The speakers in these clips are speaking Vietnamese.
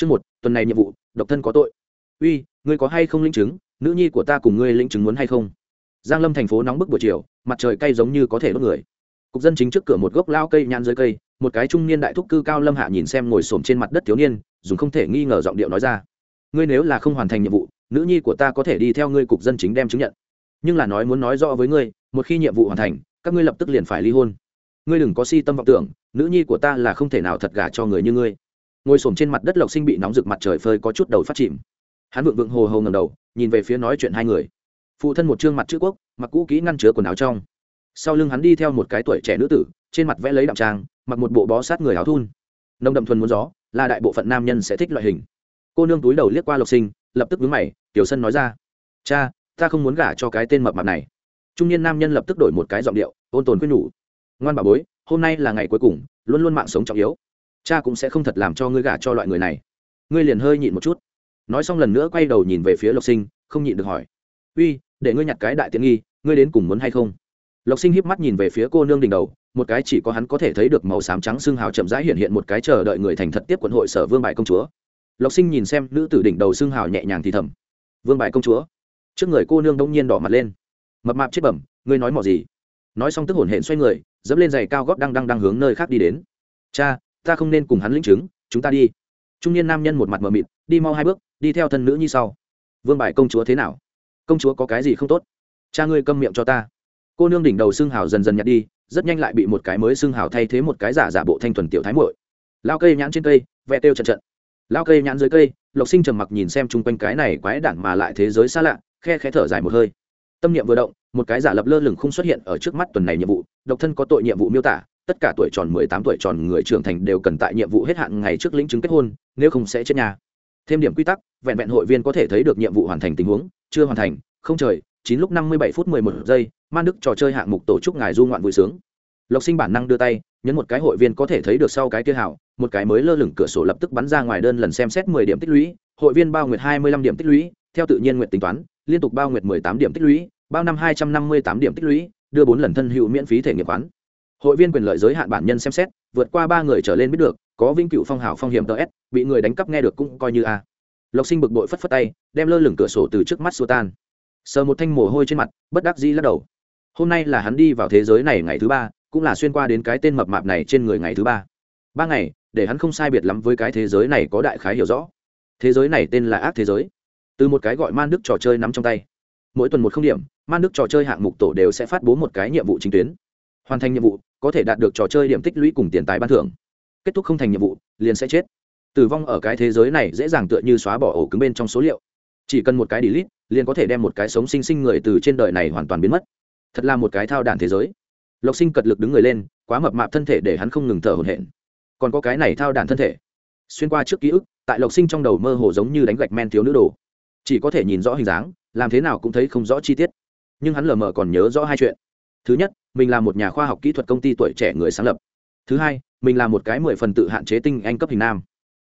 Chương một, tuần này nhiệm vụ, độc thân có tội. Uy, ngươi có hay không linh chứng, nữ nhi của ta cùng ngươi linh chứng muốn hay không? Giang Lâm thành phố nóng bức buổi chiều, mặt trời cay giống như có thể đốt người. Cục dân chính trước cửa một gốc lao cây nhãn dưới cây, một cái trung niên đại thúc cư cao lâm hạ nhìn xem ngồi xổm trên mặt đất thiếu niên, dùng không thể nghi ngờ giọng điệu nói ra: "Ngươi nếu là không hoàn thành nhiệm vụ, nữ nhi của ta có thể đi theo ngươi cục dân chính đem chứng nhận. Nhưng là nói muốn nói rõ với ngươi, một khi nhiệm vụ hoàn thành, các ngươi lập tức liền phải ly hôn. Ngươi đừng có si tâm vọng tưởng, nữ nhi của ta là không thể nào thật gả cho người như ngươi." Ngồi xổm trên mặt đất lộc sinh bị nóng rực mặt trời phơi có chút đầu phát chìm. Hắn vượng vượng hồ hồ ngầm đầu, nhìn về phía nói chuyện hai người. Phụ thân một trương mặt chữ quốc, mặc cũ kỹ ngăn chứa quần áo trong. Sau lưng hắn đi theo một cái tuổi trẻ nữ tử, trên mặt vẽ lấy đạm trang, mặc một bộ bó sát người áo thun. Nông đậm thuần muốn gió, là đại bộ phận nam nhân sẽ thích loại hình. Cô nương túi đầu liếc qua lộc sinh, lập tức vướng mày, tiểu sân nói ra, cha, ta không muốn gả cho cái tên mập mạp này. Trung niên nam nhân lập tức đổi một cái giọng điệu, ôn tồn quyết nhủ, ngoan bà bối, hôm nay là ngày cuối cùng, luôn luôn mạng sống trọng yếu cha cũng sẽ không thật làm cho ngươi gả cho loại người này. Ngươi liền hơi nhịn một chút. Nói xong lần nữa quay đầu nhìn về phía lộc sinh, không nhịn được hỏi. Uy, để ngươi nhặt cái đại tiện nghi, ngươi đến cùng muốn hay không? Lộc sinh híp mắt nhìn về phía cô nương đỉnh đầu, một cái chỉ có hắn có thể thấy được màu xám trắng xương hào chậm rãi hiện hiện một cái chờ đợi người thành thật tiếp quận hội sở vương bại công chúa. Lộc sinh nhìn xem nữ tử đỉnh đầu xương hào nhẹ nhàng thì thầm. Vương bại công chúa? Trước người cô nương đông nhiên đỏ mặt lên. Mập mạp chết bẩm, ngươi nói mò gì? Nói xong tức hổn hển xoay người, dẫm lên giày cao gót đang đang đang hướng nơi khác đi đến. Cha ta không nên cùng hắn lĩnh chứng, chúng ta đi. Trung niên nam nhân một mặt mờ mịt, đi mau hai bước, đi theo thân nữ như sau. Vương bài công chúa thế nào? Công chúa có cái gì không tốt? Cha ngươi câm miệng cho ta. Cô nương đỉnh đầu xương hào dần dần nhặt đi, rất nhanh lại bị một cái mới xương hào thay thế một cái giả giả bộ thanh thuần tiểu thái muội. Lao cây nhãn trên cây vẹ têu trận trận. Lao cây nhãn dưới cây, lộc sinh trầm mặc nhìn xem chung quanh cái này quái đản mà lại thế giới xa lạ, khe khẽ thở dài một hơi. Tâm niệm vừa động, một cái giả lập lơ lửng không xuất hiện ở trước mắt tuần này nhiệm vụ, độc thân có tội nhiệm vụ miêu tả tất cả tuổi tròn 18 tuổi tròn người trưởng thành đều cần tại nhiệm vụ hết hạn ngày trước lĩnh chứng kết hôn, nếu không sẽ chết nhà. Thêm điểm quy tắc, vẹn vẹn hội viên có thể thấy được nhiệm vụ hoàn thành tình huống, chưa hoàn thành, không trời, 9 lúc 57 phút 11 giây, man đức trò chơi hạng mục tổ chức ngài du ngoạn vui sướng. Lộc Sinh bản năng đưa tay, nhấn một cái hội viên có thể thấy được sau cái kia hảo, một cái mới lơ lửng cửa sổ lập tức bắn ra ngoài đơn lần xem xét 10 điểm tích lũy, hội viên bao nguyệt 25 điểm tích lũy, theo tự nhiên nguyện tính toán, liên tục bao nguyệt 18 điểm tích lũy, bao năm 258 điểm tích lũy, đưa 4 lần thân hữu miễn phí thể nghiệm quán hội viên quyền lợi giới hạn bản nhân xem xét, vượt qua ba người trở lên biết được, có vinh cựu phong hào phong hiểm ts bị người đánh cắp nghe được cũng coi như a. Lộc sinh bực bội phất phất tay, đem lơ lửng cửa sổ từ trước mắt xua tan. Sờ một thanh mồ hôi trên mặt, bất đắc dĩ lắc đầu. Hôm nay là hắn đi vào thế giới này ngày thứ ba, cũng là xuyên qua đến cái tên mập mạp này trên người ngày thứ ba. Ba ngày, để hắn không sai biệt lắm với cái thế giới này có đại khái hiểu rõ. Thế giới này tên là ác thế giới. Từ một cái gọi man đức trò chơi nắm trong tay. Mỗi tuần một không điểm, man đức trò chơi hạng mục tổ đều sẽ phát bố một cái nhiệm vụ chính tuyến hoàn thành nhiệm vụ, có thể đạt được trò chơi điểm tích lũy cùng tiền tài ban thưởng. Kết thúc không thành nhiệm vụ, liền sẽ chết. Tử vong ở cái thế giới này dễ dàng tựa như xóa bỏ ổ cứng bên trong số liệu. Chỉ cần một cái delete, liền có thể đem một cái sống sinh sinh người từ trên đời này hoàn toàn biến mất. Thật là một cái thao đản thế giới. Lộc sinh cật lực đứng người lên, quá mập mạp thân thể để hắn không ngừng thở hổn hển. Còn có cái này thao đản thân thể. Xuyên qua trước ký ức, tại lộc sinh trong đầu mơ hồ giống như đánh gạch men thiếu nữ đồ. Chỉ có thể nhìn rõ hình dáng, làm thế nào cũng thấy không rõ chi tiết. Nhưng hắn lờ mờ còn nhớ rõ hai chuyện. Thứ nhất mình là một nhà khoa học kỹ thuật công ty tuổi trẻ người sáng lập. Thứ hai, mình là một cái mười phần tự hạn chế tinh anh cấp hình nam.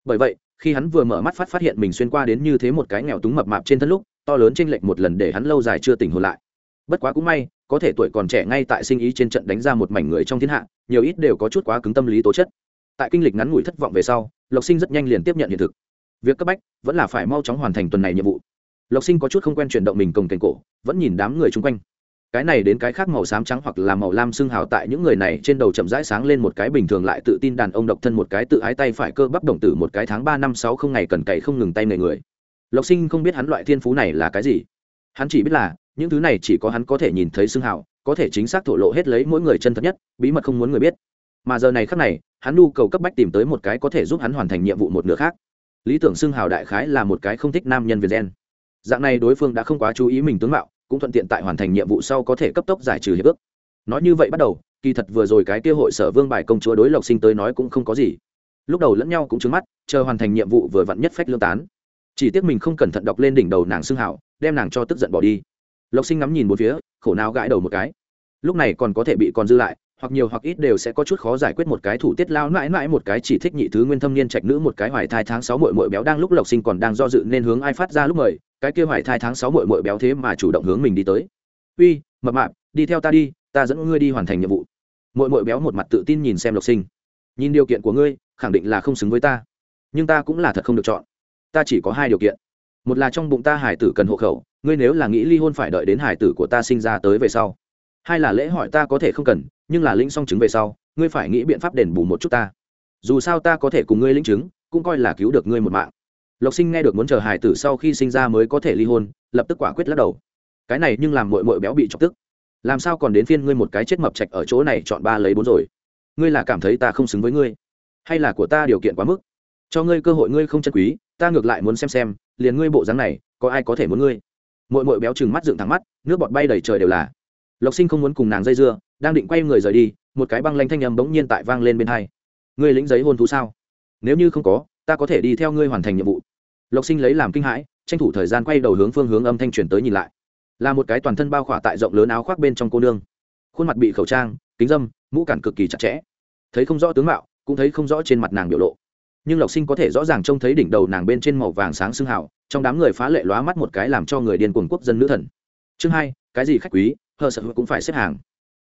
Bởi vậy, khi hắn vừa mở mắt phát phát hiện mình xuyên qua đến như thế một cái nghèo túng mập mạp trên thân lúc, to lớn trên lệch một lần để hắn lâu dài chưa tỉnh hồn lại. Bất quá cũng may, có thể tuổi còn trẻ ngay tại sinh ý trên trận đánh ra một mảnh người trong thiên hạ, nhiều ít đều có chút quá cứng tâm lý tố chất. Tại kinh lịch ngắn ngủi thất vọng về sau, lộc sinh rất nhanh liền tiếp nhận hiện thực. Việc cấp bách vẫn là phải mau chóng hoàn thành tuần này nhiệm vụ. Lộc sinh có chút không quen chuyển động mình cồng cành cổ, vẫn nhìn đám người chung quanh cái này đến cái khác màu xám trắng hoặc là màu lam xương hào tại những người này trên đầu chậm rãi sáng lên một cái bình thường lại tự tin đàn ông độc thân một cái tự ái tay phải cơ bắp đồng tử một cái tháng ba năm sáu không ngày cần cày không ngừng tay người người. Lộc sinh không biết hắn loại thiên phú này là cái gì. Hắn chỉ biết là, những thứ này chỉ có hắn có thể nhìn thấy xương hào, có thể chính xác thổ lộ hết lấy mỗi người chân thật nhất, bí mật không muốn người biết. Mà giờ này khác này, hắn nhu cầu cấp bách tìm tới một cái có thể giúp hắn hoàn thành nhiệm vụ một nửa khác. Lý tưởng xương hào đại khái là một cái không thích nam nhân việt gen. Dạng này đối phương đã không quá chú ý mình tướng mạo cũng thuận tiện tại hoàn thành nhiệm vụ sau có thể cấp tốc giải trừ hiệp ước. Nói như vậy bắt đầu, kỳ thật vừa rồi cái kia hội sở vương bài công chúa đối lộc sinh tới nói cũng không có gì. Lúc đầu lẫn nhau cũng trứng mắt, chờ hoàn thành nhiệm vụ vừa vặn nhất phách lương tán. Chỉ tiếc mình không cẩn thận đọc lên đỉnh đầu nàng xương hảo, đem nàng cho tức giận bỏ đi. Lộc sinh ngắm nhìn một phía, khổ não gãi đầu một cái. Lúc này còn có thể bị còn dư lại, hoặc nhiều hoặc ít đều sẽ có chút khó giải quyết một cái thủ tiết lao mãi mãi một cái chỉ thích nhị thứ nguyên thâm niên trạch nữ một cái hoài thai tháng sáu mội mội béo đang lúc lộc sinh còn đang do dự nên hướng ai phát ra lúc mời cái kia hoài thai tháng sáu mội mội béo thế mà chủ động hướng mình đi tới. Uy, mập mạp, đi theo ta đi, ta dẫn ngươi đi hoàn thành nhiệm vụ. Mội mội béo một mặt tự tin nhìn xem lộc sinh. Nhìn điều kiện của ngươi, khẳng định là không xứng với ta, nhưng ta cũng là thật không được chọn. Ta chỉ có hai điều kiện. Một là trong bụng ta hải tử cần hộ khẩu, ngươi nếu là nghĩ ly hôn phải đợi đến hải tử của ta sinh ra tới về sau. Hai là lễ hỏi ta có thể không cần, nhưng là lĩnh xong chứng về sau, ngươi phải nghĩ biện pháp đền bù một chút ta. Dù sao ta có thể cùng ngươi lĩnh chứng, cũng coi là cứu được ngươi một mạng lộc sinh nghe được muốn chờ hải tử sau khi sinh ra mới có thể ly hôn, lập tức quả quyết lắc đầu. Cái này nhưng làm mội mội béo bị chọc tức. Làm sao còn đến phiên ngươi một cái chết mập trạch ở chỗ này chọn ba lấy bốn rồi? Ngươi là cảm thấy ta không xứng với ngươi? Hay là của ta điều kiện quá mức? Cho ngươi cơ hội ngươi không chân quý, ta ngược lại muốn xem xem, liền ngươi bộ dáng này, có ai có thể muốn ngươi? Mội mội béo chừng mắt dựng thẳng mắt, nước bọt bay đầy trời đều là. Lộc sinh không muốn cùng nàng dây dưa, đang định quay người rời đi, một cái băng lanh thanh âm bỗng nhiên tại vang lên bên hai. Ngươi lĩnh giấy hôn thú sao? Nếu như không có, ta có thể đi theo ngươi hoàn thành nhiệm vụ lộc sinh lấy làm kinh hãi, tranh thủ thời gian quay đầu hướng phương hướng âm thanh chuyển tới nhìn lại. Là một cái toàn thân bao khỏa tại rộng lớn áo khoác bên trong cô nương. Khuôn mặt bị khẩu trang, kính dâm, mũ cản cực kỳ chặt chẽ. Thấy không rõ tướng mạo, cũng thấy không rõ trên mặt nàng biểu lộ. Nhưng lộc sinh có thể rõ ràng trông thấy đỉnh đầu nàng bên trên màu vàng sáng xương hào, trong đám người phá lệ lóa mắt một cái làm cho người điên cuồng quốc dân nữ thần. Chương hai, cái gì khách quý, hờ sợ cũng phải xếp hàng.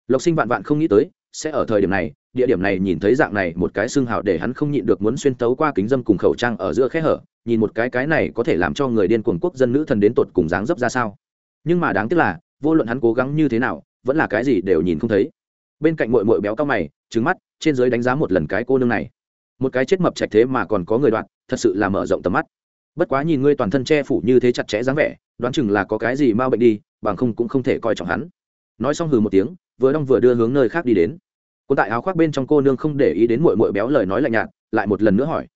Lộc sinh vạn vạn không nghĩ tới, sẽ ở thời điểm này địa điểm này nhìn thấy dạng này, một cái xương hào để hắn không nhịn được muốn xuyên tấu qua kính dâm cùng khẩu trang ở giữa khe hở, nhìn một cái cái này có thể làm cho người điên cuồng quốc dân nữ thần đến tột cùng dáng dấp ra sao. Nhưng mà đáng tiếc là, vô luận hắn cố gắng như thế nào, vẫn là cái gì đều nhìn không thấy. Bên cạnh mội mội béo cao mày trứng mắt, trên giới đánh giá một lần cái cô nương này. Một cái chết mập chạch thế mà còn có người đoạn thật sự là mở rộng tầm mắt. Bất quá nhìn ngươi toàn thân che phủ như thế chặt chẽ dáng vẻ, đoán chừng là có cái gì m a bệnh đi, bằng không cũng không thể coi trọng hắn. Nói xong hừ một tiếng, vừa đong vừa đưa hướng nơi khác đi đến cô tại áo khoác bên trong cô nương không để ý đến mội mội béo lời nói lạnh nhạt, lại một lần nữa hỏi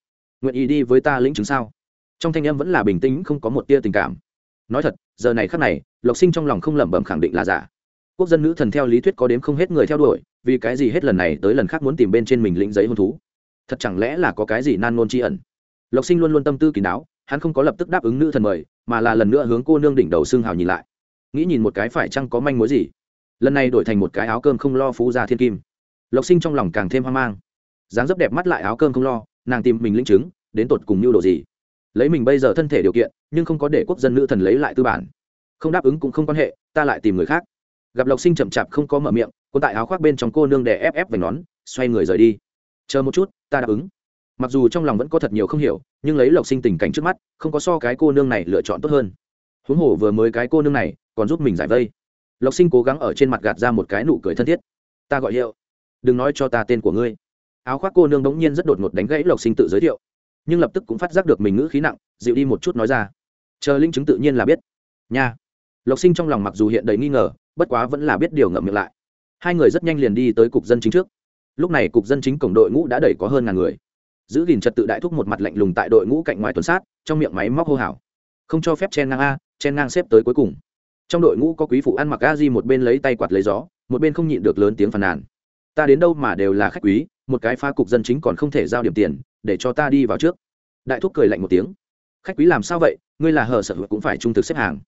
nguyện ý đi với ta lĩnh chứng sao? Trong thanh âm vẫn là bình tĩnh, không có một tia tình cảm. Nói thật, giờ này khắc này, lộc sinh trong lòng không lẩm bẩm khẳng định là giả. Quốc dân nữ thần theo lý thuyết có đếm không hết người theo đuổi, vì cái gì hết lần này tới lần khác muốn tìm bên trên mình lĩnh giấy hôn thú? Thật chẳng lẽ là có cái gì nan nôn tri ẩn? Lộc sinh luôn luôn tâm tư kín đáo, hắn không có lập tức đáp ứng nữ thần mời, mà là lần nữa hướng cô nương đỉnh đầu xương hào nhìn lại. Nghĩ nhìn một cái phải chăng có manh mối gì? Lần này đổi thành một cái áo cơm không lo phú gia thiên kim lộc sinh trong lòng càng thêm hoang mang. Dáng dấp đẹp mắt lại áo cơm không lo, nàng tìm mình linh chứng, đến tột cùng như đồ gì? Lấy mình bây giờ thân thể điều kiện, nhưng không có để quốc dân nữ thần lấy lại tư bản. Không đáp ứng cũng không quan hệ, ta lại tìm người khác. Gặp lộc sinh chậm chạp không có mở miệng quân tại áo khoác bên trong cô nương đè ép ép vành nón, xoay người rời đi. Chờ một chút, ta đáp ứng. Mặc dù trong lòng vẫn có thật nhiều không hiểu, nhưng lấy lộc sinh tình cảnh trước mắt, không có so cái cô nương này lựa chọn tốt hơn. Huống hồ vừa mới cái cô nương này, còn giúp mình giải vây. Lộc sinh cố gắng ở trên mặt gạt ra một cái nụ cười thân thiết. Ta gọi hiệu đừng nói cho ta tên của ngươi. Áo khoác cô nương đống nhiên rất đột ngột đánh gãy lộc sinh tự giới thiệu. Nhưng lập tức cũng phát giác được mình ngữ khí nặng, dịu đi một chút nói ra. Chờ linh chứng tự nhiên là biết. Nha. Lộc sinh trong lòng mặc dù hiện đầy nghi ngờ, bất quá vẫn là biết điều ngậm miệng lại. Hai người rất nhanh liền đi tới cục dân chính trước. Lúc này cục dân chính cổng đội ngũ đã đẩy có hơn ngàn người. Giữ gìn trật tự đại thúc một mặt lạnh lùng tại đội ngũ cạnh ngoài tuần sát, trong miệng máy móc hô hào. Không cho phép chen ngang a, chen ngang xếp tới cuối cùng. Trong đội ngũ có quý phụ ăn mặc a di một bên lấy tay quạt lấy gió, một bên không nhịn được lớn tiếng phàn nàn ta đến đâu mà đều là khách quý, một cái pha cục dân chính còn không thể giao điểm tiền, để cho ta đi vào trước. Đại thúc cười lạnh một tiếng. Khách quý làm sao vậy? Ngươi là hờ sợ cũng phải trung thực xếp hàng.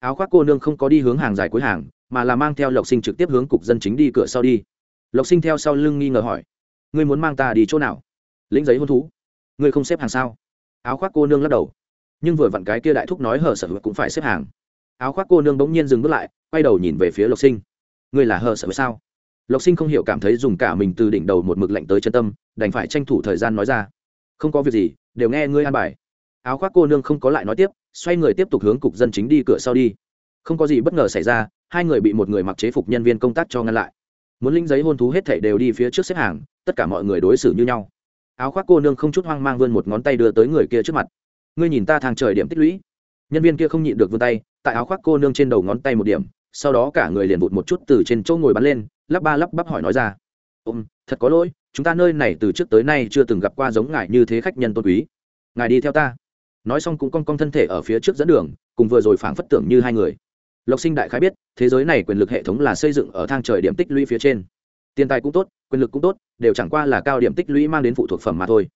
Áo khoác cô nương không có đi hướng hàng dài cuối hàng, mà là mang theo lộc sinh trực tiếp hướng cục dân chính đi cửa sau đi. Lộc sinh theo sau lưng nghi ngờ hỏi, ngươi muốn mang ta đi chỗ nào? Lĩnh giấy hôn thú? Ngươi không xếp hàng sao? Áo khoác cô nương lắc đầu. Nhưng vừa vặn cái kia đại thúc nói hờ sợ cũng phải xếp hàng. Áo khoác cô nương bỗng nhiên dừng bước lại, quay đầu nhìn về phía lộc sinh. Ngươi là hờ sợ sao? Lộc sinh không hiểu cảm thấy dùng cả mình từ đỉnh đầu một mực lạnh tới chân tâm, đành phải tranh thủ thời gian nói ra. Không có việc gì, đều nghe ngươi an bài. Áo khoác cô nương không có lại nói tiếp, xoay người tiếp tục hướng cục dân chính đi cửa sau đi. Không có gì bất ngờ xảy ra, hai người bị một người mặc chế phục nhân viên công tác cho ngăn lại. Muốn linh giấy hôn thú hết thảy đều đi phía trước xếp hàng, tất cả mọi người đối xử như nhau. Áo khoác cô nương không chút hoang mang vươn một ngón tay đưa tới người kia trước mặt. Ngươi nhìn ta thang trời điểm tích lũy. Nhân viên kia không nhịn được vươn tay, tại áo khoác cô nương trên đầu ngón tay một điểm, sau đó cả người liền vụt một chút từ trên chỗ ngồi bắn lên lắp ba lắp bắp hỏi nói ra. Ôm thật có lỗi, chúng ta nơi này từ trước tới nay chưa từng gặp qua giống ngài như thế khách nhân tôn quý. Ngài đi theo ta. Nói xong cũng con con thân thể ở phía trước dẫn đường, cùng vừa rồi phảng phất tưởng như hai người. Lộc sinh đại khái biết, thế giới này quyền lực hệ thống là xây dựng ở thang trời điểm tích lũy phía trên. Tiền tài cũng tốt, quyền lực cũng tốt, đều chẳng qua là cao điểm tích lũy mang đến phụ thuộc phẩm mà thôi.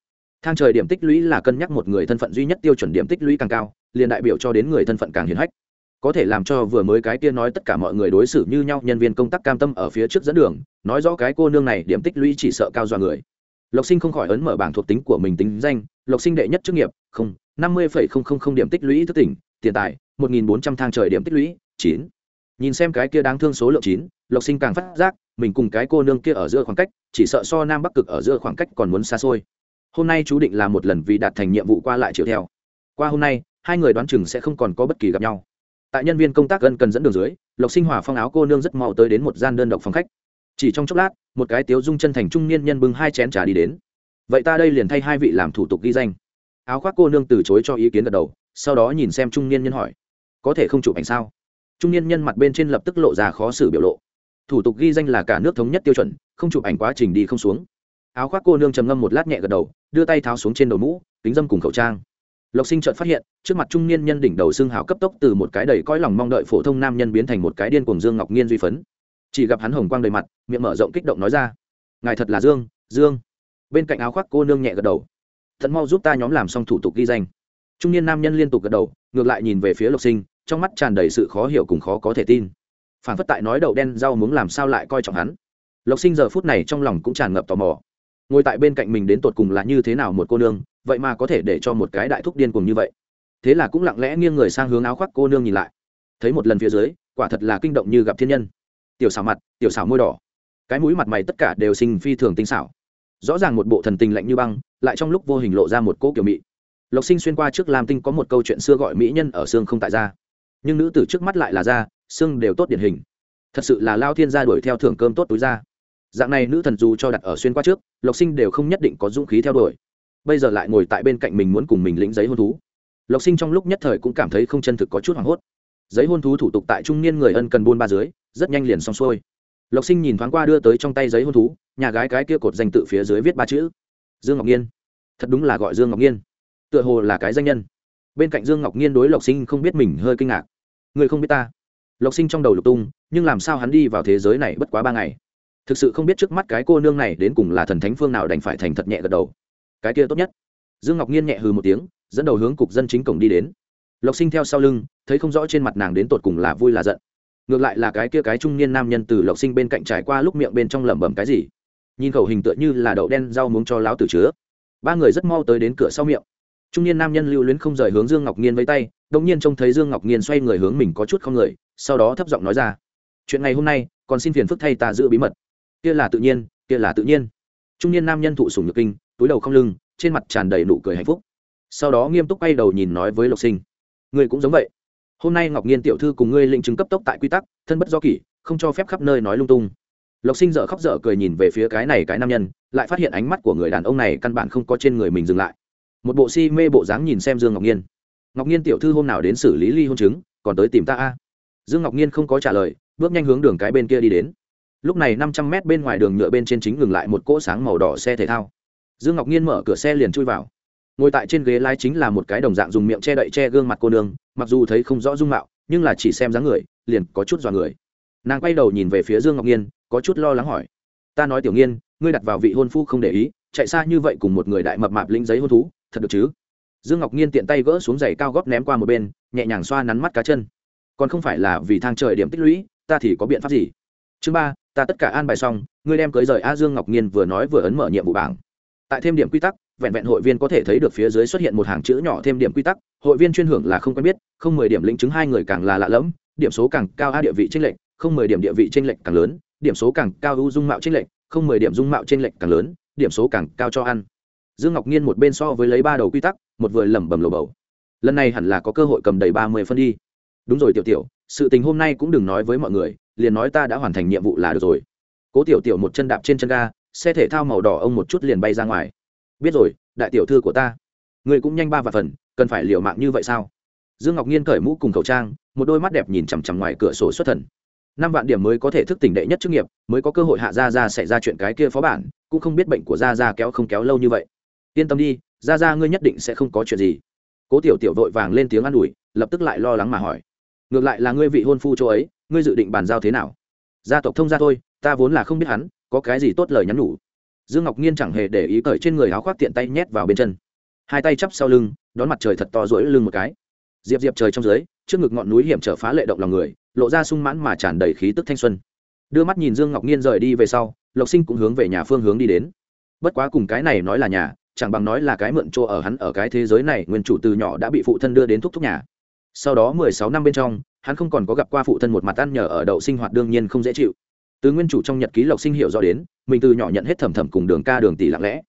Thang trời điểm tích lũy là cân nhắc một người thân phận duy nhất tiêu chuẩn điểm tích lũy càng cao, liền đại biểu cho đến người thân phận càng hiển hách có thể làm cho vừa mới cái kia nói tất cả mọi người đối xử như nhau nhân viên công tác cam tâm ở phía trước dẫn đường, nói rõ cái cô nương này điểm tích lũy chỉ sợ cao do người. Lộc sinh không khỏi ấn mở bảng thuộc tính của mình tính danh, lộc sinh đệ nhất chức nghiệp, không, năm mươi không không không điểm tích lũy thức tỉnh, tiền tài, một nghìn bốn trăm thang trời điểm tích lũy, chín. Nhìn xem cái kia đáng thương số lượng chín, lộc sinh càng phát giác, mình cùng cái cô nương kia ở giữa khoảng cách, chỉ sợ so nam bắc cực ở giữa khoảng cách còn muốn xa xôi. Hôm nay chú định là một lần vì đạt thành nhiệm vụ qua lại chiều theo. Qua hôm nay, hai người đoán chừng sẽ không còn có bất kỳ gặp nhau tại nhân viên công tác gần cần dẫn đường dưới, lộc sinh hòa phong áo cô nương rất mau tới đến một gian đơn độc phòng khách. Chỉ trong chốc lát, một cái tiếu dung chân thành trung niên nhân bưng hai chén trà đi đến. Vậy ta đây liền thay hai vị làm thủ tục ghi danh. Áo khoác cô nương từ chối cho ý kiến gật đầu, sau đó nhìn xem trung niên nhân hỏi, có thể không chụp ảnh sao? Trung niên nhân mặt bên trên lập tức lộ ra khó xử biểu lộ. Thủ tục ghi danh là cả nước thống nhất tiêu chuẩn, không chụp ảnh quá trình đi không xuống. Áo khoác cô nương trầm ngâm một lát nhẹ gật đầu, đưa tay tháo xuống trên đầu mũ, kính dâm cùng khẩu trang lộc sinh chợt phát hiện, trước mặt trung niên nhân đỉnh đầu xương hào cấp tốc từ một cái đầy cõi lòng mong đợi phổ thông nam nhân biến thành một cái điên cuồng dương ngọc nghiên duy phấn. Chỉ gặp hắn hồng quang đầy mặt, miệng mở rộng kích động nói ra, ngài thật là dương dương. Bên cạnh áo khoác cô nương nhẹ gật đầu, thật mau giúp ta nhóm làm xong thủ tục ghi danh. Trung niên nam nhân liên tục gật đầu, ngược lại nhìn về phía lộc sinh, trong mắt tràn đầy sự khó hiểu cùng khó có thể tin. Phản phất tại nói đậu đen rau muốn làm sao lại coi trọng hắn. Lộc sinh giờ phút này trong lòng cũng tràn ngập tò mò. Ngồi tại bên cạnh mình đến tột cùng là như thế nào một cô nương vậy mà có thể để cho một cái đại thúc điên cùng như vậy. Thế là cũng lặng lẽ nghiêng người sang hướng áo khoác cô nương nhìn lại. Thấy một lần phía dưới, quả thật là kinh động như gặp thiên nhân. Tiểu xảo mặt, tiểu xảo môi đỏ. Cái mũi mặt mày tất cả đều sinh phi thường tinh xảo. Rõ ràng một bộ thần tình lạnh như băng, lại trong lúc vô hình lộ ra một cỗ kiểu mị. Lộc sinh xuyên qua trước lam tinh có một câu chuyện xưa gọi mỹ nhân ở xương không tại ra nhưng nữ tử trước mắt lại là da, xương đều tốt điển hình. Thật sự là lao thiên gia đuổi theo thưởng cơm tốt túi ra dạng này nữ thần dù cho đặt ở xuyên qua trước, lộc sinh đều không nhất định có dũng khí theo đuổi bây giờ lại ngồi tại bên cạnh mình muốn cùng mình lĩnh giấy hôn thú. Lộc sinh trong lúc nhất thời cũng cảm thấy không chân thực có chút hoảng hốt. Giấy hôn thú thủ tục tại trung niên người ân cần buôn ba dưới, rất nhanh liền xong xuôi. Lộc sinh nhìn thoáng qua đưa tới trong tay giấy hôn thú, nhà gái cái kia cột danh tự phía dưới viết ba chữ. Dương ngọc nhiên thật đúng là gọi dương ngọc nhiên tựa hồ là cái danh nhân. Bên cạnh dương ngọc nhiên đối lộc sinh không biết mình hơi kinh ngạc. Người không biết ta. Lộc sinh trong đầu lục tung, nhưng làm sao hắn đi vào thế giới này bất quá ba ngày. Thực sự không biết trước mắt cái cô nương này đến cùng là thần thánh phương nào đành phải thành thật nhẹ gật đầu cái kia tốt nhất. Dương ngọc nhiên nhẹ hừ một tiếng, dẫn đầu hướng cục dân chính cổng đi đến. Lộc sinh theo sau lưng, thấy không rõ trên mặt nàng đến tột cùng là vui là giận. Ngược lại là cái kia cái trung niên nam nhân từ lộc sinh bên cạnh trải qua lúc miệng bên trong lẩm bẩm cái gì. Nhìn khẩu hình tựa như là đậu đen rau muống cho láo tử chứa. Ba người rất mau tới đến cửa sau miệng. Trung niên nam nhân lưu luyến không rời hướng dương ngọc nhiên với tay đông nhiên trông thấy dương ngọc nhiên xoay người hướng mình có chút không người, sau đó thấp giọng nói ra. Chuyện ngày hôm nay, còn xin phiền phức thay ta giữ bí mật. Kia là tự nhiên, kia là tự nhiên trung niên nam nhân thụ sủng nhược kinh, túi đầu không lưng, trên mặt tràn đầy nụ cười hạnh phúc. Sau đó nghiêm túc quay đầu nhìn nói với lộc sinh. Ngươi cũng giống vậy. Hôm nay ngọc nhiên tiểu thư cùng ngươi lĩnh chứng cấp tốc tại quy tắc, thân bất do kỷ, không cho phép khắp nơi nói lung tung. Lộc sinh dở khóc dở cười nhìn về phía cái này cái nam nhân, lại phát hiện ánh mắt của người đàn ông này căn bản không có trên người mình dừng lại. Một bộ si mê bộ dáng nhìn xem dương ngọc nhiên. Ngọc nhiên tiểu thư hôm nào đến xử lý ly hôn chứng, còn tới tìm ta a? Dương ngọc nhiên không có trả lời, bước nhanh hướng đường cái bên kia đi đến lúc này năm trăm mét bên ngoài đường nhựa bên trên chính ngừng lại một cỗ sáng màu đỏ xe thể thao. Dương ngọc nhiên mở cửa xe liền chui vào. Ngồi tại trên ghế lái chính là một cái đồng dạng dùng miệng che đậy che gương mặt cô nương, mặc dù thấy không rõ dung mạo, nhưng là chỉ xem dáng người, liền có chút dọa người. Nàng quay đầu nhìn về phía dương ngọc nhiên, có chút lo lắng hỏi. Ta nói tiểu nghiên ngươi đặt vào vị hôn phu không để ý, chạy xa như vậy cùng một người đại mập mạp linh giấy hôn thú, thật được chứ? Dương ngọc nhiên tiện tay gỡ xuống giày cao góp ném qua một bên, nhẹ nhàng xoa nắn mắt cá chân. Còn không phải là vì thang trời điểm tích lũy, ta thì có biện pháp gì? Chương ba ta tất cả an bài xong, ngươi đem cưới rời a dương ngọc nhiên vừa nói vừa ấn mở nhiệm vụ bảng. Tại thêm điểm quy tắc, vẹn vẹn hội viên có thể thấy được phía dưới xuất hiện một hàng chữ nhỏ thêm điểm quy tắc, hội viên chuyên hưởng là không quen biết, không mười điểm lĩnh chứng hai người càng là lạ lẫm, điểm số càng cao a địa vị tranh lệch, không mười điểm địa vị tranh lệch càng lớn, điểm số càng cao ưu dung mạo tranh lệch, không mười điểm dung mạo tranh lệch càng lớn, điểm số càng cao cho ăn. Dương ngọc nhiên một bên so với lấy ba đầu quy tắc, một vừa lẩm bẩm lồ bầu. Lần này hẳn là có cơ hội cầm đầy ba mươi phân đi. Đúng rồi, tiểu tiểu, sự tình hôm nay cũng đừng nói với mọi người liền nói ta đã hoàn thành nhiệm vụ là được rồi. Cố tiểu tiểu một chân đạp trên chân ga, xe thể thao màu đỏ ông một chút liền bay ra ngoài. Biết rồi, đại tiểu thư của ta. Người cũng nhanh ba và phần, cần phải liều mạng như vậy sao? Dương ngọc nhiên cởi mũ cùng khẩu trang, một đôi mắt đẹp nhìn chằm chằm ngoài cửa sổ xuất thần. Năm vạn điểm mới có thể thức tỉnh đệ nhất chức nghiệp, mới có cơ hội hạ ra ra xảy ra chuyện cái kia phó bản, cũng không biết bệnh của ra ra kéo không kéo lâu như vậy. Yên tâm đi ra ra ngươi nhất định sẽ không có chuyện gì. Cố tiểu tiểu vội vàng lên tiếng an ủi, lập tức lại lo lắng mà hỏi. Ngược lại là ngươi vị hôn phu chỗ ấy ngươi dự định bàn giao thế nào? Gia tộc thông gia thôi, ta vốn là không biết hắn, có cái gì tốt lời nhắn nhủ. Dương ngọc nhiên chẳng hề để ý cởi trên người áo khoác tiện tay nhét vào bên chân. Hai tay chắp sau lưng, đón mặt trời thật to rỗi lưng một cái. Diệp diệp trời trong dưới, trước ngực ngọn núi hiểm trở phá lệ động lòng người, lộ ra sung mãn mà tràn đầy khí tức thanh xuân. Đưa mắt nhìn dương ngọc nhiên rời đi về sau, lộc sinh cũng hướng về nhà phương hướng đi đến. Bất quá cùng cái này nói là nhà, chẳng bằng nói là cái mượn chỗ ở hắn ở cái thế giới này, nguyên chủ từ nhỏ đã bị phụ thân đưa đến thúc thúc nhà. Sau đó mười sáu năm bên trong hắn không còn có gặp qua phụ thân một mặt ăn nhờ ở đậu sinh hoạt đương nhiên không dễ chịu. Từ nguyên chủ trong nhật ký lộc sinh hiểu rõ đến, mình từ nhỏ nhận hết thầm thầm cùng đường ca đường tỷ lặng lẽ.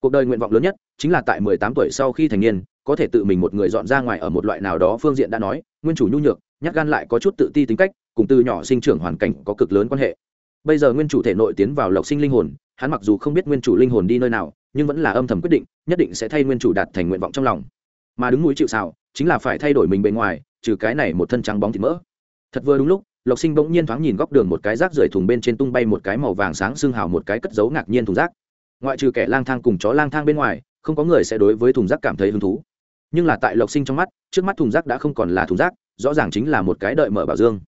Cuộc đời nguyện vọng lớn nhất chính là tại mười tám tuổi sau khi thành niên, có thể tự mình một người dọn ra ngoài ở một loại nào đó phương diện đã nói, nguyên chủ nhu nhược, nhát gan lại có chút tự ti tính cách, cùng từ nhỏ sinh trưởng hoàn cảnh có cực lớn quan hệ. Bây giờ nguyên chủ thể nội tiến vào lộc sinh linh hồn, hắn mặc dù không biết nguyên chủ linh hồn đi nơi nào, nhưng vẫn là âm thầm quyết định, nhất định sẽ thay nguyên chủ đạt thành nguyện vọng trong lòng. Mà đứng núi chịu xào chính là phải thay đổi mình bề ngoài trừ cái này một thân trắng bóng thịt mỡ. Thật vừa đúng lúc, lộc sinh bỗng nhiên thoáng nhìn góc đường một cái rác rưởi thùng bên trên tung bay một cái màu vàng sáng xương hào một cái cất giấu ngạc nhiên thùng rác. Ngoại trừ kẻ lang thang cùng chó lang thang bên ngoài, không có người sẽ đối với thùng rác cảm thấy hứng thú. Nhưng là tại lộc sinh trong mắt, trước mắt thùng rác đã không còn là thùng rác, rõ ràng chính là một cái đợi mở bảo dương.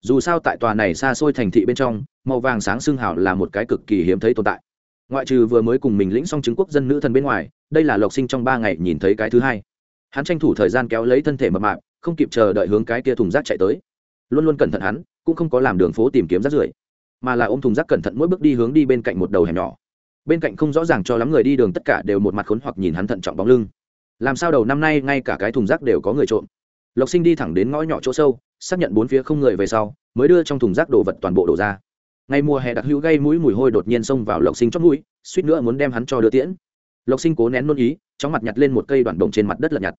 Dù sao tại tòa này xa xôi thành thị bên trong, màu vàng sáng xương hào là một cái cực kỳ hiếm thấy tồn tại. Ngoại trừ vừa mới cùng mình lĩnh xong chứng quốc dân nữ thần bên ngoài, đây là lộc sinh trong ba ngày nhìn thấy cái thứ hai. Hắn tranh thủ thời gian kéo lấy thân thể mập mạp không kịp chờ đợi hướng cái kia thùng rác chạy tới. Luôn luôn cẩn thận hắn, cũng không có làm đường phố tìm kiếm rác rưởi, mà là ôm thùng rác cẩn thận mỗi bước đi hướng đi bên cạnh một đầu hẻm nhỏ. Bên cạnh không rõ ràng cho lắm người đi đường tất cả đều một mặt khốn hoặc nhìn hắn thận trọng bóng lưng. Làm sao đầu năm nay ngay cả cái thùng rác đều có người trộm? Lộc sinh đi thẳng đến ngõ nhỏ chỗ sâu, xác nhận bốn phía không người về sau, mới đưa trong thùng rác đồ vật toàn bộ đổ ra. Ngay mùa hè đặc hữu gây mũi mùi hôi đột nhiên xông vào lộc sinh chót mũi, suýt nữa muốn đem hắn cho đưa tiễn. Lộc sinh cố nén nôn ý, chóng mặt nhặt lên một cây đoạn đồng trên mặt đất lật nhặt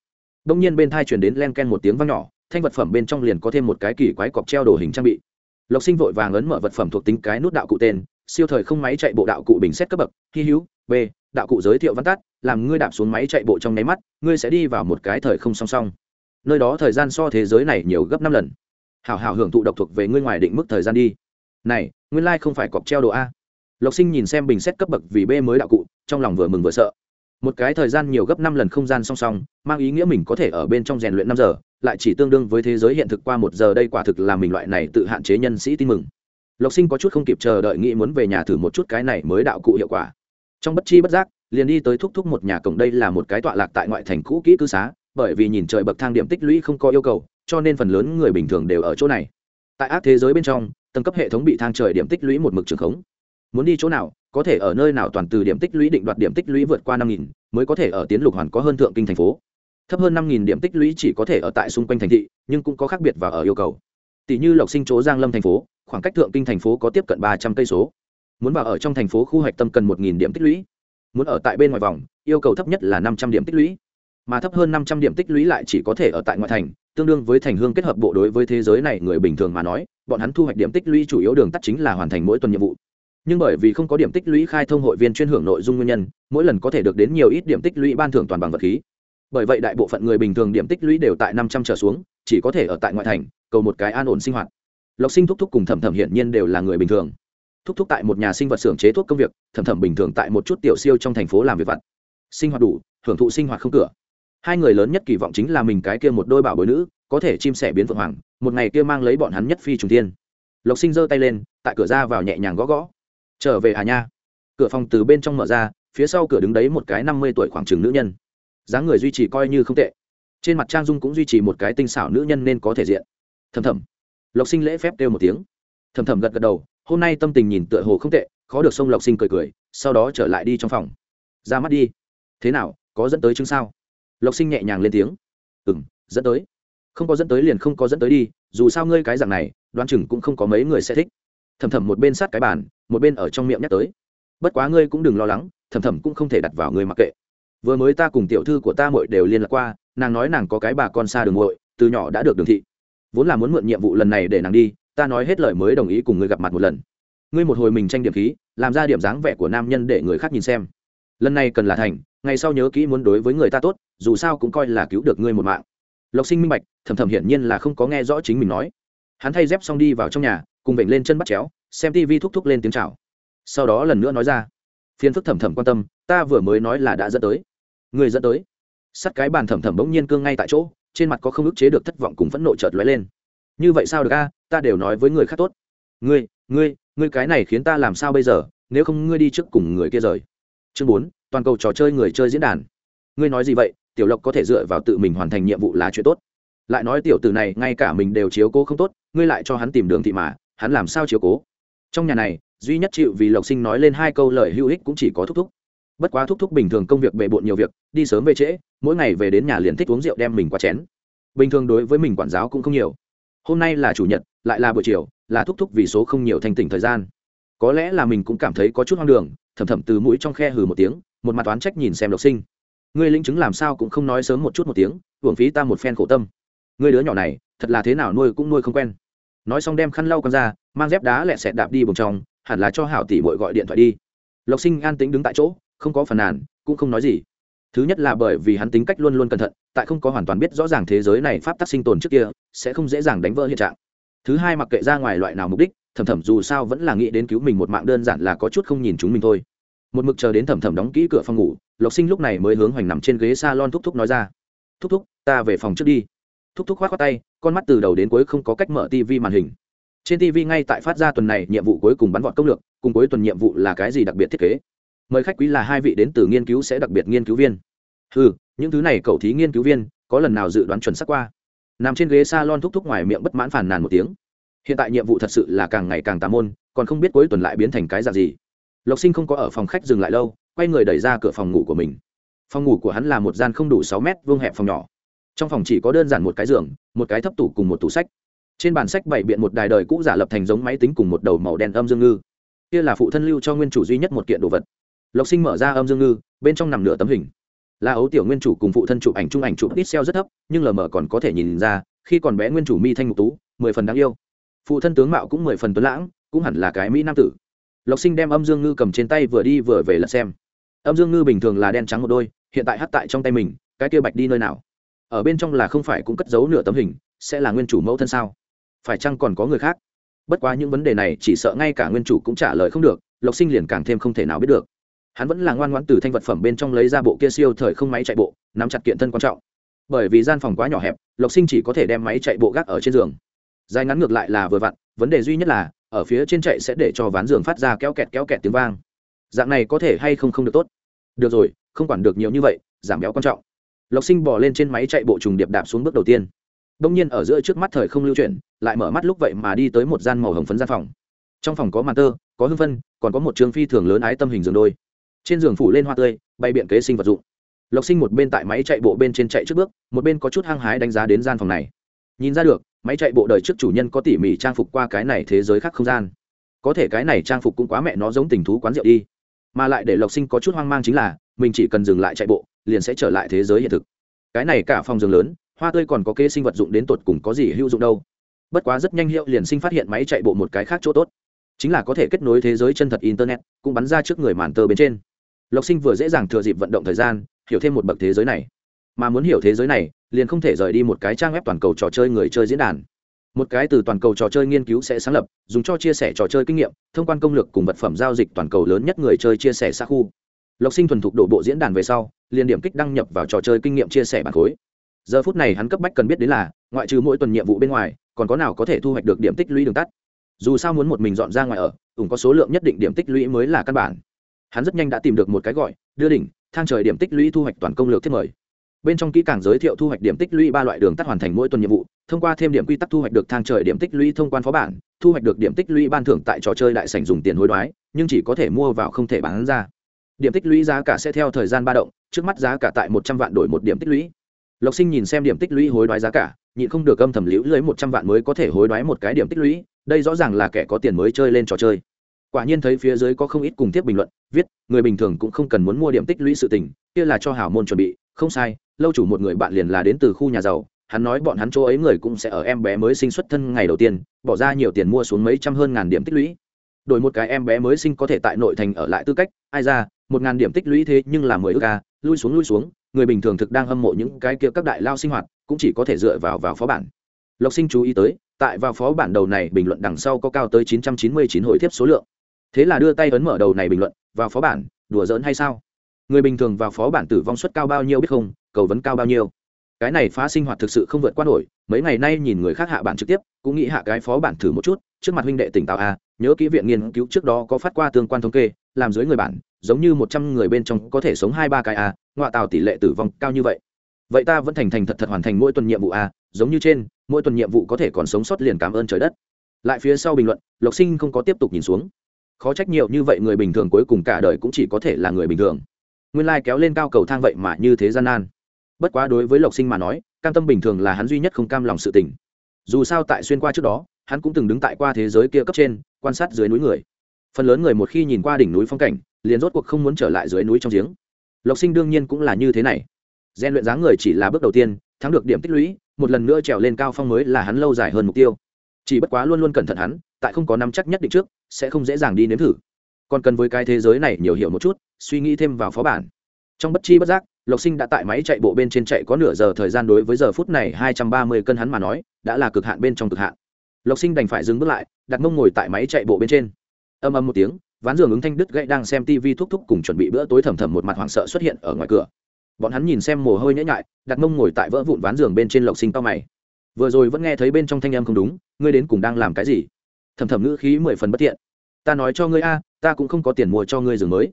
đông nhiên bên thai chuyển đến len ken một tiếng vang nhỏ, thanh vật phẩm bên trong liền có thêm một cái kỳ quái cọc treo đồ hình trang bị. Lộc sinh vội vàng ấn mở vật phẩm thuộc tính cái nút đạo cụ tên, siêu thời không máy chạy bộ đạo cụ bình xét cấp bậc hy hữu, b, đạo cụ giới thiệu văn tắt, làm ngươi đạp xuống máy chạy bộ trong nháy mắt, ngươi sẽ đi vào một cái thời không song song. Nơi đó thời gian so thế giới này nhiều gấp năm lần. Hảo hảo hưởng thụ độc thuộc về ngươi ngoài định mức thời gian đi. Này, nguyên lai、like、không phải cọc treo đồ a. Lộc sinh nhìn xem bình xét cấp bậc vì b mới đạo cụ, trong lòng vừa mừng vừa sợ một cái thời gian nhiều gấp năm lần không gian song song, mang ý nghĩa mình có thể ở bên trong rèn luyện năm giờ, lại chỉ tương đương với thế giới hiện thực qua một giờ, đây quả thực là mình loại này tự hạn chế nhân sĩ tin mừng. Lộc sinh có chút không kịp chờ đợi nghĩ muốn về nhà thử một chút cái này mới đạo cụ hiệu quả. Trong bất chi bất giác, liền đi tới thúc thúc một nhà cổng, đây là một cái tọa lạc tại ngoại thành cũ kỹ cư xá, bởi vì nhìn trời bậc thang điểm tích lũy không có yêu cầu, cho nên phần lớn người bình thường đều ở chỗ này. Tại ác thế giới bên trong, tầng cấp hệ thống bị thang trời điểm tích lũy một mực trường khống muốn đi chỗ nào, có thể ở nơi nào toàn từ điểm tích lũy định đoạt điểm tích lũy vượt qua năm nghìn, mới có thể ở tiến lục hoàn có hơn thượng kinh thành phố. Thấp hơn năm nghìn điểm tích lũy chỉ có thể ở tại xung quanh thành thị, nhưng cũng có khác biệt và ở yêu cầu. Tỷ như lộc sinh chỗ giang lâm thành phố, khoảng cách thượng kinh thành phố có tiếp cận ba trăm cây số. Muốn vào ở trong thành phố khu hoạch tâm cần một nghìn điểm tích lũy. Muốn ở tại bên ngoài vòng, yêu cầu thấp nhất là năm trăm điểm tích lũy. Mà thấp hơn năm trăm điểm tích lũy lại chỉ có thể ở tại ngoại thành, tương đương với thành hương kết hợp bộ đối với thế giới này người bình thường mà nói, bọn hắn thu hoạch điểm tích lũy chủ yếu đường tắt chính là hoàn thành mỗi tuần nhiệm vụ nhưng bởi vì không có điểm tích lũy khai thông hội viên chuyên hưởng nội dung nguyên nhân, mỗi lần có thể được đến nhiều ít điểm tích lũy ban thưởng toàn bằng vật khí. Bởi vậy đại bộ phận người bình thường điểm tích lũy đều tại năm trăm trở xuống, chỉ có thể ở tại ngoại thành, cầu một cái an ổn sinh hoạt. Lộc sinh thúc thúc cùng thẩm thẩm hiển nhiên đều là người bình thường. Thúc thúc tại một nhà sinh vật xưởng chế thuốc công việc, thẩm thẩm bình thường tại một chút tiểu siêu trong thành phố làm việc vặt. Sinh hoạt đủ, hưởng thụ sinh hoạt không cửa. Hai người lớn nhất kỳ vọng chính là mình cái kia một đôi bảo bối nữ, có thể chim sẻ biến vượng hoàng, một ngày kia mang lấy bọn hắn nhất phi trùng tiên lộc sinh giơ tay lên, tại cửa ra vào nhẹ nhàng gõ gõ trở về à nha. Cửa phòng từ bên trong mở ra, phía sau cửa đứng đấy một cái năm mươi tuổi khoảng chừng nữ nhân. Dáng người duy trì coi như không tệ. Trên mặt trang dung cũng duy trì một cái tinh xảo nữ nhân nên có thể diện. Thầm thầm. Lộc sinh lễ phép kêu một tiếng. Thầm thầm gật gật đầu, hôm nay tâm tình nhìn tựa hồ không tệ, khó được sông lộc sinh cười cười, sau đó trở lại đi trong phòng. Ra mắt đi. Thế nào, có dẫn tới chứng sao? Lộc sinh nhẹ nhàng lên tiếng. Ừ m dẫn tới. Không có dẫn tới liền không có dẫn tới đi, dù sao ngươi cái dạng này, đoán chừng cũng không có mấy người sẽ thích. Thầm thầm một bên sát cái bàn một bên ở trong miệng nhắc tới. Bất quá ngươi cũng đừng lo lắng thầm thầm cũng không thể đặt vào ngươi mặc kệ. Vừa mới ta cùng tiểu thư của ta muội đều liên lạc qua nàng nói nàng có cái bà con xa đường muội, từ nhỏ đã được đường thị. Vốn là muốn mượn nhiệm vụ lần này để nàng đi ta nói hết lời mới đồng ý cùng ngươi gặp mặt một lần. Ngươi một hồi mình tranh điểm khí làm ra điểm dáng vẻ của nam nhân để người khác nhìn xem. Lần này cần là thành ngày sau nhớ kỹ muốn đối với người ta tốt dù sao cũng coi là cứu được ngươi một mạng. Lộc sinh minh bạch thầm thầm hiển nhiên là không có nghe rõ chính mình nói. Hắn thay dép xong đi vào trong nhà cùng vểnh lên chân bắt chéo, xem tv thúc thúc lên tiếng chào. Sau đó lần nữa nói ra, phiền phức thẩm thẩm quan tâm, ta vừa mới nói là đã dẫn tới. Người dẫn tới. Sắt cái bàn thẩm thẩm bỗng nhiên cương ngay tại chỗ, trên mặt có không ức chế được thất vọng cùng phẫn nộ chợt lóe lên. Như vậy sao được a, ta đều nói với người khác tốt. Ngươi ngươi ngươi cái này khiến ta làm sao bây giờ, nếu không ngươi đi trước cùng người kia rời. Chương bốn, toàn cầu trò chơi người chơi diễn đàn. Ngươi nói gì vậy, tiểu lộc có thể dựa vào tự mình hoàn thành nhiệm vụ là chuyện tốt. Lại nói tiểu tử này ngay cả mình đều chiếu cố không tốt, ngươi lại cho hắn tìm đường thị mà hắn làm sao chiếu cố? Trong nhà này, duy nhất chịu vì lộc sinh nói lên hai câu lời hữu ích cũng chỉ có thúc thúc. Bất quá thúc thúc bình thường công việc bề bộn nhiều việc, đi sớm về trễ, mỗi ngày về đến nhà liền thích uống rượu đem mình qua chén. Bình thường đối với mình quản giáo cũng không nhiều. Hôm nay là chủ nhật, lại là buổi chiều, là thúc thúc vì số không nhiều thành tỉnh thời gian. Có lẽ là mình cũng cảm thấy có chút hoang đường, thầm thầm từ mũi trong khe hừ một tiếng, một mặt toán trách nhìn xem lộc sinh. Ngươi linh chứng làm sao cũng không nói sớm một chút một tiếng hưởng phí ta một phen khổ tâm. Ngươi đứa nhỏ này, thật là thế nào nuôi cũng nuôi không quen nói xong đem khăn lau con ra, mang dép đá lẹ sẹt đạp đi bồng trong, hẳn là cho hảo tỷ bội gọi điện thoại đi. Lộc sinh an tĩnh đứng tại chỗ, không có phản nàn, cũng không nói gì. Thứ nhất là bởi vì hắn tính cách luôn luôn cẩn thận, tại không có hoàn toàn biết rõ ràng thế giới này pháp tắc sinh tồn trước kia, sẽ không dễ dàng đánh vỡ hiện trạng. Thứ hai mặc kệ ra ngoài loại nào mục đích, thầm thầm dù sao vẫn là nghĩ đến cứu mình một mạng đơn giản là có chút không nhìn chúng mình thôi. Một mực chờ đến thầm thầm đóng kỹ cửa phòng ngủ, lộc sinh lúc này mới hướng hoành nằm trên ghế s a lon thúc thúc nói ra. Thúc thúc, ta về phòng trước đi thúc thúc khoát khoát tay, con mắt từ đầu đến cuối không có cách mở tv màn hình. Trên tv ngay tại phát ra tuần này nhiệm vụ cuối cùng bắn vọt công lược, cùng cuối tuần nhiệm vụ là cái gì đặc biệt thiết kế? Mời khách quý là hai vị đến từ nghiên cứu sẽ đặc biệt nghiên cứu viên. Ừ những thứ này cậu thí nghiên cứu viên, có lần nào dự đoán chuẩn xác qua? Nằm trên ghế s a lon thúc thúc ngoài miệng bất mãn phàn nàn một tiếng. Hiện tại nhiệm vụ thật sự là càng ngày càng tà môn, còn không biết cuối tuần lại biến thành cái dạng gì. Lộc sinh không có ở phòng khách dừng lại lâu, quay người đẩy ra cửa phòng ngủ của mình. Phòng ngủ của hắn là một gian không đủ sáu mét, vuông hẹp phòng nhỏ trong phòng chỉ có đơn giản một cái giường, một cái thấp tủ cùng một tủ sách. Trên bàn sách bày biện một đài đời cũ giả lập thành giống máy tính cùng một đầu màu đen âm dương ngư. Kia là phụ thân lưu cho nguyên chủ duy nhất một kiện đồ vật. Lộc sinh mở ra âm dương ngư, bên trong nằm nửa tấm hình. Là ấu tiểu nguyên chủ cùng phụ thân chụp ảnh chung ảnh chụp ít xeo rất thấp, nhưng lờ mờ còn có thể nhìn ra, khi còn bé nguyên chủ mi thanh ngục tú, mười phần đáng yêu. Phụ thân tướng mạo cũng mười phần tuấn lãng, cũng hẳn là cái mỹ nam tử. Lộc sinh đem âm dương ngư cầm trên tay vừa đi vừa về lật xem. Âm dương ngư bình thường là đen trắng một đôi, hiện tại hắt tại trong tay mình, cái kia bạch đi nơi nào? Ở bên trong là không phải cũng cất giấu nửa tấm hình, sẽ là nguyên chủ mẫu thân sao? Phải chăng còn có người khác? Bất quá những vấn đề này chỉ sợ ngay cả nguyên chủ cũng trả lời không được, lộc sinh liền càng thêm không thể nào biết được. Hắn vẫn là ngoan ngoãn từ thanh vật phẩm bên trong lấy ra bộ kia siêu thời không máy chạy bộ, nắm chặt kiện thân quan trọng. Bởi vì gian phòng quá nhỏ hẹp, lộc sinh chỉ có thể đem máy chạy bộ gác ở trên giường. Dài ngắn ngược lại là vừa vặn, vấn đề duy nhất là, ở phía trên chạy sẽ để cho ván giường phát ra kéo kẹt kéo kẹt tiếng vang. Dạng này có thể hay không không được tốt? Được rồi, không quản được nhiều như vậy, giảm béo quan trọng lộc sinh bỏ lên trên máy chạy bộ trùng điệp đạp xuống bước đầu tiên. Đông nhiên ở giữa trước mắt thời không lưu chuyển, lại mở mắt lúc vậy mà đi tới một gian màu hồng phấn gian phòng. Trong phòng có màn tơ, có hương phân, còn có một trường phi thường lớn ái tâm hình giường đôi. Trên giường phủ lên hoa tươi bay biện kế sinh vật dụng. Lộc sinh một bên tại máy chạy bộ bên trên chạy trước bước, một bên có chút hăng hái đánh giá đến gian phòng này. Nhìn ra được, máy chạy bộ đời trước chủ nhân có tỉ mỉ trang phục qua cái này thế giới khác không gian. Có thể cái này trang phục cũng quá mẹ nó giống tình thú quán rượu đi. Mà lại để lộc sinh có chút hoang mang chính là, mình chỉ cần dừng lại chạy bộ liền sẽ trở lại thế giới hiện thực. Cái này cả phòng giường lớn, hoa tươi còn có kế sinh vật dụng đến tột cùng có gì hữu dụng đâu. Bất quá rất nhanh hiệu liền sinh phát hiện máy chạy bộ một cái khác chỗ tốt. Chính là có thể kết nối thế giới chân thật internet, cũng bắn ra trước người màn tơ bên trên. Lộc sinh vừa dễ dàng thừa dịp vận động thời gian, hiểu thêm một bậc thế giới này. Mà muốn hiểu thế giới này, liền không thể rời đi một cái trang web toàn cầu trò chơi người chơi diễn đàn. Một cái từ toàn cầu trò chơi nghiên cứu sẽ sáng lập, dùng cho chia sẻ trò chơi kinh nghiệm, thông quan công lược cùng vật phẩm giao dịch toàn cầu lớn nhất người chơi chia sẻ xa khu lộc sinh thuần thục đổ bộ diễn đàn về sau liền điểm kích đăng nhập vào trò chơi kinh nghiệm chia sẻ bản khối. Giờ phút này hắn cấp bách cần biết đến là, ngoại trừ mỗi tuần nhiệm vụ bên ngoài, còn có nào có thể thu hoạch được điểm tích lũy đường tắt. Dù sao muốn một mình dọn ra ngoài ở, cũng có số lượng nhất định điểm tích lũy mới là căn bản. Hắn rất nhanh đã tìm được một cái gọi, đưa đỉnh, thang trời điểm tích lũy thu hoạch toàn công lược thiết mời. Bên trong kỹ càng giới thiệu thu hoạch điểm tích lũy ba loại đường tắt hoàn thành mỗi tuần nhiệm vụ, thông qua thêm điểm quy tắc thu hoạch được thang trời điểm tích lũy thông quan phó bản, thu hoạch được điểm tích lũy ban thưởng tại trò chơi đại sảnh dùng tiền hối đoái, nhưng chỉ có thể mua vào không thể bán ra điểm tích lũy giá cả sẽ theo thời gian ba động, trước mắt giá cả tại một trăm vạn đổi một điểm tích lũy. Lộc sinh nhìn xem điểm tích lũy hối đoái giá cả, nhịn không được âm thầm liễu lưới một trăm vạn mới có thể hối đoái một cái điểm tích lũy, đây rõ ràng là kẻ có tiền mới chơi lên trò chơi. Quả nhiên thấy phía dưới có không ít cùng tiếp bình luận, viết, người bình thường cũng không cần muốn mua điểm tích lũy sự tình, kia là cho hảo môn chuẩn bị, không sai, lâu chủ một người bạn liền là đến từ khu nhà giàu, hắn nói bọn hắn chỗ ấy người cũng sẽ ở em bé mới sinh xuất thân ngày đầu tiên, bỏ ra nhiều tiền mua xuống mấy trăm hơn ngàn điểm tích lũy đổi một cái em bé mới sinh có thể tại nội thành ở lại tư cách. Ai ra, một ngàn điểm tích lũy thế nhưng là mười ước ca, lui xuống lui xuống. Người bình thường thực đang hâm mộ những cái kia các đại lao sinh hoạt, cũng chỉ có thể dựa vào vào phó bản. Lộc sinh chú ý tới, tại vào phó bản đầu này bình luận đằng sau có cao tới chín trăm chín mươi chín hồi thiếp số lượng. Thế là đưa tay ấn mở đầu này bình luận, vào phó bản, đùa giỡn hay sao? Người bình thường vào phó bản tử vong suất cao bao nhiêu biết không, cầu vấn cao bao nhiêu. Cái này phá sinh hoạt thực sự không vượt qua nổi, mấy ngày nay nhìn người khác hạ bản trực tiếp, cũng nghĩ hạ cái phó bản thử một chút, trước mặt huynh đệ tỉnh táo a nhớ kỹ viện nghiên cứu trước đó có phát qua tương quan thống kê, làm dưới người bản, giống như một trăm người bên trong có thể sống hai ba cái a ngoại tàu tỷ lệ tử vong cao như vậy. Vậy ta vẫn thành thành thật thật hoàn thành mỗi tuần nhiệm vụ a, giống như trên, mỗi tuần nhiệm vụ có thể còn sống sót liền cảm ơn trời đất. Lại phía sau bình luận, lộc sinh không có tiếp tục nhìn xuống. Khó trách nhiều như vậy người bình thường cuối cùng cả đời cũng chỉ có thể là người bình thường. Nguyên lai kéo lên cao cầu thang vậy mà như thế gian nan. Bất quá đối với lộc sinh mà nói, cam tâm bình thường là hắn duy nhất không cam lòng sự tình. Dù sao tại xuyên qua trước đó hắn cũng từng đứng tại qua thế giới kia cấp trên, quan sát dưới núi người. Phần lớn người một khi nhìn qua đỉnh núi phong cảnh, liền rốt cuộc không muốn trở lại dưới núi trong giếng. Lộc sinh đương nhiên cũng là như thế này. Gian luyện dáng người chỉ là bước đầu tiên, thắng được điểm tích lũy, một lần nữa trèo lên cao phong mới là hắn lâu dài hơn mục tiêu. Chỉ bất quá luôn luôn cẩn thận hắn, tại không có nắm chắc nhất định trước, sẽ không dễ dàng đi nếm thử. Còn cần với cái thế giới này nhiều hiểu một chút, suy nghĩ thêm vào phó bản. Trong bất chi bất giác, lộc sinh đã tại máy chạy bộ bên trên chạy có nửa giờ thời gian đối với giờ phút này hai trăm ba mươi cân hắn mà nói, đã là cực hạn bên trong cực hạn lộc sinh đành phải dừng bước lại, đặt mông ngồi tại máy chạy bộ bên trên. Âm âm một tiếng, ván giường ứng thanh đứt gãy đang xem tv thúc thúc cùng chuẩn bị bữa tối thầm thầm một mặt hoảng sợ xuất hiện ở ngoài cửa. Bọn hắn nhìn xem mồ hôi nhễ nhại, đặt mông ngồi tại vỡ vụn ván giường bên trên lộc sinh to mày. Vừa rồi vẫn nghe thấy bên trong thanh em không đúng, ngươi đến cùng đang làm cái gì? Thầm thầm ngữ khí mười phần bất tiện. Ta nói cho ngươi a, ta cũng không có tiền mua cho ngươi giường mới.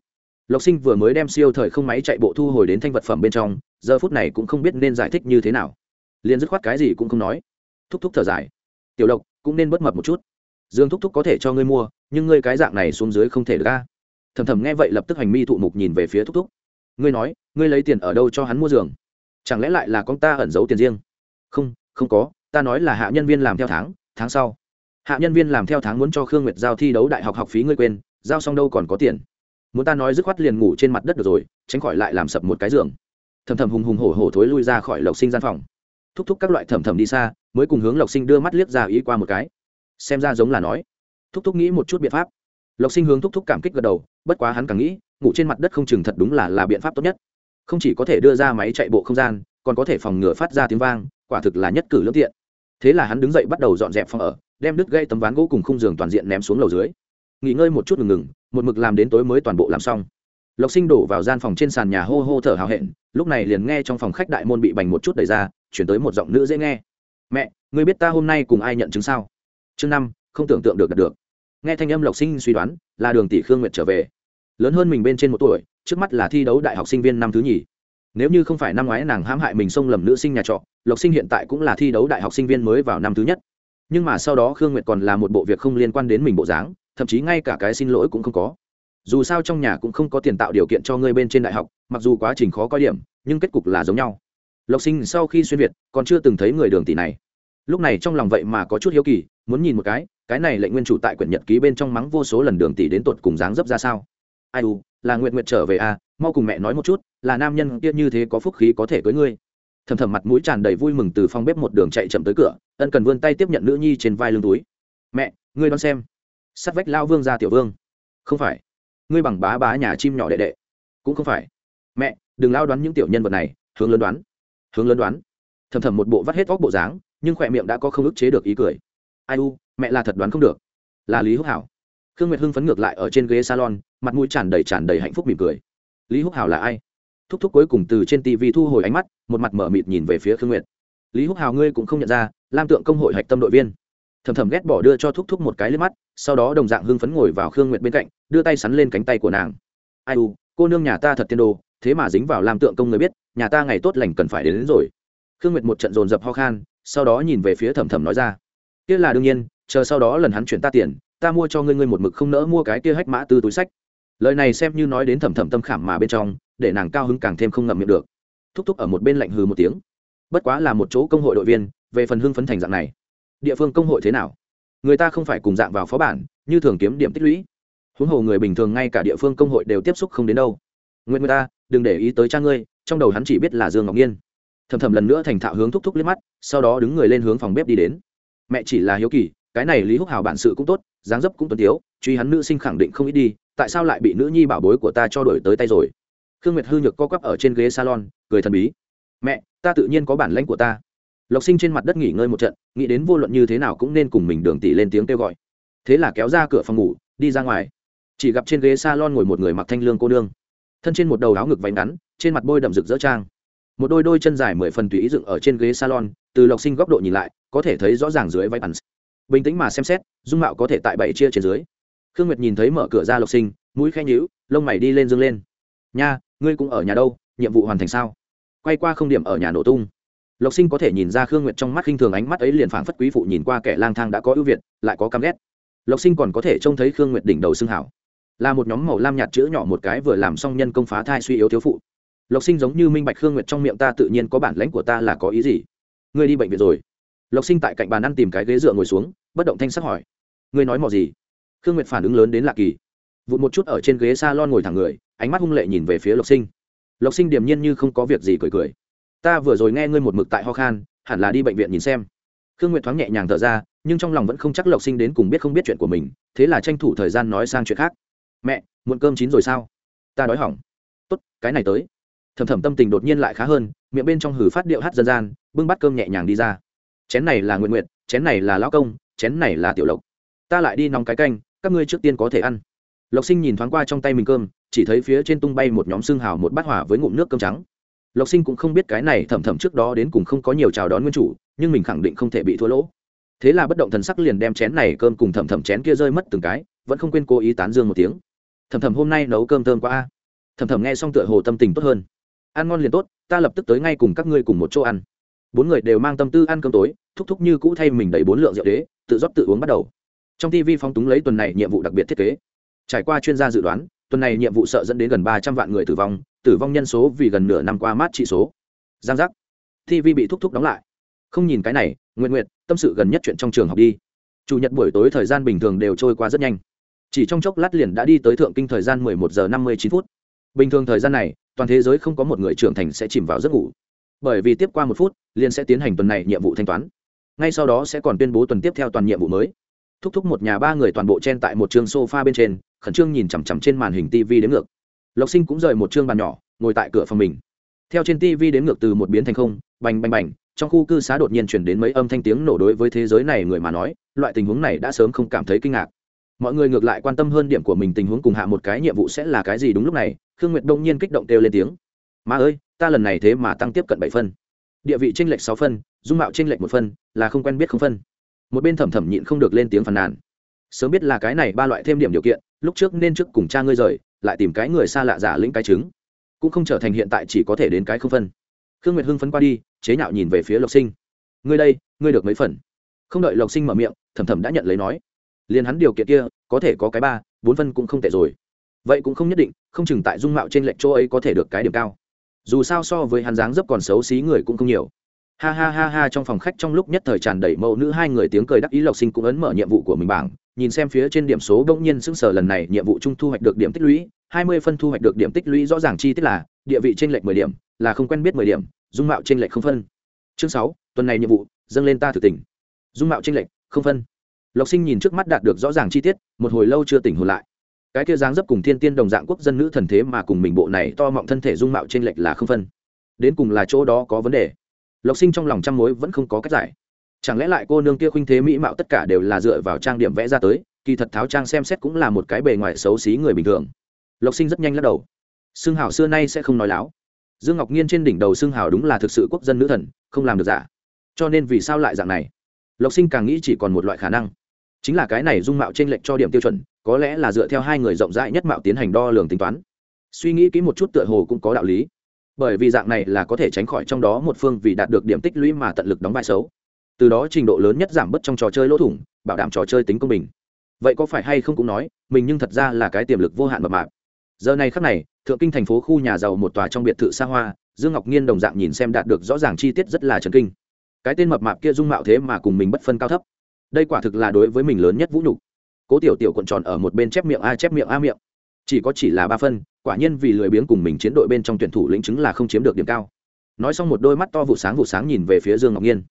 Lộc sinh vừa mới đem siêu thời không máy chạy bộ thu hồi đến thanh vật phẩm bên trong, giờ phút này cũng không biết nên giải thích như thế nào. Liền dứt khoát cái gì cũng không nói. Thúc thúc thở dài. Tiểu lộc cũng nên bất mập một chút. Dương thúc thúc có thể cho ngươi mua, nhưng ngươi cái dạng này xuống dưới không thể được ca thầm thầm nghe vậy lập tức hành mi thụ mục nhìn về phía thúc thúc. Ngươi nói, ngươi lấy tiền ở đâu cho hắn mua giường? Chẳng lẽ lại là con ta ẩn giấu tiền riêng? Không không có, ta nói là hạ nhân viên làm theo tháng tháng sau. Hạ nhân viên làm theo tháng muốn cho khương nguyệt giao thi đấu đại học học phí ngươi quên, giao xong đâu còn có tiền. Muốn ta nói dứt khoát liền ngủ trên mặt đất được rồi, tránh khỏi lại làm sập một cái giường. Thầm thầm hùng hùng hổ hổ thối lui ra khỏi lộc sinh gian phòng. Thúc thúc các loại thầm thầm đi xa mới cùng hướng lộc sinh đưa mắt liếc ra ý qua một cái. Xem ra giống là nói. Thúc thúc nghĩ một chút biện pháp. Lộc sinh hướng thúc thúc cảm kích gật đầu, bất quá hắn càng nghĩ, ngủ trên mặt đất không chừng thật đúng là là biện pháp tốt nhất. Không chỉ có thể đưa ra máy chạy bộ không gian, còn có thể phòng ngừa phát ra tiếng vang, quả thực là nhất cử lương tiện. Thế là hắn đứng dậy bắt đầu dọn dẹp phòng ở, đem đứt gây tấm ván gỗ cùng khung giường toàn diện ném xuống lầu dưới. Nghỉ ngơi một chút ngừng ngừng, một mực làm đến tối mới toàn bộ làm xong. Lộc sinh đổ vào gian phòng trên sàn nhà hô hô thở hào hẹn, lúc này liền nghe trong phòng khách đại môn bị bành một chút đẩy ra, chuyển tới một giọng nữ dễ nghe mẹ người biết ta hôm nay cùng ai nhận chứng sao? Chương năm, không tưởng tượng được đạt được. Nghe thanh âm lộc sinh suy đoán, là đường tỷ khương nguyệt trở về. Lớn hơn mình bên trên một tuổi, trước mắt là thi đấu đại học sinh viên năm thứ nhì. Nếu như không phải năm ngoái nàng hãm hại mình xông lầm nữ sinh nhà trọ, lộc sinh hiện tại cũng là thi đấu đại học sinh viên mới vào năm thứ nhất. Nhưng mà sau đó khương nguyệt còn là một bộ việc không liên quan đến mình bộ dáng, thậm chí ngay cả cái xin lỗi cũng không có. Dù sao trong nhà cũng không có tiền tạo điều kiện cho ngươi bên trên đại học, mặc dù quá trình khó coi điểm, nhưng kết cục là giống nhau lộc sinh sau khi xuyên việt, còn chưa từng thấy người đường tỷ này. Lúc này trong lòng vậy mà có chút hiếu kỳ, muốn nhìn một cái cái này lệnh nguyên chủ tại quyển nhật ký bên trong mắng vô số lần đường tỷ đến tột cùng dáng dấp ra sao. Ai u, là nguyện nguyện trở về à mau cùng mẹ nói một chút, là nam nhân kia như thế có phúc khí có thể cưới ngươi. Thầm thầm mặt mũi tràn đầy vui mừng từ phòng bếp một đường chạy chậm tới cửa, ân cần vươn tay tiếp nhận nữ nhi trên vai lưng túi. Mẹ, ngươi đón xem. Sắt vách lao vương ra tiểu vương. Không phải. Ngươi bằng bá bá nhà chim nhỏ đệ đệ. Cũng không phải. Mẹ, đừng lao đoán những tiểu nhân vật này, hướng lớn đoán hướng lớn đoán. Thầm thầm một bộ vắt hết vóc bộ dáng, nhưng khỏe miệng đã có không ức chế được ý cười. Ai u, mẹ là thật đoán không được. Là lý húc hảo. Khương nguyệt hưng phấn ngược lại ở trên ghế salon, mặt mũi tràn đầy tràn đầy hạnh phúc mỉm cười. Lý húc hảo là ai? Thúc thúc cuối cùng từ trên tv thu hồi ánh mắt, một mặt mở mịt nhìn về phía khương nguyệt. Lý húc Hảo ngươi cũng không nhận ra, lam tượng công hội hạch tâm đội viên. Thầm thầm ghét bỏ đưa cho thúc thúc một cái lên mắt, sau đó đồng dạng hưng phấn ngồi vào khương nguyệt bên cạnh, đưa tay sắn lên cánh tay của nàng. Ai u, cô nương nhà ta thật tiên đồ thế mà dính vào làm tượng công người biết nhà ta ngày tốt lành cần phải đến, đến rồi. Khương nguyệt một trận dồn dập ho khan sau đó nhìn về phía thầm thầm nói ra. Kia là đương nhiên chờ sau đó lần hắn chuyển ta tiền ta mua cho ngươi ngươi một mực không nỡ mua cái kia hách mã tư túi sách. Lời này xem như nói đến thầm thầm tâm khảm mà bên trong để nàng cao hứng càng thêm không ngậm miệng được. Thúc thúc ở một bên lạnh hừ một tiếng. Bất quá là một chỗ công hội đội viên về phần hưng phấn thành dạng này. Địa phương công hội thế nào? Người ta không phải cùng dạng vào phó bản như thường kiếm điểm tích lũy. Huống hồ người bình thường ngay cả địa phương công hội đều tiếp xúc không đến đâu. Nguyện người ta đừng để ý tới cha ngươi, trong đầu hắn chỉ biết là dương ngọc nhiên thầm thầm lần nữa thành thạo hướng thúc thúc liếc mắt, sau đó đứng người lên hướng phòng bếp đi đến. Mẹ chỉ là hiếu kỳ, cái này lý húc hào bản sự cũng tốt, dáng dấp cũng tuân tiếu, truy hắn nữ sinh khẳng định không ít đi, tại sao lại bị nữ nhi bảo bối của ta cho đổi tới tay rồi? Khương nguyệt hư nhược co quắp ở trên ghế salon, cười thần bí. Mẹ, ta tự nhiên có bản lãnh của ta. Lộc sinh trên mặt đất nghỉ ngơi một trận, nghĩ đến vô luận như thế nào cũng nên cùng mình đường tỷ lên tiếng kêu gọi. Thế là kéo ra cửa phòng ngủ, đi ra ngoài. Chỉ gặp trên ghế salon ngồi một người mặc thanh lương cô nương thân trên một đầu áo ngực váy ngắn, trên mặt bôi đậm rực rỡ trang. Một đôi đôi chân dài mười phần tùy ý dựng ở trên ghế salon, từ lộc sinh góc độ nhìn lại, có thể thấy rõ ràng dưới váy bắn bình tĩnh mà xem xét, dung mạo có thể tại bảy chia trên dưới. Khương nguyệt nhìn thấy mở cửa ra lộc sinh, mũi khe nhíu, lông mày đi lên dương lên. Nha, ngươi cũng ở nhà đâu? Nhiệm vụ hoàn thành sao? Quay qua không điểm ở nhà nổ tung. Lộc sinh có thể nhìn ra khương nguyệt trong mắt khinh thường ánh mắt ấy liền phảng phất quý phụ nhìn qua kẻ lang thang đã có ưu việt, lại có căm ghét. Lộc sinh còn có thể trông thấy khương nguyệt đỉnh đầu xương hảo là một nhóm màu lam nhạt chữ nhỏ một cái vừa làm xong nhân công phá thai suy yếu thiếu phụ. Lộc sinh giống như minh bạch khương nguyệt trong miệng ta tự nhiên có bản lãnh của ta là có ý gì? Ngươi đi bệnh viện rồi. Lộc sinh tại cạnh bàn ăn tìm cái ghế dựa ngồi xuống, bất động thanh sắc hỏi. Ngươi nói mò gì? Khương nguyệt phản ứng lớn đến lạ kỳ. Vụt một chút ở trên ghế s a lon ngồi thẳng người, ánh mắt hung lệ nhìn về phía lộc sinh. Lộc sinh điềm nhiên như không có việc gì cười cười. Ta vừa rồi nghe ngươi một mực tại ho khan, hẳn là đi bệnh viện nhìn xem. Khương nguyệt thoáng nhẹ nhàng thở ra, nhưng trong lòng vẫn không chắc lộc sinh đến cùng biết không biết chuyện của mình, thế là tranh thủ thời gian nói sang chuyện khác mẹ, muộn cơm chín rồi sao? Ta đói hỏng. Tốt, cái này tới. Thầm thầm tâm tình đột nhiên lại khá hơn, miệng bên trong hử phát điệu hát dân gian bưng bắt cơm nhẹ nhàng đi ra. Chén này là nguyện nguyện chén này là lão công, chén này là tiểu lộc. Ta lại đi nóng cái canh, các ngươi trước tiên có thể ăn. Lộc sinh nhìn thoáng qua trong tay mình cơm, chỉ thấy phía trên tung bay một nhóm xương hào một bát hỏa với ngụm nước cơm trắng. Lộc sinh cũng không biết cái này thầm thầm trước đó đến cùng không có nhiều chào đón nguyên chủ, nhưng mình khẳng định không thể bị thua lỗ. Thế là bất động thần sắc liền đem chén này cơm cùng thầm thầm chén kia rơi mất từng cái vẫn không quên cố ý tán dương một tiếng. Thầm thầm hôm nay nấu cơm thơm quá a. Thầm thầm nghe xong tựa hồ tâm tình tốt hơn. Ăn ngon liền tốt, ta lập tức tới ngay cùng các ngươi cùng một chỗ ăn. Bốn người đều mang tâm tư ăn cơm tối, thúc thúc như cũ thay mình đầy bốn lượng rượu đế, tự rót tự uống bắt đầu. Trong tv phong túng lấy tuần này nhiệm vụ đặc biệt thiết kế. Trải qua chuyên gia dự đoán, tuần này nhiệm vụ sợ dẫn đến gần ba trăm vạn người tử vong tử vong nhân số vì gần nửa năm qua mát trị số. Giang giác. Tv bị thúc thúc đóng lại. Không nhìn cái này nguyện nguyện tâm sự gần nhất chuyện trong trường học đi. Chủ nhật buổi tối thời gian bình thường đều trôi qua rất nhanh chỉ trong chốc lát liền đã đi tới thượng kinh thời gian 11 giờ 59 phút. Bình thường thời gian này, toàn thế giới không có một người trưởng thành sẽ chìm vào giấc ngủ. Bởi vì tiếp qua một phút, liền sẽ tiến hành tuần này nhiệm vụ thanh toán. Ngay sau đó sẽ còn tuyên bố tuần tiếp theo toàn nhiệm vụ mới. Thúc thúc một nhà ba người toàn bộ chen tại một trường sofa bên trên, khẩn trương nhìn chằm chằm trên màn hình tv đến ngược. Lộc sinh cũng rời một chương bàn nhỏ, ngồi tại cửa phòng mình. Theo trên tv đến ngược từ một biến thành không, bành bành bành, trong khu cư xá đột nhiên chuyển đến mấy âm thanh tiếng nổ đối với thế giới này người mà nói, loại tình huống này đã sớm không cảm thấy kinh ngạc mọi người ngược lại quan tâm hơn điểm của mình, tình huống cùng hạ một cái nhiệm vụ sẽ là cái gì? Đúng lúc này, khương nguyệt đông nhiên kích động kêu lên tiếng. Mà ơi, ta lần này thế mà tăng tiếp cận bảy phân. Địa vị tranh lệch sáu phân, dung mạo tranh lệch một phân, là không quen biết không phân. Một bên thẩm thẩm nhịn không được lên tiếng phàn nàn. Sớm biết là cái này ba loại thêm điểm điều kiện, lúc trước nên trước cùng cha ngươi rời, lại tìm cái người xa lạ giả lĩnh cái trứng. Cũng không trở thành hiện tại chỉ có thể đến cái không phân. Khương nguyệt hưng phấn qua đi, chế nhạo nhìn về phía lộc sinh. Ngươi đây, ngươi được mấy phần? Không đợi lộc sinh mở miệng thẩm thẩm đã nhận lấy nói liền hắn điều kiện kia, có thể có cái ba, bốn phân cũng không tệ rồi. Vậy cũng không nhất định, không chừng tại dung mạo trên lệnh chỗ ấy có thể được cái điểm cao. Dù sao so với hắn dáng dấp còn xấu xí người cũng không nhiều. Ha ha ha ha, trong phòng khách trong lúc nhất thời tràn đầy mẫu nữ hai người tiếng cười đắc ý lộc sinh cũng ấn mở nhiệm vụ của mình bảng, nhìn xem phía trên điểm số bỗng nhiên sững sờ lần này, nhiệm vụ chung thu hoạch được điểm tích lũy, hai mươi phân thu hoạch được điểm tích lũy rõ ràng chi tiết là, địa vị trên lệch mười điểm, là không quen biết mười điểm, dung mạo trên lệch không phân. Chương sáu, tuần này nhiệm vụ, dâng lên ta thử tình. Dung mạo trên lệch, không phân lộc sinh nhìn trước mắt đạt được rõ ràng chi tiết, một hồi lâu chưa tỉnh hồn lại. Cái kia dáng dấp cùng thiên tiên đồng dạng quốc dân nữ thần thế mà cùng mình bộ này to mọng thân thể dung mạo trên lệch là không phân. Đến cùng là chỗ đó có vấn đề? Lộc sinh trong lòng trăm mối vẫn không có cách giải. Chẳng lẽ lại cô nương kia khuynh thế mỹ mạo tất cả đều là dựa vào trang điểm vẽ ra tới, kỳ thật tháo trang xem xét cũng là một cái bề ngoài xấu xí người bình thường. Lộc sinh rất nhanh lắc đầu. Xương hảo xưa nay sẽ không nói láo. Dương ngọc nhiên trên đỉnh đầu xương hảo đúng là thực sự quốc dân nữ thần, không làm được giả. Cho nên vì sao lại dạng này? Lộc sinh càng nghĩ chỉ còn một loại khả năng chính là cái này dung mạo trên lệnh lệch cho điểm tiêu chuẩn, có lẽ là dựa theo hai người rộng rãi nhất mạo tiến hành đo lường tính toán. Suy nghĩ kỹ một chút tựa hồ cũng có đạo lý. Bởi vì dạng này là có thể tránh khỏi trong đó một phương vì đạt được điểm tích lũy mà tận lực đóng vai xấu. Từ đó trình độ lớn nhất giảm bớt trong trò chơi lỗ thủng, bảo đảm trò chơi tính công bình. Vậy có phải hay không cũng nói, mình nhưng thật ra là cái tiềm lực vô hạn mập mạp. Giờ này khắc này, thượng kinh thành phố khu nhà giàu một tòa trong biệt thự xa hoa, dương ngọc nhiên đồng dạng nhìn xem đạt được rõ ràng chi tiết rất là trần kinh. Cái tên mập mạp kia dung mạo thế mà cùng mình bất phân cao thấp đây quả thực là đối với mình lớn nhất vũ nhục. Cố tiểu tiểu cuộn tròn ở một bên chép miệng a, chép miệng a miệng. Chỉ có chỉ là ba phân, quả nhiên vì lười biếng cùng mình chiến đội bên trong tuyển thủ lĩnh chứng là không chiếm được điểm cao. Nói xong một đôi mắt to vụ sáng vụ sáng nhìn về phía dương ngọc nhiên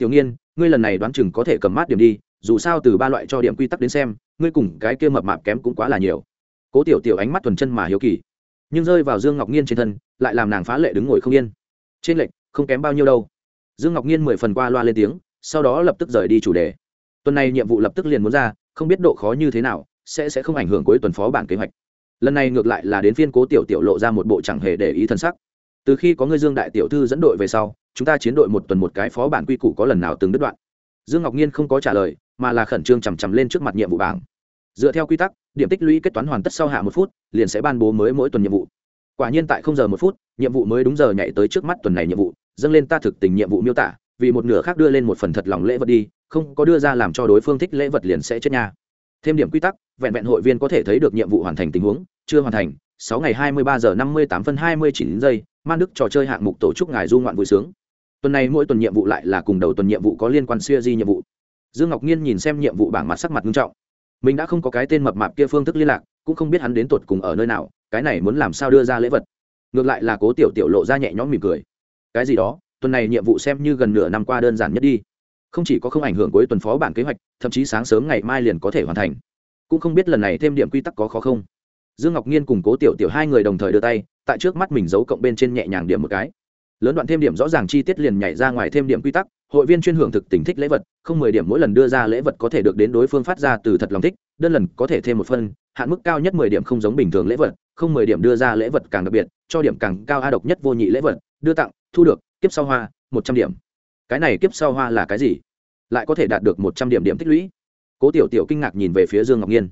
tiểu nghiên, ngươi lần này đoán chừng có thể cầm mát điểm đi, dù sao từ ba loại cho điểm quy tắc đến xem, ngươi cùng cái kia mập mạp kém cũng quá là nhiều. Cố tiểu tiểu ánh mắt thuần chân mà hiếu kỳ, nhưng rơi vào dương ngọc nhiên trên thân, lại làm nàng phá lệ đứng ngồi không yên. Trên lệnh không kém bao nhiêu đâu. Dương ngọc nhiên mười phần qua loa lên tiếng, sau đó lập tức rời đi chủ đề tuần này nhiệm vụ lập tức liền muốn ra, không biết độ khó như thế nào, sẽ sẽ không ảnh hưởng cuối tuần phó bản kế hoạch. Lần này ngược lại là đến phiên cố tiểu tiểu lộ ra một bộ chẳng hề để ý thân sắc. Từ khi có ngươi dương đại tiểu thư dẫn đội về sau, chúng ta chiến đội một tuần một cái phó bản quy củ có lần nào từng đứt đoạn. Dương ngọc nhiên không có trả lời, mà là khẩn trương chằm chằm lên trước mặt nhiệm vụ bảng. Dựa theo quy tắc, điểm tích lũy kết toán hoàn tất sau hạ một phút, liền sẽ ban bố mới mỗi tuần nhiệm vụ. Quả nhiên tại không giờ một phút, nhiệm vụ mới đúng giờ nhảy tới trước mắt tuần này nhiệm vụ, dâng lên ta thực tình nhiệm vụ miêu tả, vì một nửa khác đưa lên một phần thật lòng lễ vật đi không có đưa ra làm cho đối phương thích lễ vật liền sẽ chết nha. Thêm điểm quy tắc, vẹn vẹn hội viên có thể thấy được nhiệm vụ hoàn thành tình huống, chưa hoàn thành, sáu ngày hai mươi ba giờ năm mươi tám phân hai mươi chín giây, man đức trò chơi hạng mục tổ chức ngài du ngoạn vui sướng. Tuần này mỗi tuần nhiệm vụ lại là cùng đầu tuần nhiệm vụ có liên quan siêu di nhiệm vụ. Dương ngọc nhiên nhìn xem nhiệm vụ bảng mặt sắc mặt nghiêm trọng. Mình đã không có cái tên mập mạp kia phương thức liên lạc, cũng không biết hắn đến tột cùng ở nơi nào, cái này muốn làm sao đưa ra lễ vật. Ngược lại là cố tiểu tiểu lộ ra nhẹ nhõm mỉm cười. Cái gì đó, tuần này nhiệm vụ xem như gần nửa năm qua đơn giản nhất đi không chỉ có không ảnh hưởng cuối tuần phó bản kế hoạch, thậm chí sáng sớm ngày mai liền có thể hoàn thành. Cũng không biết lần này thêm điểm quy tắc có khó không. Dương ngọc nhiên cùng cố tiểu tiểu hai người đồng thời đưa tay, tại trước mắt mình giấu cộng bên trên nhẹ nhàng điểm một cái. Lớn đoạn thêm điểm rõ ràng chi tiết liền nhảy ra ngoài thêm điểm quy tắc, hội viên chuyên hưởng thực tình thích lễ vật, không mười điểm mỗi lần đưa ra lễ vật có thể được đến đối phương phát ra từ thật lòng thích, đơn lần có thể thêm một phân hạn mức cao nhất mười điểm không giống bình thường lễ vật, không mười điểm đưa ra lễ vật càng đặc biệt, cho điểm càng cao a độc nhất vô nhị lễ vật, đưa tặng, thu được, kiếp sau hoa, một trăm điểm cái này kiếp sau hoa là cái gì? Lại có thể đạt được một trăm điểm điểm tích lũy? Cố tiểu tiểu kinh ngạc nhìn về phía dương ngọc nhiên.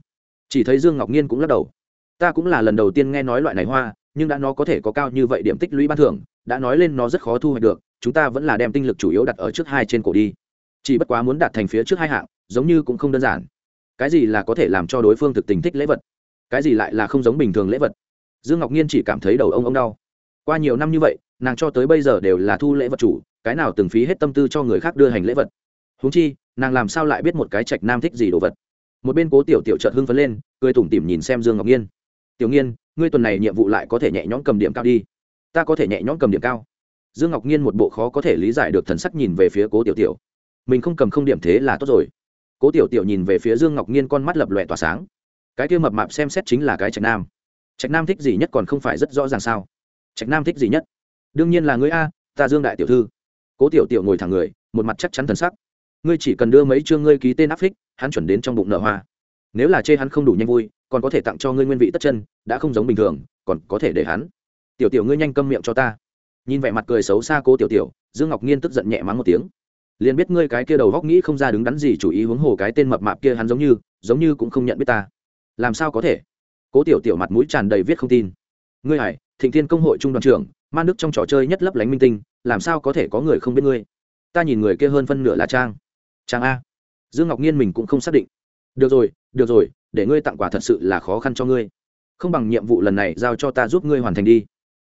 Chỉ thấy dương ngọc nhiên cũng lắc đầu. Ta cũng là lần đầu tiên nghe nói loại này hoa, nhưng đã nó có thể có cao như vậy điểm tích lũy ban thưởng, đã nói lên nó rất khó thu hoạch được, chúng ta vẫn là đem tinh lực chủ yếu đặt ở trước hai trên cổ đi. Chỉ bất quá muốn đạt thành phía trước hai hạng, giống như cũng không đơn giản. Cái gì là có thể làm cho đối phương thực tình thích lễ vật? Cái gì lại là không giống bình thường lễ vật? Dương ngọc nhiên chỉ cảm thấy đầu ông ông đau. Qua nhiều năm như vậy, nàng cho tới bây giờ đều là thu lễ vật chủ cái nào từng phí hết tâm tư cho người khác đưa hành lễ vật. Húng chi, nàng làm sao lại biết một cái trạch nam thích gì đồ vật? Một bên cố tiểu tiểu trợt hưng phấn lên, cười tủm tỉm nhìn xem dương ngọc nhiên tiểu nghiên, ngươi tuần này nhiệm vụ lại có thể nhẹ nhõm cầm điểm cao đi. Ta có thể nhẹ nhõm cầm điểm cao. Dương ngọc nhiên một bộ khó có thể lý giải được thần sắc nhìn về phía cố tiểu tiểu. Mình không cầm không điểm thế là tốt rồi. Cố tiểu tiểu nhìn về phía dương ngọc nhiên con mắt lập lòe tỏa sáng. Cái kia mập mạp xem xét chính là cái trạch nam. Trạch nam thích gì nhất còn không phải rất rõ ràng sao? Trạch nam thích gì nhất? Đương nhiên là ngươi a, ta dương đại tiểu thư cố tiểu tiểu ngồi thẳng người, một mặt chắc chắn thần sắc. Ngươi chỉ cần đưa mấy chương ngươi ký tên áp phích, hắn chuẩn đến trong bụng nợ hoa. Nếu là chê hắn không đủ nhanh vui, còn có thể tặng cho ngươi nguyên vị tất chân, đã không giống bình thường, còn có thể để hắn. Tiểu tiểu ngươi nhanh câm miệng cho ta. Nhìn vẻ mặt cười xấu xa cố tiểu tiểu, dương ngọc nhiên tức giận nhẹ mắng một tiếng. Liền biết ngươi cái kia đầu góc nghĩ không ra đứng đắn gì chủ ý huống hồ cái tên mập mạp kia hắn giống như giống như cũng không nhận biết ta. Làm sao có thể? Cố tiểu tiểu mặt mũi tràn đầy viết không tin. Ngươi hải thịnh thiên công hội trung đoàn trưởng man đức trong trò chơi nhất lấp lánh minh tinh làm sao có thể có người không biết ngươi? Ta nhìn người kia hơn phân nửa là trang. Trang a. Dương ngọc nhiên mình cũng không xác định. Được rồi được rồi, để ngươi tặng quà thật sự là khó khăn cho ngươi. Không bằng nhiệm vụ lần này giao cho ta giúp ngươi hoàn thành đi.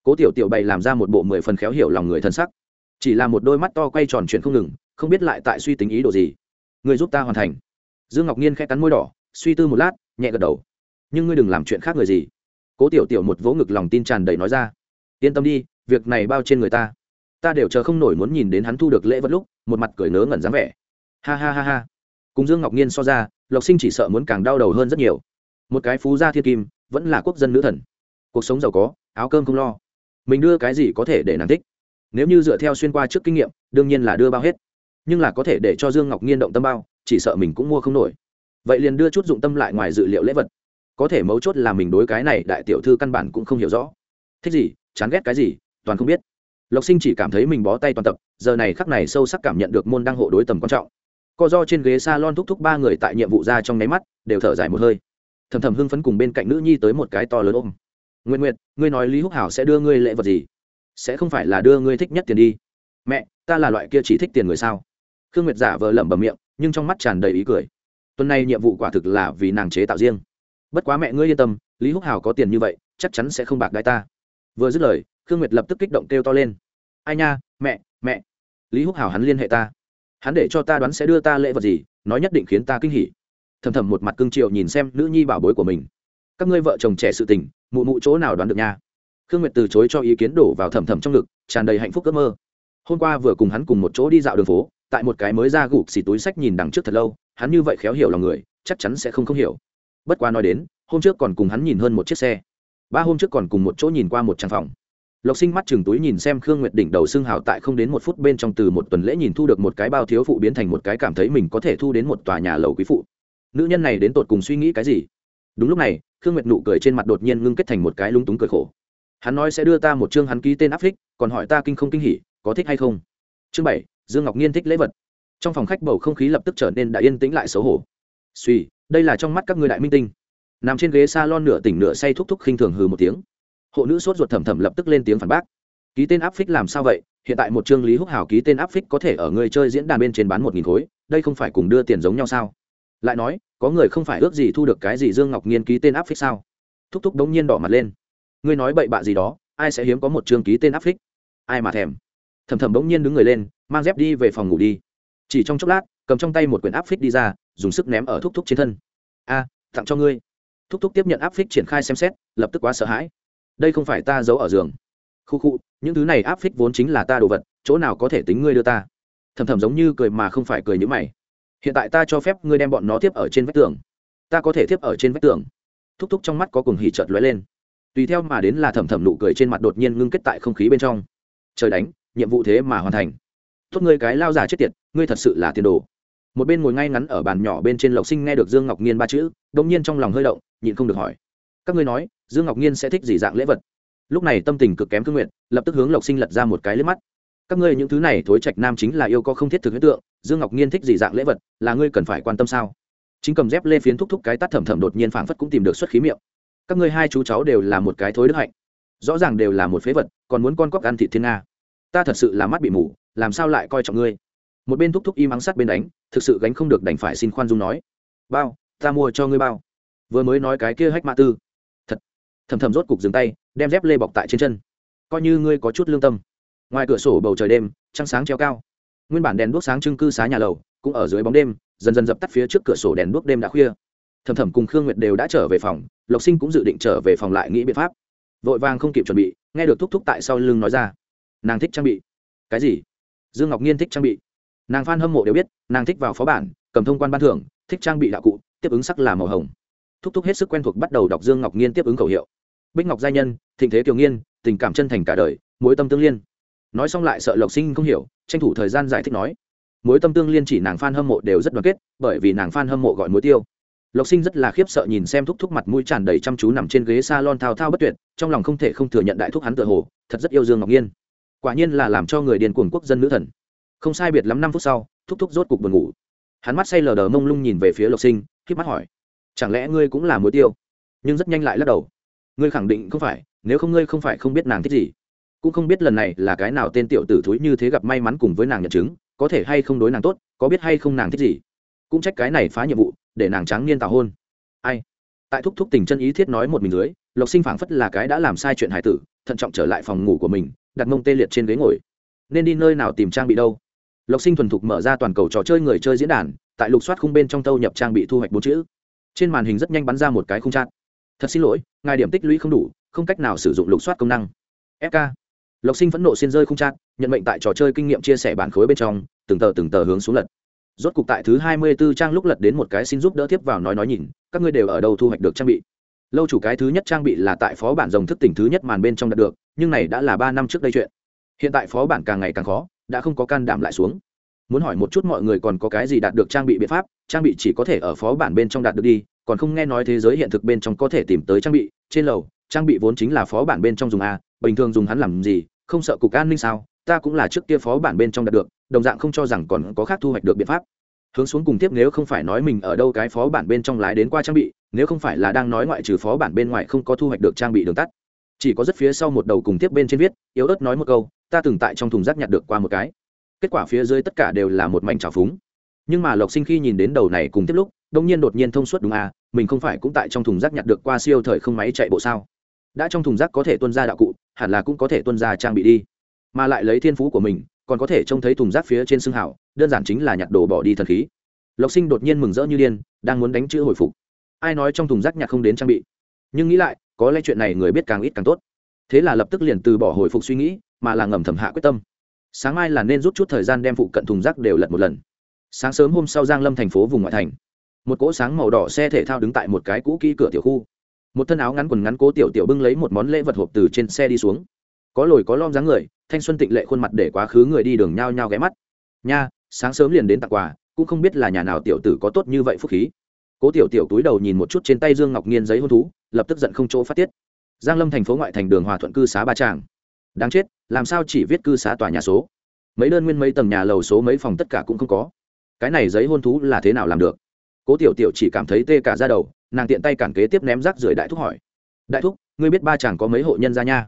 Cố tiểu tiểu bày làm ra một bộ mười phần khéo hiểu lòng người thân sắc. Chỉ là một đôi mắt to quay tròn chuyện không ngừng, không biết lại tại suy tính ý đồ gì. Ngươi giúp ta hoàn thành. Dương ngọc nhiên khẽ cắn môi đỏ, suy tư một lát, nhẹ gật đầu. Nhưng ngươi đừng làm chuyện khác người gì. Cố tiểu tiểu một vỗ ngực lòng tin tràn đầy nói ra. Yên tâm đi, việc này bao trên người ta ta đều chờ không nổi muốn nhìn đến hắn thu được lễ vật lúc, một mặt cười nớ ngẩn dáng vẻ. Ha ha ha ha. Cùng dương ngọc nhiên so ra, lộc sinh chỉ sợ muốn càng đau đầu hơn rất nhiều. Một cái phú gia thiên kim, vẫn là quốc dân nữ thần. Cuộc sống giàu có, áo cơm không lo. Mình đưa cái gì có thể để nàng thích? Nếu như dựa theo xuyên qua trước kinh nghiệm, đương nhiên là đưa bao hết. Nhưng là có thể để cho dương ngọc nhiên động tâm bao, chỉ sợ mình cũng mua không nổi. Vậy liền đưa chút dụng tâm lại ngoài dự liệu lễ vật. Có thể mấu chốt là mình đối cái này đại tiểu thư căn bản cũng không hiểu rõ. Thích gì, chán ghét cái gì, toàn không biết lộc sinh chỉ cảm thấy mình bó tay toàn tập giờ này khắc này sâu sắc cảm nhận được môn đăng hộ đối tầm quan trọng. Co do trên ghế s a lon thúc thúc ba người tại nhiệm vụ ra trong nháy mắt đều thở dài một hơi. Thầm thầm hưng phấn cùng bên cạnh nữ nhi tới một cái to lớn ôm. Nguyện Nguyệt, ngươi nói lý húc hảo sẽ đưa ngươi lễ vật gì? Sẽ không phải là đưa ngươi thích nhất tiền đi? Mẹ ta là loại kia chỉ thích tiền người sao? Khương nguyệt giả vờ lẩm bẩm miệng nhưng trong mắt tràn đầy ý cười. Tuần này nhiệm vụ quả thực là vì nàng chế tạo riêng. Bất quá mẹ ngươi yên tâm lý húc hảo có tiền như vậy chắc chắn sẽ không bạc đái ta. Vừa dứt lời khương nguyệt lập tức kích động kêu to lên. Ai nha, mẹ mẹ. Lý húc hảo hắn liên hệ ta. Hắn để cho ta đoán sẽ đưa ta lễ vật gì, nói nhất định khiến ta kinh hỉ. Thầm thầm một mặt cương triệu nhìn xem nữ nhi bảo bối của mình. Các ngươi vợ chồng trẻ sự tình, mụ mụ chỗ nào đoán được nha? Khương nguyệt từ chối cho ý kiến đổ vào thầm thầm trong ngực, tràn đầy hạnh phúc ước mơ. Hôm qua vừa cùng hắn cùng một chỗ đi dạo đường phố, tại một cái mới ra gục xì túi sách nhìn đằng trước thật lâu, hắn như vậy khéo hiểu lòng người, chắc chắn sẽ không không hiểu. Bất quá nói đến, hôm trước còn cùng hắn nhìn hơn một chiếc xe. Ba hôm trước còn cùng một chỗ nhìn qua một trang phòng lộc sinh mắt chừng túi nhìn xem khương nguyệt đỉnh đầu xương hào tại không đến một phút bên trong từ một tuần lễ nhìn thu được một cái bao thiếu phụ biến thành một cái cảm thấy mình có thể thu đến một tòa nhà lầu quý phụ. Nữ nhân này đến tột cùng suy nghĩ cái gì? Đúng lúc này, khương nguyệt nụ cười trên mặt đột nhiên ngưng kết thành một cái lung túng cười khổ. Hắn nói sẽ đưa ta một chương hắn ký tên áp thích còn hỏi ta kinh không kinh hỉ, có thích hay không? Chương bảy, dương ngọc nhiên thích lễ vật. Trong phòng khách bầu không khí lập tức trở nên đã yên tĩnh lại xấu hổ. Suy đây là trong mắt các ngươi đại minh tinh. Nằm trên ghế s a lon nửa tỉnh nửa say thúc thúc khinh thường hừ một tiếng hộ nữ sốt ruột thầm thầm lập tức lên tiếng phản bác. Ký tên áp phích làm sao vậy? Hiện tại một chương lý húc hào ký tên áp phích có thể ở người chơi diễn đàn bên trên bán một nghìn khối, đây không phải cùng đưa tiền giống nhau sao? Lại nói, có người không phải ước gì thu được cái gì dương ngọc nghiên ký tên áp phích sao? Thúc thúc đống nhiên đỏ mặt lên. Ngươi nói bậy bạ gì đó, ai sẽ hiếm có một chương ký tên áp phích? Ai mà thèm? Thầm thầm đống nhiên đứng người lên, mang dép đi về phòng ngủ đi. Chỉ trong chốc lát, cầm trong tay một quyển áp phích đi ra, dùng sức ném ở thúc thúc trên thân. A, tặng cho ngươi. Thúc thúc tiếp nhận áp phích triển khai xem xét, lập tức quá sợ hãi đây không phải ta giấu ở giường. Khu khu, những thứ này áp phích vốn chính là ta đồ vật, chỗ nào có thể tính ngươi đưa ta? Thầm thầm giống như cười mà không phải cười như mày. Hiện tại ta cho phép ngươi đem bọn nó tiếp ở trên vách tường. Ta có thể tiếp ở trên vách tường. Thúc thúc trong mắt có cùng hỉ trợt lóe lên. Tùy theo mà đến là thầm thầm nụ cười trên mặt đột nhiên ngưng kết tại không khí bên trong. Trời đánh, nhiệm vụ thế mà hoàn thành. Tốt ngươi cái lao già chết tiệt, ngươi thật sự là tiền đồ. Một bên ngồi ngay ngắn ở bàn nhỏ bên trên lộc sinh nghe được dương ngọc nhiên ba chữ đông nhiên trong lòng hơi động, nhịn không được hỏi. Các ngươi nói dương ngọc nhiên sẽ thích gì dạng lễ vật? Lúc này tâm tình cực kém cương nguyện lập tức hướng lộc sinh lật ra một cái lướt mắt. Các ngươi những thứ này thối trạch nam chính là yêu có không thiết thực hiện tượng, dương ngọc nhiên thích gì dạng lễ vật, là ngươi cần phải quan tâm sao? Chính cầm dép lê phiến thúc thúc cái tắt thầm thầm đột nhiên phảng phất cũng tìm được xuất khí miệng. Các ngươi hai chú cháu đều là một cái thối đức hạnh. Rõ ràng đều là một phế vật, còn muốn con cóc ăn thị thiên nga. Ta thật sự là mắt bị mù, làm sao lại coi trọng ngươi? Một bên thúc thúc im ắng sát bên đánh, thực sự gánh không được đành phải xin khoan dung nói. Bao, ta mua cho ngươi bao. Vừa mới nói cái kia hách mã tư thầm thầm rốt cục dừng tay, đem dép lê bọc tại trên chân. Coi như ngươi có chút lương tâm. Ngoài cửa sổ bầu trời đêm, trăng sáng treo cao. Nguyên bản đèn đuốc sáng trưng cư xá nhà lầu, cũng ở dưới bóng đêm, dần dần dập tắt phía trước cửa sổ đèn đuốc đêm đã khuya. Thầm thầm cùng khương nguyệt đều đã trở về phòng, lộc sinh cũng dự định trở về phòng lại nghĩ biện pháp. Vội vàng không kịp chuẩn bị, nghe được thúc thúc tại sau lưng nói ra. Nàng thích trang bị. Cái gì? Dương ngọc nhiên thích trang bị. Nàng phan hâm mộ đều biết, nàng thích vào phó bản, cầm thông quan ban thưởng, thích trang bị đạo cụ, tiếp ứng sắc là màu hồng. Thúc thúc hết sức quen thuộc bắt đầu đọc dương ngọc nhiên tiếp ứng khẩu hiệu bích ngọc gia nhân, thịnh thế kiều nghiên, tình cảm chân thành cả đời, mối tâm tương liên. Nói xong lại sợ lộc sinh không hiểu, tranh thủ thời gian giải thích nói. Mối tâm tương liên chỉ nàng f a n hâm mộ đều rất đoàn kết, bởi vì nàng f a n hâm mộ gọi mối tiêu. Lộc sinh rất là khiếp sợ nhìn xem thúc thúc mặt mũi tràn đầy chăm chú nằm trên ghế s a lon thao thao bất tuyệt, trong lòng không thể không thừa nhận đại thúc hắn tựa hồ, thật rất yêu dương ngọc nhiên quả nhiên là làm cho người điền cuồng quốc dân nữ thần. Không sai biệt lắm năm phút sau, thúc thúc rốt cục buồn ngủ. Hắn mắt say lờ đờ mông lung nhìn về phía lộc sinh k mắt hỏi, chẳng lẽ ngươi cũng là mối tiêu? Nhưng rất nhanh lại lắc đầu ngươi khẳng định không phải, nếu không ngươi không phải không biết nàng thích gì. Cũng không biết lần này là cái nào tên tiểu tử thúi như thế gặp may mắn cùng với nàng nhận chứng, có thể hay không đối nàng tốt, có biết hay không nàng thích gì. Cũng trách cái này phá nhiệm vụ, để nàng trắng niên tào hôn. Ai? Tại thúc thúc tình chân ý thiết nói một mình dưới, lộc sinh phảng phất là cái đã làm sai chuyện hải tử, thận trọng trở lại phòng ngủ của mình, đặt mông tê liệt trên ghế ngồi. Nên đi nơi nào tìm trang bị đâu? Lộc sinh thuần thục mở ra toàn cầu trò chơi người chơi diễn đàn, tại lục soát khung bên trong tâu nhập trang bị thu hoạch bốn chữ. Trên màn hình rất nhanh bắn ra một cái khung chat thật xin lỗi, ngài điểm tích lũy không đủ, không cách nào sử dụng lục soát công năng. Fk lộc sinh phẫn nộ xin rơi không chát, nhận mệnh tại trò chơi kinh nghiệm chia sẻ bản khối bên trong, từng tờ từng tờ hướng xuống lật. Rốt cục tại thứ hai mươi 24 trang lúc lật đến một cái xin giúp đỡ tiếp vào nói nói nhìn, các ngươi đều ở đâu thu hoạch được trang bị? Lâu chủ cái thứ nhất trang bị là tại phó bản rồng thức tỉnh thứ nhất màn bên trong đạt được, nhưng này đã là ba năm trước đây chuyện. Hiện tại phó bản càng ngày càng khó, đã không có can đảm lại xuống. Muốn hỏi một chút mọi người còn có cái gì đạt được trang bị biện pháp, trang bị chỉ có thể ở phó bản bên trong đạt được đi còn không nghe nói thế giới hiện thực bên trong có thể tìm tới trang bị, trên lầu, trang bị vốn chính là phó bản bên trong dùng a, bình thường dùng hắn làm gì, không sợ cục an ninh sao, ta cũng là trước kia phó bản bên trong đạt được, đồng dạng không cho rằng còn có khác thu hoạch được biện pháp. Hướng xuống cùng tiếp nếu không phải nói mình ở đâu cái phó bản bên trong lái đến qua trang bị, nếu không phải là đang nói ngoại trừ phó bản bên ngoài không có thu hoạch được trang bị đường tắt. Chỉ có rất phía sau một đầu cùng tiếp bên trên viết, yếu ớt nói một câu, ta từng tại trong thùng rác nhặt được qua một cái. Kết quả phía dưới tất cả đều là một mảnh trào phúng. Nhưng mà lộc sinh khi nhìn đến đầu này cùng tiếp lúc đông nhiên đột nhiên thông suốt đúng à mình không phải cũng tại trong thùng rác nhặt được qua siêu thời không máy chạy bộ sao? Đã trong thùng rác có thể tuân ra đạo cụ, hẳn là cũng có thể tuân ra trang bị đi. Mà lại lấy thiên phú của mình, còn có thể trông thấy thùng rác phía trên xương hảo đơn giản chính là nhặt đồ bỏ đi thần khí. Lộc sinh đột nhiên mừng rỡ như điên, đang muốn đánh chữ hồi phục. Ai nói trong thùng rác nhặt không đến trang bị? Nhưng nghĩ lại, có lẽ chuyện này người biết càng ít càng tốt. Thế là lập tức liền từ bỏ hồi phục suy nghĩ, mà là ngầm thầm hạ quyết tâm. Sáng mai là nên rút chút thời gian đem phụ cận thùng rác đều lật một lần. Sáng sớm hôm sau giang lâm thành phố vùng ngoại thành một cỗ sáng màu đỏ xe thể thao đứng tại một cái cũ kỹ cửa tiểu khu. Một thân áo ngắn quần ngắn cố tiểu tiểu bưng lấy một món lễ vật hộp từ trên xe đi xuống. Có lồi có lom dáng người, thanh xuân tịnh lệ khuôn mặt để quá khứ người đi đường nhao nhao ghé mắt. Nha, sáng sớm liền đến tặng quà, cũng không biết là nhà nào tiểu tử có tốt như vậy phúc khí. Cố tiểu tiểu túi đầu nhìn một chút trên tay dương ngọc nhiên giấy hôn thú, lập tức giận không chỗ phát tiết. Giang lâm thành phố ngoại thành đường hòa thuận cư xá ba tràng. Đáng chết, làm sao chỉ viết cư xá tòa nhà số? Mấy đơn nguyên mấy tầng nhà lầu số mấy phòng tất cả cũng không có. Cái này giấy hôn thú là thế nào làm được? Cố tiểu tiểu chỉ cảm thấy tê cả ra đầu, nàng tiện tay cản kế tiếp ném rác rưởi đại thúc hỏi. Đại thúc, ngươi biết ba chàng có mấy hộ nhân ra nha?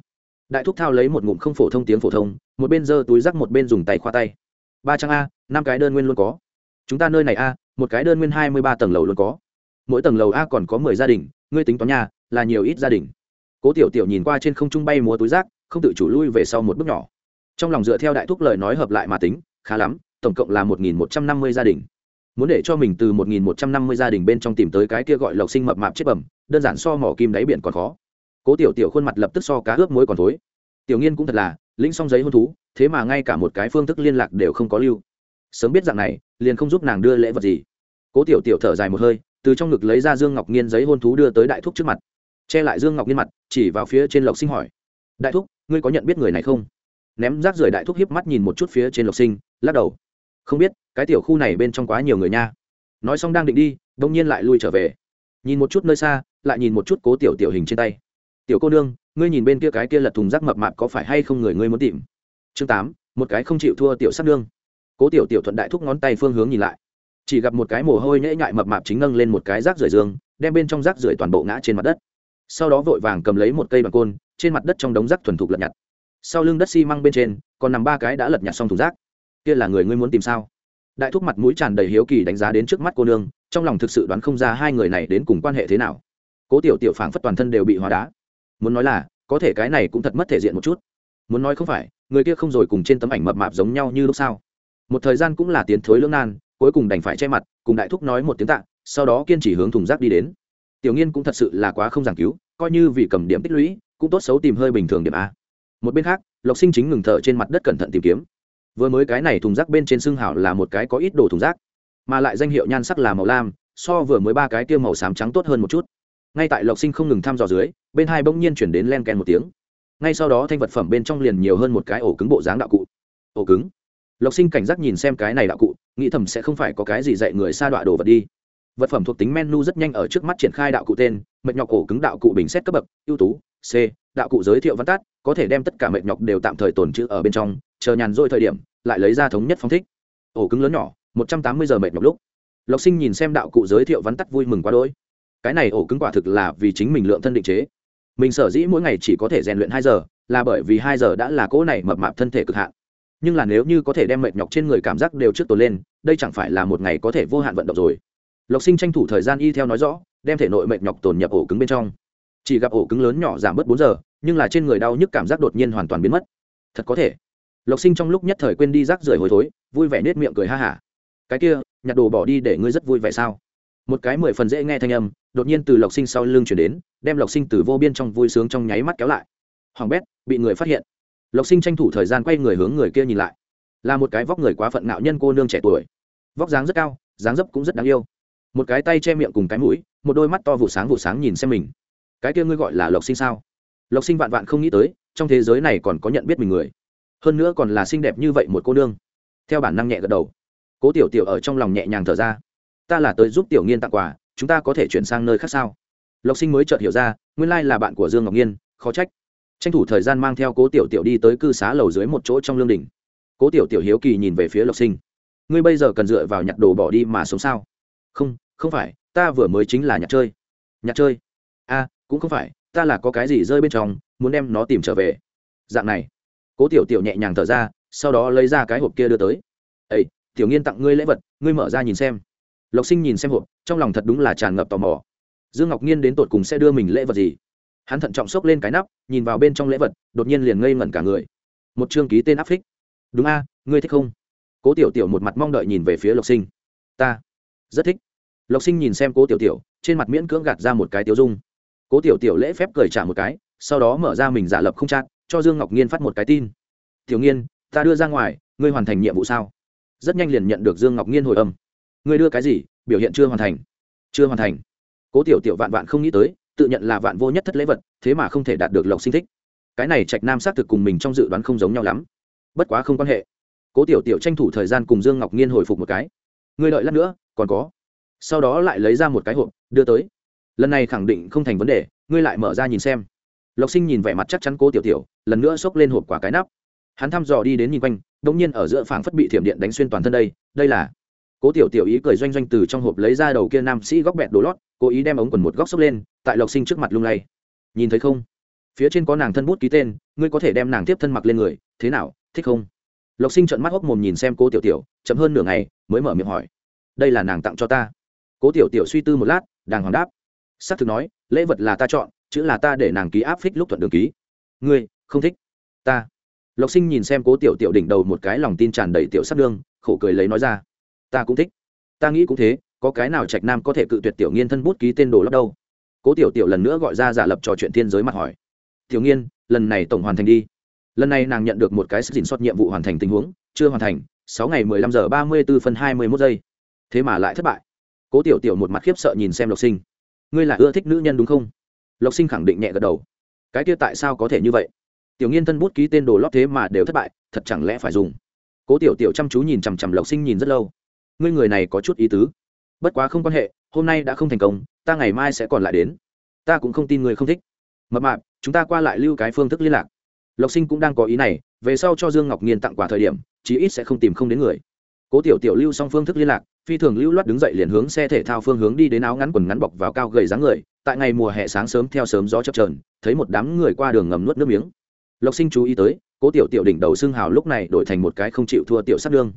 Đại thúc thao lấy một ngụm không phổ thông tiếng phổ thông, một bên giơ túi rác một bên dùng tay khoa tay. Ba trang a, năm cái đơn nguyên luôn có. Chúng ta nơi này a, một cái đơn nguyên hai mươi ba tầng lầu luôn có. Mỗi tầng lầu a còn có mười gia đình, ngươi tính toán nhà là nhiều ít gia đình. Cố tiểu tiểu nhìn qua trên không trung bay múa túi rác, không tự chủ lui về sau một bước nhỏ. Trong lòng dựa theo đại thúc lời nói hợp lại mà tính, khá lắm, tổng cộng là một nghìn một trăm năm mươi gia đình muốn để cho mình từ một nghìn một trăm năm mươi gia đình bên trong tìm tới cái kia gọi lộc sinh mập mạp chết bẩm, đơn giản so mỏ kim đáy biển còn khó. Cố tiểu tiểu khuôn mặt lập tức so cá ướp muối còn thối. Tiểu nghiên cũng thật là, lĩnh xong giấy hôn thú, thế mà ngay cả một cái phương thức liên lạc đều không có lưu. Sớm biết dạng này, liền không giúp nàng đưa lễ vật gì. Cố tiểu tiểu thở dài một hơi, từ trong ngực lấy ra dương ngọc nghiên giấy hôn thú đưa tới đại thúc trước mặt. Che lại dương ngọc nghiên mặt, chỉ vào phía trên lộc sinh hỏi. Đại thúc, ngươi có nhận biết người này không? Ném rác rời đại thúc hiếp mắt nhìn một chút phía trên lộc sinh, lắc đầu không biết, cái tiểu khu này bên trong quá nhiều người nha. Nói xong đang định đi, đông nhiên lại lui trở về. Nhìn một chút nơi xa, lại nhìn một chút cố tiểu tiểu hình trên tay. Tiểu cô nương, ngươi nhìn bên kia cái kia lật thùng rác mập mạp có phải hay không người ngươi muốn tìm? Chương tám, một cái không chịu thua tiểu sắc nương. Cố tiểu tiểu thuận đại thúc ngón tay phương hướng nhìn lại. Chỉ gặp một cái mồ hôi nhễ nhại mập mạp chính nâng lên một cái rác rưởi dương đem bên trong rác rưởi toàn bộ ngã trên mặt đất. Sau đó vội vàng cầm lấy một cây bằng côn, trên mặt đất trong đống rác thuần thục lật nhặt. Sau lưng đất xi măng bên trên, còn nằm ba cái đã lật nhặt xong thùng rác kia là người ngươi muốn tìm sao? Đại thúc mặt mũi tràn đầy hiếu kỳ đánh giá đến trước mắt cô nương, trong lòng thực sự đoán không ra hai người này đến cùng quan hệ thế nào. Cố tiểu tiểu phảng phất toàn thân đều bị hóa đá. Muốn nói là, có thể cái này cũng thật mất thể diện một chút. Muốn nói không phải, người kia không rồi cùng trên tấm ảnh mập mạp giống nhau như lúc sao một thời gian cũng là tiến thối lưỡng nan, cuối cùng đành phải che mặt, cùng đại thúc nói một tiếng tạ, sau đó kiên trì hướng thùng rác đi đến. Tiểu nghiên cũng thật sự là quá không giảng cứu, coi như vì cầm điểm tích lũy, cũng tốt xấu tìm hơi bình thường điểm a. Một bên khác, lộc sinh chính ngừng thở trên mặt đất cẩn thận tìm kiếm vừa mới cái này thùng rác bên trên xương hảo là một cái có ít đồ thùng rác, mà lại danh hiệu nhan sắc là màu lam, so vừa mới ba cái tiêu màu xám trắng tốt hơn một chút. Ngay tại lộc sinh không ngừng thăm dò dưới, bên hai bỗng nhiên chuyển đến len ken một tiếng. Ngay sau đó thanh vật phẩm bên trong liền nhiều hơn một cái ổ cứng bộ dáng đạo cụ. Ổ cứng? Lộc sinh cảnh giác nhìn xem cái này đạo cụ, nghĩ thầm sẽ không phải có cái gì dạy người xa đọa đồ vật đi. Vật phẩm thuộc tính menu rất nhanh ở trước mắt triển khai đạo cụ tên, mệt nhọc ổ cứng đạo cụ bình xét cấp bậc, ưu tú, c, đạo cụ giới thiệu văn tát có thể đem tất cả mệt nhọc đều tạm thời tồn trữ ở bên trong chờ nhàn rỗi thời điểm, lại lấy ra thống nhất phong thích. Ổ cứng lớn nhỏ, một trăm tám mươi giờ mệt nhọc lúc. Lộc sinh nhìn xem đạo cụ giới thiệu vắn tắt vui mừng quá đôi cái này ổ cứng quả thực là vì chính mình lượng thân định chế. Mình sở dĩ mỗi ngày chỉ có thể rèn luyện hai giờ, là bởi vì hai giờ đã là cỗ này mập mạp thân thể cực hạn. Nhưng là nếu như có thể đem mệt nhọc trên người cảm giác đều trước tồn lên, đây chẳng phải là một ngày có thể vô hạn vận động rồi. Lộc sinh tranh thủ thời gian y theo nói rõ, đem thể nội mệt nhọc tồn nhập ổ cứng bên trong. Chỉ gặp ổ cứng lớn nhỏ giảm bớt bốn giờ, nhưng là trên người đau nhức cảm giác đột nhiên hoàn toàn biến mất. Thật có thể lộc sinh trong lúc nhất thời quên đi rác rưởi hồi thối, vui vẻ nết miệng cười ha hả. Cái kia, nhặt đồ bỏ đi để ngươi rất vui vẻ sao? Một cái mười phần dễ nghe thanh âm, đột nhiên từ lộc sinh sau lưng chuyển đến, đem lộc sinh từ vô biên trong vui sướng trong nháy mắt kéo lại. Hoàng bét, bị người phát hiện. Lộc sinh tranh thủ thời gian quay người hướng người kia nhìn lại. Là một cái vóc người quá phận nạo nhân cô nương trẻ tuổi. Vóc dáng rất cao, dáng dấp cũng rất đáng yêu. Một cái tay che miệng cùng cái mũi, một đôi mắt to vụ sáng vụ sáng nhìn xem mình. Cái kia ngươi gọi là lộc sinh sao? Lộc sinh vạn vạn không nghĩ tới, trong thế giới này còn có nhận biết mình người hơn nữa còn là xinh đẹp như vậy một cô nương. Theo bản năng nhẹ gật đầu. Cố tiểu tiểu ở trong lòng nhẹ nhàng thở ra. Ta là tới giúp tiểu nghiên tặng quà, chúng ta có thể chuyển sang nơi khác sao? Lộc sinh mới chợt hiểu ra, nguyên lai là bạn của dương ngọc nhiên khó trách. Tranh thủ thời gian mang theo cố tiểu tiểu đi tới cư xá lầu dưới một chỗ trong lương đình. Cố tiểu tiểu hiếu kỳ nhìn về phía lộc sinh. Ngươi bây giờ cần dựa vào nhặt đồ bỏ đi mà sống sao? Không không phải, ta vừa mới chính là nhặt chơi. Nhặt chơi? A cũng không phải, ta là có cái gì rơi bên trong, muốn đem nó tìm trở về. Dạng này cố tiểu tiểu nhẹ nhàng thở ra, sau đó lấy ra cái hộp kia đưa tới. Ây tiểu nghiên tặng ngươi lễ vật, ngươi mở ra nhìn xem. Lộc sinh nhìn xem hộp, trong lòng thật đúng là tràn ngập tò mò. Dương ngọc nhiên đến tột cùng sẽ đưa mình lễ vật gì? Hắn thận trọng xốc lên cái nắp, nhìn vào bên trong lễ vật, đột nhiên liền ngây ngẩn cả người. Một chương ký tên áp phích. Đúng a, ngươi thích không? Cố tiểu tiểu một mặt mong đợi nhìn về phía lộc sinh. Ta rất thích. Lộc sinh nhìn xem cố tiểu tiểu, trên mặt miễn cưỡng gạt ra một cái tiêu dung. Cố tiểu tiểu lễ phép cười trả một cái, sau đó mở ra mình giả lập không chặn cho dương ngọc nhiên phát một cái tin. Tiểu nghiên, ta đưa ra ngoài, ngươi hoàn thành nhiệm vụ sao? Rất nhanh liền nhận được dương ngọc nhiên hồi âm. Ngươi đưa cái gì? Biểu hiện chưa hoàn thành. Chưa hoàn thành. Cố tiểu tiểu vạn vạn không nghĩ tới, tự nhận là vạn vô nhất thất lễ vật, thế mà không thể đạt được lộc sinh thích. Cái này trạch nam xác thực cùng mình trong dự đoán không giống nhau lắm. Bất quá không quan hệ. Cố tiểu tiểu tranh thủ thời gian cùng dương ngọc nhiên hồi phục một cái. Ngươi đợi lát nữa, còn có. Sau đó lại lấy ra một cái hộp, đưa tới. Lần này khẳng định không thành vấn đề, ngươi lại mở ra nhìn xem. Lộc sinh nhìn vẻ mặt chắc chắn cố tiểu tiểu lần nữa xốc lên hộp quả cái nắp. Hắn thăm dò đi đến nhìn quanh đ ỗ n g nhiên ở giữa phảng phất bị thiểm điện đánh xuyên toàn thân đây đây là. Cố tiểu tiểu ý cười doanh doanh từ trong hộp lấy ra đầu kia nam sĩ góc bẹt đồ lót, cố ý đem ống quần một góc xốc lên, tại lộc sinh trước mặt lung lay. Nhìn thấy không? Phía trên có nàng thân bút ký tên, ngươi có thể đem nàng tiếp thân mặc lên người, thế nào, thích không? Lộc sinh trợn mắt hốc mồm nhìn xem cố tiểu tiểu, chậm hơn nửa ngày, mới mở miệng hỏi. Đây là nàng tặng cho ta. Cố tiểu tiểu suy tư một lát, đàng hoàng đáp. S á c thực nói, lễ vật là ta chọn, chữ là ta để nàng ký áp phích lúc thuận đường ký. Ngươi không thích. Ta. Lộc sinh nhìn xem cố tiểu tiểu đỉnh đầu một cái lòng tin tràn đầy tiểu sắc đương, khổ cười lấy nói ra. Ta cũng thích. Ta nghĩ cũng thế, có cái nào trạch nam có thể cự tuyệt tiểu nghiên thân bút ký tên đồ lắp đâu? Cố tiểu tiểu lần nữa gọi ra giả lập trò chuyện thiên giới mặt hỏi. Tiểu nghiên, lần này tổng hoàn thành đi. Lần này nàng nhận được một cái sức dình soát nhiệm vụ hoàn thành tình huống, chưa hoàn thành, sáu ngày mười lăm giờ ba mươi b ố phân hai mươi mốt giây. Thế mà lại thất bại. Cố tiểu tiểu một mặt khiếp sợ nhìn xem lộc sinh. Ngươi là ưa thích nữ nhân đúng không? Lộc sinh khẳng định nhẹ gật đầu. Cái kia tại sao có thể như vậy? Tiểu nghiên thân bút ký tên đồ lót thế mà đều thất bại, thật chẳng lẽ phải dùng? Cố tiểu tiểu chăm chú nhìn chằm chằm lộc sinh nhìn rất lâu. Ngươi người này có chút ý tứ. Bất quá không quan hệ, hôm nay đã không thành công, ta ngày mai sẽ còn lại đến. Ta cũng không tin người không thích. Mập mạp, chúng ta qua lại lưu cái phương thức liên lạc. Lộc sinh cũng đang có ý này, về sau cho dương ngọc nhiên tặng quà thời điểm, chí ít sẽ không tìm không đến người. Cố tiểu tiểu lưu xong phương thức liên lạc, phi thường lưu loát đứng dậy liền hướng xe thể thao phương hướng đi đến áo ngắn quần ngắn bọc vào cao gầy dáng người, tại ngày mùa hè sáng sớm theo sớm gió chập trờn thấy một đám người qua đường ngầm nuốt nước miếng lộc sinh chú ý tới, cố tiểu tiểu đỉnh đầu xương hào lúc này đổi thành một cái không chịu thua tiểu sát đương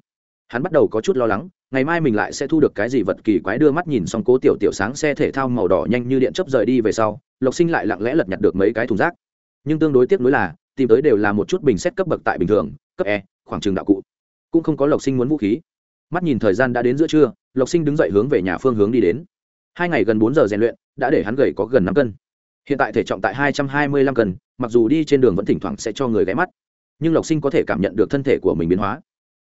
hắn bắt đầu có chút lo lắng, ngày mai mình lại sẽ thu được cái gì vật kỳ quái đưa mắt nhìn xong cố tiểu tiểu sáng xe thể thao màu đỏ nhanh như điện chấp rời đi về sau, lộc sinh lại lặng lẽ lật nhặt được mấy cái thùng rác. Nhưng tương đối tiếc nuối là, tìm tới đều là một chút bình xét cấp bậc tại bình thường, cấp e khoảng trường đạo cụ. Cũng không có lộc sinh muốn vũ khí. Mắt nhìn thời gian đã đến giữa trưa, lộc sinh đứng dậy hướng về nhà phương hướng đi đến. Hai ngày gần bốn giờ rèn luyện, đã để hắn gầy có gần năm cân hiện tại thể trọng tại hai trăm hai mươi lăm cân, mặc dù đi trên đường vẫn thỉnh thoảng sẽ cho người ghé mắt, nhưng lộc sinh có thể cảm nhận được thân thể của mình biến hóa.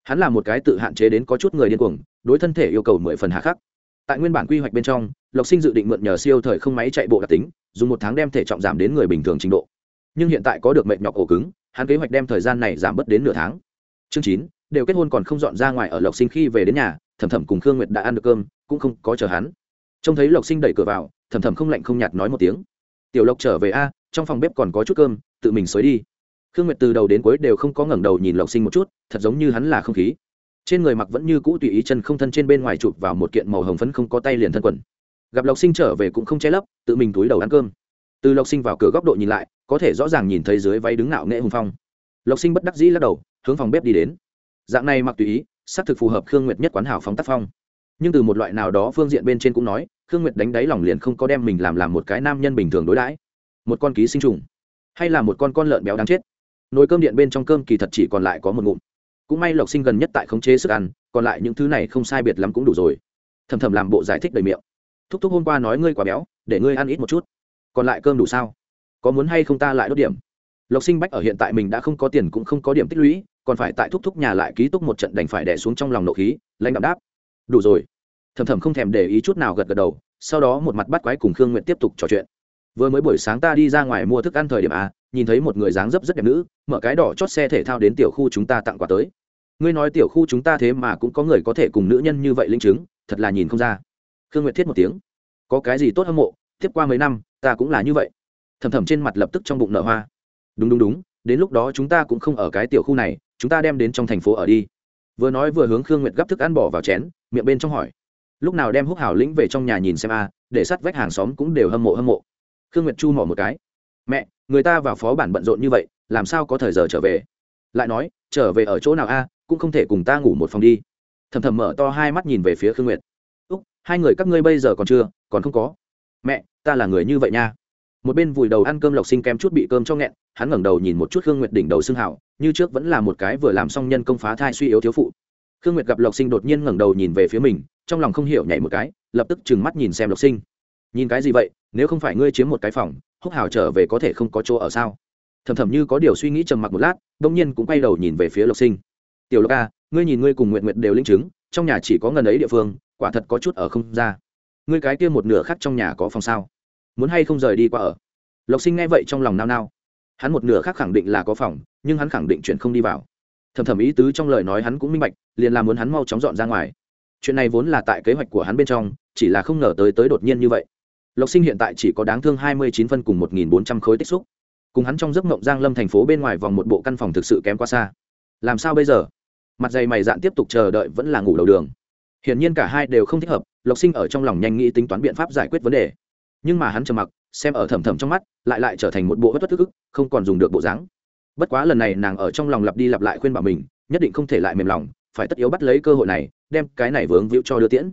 Hắn là một cái tự hạn chế đến có chút người điên cuồng, đối thân thể yêu cầu mười phần hạ khắc. Tại nguyên bản quy hoạch bên trong, lộc sinh dự định mượn nhờ siêu thời không máy chạy bộ đặc tính, dùng một tháng đem thể trọng giảm đến người bình thường trình độ. Nhưng hiện tại có được mệnh nhọc ổ cứng, hắn kế hoạch đem thời gian này giảm bớt đến nửa tháng. Chương chín, đều kết hôn còn không dọn ra ngoài ở lộc sinh khi về đến nhà, Thẩm Thẩm cùng khương nguyệt đã ăn được cơm, cũng không có chờ hắn. Trông thấy lộc sinh đẩy cửa vào, Thẩm Thẩm không lạnh không nhạt nói một tiếng tiểu lộc trở về a, trong phòng bếp còn có chút cơm, tự mình xới đi. Khương nguyệt từ đầu đến cuối đều không có ngẩng đầu nhìn lộc sinh một chút, thật giống như hắn là không khí. Trên người mặc vẫn như cũ tùy ý chân không thân trên bên ngoài chụp vào một kiện màu hồng phấn không có tay liền thân quần. Gặp lộc sinh trở về cũng không che lấp, tự mình túi đầu ăn cơm. Từ lộc sinh vào cửa góc độ nhìn lại, có thể rõ ràng nhìn thấy dưới váy đứng ngạo nghệ hùng phong. Lộc sinh bất đắc dĩ lắc đầu, hướng phòng bếp đi đến. Dạng này mặc tùy ý, xác thực phù hợp khương nguyệt nhất quán hảo phóng tác phong. Nhưng từ một loại nào đó phương diện bên trên cũng nói khương nguyệt đánh đáy lòng liền không có đem mình làm làm một cái nam nhân bình thường đối đãi. Một con ký sinh trùng, hay là một con con lợn béo đáng chết. Nồi cơm điện bên trong cơm kỳ thật chỉ còn lại có một ngụm. Cũng may lộc sinh gần nhất tại khống chế sức ăn, còn lại những thứ này không sai biệt lắm cũng đủ rồi. Thầm thầm làm bộ giải thích đầy miệng. Thúc thúc hôm qua nói ngươi quá béo, để ngươi ăn ít một chút. Còn lại cơm đủ sao? Có muốn hay không ta lại đốt điểm? Lộc sinh bách ở hiện tại mình đã không có tiền cũng không có điểm tích lũy, còn phải tại thúc thúc nhà lại ký túc một trận đành phải đẻ xuống trong lòng nộ khí, lãnh đạo đáp. Đủ rồi thầm thầm không thèm để ý chút nào gật gật đầu, sau đó một mặt bắt quái cùng khương nguyện tiếp tục trò chuyện. Vừa mới buổi sáng ta đi ra ngoài mua thức ăn thời điểm a nhìn thấy một người dáng dấp rất đẹp nữ, mở cái đỏ chót xe thể thao đến tiểu khu chúng ta tặng quà tới. Ngươi nói tiểu khu chúng ta thế mà cũng có người có thể cùng nữ nhân như vậy linh chứng, thật là nhìn không ra. Khương nguyệt thiết một tiếng. Có cái gì tốt hâm mộ, tiếp qua mấy năm, ta cũng là như vậy. Thầm thầm trên mặt lập tức trong bụng nở hoa. Đúng đúng đúng, đến lúc đó chúng ta cũng không ở cái tiểu khu này, chúng ta đem đến trong thành phố ở đi. Vừa nói vừa hướng khương nguyệt gấp thức ăn bỏ vào chén, miệng bên trong hỏi lúc nào đem húc hảo lĩnh về trong nhà nhìn xem a, để sắt vách hàng xóm cũng đều hâm mộ hâm mộ. Khương nguyệt chu mỏ một cái. Mẹ, người ta vào phó bản bận rộn như vậy, làm sao có thời giờ trở về? Lại nói, trở về ở chỗ nào a, cũng không thể cùng ta ngủ một phòng đi. Thầm thầm mở to hai mắt nhìn về phía khương nguyệt. Úc, hai người các ngươi bây giờ còn chưa, còn không có. Mẹ, ta là người như vậy nha. Một bên vùi đầu ăn cơm lộc sinh kém chút bị cơm cho nghẹn, hắn ngẩng đầu nhìn một chút khương nguyệt đỉnh đầu xương hảo, như trước vẫn là một cái vừa làm xong nhân công phá thai suy yếu thiếu phụ. Khương nguyệt gặp lộc sinh đột nhiên ngẩng đầu nhìn về phía mình trong lòng không hiểu nhảy một cái, lập tức trừng mắt nhìn xem lộc sinh. Nhìn cái gì vậy, nếu không phải ngươi chiếm một cái phòng, húc hào trở về có thể không có chỗ ở sao? Thầm thầm như có điều suy nghĩ trầm mặc một lát đông nhiên cũng quay đầu nhìn về phía lộc sinh. Tiểu lộc a ngươi nhìn ngươi cùng nguyện nguyện đều linh chứng, trong nhà chỉ có ngần ấy địa phương, quả thật có chút ở không ra. Ngươi cái kia một nửa khác trong nhà có phòng sao? Muốn hay không rời đi qua ở? Lộc sinh nghe vậy trong lòng nao nao. Hắn một nửa khác khẳng định là có phòng, nhưng hắn khẳng định chuyện không đi vào. Thầm thầm ý tứ trong lời nói hắn cũng minh bạch, liền là muốn hắn mau chóng dọn ra ngoài chuyện này vốn là tại kế hoạch của hắn bên trong, chỉ là không ngờ tới tới đột nhiên như vậy. Lộc sinh hiện tại chỉ có đáng thương hai mươi chín phân cùng một nghìn bốn trăm khối tích xúc. Cùng hắn trong giấc mộng giang lâm thành phố bên ngoài vòng một bộ căn phòng thực sự kém quá xa. Làm sao bây giờ? Mặt dày mày dạn tiếp tục chờ đợi vẫn là ngủ đầu đường. Hiển nhiên cả hai đều không thích hợp, lộc sinh ở trong lòng nhanh nghĩ tính toán biện pháp giải quyết vấn đề. Nhưng mà hắn trầm mặc, xem ở thầm thầm trong mắt, lại lại trở thành một bộ bất bất thức ức, không còn dùng được bộ dáng. Bất quá lần này nàng ở trong lòng lặp đi lặp lại khuyên bảo mình, nhất định không thể lại mềm lòng phải tất yếu bắt lấy cơ hội này, đem cái này vướng víu cho đưa tiễn.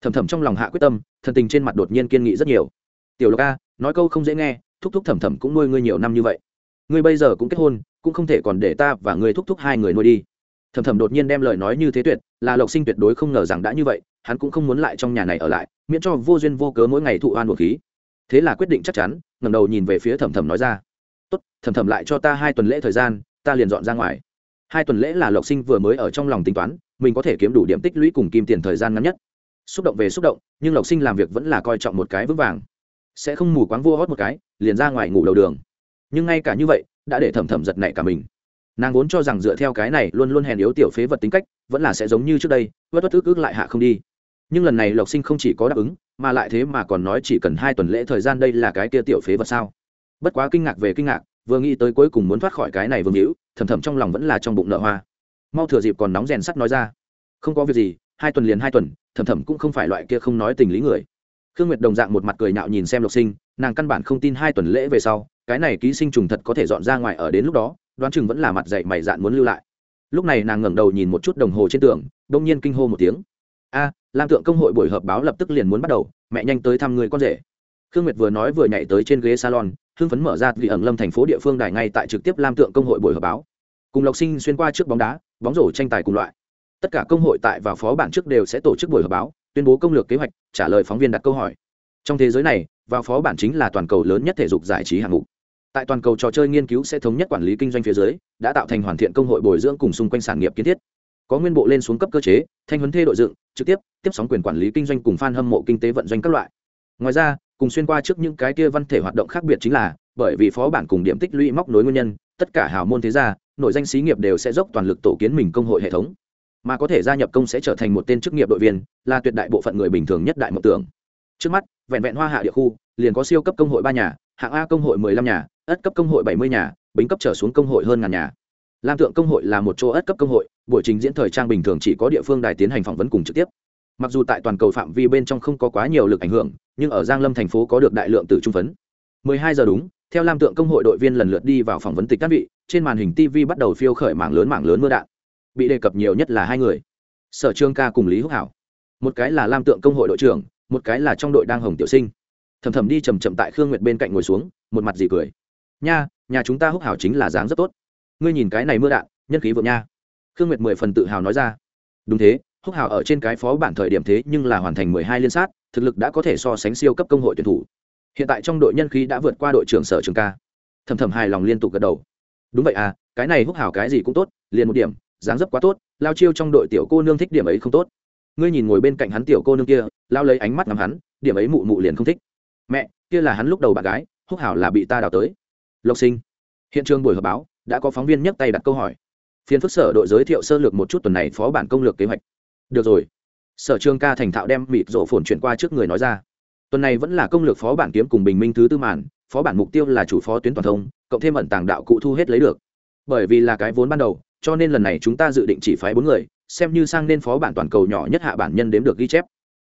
Thầm thầm trong lòng hạ quyết tâm, thần tình trên mặt đột nhiên kiên nghị rất nhiều. Tiểu lộc a, nói câu không dễ nghe, thúc thúc thầm thầm cũng nuôi ngươi nhiều năm như vậy. Ngươi bây giờ cũng kết hôn, cũng không thể còn để ta và ngươi thúc thúc hai người nuôi đi. Thầm thầm đột nhiên đem lời nói như thế tuyệt, là lộc sinh tuyệt đối không ngờ rằng đã như vậy, hắn cũng không muốn lại trong nhà này ở lại, miễn cho vô duyên vô cớ mỗi ngày thụ oan một khí. Thế là quyết định chắc chắn, ngẩng đầu nhìn về phía thầm thầm nói ra. Tốt, thầm thầm lại cho ta hai tuần lễ thời gian, ta liền dọn ra ngoài hai tuần lễ là lộc sinh vừa mới ở trong lòng tính toán, mình có thể kiếm đủ điểm tích lũy cùng kim tiền thời gian ngắn nhất. Xúc động về xúc động, nhưng lộc sinh làm việc vẫn là coi trọng một cái vững vàng. Sẽ không mù quáng vua hót một cái, liền ra ngoài ngủ đầu đường. Nhưng ngay cả như vậy, đã để thầm thầm giật nảy cả mình. Nàng vốn cho rằng dựa theo cái này luôn luôn hèn yếu tiểu phế vật tính cách, vẫn là sẽ giống như trước đây, vất vất ức ức lại hạ không đi. Nhưng lần này lộc sinh không chỉ có đáp ứng, mà lại thế mà còn nói chỉ cần hai tuần lễ thời gian đây là cái kia tiểu phế vật sao? Bất quá kinh ngạc về kinh ngạc, vừa nghĩ tới cuối cùng muốn thoát khỏi cái này vương hữu thầm thầm trong lòng vẫn là trong bụng nợ hoa. Mau thừa dịp còn nóng rèn sắt nói ra. Không có việc gì, hai tuần liền hai tuần, thầm thầm cũng không phải loại kia không nói tình lý người. Khương nguyệt đồng dạng một mặt cười nhạo nhìn xem lộc sinh, nàng căn bản không tin hai tuần lễ về sau, cái này ký sinh trùng thật có thể dọn ra ngoài ở đến lúc đó, đoán chừng vẫn là mặt dạy mày dạn muốn lưu lại. Lúc này nàng ngẩng đầu nhìn một chút đồng hồ trên tường đông nhiên kinh hô một tiếng. A, lam tượng công hội buổi họp báo lập tức liền muốn bắt đầu, mẹ nhanh tới thăm người con rể. Khương nguyệt vừa nói vừa nhảy tới trên ghế salon hưng phấn mở ra vì ẩn lâm thành phố địa phương đài ngay tại trực tiếp lam tượng công hội buổi họp báo. Cùng lộc sinh xuyên qua trước bóng đá, bóng rổ tranh tài cùng loại. Tất cả công hội tại và phó bản trước đều sẽ tổ chức buổi họp báo, tuyên bố công lược kế hoạch, trả lời phóng viên đặt câu hỏi. Trong thế giới này, vào phó bản chính là toàn cầu lớn nhất thể dục giải trí hạng mục. Tại toàn cầu trò chơi nghiên cứu sẽ thống nhất quản lý kinh doanh phía dưới, đã tạo thành hoàn thiện công hội bồi dưỡng cùng xung quanh sản nghiệp kiến thiết. Có nguyên bộ lên xuống cấp cơ chế, thanh huấn thê đội dựng, trực tiếp tiếp sóng quyền quản lý kinh doanh cùng f a n hâm mộ kinh tế vận doanh các loại. Ngoài ra cùng xuyên qua trước những cái kia văn thể hoạt động khác biệt chính là, bởi vì phó bản cùng điểm tích lũy móc nối nguyên nhân, tất cả hào môn thế gia, nội danh xí nghiệp đều sẽ dốc toàn lực tổ kiến mình công hội hệ thống. Mà có thể gia nhập công sẽ trở thành một tên chức nghiệp đội viên, là tuyệt đại bộ phận người bình thường nhất đại mộng tưởng. Trước mắt, vẹn vẹn hoa hạ địa khu, liền có siêu cấp công hội ba nhà, hạng a công hội mười lăm nhà, ất cấp công hội bảy mươi nhà, bính cấp trở xuống công hội hơn ngàn nhà. Lam tượng công hội là một chỗ ất cấp công hội, buổi trình diễn thời trang bình thường chỉ có địa phương đài tiến hành phỏng vấn cùng trực tiếp. Mặc dù tại toàn cầu phạm vi bên trong không có quá nhiều lực ảnh hưởng nhưng ở giang lâm thành phố có được đại lượng tử trung phấn. 12 giờ đúng, theo lam tượng công hội đội viên lần lượt đi vào phỏng vấn tịch các vị, trên màn hình tv bắt đầu phiêu khởi mảng lớn mảng lớn mưa đạn. Bị đề cập nhiều nhất là hai người, sở trương ca cùng lý húc hảo. Một cái là lam tượng công hội đội trưởng, một cái là trong đội đang hồng tiểu sinh. Thầm thầm đi chầm chậm tại khương nguyệt bên cạnh ngồi xuống, một mặt gì cười. Nha, nhà chúng ta húc hảo chính là dáng rất tốt. Ngươi nhìn cái này mưa đạn, nhân khí vượng nha. Khương nguyệt mười phần tự hào nói ra. Đúng thế, húc hảo ở trên cái phó bản thời điểm thế nhưng là hoàn thành mười hai liên sát thực lực đã có thể so sánh siêu cấp công hội tuyển thủ. Hiện tại trong đội nhân khí đã vượt qua đội trưởng sở trường ca. Thầm thầm hài lòng liên tục gật đầu. Đúng vậy à cái này húc hảo cái gì cũng tốt, liền một điểm, dáng dấp quá tốt, lao chiêu trong đội tiểu cô nương thích điểm ấy không tốt. Ngươi nhìn ngồi bên cạnh hắn tiểu cô nương kia, lao lấy ánh mắt ngắm hắn, điểm ấy mụ mụ liền không thích. Mẹ, kia là hắn lúc đầu bạn gái, húc hảo là bị ta đào tới. Lộc sinh, hiện trường buổi họp báo, đã có phóng viên nhấc tay đặt câu hỏi. Phiên phức sở đội giới thiệu sơ lược một chút tuần này phó bản công lược kế hoạch. Được rồi sở trường ca thành thạo đem mịt rổ phồn chuyển qua trước người nói ra. Tuần này vẫn là công lược phó bản kiếm cùng bình minh thứ tư màn, phó bản mục tiêu là chủ phó tuyến toàn thông, cộng thêm ẩn tàng đạo cụ thu hết lấy được. Bởi vì là cái vốn ban đầu, cho nên lần này chúng ta dự định chỉ phái bốn người, xem như sang nên phó bản toàn cầu nhỏ nhất hạ bản nhân đếm được ghi chép.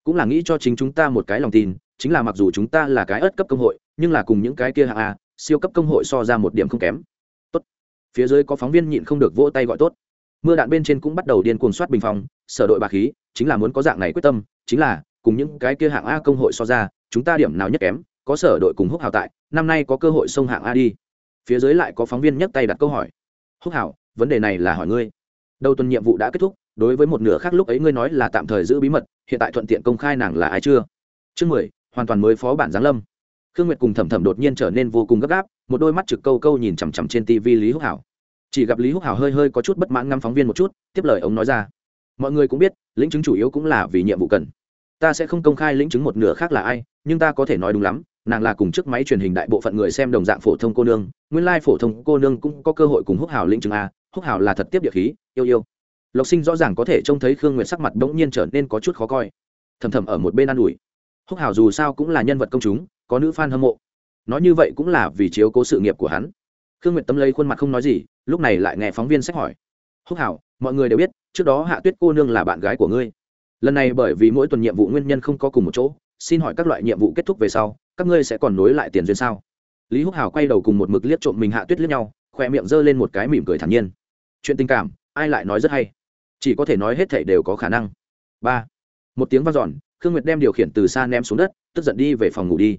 Cũng là nghĩ cho chính chúng ta một cái lòng tin, chính là mặc dù chúng ta là cái ớt cấp công hội, nhưng là cùng những cái kia hạ a, siêu cấp công hội so ra một điểm không kém. Tốt. Phía dưới có phóng viên nhịn không được vỗ tay gọi tốt mưa đạn bên trên cũng bắt đầu điên cuồng soát bình phong, sở đội bà khí, chính là muốn có dạng này quyết tâm, chính là, cùng những cái kia hạng a công hội so ra, chúng ta điểm nào nhất kém, có sở đội cùng húc hào tại, năm nay có cơ hội xông hạng a đi. Phía dưới lại có phóng viên nhấc tay đặt câu hỏi. Húc hảo vấn đề này là hỏi ngươi. Đầu tuần nhiệm vụ đã kết thúc, đối với một nửa khác lúc ấy ngươi nói là tạm thời giữ bí mật, hiện tại thuận tiện công khai nàng là ai chưa? Chương mười, hoàn toàn mới phó bản giáng lâm. Khương nguyệt cùng thẩm thẩm đột nhiên trở nên vô cùng gấp gáp, một đôi mắt trực câu câu nhìn chằm chằm trên tv lý húc hảo chỉ gặp lý húc hảo hơi hơi có chút bất mãn ngắm phóng viên một chút, tiếp lời ông nói ra. Mọi người cũng biết, lĩnh chứng chủ yếu cũng là vì nhiệm vụ cần. Ta sẽ không công khai lĩnh chứng một nửa khác là ai, nhưng ta có thể nói đúng lắm, nàng là cùng chiếc máy truyền hình đại bộ phận người xem đồng dạng phổ thông cô nương, nguyên lai phổ thông cô nương cũng có cơ hội cùng húc hảo lĩnh chứng a, húc hảo là thật tiếp địa khí, yêu yêu. Lộc sinh rõ ràng có thể trông thấy khương nguyệt sắc mặt bỗng nhiên trở nên có chút khó coi. Thầm thầm ở một bên an ủi. Húc hảo dù sao cũng là nhân vật công chúng, có nữ f a n hâm mộ. Nói như vậy cũng là vì chiếu cố sự nghiệp của hắn khương nguyệt tâm lấy khuôn mặt không nói gì, lúc này lại nghe phóng viên sách hỏi. Húc hảo, mọi người đều biết, trước đó hạ tuyết cô nương là bạn gái của ngươi. Lần này bởi vì mỗi tuần nhiệm vụ nguyên nhân không có cùng một chỗ, xin hỏi các loại nhiệm vụ kết thúc về sau, các ngươi sẽ còn nối lại tiền duyên sao? Lý húc hảo quay đầu cùng một mực liếc trộm mình hạ tuyết liếc nhau khoe miệng giơ lên một cái mỉm cười thản nhiên. Chuyện tình cảm, ai lại nói rất hay? Chỉ có thể nói hết thảy đều có khả năng. Ba. Một tiếng vang dọn, khương nguyệt đem điều khiển từ xa ném xuống đất, tức giận đi về phòng ngủ đi.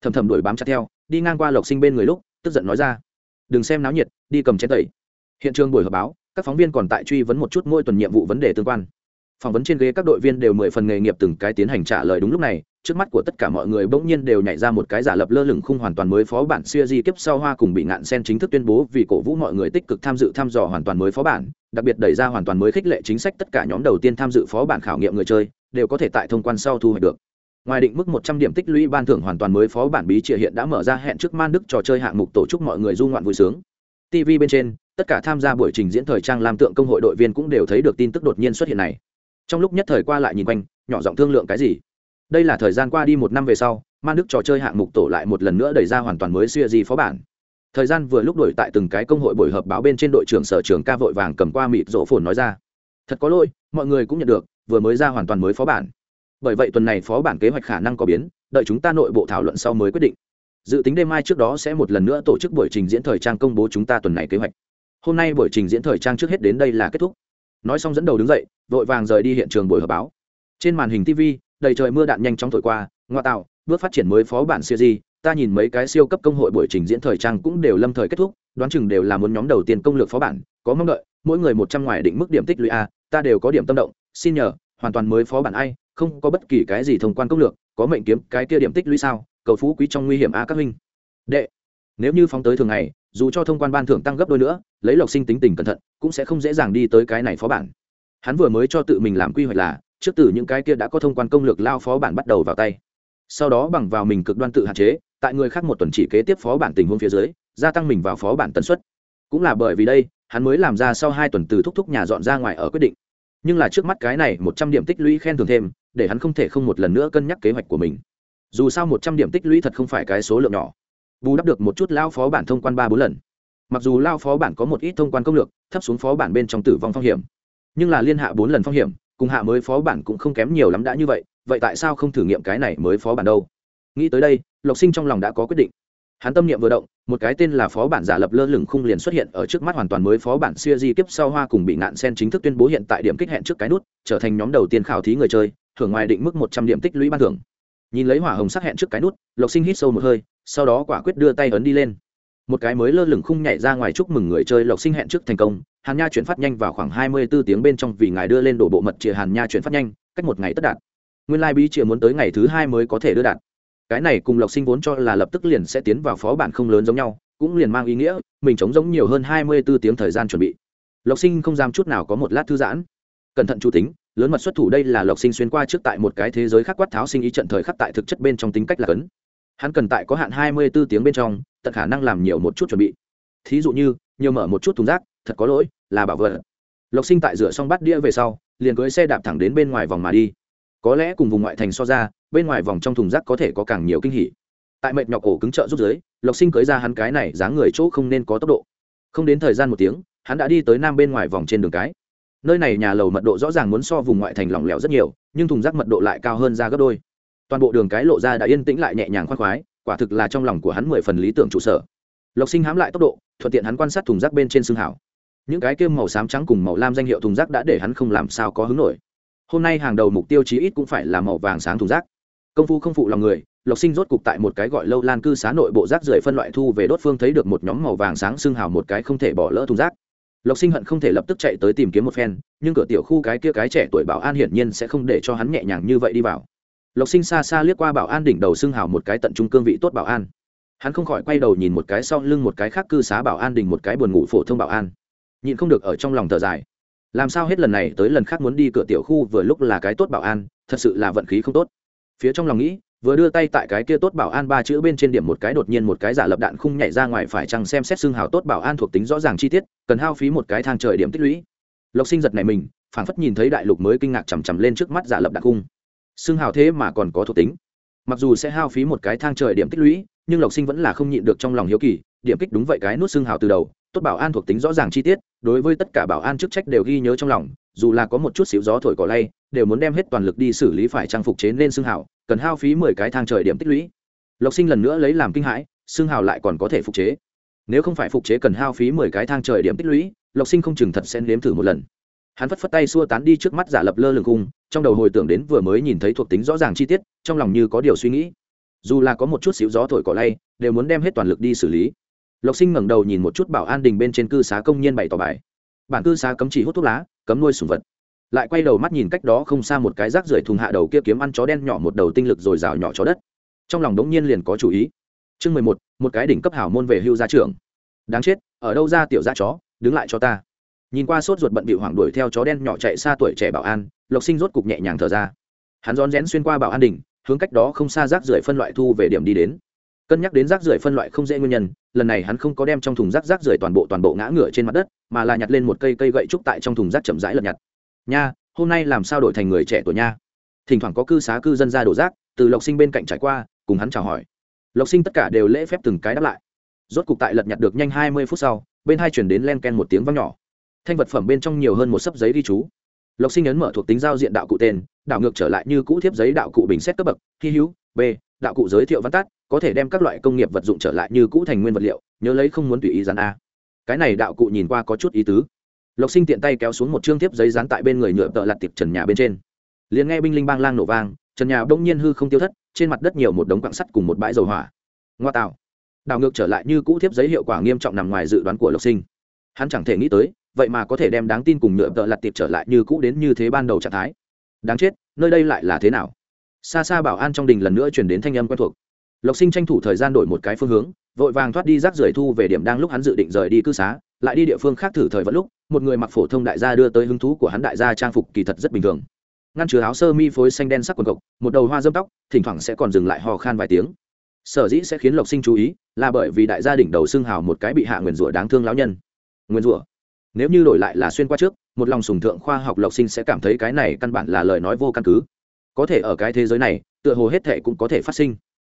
Thầm thầm đuổi bám chặt theo, đi ngang qua lộc sinh bên người lúc, tức giận nói ra đừng xem náo nhiệt, đi cầm chén tẩy. Hiện trường buổi họp báo, các phóng viên còn tại truy vấn một chút mỗi tuần nhiệm vụ vấn đề tương quan. Phỏng vấn trên ghế các đội viên đều mười phần nghề nghiệp từng cái tiến hành trả lời đúng lúc này, trước mắt của tất cả mọi người bỗng nhiên đều nhảy ra một cái giả lập lơ lửng khung hoàn toàn mới phó bản siêu di kiếp sau hoa cùng bị ngạn sen chính thức tuyên bố vì cổ vũ mọi người tích cực tham dự thăm dò hoàn toàn mới phó bản, đặc biệt đẩy ra hoàn toàn mới khích lệ chính sách tất cả nhóm đầu tiên tham dự phó bản khảo nghiệm người chơi, đều có thể tại thông quan sau thu hoạch được ngoài định mức một trăm điểm tích lũy, ban thưởng hoàn toàn mới phó bản bí trịa hiện đã mở ra hẹn trước man đức trò chơi hạng mục tổ chức mọi người du ngoạn vui sướng. Tv bên trên, tất cả tham gia buổi trình diễn thời trang làm tượng công hội đội viên cũng đều thấy được tin tức đột nhiên xuất hiện này. Trong lúc nhất thời qua lại nhìn quanh, nhỏ giọng thương lượng cái gì? Đây là thời gian qua đi một năm về sau, man đức trò chơi hạng mục tổ lại một lần nữa đẩy ra hoàn toàn mới xuya di phó bản. Thời gian vừa lúc đổi tại từng cái công hội buổi họp báo bên trên đội trưởng sở trường ca vội vàng cầm qua mịt rỗ phồn nói ra. Thật có lỗi, mọi người cũng nhận được, vừa mới ra hoàn toàn mới phó bản bởi vậy tuần này phó bản kế hoạch khả năng có biến, đợi chúng ta nội bộ thảo luận sau mới quyết định. Dự tính đêm mai trước đó sẽ một lần nữa tổ chức buổi trình diễn thời trang công bố chúng ta tuần này kế hoạch. Hôm nay buổi trình diễn thời trang trước hết đến đây là kết thúc. Nói xong dẫn đầu đứng dậy, vội vàng rời đi hiện trường buổi họp báo. Trên màn hình tv đầy trời mưa đạn nhanh chóng thổi qua ngoa tạo, bước phát triển mới phó bản siêu di ta nhìn mấy cái siêu cấp công hội buổi trình diễn thời trang cũng đều lâm thời kết thúc, đoán chừng đều là muốn nhóm đầu tiên công lược phó bản, có mong đợi, mỗi người một trăm ngoài định mức điểm tích lũy a, ta đều có điểm tâm động, xin nhờ, hoàn toàn mới phó bản ai không có bất kỳ cái gì thông quan công lược, có mệnh kiếm, cái kia điểm tích lũy sao, cầu phú quý trong nguy hiểm a các huynh. Đệ, nếu như phóng tới thường ngày, dù cho thông quan ban thưởng tăng gấp đôi nữa, lấy lộc sinh tính tình cẩn thận, cũng sẽ không dễ dàng đi tới cái này phó bản. Hắn vừa mới cho tự mình làm quy hoạch là, trước từ những cái kia đã có thông quan công lược lao phó bản bắt đầu vào tay. Sau đó bằng vào mình cực đoan tự hạn chế, tại người khác một tuần chỉ kế tiếp phó bản tình huống phía dưới, gia tăng mình vào phó bản tần suất. Cũng là bởi vì đây, hắn mới làm ra sau hai tuần từ thúc thúc nhà dọn ra ngoài ở quyết định. Nhưng là trước mắt cái này một trăm điểm tích lũy khen thưởng thêm để hắn không thể không một lần nữa cân nhắc kế hoạch của mình. Dù sao một trăm điểm tích lũy thật không phải cái số lượng nhỏ. Bù đắp được một chút lao phó bản thông quan ba bốn lần. Mặc dù lao phó bản có một ít thông quan công lược, thấp xuống phó bản bên trong tử vong phong hiểm. Nhưng là liên hạ bốn lần phong hiểm, cùng hạ mới phó bản cũng không kém nhiều lắm đã như vậy vậy tại sao không thử nghiệm cái này mới phó bản đâu? Nghĩ tới đây, lộc sinh trong lòng đã có quyết định. Hắn tâm niệm vừa động, một cái tên là phó bản giả lập lơ lửng khung liền xuất hiện ở trước mắt hoàn toàn mới phó bản siêu di kiếp sau hoa cùng bị ngạn sen chính thức tuyên bố hiện tại điểm kích hẹn trước cái nút, trở thành nhóm đầu tiên khảo thí người chơi thưởng ngoài định mức một trăm điểm tích lũy ban thưởng. Nhìn lấy hỏa hồng sắc hẹn trước cái nút, lộc sinh hít sâu một hơi, sau đó quả quyết đưa tay ấn đi lên. Một cái mới lơ lửng khung nhảy ra ngoài chúc mừng người chơi lộc sinh hẹn trước thành công, hàn nha chuyển phát nhanh vào khoảng hai mươi 24 tiếng bên trong vì ngài đưa lên đổ bộ mật chìa hàn nha chuyển phát nhanh, cách một ngày tất đạt. Nguyên lai、like、bí chìa muốn tới ngày thứ hai mới có thể đưa đạt. Cái này cùng lộc sinh vốn cho là lập tức liền sẽ tiến vào phó bản không lớn giống nhau, cũng liền mang ý nghĩa, mình chống giống nhiều hơn hai mươi 24 tiếng thời gian chuẩn bị. Lộc sinh không dám chút nào có một lát thư giãn. Cẩn thận chú tính lớn mật xuất thủ đây là lộc sinh xuyên qua trước tại một cái thế giới khác quát tháo sinh ý trận thời khắc tại thực chất bên trong tính cách là cấn. Hắn cần tại có hạn hai mươi 24 tiếng bên trong, tận khả năng làm nhiều một chút chuẩn bị. Thí dụ như, nhiều mở một chút thùng rác, thật có lỗi, là bảo vật. Lộc sinh tại rửa xong bát đĩa về sau, liền cưới xe đạp thẳng đến bên ngoài vòng mà đi. Có lẽ cùng vùng ngoại thành so ra, bên ngoài vòng trong thùng rác có thể có càng nhiều kinh hỉ. Tại mệt nhọc cổ cứng trợ rút dưới lộc sinh cưới ra hắn cái này dáng người chỗ không nên có tốc độ. Không đến thời gian một tiếng, hắn đã đi tới nam bên ngoài vòng trên đường cái nơi này nhà lầu mật độ rõ ràng muốn so vùng ngoại thành lỏng lẻo rất nhiều, nhưng thùng rác mật độ lại cao hơn ra gấp đôi. Toàn bộ đường cái lộ ra đã yên tĩnh lại nhẹ nhàng khoan khoái, quả thực là trong lòng của hắn mười phần lý tưởng trụ sở. Lộc sinh hám lại tốc độ, thuận tiện hắn quan sát thùng rác bên trên xương hảo những cái kim màu xám trắng cùng màu lam danh hiệu thùng rác đã để hắn không làm sao có hứng nổi. Hôm nay hàng đầu mục tiêu chí ít cũng phải là màu vàng sáng thùng rác. Công phu không phụ lòng người, lộc sinh rốt cục tại một cái gọi lâu lan cư xá nội bộ rác rưởi phân loại thu về đốt phương thấy được một nhóm màu vàng sáng xương hào một cái không thể bỏ lỡ thùng rác lộc sinh hận không thể lập tức chạy tới tìm kiếm một phen, nhưng cửa tiểu khu cái kia cái trẻ tuổi bảo an hiển nhiên sẽ không để cho hắn nhẹ nhàng như vậy đi vào. Lộc sinh xa xa liếc qua bảo an đỉnh đầu xưng hào một cái tận trung cương vị tốt bảo an. Hắn không khỏi quay đầu nhìn một cái sau lưng một cái khác cư xá bảo an đình một cái buồn ngủ phổ thông bảo an. Nhịn không được ở trong lòng thở dài. Làm sao hết lần này tới lần khác muốn đi cửa tiểu khu vừa lúc là cái tốt bảo an, thật sự là vận khí không tốt. Phía trong lòng nghĩ vừa đưa tay tại cái kia tốt bảo an ba chữ bên trên điểm một cái đột nhiên một cái giả lập đạn khung nhảy ra ngoài phải chăng xem xét xương hào tốt bảo an thuộc tính rõ ràng chi tiết, cần hao phí một cái thang trời điểm tích lũy. Lộc sinh giật này mình, phảng phất nhìn thấy đại lục mới kinh ngạc chằm chằm lên trước mắt giả lập đạn khung. Xương hào thế mà còn có thuộc tính. Mặc dù sẽ hao phí một cái thang trời điểm tích lũy, nhưng lộc sinh vẫn là không nhịn được trong lòng hiếu kỳ, điểm kích đúng vậy cái nút xương hào từ đầu, tốt bảo an thuộc tính rõ ràng chi tiết, đối với tất cả bảo an chức trách đều ghi nhớ trong lòng dù là có một chút xíu gió thổi cỏ lay, đều muốn đem hết toàn lực đi xử lý phải trang phục chế nên xương hào, cần hao phí mười cái thang trời điểm tích lũy. Lộc sinh lần nữa lấy làm kinh hãi, xương hào lại còn có thể phục chế. Nếu không phải phục chế cần hao phí mười cái thang trời điểm tích lũy, lộc sinh không chừng thật sẽ nếm thử một lần. Hắn phất phất tay xua tán đi trước mắt giả lập lơ lửng cung trong đầu hồi tưởng đến vừa mới nhìn thấy thuộc tính rõ ràng chi tiết, trong lòng như có điều suy nghĩ. Dù là có một chút xíu gió thổi cỏ lay, đều muốn đem hết toàn lực đi xử lý. Lộc sinh ngẩng đầu nhìn một chút bảo an đình bên trên cư xá công nhân bày tỏ bài. Bản cư xá cấm chỉ hút thuốc lá cấm nuôi sủng vật. Lại quay đầu mắt nhìn cách đó không xa một cái rác rưởi thùng hạ đầu kia kiếm ăn chó đen nhỏ một đầu tinh lực rồi rào nhỏ chó đất. Trong lòng đống nhiên liền có chủ ý. Chương mười một một cái đỉnh cấp hảo môn về hưu gia trưởng. Đáng chết, ở đâu ra tiểu gia chó, đứng lại cho ta. Nhìn qua sốt ruột bận bị hoảng đuổi theo chó đen nhỏ chạy xa tuổi trẻ bảo an, lộc sinh rốt cục nhẹ nhàng thở ra. Hắn rón rén xuyên qua bảo an đỉnh, hướng cách đó không xa rác rưởi phân loại thu về điểm đi đến cân nhắc đến rác rưởi phân loại không dễ nguyên nhân, lần này hắn không có đem trong thùng rác rác rưởi toàn bộ toàn bộ ngã ngửa trên mặt đất, mà là nhặt lên một cây cây gậy trúc tại trong thùng rác chậm rãi lật nhặt. Nha, hôm nay làm sao đổi thành người trẻ tuổi nha? Thỉnh thoảng có cư xá cư dân ra đổ rác, từ lộc sinh bên cạnh trải qua, cùng hắn chào hỏi. Lộc sinh tất cả đều lễ phép từng cái đáp lại. Rốt cục tại lật nhặt được nhanh hai mươi phút sau, bên hai chuyển đến len ken một tiếng văng nhỏ. Thanh vật phẩm bên trong nhiều hơn một sấp giấy ghi chú. Lộc sinh ấn mở thuộc tính giao diện đạo cụ tên, đảo ngược trở lại như cũ thiếp giấy đạo cụ bình xét cấp bậc hy hữu, b đạo cụ giới thiệu văn tắt, có thể đem các loại công nghiệp vật dụng trở lại như cũ thành nguyên vật liệu, nhớ lấy không muốn tùy ý dán a. Cái này đạo cụ nhìn qua có chút ý tứ. Lộc sinh tiện tay kéo xuống một chương thiếp giấy dán tại bên người nhựa tợ lặt tiệp trần nhà bên trên. Liền nghe binh linh bang lang nổ vang, trần nhà bỗng nhiên hư không tiêu thất, trên mặt đất nhiều một đống quặng sắt cùng một bãi dầu hỏa. Ngoa tạo. Đảo ngược trở lại như cũ thiếp giấy hiệu quả nghiêm trọng nằm ngoài dự đoán của lộc sinh. Hắn chẳng thể nghĩ tới, vậy mà có thể đem đáng tin cùng nhựa tợ lặt tiệp trở lại như cũ đến như thế ban đầu trạng thái. Đáng chết, nơi đây lại là thế nào? Xa xa bảo an trong đình lần nữa chuyển đến thanh âm quen thuộc. Lộc sinh tranh thủ thời gian đổi một cái phương hướng, vội vàng thoát đi rác rưởi thu về điểm đang lúc hắn dự định rời đi cư xá, lại đi địa phương khác thử thời vận lúc, một người mặc phổ thông đại gia đưa tới hứng thú của hắn đại gia trang phục kỳ thật rất bình thường. Ngăn chứa áo sơ mi phối xanh đen sắc quần cộc, một đầu hoa dâm tóc, thỉnh thoảng sẽ còn dừng lại hò khan vài tiếng. Sở dĩ sẽ khiến lộc sinh chú ý, là bởi vì đại gia đỉnh đầu xưng hào một cái bị hạ nguyền rủa đáng thương lão nhân. Nguyền rủa? Nếu như đổi lại là xuyên qua trước, một lòng sùng thượng khoa học lộc sinh sẽ cảm thấy cái này căn bản là lời nói vô căn cứ có thể ở cái thế giới này, tựa hồ hết thể cũng có thể phát sinh.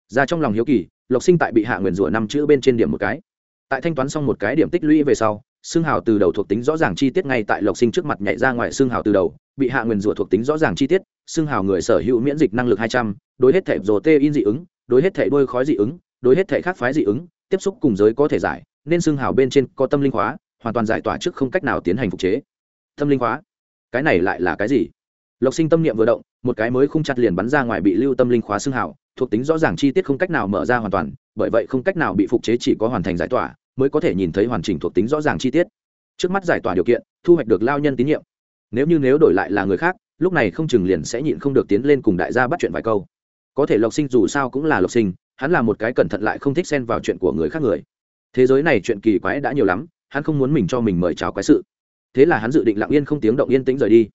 Ra trong lòng hiếu kỳ, lộc sinh tại bị hạ nguyền rủa năm chữ bên trên điểm một cái. Tại thanh toán xong một cái điểm tích lũy về sau xương hào từ đầu thuộc tính rõ ràng chi tiết ngay tại lộc sinh trước mặt nhảy ra ngoài xương hào từ đầu, bị hạ nguyền rủa thuộc tính rõ ràng chi tiết xương hào người sở hữu miễn dịch năng lực hai trăm, đối hết thể rồ tê in dị ứng, đối hết thể đôi khói dị ứng, đối hết thể khác phái dị ứng, tiếp xúc cùng giới có thể giải, nên xương hào bên trên có tâm linh hóa, hoàn toàn giải tỏa trước không cách nào tiến hành phục chế. Tâm linh hóa? Cái này lại là cái gì? Lộc sinh tâm niệm vừa động, một cái mới không chặt liền bắn ra ngoài bị lưu tâm linh khóa xương hào, thuộc tính rõ ràng chi tiết không cách nào mở ra hoàn toàn, bởi vậy không cách nào bị phục chế chỉ có hoàn thành giải tỏa, mới có thể nhìn thấy hoàn chỉnh thuộc tính rõ ràng chi tiết. Trước mắt giải tỏa điều kiện, thu hoạch được lao nhân tín nhiệm. Nếu như nếu đổi lại là người khác, lúc này không chừng liền sẽ nhịn không được tiến lên cùng đại gia bắt chuyện vài câu. Có thể lộc sinh dù sao cũng là lộc sinh, hắn là một cái cẩn thận lại không thích xen vào chuyện của người khác người. Thế giới này chuyện kỳ quái đã nhiều lắm, hắn không muốn mình cho mình mời chào quái sự. Thế là hắn dự định lặng yên không tiếng động yên tĩnh rời đi.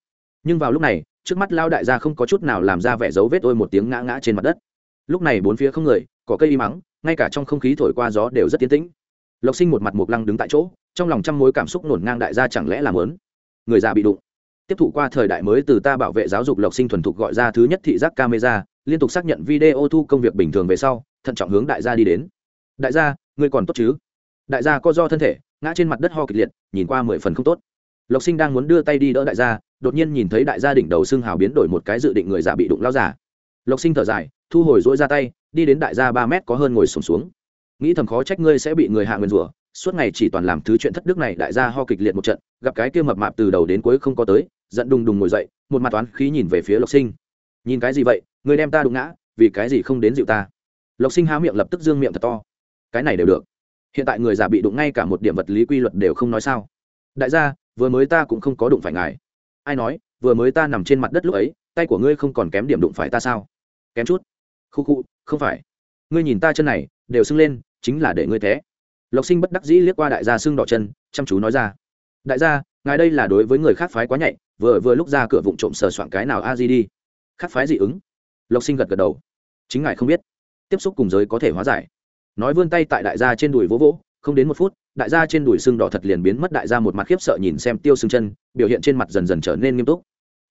Nhưng vào lúc này trước mắt lao đại gia không có chút nào làm ra vẻ dấu vết ôi một tiếng ngã ngã trên mặt đất. Lúc này bốn phía không người, có cây y mắng, ngay cả trong không khí thổi qua gió đều rất tiến tĩnh. Lộc sinh một mặt mộc lăng đứng tại chỗ, trong lòng trăm mối cảm xúc nổn ngang đại gia chẳng lẽ làm lớn? Người già bị đụng. Tiếp thụ qua thời đại mới từ ta bảo vệ giáo dục lộc sinh thuần thục gọi ra thứ nhất thị giác camera, liên tục xác nhận video thu công việc bình thường về sau, thận trọng hướng đại gia đi đến. Đại gia, ngươi còn tốt chứ? Đại gia có do thân thể, ngã trên mặt đất ho kịch liệt, nhìn qua mười phần không tốt lộc sinh đang muốn đưa tay đi đỡ đại gia đột nhiên nhìn thấy đại gia đỉnh đầu xương hào biến đổi một cái dự định người giả bị đụng lao giả. Lộc sinh thở dài thu hồi dỗi ra tay đi đến đại gia ba mét có hơn ngồi sùng xuống, xuống nghĩ thầm khó trách ngươi sẽ bị người hạ nguyên rủa suốt ngày chỉ toàn làm thứ chuyện thất đức này đại gia ho kịch liệt một trận gặp cái kia mập mạp từ đầu đến cuối không có tới giận đùng đùng ngồi dậy một mặt toán khí nhìn về phía lộc sinh. Nhìn cái gì vậy người đem ta đụng ngã vì cái gì không đến dịu ta? Lộc sinh há miệng lập tức dương miệng thật to. Cái này đều được. Hiện tại người già bị đụng ngay cả một điểm vật lý quy luật đều không nói sao. Đại gia vừa mới ta cũng không có đụng phải ngài. Ai nói, vừa mới ta nằm trên mặt đất lúc ấy, tay của ngươi không còn kém điểm đụng phải ta sao? Kém chút. Khu khu, không phải. Ngươi nhìn ta chân này, đều sưng lên, chính là để ngươi té. Lộc sinh bất đắc dĩ liếc qua đại gia sưng đỏ chân, chăm chú nói ra. Đại gia, ngài đây là đối với người khác phái quá nhạy, vừa vừa lúc ra cửa vụng trộm sờ soạn cái nào a di đi. Khác phái dị ứng. Lộc sinh gật gật đầu. Chính ngài không biết. Tiếp xúc cùng giới có thể hóa giải. Nói vươn tay tại đại gia trên đùi vỗ vỗ không đến một phút, đại gia trên đùi xương đỏ thật liền biến mất, đại gia một mặt khiếp sợ nhìn xem tiêu xương chân, biểu hiện trên mặt dần dần trở nên nghiêm túc.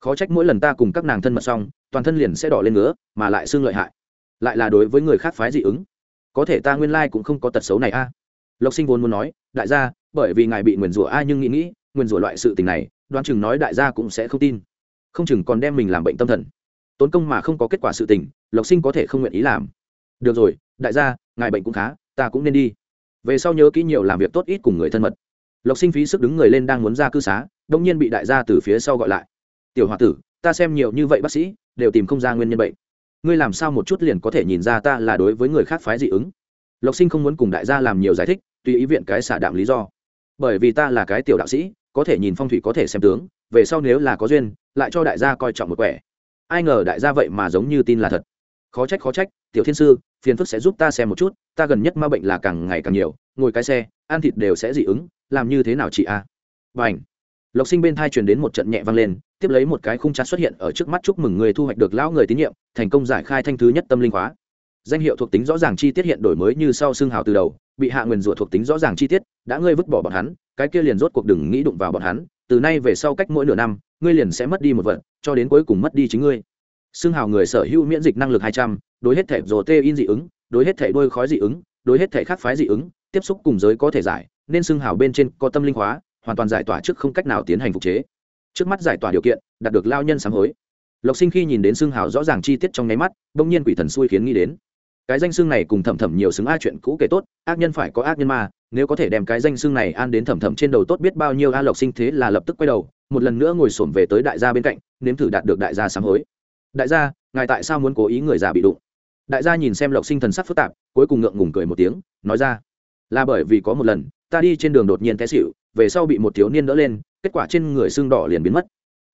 Khó trách mỗi lần ta cùng các nàng thân mật xong, toàn thân liền sẽ đỏ lên ngứa, mà lại xương lợi hại. Lại là đối với người khác phái dị ứng. Có thể ta nguyên lai cũng không có tật xấu này a. Lộc sinh vốn muốn nói, đại gia, bởi vì ngài bị nguyền rủa a nhưng nghĩ nghĩ, nguyền rủa loại sự tình này, đoán chừng nói đại gia cũng sẽ không tin. Không chừng còn đem mình làm bệnh tâm thần. Tốn công mà không có kết quả sự tình, lộc sinh có thể không nguyện ý làm. Được rồi, đại gia, ngài bệnh cũng khá, ta cũng nên đi về sau nhớ kỹ nhiều làm việc tốt ít cùng người thân mật. Lộc sinh phí sức đứng người lên đang muốn ra cư xá đông nhiên bị đại gia từ phía sau gọi lại. Tiểu h o a tử, ta xem nhiều như vậy bác sĩ, đều tìm không ra nguyên nhân bệnh. Ngươi làm sao một chút liền có thể nhìn ra ta là đối với người khác phái dị ứng? Lộc sinh không muốn cùng đại gia làm nhiều giải thích, tùy ý viện cái xả đạm lý do. Bởi vì ta là cái tiểu đạo sĩ, có thể nhìn phong thủy có thể xem tướng, về sau nếu là có duyên, lại cho đại gia coi trọng một quẻ. Ai ngờ đại gia vậy mà giống như tin là thật khó trách khó trách, tiểu thiên sư, phiền phức sẽ giúp ta xem một chút, ta gần nhất ma bệnh là càng ngày càng nhiều, ngồi cái xe, ăn thịt đều sẽ dị ứng, làm như thế nào chị a? Và ảnh lộc sinh bên thai truyền đến một trận nhẹ vang lên, tiếp lấy một cái khung chặt xuất hiện ở trước mắt chúc mừng người thu hoạch được lão người tín nhiệm, thành công giải khai thanh thứ nhất tâm linh hóa danh hiệu thuộc tính rõ ràng chi tiết hiện đổi mới như sau xương hào từ đầu, bị hạ nguyền rủa thuộc tính rõ ràng chi tiết, đã ngươi vứt bỏ bọn hắn, cái kia liền rốt cuộc đừng nghĩ đụng vào bọn hắn, từ nay về sau cách mỗi nửa năm, ngươi liền sẽ mất đi một vật, cho đến cuối cùng mất đi chính ngươi xương hào người sở hữu miễn dịch năng lực hai trăm đối hết thể rồ tê in dị ứng đối hết thể đôi khói dị ứng đối hết thể khác phái dị ứng tiếp xúc cùng giới có thể giải nên xương hào bên trên có tâm linh hóa hoàn toàn giải tỏa trước không cách nào tiến hành phục chế. Trước mắt giải tỏa điều kiện đạt được lao nhân sám hối. Lộc sinh khi nhìn đến xương hào rõ ràng chi tiết trong nháy mắt bỗng nhiên quỷ thần xui khiến nghĩ đến. Cái danh xương này cùng thẩm thẩm nhiều xứng a chuyện cũ kể tốt ác nhân phải có ác nhân mà, nếu có thể đem cái danh xương này an đến thẩm thẩm trên đầu tốt biết bao nhiêu a lộc sinh thế là lập tức quay đầu một lần nữa ngồi xổm về tới đại gia bên cạnh nếm thử đạt được đại gia sám hối đại gia, ngài tại sao muốn cố ý người già bị đụng? Đại gia nhìn xem lộc sinh thần sắc phức tạp, cuối cùng ngượng ngùng cười một tiếng, nói ra. Là bởi vì có một lần, ta đi trên đường đột nhiên té xịu về sau bị một thiếu niên đỡ lên, kết quả trên người xương đỏ liền biến mất.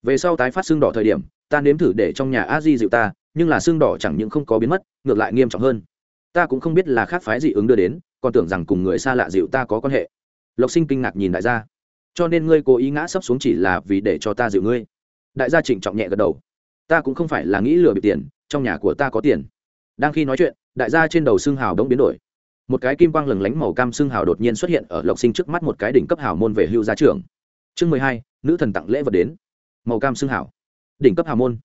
Về sau tái phát xương đỏ thời điểm, ta nếm thử để trong nhà a di dịu ta, nhưng là xương đỏ chẳng những không có biến mất, ngược lại nghiêm trọng hơn. Ta cũng không biết là khác phái dị ứng đưa đến, còn tưởng rằng cùng người xa lạ dịu ta có quan hệ. Lộc sinh kinh ngạc nhìn đại gia. Cho nên ngươi cố ý ngã sấp xuống chỉ là vì để cho ta dịu ngươi. Đại gia trịnh trọng nhẹ gật đầu ta cũng không phải là nghĩ lừa bịp tiền, trong nhà của ta có tiền. Đang khi nói chuyện, đại gia trên đầu xương hào đống biến đổi. Một cái kim quang lừng lánh màu cam xương hào đột nhiên xuất hiện ở lộc sinh trước mắt một cái đỉnh cấp hào môn về hưu gia trưởng. Chương mười hai, nữ thần tặng lễ vật đến. Màu cam xương hào. Đỉnh cấp hào môn.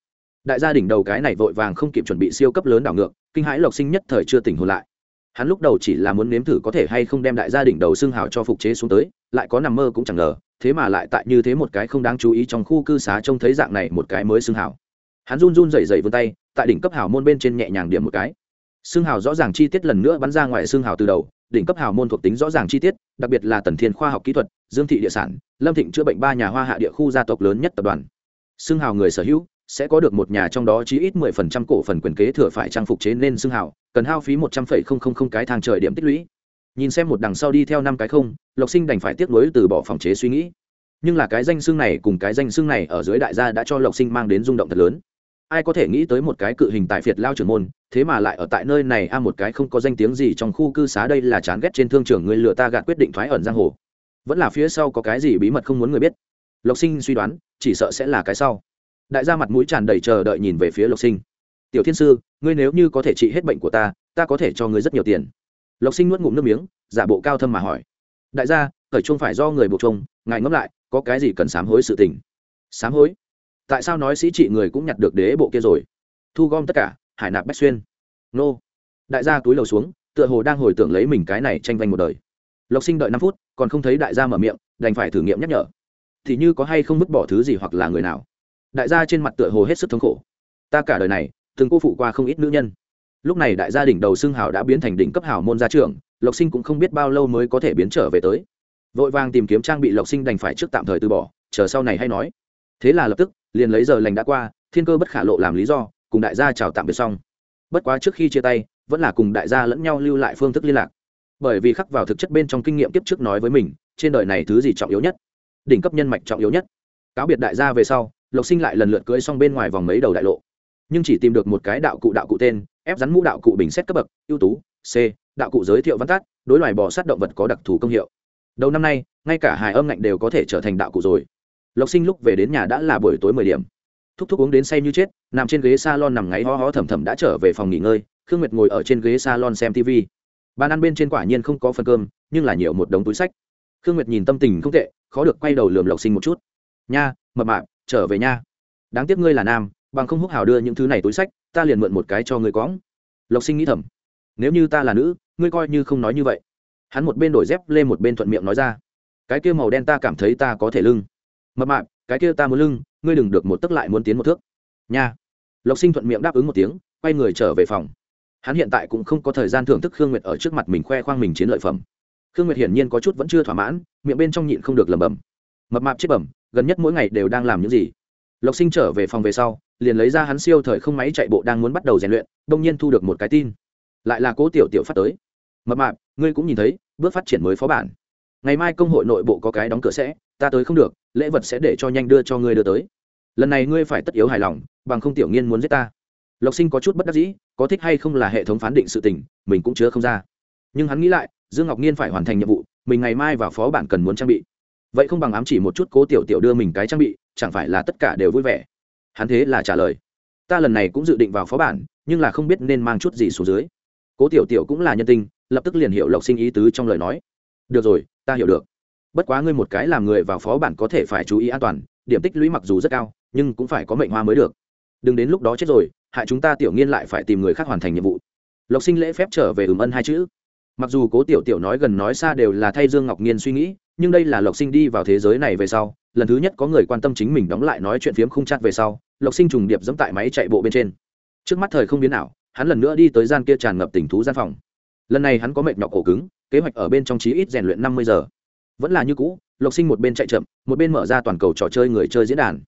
Đại gia đỉnh đầu cái này vội vàng không kịp chuẩn bị siêu cấp lớn đảo ngược, kinh hãi lộc sinh nhất thời chưa tỉnh hồn lại. Hắn lúc đầu chỉ là muốn nếm thử có thể hay không đem đại gia đỉnh đầu xương hào cho phục chế xuống tới, lại có nằm mơ cũng chẳng ngờ, thế mà lại tại như thế một cái không đáng chú ý trong khu cư xá trông thấy dạng này một cái mới xương hào hắn run run rẩy rẩy vươn tay, tại đỉnh cấp hào môn bên trên nhẹ nhàng điểm một cái. Xương hào rõ ràng chi tiết lần nữa bắn ra ngoài xương hào từ đầu, đỉnh cấp hào môn thuộc tính rõ ràng chi tiết, đặc biệt là tần thiên khoa học kỹ thuật, dương thị địa sản, lâm thịnh chữa bệnh ba nhà hoa hạ địa khu gia tộc lớn nhất tập đoàn. Xương hào người sở hữu, sẽ có được một nhà trong đó chí ít mười phần trăm cổ phần quyền kế thừa phải trang phục chế nên xương hào, cần hao phí một trăm phẩy không không không cái thang trời điểm tích lũy. Nhìn xem một đằng sau đi theo năm cái không, lộc sinh đành phải tiếc nuối từ bỏ phòng chế suy nghĩ. Nhưng là cái danh xương này cùng cái danh xương này ở dưới đại gia đã cho lộc sinh mang đến rung động thật lớn ai có thể nghĩ tới một cái cự hình tại phiệt lao trưởng môn, thế mà lại ở tại nơi này a, một cái không có danh tiếng gì trong khu cư xá đây là chán ghét trên thương trường người lừa ta gạt quyết định thoái ẩn giang hồ. Vẫn là phía sau có cái gì bí mật không muốn người biết. Lộc sinh suy đoán, chỉ sợ sẽ là cái sau. Đại gia mặt mũi tràn đầy chờ đợi nhìn về phía lộc sinh. Tiểu thiên sư, ngươi nếu như có thể trị hết bệnh của ta ta có thể cho ngươi rất nhiều tiền. Lộc sinh nuốt ngụm nước miếng, giả bộ cao thâm mà hỏi. Đại gia cởi chung phải do người buộc chung ngài ngẫm lại, có cái gì cần sám hối sự tình? Sám hối? Tại sao nói sĩ trị người cũng nhặt được đế bộ kia rồi? Thu gom tất cả, hải nạp bách xuyên. Nô. Đại gia túi lầu xuống, tựa hồ đang hồi tưởng lấy mình cái này tranh vanh một đời. Lộc sinh đợi năm phút, còn không thấy đại gia mở miệng, đành phải thử nghiệm nhắc nhở. Thì như có hay không vứt bỏ thứ gì hoặc là người nào? Đại gia trên mặt tựa hồ hết sức thống khổ. Ta cả đời này, từng cô phụ qua không ít nữ nhân. Lúc này đại gia đỉnh đầu xương hào đã biến thành đỉnh cấp hào môn gia trưởng, lộc sinh cũng không biết bao lâu mới có thể biến trở về tới. Vội vàng tìm kiếm trang bị lộc sinh đành phải trước tạm thời từ bỏ, chờ sau này hay nói. Thế là lập tức liền lấy giờ lành đã qua, thiên cơ bất khả lộ làm lý do, cùng đại gia chào tạm biệt xong. Bất quá trước khi chia tay, vẫn là cùng đại gia lẫn nhau lưu lại phương thức liên lạc. Bởi vì khắc vào thực chất bên trong kinh nghiệm tiếp trước nói với mình, trên đời này thứ gì trọng yếu nhất? Đỉnh cấp nhân mạch trọng yếu nhất. Cáo biệt đại gia về sau, lộc sinh lại lần lượt cưới xong bên ngoài vòng mấy đầu đại lộ. Nhưng chỉ tìm được một cái đạo cụ đạo cụ tên, ép rắn mũ đạo cụ bình xét cấp bậc, ưu tú, c, đạo cụ giới thiệu văn tát đối loài bò sát động vật có đặc thù công hiệu. Đầu năm nay, ngay cả hài âm ngạnh đều có thể trở thành đạo cụ rồi lộc sinh lúc về đến nhà đã là buổi tối mười điểm. Thúc thúc uống đến say như chết, nằm trên ghế s a lon nằm ngáy ho ho thầm thầm đã trở về phòng nghỉ ngơi, khương nguyệt ngồi ở trên ghế s a lon xem tv bàn ăn bên trên quả nhiên không có phần cơm, nhưng là nhiều một đống túi sách. Khương nguyệt nhìn tâm tình không tệ, khó được quay đầu lườm lộc sinh một chút. Nha, mập mạp, trở về nha. Đáng tiếc ngươi là nam, bằng không húc hào đưa những thứ này túi sách, ta liền mượn một cái cho ngươi cóng lộc sinh nghĩ thầm. Nếu như ta là nữ, ngươi coi như không nói như vậy. Hắn một bên đổi dép lên một bên thuận miệng nói ra. Cái kia màu đen ta cảm thấy ta có thể lưng mập mạp, cái kia ta muốn lưng, ngươi đừng được một tấc lại muốn tiến một thước. Nha. Lộc sinh thuận miệng đáp ứng một tiếng, quay người trở về phòng. Hắn hiện tại cũng không có thời gian thưởng thức khương nguyệt ở trước mặt mình khoe khoang mình chiến lợi phẩm. Khương nguyệt hiển nhiên có chút vẫn chưa thỏa mãn, miệng bên trong nhịn không được lẩm bẩm. Mập mạp chết bẩm, gần nhất mỗi ngày đều đang làm những gì? Lộc sinh trở về phòng về sau, liền lấy ra hắn siêu thời không máy chạy bộ đang muốn bắt đầu rèn luyện, đông nhiên thu được một cái tin. Lại là cố tiểu tiểu phát tới. Mập mạp, ngươi cũng nhìn thấy, bước phát triển mới phó bản. Ngày mai công hội nội bộ có cái đóng cửa sẽ ta tới không được, lễ vật sẽ để cho nhanh đưa cho ngươi đưa tới. Lần này ngươi phải tất yếu hài lòng, bằng không tiểu nghiên muốn giết ta. Lộc sinh có chút bất đắc dĩ, có thích hay không là hệ thống phán định sự tình, mình cũng chứa không ra. Nhưng hắn nghĩ lại, dương ngọc nhiên phải hoàn thành nhiệm vụ, mình ngày mai vào phó bản cần muốn trang bị. Vậy không bằng ám chỉ một chút cố tiểu tiểu đưa mình cái trang bị, chẳng phải là tất cả đều vui vẻ? Hắn thế là trả lời. Ta lần này cũng dự định vào phó bản, nhưng là không biết nên mang chút gì xuống dưới. Cố tiểu tiểu cũng là nhân tinh lập tức liền hiểu lộc sinh ý tứ trong lời nói. Được rồi, ta hiểu được bất quá ngươi một cái làm người vào phó bản có thể phải chú ý an toàn, điểm tích lũy mặc dù rất cao, nhưng cũng phải có mệnh hoa mới được. Đừng đến lúc đó chết rồi, hại chúng ta tiểu nghiên lại phải tìm người khác hoàn thành nhiệm vụ. Lộc sinh lễ phép trở về ừm ân hai chữ. Mặc dù cố tiểu tiểu nói gần nói xa đều là thay dương ngọc nghiên suy nghĩ, nhưng đây là lộc sinh đi vào thế giới này về sau, lần thứ nhất có người quan tâm chính mình đóng lại nói chuyện phiếm không chát về sau, lộc sinh trùng điệp dẫm tại máy chạy bộ bên trên. Trước mắt thời không biến nào hắn lần nữa đi tới gian kia tràn ngập tình thú gian phòng. Lần này hắn có mệt nhọc cổ cứng, kế hoạch ở bên trong chí ít rèn luyện năm mươi giờ vẫn là như cũ, lộc sinh một bên chạy chậm, một bên mở ra toàn cầu trò chơi người chơi diễn đàn.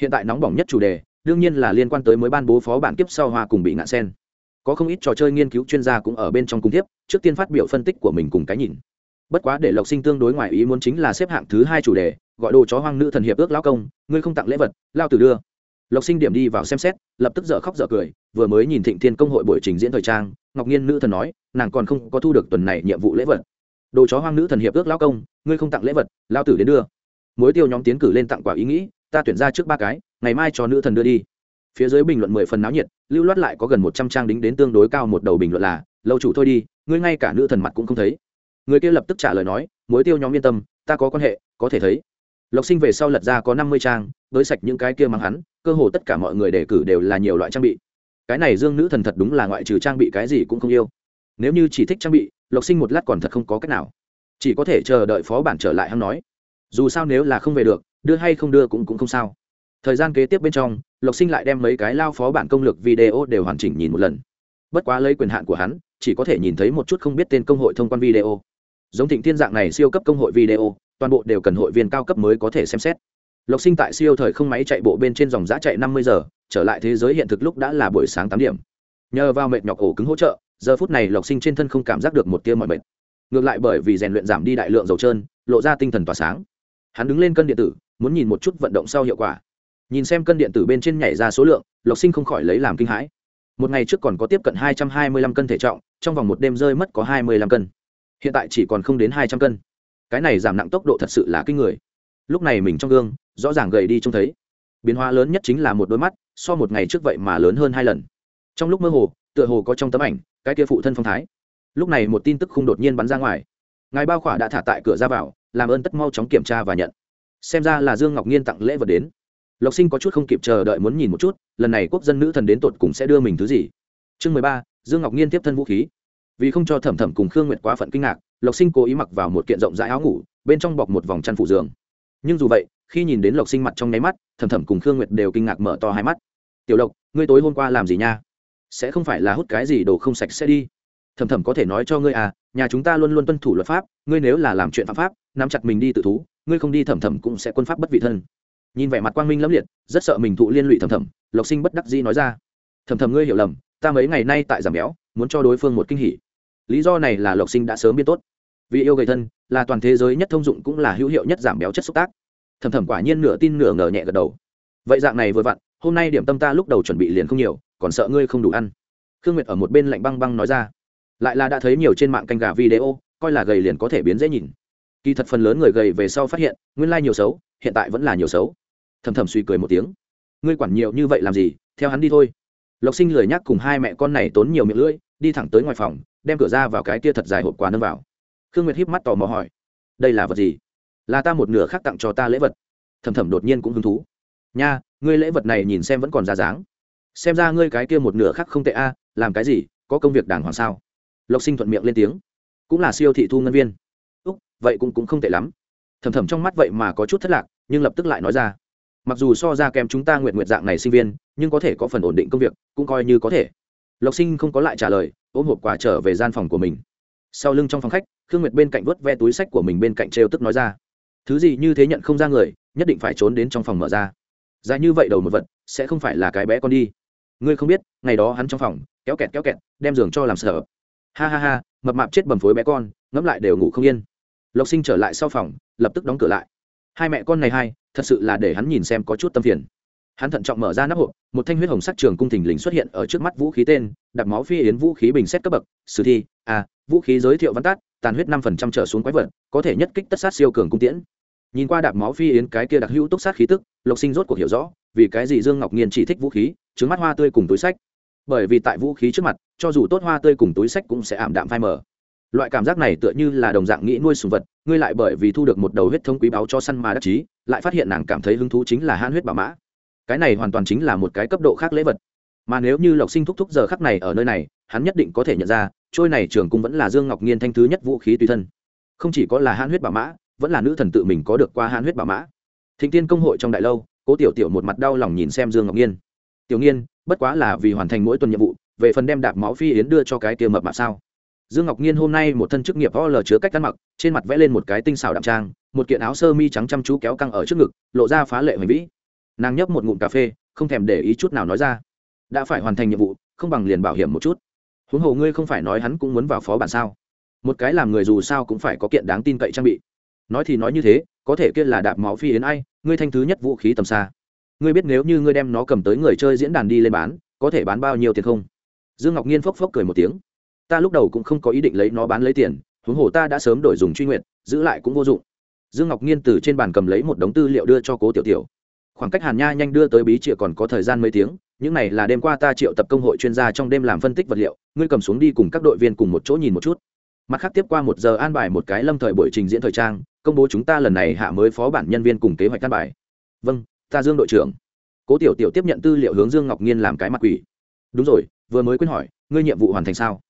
Hiện tại nóng bỏng nhất chủ đề, đương nhiên là liên quan tới mới ban bố phó bản kiếp sau hoa cùng bị ngạn sen. Có không ít trò chơi nghiên cứu chuyên gia cũng ở bên trong cung tiếp, trước tiên phát biểu phân tích của mình cùng cái nhìn. Bất quá để lộc sinh tương đối ngoài ý muốn chính là xếp hạng thứ hai chủ đề, gọi đồ chó hoang nữ thần hiệp ước lao công, ngươi không tặng lễ vật, lao từ đưa. Lộc sinh điểm đi vào xem xét, lập tức dở khóc dở cười, vừa mới nhìn thịnh thiên công hội buổi trình diễn thời trang, ngọc nhiên nữ thần nói, nàng còn không có thu được tuần này nhiệm vụ lễ vật đồ chó hoang nữ thần hiệp ước lão công, ngươi không tặng lễ vật lao tử đến đưa. Mối tiêu nhóm tiến cử lên tặng quả ý nghĩ, ta tuyển ra trước ba cái, ngày mai cho nữ thần đưa đi. Phía dưới bình luận mười phần náo nhiệt, lưu loát lại có gần một trăm trang đính đến tương đối cao một đầu bình luận là, lâu chủ thôi đi, ngươi ngay cả nữ thần mặt cũng không thấy. Người kia lập tức trả lời nói mối tiêu nhóm yên tâm, ta có quan hệ, có thể thấy. Lộc sinh về sau lật ra có năm mươi trang với sạch những cái kia mang hắn, cơ hồ tất cả mọi người đề cử đều là nhiều loại trang bị. Cái này dương nữ thần thật đúng là ngoại trừ trang bị cái gì cũng không yêu. Nếu như chỉ thích trang bị lộc sinh một lát còn thật không có cách nào. Chỉ có thể chờ đợi phó bản trở lại hắn nói. Dù sao nếu là không về được, đưa hay không đưa cũng cũng không sao. Thời gian kế tiếp bên trong, lộc sinh lại đem mấy cái lao phó bản công lược video đều hoàn chỉnh nhìn một lần. Bất quá lấy quyền hạn của hắn, chỉ có thể nhìn thấy một chút không biết tên công hội thông quan video. Giống thịnh thiên dạng này siêu cấp công hội video, toàn bộ đều cần hội viên cao cấp mới có thể xem xét. Lộc sinh tại siêu thời không máy chạy bộ bên trên dòng giã chạy năm mươi giờ, trở lại thế giới hiện thực lúc đã là buổi sáng tám điểm. Nhờ vào mệt nhọc ổ cứng hỗ trợ giờ phút này lộc sinh trên thân không cảm giác được một tia mọi mệt. Ngược lại bởi vì rèn luyện giảm đi đại lượng dầu trơn, lộ ra tinh thần tỏa sáng. Hắn đứng lên cân điện tử, muốn nhìn một chút vận động sau hiệu quả. Nhìn xem cân điện tử bên trên nhảy ra số lượng, lộc sinh không khỏi lấy làm kinh hãi. Một ngày trước còn có tiếp cận hai trăm hai mươi lăm cân thể trọng, trong vòng một đêm rơi mất có hai mươi lăm cân. Hiện tại chỉ còn không đến hai trăm cân. Cái này giảm nặng tốc độ thật sự là kinh người. Lúc này mình trong gương, rõ ràng gầy đi trông thấy. Biến hóa lớn nhất chính là một đôi mắt, so một ngày trước vậy mà lớn hơn hai lần. Trong lúc mơ hồ tựa hồ có trong tấm ảnh, cái kia phụ thân phong thái. Lúc này một tin tức không đột nhiên bắn ra ngoài. Ngài bao khỏa đã thả tại cửa ra vào, làm ơn tất mau chóng kiểm tra và nhận. Xem ra là dương ngọc nhiên tặng lễ vật đến. Lộc sinh có chút không kịp chờ đợi muốn nhìn một chút, lần này quốc dân nữ thần đến tột cùng sẽ đưa mình thứ gì. Chương mười ba, dương ngọc nhiên tiếp thân vũ khí. Vì không cho thẩm thẩm cùng khương nguyệt quá phận kinh ngạc, lộc sinh cố ý mặc vào một kiện rộng rãi áo ngủ, bên trong bọc một vòng chăn phủ giường. Nhưng dù vậy, khi nhìn đến lộc sinh mặt trong nháy mắt, thẩm thẩm cùng khương nguyệt đều kinh ngạc mở to hai mắt. Tiểu lộc, ngươi tối hôm qua làm gì nha? Sẽ không phải là hút cái gì đồ không sạch sẽ đi. Thẩm thẩm có thể nói cho ngươi à nhà chúng ta luôn luôn tuân thủ luật pháp, ngươi nếu là làm chuyện phạm pháp, nắm chặt mình đi tự thú, ngươi không đi thẩm thẩm cũng sẽ quân pháp bất vị thân. Nhìn vẻ mặt quang minh lẫm liệt, rất sợ mình thụ liên lụy thẩm thẩm, lộc sinh bất đắc dĩ nói ra. Thẩm thẩm ngươi hiểu lầm, ta mấy ngày nay tại giảm béo, muốn cho đối phương một kinh hỉ. Lý do này là lộc sinh đã sớm biết tốt. Vì yêu gầy thân, là toàn thế giới nhất thông dụng cũng là hữu hiệu nhất giảm béo chất xúc tác. Thẩm thẩm quả nhiên nửa tin nửa ngờ nhẹ gật đầu. Vậy dạng này vừa vặn, hôm nay điểm tâm ta lúc đầu chuẩn bị liền không nhiều còn sợ ngươi không đủ ăn. Khương nguyệt ở một bên lạnh băng băng nói ra. Lại là đã thấy nhiều trên mạng canh gà video, coi là gầy liền có thể biến dễ nhìn. Kỳ thật phần lớn người gầy về sau phát hiện, nguyên lai nhiều xấu, hiện tại vẫn là nhiều xấu. Thầm thầm suy cười một tiếng. Ngươi quản nhiều như vậy làm gì, theo hắn đi thôi. Lộc sinh lười nhắc cùng hai mẹ con này tốn nhiều miệng lưỡi, đi thẳng tới ngoài phòng, đem cửa ra vào cái tia thật dài hộp quà nâng vào. Khương nguyệt híp mắt tò mò hỏi, đây là vật gì? Là ta một nửa khác tặng cho ta lễ vật. Thầm thầm đột nhiên cũng hứng thú. Nha, ngươi lễ vật này nhìn xem vẫn còn ra dáng xem ra ngươi cái kia một nửa khác không tệ a à, làm cái gì, có công việc đàng hoàng sao? Lộc sinh thuận miệng lên tiếng. Cũng là siêu thị thu ngân viên. Úc, vậy cũng cũng không tệ lắm. Thầm thầm trong mắt vậy mà có chút thất lạc, nhưng lập tức lại nói ra. Mặc dù so ra kèm chúng ta nguyện nguyện dạng này sinh viên, nhưng có thể có phần ổn định công việc, cũng coi như có thể. Lộc sinh không có lại trả lời, ôm hộp quà trở về gian phòng của mình. Sau lưng trong phòng khách, khương nguyệt bên cạnh vớt ve túi sách của mình bên cạnh trêu tức nói ra. Thứ gì như thế nhận không ra người, nhất định phải trốn đến trong phòng mở ra. Dài như vậy đầu một vật, sẽ không phải là cái bé con đi ngươi không biết ngày đó hắn trong phòng kéo kẹt kéo kẹt đem giường cho làm sợ ha ha ha mập mạp chết bầm phối bé con ngẫm lại đều ngủ không yên. Lộc sinh trở lại sau phòng lập tức đóng cửa lại. Hai mẹ con này hai thật sự là để hắn nhìn xem có chút tâm phiền. Hắn thận trọng mở ra nắp hộp một thanh huyết hồng sắc trường cung thình lình xuất hiện ở trước mắt vũ khí tên đặt máu phi yến vũ khí bình xét cấp bậc sử thi à, vũ khí giới thiệu văn tát tàn huyết năm phần trăm trở xuống quái vật có thể nhất kích tất sát siêu cường cung tiễn. Nhìn qua đạp máu phi yến cái kia đặc hữu túc sát khí tức lộc sinh rốt cuộc hiểu rõ vì cái gì dương ngọc nghiên chỉ thích vũ khí trứng mắt hoa tươi cùng túi sách. Bởi vì tại vũ khí trước mặt, cho dù tốt hoa tươi cùng túi sách cũng sẽ ảm đạm phai mờ. Loại cảm giác này tựa như là đồng dạng nghĩ nuôi sùng vật, ngươi lại bởi vì thu được một đầu huyết thống quý báu cho săn mà đắc chí, lại phát hiện nàng cảm thấy hứng thú chính là han huyết bà mã. Cái này hoàn toàn chính là một cái cấp độ khác lễ vật. Mà nếu như lộc sinh thúc thúc giờ khắc này ở nơi này, hắn nhất định có thể nhận ra, trôi này trường cung vẫn là dương ngọc nhiên thanh thứ nhất vũ khí tùy thân. Không chỉ có là han huyết bà mã, vẫn là nữ thần tự mình có được qua han huyết bà mã. Thịnh tiên công hội trong đại lâu, cố tiểu tiểu một mặt đau lòng nhìn xem dương ngọc nhiên tiểu nghiên, bất quá là vì hoàn thành mỗi tuần nhiệm vụ, về phần đem đạp máu phi yến đưa cho cái kia mập mạp sao? Dương ngọc nhiên hôm nay một thân chức nghiệp o lờ chứa cách ăn mặc, trên mặt vẽ lên một cái tinh xảo đạm trang, một kiện áo sơ mi trắng chăm chú kéo căng ở trước ngực, lộ ra phá lệ hoành vĩ. Nàng nhấp một ngụm cà phê, không thèm để ý chút nào nói ra, đã phải hoàn thành nhiệm vụ, không bằng liền bảo hiểm một chút. Huống hồ ngươi không phải nói hắn cũng muốn vào phó bản sao? Một cái làm người dù sao cũng phải có kiện đáng tin cậy trang bị. Nói thì nói như thế, có thể kia là đạp máu phi yến ai, ngươi thanh thứ nhất vũ khí tầm xa ngươi biết nếu như ngươi đem nó cầm tới người chơi diễn đàn đi lên bán, có thể bán bao nhiêu tiền không? Dương ngọc nhiên phốc phốc cười một tiếng. Ta lúc đầu cũng không có ý định lấy nó bán lấy tiền, huống hồ ta đã sớm đổi dùng truy nguyện, giữ lại cũng vô dụng. Dương ngọc nhiên từ trên bàn cầm lấy một đống tư liệu đưa cho cố tiểu tiểu. Khoảng cách hàn nha nhanh đưa tới bí trịa còn có thời gian mấy tiếng, những này là đêm qua ta triệu tập công hội chuyên gia trong đêm làm phân tích vật liệu, ngươi cầm xuống đi cùng các đội viên cùng một chỗ nhìn một chút. Mặt khác tiếp qua một giờ an bài một cái lâm thời buổi trình diễn thời trang, công bố chúng ta lần này hạ mới phó bản nhân viên cùng kế hoạch an bài. Vâng ta dương đội trưởng. Cố tiểu tiểu tiếp nhận tư liệu hướng dương ngọc nhiên làm cái mặt quỷ. Đúng rồi, vừa mới quên hỏi, ngươi nhiệm vụ hoàn thành sao?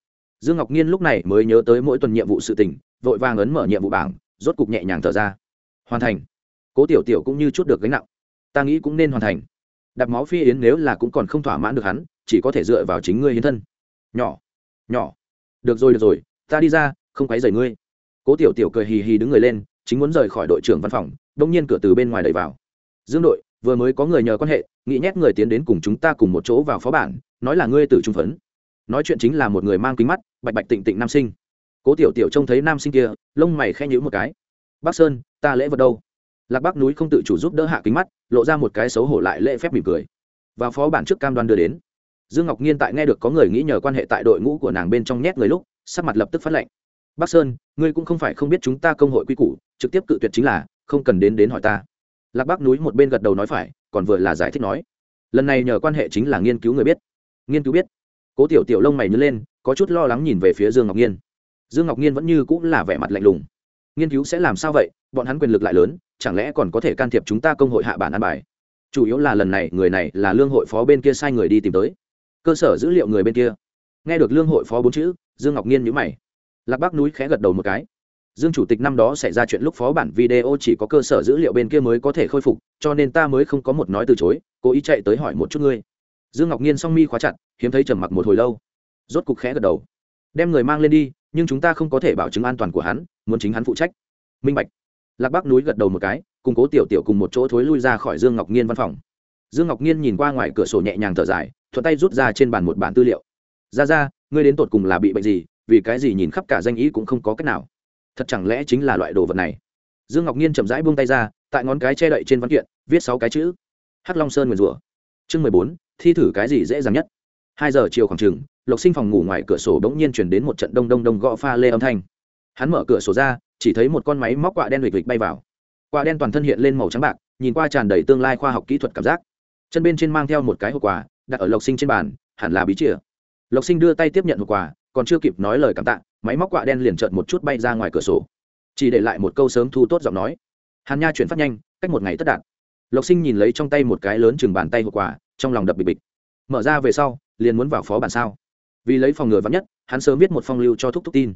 Dương ngọc nhiên lúc này mới nhớ tới mỗi tuần nhiệm vụ sự tình, vội vàng ấn mở nhiệm vụ bảng, rốt cục nhẹ nhàng thở ra. Hoàn thành. Cố tiểu tiểu cũng như chút được gánh nặng. Ta nghĩ cũng nên hoàn thành. Đặt máu phi yến nếu là cũng còn không thỏa mãn được hắn, chỉ có thể dựa vào chính ngươi hiến thân. Nhỏ. Nhỏ. Được rồi được rồi, ta đi ra, không quấy rầy ngươi. Cố tiểu tiểu cười hì hì đứng người lên, chính muốn rời khỏi đội trưởng văn phòng, đông nhiên cửa từ bên ngoài đẩy vào dương đội, vừa mới có người nhờ quan hệ, nghĩ nhét người tiến đến cùng chúng ta cùng một chỗ vào phó bản, nói là ngươi tử trung phấn. Nói chuyện chính là một người mang kính mắt, bạch bạch tịnh tịnh nam sinh. Cố tiểu tiểu trông thấy nam sinh kia, lông mày khen nhữ một cái. Bắc sơn, ta lễ vật đâu? Lạc bắc núi không tự chủ giúp đỡ hạ kính mắt, lộ ra một cái xấu hổ lại lễ phép mỉm cười. Và phó bản trước cam đoan đưa đến. Dương ngọc nhiên tại nghe được có người nghĩ nhờ quan hệ tại đội ngũ của nàng bên trong nhét người lúc, sắc mặt lập tức phát lệnh bắc sơn, ngươi cũng không phải không biết chúng ta công hội quy củ, trực tiếp cự tuyệt chính là, không cần đến đến hỏi ta lạc bắc núi một bên gật đầu nói phải, còn vừa là giải thích nói. Lần này nhờ quan hệ chính là nghiên cứu người biết. Nghiên cứu biết. Cố tiểu tiểu lông mày nhớ lên, có chút lo lắng nhìn về phía dương ngọc nhiên dương ngọc nhiên vẫn như cũng là vẻ mặt lạnh lùng. Nghiên cứu sẽ làm sao vậy? Bọn hắn quyền lực lại lớn, chẳng lẽ còn có thể can thiệp chúng ta công hội hạ bản an bài? Chủ yếu là lần này, người này là lương hội phó bên kia sai người đi tìm tới. Cơ sở dữ liệu người bên kia. Nghe được lương hội phó bốn chữ, dương ngọc nhiên nhữ mày. Lạc bắc núi khẽ gật đầu một cái dương chủ tịch năm đó xảy ra chuyện lúc phó bản video chỉ có cơ sở dữ liệu bên kia mới có thể khôi phục, cho nên ta mới không có một nói từ chối, cố ý chạy tới hỏi một chút ngươi. Dương ngọc nhiên song mi khóa chặt, hiếm thấy trầm mặc một hồi lâu. Rốt cục khẽ gật đầu. Đem người mang lên đi, nhưng chúng ta không có thể bảo chứng an toàn của hắn, muốn chính hắn phụ trách. Minh bạch. Lạc bắc núi gật đầu một cái, cùng cố tiểu tiểu cùng một chỗ thối lui ra khỏi dương ngọc nhiên văn phòng. Dương ngọc nhiên nhìn qua ngoài cửa sổ nhẹ nhàng thở dài, thuận tay rút ra trên bàn một bản tư liệu. Ra ra, ngươi đến tột cùng là bị bệnh gì, vì cái gì nhìn khắp cả danh ý cũng không có cách nào? Thật chẳng lẽ chính là loại đồ vật này? Dương ngọc nhiên chậm rãi buông tay ra, tại ngón cái che đậy trên văn kiện, viết sáu cái chữ. Hắc long sơn nguyền rủa. Chương mười bốn, thi thử cái gì dễ dàng nhất? Hai giờ chiều khoảng chừng, lộc sinh phòng ngủ ngoài cửa sổ đ ố n g nhiên chuyển đến một trận đông đông đông gõ pha lê âm thanh. Hắn mở cửa sổ ra, chỉ thấy một con máy móc quạ đen lịch lịch bay vào. Quạ đen toàn thân hiện lên màu trắng bạc, nhìn qua tràn đầy tương lai khoa học kỹ thuật cảm giác. Chân bên trên mang theo một cái hộp quà, đặt ở lộc sinh trên bàn, hẳn là bí chìa. Lộc sinh đưa tay tiếp nhận hộp quà, còn chưa kịp nói lời cảm tạ máy móc quạ đen liền trợn một chút bay ra ngoài cửa sổ. Chỉ để lại một câu sớm thu tốt giọng nói. Hàn nha chuyển phát nhanh, cách một ngày tất đạt. Lộc sinh nhìn lấy trong tay một cái lớn chừng bàn tay hộp quà, trong lòng đập bịch bịch. Mở ra về sau, liền muốn vào phó bản sao. Vì lấy phòng ngừa vắn nhất, hắn sớm viết một phong lưu cho thúc thúc tin.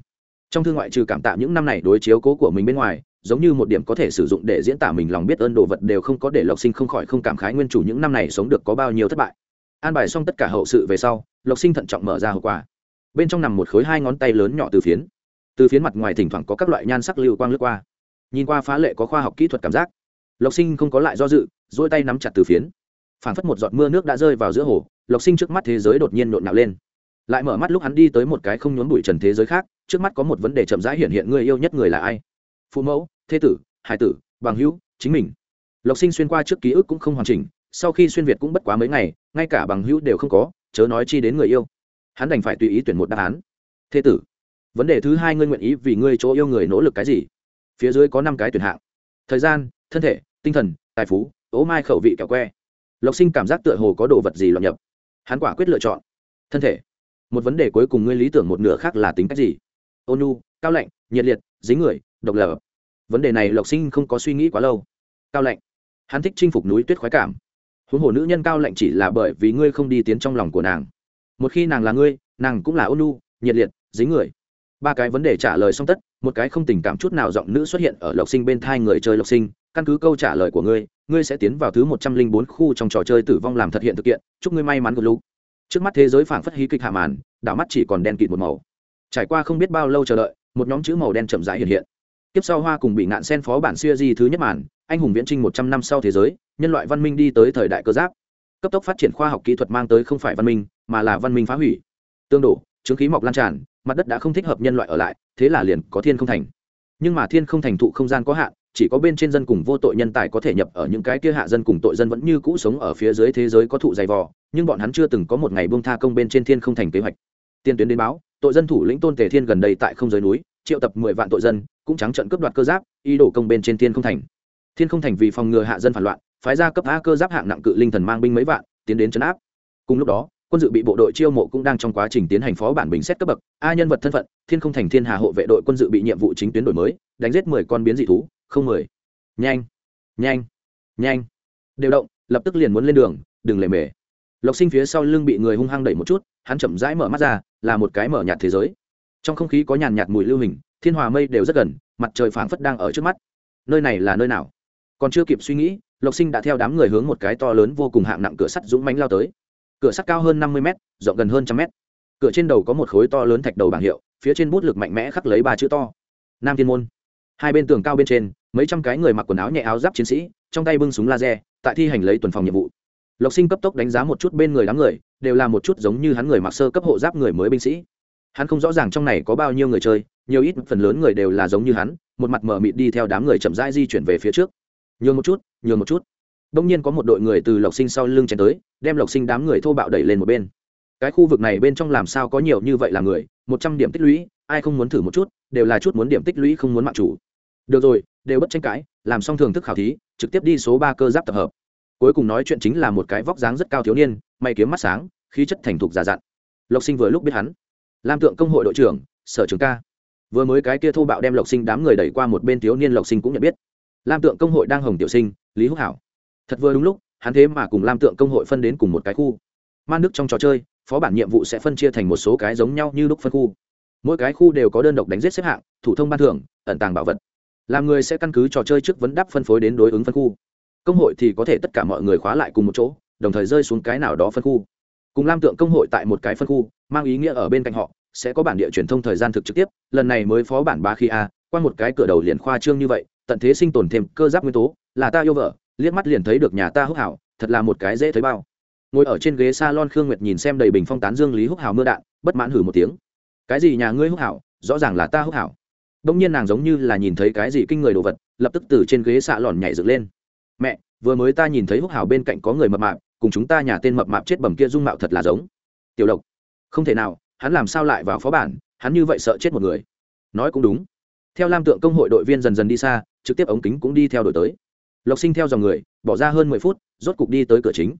Trong thư ngoại trừ cảm tạ những năm này đối chiếu cố của mình bên ngoài, giống như một điểm có thể sử dụng để diễn tả mình lòng biết ơn đồ vật đều không có để lộc sinh không khỏi không cảm khái nguyên chủ những năm này sống được có bao nhiêu thất bại. An bài xong tất cả hậu sự về sau, lộc sinh thận trọng mở ra hậu quả bên trong nằm một khối hai ngón tay lớn nhỏ từ phiến. Từ phiến mặt ngoài thỉnh thoảng có các loại nhan sắc lưu quang lướt qua. Nhìn qua phá lệ có khoa học kỹ thuật cảm giác. Lộc sinh không có lại do dự dỗi tay nắm chặt từ phiến. Phảng phất một giọt mưa nước đã rơi vào giữa hồ, lộc sinh trước mắt thế giới đột nhiên nộn nạo lên. Lại mở mắt lúc hắn đi tới một cái không nhốn bụi trần thế giới khác, trước mắt có một vấn đề chậm rãi hiện hiện người yêu nhất người là ai? Phụ mẫu thế tử, hải tử, bằng hữu, chính mình. Lộc sinh xuyên qua trước ký ức cũng không hoàn chỉnh, sau khi xuyên việt cũng bất quá mấy ngày, ngay cả bằng hữu đều không có, chớ nói chi đến người yêu hắn đành phải tùy ý tuyển một đáp án. Thế tử, vấn đề thứ hai ngươi nguyện ý vì ngươi chỗ yêu người nỗ lực cái gì? Phía dưới có năm cái tuyển hạng. Thời gian, thân thể, tinh thần, tài phú, ố mai khẩu vị kẹo que. Lộc sinh cảm giác tựa hồ có đồ vật gì loạn nhập. Hắn quả quyết lựa chọn. Thân thể. Một vấn đề cuối cùng ngươi lý tưởng một nửa khác là tính cách gì? Ônu cao lạnh, nhiệt liệt, dính người, độc lập. Vấn đề này lộc sinh không có suy nghĩ quá lâu. Cao lạnh. Hắn thích chinh phục núi tuyết khoái cảm. Huống hồ nữ nhân cao lạnh chỉ là bởi vì ngươi không đi tiến trong lòng của nàng một khi nàng là ngươi, nàng cũng là ônu nhiệt liệt, dính người. Ba cái vấn đề trả lời xong tất, một cái không tình cảm chút nào giọng nữ xuất hiện ở lộc sinh bên thai người chơi lộc sinh, căn cứ câu trả lời của ngươi ngươi sẽ tiến vào thứ một trăm linh bốn khu trong trò chơi tử vong làm thật hiện thực hiện chúc ngươi may mắn của lục. Trước mắt thế giới phảng phất hí kịch hạ màn, đảo mắt chỉ còn đen kịt một màu. Trải qua không biết bao lâu chờ đợi, một nhóm chữ màu đen chậm rãi hiện hiện. Tiếp sau hoa cùng bị nạn sen phó bản xuya di thứ nhất màn, anh hùng viễn trinh một trăm năm sau thế giới, nhân loại văn minh đi tới thời đại cơ giáp cấp tốc phát triển khoa học kỹ thuật mang tới không phải văn minh, mà là văn minh phá hủy. Tương đổ chứng khí mọc lan tràn, mặt đất đã không thích hợp nhân loại ở lại, thế là liền có thiên không thành. Nhưng mà thiên không thành thụ không gian có hạn, chỉ có bên trên dân cùng vô tội nhân tài có thể nhập ở những cái kia hạ dân cùng tội dân vẫn như cũ sống ở phía dưới thế giới có thụ dày vò, nhưng bọn hắn chưa từng có một ngày buông tha công bên trên thiên không thành kế hoạch. Tiên tuyến đến báo, tội dân thủ lĩnh tôn tề thiên gần đây tại không giới núi, triệu tập mười vạn tội dân, cũng trắng trận cướp đoạt cơ giáp, ý đồ công bên trên thiên không thành. Thiên không thành vì phòng ngừa hạ dân phản loạn phái ra cấp a cơ giáp hạng nặng cự linh thần mang binh mấy vạn, tiến đến chấn áp. Cùng lúc đó, quân dự bị bộ đội chiêu mộ cũng đang trong quá trình tiến hành phó bản bình xét cấp bậc. A nhân vật thân phận, thiên không thành thiên hà hộ vệ đội quân dự bị nhiệm vụ chính tuyến đổi mới, đánh giết mười con biến dị thú, không mười. Nhanh nhanh nhanh. Đều động, lập tức liền muốn lên đường, đừng lề mề. Lộc sinh phía sau lưng bị người hung hăng đẩy một chút, hắn chậm rãi mở mắt ra, là một cái mở nhạt thế giới. Trong không khí có nhàn nhạt mùi lưu hình, thiên hòa mây đều rất gần, mặt trời phảng phất đang ở trước mắt. Nơi này là nơi nào? Còn chưa kịp suy nghĩ lộc sinh đã theo đám người hướng một cái to lớn vô cùng hạng nặng cửa sắt dũng mánh lao tới. Cửa sắt cao hơn năm mươi m rộng gần hơn trăm m cửa trên đầu có một khối to lớn thạch đầu bảng hiệu, phía trên bút lực mạnh mẽ khắc lấy ba chữ to. Nam thiên môn. Hai bên tường cao bên trên, mấy trăm cái người mặc quần áo nhẹ áo giáp chiến sĩ, trong tay bưng súng laser, tại thi hành lấy tuần phòng nhiệm vụ. Lộc sinh cấp tốc đánh giá một chút bên người đám người, đều là một chút giống như hắn người mặc sơ cấp hộ giáp người mới binh sĩ. Hắn không rõ ràng trong này có bao nhiêu người chơi, nhiều ít phần lớn người đều là giống như hắn, một mặt mở mịt đi theo đám người chậm rãi di chuyển về phía trước. Nhường một chút nhường một chút. Đông nhiên có một đội người từ lộc sinh sau lưng chạy tới, đem lộc sinh đám người thô bạo đẩy lên một bên. Cái khu vực này bên trong làm sao có nhiều như vậy là người, một trăm điểm tích lũy, ai không muốn thử một chút, đều là chút muốn điểm tích lũy không muốn mạng chủ. Được rồi, đều bất tranh cãi, làm xong thưởng thức khảo thí, trực tiếp đi số ba cơ giáp tập hợp. Cuối cùng nói chuyện chính là một cái vóc dáng rất cao thiếu niên may kiếm mắt sáng, khí chất thành thục già dặn. Lộc sinh vừa lúc biết hắn. Lam tượng công hội đội trưởng, sở trường ca. Vừa mới cái kia thô bạo đem lộc sinh đám người đẩy qua một bên thiếu niên lộc sinh cũng nhận biết. Lam tượng công hội đang hồng tiểu sinh lý húc hảo. Thật vừa đúng lúc, hắn thế mà cùng lam tượng công hội phân đến cùng một cái khu. Man nước trong trò chơi, phó bản nhiệm vụ sẽ phân chia thành một số cái giống nhau như lúc phân khu. Mỗi cái khu đều có đơn độc đánh giết xếp hạng, thủ thông ban thưởng, ẩn tàng bảo vật. Làm người sẽ căn cứ trò chơi trước vấn đáp phân phối đến đối ứng phân khu. Công hội thì có thể tất cả mọi người khóa lại cùng một chỗ, đồng thời rơi xuống cái nào đó phân khu. Cùng lam tượng công hội tại một cái phân khu, mang ý nghĩa ở bên cạnh họ, sẽ có bản địa truyền thông thời gian thực trực tiếp, lần này mới phó bản ba khi a, qua một cái cửa đầu liền khoa trương như vậy, tận thế sinh tồn thêm cơ giáp nguyên tố là ta yêu vợ, liếc mắt liền thấy được nhà ta húc hảo, thật là một cái dễ thấy bao. Ngồi ở trên ghế s a lon khương nguyệt nhìn xem đầy bình phong tán dương lý húc hảo mưa đạn, bất mãn hử một tiếng. Cái gì nhà ngươi húc hảo? Rõ ràng là ta húc hảo. G nhiên nàng giống như là nhìn thấy cái gì kinh người đồ vật, lập tức từ trên ghế xạ lòn nhảy dựng lên. Mẹ, vừa mới ta nhìn thấy húc hảo bên cạnh có người mập mạp, cùng chúng ta nhà tên mập mạp chết bầm kia dung mạo thật là giống. Tiểu độc. Không thể nào, hắn làm sao lại vào phó bản, hắn như vậy sợ chết một người. Nói cũng đúng. Theo lam tượng công hội đội viên dần dần đi xa, trực tiếp ống kính cũng đi theo đổi tới lộc sinh theo dòng người, bỏ ra hơn mười phút, rốt cục đi tới cửa chính.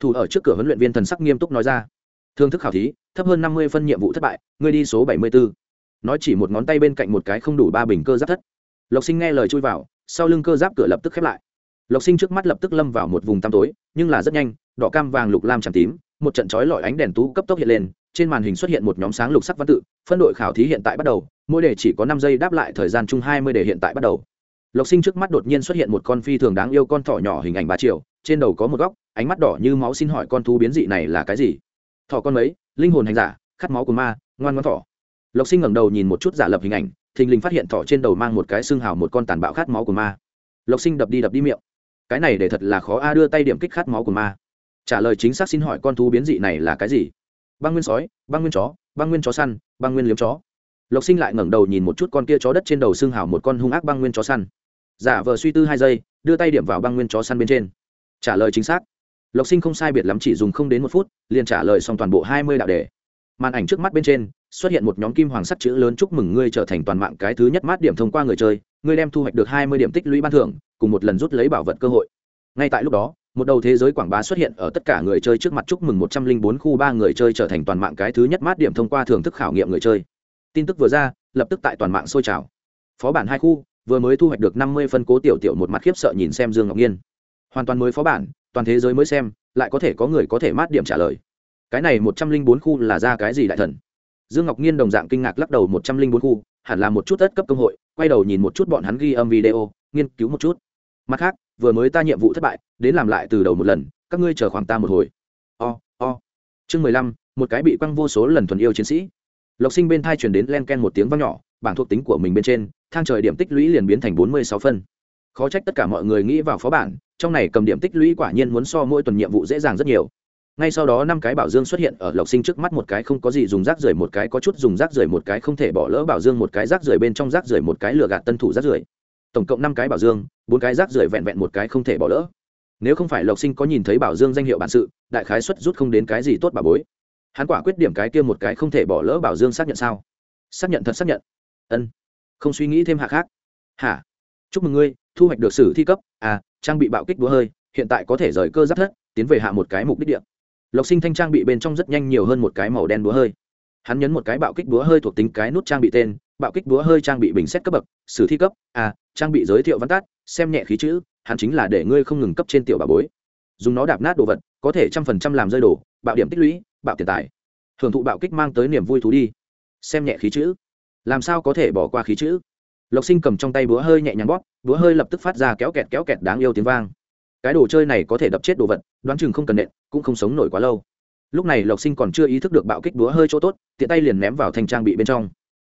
Thủ ở trước cửa huấn luyện viên thần sắc nghiêm túc nói ra. Thương thức khảo thí, thấp hơn năm mươi phân nhiệm vụ thất bại, ngươi đi số bảy mươi bốn nói chỉ một ngón tay bên cạnh một cái không đủ ba bình cơ giáp thất. Lộc sinh nghe lời chui vào, sau lưng cơ giáp cửa lập tức khép lại. Lộc sinh trước mắt lập tức lâm vào một vùng tăm tối, nhưng là rất nhanh, đỏ cam vàng lục lam tràm tím, một trận chói lọi ánh đèn tú cấp tốc hiện lên, trên màn hình xuất hiện một nhóm sáng lục sắc văn tự, phân đội khảo thí hiện tại bắt đầu, mỗi đề chỉ có năm giây đáp lại thời gian chung hai mươi đề hiện tại bắt đầu lộc sinh trước mắt đột nhiên xuất hiện một con phi thường đáng yêu con thỏ nhỏ hình ảnh ba triệu trên đầu có một góc, ánh mắt đỏ như máu xin hỏi con thú biến dị này là cái gì? Thỏ con mấy? Linh hồn hành giả, khát máu của ma, ngoan ngoan thỏ. Lộc sinh ngẩng đầu nhìn một chút giả lập hình ảnh, thình lình phát hiện thỏ trên đầu mang một cái xương hào một con tàn bạo khát máu của ma. Lộc sinh đập đi đập đi miệng. Cái này để thật là khó a đưa tay điểm kích khát máu của ma. Trả lời chính xác xin hỏi con thú biến dị này là cái gì? Băng nguyên sói, băng nguyên chó, băng nguyên chó săn, băng nguyên liếm chó. Lộc sinh lại ngẩng đầu nhìn một chút con kia chó đất trên đầu xương hào một con hung ác băng nguyên chó săn giả vờ suy tư hai giây, đưa tay điểm vào băng nguyên chó săn bên trên. Trả lời chính xác. Lộc sinh không sai biệt lắm chỉ dùng không đến một phút, liền trả lời xong toàn bộ hai mươi đạo đề. Màn ảnh trước mắt bên trên, xuất hiện một nhóm kim hoàng sắt chữ lớn chúc mừng ngươi trở thành toàn mạng cái thứ nhất mát điểm thông qua người chơi, ngươi đem thu hoạch được hai mươi điểm tích lũy ban thưởng, cùng một lần rút lấy bảo vật cơ hội. Ngay tại lúc đó, một đầu thế giới quảng bá xuất hiện ở tất cả người chơi trước mặt chúc mừng một trăm linh bốn khu ba người chơi trở thành toàn mạng cái thứ nhất mát điểm thông qua thưởng thức khảo nghiệm người chơi. Tin tức vừa ra, lập tức tại toàn mạng sôi trào. Phó bản hai khu vừa mới thu hoạch được năm mươi phân cố tiểu tiểu một mặt khiếp sợ nhìn xem dương ngọc nhiên hoàn toàn mới phó bản, toàn thế giới mới xem, lại có thể có người có thể mát điểm trả lời. Cái này một trăm linh bốn khu là ra cái gì đại thần? Dương ngọc nhiên đồng dạng kinh ngạc lắc đầu một trăm linh bốn khu, hẳn là một chút tất cấp công hội, quay đầu nhìn một chút bọn hắn ghi âm video, nghiên cứu một chút. Mặt khác, vừa mới ta nhiệm vụ thất bại, đến làm lại từ đầu một lần, các ngươi chờ khoảng ta một hồi. O o. Chương mười lăm, một cái bị quăng vô số lần thuần yêu chiến sĩ. Lộc sinh bên thai truyền đến len ken một tiếng vang nhỏ, bảng thuộc tính của mình bên trên thang trời điểm tích lũy liền biến thành bốn mươi sáu phân. Khó trách tất cả mọi người nghĩ vào phó bản, trong này cầm điểm tích lũy quả nhiên muốn so mỗi tuần nhiệm vụ dễ dàng rất nhiều. Ngay sau đó năm cái bảo dương xuất hiện ở lộc sinh trước mắt một cái không có gì dùng rác rưởi, một cái có chút dùng rác rưởi, một cái không thể bỏ lỡ bảo dương, một cái rác rưởi bên trong rác rưởi, một cái lừa gạt tân thủ rác rưởi. Tổng cộng năm cái bảo dương, bốn cái rác rưởi vẹn vẹn một cái không thể bỏ lỡ. Nếu không phải lộc sinh có nhìn thấy bảo dương danh hiệu bản sự, đại khái xuất rút không đến cái gì tốt bà bối. Hắn quả quyết điểm cái kia một cái không thể bỏ lỡ bảo dương xác nhận sao? Xác nhận thật xác nhận. Ân không suy nghĩ thêm hạ khác. Hả? Chúc mừng ngươi, thu hoạch được sử thi cấp. À trang bị bạo kích búa hơi, hiện tại có thể rời cơ giáp thất, tiến về hạ một cái mục đích địa. Lộc sinh thanh trang bị bên trong rất nhanh nhiều hơn một cái màu đen búa hơi. Hắn nhấn một cái bạo kích búa hơi thuộc tính cái nút trang bị tên, bạo kích búa hơi trang bị bình xét cấp bậc, sử thi cấp. À trang bị giới thiệu văn tát xem nhẹ khí chữ, hắn chính là để ngươi không ngừng cấp trên tiểu bà bối. Dùng nó đạp nát đồ vật, có thể trăm phần trăm làm rơi đổ bạo điểm tích lũy, bạo tiền tài. Hưởng thụ bạo kích mang tới niềm vui thú đi. Xem nhẹ khí chữ làm sao có thể bỏ qua khí chữ? Lộc sinh cầm trong tay búa hơi nhẹ nhàng bóp, búa hơi lập tức phát ra kéo kẹt kéo kẹt đáng yêu tiếng vang. Cái đồ chơi này có thể đập chết đồ vật, đoán chừng không cần nện, cũng không sống nổi quá lâu. Lúc này lộc sinh còn chưa ý thức được bạo kích búa hơi chỗ tốt, tiện tay liền ném vào thành trang bị bên trong.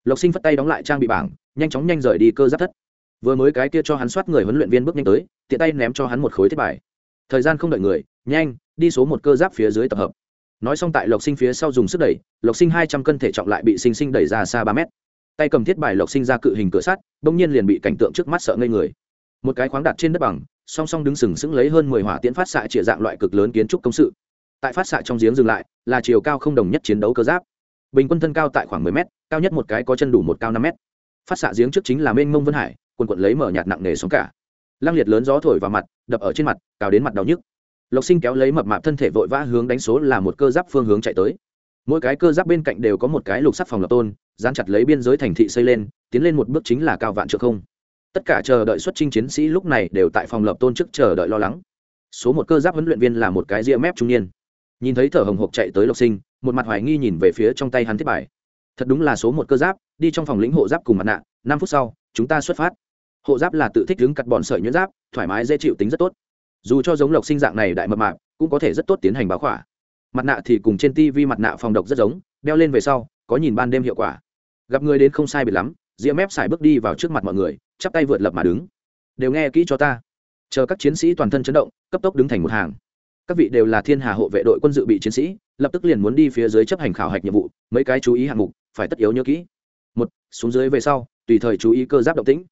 Lộc sinh phất tay đóng lại trang bị bảng, nhanh chóng nhanh rời đi cơ giáp thất. Vừa mới cái kia cho hắn soát người huấn luyện viên bước nhanh tới, tiện tay ném cho hắn một khối thiết bài. Thời gian không đợi người, nhanh, đi số một cơ giáp phía dưới tập hợp. Nói xong tại lộc sinh phía sau dùng sức đẩy, lộc sinh hai trăm cân thể trọng lại bị sinh sinh đẩy ra xa ba mét tay cầm thiết bài lộc sinh ra cự hình cửa sắt, bỗng nhiên liền bị cảnh tượng trước mắt sợ ngây người. Một cái khoáng đặt trên đất bằng, song song đứng sừng sững lấy hơn mười hỏa tiễn phát xạ chĩa dạng loại cực lớn kiến trúc công sự. Tại phát xạ trong giếng dừng lại, là chiều cao không đồng nhất chiến đấu cơ giáp. Bình quân thân cao tại khoảng mười m cao nhất một cái có chân đủ một cao năm m phát xạ giếng trước chính là mênh mông vân hải quần quận lấy mở nhạt nặng nề sóng cả. Lăng liệt lớn gió thổi vào mặt, đập ở trên mặt, cào đến mặt đau nhức. Lộc sinh kéo lấy mập mạp thân thể vội vã hướng đánh số là một cơ giáp phương hướng chạy tới mỗi cái cơ giáp bên cạnh đều có một cái lục sắt phòng lập tôn, dán chặt lấy biên giới thành thị xây lên, tiến lên một bước chính là cao vạn trượng không. Tất cả chờ đợi xuất trinh chiến sĩ lúc này đều tại phòng lập tôn trước chờ đợi lo lắng. Số một cơ giáp huấn luyện viên là một cái ria mép trung niên. Nhìn thấy thở hồng hộc chạy tới lộc sinh, một mặt hoài nghi nhìn về phía trong tay hắn thiết bài. Thật đúng là số một cơ giáp, đi trong phòng lĩnh hộ giáp cùng mặt nạ, năm phút sau, chúng ta xuất phát. Hộ giáp là tự thích đứng cặt bọn sợi nhuyễn giáp, thoải mái dễ chịu tính rất tốt. Dù cho giống lộc sinh dạng này đại mập mạp, cũng có thể rất tốt tiến hành báo khỏa mặt nạ thì cùng trên tv mặt nạ phòng độc rất giống, đeo lên về sau, có nhìn ban đêm hiệu quả. Gặp người đến không sai biệt lắm diễm mép xài bước đi vào trước mặt mọi người, chắp tay vượt lập mà đứng. Đều nghe kỹ cho ta. Chờ các chiến sĩ toàn thân chấn động, cấp tốc đứng thành một hàng. Các vị đều là thiên hà hộ vệ đội quân dự bị chiến sĩ, lập tức liền muốn đi phía dưới chấp hành khảo hạch nhiệm vụ, mấy cái chú ý hạng mục, phải tất yếu nhớ kỹ. Một, xuống dưới về sau, tùy thời chú ý cơ giáp động tĩnh.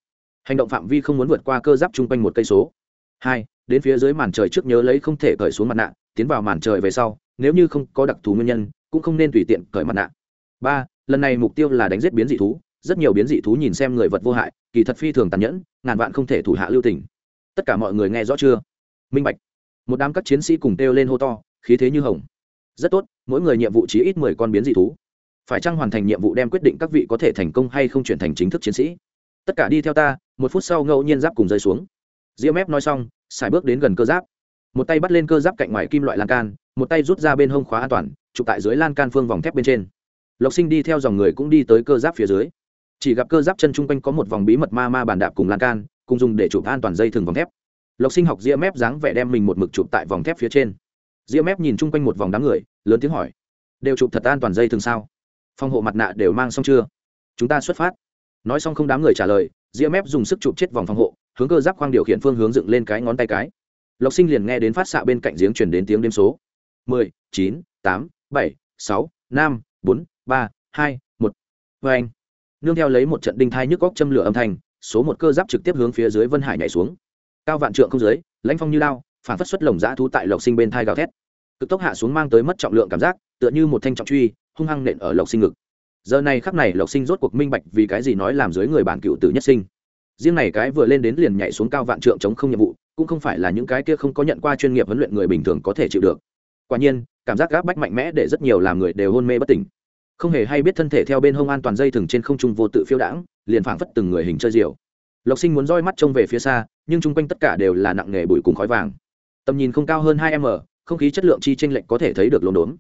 Hành động phạm vi không muốn vượt qua cơ giáp chung quanh một cây số. Hai, đến phía dưới màn trời trước nhớ lấy không thể cởi xuống mặt nạ tiến vào màn trời về sau, nếu như không có đặc thù nguyên nhân, cũng không nên tùy tiện cởi mặt nạ. Ba, lần này mục tiêu là đánh giết biến dị thú. Rất nhiều biến dị thú nhìn xem người vật vô hại, kỳ thật phi thường tàn nhẫn, ngàn vạn không thể thủ hạ lưu tình. Tất cả mọi người nghe rõ chưa? Minh bạch. Một đám các chiến sĩ cùng kêu lên hô to, khí thế như hồng. Rất tốt, mỗi người nhiệm vụ chí ít mười con biến dị thú. Phải chăng hoàn thành nhiệm vụ đem quyết định các vị có thể thành công hay không chuyển thành chính thức chiến sĩ? Tất cả đi theo ta, một phút sau ngẫu nhiên giáp cùng rơi xuống. Diễm ép nói xong xài bước đến gần cơ giáp một tay bắt lên cơ giáp cạnh ngoài kim loại lan can, một tay rút ra bên hông khóa an toàn, chụp tại dưới lan can phương vòng thép bên trên. Lộc sinh đi theo dòng người cũng đi tới cơ giáp phía dưới. Chỉ gặp cơ giáp chân chung quanh có một vòng bí mật ma ma bàn đạp cùng lan can, cùng dùng để chụp an toàn dây thừng vòng thép. Lộc sinh học ria mép dáng vẻ đem mình một mực chụp tại vòng thép phía trên. Ria mép nhìn chung quanh một vòng đám người, lớn tiếng hỏi, đều chụp thật an toàn dây thừng sao? Phòng hộ mặt nạ đều mang xong chưa? Chúng ta xuất phát. Nói xong không đám người trả lời, ria mép dùng sức chụp chết vòng phòng hộ, hướng cơ giáp khoang điều khiển phương hướng dựng lên cái ngón tay cái lộc sinh liền nghe đến phát xạ bên cạnh giếng chuyển đến tiếng đêm số. mười, chín, tám, bảy, sáu, năm, bốn, ba, hai, một. Vê anh, nương theo lấy một trận đinh thai nhức góc châm lửa âm thanh, số một cơ giáp trực tiếp hướng phía dưới vân hải nhảy xuống. Cao vạn trượng không dưới, lãnh phong như lao phản phất xuất lồng dã thú tại lộc sinh bên thai gào thét. Cực tốc hạ xuống mang tới mất trọng lượng cảm giác, tựa như một thanh trọng truy, hung hăng nện ở lộc sinh ngực. Giờ này khắc này lộc sinh rốt cuộc minh bạch vì cái gì nói làm dưới người bản cựu tử nhất sinh. Riêng này cái vừa lên đến liền nhảy xuống cao vạn trượng chống không nhiệm vụ cũng không phải là những cái kia không có nhận qua chuyên nghiệp huấn luyện người bình thường có thể chịu được. Quả nhiên, cảm giác gáp bách mạnh mẽ để rất nhiều làm người đều hôn mê bất tỉnh. Không hề hay biết thân thể theo bên hông an toàn dây thừng trên không trung vô tự phiêu đãng, liền phảng phất từng người hình chơi diều. Lộc sinh muốn roi mắt trông về phía xa, nhưng chung quanh tất cả đều là nặng nghề bụi cùng khói vàng. Tầm nhìn không cao hơn hai m, không khí chất lượng chi tranh lệch có thể thấy được lồn đốn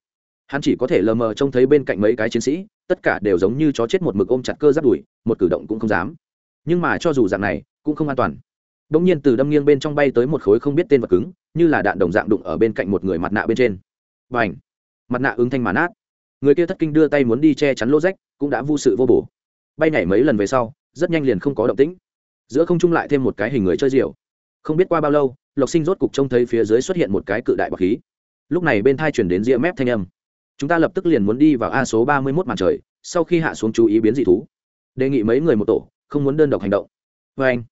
hắn chỉ có thể lờ mờ trông thấy bên cạnh mấy cái chiến sĩ, tất cả đều giống như chó chết một mực ôm chặt cơ giáp đùi, một cử động cũng không dám. Nhưng mà cho dù dạng này, cũng không an toàn đ ỗ n g nhiên từ đâm nghiêng bên trong bay tới một khối không biết tên vật cứng, như là đạn đồng dạng đụng ở bên cạnh một người mặt nạ bên trên. Và ảnh mặt nạ ứng thanh màn át người kia thất kinh đưa tay muốn đi che chắn lô rách, cũng đã vô sự vô bổ. Bay nhảy mấy lần về sau, rất nhanh liền không có động tĩnh. Giữa không trung lại thêm một cái hình người chơi diều không biết qua bao lâu, lộc sinh rốt cục trông thấy phía dưới xuất hiện một cái cự đại bọc khí. Lúc này bên thai chuyển đến ria mép thanh âm. Chúng ta lập tức liền muốn đi vào a số ba mươi mốt màn trời, sau khi hạ xuống chú ý biến dị thú. Đề nghị mấy người một tổ, không muốn đơn độc hành động. Vê anh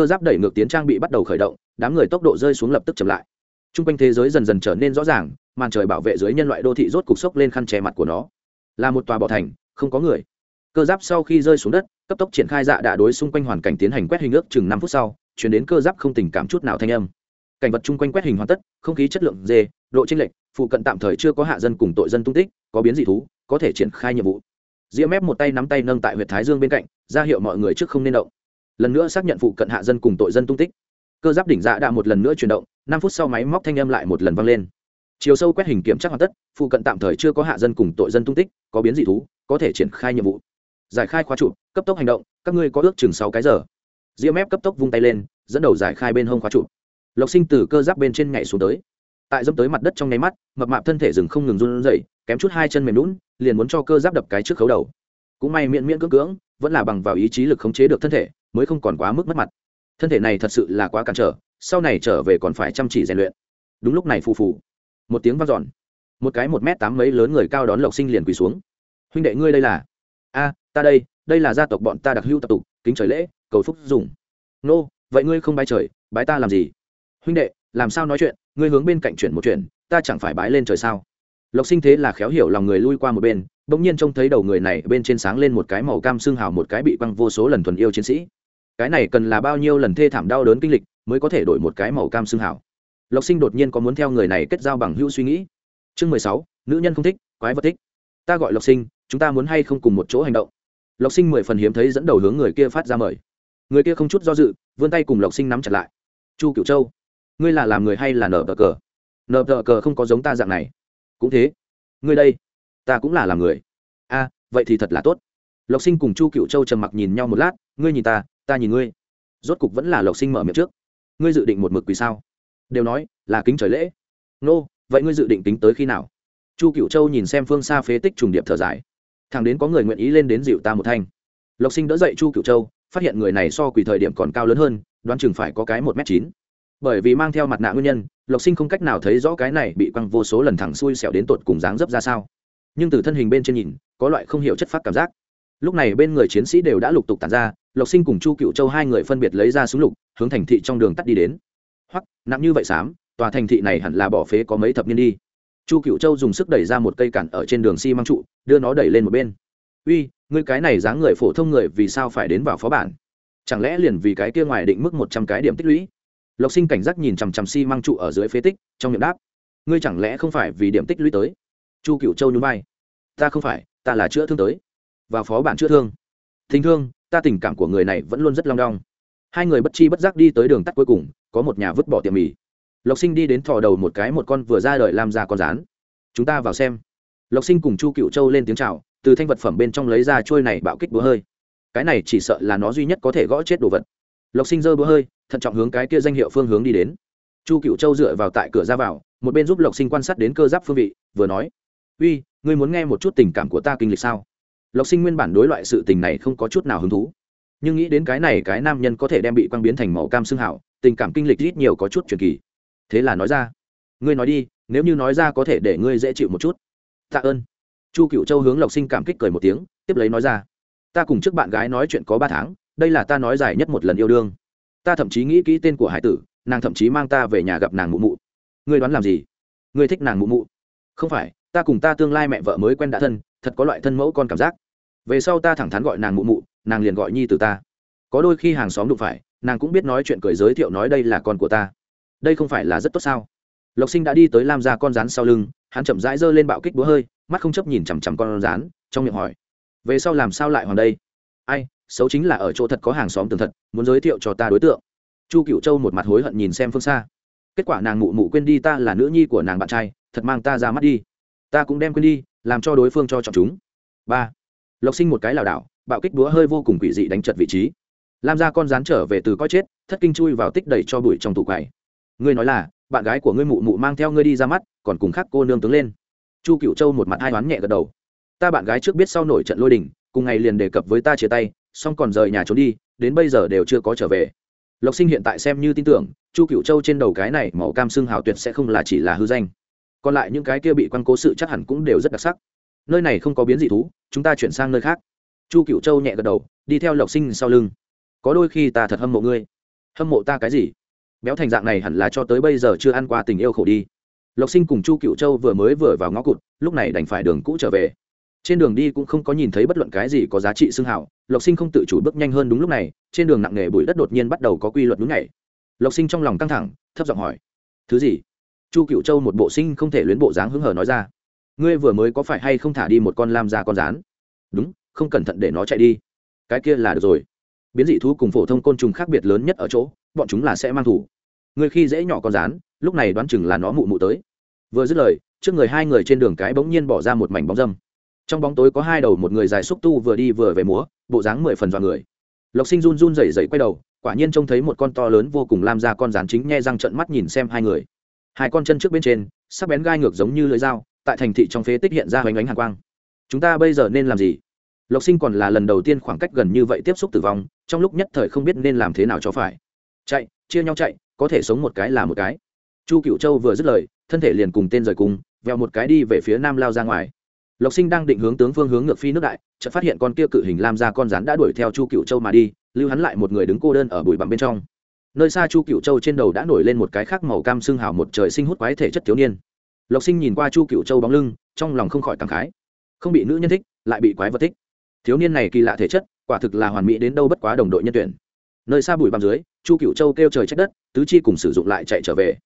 cơ giáp đẩy ngược tiến trang bị bắt đầu khởi động, đám người tốc độ rơi xuống lập tức chậm lại. T r u n g quanh thế giới dần dần trở nên rõ ràng, màn trời bảo vệ dưới nhân loại đô thị rốt cục sốc lên khăn che mặt của nó. Là một tòa bọ thành, không có người. Cơ giáp sau khi rơi xuống đất, cấp tốc triển khai dạ đạ đối xung quanh hoàn cảnh tiến hành quét hình ước chừng năm phút sau, chuyển đến cơ giáp không tình cảm chút nào thanh âm. Cảnh vật chung quanh quét hình hoàn tất, không khí chất lượng dê, độ tranh lệch, phụ cận tạm thời chưa có hạ dân cùng tội dân tung tích, có biến dị thú, có thể triển khai nhiệm vụ. Diễm ép một tay nắm tay nâng tại huyện thái dương bên cạnh, ra hiệu mọi người trước không nên động lần nữa xác nhận phụ cận hạ dân cùng tội dân tung tích. Cơ giáp đỉnh dạ đã một lần nữa chuyển động, năm phút sau máy móc thanh âm lại một lần vang lên. Chiều sâu quét hình kiểm tra hoàn tất, phụ cận tạm thời chưa có hạ dân cùng tội dân tung tích, có biến dị thú, có thể triển khai nhiệm vụ. Giải khai khóa trụ, cấp tốc hành động, các ngươi có ước chừng sáu cái giờ. Diễm ép cấp tốc vung tay lên, dẫn đầu giải khai bên hông khóa trụ. Lộc sinh từ cơ giáp bên trên nhảy xuống tới. Tại dâm tới mặt đất trong nháy mắt, mập mạp thân thể rừng không ngừng run rẩy, kém chút hai chân mềm lún liền muốn cho cơ giáp đập cái trước khấu đầu. Cũng may miễn miễn cưỡng cưỡng, vẫn là bằng vào ý chí lực khống chế được thân thể mới không còn quá mức mất mặt. Thân thể này thật sự là quá cản trở, sau này trở về còn phải chăm chỉ rèn luyện. Đúng lúc này phù phù, một tiếng vang dọn. Một cái một m tám mấy lớn người cao đón lộc sinh liền quỳ xuống. Huynh đệ ngươi đây là? A, ta đây đây là gia tộc bọn ta đặc hữu tập tục, kính trời lễ, cầu phúc dùng. Nô, vậy ngươi không bái trời, bái ta làm gì? Huynh đệ, làm sao nói chuyện, ngươi hướng bên cạnh chuyển một chuyện ta chẳng phải bái lên trời sao? Lộc sinh thế là khéo hiểu lòng người lui qua một bên, bỗng nhiên trông thấy đầu người này bên trên sáng lên một cái màu cam xương hào một cái bị quăng vô số lần thuần yêu chiến sĩ cái này cần là bao nhiêu lần thê thảm đau đớn kinh lịch mới có thể đổi một cái màu cam xương hảo. lộc sinh đột nhiên có muốn theo người này kết giao bằng hữu suy nghĩ. Chương mười sáu, nữ nhân không thích, quái vật thích. Ta gọi lộc sinh, chúng ta muốn hay không cùng một chỗ hành động? Lộc sinh mười phần hiếm thấy dẫn đầu hướng người kia phát ra mời. Người kia không chút do dự, vươn tay cùng lộc sinh nắm chặt lại. Chu cựu châu, ngươi là làm người hay là nở tờ cờ? Nở tờ cờ không có giống ta dạng này. Cũng thế. Ngươi đây, ta cũng là làm người. A vậy thì thật là tốt. Lộc sinh cùng chu cựu châu trầm mặc nhìn nhau một lát, ngươi nhìn ta ta nhìn ngươi. Rốt cục vẫn là lộc sinh mở miệng trước. Ngươi dự định một mực quỳ sao? Đều nói là kính trời lễ. Nô、no, vậy ngươi dự định tính tới khi nào? Chu cựu châu nhìn xem phương xa phế tích trùng điệp thở dài. Thằng đến có người nguyện ý lên đến dịu ta một thanh. Lộc sinh đỡ dậy chu cựu châu phát hiện người này so quỳ thời điểm còn cao lớn hơn đoán chừng phải có cái một m chín. Bởi vì mang theo mặt nạ nguyên nhân lộc sinh không cách nào thấy rõ cái này bị quăng vô số lần thẳng xuôi xẻo đến tột cùng dáng dấp ra sao. Nhưng từ thân hình bên trên nhìn có loại không hiểu chất phát cảm giác. Lúc này bên người chiến sĩ đều đã lục tục tàn ra lộc sinh cùng chu cựu châu hai người phân biệt lấy ra súng lục, hướng thành thị trong đường tắt đi đến. Hoặc nặng như vậy xám, tòa thành thị này hẳn là bỏ phế có mấy thập niên đi. Chu cựu châu dùng sức đẩy ra một cây cản ở trên đường xi、si、măng trụ, đưa nó đẩy lên một bên. Uy, ngươi cái này dáng người phổ thông người, vì sao phải đến vào phó bản? Chẳng lẽ liền vì cái kia ngoài định mức một trăm cái điểm tích lũy? Lộc sinh cảnh giác nhìn chằm chằm xi、si、măng trụ ở dưới phế tích, trong miệng đáp, ngươi chẳng lẽ không phải vì điểm tích lũy tới? Chu cựu châu nhún vai, ta không phải, ta là chữa thương tới. Và phó bản chữa thương. Thính thương ta tình cảm của người này vẫn luôn rất long đong. Hai người bất chi bất giác đi tới đường tắt cuối cùng, có một nhà vứt bỏ tiệm mì. Lộc sinh đi đến thò đầu một cái một con vừa ra đời làm ra con rán. Chúng ta vào xem. Lộc sinh cùng chu cựu châu lên tiếng c h à o từ thanh vật phẩm bên trong lấy ra trôi này bạo kích búa hơi. Cái này chỉ sợ là nó duy nhất có thể gõ chết đồ vật. Lộc sinh giơ búa hơi, thận trọng hướng cái kia danh hiệu phương hướng đi đến. Chu cựu châu dựa vào tại cửa ra vào, một bên giúp lộc sinh quan sát đến cơ giáp phương vị, vừa nói, uy, ngươi muốn nghe một chút tình cảm của ta kinh lịch sao? Lộc sinh nguyên bản đối loại sự tình này không có chút nào hứng thú. Nhưng nghĩ đến cái này, cái nam nhân có thể đem bị quang biến thành màu cam xương hảo, tình cảm kinh lịch ít nhiều có chút truyền kỳ. Thế là nói ra, ngươi nói đi, nếu như nói ra có thể để ngươi dễ chịu một chút. Tạ ơn. Chu cựu châu hướng lộc sinh cảm kích cười một tiếng, tiếp lấy nói ra, ta cùng trước bạn gái nói chuyện có ba tháng, đây là ta nói dài nhất một lần yêu đương. Ta thậm chí nghĩ kỹ tên của hải tử, nàng thậm chí mang ta về nhà gặp nàng mụ mụ. Ngươi đoán làm gì? Ngươi thích nàng mụ mụ. Không phải ta cùng ta tương lai mẹ vợ mới quen đã thân, thật có loại thân mẫu con cảm giác. Về sau ta thẳng thắn gọi nàng mụ mụ, nàng liền gọi nhi từ ta. Có đôi khi hàng xóm đụng phải, nàng cũng biết nói chuyện cười giới thiệu nói đây là con của ta. Đây không phải là rất tốt sao? Lộc sinh đã đi tới lam ra con rán sau lưng, hắn chậm rãi giơ lên bạo kích búa hơi, mắt không chấp nhìn chằm chằm con rán, trong miệng hỏi. Về sau làm sao lại hoàng đây? Ai, xấu chính là ở chỗ thật có hàng xóm tường thật, muốn giới thiệu cho ta đối tượng. Chu cựu châu một mặt hối hận nhìn xem phương xa. Kết quả nàng mụ mụ quên đi ta là nữ nhi của nàng bạn trai, thật mang ta ra mắt đi ta cũng đem quên đi, làm cho đối phương cho chọn chúng. Ba. Lộc sinh một cái lảo đảo, bạo kích búa hơi vô cùng quỷ dị đánh chật vị trí. Lam ra con rán trở về từ coi chết, thất kinh chui vào tích đầy cho bụi trong tủ quầy. Ngươi nói là, bạn gái của ngươi mụ mụ mang theo ngươi đi ra mắt, còn cùng khác cô nương tướng lên. Chu cựu châu một mặt hai đoán nhẹ gật đầu. Ta bạn gái trước biết sau nổi trận lôi đình, cùng ngày liền đề cập với ta chia tay, xong còn rời nhà trốn đi, đến bây giờ đều chưa có trở về. Lộc sinh hiện tại xem như tin tưởng, chu cựu châu trên đầu cái này màu cam xương hào tuyệt sẽ không là chỉ là hư danh còn lại những cái kia bị quan cố sự chắc hẳn cũng đều rất đặc sắc. Nơi này không có biến dị thú, chúng ta chuyển sang nơi khác. Chu cựu châu nhẹ gật đầu, đi theo lộc sinh sau lưng. Có đôi khi ta thật hâm mộ ngươi. Hâm mộ ta cái gì? Béo thành dạng này hẳn là cho tới bây giờ chưa ăn qua tình yêu khổ đi. Lộc sinh cùng chu cựu châu vừa mới vừa vào ngõ cụt, lúc này đành phải đường cũ trở về. Trên đường đi cũng không có nhìn thấy bất luận cái gì có giá trị xương hảo lộc sinh không tự chủ bước nhanh hơn đúng lúc này, trên đường nặng nề bụi đất đột nhiên bắt đầu có quy luật đúng ngày lộc sinh trong lòng căng thẳng, thấp giọng hỏi, thứ gì? Chu cựu châu một bộ sinh không thể luyến bộ dáng hứng hở nói ra. Ngươi vừa mới có phải hay không thả đi một con lam ra con rán? Đúng, không cẩn thận để nó chạy đi. Cái kia là được rồi. Biến dị thú cùng phổ thông côn trùng khác biệt lớn nhất ở chỗ, bọn chúng là sẽ mang thủ ngươi khi dễ nhỏ con rán, lúc này đoán chừng là nó mụ mụ tới. Vừa dứt lời, trước người hai người trên đường cái bỗng nhiên bỏ ra một mảnh bóng dâm. Trong bóng tối có hai đầu một người dài xúc tu vừa đi vừa về múa, bộ dáng mười phần vào người. Lộc sinh run run rẩy rẩy quay đầu, quả nhiên trông thấy một con to lớn vô cùng lam ra con rán chính nhe răng trận mắt nhìn xem hai người hai con chân trước bên trên, sắc bén gai ngược giống như lưỡi dao, tại thành thị trong phế tích hiện ra hoành ánh hàng quang. Chúng ta bây giờ nên làm gì? Lộc sinh còn là lần đầu tiên khoảng cách gần như vậy tiếp xúc tử vong, trong lúc nhất thời không biết nên làm thế nào cho phải. Chạy, chia nhau chạy, có thể sống một cái là một cái. Chu cựu châu vừa dứt lời, thân thể liền cùng tên rời cùng, vèo một cái đi về phía nam lao ra ngoài. Lộc sinh đang định hướng tướng phương hướng ngược phi nước đại, chợt phát hiện con kia cự hình lam ra con rắn đã đuổi theo chu cựu châu mà đi, lưu hắn lại một người đứng cô đơn ở bụi bặm bên trong nơi xa chu cựu châu trên đầu đã nổi lên một cái khác màu cam xương hào một trời sinh hút quái thể chất thiếu niên. Lộc sinh nhìn qua chu cựu châu bóng lưng, trong lòng không khỏi cảm khái. Không bị nữ nhân thích, lại bị quái vật thích. Thiếu niên này kỳ lạ thể chất, quả thực là hoàn mỹ đến đâu bất quá đồng đội nhân tuyển. Nơi xa bụi bặm dưới, chu cựu châu kêu trời trách đất, tứ chi cùng sử dụng lại chạy trở về.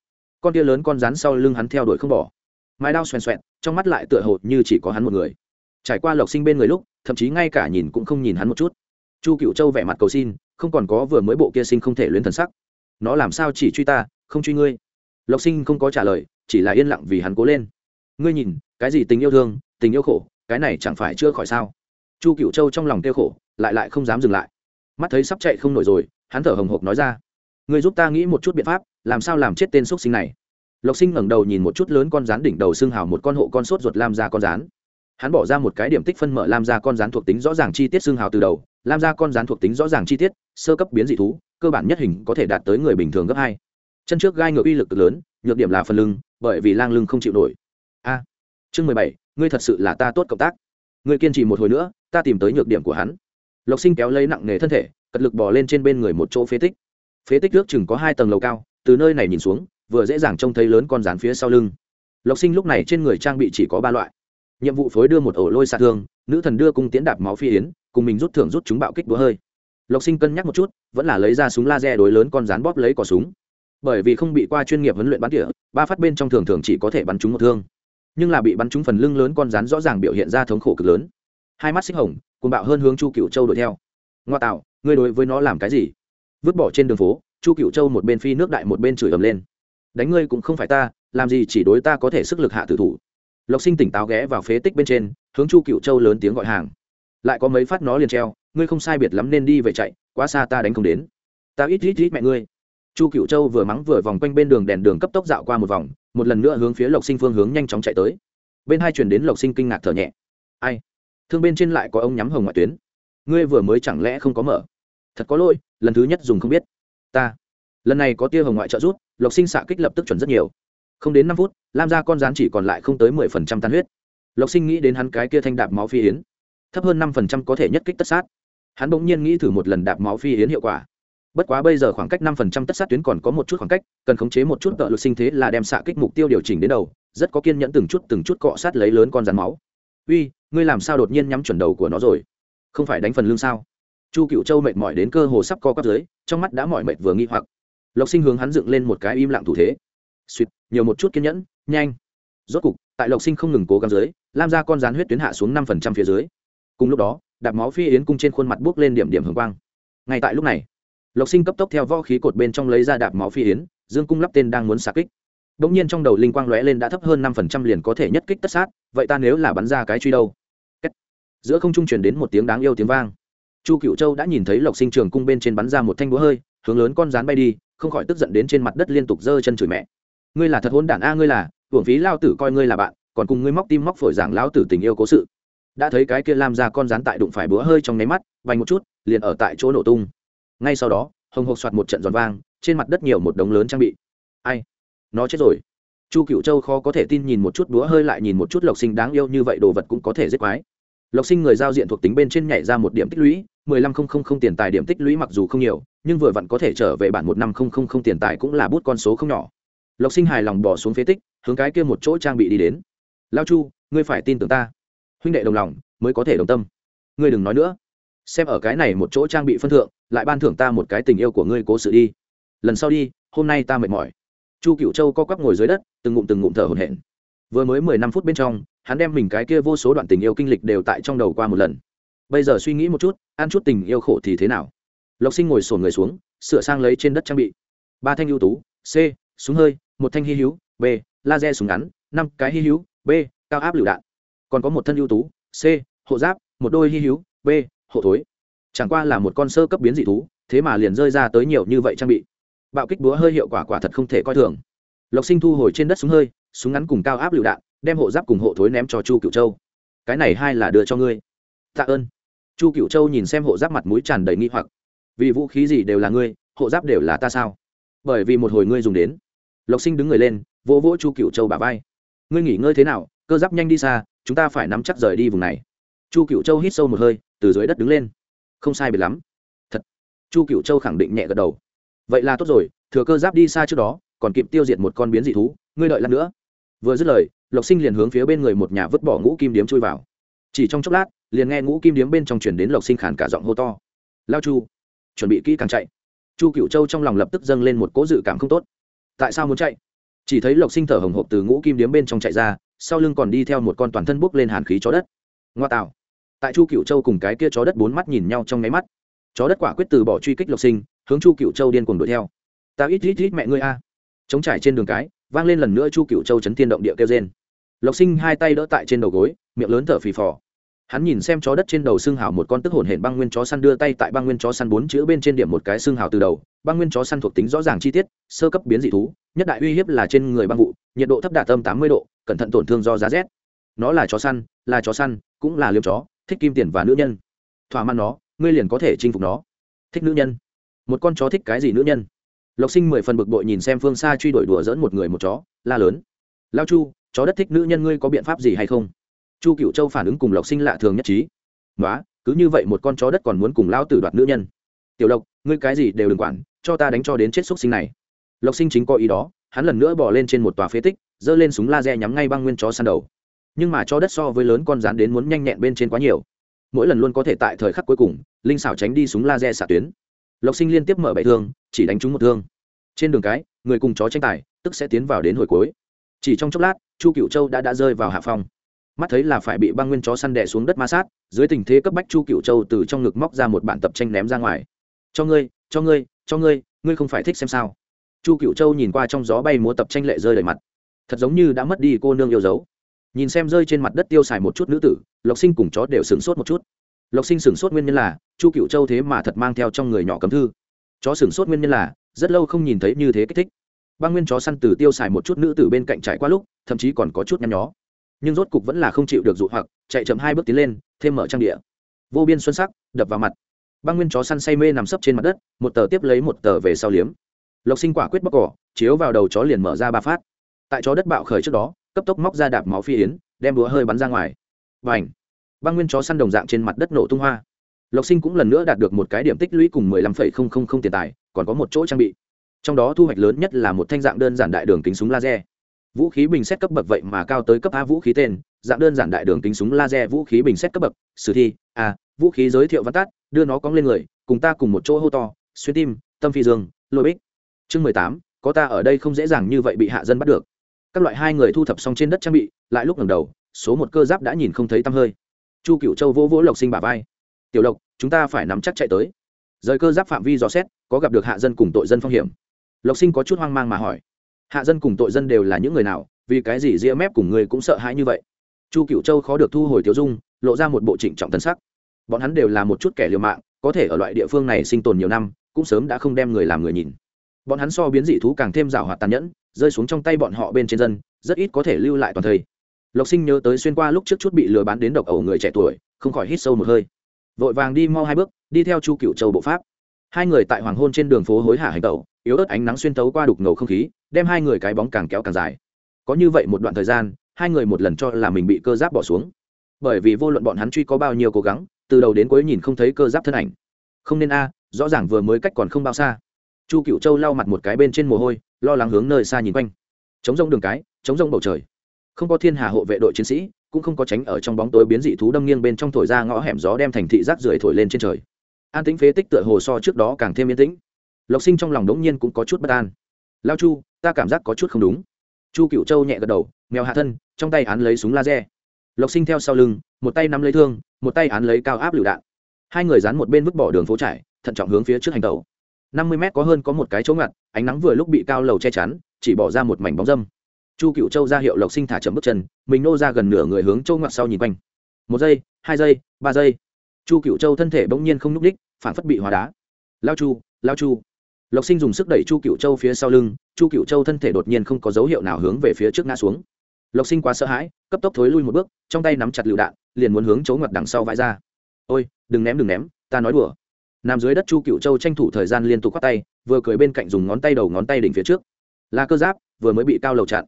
Con tia lớn con rắn sau lưng hắn theo đuổi không bỏ. Mái đao xoèn xoẹn trong mắt lại tựa hồ như chỉ có hắn một người. Trải qua lộc sinh bên người lúc, thậm chí ngay cả nhìn cũng không nhìn hắn một chút. Chu cựu châu vẻ mặt cầu xin không còn có vừa mới bộ kia sinh không thể luyến thần sắc. Nó làm sao chỉ truy ta, không truy ngươi? Lộc sinh không có trả lời, chỉ là yên lặng vì hắn cố lên. Ngươi nhìn, cái gì tình yêu thương, tình yêu khổ, cái này chẳng phải chưa khỏi sao? Chu cựu châu trong lòng kêu khổ, lại lại không dám dừng lại. Mắt thấy sắp chạy không nổi rồi, hắn thở hồng hộc nói ra. Ngươi giúp ta nghĩ một chút biện pháp, làm sao làm chết tên x sinh này? Lộc sinh ngẩng đầu nhìn một chút lớn con rán đỉnh đầu xương hào một con hộ con sốt ruột lam ra con rán hắn bỏ ra một cái điểm tích phân mở lam ra con rán thuộc tính rõ ràng chi tiết xương hào từ đầu, lam ra con rán thuộc tính rõ ràng chi tiết, sơ cấp biến dị thú, cơ bản nhất hình có thể đạt tới người bình thường gấp hai. Chân trước gai ngược uy lực lớn, nhược điểm là phần lưng, bởi vì lang lưng không chịu nổi. A, chương mười bảy, ngươi thật sự là ta tốt cộng tác. Ngươi kiên trì một hồi nữa, ta tìm tới nhược điểm của hắn. Lộc sinh kéo lấy nặng nề thân thể, cật lực bỏ lên trên bên người một chỗ phế tích. Phế tích nước chừng có hai tầng lầu cao, từ nơi này nhìn xuống, vừa dễ dàng trông thấy lớn con rán phía sau lưng. Lộc sinh lúc này trên người trang bị chỉ có ba loại nhiệm vụ phối đưa một ổ lôi xạ thương, nữ thần đưa cung tiến đạp máu phi yến, cùng mình rút thưởng rút chúng bạo kích búa hơi. Lộc sinh cân nhắc một chút, vẫn là lấy ra súng laser đối lớn con rán bóp lấy cỏ súng. Bởi vì không bị qua chuyên nghiệp huấn luyện bắn tỉa, ba phát bên trong thường thường chỉ có thể bắn trúng một thương. Nhưng là bị bắn trúng phần lưng lớn con rán rõ ràng biểu hiện ra thống khổ cực lớn. Hai mắt xích hồng cùng bạo hơn hướng chu cựu châu đuổi theo. Ngoa tạo, ngươi đối với nó làm cái gì? Vứt bỏ trên đường phố, chu cựu châu một bên phi nước đại một bên chửi ầm lên. Đánh ngươi cũng không phải ta, làm gì chỉ đối ta có thể sức lực hạ tử thủ lộc sinh tỉnh táo ghé vào phế tích bên trên, hướng chu cựu châu lớn tiếng gọi hàng. Lại có mấy phát nó liền treo, ngươi không sai biệt lắm nên đi về chạy, quá xa ta đánh không đến. Ta ít ít ít mẹ ngươi. Chu cựu châu vừa mắng vừa vòng quanh bên đường đèn đường cấp tốc dạo qua một vòng, một lần nữa hướng phía lộc sinh phương hướng nhanh chóng chạy tới. Bên hai chuyển đến lộc sinh kinh ngạc thở nhẹ. Ai? Thương bên trên lại có ông nhắm hồng ngoại tuyến. Ngươi vừa mới chẳng lẽ không có mở? Thật có lỗi, lần thứ nhất dùng không biết. Ta. Lần này có tia hồng ngoại trợ rút lộc sinh xạ kích lập tức chuẩn rất nhiều không đến năm phút, lam ra con rán chỉ còn lại không tới mười phần trăm tan huyết. Lộc sinh nghĩ đến hắn cái kia thanh đạp máu phi yến. Thấp hơn năm phần trăm có thể nhất kích tất sát. Hắn bỗng nhiên nghĩ thử một lần đạp máu phi yến hiệu quả. Bất quá bây giờ khoảng cách năm phần trăm tất sát tuyến còn có một chút khoảng cách, cần khống chế một chút tợ lực sinh thế là đem xạ kích mục tiêu điều chỉnh đến đầu, rất có kiên nhẫn từng chút từng chút cọ sát lấy lớn con rắn máu. Uy, ngươi làm sao đột nhiên nhắm chuẩn đầu của nó rồi? Không phải đánh phần lưng sao? Chu cựu châu mệt mỏi đến cơ hồ sắp co quắp dưới, trong mắt đã mỏi mệt vừa nghi hoặc. Lộc sinh hướng hắn dựng lên một cái im lặng thủ thế suýt nhiều một chút kiên nhẫn, nhanh. Rốt cục, tại lộc sinh không ngừng cố gắng dưới, lam ra con rán huyết tuyến hạ xuống năm phần trăm phía dưới. Cùng lúc đó, đạp máu phi yến cung trên khuôn mặt bước lên điểm điểm hưởng quang. Ngay tại lúc này, lộc sinh cấp tốc theo võ khí cột bên trong lấy ra đạp máu phi yến, dương cung lắp tên đang muốn xạ kích. Đ ỗ n g nhiên trong đầu linh quang lóe lên đã thấp hơn năm phần trăm liền có thể nhất kích tất sát, vậy ta nếu là bắn ra cái truy đâu? Giữa không trung truyền đến một tiếng đáng yêu tiếng vang. Chu cựu châu đã nhìn thấy lộc sinh trường cung bên trên bắn ra một thanh búa hơi, hướng lớn con rán bay đi, không khỏi tức giận đến trên mặt đất liên tục giơ chân chửi mẹ ngươi là thật hôn đản a, ngươi là, hưởng phí lao tử coi ngươi là bạn, còn cùng ngươi móc tim móc phổi giảng lão tử tình yêu cố sự. Đã thấy cái kia làm ra con rán tại đụng phải búa hơi trong nháy mắt, vành một chút, liền ở tại chỗ nổ tung. Ngay sau đó, hồng hộc soạt một trận giòn vang, trên mặt đất nhiều một đống lớn trang bị. Ai? Nó chết rồi. Chu cựu châu khó có thể tin nhìn một chút búa hơi lại nhìn một chút lộc sinh đáng yêu như vậy đồ vật cũng có thể giết quái. Lộc sinh người giao diện thuộc tính bên trên nhảy ra một điểm tích lũy, mười lăm không không không tiền tài điểm tích lũy mặc dù không nhiều, nhưng vừa vặn có thể trở về bản một năm không không không tiền tài cũng là bút con số không nhỏ lộc sinh hài lòng bỏ xuống phế tích, hướng cái kia một chỗ trang bị đi đến. Lao chu, ngươi phải tin tưởng ta. Huynh đệ đồng lòng, mới có thể đồng tâm. Ngươi đừng nói nữa. Xem ở cái này một chỗ trang bị phân thượng, lại ban thưởng ta một cái tình yêu của ngươi cố sự đi. Lần sau đi, hôm nay ta mệt mỏi. Chu cựu châu co quắp ngồi dưới đất, từng ngụm từng ngụm thở hổn hển. Vừa mới mười năm phút bên trong, hắn đem mình cái kia vô số đoạn tình yêu kinh lịch đều tại trong đầu qua một lần. Bây giờ suy nghĩ một chút, ăn chút tình yêu khổ thì thế nào? Lộc sinh ngồi sổn người xuống, sửa sang lấy trên đất trang bị. Ba thanh ưu tú, c, súng hơi một thanh hy hữu, b, laser súng ngắn, năm cái hy hữu, b, cao áp lựu đạn. Còn có một thân ưu tú, c, hộ giáp, một đôi hy hữu, b, hộ thối. Chẳng qua là một con sơ cấp biến dị thú, thế mà liền rơi ra tới nhiều như vậy trang bị. Bạo kích búa hơi hiệu quả quả thật không thể coi thường. Lộc sinh thu hồi trên đất súng hơi, súng ngắn cùng cao áp lựu đạn, đem hộ giáp cùng hộ thối ném cho chu cựu châu. Cái này hai là đưa cho ngươi. Tạ ơn. Chu cựu châu nhìn xem hộ giáp mặt mũi tràn đầy nghi hoặc. Vì vũ khí gì đều là ngươi, hộ giáp đều là ta sao? Bởi vì một hồi ngươi dùng đến lộc sinh đứng người lên, vỗ vỗ chu cựu châu bà vai. Ngươi nghỉ ngơi thế nào? Cơ giáp nhanh đi xa, chúng ta phải nắm chắc rời đi vùng này. Chu cựu châu hít sâu một hơi, từ dưới đất đứng lên. Không sai biệt lắm. Thật. Chu cựu châu khẳng định nhẹ gật đầu. Vậy là tốt rồi, thừa cơ giáp đi xa trước đó, còn kịp tiêu diệt một con biến dị thú, ngươi đợi lát nữa. Vừa dứt lời, lộc sinh liền hướng phía bên người một nhà vứt bỏ ngũ kim điếm chui vào. Chỉ trong chốc lát, liền nghe ngũ kim điếm bên trong chuyển đến lộc sinh khản cả giọng hô to. Lao chu, chuẩn bị kỹ càng chạy. Chu cựu châu trong lòng lập tức dâng lên một cố dự cảm không tốt tại sao muốn chạy? Chỉ thấy lộc sinh thở hồng hộc từ ngũ kim điếm bên trong chạy ra, sau lưng còn đi theo một con toàn thân bốc lên hàn khí chó đất. Ngoa tạo. Tại chu cựu châu cùng cái kia chó đất bốn mắt nhìn nhau trong nháy mắt. Chó đất quả quyết từ bỏ truy kích lộc sinh, hướng chu cựu châu điên cuồng đuổi theo. Ta ít ít ít mẹ ngươi a. Chống trải trên đường cái, vang lên lần nữa chu cựu châu chấn thiên động địa kêu trên lộc sinh hai tay đỡ tại trên đầu gối, miệng lớn thở phì phò hắn nhìn xem chó đất trên đầu xương hào một con tức hồn hển băng nguyên chó săn đưa tay tại băng nguyên chó săn bốn chữ bên trên điểm một cái xương hào từ đầu. Băng nguyên chó săn thuộc tính rõ ràng chi tiết, sơ cấp biến dị thú, nhất đại uy hiếp là trên người băng vụ, nhiệt độ thấp đạt tâm tám mươi độ, cẩn thận tổn thương do giá rét. Nó là chó săn, là chó săn, cũng là liêm chó, thích kim tiền và nữ nhân. Thỏa mãn nó, ngươi liền có thể chinh phục nó. Thích nữ nhân. Một con chó thích cái gì nữ nhân? Lộc sinh mười phần bực bội nhìn xem phương xa truy đuổi đùa dỡn một người một chó, la lớn. Lao chu, chó đất thích nữ nhân ngươi có biện pháp gì hay không? Chu cựu châu phản ứng cùng lộc sinh lạ thường nhất trí. Nói cứ như vậy một con chó đất còn muốn cùng lao tử đoạt nữ nhân. Tiểu lộc, ngươi cái gì đều đừng quản, cho ta đánh cho đến chết xúc sinh này. Lộc sinh chính có ý đó, hắn lần nữa bỏ lên trên một tòa phế tích, giơ lên súng laser nhắm ngay băng nguyên chó săn đầu. Nhưng mà chó đất so với lớn con rán đến muốn nhanh nhẹn bên trên quá nhiều. Mỗi lần luôn có thể tại thời khắc cuối cùng, linh xảo tránh đi súng laser xạ tuyến. Lộc sinh liên tiếp mở bảy thương, chỉ đánh trúng một thương. Trên đường cái, người cùng chó tranh tài, tức sẽ tiến vào đến hồi cuối. Chỉ trong chốc lát, chu cựu châu đã đã rơi vào hạ phong mắt thấy là phải bị băng nguyên chó săn đẻ xuống đất ma sát, dưới tình thế cấp bách chu cựu châu từ trong ngực móc ra một bản tập tranh ném ra ngoài. Cho ngươi cho ngươi cho ngươi ngươi không phải thích xem sao? Chu cựu châu nhìn qua trong gió bay múa tập tranh lệ rơi đầy mặt. Thật giống như đã mất đi cô nương yêu dấu. Nhìn xem rơi trên mặt đất tiêu xài một chút nữ tử, lộc sinh cùng chó đều sửng sốt một chút. Lộc sinh sửng sốt nguyên nhân là, chu cựu châu thế mà thật mang theo trong người nhỏ cấm thư. Chó sửng sốt nguyên nhân là, rất lâu không nhìn thấy như thế kích thích. Băng nguyên chó săn từ tiêu xài một chút nữ tử bên cạnh trải qua lúc, thậm chí còn có chút nhăn nhó nhưng rốt cục vẫn là không chịu được dụ hoặc, chạy chậm hai bước tiến lên, thêm mở trang địa. Vô biên xuân sắc, đập vào mặt. Băng nguyên chó săn say mê nằm sấp trên mặt đất, một tờ tiếp lấy một tờ về sau liếm. Lộc sinh quả quyết bóc cỏ, chiếu vào đầu chó liền mở ra ba phát. Tại chó đất bạo khởi trước đó, cấp tốc móc ra đạp máu phi yến, đem búa hơi bắn ra ngoài. Và ảnh băng nguyên chó săn đồng dạng trên mặt đất nổ tung hoa. Lộc sinh cũng lần nữa đạt được một cái điểm tích lũy cùng mười lăm phẩy không không không tiền tài, còn có một chỗ trang bị. Trong đó thu hoạch lớn nhất là một thanh dạng đơn giản đại đường kính súng laser vũ khí bình xét cấp bậc vậy mà cao tới cấp a vũ khí tên, dạng đơn giản đại đường kính súng laser vũ khí bình xét cấp bậc. Sử thi a vũ khí giới thiệu văn tát đưa nó cóng lên người, cùng ta cùng một chỗ hô to, xuyên tim, tâm phi dương, lôi bích. Chương mười tám, có ta ở đây không dễ dàng như vậy bị hạ dân bắt được. Các loại hai người thu thập xong trên đất trang bị, lại lúc lần đầu, số một cơ giáp đã nhìn không thấy tăm hơi. Chu cựu châu vỗ vỗ lộc sinh bà vai. Tiểu lộc, chúng ta phải nắm chắc chạy tới. Rời cơ giáp phạm vi dò xét, có gặp được hạ dân cùng tội dân phong hiểm. Lộc sinh có chút hoang mang mà hỏi hạ dân cùng tội dân đều là những người nào, vì cái gì ria mép cùng người cũng sợ hãi như vậy? Chu cựu châu khó được thu hồi tiêu dung, lộ ra một bộ trịnh trọng tân sắc. Bọn hắn đều là một chút kẻ liều mạng, có thể ở loại địa phương này sinh tồn nhiều năm, cũng sớm đã không đem người làm người nhìn. Bọn hắn so biến dị thú càng thêm rào hoạt tàn nhẫn, rơi xuống trong tay bọn họ bên trên dân, rất ít có thể lưu lại toàn thây lộc sinh nhớ tới xuyên qua lúc trước chút bị lừa bán đến độc ẩu người trẻ tuổi, không khỏi hít sâu một hơi. Vội vàng đi mau hai bước, đi theo chu cựu châu bộ pháp. Hai người tại hoàng hôn trên đường phố hối hả hành tẩu yếu ớt ánh nắng xuyên tấu qua đục ngầu không khí, đem hai người cái bóng càng kéo càng dài. Có như vậy một đoạn thời gian, hai người một lần cho là mình bị cơ giáp bỏ xuống. Bởi vì vô luận bọn hắn truy có bao nhiêu cố gắng, từ đầu đến cuối nhìn không thấy cơ giáp thân ảnh. Không nên a, rõ ràng vừa mới cách còn không bao xa. Chu cựu châu lau mặt một cái bên trên mồ hôi, lo lắng hướng nơi xa nhìn quanh. Chống rông đường cái chống rông bầu trời. Không có thiên hà hộ vệ đội chiến sĩ, cũng không có tránh ở trong bóng tối biến dị thú đâm nghiêng bên trong thổi ra ngõ hẻm gió đem thành thị rác rưởi thổi lên trên trời. An tĩnh phế tích tựa hồ so trước đó càng thêm yên tĩnh lộc sinh trong lòng đống nhiên cũng có chút bất an. Lao chu, ta cảm giác có chút không đúng. Chu cựu châu nhẹ gật đầu, mèo hạ thân, trong tay án lấy súng laser. Lộc sinh theo sau lưng, một tay nắm lấy thương, một tay án lấy cao áp lựu đạn. Hai người dán một bên vứt bỏ đường phố trải, thận trọng hướng phía trước hành tàu năm mươi mét có hơn có một cái chỗ ngặt, ánh nắng vừa lúc bị cao lầu che chắn, chỉ bỏ ra một mảnh bóng dâm. Chu cựu châu ra hiệu lộc sinh thả chậm bước chân, mình nô ra gần nửa người hướng châu ngoặt sau nhìn quanh. Một giây, hai giây, ba giây. Chu cựu châu thân thể bỗng nhiên không n ú c đích phản phất bị hóa đá. Lao chu lao chu lộc sinh dùng sức đẩy chu cựu châu phía sau lưng, chu cựu châu thân thể đột nhiên không có dấu hiệu nào hướng về phía trước ngã xuống. Lộc sinh quá sợ hãi, cấp tốc thối lui một bước, trong tay nắm chặt lựu đạn, liền muốn hướng chỗ ngoặt đằng sau vãi ra. Ôi, đừng ném đừng ném, ta nói đùa. Nằm dưới đất chu cựu châu tranh thủ thời gian liên tục k tay, vừa cười bên cạnh dùng ngón tay đầu ngón tay đỉnh phía trước. Là cơ giáp, vừa mới bị cao lầu chặn.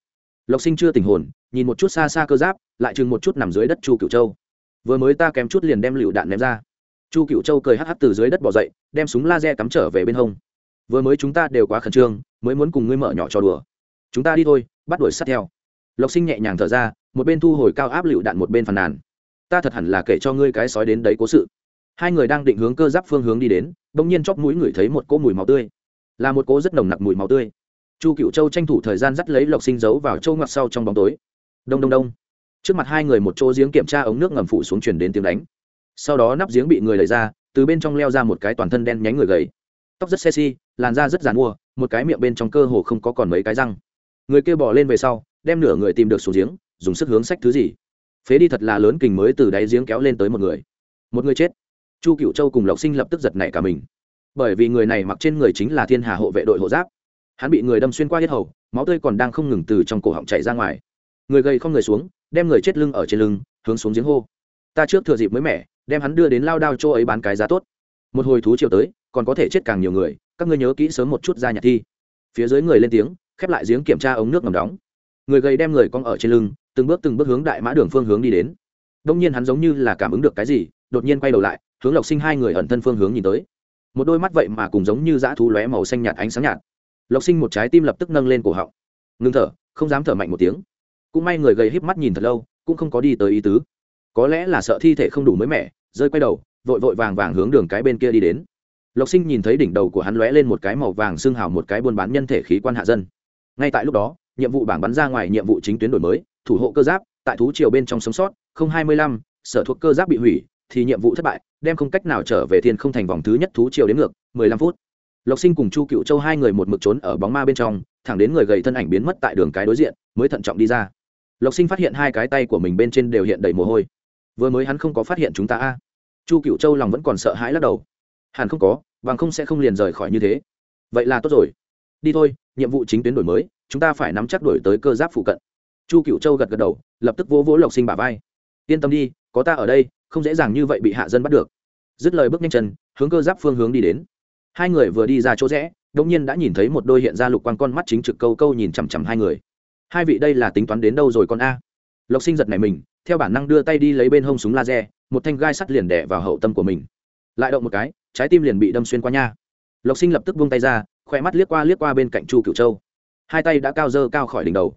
Lộc sinh chưa tình hồn, nhìn một chút xa xa cơ giáp, lại chừng một chút nằm dưới đất chu cựu châu. Vừa mới ta kém chút liền đem lựu đạn ném ra. Chu cựu châu cười hắc hắc từ dưới đất bỏ dậy, đem súng laser cắm trở về bên hông vừa mới chúng ta đều quá khẩn trương, mới muốn cùng ngươi mở nhỏ trò đùa. Chúng ta đi thôi, bắt đuổi sát theo. Lộc sinh nhẹ nhàng thở ra, một bên thu hồi cao áp lựu đạn một bên phàn nàn. Ta thật hẳn là kể cho ngươi cái sói đến đấy cố sự. Hai người đang định hướng cơ giáp phương hướng đi đến đ ỗ n g nhiên chóp mũi ngửi thấy một cỗ mùi máu tươi. Là một cỗ rất nồng nặc mùi máu tươi. Chu cựu châu tranh thủ thời gian dắt lấy lộc sinh giấu vào châu ngặt sau trong bóng tối. Đông đông đông. Trước mặt hai người một chỗ giếng kiểm tra ống nước ngầm phủ xuống chuyển đến tiếng đánh. Sau đó nắp giếng bị người lấy ra, từ bên trong leo ra một cái toàn thân đen nhánh người gầy. Tóc rất sexy làn da rất dàn mua một cái miệng bên trong cơ hồ không có còn mấy cái răng. Người kia bỏ lên về sau, đem nửa người tìm được xuống giếng, dùng sức hướng sách thứ gì. Phế đi thật là lớn kình mới từ đáy giếng kéo lên tới một người. Một người chết. Chu cựu châu cùng lộc sinh lập tức giật nảy cả mình. Bởi vì người này mặc trên người chính là thiên hà hộ vệ đội hộ giáp. Hắn bị người đâm xuyên qua hết hầu, máu tươi còn đang không ngừng từ trong cổ họng chảy ra ngoài. Người gầy không người xuống, đem người chết lưng ở trên lưng, hướng xuống giếng hô. Ta trước thừa dịp mới mẻ, đem hắn đưa đến lao đao chỗ ấy bán cái giá tốt. Một hồi thú chiều tới, còn có thể chết càng nhiều người các ngươi nhớ kỹ sớm một chút ra nhà thi. Phía dưới người lên tiếng, khép lại giếng kiểm tra ống nước ngầm đóng. Người gầy đem người cong ở trên lưng, từng bước từng bước hướng đại mã đường phương hướng đi đến. Đông nhiên hắn giống như là cảm ứng được cái gì, đột nhiên quay đầu lại, hướng lộc sinh hai người ẩn thân phương hướng nhìn tới. Một đôi mắt vậy mà cùng giống như dã thú lóe màu xanh nhạt ánh sáng nhạt. Lộc sinh một trái tim lập tức nâng lên cổ họng. Ngưng thở, không dám thở mạnh một tiếng. Cũng may người gầy híp mắt nhìn thật lâu, cũng không có đi tới ý tứ. Có lẽ là sợ thi thể không đủ mới mẻ, rơi quay đầu, vội vội vàng vàng hướng đường cái bên kia đi đến lộc sinh nhìn thấy đỉnh đầu của hắn lóe lên một cái màu vàng xương hào một cái buôn bán nhân thể khí quan hạ dân. Ngay tại lúc đó, nhiệm vụ bảng bắn ra ngoài nhiệm vụ chính tuyến đổi mới, thủ hộ cơ giáp, tại thú triều bên trong sống sót, không hai mươi lăm, sở thuộc cơ giáp bị hủy, thì nhiệm vụ thất bại, đem không cách nào trở về thiên không thành vòng thứ nhất thú triều đến ngược, mười lăm phút. Lộc sinh cùng chu cựu châu hai người một mực trốn ở bóng ma bên trong, thẳng đến người gầy thân ảnh biến mất tại đường cái đối diện, mới thận trọng đi ra. Lộc sinh phát hiện hai cái tay của mình bên trên đều hiện đầy mồ hôi. Vừa mới hắn không có phát hiện chúng ta a. Chu cựu châu lòng vẫn còn sợ hãi lắc đầu hẳn không có, bằng không sẽ không liền rời khỏi như thế. Vậy là tốt rồi. Đi thôi, nhiệm vụ chính tuyến đổi mới, chúng ta phải nắm chắc đổi tới cơ giáp phụ cận. Chu cựu châu gật gật đầu, lập tức vỗ vỗ lộc sinh bả vai. Yên tâm đi, có ta ở đây, không dễ dàng như vậy bị hạ dân bắt được. Dứt lời bước nhanh chân, hướng cơ giáp phương hướng đi đến. Hai người vừa đi ra chỗ rẽ đông nhiên đã nhìn thấy một đôi hiện ra lục quan con mắt chính trực câu câu nhìn chằm chằm hai người. Hai vị đây là tính toán đến đâu rồi con a? Lộc sinh giật này mình, theo bản năng đưa tay đi lấy bên hông súng laser, một thanh gai sắt liền đẻ vào hậu tâm của mình. Lại động một cái trái tim liền bị đâm xuyên qua nha. Lộc sinh lập tức buông tay ra, khoe mắt liếc qua liếc qua bên cạnh chu cựu châu. Hai tay đã cao dơ cao khỏi đỉnh đầu.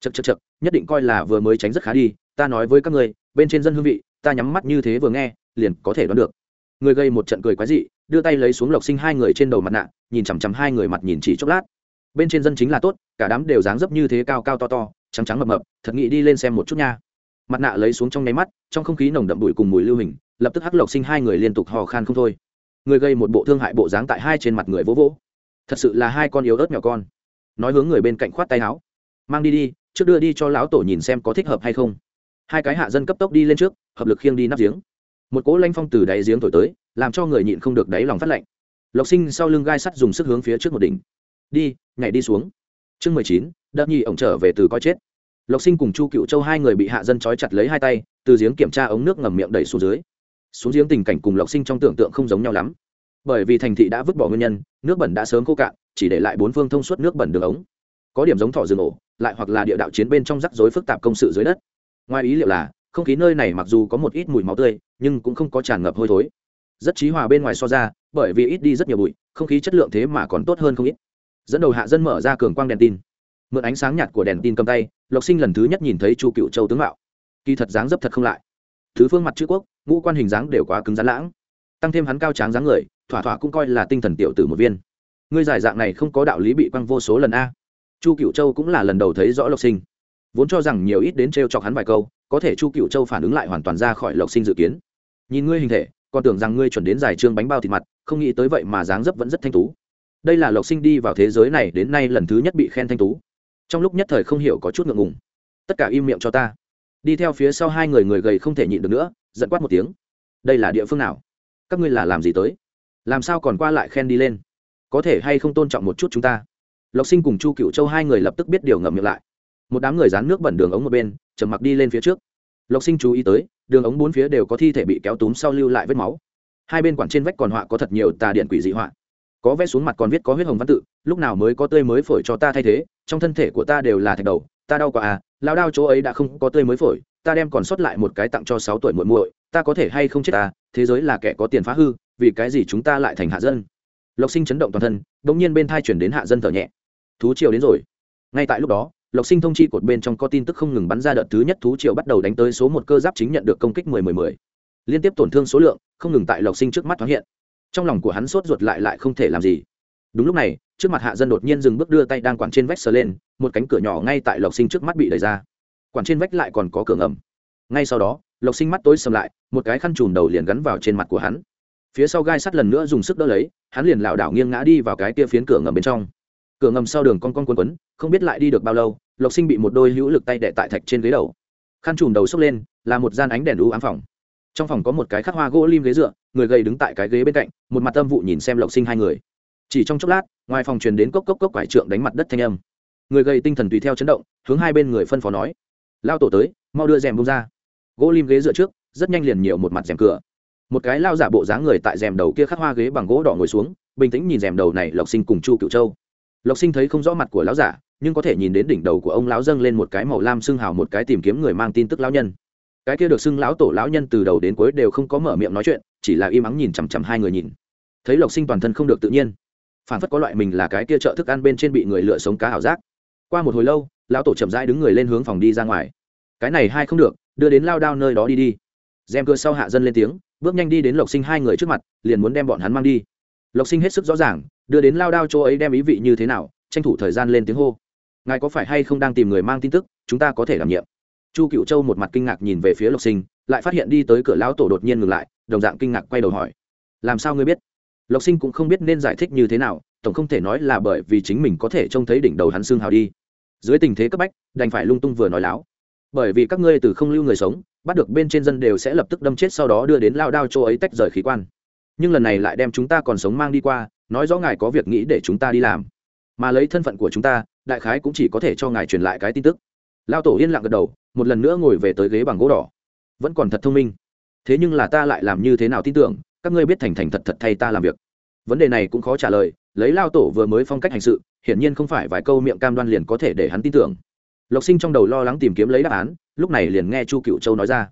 Chật chật chật nhất định coi là vừa mới tránh rất khá đi, ta nói với các người bên trên dân hương vị, ta nhắm mắt như thế vừa nghe, liền có thể đoán được. Người gây một trận cười quái dị, đưa tay lấy xuống lộc sinh hai người trên đầu mặt nạ, nhìn chằm chằm hai người mặt nhìn chỉ chốc lát. Bên trên dân chính là tốt, cả đám đều dáng dấp như thế cao cao to to, trắng trắng mập mập, thật nghĩ đi lên xem một chút nha. Mặt nạ lấy xuống trong nháy mắt, trong không khí nồng đậm bụi cùng mùi lưu hình, lập tức hắc lộc sinh hai người liên tục hò khan không thôi người gây một bộ thương hại bộ dáng tại hai trên mặt người vỗ vỗ. Thật sự là hai con yếu ớt nhỏ con. Nói hướng người bên cạnh khoát tay áo. Mang đi đi, trước đưa đi cho lão tổ nhìn xem có thích hợp hay không. Hai cái hạ dân cấp tốc đi lên trước, hợp lực khiêng đi nắp giếng. Một cỗ lanh phong từ đáy giếng thổi tới, làm cho người nhịn không được đáy lòng phát lạnh. Lộc sinh sau lưng gai sắt dùng sức hướng phía trước một đỉnh. Đi, nhảy đi xuống. Chương mười chín đợt nhi ổng trở về từ coi chết. Lộc sinh cùng chu cựu châu hai người bị hạ dân trói chặt lấy hai tay, từ giếng kiểm tra ống nước ngầm miệng đẩy xuống dưới xuống giếng tình cảnh cùng lộc sinh trong tưởng tượng không giống nhau lắm. Bởi vì thành thị đã vứt bỏ nguyên nhân, nước bẩn đã sớm khô cạn, chỉ để lại bốn phương thông suốt nước bẩn đường ống. Có điểm giống thỏ rừng ổ, lại hoặc là địa đạo chiến bên trong rắc rối phức tạp công sự dưới đất. Ngoài ý liệu là, không khí nơi này mặc dù có một ít mùi máu tươi, nhưng cũng không có tràn ngập hôi thối. Rất trí hòa bên ngoài so ra, bởi vì ít đi rất nhiều bụi, không khí chất lượng thế mà còn tốt hơn không ít. Dẫn đầu hạ dân mở ra cường quang đèn tin. Mượn ánh sáng nhạt của đèn tin cầm tay, lộc sinh lần thứ nhất nhìn thấy chu cựu châu tướng mạo. Kỳ thật dáng dấp thật không lại. Thứ phương mặt chữ quốc ngũ quan hình dáng đều quá cứng rắn lãng. Tăng thêm hắn cao tráng dáng người, thỏa thỏa cũng coi là tinh thần tiểu tử một viên. Ngươi giải dạng này không có đạo lý bị quăng vô số lần a. Chu cựu châu cũng là lần đầu thấy rõ lộc sinh. Vốn cho rằng nhiều ít đến t r e o chọc hắn vài câu, có thể chu cựu châu phản ứng lại hoàn toàn ra khỏi lộc sinh dự kiến. Nhìn ngươi hình thể, còn tưởng rằng ngươi chuẩn đến giải trương bánh bao thịt mặt, không nghĩ tới vậy mà dáng dấp vẫn rất thanh tú. Đây là lộc sinh đi vào thế giới này đến nay lần thứ nhất bị khen thanh tú. Trong lúc nhất thời không hiểu có chút ngượng ngùng. Tất cả im miệng cho ta đi theo phía sau hai người người gầy không thể nhịn được nữa, giận quát một tiếng. Đây là địa phương nào? Các ngươi là làm gì tới? Làm sao còn qua lại khen đi lên? Có thể hay không tôn trọng một chút chúng ta? Lộc sinh cùng chu cựu châu hai người lập tức biết điều ngậm miệng lại. Một đám người dán nước bẩn đường ống một bên chầm mặc đi lên phía trước. Lộc sinh chú ý tới, đường ống bốn phía đều có thi thể bị kéo túm sau lưu lại vết máu. Hai bên quản trên vách còn họa có thật nhiều tà điện quỷ dị họa. Có vẽ xuống mặt còn viết có huyết hồng văn tự, lúc nào mới có tươi mới phổi cho ta thay thế, trong thân thể của ta đều là thạch đầu, ta đau quá à lao Đao chỗ ấy đã không có tươi mới phổi, ta đem còn sót lại một cái tặng cho sáu tuổi muội muội, ta có thể hay không chết ta? Thế giới là kẻ có tiền phá hư, vì cái gì chúng ta lại thành hạ dân? Lộc sinh chấn động toàn thân đ ỗ n g nhiên bên thai chuyển đến hạ dân thở nhẹ. Thú triều đến rồi. Ngay tại lúc đó, lộc sinh thông chi cột bên trong có tin tức không ngừng bắn ra đợt thứ nhất thú triều bắt đầu đánh tới số một cơ giáp chính nhận được công kích mười mười mười. Liên tiếp tổn thương số lượng, không ngừng tại lộc sinh trước mắt thoáng hiện. Trong lòng của hắn sốt ruột lại lại không thể làm gì đúng lúc này, trước mặt hạ dân đột nhiên dừng bước đưa tay đang quản trên vách sờ lên, một cánh cửa nhỏ ngay tại lộc sinh trước mắt bị đẩy ra. Quản trên vách lại còn có cửa ngầm. Ngay sau đó, lộc sinh mắt tối sầm lại, một cái khăn trùm đầu liền gắn vào trên mặt của hắn. Phía sau gai sắt lần nữa dùng sức đỡ lấy, hắn liền lảo đảo nghiêng ngã đi vào cái kia phiến cửa ngầm bên trong. Cửa ngầm sau đường con con quấn quấn, không biết lại đi được bao lâu, lộc sinh bị một đôi hữu lực tay đệ tại thạch trên ghế đầu. Khăn trùm đầu xốc lên, là một gian ánh đèn đũ ám phòng. Trong phòng có một cái khắc hoa gỗ lim ghế dựa, người gầy đứng tại cái ghế bên cạnh, một mặt âm vụ nhìn xem lộc sinh hai người chỉ trong chốc lát, ngoài phòng truyền đến cốc cốc cốc quải trượng đánh mặt đất thanh âm. Người gầy tinh thần tùy theo chấn động, hướng hai bên người phân phó nói. Lao tổ tới, mau đưa rèm bông ra. Gỗ lim ghế dựa trước, rất nhanh liền nhiều một mặt rèm cửa. Một cái lao giả bộ dáng người tại rèm đầu kia khắc hoa ghế bằng gỗ đỏ ngồi xuống, bình tĩnh nhìn rèm đầu này lộc sinh cùng chu cựu châu. Lộc sinh thấy không rõ mặt của lão giả, nhưng có thể nhìn đến đỉnh đầu của ông lão dâng lên một cái màu lam xưng hào một cái tìm kiếm người mang tin tức lão nhân. Cái kia được xưng lão tổ lão nhân từ đầu đến cuối đều không có mở miệng nói chuyện, chỉ là im ắng nhìn chằm chằm hai người nhìn. Thấy lộc sinh toàn thân không được tự nhiên phản phất có loại mình là cái kia chợ thức ăn bên trên bị người lựa sống cá ảo giác. Qua một hồi lâu, lão tổ chậm rãi đứng người lên hướng phòng đi ra ngoài. Cái này hai không được, đưa đến lao đao nơi đó đi đi. Dèm cửa sau hạ dân lên tiếng, bước nhanh đi đến lộc sinh hai người trước mặt, liền muốn đem bọn hắn mang đi. Lộc sinh hết sức rõ ràng, đưa đến lao đao chỗ ấy đem ý vị như thế nào, tranh thủ thời gian lên tiếng hô. Ngài có phải hay không đang tìm người mang tin tức, chúng ta có thể đảm nhiệm. Chu cựu châu một mặt kinh ngạc nhìn về phía lộc sinh, lại phát hiện đi tới cửa lão tổ đột nhiên ngừng lại, đồng dạng kinh ngạc quay đầu hỏi. Làm sao ngươi biết? Lộc sinh cũng không biết nên giải thích như thế nào, tổng không thể nói là bởi vì chính mình có thể trông thấy đỉnh đầu hắn xương hào đi. Dưới tình thế cấp bách, đành phải lung tung vừa nói láo. Bởi vì các ngươi từ không lưu người sống, bắt được bên trên dân đều sẽ lập tức đâm chết sau đó đưa đến lao đao chỗ ấy tách rời khí quan. Nhưng lần này lại đem chúng ta còn sống mang đi qua, nói rõ ngài có việc nghĩ để chúng ta đi làm. Mà lấy thân phận của chúng ta, đại khái cũng chỉ có thể cho ngài truyền lại cái tin tức. Lao tổ yên lặng gật đầu, một lần nữa ngồi về tới ghế bằng gỗ đỏ. Vẫn còn thật thông minh. Thế nhưng là ta lại làm như thế nào tin tưởng các ngươi biết thành thành thật thật thay ta làm việc. Vấn đề này cũng khó trả lời, lấy lao tổ vừa mới phong cách hành sự, hiển nhiên không phải vài câu miệng cam đoan liền có thể để hắn tin tưởng. Lộc sinh trong đầu lo lắng tìm kiếm lấy đáp án, lúc này liền nghe chu cựu châu nói ra.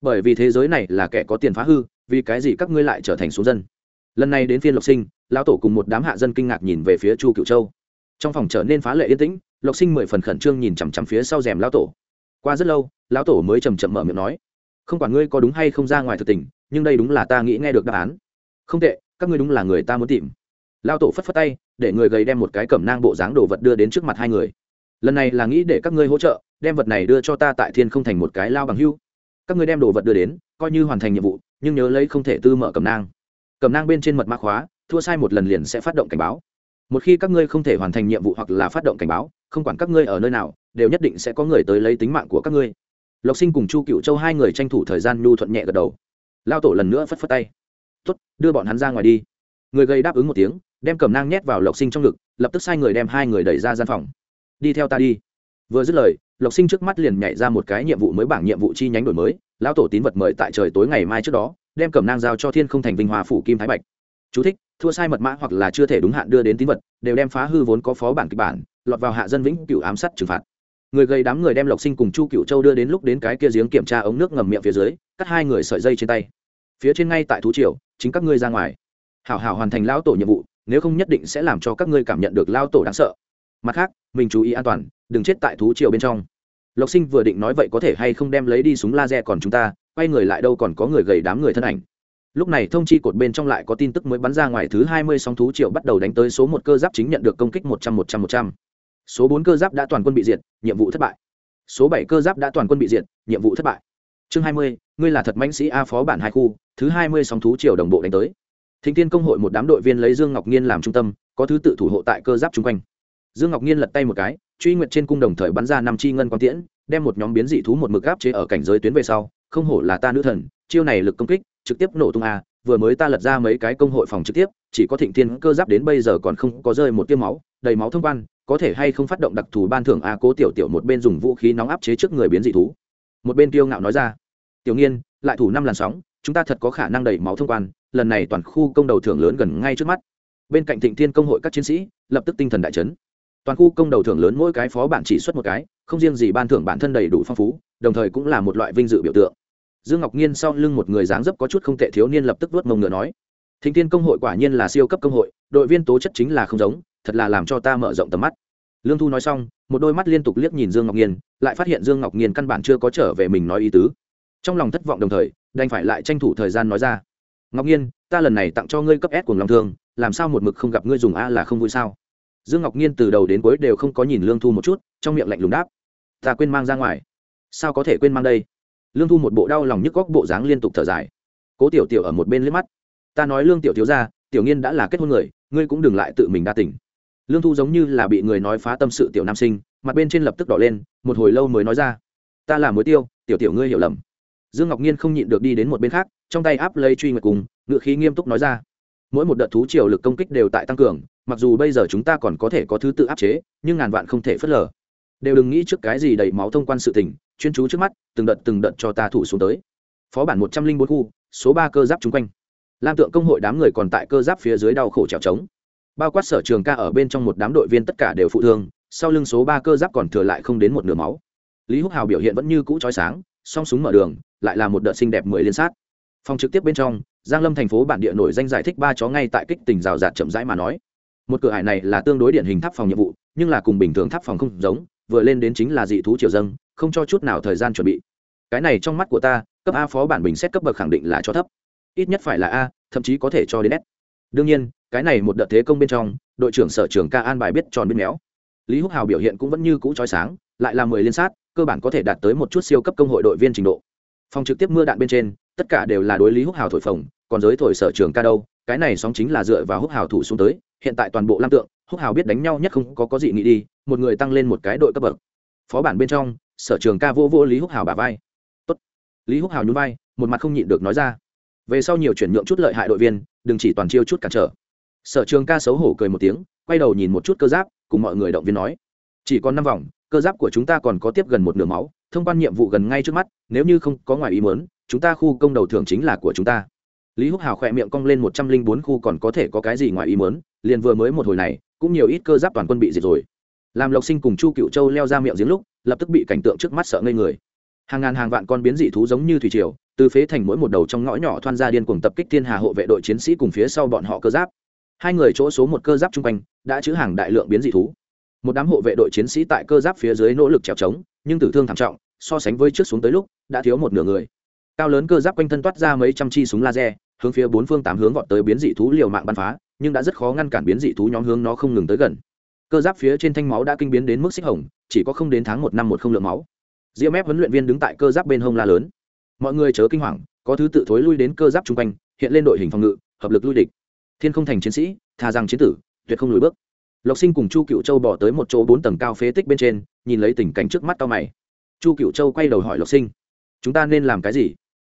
Bởi vì thế giới này là kẻ có tiền phá hư, vì cái gì các ngươi lại trở thành số dân? Lần này đến phiên lộc sinh lão tổ cùng một đám hạ dân kinh ngạc nhìn về phía chu cựu châu. Trong phòng trở nên phá lệ yên tĩnh, lộc sinh mười phần khẩn trương nhìn chằm chằm phía sau rèm lão tổ. Qua rất lâu lão tổ mới chầm chậm mở miệng nói không quản ngươi có đúng hay không ra ngoài thực tình, nhưng đây đúng là ta nghĩ nghe được đáp án. Không tệ, các ngươi đúng là người ta muốn tìm. Lao tổ phất phất tay, để người gầy đem một cái cẩm nang bộ dáng đồ vật đưa đến trước mặt hai người. Lần này là nghĩ để các ngươi hỗ trợ, đem vật này đưa cho ta tại thiên không thành một cái lao bằng hưu. Các ngươi đem đồ vật đưa đến, coi như hoàn thành nhiệm vụ, nhưng nhớ lấy không thể tư mở cẩm nang. Cẩm nang bên trên mật mã khóa, thua sai một lần liền sẽ phát động cảnh báo. Một khi các ngươi không thể hoàn thành nhiệm vụ hoặc là phát động cảnh báo, không quản các ngươi ở nơi nào, đều nhất định sẽ có người tới lấy tính mạng của các ngươi lộc sinh cùng chu cựu châu hai người tranh thủ thời gian nhu thuận nhẹ gật đầu. Lao tổ lần nữa phất phất tay. Tuất đưa bọn hắn ra ngoài đi. Người gầy đáp ứng một tiếng đem cầm nang nhét vào lộc sinh trong ngực lập tức sai người đem hai người đẩy ra gian phòng. Đi theo ta đi. Vừa dứt lời lộc sinh trước mắt liền nhảy ra một cái nhiệm vụ mới bảng nhiệm vụ chi nhánh đổi mới lão tổ tín vật mời tại trời tối ngày mai trước đó đem cầm nang giao cho thiên không thành vinh hòa phủ kim thái bạch. Chú thích, thua sai mật mã hoặc là chưa thể đúng hạn đưa đến tín vật đều đem phá hư vốn có phó bản kịch bản lọt vào hạ dân vĩnh cựu ám sát trừng phạt người gầy đám người đem lộc sinh cùng chu cựu châu đưa đến lúc đến cái kia giếng kiểm tra ống nước ngầm miệng phía dưới, cắt hai người sợi dây trên tay. Phía trên ngay tại thú triều, chính các ngươi ra ngoài. Hảo hảo hoàn thành lão tổ nhiệm vụ, nếu không nhất định sẽ làm cho các ngươi cảm nhận được lao tổ đáng sợ. Mặt khác, mình chú ý an toàn, đừng chết tại thú triều bên trong. Lộc sinh vừa định nói vậy có thể hay không đem lấy đi súng laser còn chúng ta, quay người lại đâu còn có người gầy đám người thân ảnh. Lúc này thông chi cột bên trong lại có tin tức mới bắn ra ngoài thứ hai mươi sóng thú triệu bắt đầu đánh tới số một cơ giáp chính nhận được công kích một trăm một trăm một trăm số bốn cơ giáp đã toàn quân bị diệt, nhiệm vụ thất bại. Số bảy cơ giáp đã toàn quân bị diệt, nhiệm vụ thất bại. Chương hai mươi, ngươi là thật mãnh sĩ a phó bản hai khu, thứ hai mươi sóng thú triều đồng bộ đánh tới. Thính tiên công hội một đám đội viên lấy dương ngọc nhiên làm trung tâm, có thứ tự thủ hộ tại cơ giáp chung quanh. Dương ngọc nhiên lật tay một cái, truy nguyệt trên cung đồng thời bắn ra năm chi ngân quang tiễn, đem một nhóm biến dị thú một mực gáp chế ở cảnh giới tuyến về sau, không hổ là ta nữ thần, chiêu này lực công kích, trực tiếp nổ tung a, vừa mới ta lật ra mấy cái công hội phòng trực tiếp, chỉ có thịnh thiên cơ giáp đến bây giờ còn không có rơi một tiêu máu, đầy máu thông quan có thể hay không phát động đặc thù ban thưởng a cố tiểu tiểu một bên dùng vũ khí nóng áp chế trước người biến dị thú. Một bên tiêu ngạo nói ra, tiểu nghiên, lại thủ năm làn sóng, chúng ta thật có khả năng đẩy máu thông quan, lần này toàn khu công đầu thưởng lớn gần ngay trước mắt. Bên cạnh thịnh thiên công hội các chiến sĩ, lập tức tinh thần đại chấn. Toàn khu công đầu thưởng lớn mỗi cái phó bản chỉ xuất một cái, không riêng gì ban thưởng bản thân đầy đủ phong phú, đồng thời cũng là một loại vinh dự biểu tượng. Dương ngọc nhiên sau lưng một người dáng dấp có chút không tệ thiếu niên lập tức vớt mông ngựa nói, thịnh thiên công hội quả nhiên là siêu cấp công hội, đội viên tố chất chính là không giống thật là làm cho ta mở rộng tầm mắt. Lương thu nói xong, một đôi mắt liên tục liếc nhìn dương ngọc nhiên lại phát hiện dương ngọc nhiên căn bản chưa có trở về mình nói ý tứ. Trong lòng thất vọng đồng thời, đành phải lại tranh thủ thời gian nói ra, ngọc nhiên ta lần này tặng cho ngươi cấp s của lòng thương, làm sao một mực không gặp ngươi dùng a là không vui sao? Dương ngọc nhiên từ đầu đến cuối đều không có nhìn lương thu một chút, trong miệng lạnh lùng đáp, ta quên mang ra ngoài. Sao có thể quên mang đây? Lương thu một bộ đau lòng nhức góc bộ dáng liên tục thở dài. Cố tiểu tiểu ở một bên liếc mắt, ta nói lương tiểu thiếu ra tiểu nghiên đã là kết hôn người, ngươi cũng đừng lại tự mình đa tỉnh lương thu giống như là bị người nói phá tâm sự tiểu nam sinh, mặt bên trên lập tức đỏ lên, một hồi lâu mới nói ra. Ta là mối tiêu, tiểu tiểu ngươi hiểu lầm. Dương ngọc nhiên không nhịn được đi đến một bên khác, trong tay áp lấy truy nguyệt cùng, ngựa khí nghiêm túc nói ra. Mỗi một đợt thú triều lực công kích đều tại tăng cường, mặc dù bây giờ chúng ta còn có thể có thứ tự áp chế, nhưng ngàn vạn không thể phớt lờ. Đều đừng nghĩ trước cái gì đầy máu thông quan sự tình, chuyên chú trước mắt, từng đợt từng đợt cho ta thủ xuống tới. Phó bản một trăm linh bốn khu, số ba cơ giáp chung quanh. Lam tượng công hội đám người còn tại cơ giáp phía dưới đau khổ trèo trống bao quát sở trường ca ở bên trong một đám đội viên tất cả đều phụ thương, sau lưng số ba cơ giáp còn thừa lại không đến một nửa máu. Lý húc hào biểu hiện vẫn như cũ trói sáng, song súng mở đường, lại là một đợt xinh đẹp mười liên sát. Phòng trực tiếp bên trong, giang lâm thành phố bản địa nổi danh giải thích ba chó ngay tại kích tỉnh rào rạt chậm rãi mà nói. Một cửa hải này là tương đối điển hình tháp phòng nhiệm vụ, nhưng là cùng bình thường tháp phòng không giống, vừa lên đến chính là dị thú triều dâng không cho chút nào thời gian chuẩn bị. Cái này trong mắt của ta, cấp a phó bản bình xét cấp bậc khẳng định là cho thấp. Ít nhất phải là a, thậm chí có thể cho đến s. Đương nhiên cái này một đợt thế công bên trong, đội trưởng sở trưởng ca an bài biết tròn biết méo. Lý húc hào biểu hiện cũng vẫn như cũ trói sáng, lại là mười liên sát, cơ bản có thể đạt tới một chút siêu cấp công hội đội viên trình độ. Phòng trực tiếp mưa đạn bên trên, tất cả đều là đối lý húc hào thổi phồng, còn giới thổi sở trường ca đâu, cái này sóng chính là dựa vào húc hào thủ xuống tới, hiện tại toàn bộ lam tượng, húc hào biết đánh nhau nhất không có có gì nghĩ đi, một người tăng lên một cái đội cấp bậc. Phó bản bên trong, sở trường ca vô vô lý húc hào bà vai. Tốt. lý húc hào nhún vai, một mặt không nhịn được nói ra. Về sau nhiều chuyển nhượng chút lợi hại đội viên, đừng chỉ toàn chiêu chút cản trở sở trường ca xấu hổ cười một tiếng, quay đầu nhìn một chút cơ giáp, cùng mọi người động viên nói. Chỉ còn năm vòng, cơ giáp của chúng ta còn có tiếp gần một nửa máu, thông quan nhiệm vụ gần ngay trước mắt, nếu như không có ngoài ý muốn, chúng ta khu công đầu thường chính là của chúng ta. Lý húc hào khỏe miệng cong lên một trăm linh bốn khu còn có thể có cái gì ngoài ý muốn, liền vừa mới một hồi này, cũng nhiều ít cơ giáp toàn quân bị diệt rồi. Làm lộc sinh cùng chu cựu châu leo ra miệng giếng lúc, lập tức bị cảnh tượng trước mắt sợ ngây người. Hàng ngàn hàng vạn con biến dị thú giống như thủy triều, từ phế thành mỗi một đầu trong ngõ nhỏ thoan ra điên cuồng tập kích thiên hà hộ vệ đội chiến sĩ cùng phía sau bọn họ cơ giáp hai người chỗ số một cơ giáp chung quanh, đã chữ hàng đại lượng biến dị thú. Một đám hộ vệ đội chiến sĩ tại cơ giáp phía dưới nỗ lực trèo trống nhưng tử thương thảm trọng, so sánh với trước xuống tới lúc, đã thiếu một nửa người. Cao lớn cơ giáp quanh thân toát ra mấy trăm chi súng laser, hướng phía bốn phương tám hướng gọn tới biến dị thú liều mạng bắn phá, nhưng đã rất khó ngăn cản biến dị thú nhóm hướng nó không ngừng tới gần. Cơ giáp phía trên thanh máu đã kinh biến đến mức xích hồng, chỉ có không đến tháng một năm một không lượng máu. Diễm ép huấn luyện viên đứng tại cơ giáp bên hông la lớn. Mọi người chớ kinh hoàng, có thứ tự thối lui đến cơ giáp chung quanh, hiện lên đội hình phòng ngự, hợp lực lui địch thiên không thành chiến sĩ thà rằng chiến tử, tuyệt không lùi bước. Lộc sinh cùng chu cựu châu bỏ tới một chỗ bốn tầng cao phế tích bên trên, nhìn lấy tình cảnh trước mắt tao mày. Chu cựu châu quay đầu hỏi lộc sinh, chúng ta nên làm cái gì?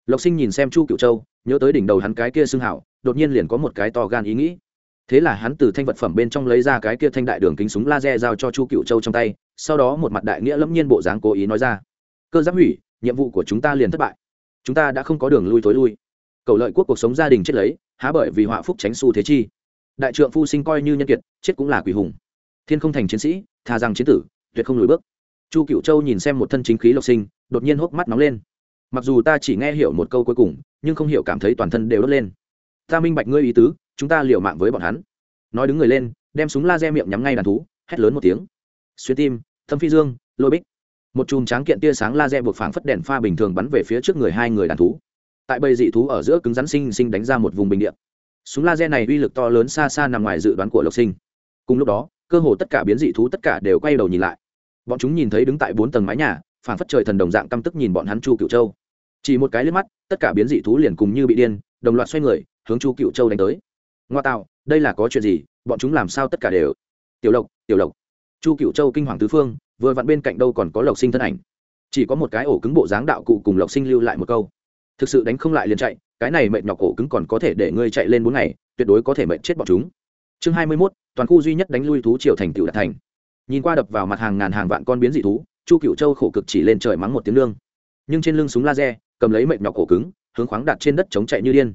Lộc sinh nhìn xem chu cựu châu, nhớ tới đỉnh đầu hắn cái kia xưng hảo, đột nhiên liền có một cái to gan ý nghĩ. Thế là hắn từ thanh vật phẩm bên trong lấy ra cái kia thanh đại đường kính súng laser giao cho chu cựu châu trong tay, sau đó một mặt đại nghĩa lẫm nhiên bộ dáng cố ý nói ra, cơ giáp hủy, nhiệm vụ của chúng ta liền thất bại. Chúng ta đã không có đường lui tối lui. Cầu lợi quốc cuộc sống gia đình chết lấy há bởi vì họa phúc tránh xu thế chi. Đại trượng phu sinh coi như nhân kiệt, chết cũng là quỷ hùng. Thiên không thành chiến sĩ thà rằng chiến tử, tuyệt không lùi bước. Chu cựu châu nhìn xem một thân chính khí lộc sinh, đột nhiên hốc mắt nóng lên. Mặc dù ta chỉ nghe hiểu một câu cuối cùng, nhưng không hiểu cảm thấy toàn thân đều đốt lên. Ta minh bạch ngươi ý tứ, chúng ta liều mạng với bọn hắn. Nói đứng người lên, đem súng laser miệng nhắm ngay đàn thú, hét lớn một tiếng. Xuyên tim, thâm phi dương, lôi bích. Một chùm tráng kiện tia sáng laser buộc phảng phất đèn pha bình thường bắn về phía trước người hai người đàn thú tại bầy dị thú ở giữa cứng rắn sinh sinh đánh ra một vùng bình điện súng laser này uy lực to lớn xa xa nằm ngoài dự đoán của lộc sinh. Cùng lúc đó, cơ hồ tất cả biến dị thú tất cả đều quay đầu nhìn lại. Bọn chúng nhìn thấy đứng tại bốn tầng mái nhà phản phất trời thần đồng dạng căm tức nhìn bọn hắn chu cựu châu. Chỉ một cái liếc mắt, tất cả biến dị thú liền cùng như bị điên, đồng loạt xoay người, hướng chu cựu châu đánh tới. Ngoa tạo, đây là có chuyện gì? Bọn chúng làm sao tất cả đều? Tiểu lộc tiểu lộc. Chu cựu châu kinh hoàng tứ phương, vừa vặn bên cạnh đâu còn có lộc sinh thân ảnh. Chỉ có một cái ổ cứng bộ dáng đạo cụ cùng lộc sinh lưu lại một câu thực sự đánh không lại liền chạy, cái này mệnh nhọc cổ cứng còn có thể để ngươi chạy lên bốn ngày, tuyệt đối có thể mệnh chết bọn chúng. Chương hai mươi mốt, toàn khu duy nhất đánh lui thú triều thành tựu đạt thành. Nhìn qua đập vào mặt hàng ngàn hàng vạn con biến dị thú, chu cựu châu khổ cực chỉ lên trời mắng một tiếng lương nhưng trên lưng súng laser, cầm lấy mệnh nhọc cổ cứng, hướng khoáng đặt trên đất chống chạy như điên.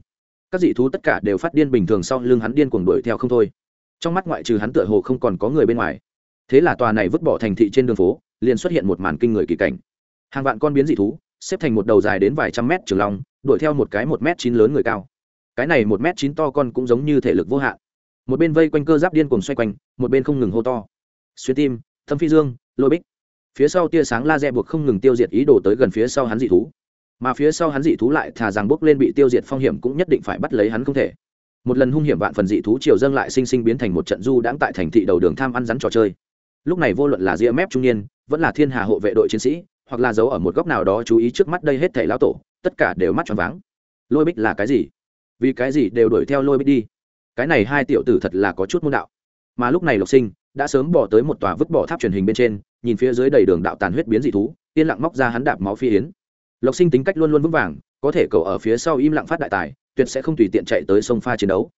Các dị thú tất cả đều phát điên bình thường sau lưng hắn điên cuồng đuổi theo không thôi. Trong mắt ngoại trừ hắn tựa hồ không còn có người bên ngoài. Thế là tòa này vứt bỏ thành thị trên đường phố, liền xuất hiện một màn kinh người kỳ cảnh. Hàng vạn con biến dị thú xếp thành một đầu dài đến vài trăm mét trường long, đuổi theo một cái một m chín lớn người cao. Cái này một m chín to con cũng giống như thể lực vô hạn. Một bên vây quanh cơ giáp điên cuồng xoay quanh, một bên không ngừng hô to. Xuyên tim, thâm phi dương, lôi bích. Phía sau tia sáng laser buộc không ngừng tiêu diệt ý đồ tới gần phía sau hắn dị thú. Mà phía sau hắn dị thú lại thà rằng bốc lên bị tiêu diệt phong hiểm cũng nhất định phải bắt lấy hắn không thể. Một lần hung hiểm vạn phần dị thú triều dâng lại sinh sinh biến thành một trận du đãng tại thành thị đầu đường tham ăn rắn trò chơi. Lúc này vô luận là ria mép trung niên, vẫn là thiên hà hộ vệ đội chiến sĩ hoặc là giấu ở một góc nào đó chú ý trước mắt đây hết thảy lão tổ, tất cả đều mắt tròn váng. Lôi bích là cái gì? Vì cái gì đều đuổi theo lôi bích đi? Cái này hai tiểu tử thật là có chút môn đạo. Mà lúc này lộc sinh đã sớm bỏ tới một tòa vứt bỏ tháp truyền hình bên trên, nhìn phía dưới đầy đường đạo tàn huyết biến dị thú, yên lặng móc ra hắn đạp máu phi yến. Lộc sinh tính cách luôn luôn vững vàng, có thể cầu ở phía sau im lặng phát đại tài, tuyệt sẽ không tùy tiện chạy tới sông pha chiến đấu.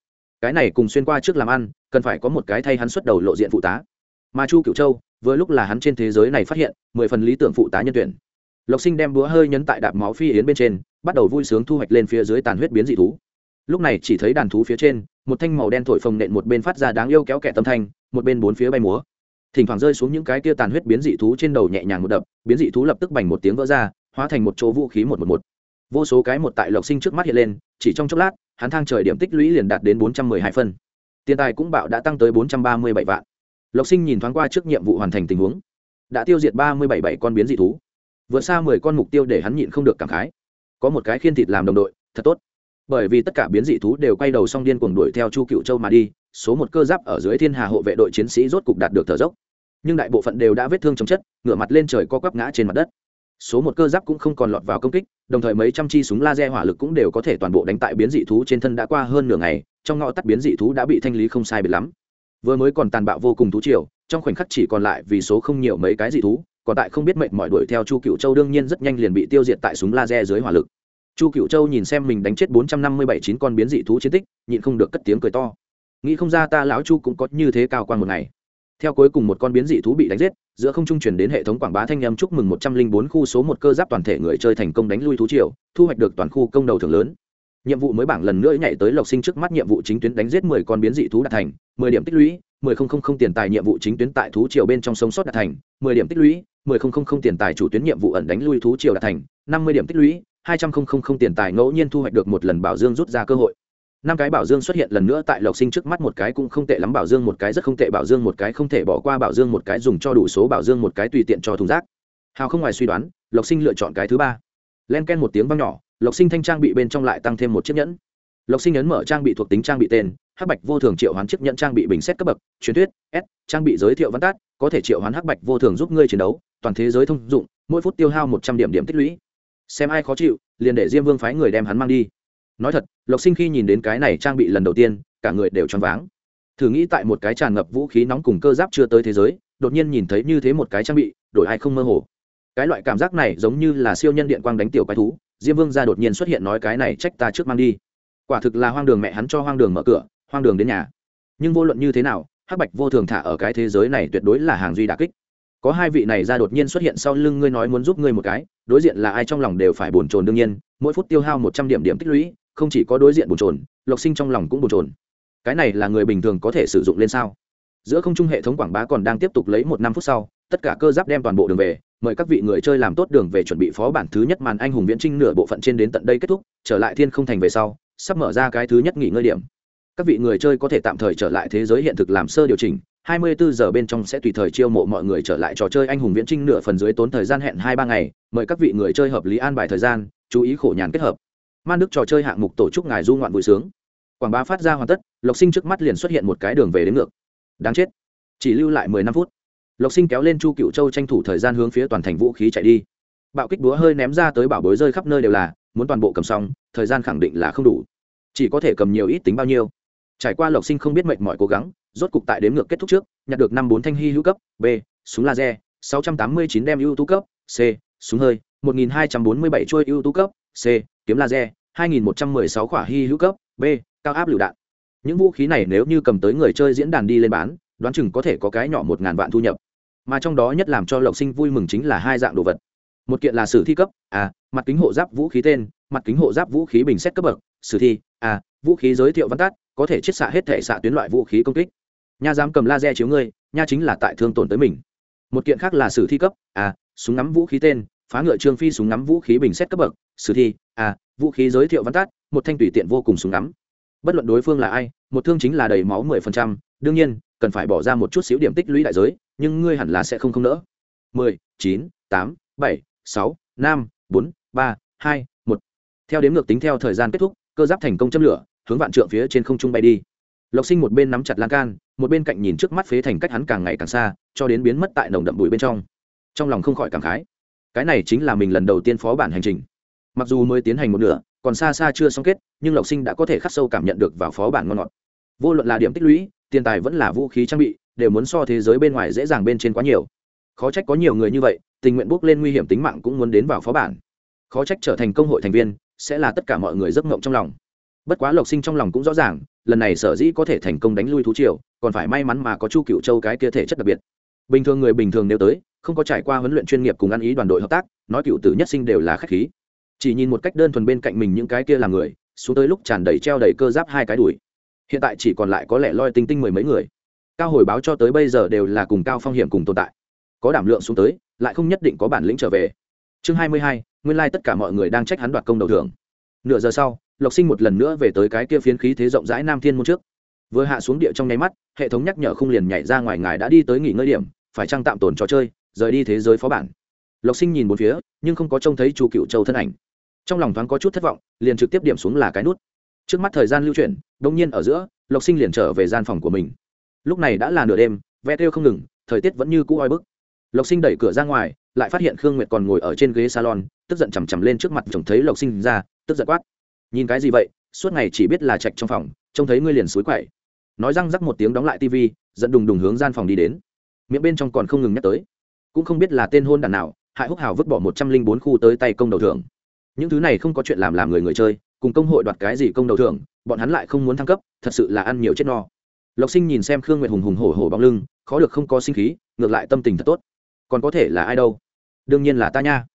Cái này cùng xuyên qua trước làm ăn, cần phải có một cái thay hắn xuất đầu lộ diện phụ tá. Mà chu cựu châu vừa lúc là hắn trên thế giới này phát hiện, mười phần lý tưởng phụ tá nhân tuyển. Lộc sinh đem búa hơi nhấn tại đạp máu phi yến bên trên, bắt đầu vui sướng thu hoạch lên phía dưới tàn huyết biến dị thú. Lúc này chỉ thấy đàn thú phía trên, một thanh màu đen thổi phồng nện một bên phát ra đáng yêu kéo kẻ tâm thanh, một bên bốn phía bay múa. Thỉnh thoảng rơi xuống những cái kia tàn huyết biến dị thú trên đầu nhẹ nhàng một đập, biến dị thú lập tức bành một tiếng vỡ ra, hóa thành một chỗ vũ khí một một một. Vô số cái một tại lộc sinh trước mắt hiện lên, chỉ trong chốc lát, hắn thang trời điểm tích lũy liền đạt đến bốn trăm mười hai phân. Tiền tài cũng bạo đã tăng tới bốn trăm ba mươi bảy vạn lộc sinh nhìn thoáng qua trước nhiệm vụ hoàn thành tình huống. Đã tiêu diệt ba mươi bảy bảy con biến dị thú. Vượt xa mười con mục tiêu để hắn nhịn không được cảm khái. Có một cái khiên thịt làm đồng đội, thật tốt. Bởi vì tất cả biến dị thú đều quay đầu song điên cuồng đuổi theo chu cựu châu mà đi, số một cơ giáp ở dưới thiên hà hộ vệ đội chiến sĩ rốt cục đạt được thở dốc. Nhưng đại bộ phận đều đã vết thương chống chất, ngửa mặt lên trời co quắp ngã trên mặt đất. Số một cơ giáp cũng không còn lọt vào công kích, đồng thời mấy trăm chi súng laser hỏa lực cũng đều có thể toàn bộ đánh tại biến dị thú trên thân đã qua hơn nửa ngày, trong ngõ tắt biến dị thú đã bị thanh lý không sai biệt lắm vừa mới còn tàn bạo vô cùng thú triều, trong khoảnh khắc chỉ còn lại vì số không nhiều mấy cái dị thú, còn tại không biết mệnh mọi đuổi theo chu cựu châu đương nhiên rất nhanh liền bị tiêu diệt tại súng laser dưới hỏa lực. Chu cựu châu nhìn xem mình đánh chết bốn trăm năm mươi bảy chín con biến dị thú chiến tích, nhịn không được cất tiếng cười to. Nghĩ không ra ta lão chu cũng có như thế cao quan một ngày. Theo cuối cùng một con biến dị thú bị đánh giết, giữa không trung truyền đến hệ thống quảng bá thanh em chúc mừng một trăm linh bốn khu số một cơ giáp toàn thể người chơi thành công đánh lui thú triều, thu hoạch được toàn khu công đầu thưởng lớn nhiệm vụ mới bảng lần nữa nhảy tới lộc sinh trước mắt nhiệm vụ chính tuyến đánh giết mười con biến dị thú đạt thành, mười điểm tích lũy, mười không không không tiền tài nhiệm vụ chính tuyến tại thú triều bên trong sống sót đạt thành, mười điểm tích lũy, mười không không không tiền tài chủ tuyến nhiệm vụ ẩn đánh lui thú triều đạt thành, năm mươi điểm tích lũy, hai trăm không không không tiền tài ngẫu nhiên thu hoạch được một lần bảo dương rút ra cơ hội. Năm cái bảo dương xuất hiện lần nữa tại lộc sinh trước mắt một cái cũng không tệ lắm, bảo dương một cái rất không tệ, bảo dương một cái không thể bỏ qua, bảo dương một cái dùng cho đủ số, bảo dương một cái tùy tiện cho thùng rác. Hào không ngoài suy đoán, lộc sinh lựa chọn cái thứ ba. Len ken một tiếng vang nhỏ lộc sinh thanh trang bị bên trong lại tăng thêm một chiếc nhẫn. Lộc sinh ấn mở trang bị thuộc tính trang bị tên, hắc bạch vô thường triệu hoán chiếc nhẫn trang bị bình xét cấp bậc, truyền thuyết, s, trang bị giới thiệu văn tát, có thể triệu hoán hắc bạch vô thường giúp ngươi chiến đấu, toàn thế giới thông dụng, mỗi phút tiêu hao một trăm điểm điểm tích lũy. Xem ai khó chịu, liền để diêm vương phái người đem hắn mang đi. Nói thật, lộc sinh khi nhìn đến cái này trang bị lần đầu tiên, cả người đều choáng váng. Thử nghĩ tại một cái tràn ngập vũ khí nóng cùng cơ giáp chưa tới thế giới, đột nhiên nhìn thấy như thế một cái trang bị, đổi ai không mơ hồ. Cái loại cảm giác này giống như là siêu nhân điện quang đánh tiểu quái thú diêm vương ra đột nhiên xuất hiện nói cái này trách ta trước mang đi. Quả thực là hoang đường mẹ hắn cho hoang đường mở cửa, hoang đường đến nhà. Nhưng vô luận như thế nào, hắc bạch vô thường thả ở cái thế giới này tuyệt đối là hàng duy đà kích. Có hai vị này ra đột nhiên xuất hiện sau lưng ngươi nói muốn giúp ngươi một cái, đối diện là ai trong lòng đều phải bồn chồn đương nhiên, mỗi phút tiêu hao một trăm điểm điểm tích lũy, không chỉ có đối diện bồn chồn, lộc sinh trong lòng cũng bồn chồn. Cái này là người bình thường có thể sử dụng lên sao? Giữa không trung hệ thống quảng bá còn đang tiếp tục lấy một năm phút sau, tất cả cơ giáp đem toàn bộ đường về mời các vị người chơi làm tốt đường về chuẩn bị phó bản thứ nhất màn anh hùng viễn trinh nửa bộ phận trên đến tận đây kết thúc, trở lại thiên không thành về sau, sắp mở ra cái thứ nhất nghỉ ngơi điểm. Các vị người chơi có thể tạm thời trở lại thế giới hiện thực làm sơ điều chỉnh 24 giờ bên trong sẽ tùy thời chiêu mộ mọi người trở lại trò chơi anh hùng viễn trinh nửa phần dưới tốn thời gian hẹn hai ba ngày, mời các vị người chơi hợp lý an bài thời gian, chú ý khổ nhàn kết hợp. Man đức trò chơi hạng mục tổ chức ngài du ngoạn vui sướng. Quảng bá phát ra hoàn tất, lộc sinh trước mắt liền xuất hiện một cái đường về đến ngược. Đáng chết. Chỉ lưu lại mười năm phút lộc sinh kéo lên chu cựu châu tranh thủ thời gian hướng phía toàn thành vũ khí chạy đi bạo kích búa hơi ném ra tới bảo bối rơi khắp nơi đều là muốn toàn bộ cầm xong thời gian khẳng định là không đủ chỉ có thể cầm nhiều ít tính bao nhiêu trải qua lộc sinh không biết mệnh mọi cố gắng rốt cục tại đếm ngược kết thúc trước nhặt được năm bốn thanh hy hữu cấp b súng laser sáu trăm tám mươi chín đem ưu tú cấp c súng hơi một nghìn hai trăm bốn mươi bảy chuôi ưu tú cấp c kiếm laser hai nghìn một trăm mười sáu khỏa hy hữu cấp b cao áp lựu đạn những vũ khí này nếu như cầm tới người chơi diễn đàn đi lên bán đoán chừng có thể có cái nhỏ một ngàn vạn thu nhập. Mà trong đó nhất làm cho lộc sinh vui mừng chính là hai dạng đồ vật. Một kiện là sử thi cấp à, mặt kính hộ giáp vũ khí tên mặt kính hộ giáp vũ khí bình xét cấp bậc sử thi à, vũ khí giới thiệu văn tát có thể chiết xạ hết thể xạ tuyến loại vũ khí công kích. Nha dám cầm laser chiếu ngươi nha chính là tại thương tổn tới mình. Một kiện khác là sử thi cấp à, súng ngắm vũ khí tên phá ngựa trương phi súng ngắm vũ khí bình xét cấp bậc sử thi à, vũ khí giới thiệu văn tát một thanh tùy tiện vô cùng súng ngắm. Bất luận đối phương là ai một thương chính là đầy máu mười phần trăm đương nhiên cần phải bỏ ra một chút xíu điểm tích lũy đại giới, nhưng ngươi hẳn là sẽ không không nỡ. Mười, chín, tám, bảy, sáu, năm, bốn, ba, hai, một. Theo đếm ngược tính theo thời gian kết thúc, cơ giáp thành công châm lửa, hướng vạn trượng phía trên không trung bay đi. Lộc sinh một bên nắm chặt lan can, một bên cạnh nhìn trước mắt phế thành cách hắn càng ngày càng xa, cho đến biến mất tại nồng đậm bụi bên trong. Trong lòng không khỏi cảm khái. Cái này chính là mình lần đầu tiên phó bản hành trình. Mặc dù mới tiến hành một nửa, còn xa xa chưa xong kết, nhưng lộc sinh đã có thể khắc sâu cảm nhận được vào phó bản ngon ngọt. Vô luận là điểm tích lũy tiền tài vẫn là vũ khí trang bị, đều muốn so thế giới bên ngoài dễ dàng bên trên quá nhiều. Khó trách có nhiều người như vậy, tình nguyện bước lên nguy hiểm tính mạng cũng muốn đến vào phó bản. Khó trách trở thành công hội thành viên, sẽ là tất cả mọi người giấc mộng trong lòng. Bất quá lộc sinh trong lòng cũng rõ ràng, lần này sở dĩ có thể thành công đánh lui thú triều, còn phải may mắn mà có chu cựu châu cái kia thể chất đặc biệt. Bình thường người bình thường nếu tới, không có trải qua huấn luyện chuyên nghiệp cùng ăn ý đoàn đội hợp tác, nói cựu tử nhất sinh đều là khách khí. Chỉ nhìn một cách đơn thuần bên cạnh mình những cái kia là người, xuống tới lúc tràn đầy treo đầy cơ giáp hai cái đùi hiện tại chỉ còn lại có lẽ loi tinh tinh mười mấy người. Cao hồi báo cho tới bây giờ đều là cùng cao phong hiểm cùng tồn tại. Có đảm lượng xuống tới, lại không nhất định có bản lĩnh trở về. Chương hai mươi hai, nguyên lai tất cả mọi người đang trách hắn đoạt công đầu thưởng. Nửa giờ sau, lộc sinh một lần nữa về tới cái kia phiến khí thế rộng rãi nam thiên môn trước. Vừa hạ xuống địa trong nháy mắt, hệ thống nhắc nhở không liền nhảy ra ngoài ngài đã đi tới nghỉ ngơi điểm, phải trăng tạm tồn trò chơi, rời đi thế giới phó bản. Lộc sinh nhìn một phía, nhưng không có trông thấy chu cựu châu thân ảnh. Trong lòng thoáng có chút thất vọng, liền trực tiếp điểm xuống là cái nút trước mắt thời gian lưu chuyển đông nhiên ở giữa, lộc sinh liền trở về gian phòng của mình. Lúc này đã là nửa đêm ve kêu không ngừng, thời tiết vẫn như cũ oi bức. Lộc sinh đẩy cửa ra ngoài, lại phát hiện khương nguyệt còn ngồi ở trên ghế salon, tức giận chằm chằm lên trước mặt chồng thấy lộc sinh ra, tức giận quát. Nhìn cái gì vậy? Suốt ngày chỉ biết là chạch trong phòng, trông thấy ngươi liền suối quậy. Nói răng rắc một tiếng đóng lại tv dẫn đùng đùng hướng gian phòng đi đến. Miệng bên trong còn không ngừng nhắc tới. Cũng không biết là tên hôn đàn nào, hại húc hào vứt bỏ một trăm linh bốn khu tới tay công đầu thưởng. Những thứ này không có chuyện làm làm người người chơi cùng công hội đoạt cái gì công đầu thưởng, bọn hắn lại không muốn thăng cấp, thật sự là ăn nhiều chết no. Lộc sinh nhìn xem khương nguyệt hùng hùng hổ hổ bóng lưng, khó được không có sinh khí, ngược lại tâm tình thật tốt. Còn có thể là ai đâu? Đương nhiên là ta nha.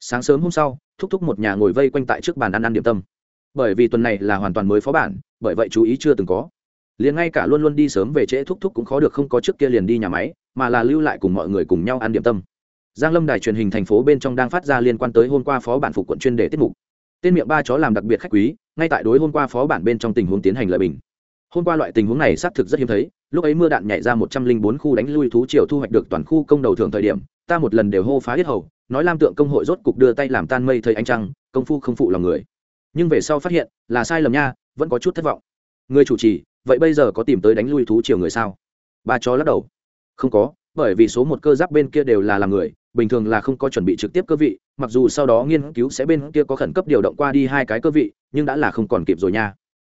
Sáng sớm hôm sau, thúc thúc một nhà ngồi vây quanh tại trước bàn ăn ăn điểm tâm. Bởi vì tuần này là hoàn toàn mới phó bản, bởi vậy chú ý chưa từng có. Liền ngay cả luôn luôn đi sớm về trễ thúc thúc cũng khó được không có trước kia liền đi nhà máy, mà là lưu lại cùng mọi người cùng nhau ăn điểm tâm. Giang lâm đài truyền hình thành phố bên trong đang phát ra liên quan tới hôm qua phó bản phục quận chuyên đề tiết mục tên miệng ba chó làm đặc biệt khách quý, ngay tại đối hôm qua phó bản bên trong tình huống tiến hành lợi bình. Hôm qua loại tình huống này xác thực rất hiếm thấy, lúc ấy mưa đạn nhảy ra một trăm linh bốn khu đánh lui thú triều thu hoạch được toàn khu công đầu thường thời điểm, ta một lần đều hô phá hết hầu, nói lam tượng công hội rốt cục đưa tay làm tan mây thời ánh trăng, công phu không phụ lòng người. Nhưng về sau phát hiện, là sai lầm nha, vẫn có chút thất vọng. Người chủ trì, vậy bây giờ có tìm tới đánh lui thú triều người sao? Ba chó lắc đầu. Không có bởi vì số một cơ giáp bên kia đều là làm người, bình thường là không có chuẩn bị trực tiếp cơ vị, mặc dù sau đó nghiên cứu sẽ bên kia có khẩn cấp điều động qua đi hai cái cơ vị, nhưng đã là không còn kịp rồi nha.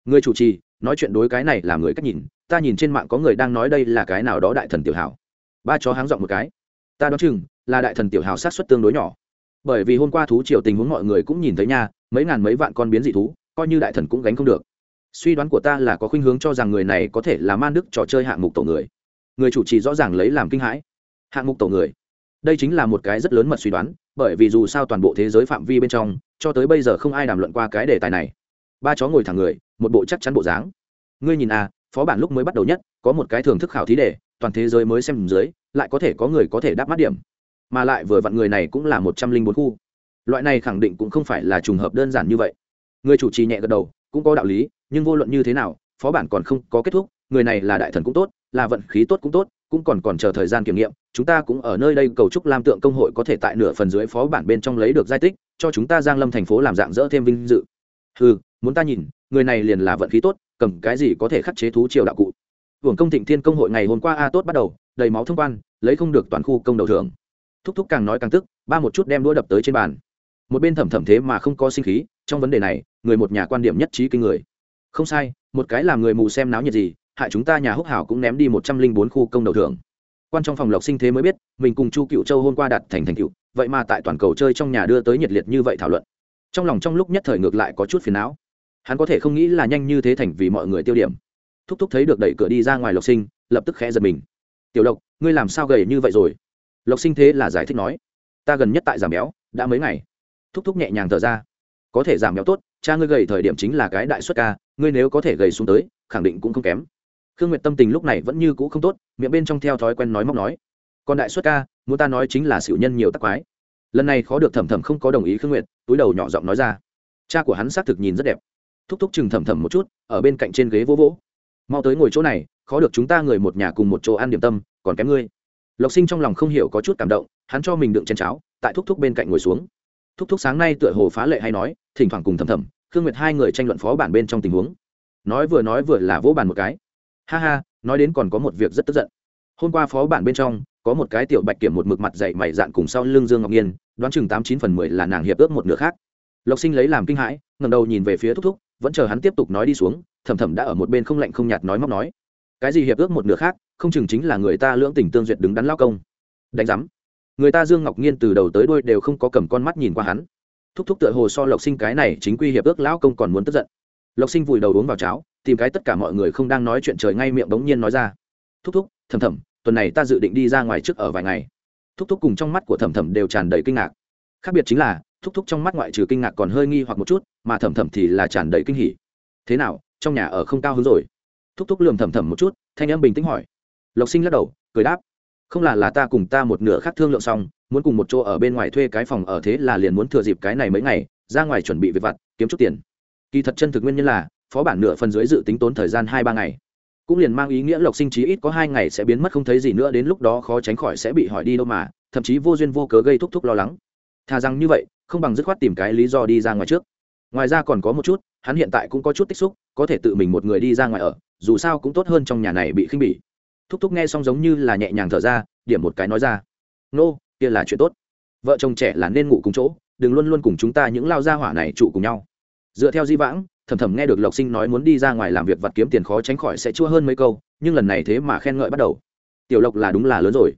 Người chủ trì, nói chuyện đối cái này là người cách nhìn, ta nhìn trên mạng có người đang nói đây là cái nào đó đại thần tiểu hảo. Ba chó háng dọn một cái. Ta đoán chừng là đại thần tiểu hảo sát xuất tương đối nhỏ. Bởi vì hôm qua thú triều tình huống mọi người cũng nhìn thấy nha, mấy ngàn mấy vạn con biến dị thú, coi như đại thần cũng gánh không được. Suy đoán của ta là có khuynh hướng cho rằng người này có thể là man đức trò chơi hạng mục tổ người người chủ trì rõ ràng lấy làm kinh hãi. Hạng mục tổ người. Đây chính là một cái rất lớn mật suy đoán, bởi vì dù sao toàn bộ thế giới phạm vi bên trong, cho tới bây giờ không ai đàm luận qua cái đề tài này. Ba chó ngồi thẳng người, một bộ chắc chắn bộ dáng. Ngươi nhìn à phó bản lúc mới bắt đầu nhất, có một cái thưởng thức khảo thí đề, toàn thế giới mới xem dưới, lại có thể có người có thể đáp mắt điểm. Mà lại vừa vặn người này cũng là một trăm linh bốn khu. Loại này khẳng định cũng không phải là trùng hợp đơn giản như vậy. Người chủ trì nhẹ gật đầu, cũng có đạo lý, nhưng vô luận như thế nào, phó bản còn không có kết thúc, người này là đại thần cũng tốt là vận khí tốt cũng tốt, cũng còn còn chờ thời gian kiểm nghiệm, chúng ta cũng ở nơi đây cầu chúc lam tượng công hội có thể tại nửa phần dưới phó bản bên trong lấy được giai tích, cho chúng ta giang lâm thành phố làm dạng dỡ thêm vinh dự. Ừ muốn ta nhìn, người này liền là vận khí tốt, cầm cái gì có thể khắc chế thú triều đạo cụ. Hưởng công thịnh thiên công hội ngày hôm qua a tốt bắt đầu, đầy máu thông quan, lấy không được toàn khu công đầu thường thúc thúc càng nói càng tức, ba một chút đem đũa đập tới trên bàn. Một bên thẩm thẩm thế mà không có sinh khí, trong vấn đề này, người một nhà quan điểm nhất trí kinh người. Không sai, một cái làm người mù xem náo nhiệt gì hại chúng ta nhà húc hảo cũng ném đi một trăm linh bốn khu công đầu thưởng. Quan trong phòng lộc sinh thế mới biết, mình cùng chu cựu châu hôm qua đặt thành thành cựu vậy mà tại toàn cầu chơi trong nhà đưa tới nhiệt liệt như vậy thảo luận. Trong lòng trong lúc nhất thời ngược lại có chút phiền não. Hắn có thể không nghĩ là nhanh như thế thành vì mọi người tiêu điểm. Thúc thúc thấy được đẩy cửa đi ra ngoài lộc sinh, lập tức khẽ giật mình. Tiểu lộc, ngươi làm sao gầy như vậy rồi? Lộc sinh thế là giải thích nói. Ta gần nhất tại giảm béo, đã mấy ngày. Thúc thúc nhẹ nhàng thở ra. Có thể giảm béo tốt, cha ngươi gầy thời điểm chính là cái đại xuất ca, ngươi nếu có thể gầy xuống tới, khẳng định cũng không kém khương nguyệt tâm tình lúc này vẫn như cũ không tốt, miệng bên trong theo thói quen nói móc nói. Còn đại xuất ca, muốn ta nói chính là xỉu nhân nhiều tắc quái. Lần này khó được thẩm thẩm không có đồng ý khương nguyệt, túi đầu nhỏ giọng nói ra. Cha của hắn xác thực nhìn rất đẹp. Thúc thúc chừng thẩm thẩm một chút, ở bên cạnh trên ghế vỗ vỗ. Mau tới ngồi chỗ này, khó được chúng ta người một nhà cùng một chỗ ăn điểm tâm, còn kém ngươi. Lộc sinh trong lòng không hiểu có chút cảm động, hắn cho mình đựng chén cháo, tại thúc thúc bên cạnh ngồi xuống. Thúc thúc sáng nay tựa hồ phá lệ hay nói, thỉnh thoảng cùng thầm thầm, khương nguyệt hai người tranh luận phó bản bên trong tình huống. Nói vừa nói vừa là vỗ bàn một cái ha ha, nói đến còn có một việc rất tức giận. Hôm qua phó bản bên trong, có một cái tiểu bạch kiểm một mực mặt dậy mày dạn cùng sau lưng dương ngọc nhiên, đoán chừng tám chín phần mười là nàng hiệp ước một nửa khác. Lộc sinh lấy làm kinh hãi ngầm đầu nhìn về phía thúc thúc, vẫn chờ hắn tiếp tục nói đi xuống, thầm thầm đã ở một bên không lạnh không nhạt nói móc nói. Cái gì hiệp ước một nửa khác, không chừng chính là người ta lưỡng tình tương duyệt đứng đắn lao công. Đánh giám. Người ta dương ngọc nhiên từ đầu tới đôi đều không có cầm con mắt nhìn qua hắn. Thúc thúc tựa hồ so lộc sinh cái này chính quy hiệp ước lão công còn muốn tức giận. Lộc sinh vùi đầu uống vào cháo tìm cái tất cả mọi người không đang nói chuyện trời ngay miệng bỗng nhiên nói ra. Thúc thúc, thầm thầm, tuần này ta dự định đi ra ngoài trước ở vài ngày. Thúc thúc cùng trong mắt của thầm thầm đều tràn đầy kinh ngạc. Khác biệt chính là, thúc thúc trong mắt ngoại trừ kinh ngạc còn hơi nghi hoặc một chút, mà thầm thầm thì là tràn đầy kinh hỉ. Thế nào, trong nhà ở không cao hứng rồi? Thúc thúc lườm thầm thầm một chút, thanh em bình tĩnh hỏi. Lộc sinh lắc đầu, cười đáp. Không là là ta cùng ta một nửa khác thương lượng xong, muốn cùng một chỗ ở bên ngoài thuê cái phòng ở thế là liền muốn thừa dịp cái này mấy ngày, ra ngoài chuẩn bị việc vặt, kiếm chút tiền. Kỳ thật chân thực nguyên nhân là phó bản nửa phần dưới dự tính tốn thời gian hai ba ngày. Cũng liền mang ý nghĩa lộc sinh chí ít có hai ngày sẽ biến mất không thấy gì nữa đến lúc đó khó tránh khỏi sẽ bị hỏi đi đâu mà thậm chí vô duyên vô cớ gây thúc thúc lo lắng. Thà rằng như vậy không bằng dứt khoát tìm cái lý do đi ra ngoài trước. Ngoài ra còn có một chút hắn hiện tại cũng có chút tích xúc có thể tự mình một người đi ra ngoài ở dù sao cũng tốt hơn trong nhà này bị khinh bỉ. Thúc thúc nghe xong giống như là nhẹ nhàng thở ra điểm một cái nói ra. Nô、no, kia là chuyện tốt. Vợ chồng trẻ là nên ngủ cùng chỗ đừng luôn luôn cùng chúng ta những lao gia hỏa này trụ cùng nhau. Dựa theo di vãng thầm thầm nghe được lộc sinh nói muốn đi ra ngoài làm việc vặt kiếm tiền khó tránh khỏi sẽ chua hơn mấy câu, nhưng lần này thế mà khen ngợi bắt đầu. Tiểu lộc là đúng là lớn rồi.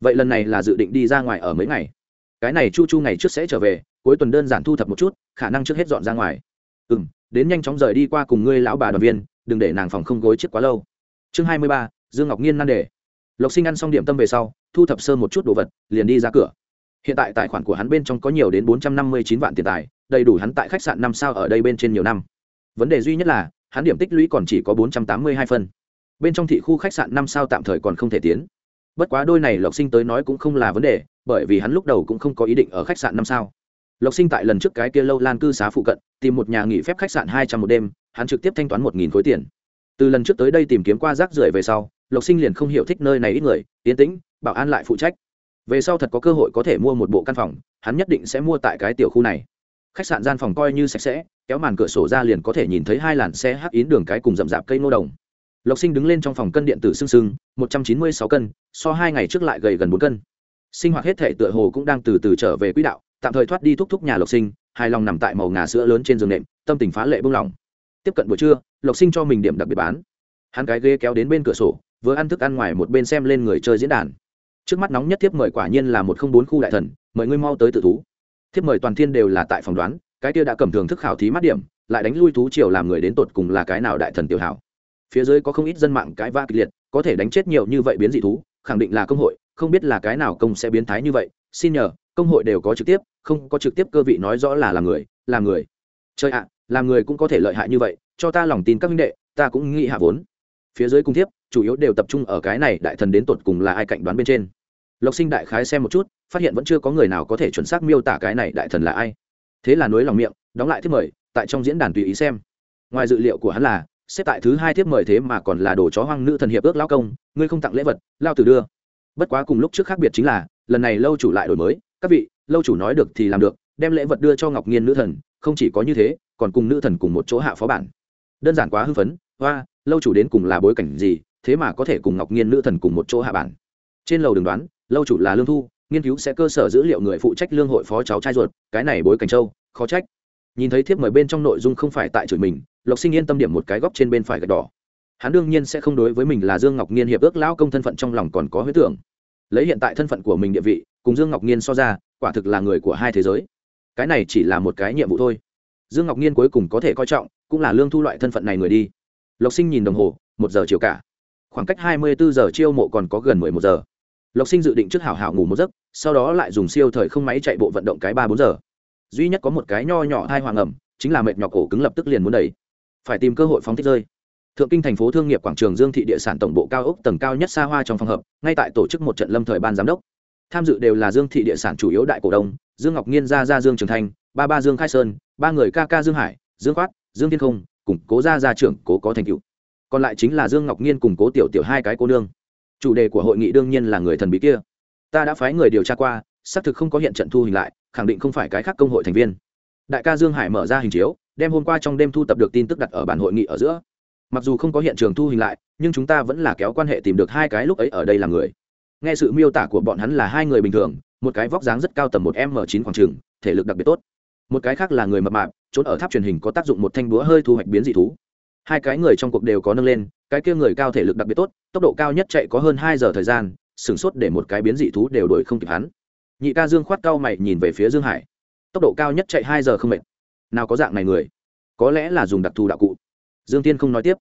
Vậy lần này là dự định đi ra ngoài ở mấy ngày? Cái này chu chu ngày trước sẽ trở về, cuối tuần đơn giản thu thập một chút, khả năng trước hết dọn ra ngoài. Ừ m đến nhanh chóng rời đi qua cùng ngươi lão bà đoàn viên, đừng để nàng phòng không gối chiếc quá lâu. Chương hai mươi ba, dương ngọc nhiên nan đề. Lộc sinh ăn xong điểm tâm về sau, thu thập sơ một chút đồ vật, liền đi ra cửa. Hiện tại tài khoản của hắn bên trong có nhiều đến bốn trăm năm mươi chín vạn tiền tài, đầy đủ hắn tại khách sạn năm sao ở đây bên trên nhiều năm vấn đề duy nhất là, hắn điểm tích lũy còn chỉ có bốn trăm tám mươi hai phân. Bên trong thị khu khách sạn năm sao tạm thời còn không thể tiến. Bất quá đôi này lộc sinh tới nói cũng không là vấn đề, bởi vì hắn lúc đầu cũng không có ý định ở khách sạn năm sao. Lộc sinh tại lần trước cái kia lâu lan cư xá phụ cận, tìm một nhà nghỉ phép khách sạn hai trăm một đêm, hắn trực tiếp thanh toán một nghìn khối tiền. Từ lần trước tới đây tìm kiếm qua rác rưởi về sau, lộc sinh liền không hiểu thích nơi này ít người, yên tĩnh, bảo an lại phụ trách. Về sau thật có cơ hội có thể mua một bộ căn phòng, hắn nhất định sẽ mua tại cái tiểu khu này. Khách sạn gian phòng coi như sạch sẽ kéo màn cửa sổ ra liền có thể nhìn thấy hai làn xe hắc yến đường cái cùng rậm rạp cây nô đồng. Lộc sinh đứng lên trong phòng cân điện tử sưng sưng, một trăm chín mươi sáu cân, so hai ngày trước lại gầy gần bốn cân. Sinh hoạt hết thể tựa hồ cũng đang từ từ trở về quỹ đạo, tạm thời thoát đi thúc thúc nhà lộc sinh, hài lòng nằm tại màu ngà sữa lớn trên giường nệm, tâm tình phá lệ bung lòng. Tiếp cận buổi trưa, lộc sinh cho mình điểm đặc biệt bán. Hắn cái ghế kéo đến bên cửa sổ, vừa ăn thức ăn ngoài một bên xem lên người chơi diễn đàn. Trước mắt nóng nhất tiếp mời quả nhiên là một không bốn khu đại thần, mời ngươi mau tới tự thú. Thiếp mời toàn thiên đều là tại phòng đoán cái kia đã cầm thường thức khảo thí mát điểm, lại đánh lui thú triều làm người đến tột cùng là cái nào đại thần tiểu hảo. Phía dưới có không ít dân mạng cãi va kịch liệt, có thể đánh chết nhiều như vậy biến dị thú, khẳng định là công hội, không biết là cái nào công sẽ biến thái như vậy. Xin nhờ, công hội đều có trực tiếp, không có trực tiếp cơ vị nói rõ là làm người làm người. Chơi ạ, làm người cũng có thể lợi hại như vậy, cho ta lòng tin các minh đệ, ta cũng nghĩ hạ vốn. Phía dưới cung thiếp, chủ yếu đều tập trung ở cái này đại thần đến tột cùng là ai cạnh đoán bên trên. Lộc sinh đại khái xem một chút, phát hiện vẫn chưa có người nào có thể chuẩn xác miêu tả cái này đại thần là ai thế là nối lòng miệng, đóng lại thiếp mời, tại trong diễn đàn tùy ý xem. Ngoài dự liệu của hắn là, xếp tại thứ hai thiếp mời thế mà còn là đồ chó hoang nữ thần hiệp ước lao công, ngươi không tặng lễ vật, lao từ đưa. Bất quá cùng lúc trước khác biệt chính là, lần này lâu chủ lại đổi mới, các vị, lâu chủ nói được thì làm được, đem lễ vật đưa cho ngọc nghiên nữ thần, không chỉ có như thế, còn cùng nữ thần cùng một chỗ hạ phó bản. Đơn giản quá hưng phấn, hoa, lâu chủ đến cùng là bối cảnh gì, thế mà có thể cùng ngọc nghiên nữ thần cùng một chỗ hạ bản. Trên lầu đường đoán, lâu chủ là lương thu nghiên cứu sẽ cơ sở dữ liệu người phụ trách lương hội phó cháu trai ruột, cái này bối cảnh châu khó trách. Nhìn thấy thiếp mời bên trong nội dung không phải tại chửi mình, lộc sinh yên tâm điểm một cái góc trên bên phải gạch đỏ. Hắn đương nhiên sẽ không đối với mình là dương ngọc nhiên hiệp ước lão công thân phận trong lòng còn có huyết tưởng. Lấy hiện tại thân phận của mình địa vị, cùng dương ngọc nhiên so ra, quả thực là người của hai thế giới. Cái này chỉ là một cái nhiệm vụ thôi. Dương ngọc nhiên cuối cùng có thể coi trọng, cũng là lương thu loại thân phận này người đi. Lộc sinh nhìn đồng hồ, một giờ chiều cả. Khoảng cách hai mươi bốn giờ chiêu mộ còn có gần mười một giờ lộc sinh dự định trước hảo hảo ngủ một giấc, sau đó lại dùng siêu thời không máy chạy bộ vận động cái ba bốn giờ. Duy nhất có một cái nho nhỏ hai hoàng ẩm, chính là mệt nhọc cổ cứng lập tức liền muốn đẩy. Phải tìm cơ hội phóng thích rơi. Thượng kinh thành phố thương nghiệp quảng trường dương thị địa sản tổng bộ cao ốc tầng cao nhất xa hoa trong phòng hợp, ngay tại tổ chức một trận lâm thời ban giám đốc. Tham dự đều là dương thị địa sản chủ yếu đại cổ đông, dương ngọc nhiên gia gia dương trường thanh ba ba dương khai sơn, ba người ca ca dương hải, dương khoát, dương thiên không, cùng cố gia gia trưởng, cố có thành cựu. Còn lại chính là dương ngọc nhiên cùng cố tiểu tiểu hai cái cô nương chủ đề của hội nghị đương nhiên là người thần bí kia. Ta đã phái người điều tra qua, xác thực không có hiện trận thu hình lại, khẳng định không phải cái khác công hội thành viên. Đại ca dương hải mở ra hình chiếu, đem hôm qua trong đêm thu tập được tin tức đặt ở bản hội nghị ở giữa. Mặc dù không có hiện trường thu hình lại, nhưng chúng ta vẫn là kéo quan hệ tìm được hai cái lúc ấy ở đây là người. Nghe sự miêu tả của bọn hắn là hai người bình thường, một cái vóc dáng rất cao tầm một m chín khoảng trường thể lực đặc biệt tốt. Một cái khác là người mập mạp, trốn ở tháp truyền hình có tác dụng một thanh búa hơi thu hoạch biến dị thú hai cái người trong cuộc đều có nâng lên, cái kia người cao thể lực đặc biệt tốt, tốc độ cao nhất chạy có hơn hai giờ thời gian, sửng sốt để một cái biến dị thú đều đuổi không kịp hắn. Nhị ca dương khoát cao mày nhìn về phía dương hải. Tốc độ cao nhất chạy hai giờ không mệt. Nào có dạng này người? Có lẽ là dùng đặc thù đạo cụ. Dương tiên không nói tiếp.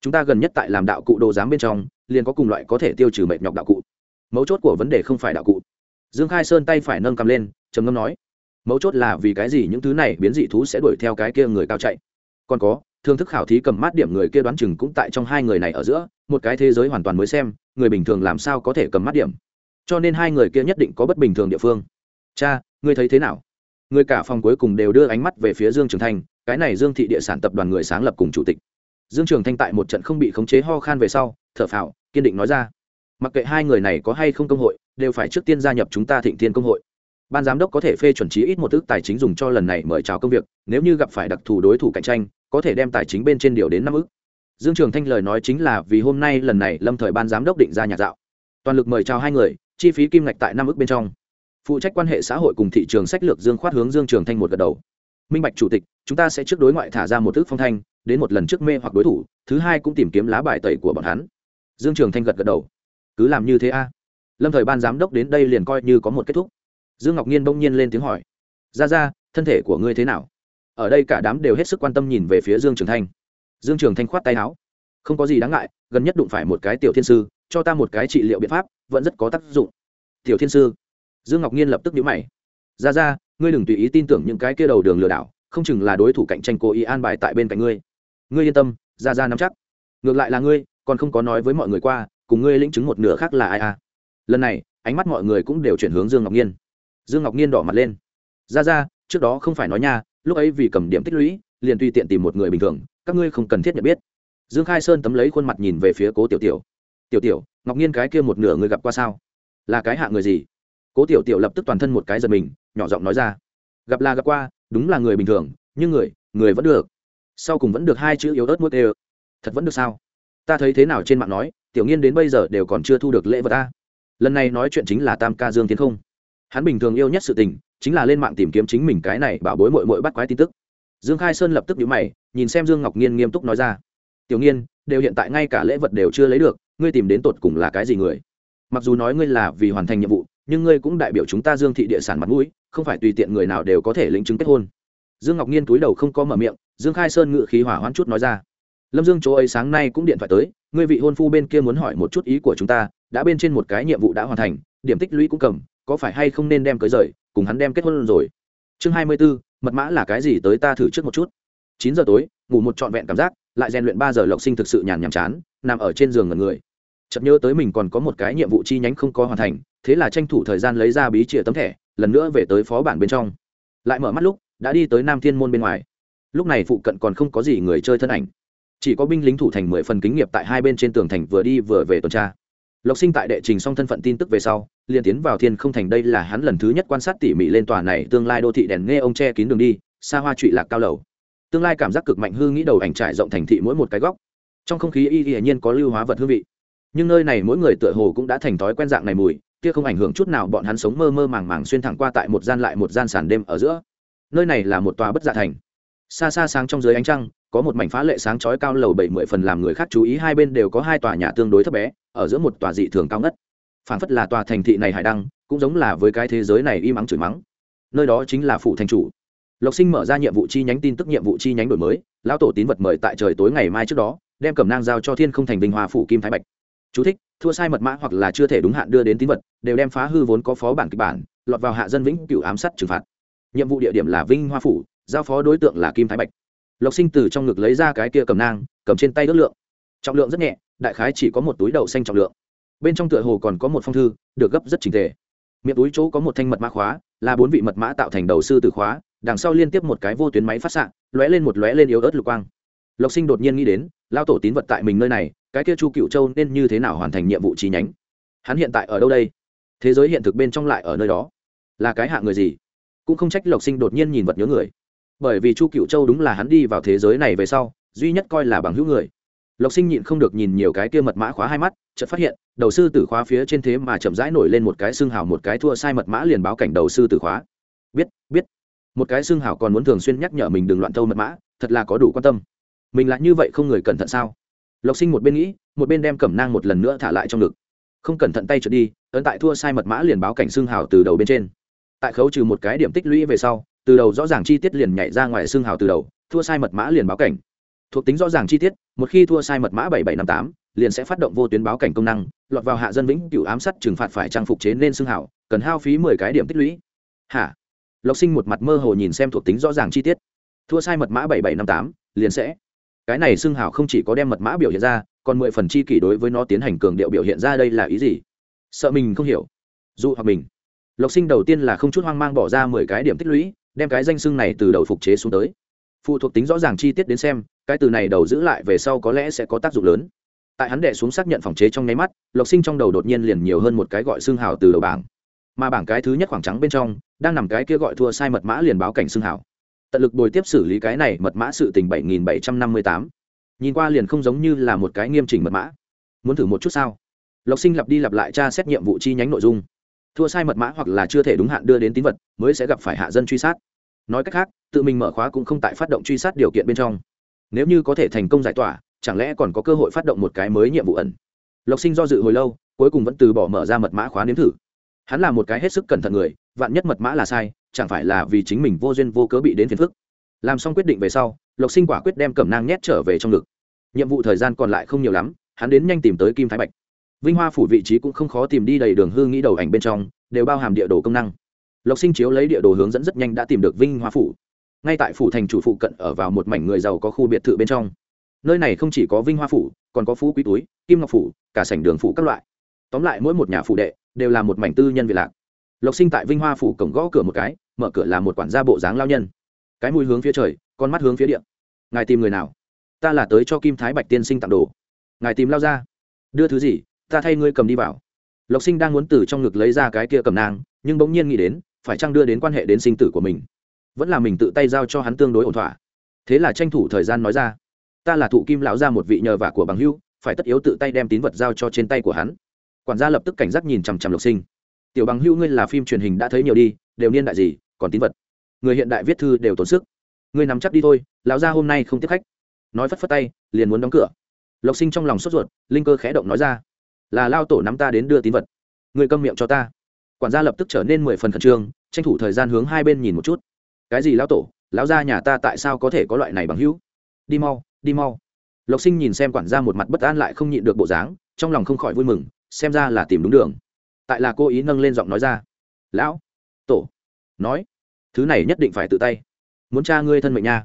Chúng ta gần nhất tại làm đạo cụ đồ giám bên trong, liền có cùng loại có thể tiêu trừ mệt nhọc đạo cụ. Mấu chốt của vấn đề không phải đạo cụ. Dương khai sơn tay phải nâng cầm lên, trầm ngâm nói, mấu chốt là vì cái gì những thứ này biến dị thú sẽ đuổi theo cái kia người cao chạy? Còn có thương thức khảo thí cầm mát điểm người kia đoán chừng cũng tại trong hai người này ở giữa, một cái thế giới hoàn toàn mới xem, người bình thường làm sao có thể cầm mát điểm. Cho nên hai người kia nhất định có bất bình thường địa phương. Cha, ngươi thấy thế nào? Người cả phòng cuối cùng đều đưa ánh mắt về phía dương trường thanh, cái này dương thị địa sản tập đoàn người sáng lập cùng chủ tịch. Dương trường thanh tại một trận không bị khống chế ho khan về sau, thở phào, kiên định nói ra. Mặc kệ hai người này có hay không công hội, đều phải trước tiên gia nhập chúng ta thịnh thiên công hội. Ban giám đốc có thể phê chuẩn trí ít một ước tài chính dùng cho lần này mời chào công việc, nếu như gặp phải đặc thù đối thủ cạnh tranh có thể đem tài chính bên trên điều đến năm ức. Dương trường thanh lời nói chính là vì hôm nay lần này lâm thời ban giám đốc định ra nhạc dạo. Toàn lực mời chào hai người, chi phí kim ngạch tại năm ức bên trong. Phụ trách quan hệ xã hội cùng thị trường sách lược dương khoát hướng dương trường thanh một gật đầu. Minh bạch chủ tịch, chúng ta sẽ trước đối ngoại thả ra một thức phong thanh, đến một lần trước mê hoặc đối thủ, thứ hai cũng tìm kiếm lá bài tẩy của bọn hắn. Dương trường thanh gật gật đầu. Cứ làm như thế a. Lâm thời ban giám đốc đến đây liền coi như có một kết thúc. Dương ngọc nhiên bỗng nhiên lên tiếng hỏi. Ra ra thân thể của ngươi thế nào? Ở đây cả đám đều hết sức quan tâm nhìn về phía dương trường thanh. Dương trường thanh khoát tay áo. Không có gì đáng ngại, gần nhất đụng phải một cái tiểu thiên sư, cho ta một cái trị liệu biện pháp, vẫn rất có tác dụng. Tiểu thiên sư. Dương ngọc nhiên lập tức nhíu mày. Ra ra, ngươi đừng tùy ý tin tưởng những cái kia đầu đường lừa đảo, không chừng là đối thủ cạnh tranh cố ý an bài tại bên cạnh ngươi. Ngươi yên tâm, ra ra nắm chắc. Ngược lại là ngươi, còn không có nói với mọi người qua, cùng ngươi lĩnh chứng một nửa khác là ai à? Lần này, ánh mắt mọi người cũng đều chuyển hướng dương ngọc nhiên dương ngọc nhiên đỏ mặt lên. Ra ra, trước đó không phải nói nha lúc ấy vì cầm điểm tích lũy, liền tùy tiện tìm một người bình thường, các ngươi không cần thiết nhận biết. Dương khai sơn tấm lấy khuôn mặt nhìn về phía cố tiểu tiểu. Tiểu tiểu, ngọc nhiên cái kia một nửa người gặp qua sao? Là cái hạ người gì? Cố tiểu tiểu lập tức toàn thân một cái giật mình, nhỏ giọng nói ra. Gặp là gặp qua, đúng là người bình thường, nhưng người người vẫn được. Sau cùng vẫn được hai chữ yếu ớt muốt ê thật vẫn được sao? Ta thấy thế nào trên mạng nói, tiểu nghiên đến bây giờ đều còn chưa thu được lễ vật ta. Lần này nói chuyện chính là tam ca dương tiến không. Hắn bình thường yêu nhất sự tình chính là lên mạng tìm kiếm chính mình cái này bảo bối mội mội bắt quái tin tức. Dương khai sơn lập tức nhíu mày nhìn xem dương ngọc nhiên nghiêm túc nói ra. Tiểu Nhiên, đều hiện tại ngay cả lễ vật đều chưa lấy được ngươi tìm đến tột cùng là cái gì người? Mặc dù nói ngươi là vì hoàn thành nhiệm vụ nhưng ngươi cũng đại biểu chúng ta dương thị địa sản mặt mũi không phải tùy tiện người nào đều có thể lĩnh chứng kết hôn. Dương ngọc nhiên túi đầu không có mở miệng dương khai sơn ngự khí hỏa hoãn chút nói ra. Lâm dương chỗ ấy sáng nay cũng điện thoại tới ngươi vị hôn phu bên kia muốn hỏi một chút ý của chúng ta đã bên trên một cái nhiệm vụ đã hoàn thành điểm tích lũy cũng cầm có phải hay không nên đem cưới rời? Cùng hắn đem kết hôn rồi. Chương hai mươi b ố mật mã là cái gì tới ta thử trước một chút. Chín giờ tối, ngủ một trọn vẹn cảm giác, lại rèn luyện ba giờ lộc sinh thực sự nhàn nhàm chán, nằm ở trên giường ngần người. Chợt nhớ tới mình còn có một cái nhiệm vụ chi nhánh không có hoàn thành, thế là tranh thủ thời gian lấy ra bí chìa tấm thẻ, lần nữa về tới phó bản bên trong. Lại mở mắt lúc, đã đi tới nam thiên môn bên ngoài. Lúc này phụ cận còn không có gì người chơi thân ảnh. Chỉ có binh lính thủ thành mười phần kính nghiệp tại hai bên trên tường thành vừa đi vừa về tuần tra lộc sinh tại đệ trình xong thân phận tin tức về sau, liền tiến vào thiên không thành, đây là hắn lần thứ nhất quan sát tỉ mỉ lên tòa này tương lai đô thị đèn nghe ông che kín đường đi, xa hoa trụy lạc cao lầu. Tương lai cảm giác cực mạnh hư nghĩ đầu ảnh trải rộng thành thị mỗi một cái góc. Trong không khí y hiển nhiên có lưu hóa vật hương vị. Nhưng nơi này mỗi người tựa hồ cũng đã thành thói quen dạng này mùi, kia không ảnh hưởng chút nào bọn hắn sống mơ mơ màng màng xuyên thẳng qua tại một gian lại một gian sàn đêm ở giữa. Nơi này là một tòa bất dạ thành. Xa xa sáng trong dưới ánh trăng, có một mảnh phá lệ sáng chói cao lầu bảy mươi phần làm người khác chú ý, hai bên đều có hai tòa nhà tương đối thấp bé ở giữa một tòa dị thường cao ngất. Phản phất là tòa thành thị này hải đăng cũng giống là với cái thế giới này im ắng chửi mắng. Nơi đó chính là phủ thành chủ. Lộc sinh mở ra nhiệm vụ chi nhánh tin tức nhiệm vụ chi nhánh đổi mới lão tổ tín vật mời tại trời tối ngày mai trước đó đem cẩm nang giao cho thiên không thành vinh hòa phủ kim thái bạch. Chú thích, thua sai mật mã hoặc là chưa thể đúng hạn đưa đến tín vật đều đem phá hư vốn có phó bản kịch bản lọt vào hạ dân vĩnh cựu ám sát trừng phạt. Nhiệm vụ địa điểm là vinh hoa phủ giao phó đối tượng là kim thái bạch. Lộc sinh từ trong ngực lấy ra cái kia cầm nang cầm trên tay ước lượng. Trọng lượng rất nhẹ đại khái chỉ có một túi đậu xanh trọng lượng. Bên trong tựa hồ còn có một phong thư, được gấp rất trình tề. Miệng túi chỗ có một thanh mật mã khóa, là bốn vị mật mã tạo thành đầu sư từ khóa, đằng sau liên tiếp một cái vô tuyến máy phát xạ, lóe lên một lóe lên yếu ớt lục quang. Lộc sinh đột nhiên nghĩ đến lao tổ tín vật tại mình nơi này, cái kia chu cựu châu nên như thế nào hoàn thành nhiệm vụ trí nhánh? Hắn hiện tại ở đâu đây? Thế giới hiện thực bên trong lại ở nơi đó. Là cái hạ người gì? Cũng không trách lộc sinh đột nhiên nhìn vật nhớ người. Bởi vì chu cựu châu đúng là hắn đi vào thế giới này về sau, duy nhất coi là bằng hữu người lộc sinh nhịn không được nhìn nhiều cái kia mật mã khóa hai mắt, chợt phát hiện, đầu sư tử khóa phía trên thế mà chậm rãi nổi lên một cái xương hào, một cái thua sai mật mã liền báo cảnh đầu sư tử khóa. Biết biết. Một cái xương hào còn muốn thường xuyên nhắc nhở mình đừng loạn thâu mật mã, thật là có đủ quan tâm. Mình lại như vậy không người cẩn thận sao? Lộc sinh một bên nghĩ, một bên đem cẩm nang một lần nữa thả lại trong ngực. Không cẩn thận tay trượt đi, ấn tại thua sai mật mã liền báo cảnh xương hào từ đầu bên trên. Tại khấu trừ một cái điểm tích lũy về sau, từ đầu rõ ràng chi tiết liền nhảy ra ngoài xương hào từ đầu, thua sai mật mã liền báo cảnh thuộc tính rõ ràng chi tiết, một khi thua sai mật mã bảy bảy năm tám, liền sẽ phát động vô tuyến báo cảnh công năng, lọt vào hạ dân vĩnh cựu ám sát trừng phạt phải trang phục chế nên xương hào cần hao phí mười cái điểm tích lũy. Hả? Lộc sinh một mặt mơ hồ nhìn xem thuộc tính rõ ràng chi tiết. Thua sai mật mã bảy bảy năm tám, liền sẽ. Cái này xưng hào không chỉ có đem mật mã biểu hiện ra, còn mười phần chi kỷ đối với nó tiến hành cường điệu biểu hiện ra đây là ý gì? Sợ mình không hiểu. Dụ hoặc mình. Lộc sinh đầu tiên là không chút hoang mang bỏ ra mười cái điểm tích lũy, đem cái danh xưng này từ đầu phục chế xuống tới. Phụ thuộc tính rõ ràng chi tiết đến xem cái từ này đầu giữ lại về sau có lẽ sẽ có tác dụng lớn. Tại hắn đệ xuống xác nhận phòng chế trong nháy mắt, lộc sinh trong đầu đột nhiên liền nhiều hơn một cái gọi xương hào từ đầu bảng. Mà bảng cái thứ nhất khoảng trắng bên trong, đang nằm cái kia gọi thua sai mật mã liền báo cảnh xương hào. Tận lực bồi tiếp xử lý cái này mật mã sự tình bảy nghìn bảy trăm năm mươi tám. Nhìn qua liền không giống như là một cái nghiêm chỉnh mật mã. Muốn thử một chút sao? Lộc sinh lặp đi lặp lại tra xét nhiệm vụ chi nhánh nội dung. Thua sai mật mã hoặc là chưa thể đúng hạn đưa đến tín vật, mới sẽ gặp phải hạ dân truy sát. Nói cách khác, tự mình mở khóa cũng không tại phát động truy sát điều kiện bên trong nếu như có thể thành công giải tỏa, chẳng lẽ còn có cơ hội phát động một cái mới nhiệm vụ ẩn? Lộc sinh do dự hồi lâu, cuối cùng vẫn từ bỏ mở ra mật mã khóa nếm thử. Hắn là một cái hết sức cẩn thận người, vạn nhất mật mã là sai, chẳng phải là vì chính mình vô duyên vô cớ bị đến phiền phức? Làm xong quyết định về sau, lộc sinh quả quyết đem cẩm nang nhét trở về trong ngực. Nhiệm vụ thời gian còn lại không nhiều lắm, hắn đến nhanh tìm tới kim thái bạch. Vinh hoa phủ vị trí cũng không khó tìm đi đầy đường hương nghĩ đầu ảnh bên trong, đều bao hàm địa đồ công năng. Lộc sinh chiếu lấy địa đồ hướng dẫn rất nhanh đã tìm được vinh hoa phủ ngay tại phủ thành chủ phụ cận ở vào một mảnh người giàu có khu biệt thự bên trong. Nơi này không chỉ có vinh hoa phủ, còn có phú quý túi, kim ngọc phủ, cả sảnh đường phủ các loại. Tóm lại mỗi một nhà phủ đệ đều là một mảnh tư nhân việt lạc. Lộc sinh tại vinh hoa phủ cổng gõ cửa một cái, mở cửa là một quản gia bộ dáng lao nhân. Cái mùi hướng phía trời, con mắt hướng phía điện. Ngài tìm người nào? Ta là tới cho kim thái bạch tiên sinh tặng đồ. Ngài tìm lao ra. Đưa thứ gì, ta thay ngươi cầm đi vào. Lộc sinh đang muốn từ trong ngực lấy ra cái kia cầm nang, nhưng bỗng nhiên nghĩ đến, phải chăng đưa đến quan hệ đến sinh tử của mình? Vẫn là mình tự tay giao cho hắn tương đối ổn thỏa. Thế là tranh thủ thời gian nói ra, ta là thụ kim lão ra một vị nhờ vả của bằng hưu phải tất yếu tự tay đem tín vật giao cho trên tay của hắn. Quản gia lập tức cảnh giác nhìn chằm chằm lộc sinh. Tiểu bằng hưu ngươi là phim truyền hình đã thấy nhiều đi, đều niên đại gì, còn tín vật? Người hiện đại viết thư đều tốn sức. Ngươi nắm chắc đi thôi, lão gia hôm nay không tiếp khách. Nói phất phất tay, liền muốn đóng cửa. Lộc sinh trong lòng sốt ruột, linh cơ khẽ động nói ra, là lao tổ nắm ta đến đưa tín vật. Người câm miệng cho ta. Quản gia lập tức trở nên mười phần khẩn trương, tranh thủ thời gian hướng hai bên nhìn một chút cái gì lão tổ, lão gia nhà ta tại sao có thể có loại này bằng hữu? Đi mau đi mau. Lộc sinh nhìn xem quản gia một mặt bất an lại không nhịn được bộ dáng, trong lòng không khỏi vui mừng, xem ra là tìm đúng đường. Tại là cô ý nâng lên giọng nói ra. Lão, tổ, nói, thứ này nhất định phải tự tay. Muốn cha ngươi thân mệnh nha.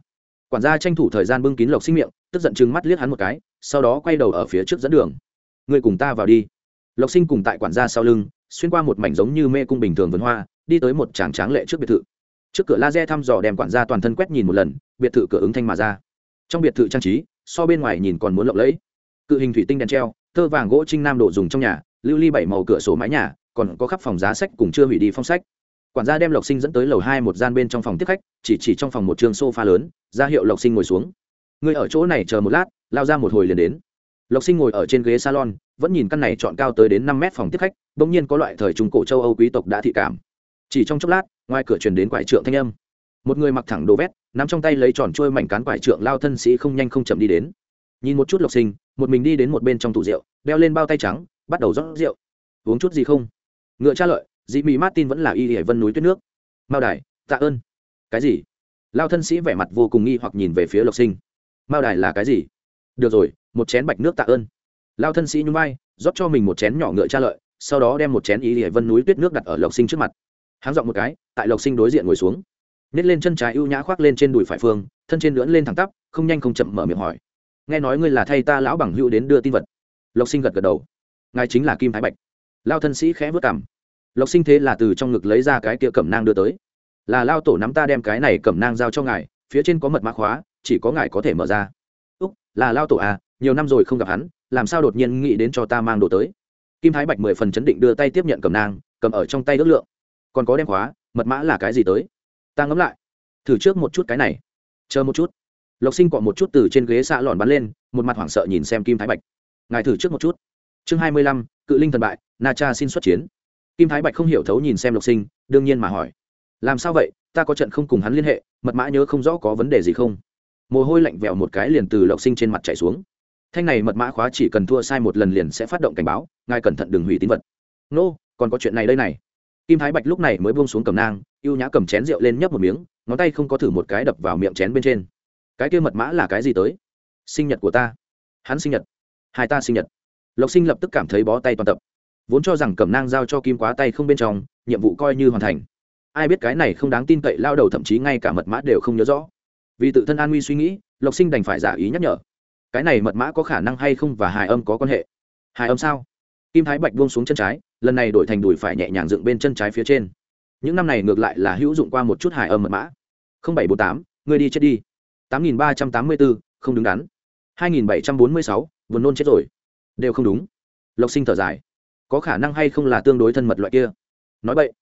Quản gia tranh thủ thời gian bưng kín lộc sinh miệng, tức giận chừng mắt liếc hắn một cái, sau đó quay đầu ở phía trước dẫn đường. Ngươi cùng ta vào đi. Lộc sinh cùng tại quản gia sau lưng, xuyên qua một mảnh giống như mê cung bình thường vườn hoa, đi tới một tràng tráng lệ trước biệt thự trước cửa laser thăm dò đem quản gia toàn thân quét nhìn một lần, biệt thự cửa ứng thanh mà ra. Trong biệt thự trang trí, so bên ngoài nhìn còn muốn lộng lẫy. Cự hình thủy tinh đèn treo thơ vàng gỗ trinh nam đồ dùng trong nhà, lưu ly bảy màu cửa sổ mái nhà, còn có khắp phòng giá sách cùng chưa hủy đi phong sách. Quản gia đem lộc sinh dẫn tới lầu hai một gian bên trong phòng tiếp khách, chỉ chỉ trong phòng một trường sofa lớn, ra hiệu lộc sinh ngồi xuống. Người ở chỗ này chờ một lát, lao ra một hồi liền đến. Lộc sinh ngồi ở trên ghế salon, vẫn nhìn căn này chọn cao tới đến năm mét phòng tiếp khách, bỗng nhiên có loại thời trung cổ châu âu quý tộc đã thị cảm chỉ trong chốc lát, ngoài cửa truyền đến quải trượng thanh âm. Một người mặc thẳng đồ vét, nắm trong tay lấy tròn trôi mảnh cán quải trượng lao thân sĩ không nhanh không chậm đi đến. Nhìn một chút lộc sinh, một mình đi đến một bên trong tủ rượu, đeo lên bao tay trắng, bắt đầu rót rượu. Uống chút gì không? Ngựa tra lợi dị mỹ martin vẫn là y hải vân núi tuyết nước. Mao đài, tạ ơn. Cái gì? Lao thân sĩ vẻ mặt vô cùng nghi hoặc nhìn về phía lộc sinh. Mao đài là cái gì? Được rồi, một chén bạch nước tạ ơn. Lao thân sĩ nhung vai, rót cho mình một chén nhỏ ngựa tra lợi, sau đó đem một chén y hải vân núi tuyết nước đặt ở lộc sinh trước mặt háng dọn một cái, tại lộc sinh đối diện ngồi xuống. Nhét lên chân trái ưu nhã khoác lên trên đùi phải phương, thân trên lưỡn lên thẳng tắp, không nhanh không chậm mở miệng hỏi. Nghe nói ngươi là thay ta lão bằng hữu đến đưa tin vật. Lộc sinh gật gật đầu. Ngài chính là kim thái bạch. Lao thân sĩ khẽ vớt cảm lộc sinh thế là từ trong ngực lấy ra cái kia cẩm nang đưa tới. Là lao tổ nắm ta đem cái này cẩm nang giao cho ngài, phía trên có mật mã khóa, chỉ có ngài có thể mở ra. Úc, là lao tổ à nhiều năm rồi không gặp hắn, làm sao đột nhiên nghĩ đến cho ta mang đồ tới? Kim thái bạch mười phần chấn định đưa tay tiếp nhận cẩm nang, cầm ở trong tay ước lượng còn có đem khóa mật mã là cái gì tới? Ta ngẫm lại. Thử trước một chút cái này. Chờ một chút. Lộc sinh cọ một chút từ trên ghế xạ lòn bắn lên một mặt hoảng sợ nhìn xem kim thái bạch. Ngài thử trước một chút. Chương hai mươi lăm cự linh thần bại na cha xin xuất chiến. Kim thái bạch không hiểu thấu nhìn xem lộc sinh đương nhiên mà hỏi. Làm sao vậy? Ta có trận không cùng hắn liên hệ mật mã nhớ không rõ có vấn đề gì không? Mồ hôi lạnh vẹo một cái liền từ lộc sinh trên mặt chảy xuống. Thanh này mật mã khóa chỉ cần thua sai một lần liền sẽ phát động cảnh báo ngài cẩn thận đừng hủy tín vật. Nô、no, còn có chuyện này đây này kim thái bạch lúc này mới buông xuống cầm nang y ê u nhã cầm chén rượu lên nhấp một miếng, ngón tay không có thử một cái đập vào miệng chén bên trên. Cái kia mật mã là cái gì tới? Sinh nhật của ta. Hắn sinh nhật. Hai ta sinh nhật. Lộc sinh lập tức cảm thấy bó tay toàn tập. Vốn cho rằng cẩm nang giao cho kim quá tay không bên trong, nhiệm vụ coi như hoàn thành. Ai biết cái này không đáng tin cậy lao đầu thậm chí ngay cả mật mã đều không nhớ rõ. Vì tự thân an nguy suy nghĩ, lộc sinh đành phải giả ý nhắc nhở. Cái này mật mã có khả năng hay không và hài âm có quan hệ? Hài âm sao? Kim thái bạch buông xuống chân trái lần này đổi thành đùi phải nhẹ nhàng dựng bên chân trái phía trên. Những năm này ngược lại là hữu dụng qua một chút hài âm mật mã. Bảy bốn tám người đi chết đi. Tám nghìn ba trăm tám mươi bốn, không đứng đắn. Hai nghìn bảy trăm bốn mươi sáu, buồn nôn chết rồi. Đều không đúng. Lộc sinh thở dài. Có khả năng hay không là tương đối thân mật loại kia? Nói vậy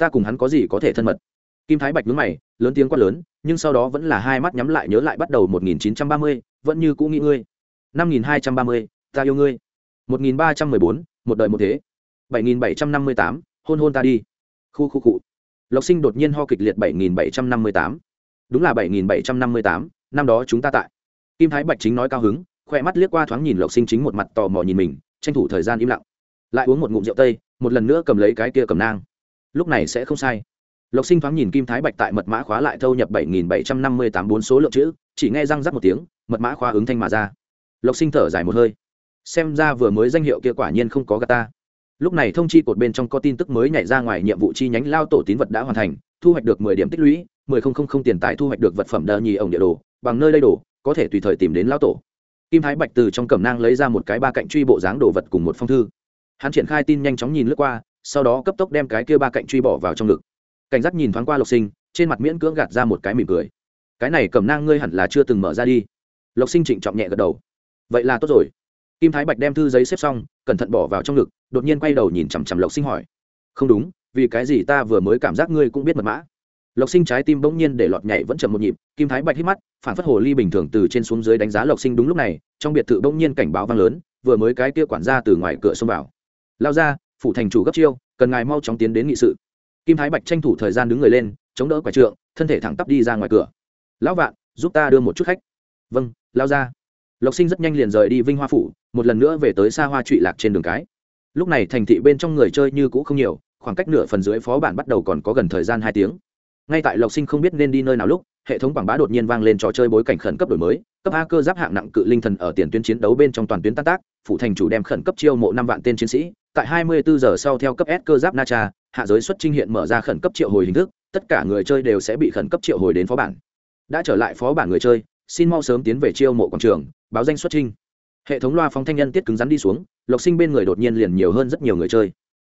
ta cùng hắn có gì có thể thân mật? Kim thái bạch nhướng mày, lớn tiếng quát lớn, nhưng sau đó vẫn là hai mắt nhắm lại nhớ lại bắt đầu một nghìn chín trăm ba mươi, vẫn như cũ nghĩ ngươi. Năm nghìn hai trăm ba mươi, ta yêu ngươi. Một nghìn ba trăm mười bốn, một đời một thế bảy nghìn bảy trăm năm mươi tám, hôn hôn ta đi. Khu khu cụ lộc sinh đột nhiên ho kịch liệt bảy nghìn bảy trăm năm mươi tám. Đúng là bảy nghìn bảy trăm năm mươi tám, năm đó chúng ta tại. Kim thái bạch chính nói cao hứng khoe mắt liếc qua thoáng nhìn lộc sinh chính một mặt tò mò nhìn mình, tranh thủ thời gian im lặng. Lại uống một ngụm rượu tây, một lần nữa cầm lấy cái kia cầm nang. Lúc này sẽ không sai. Lộc sinh thoáng nhìn kim thái bạch tại mật mã khóa lại thâu nhập bảy nghìn bảy trăm năm mươi tám bốn số lượng chữ, chỉ nghe răng rắc một tiếng, mật mã khóa ứng thanh mà ra. Lộc sinh thở dài một hơi. Xem ra vừa mới danh hiệu kia quả nhiên không có gà ta lúc này thông chi cột bên trong có tin tức mới nhảy ra ngoài nhiệm vụ chi nhánh lao tổ tín vật đã hoàn thành, thu hoạch được mười điểm tích lũy, mười không không không tiền tài thu hoạch được vật phẩm đờ nhì ổng địa đồ, bằng nơi đây đồ, có thể tùy thời tìm đến lao tổ. Kim thái bạch từ trong cẩm nang lấy ra một cái ba cạnh truy bộ dáng đồ vật cùng một phong thư. Hắn triển khai tin nhanh chóng nhìn lướt qua, sau đó cấp tốc đem cái kia ba cạnh truy bỏ vào trong ngực. Cảnh giác nhìn thoáng qua lộc sinh, trên mặt miễn cưỡng gạt ra một cái mỉm cười. Cái này cẩm nang ngươi hẳn là chưa từng mở ra đi. Lộc sinh trịnh trọng nhẹ gật đầu. Vậy là tốt rồi kim thái bạch đem thư giấy xếp xong, cẩn thận bỏ vào trong ngực, đột nhiên quay đầu nhìn chằm chằm lộc sinh hỏi, không đúng, vì cái gì ta vừa mới cảm giác ngươi cũng biết mật mã? Lộc sinh trái tim bỗng nhiên để lọt nhảy vẫn chậm một nhịp, kim thái bạch hít mắt, phản phất hồ ly bình thường từ trên xuống dưới đánh giá lộc sinh đúng lúc này, trong biệt thự bỗng nhiên cảnh báo vang lớn, vừa mới cái kia quản ra từ ngoài cửa xông vào. Lao ra, phủ thành chủ gấp chiêu, cần ngài mau chóng tiến đến nghị sự. Kim thái bạch tranh thủ thời gian đứng người lên, chống đỡ quả trượng, thân thể thẳng tắp đi ra ngoài cửa. Lão vạn, giúp ta đưa một chút khách. Vâng lao ra lộc sinh rất nhanh liền rời đi vinh hoa phủ, một lần nữa về tới xa hoa trụy lạc trên đường cái. Lúc này thành thị bên trong người chơi như cũ không nhiều, khoảng cách nửa phần dưới phó bản bắt đầu còn có gần thời gian hai tiếng. Ngay tại lộc sinh không biết nên đi nơi nào lúc, hệ thống quảng bá đột nhiên vang lên trò chơi bối cảnh khẩn cấp đổi mới, cấp a cơ giáp hạng nặng cự linh thần ở tiền tuyến chiến đấu bên trong toàn tuyến tan tác phụ thành chủ đem khẩn cấp chiêu mộ năm vạn tên chiến sĩ, tại 24 giờ sau theo cấp s cơ giáp na cha, hạ giới xuất trinh hiện mở ra khẩn cấp triệu hồi hình thức, tất cả người chơi đều sẽ bị khẩn cấp triệu hồi đến phó bản. Đã trở lại phó bản người chơi, xin mau sớm tiến về chiêu mộ quảng trường báo danh xuất trinh. Hệ thống loa phóng thanh nhân tiết cứng rắn đi xuống, lộc sinh bên người đột nhiên liền nhiều hơn rất nhiều người chơi.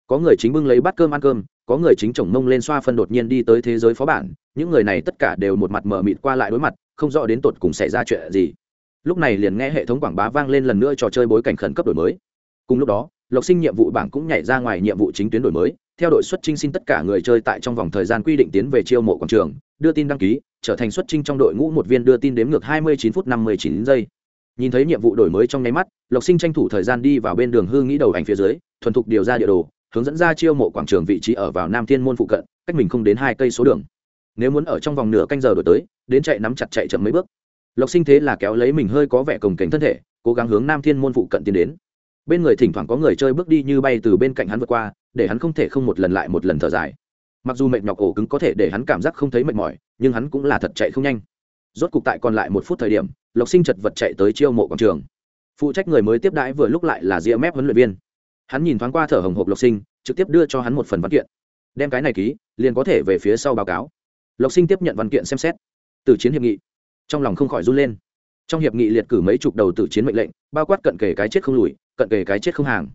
Có người chính bưng lấy bát cơm ăn cơm, có người chính chồng mông lên xoa phân đột nhiên đi tới thế giới phó bản, những người này tất cả đều một mặt mờ mịt qua lại đối mặt, không rõ đến tột cùng xảy ra chuyện gì. Lúc này liền nghe hệ thống quảng bá vang lên lần nữa trò chơi bối cảnh khẩn cấp đổi mới. Cùng lúc đó, lộc sinh nhiệm vụ bảng cũng nhảy ra ngoài nhiệm vụ chính tuyến đổi mới, theo đội xuất trinh xin tất cả người chơi tại trong vòng thời gian quy định tiến về chiêu mộ quảng trường, đưa tin đăng ký, trở thành xuất trinh trong đội ngũ một viên đưa tin đếm ngược hai mươi chín phút năm mươi chín giây nhìn thấy nhiệm vụ đổi mới trong nháy mắt, lộc sinh tranh thủ thời gian đi vào bên đường hư nghĩ đầu ảnh phía dưới, thuần thục điều ra địa đồ, hướng dẫn ra chiêu mộ quảng trường vị trí ở vào nam thiên môn phụ cận, cách mình không đến hai cây số đường. Nếu muốn ở trong vòng nửa canh giờ đổi tới, đến chạy nắm chặt chạy chậm mấy bước. Lộc sinh thế là kéo lấy mình hơi có vẻ cồng kềnh thân thể, cố gắng hướng nam thiên môn phụ cận tiến đến. Bên người thỉnh thoảng có người chơi bước đi như bay từ bên cạnh hắn vượt qua, để hắn không thể không một lần lại một lần thở dài. Mặc dù mệt nhọc ổ cứng có thể để hắn cảm giác không thấy mệt mỏi, nhưng hắn cũng là thật chạy không nhanh rốt cục tại còn lại một phút thời điểm, lộc sinh chật vật chạy tới chiêu mộ quảng trường. Phụ trách người mới tiếp đãi vừa lúc lại là ria mép huấn luyện viên. Hắn nhìn thoáng qua thở hồng hộc lộc sinh, trực tiếp đưa cho hắn một phần văn kiện. Đem cái này ký, liền có thể về phía sau báo cáo. Lộc sinh tiếp nhận văn kiện xem xét. Từ chiến hiệp nghị. Trong lòng không khỏi run lên. Trong hiệp nghị liệt cử mấy chục đầu tử chiến mệnh lệnh, bao quát cận kề cái chết không lùi, cận kề cái chết không hàng.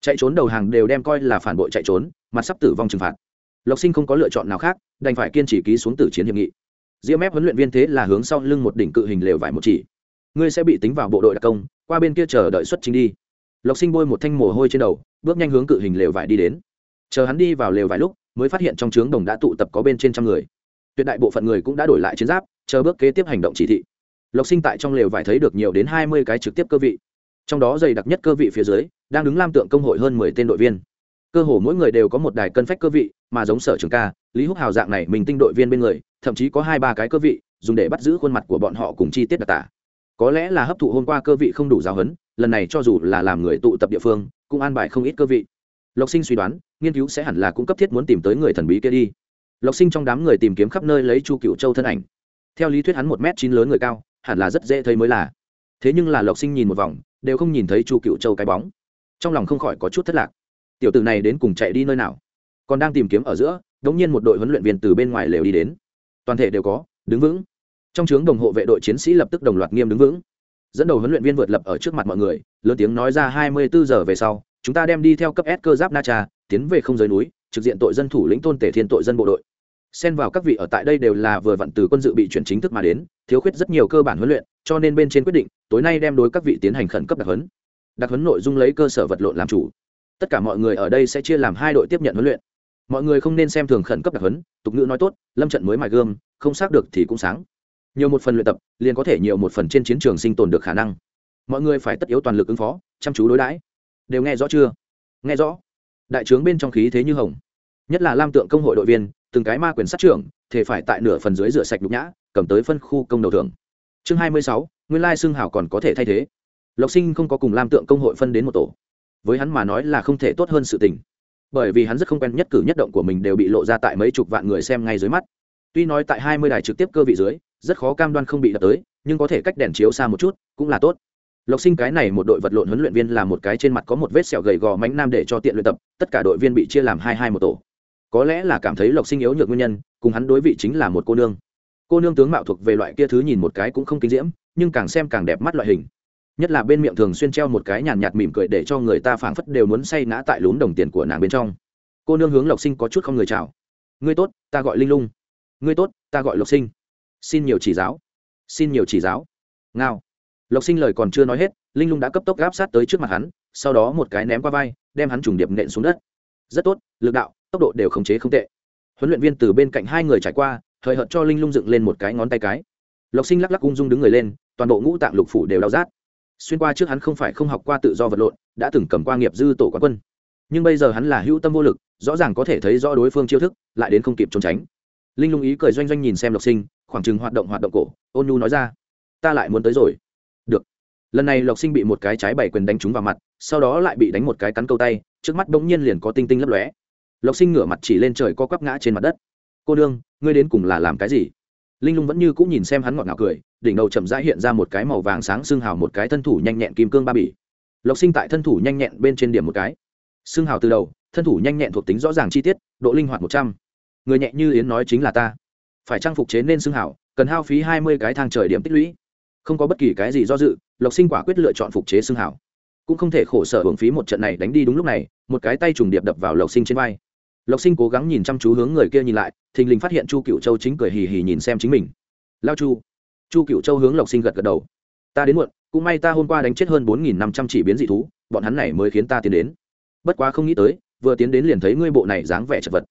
Chạy trốn đầu hàng đều đem coi là phản bội chạy trốn, mặt sắp tử vong trừng phạt. Lộc sinh không có lựa chọn nào khác, đành phải kiên trì ký xuống tử chiến hiệp nghị diễm mép huấn luyện viên thế là hướng sau lưng một đỉnh cự hình lều vải một chỉ. Ngươi sẽ bị tính vào bộ đội đặc công, qua bên kia chờ đợi xuất chính đi. Lộc sinh bôi một thanh mồ hôi trên đầu, bước nhanh hướng cự hình lều vải đi đến. Chờ hắn đi vào lều vải lúc, mới phát hiện trong trướng đồng đã tụ tập có bên trên trăm người. Tuyệt đại bộ phận người cũng đã đổi lại chiến giáp, chờ bước kế tiếp hành động chỉ thị. Lộc sinh tại trong lều vải thấy được nhiều đến hai mươi cái trực tiếp cơ vị. Trong đó dày đặc nhất cơ vị phía dưới, đang đứng lam tượng công hội hơn mười tên đội viên. Cơ hồ mỗi người đều có một đài cân phách cơ vị, mà giống sở trường ca lý húc hào dạng này mình tinh đội viên bên người, thậm chí có hai ba cái cơ vị, dùng để bắt giữ khuôn mặt của bọn họ cùng chi tiết đặc tả. Có lẽ là hấp thụ hôm qua cơ vị không đủ giáo huấn, lần này cho dù là làm người tụ tập địa phương, cũng an bài không ít cơ vị. Lộc sinh suy đoán, nghiên cứu sẽ hẳn là cũng cấp thiết muốn tìm tới người thần bí kia đi. Lộc sinh trong đám người tìm kiếm khắp nơi lấy chu cựu châu thân ảnh. Theo lý thuyết hắn một m chín lớn người cao, hẳn là rất dễ thấy mới là. Thế nhưng là lộc sinh nhìn một vòng, đều không nhìn thấy chu cựu châu cái bóng. Trong lòng không khỏi có chút thất lạc. Tiểu tử này đến cùng chạy đi nơi nào? Còn đang tìm kiếm ở giữa đống nhiên một đội huấn luyện viên từ bên ngoài lều đi đến. Toàn thể đều có, đứng vững. Trong trướng đồng hộ vệ đội chiến sĩ lập tức đồng loạt nghiêm đứng vững. Dẫn đầu huấn luyện viên vượt lập ở trước mặt mọi người, lớn tiếng nói ra hai mươi bốn giờ về sau, chúng ta đem đi theo cấp s cơ giáp na cha, tiến về không giới núi, trực diện tội dân thủ lĩnh tôn tể thiên tội dân bộ đội. Xen vào các vị ở tại đây đều là vừa vặn từ quân dự bị chuyển chính thức mà đến, thiếu khuyết rất nhiều cơ bản huấn luyện, cho nên bên trên quyết định, tối nay đem đối các vị tiến hành khẩn cấp đặc huấn. Đặc huấn nội dung lấy cơ sở vật lộn làm chủ. Tất cả mọi người ở đây sẽ chia làm hai đội tiếp nhận huấn luyện mọi người không nên xem thường khẩn cấp đặc huấn, tục ngữ nói tốt, lâm trận mới mài gươm, không xác được thì cũng sáng. Nhiều một phần luyện tập, liền có thể nhiều một phần trên chiến trường sinh tồn được khả năng. Mọi người phải tất yếu toàn lực ứng phó, chăm chú đối đãi. Đều nghe rõ chưa? Nghe rõ. Đại trướng bên trong khí thế như hồng. Nhất là lam tượng công hội đội viên, từng cái ma quyền sát trưởng thể phải tại nửa phần dưới rửa sạch nhục nhã, cầm tới phân khu công đầu thưởng. Chương hai mươi sáu, nguyên lai xương hảo còn có thể thay thế. Lộc sinh không có cùng lam tượng công hội phân đến một tổ. Với hắn mà nói là không thể tốt hơn sự tình bởi vì hắn rất không quen nhất cử nhất động của mình đều bị lộ ra tại mấy chục vạn người xem ngay dưới mắt. Tuy nói tại hai mươi đài trực tiếp cơ vị dưới, rất khó cam đoan không bị đập tới, nhưng có thể cách đèn chiếu xa một chút cũng là tốt. Lộc sinh cái này một đội vật lộn huấn luyện viên là một cái trên mặt có một vết sẹo gầy gò mánh nam để cho tiện luyện tập, tất cả đội viên bị chia làm hai hai một tổ. Có lẽ là cảm thấy lộc sinh yếu nhược nguyên nhân, cùng hắn đối vị chính là một cô nương. Cô nương tướng mạo thuộc về loại kia thứ nhìn một cái cũng không kinh diễm, nhưng càng xem càng đẹp mắt loại hình nhất là bên miệng thường xuyên treo một cái nhàn nhạt mỉm cười để cho người ta phảng phất đều muốn say ngã tại lún đồng tiền của nàng bên trong. Cô nương hướng lộc sinh có chút không người chào. Ngươi tốt, ta gọi linh lung. Ngươi tốt, ta gọi lộc sinh. Xin nhiều chỉ giáo. Xin nhiều chỉ giáo. Ngao. Lộc sinh lời còn chưa nói hết, linh lung đã cấp tốc gáp sát tới trước mặt hắn, sau đó một cái ném qua vai, đem hắn trùng điệp nện xuống đất. Rất tốt, lực đạo, tốc độ đều khống chế không tệ. Huấn luyện viên từ bên cạnh hai người trải qua thời hợt cho linh lung dựng lên một cái ngón tay cái. Lộc sinh lắc lắc ung dung đứng người lên, toàn bộ ngũ tạng lục phủ đều đau rát xuyên qua trước hắn không phải không học qua tự do vật lộn, đã từng cầm qua nghiệp dư tổ quán quân. Nhưng bây giờ hắn là hữu tâm vô lực, rõ ràng có thể thấy rõ đối phương chiêu thức, lại đến không kịp trốn tránh. Linh lung ý cười doanh doanh nhìn xem lộc sinh, khoảng chừng hoạt động hoạt động cổ, ôn nhu nói ra, ta lại muốn tới rồi. Được. Lần này lộc sinh bị một cái trái bảy quyền đánh trúng vào mặt, sau đó lại bị đánh một cái cắn câu tay, trước mắt bỗng nhiên liền có tinh tinh lấp lóe. Lộc sinh ngửa mặt chỉ lên trời co quắp ngã trên mặt đất. Cô đương ngươi đến cùng là làm cái gì? Linh lung vẫn như cũng nhìn xem hắn ngọt ngào cười, đỉnh đầu chậm rãi hiện ra một cái màu vàng sáng xương hào một cái thân thủ nhanh nhẹn kim cương ba bỉ. Lộc sinh tại thân thủ nhanh nhẹn bên trên điểm một cái. Xương hào từ đầu, thân thủ nhanh nhẹn thuộc tính rõ ràng chi tiết, độ linh hoạt một trăm. Người nhẹ như yến nói chính là ta. Phải trang phục chế nên xương hào, cần hao phí hai mươi cái thang trời điểm tích lũy. Không có bất kỳ cái gì do dự, lộc sinh quả quyết lựa chọn phục chế xương hào. Cũng không thể khổ sở hưởng phí một trận này đánh đi đúng lúc này, một cái tay trùng điệp đập vào lộc sinh trên vai lộc sinh cố gắng nhìn chăm chú hướng người kia nhìn lại, thình lình phát hiện chu cựu châu chính cười hì hì nhìn xem chính mình. Lao chu. Chu cựu châu hướng lộc sinh gật gật đầu. Ta đến muộn, cũng may ta hôm qua đánh chết hơn bốn nghìn năm trăm chỉ biến dị thú, bọn hắn này mới khiến ta tiến đến. Bất quá không nghĩ tới, vừa tiến đến liền thấy ngươi bộ này dáng vẻ chật vật.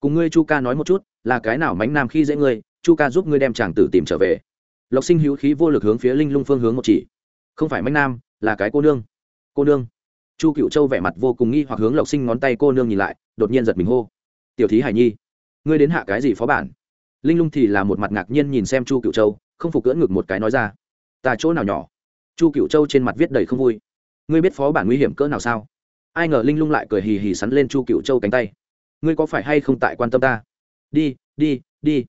Cùng ngươi chu ca nói một chút, là cái nào mánh nam khi dễ ngươi, chu ca giúp ngươi đem chàng tử tìm trở về. Lộc sinh hữu khí vô lực hướng phía linh lung phương hướng một chỉ. Không phải mánh nam, là cái cô nương. Cô nương? Chu cựu châu vẻ mặt vô cùng nghi hoặc hướng lộc sinh ngón tay cô nương nhìn lại đột nhiên giật mình hô. Tiểu thí hải nhi, ngươi đến hạ cái gì phó bản? Linh lung thì là một mặt ngạc nhiên nhìn xem chu cựu châu, không phục cưỡng ngực một cái nói ra. Ta chỗ nào nhỏ? Chu cựu châu trên mặt viết đầy không vui. Ngươi biết phó bản nguy hiểm cỡ nào sao? Ai ngờ linh lung lại cười hì hì sắn lên chu cựu châu cánh tay. Ngươi có phải hay không tại quan tâm ta? Đi đi đi.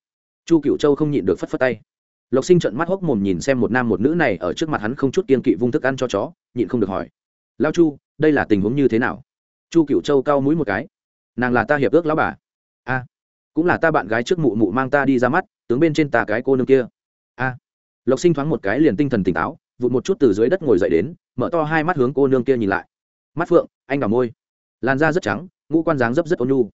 Chu cựu châu không nhịn được phất phất tay. Lộc sinh trận mắt hốc mồm nhìn xem một nam một nữ này ở trước mặt hắn không chút kiên kỵ vung thức ăn cho chó, nhịn không được hỏi. Lao chu, đây là tình huống như thế nào? Chu cựu châu cao mũi một cái nàng là ta hiệp ước lão bà. A, cũng là ta bạn gái trước mụ mụ mang ta đi ra mắt, tướng bên trên ta cái cô nương kia. A, lộc sinh thoáng một cái liền tinh thần tỉnh táo, vụt một chút từ dưới đất ngồi dậy đến, mở to hai mắt hướng cô nương kia nhìn lại. Mắt phượng, anh đào môi. Làn da rất trắng, ngũ quan dáng dấp rất ôn nhu.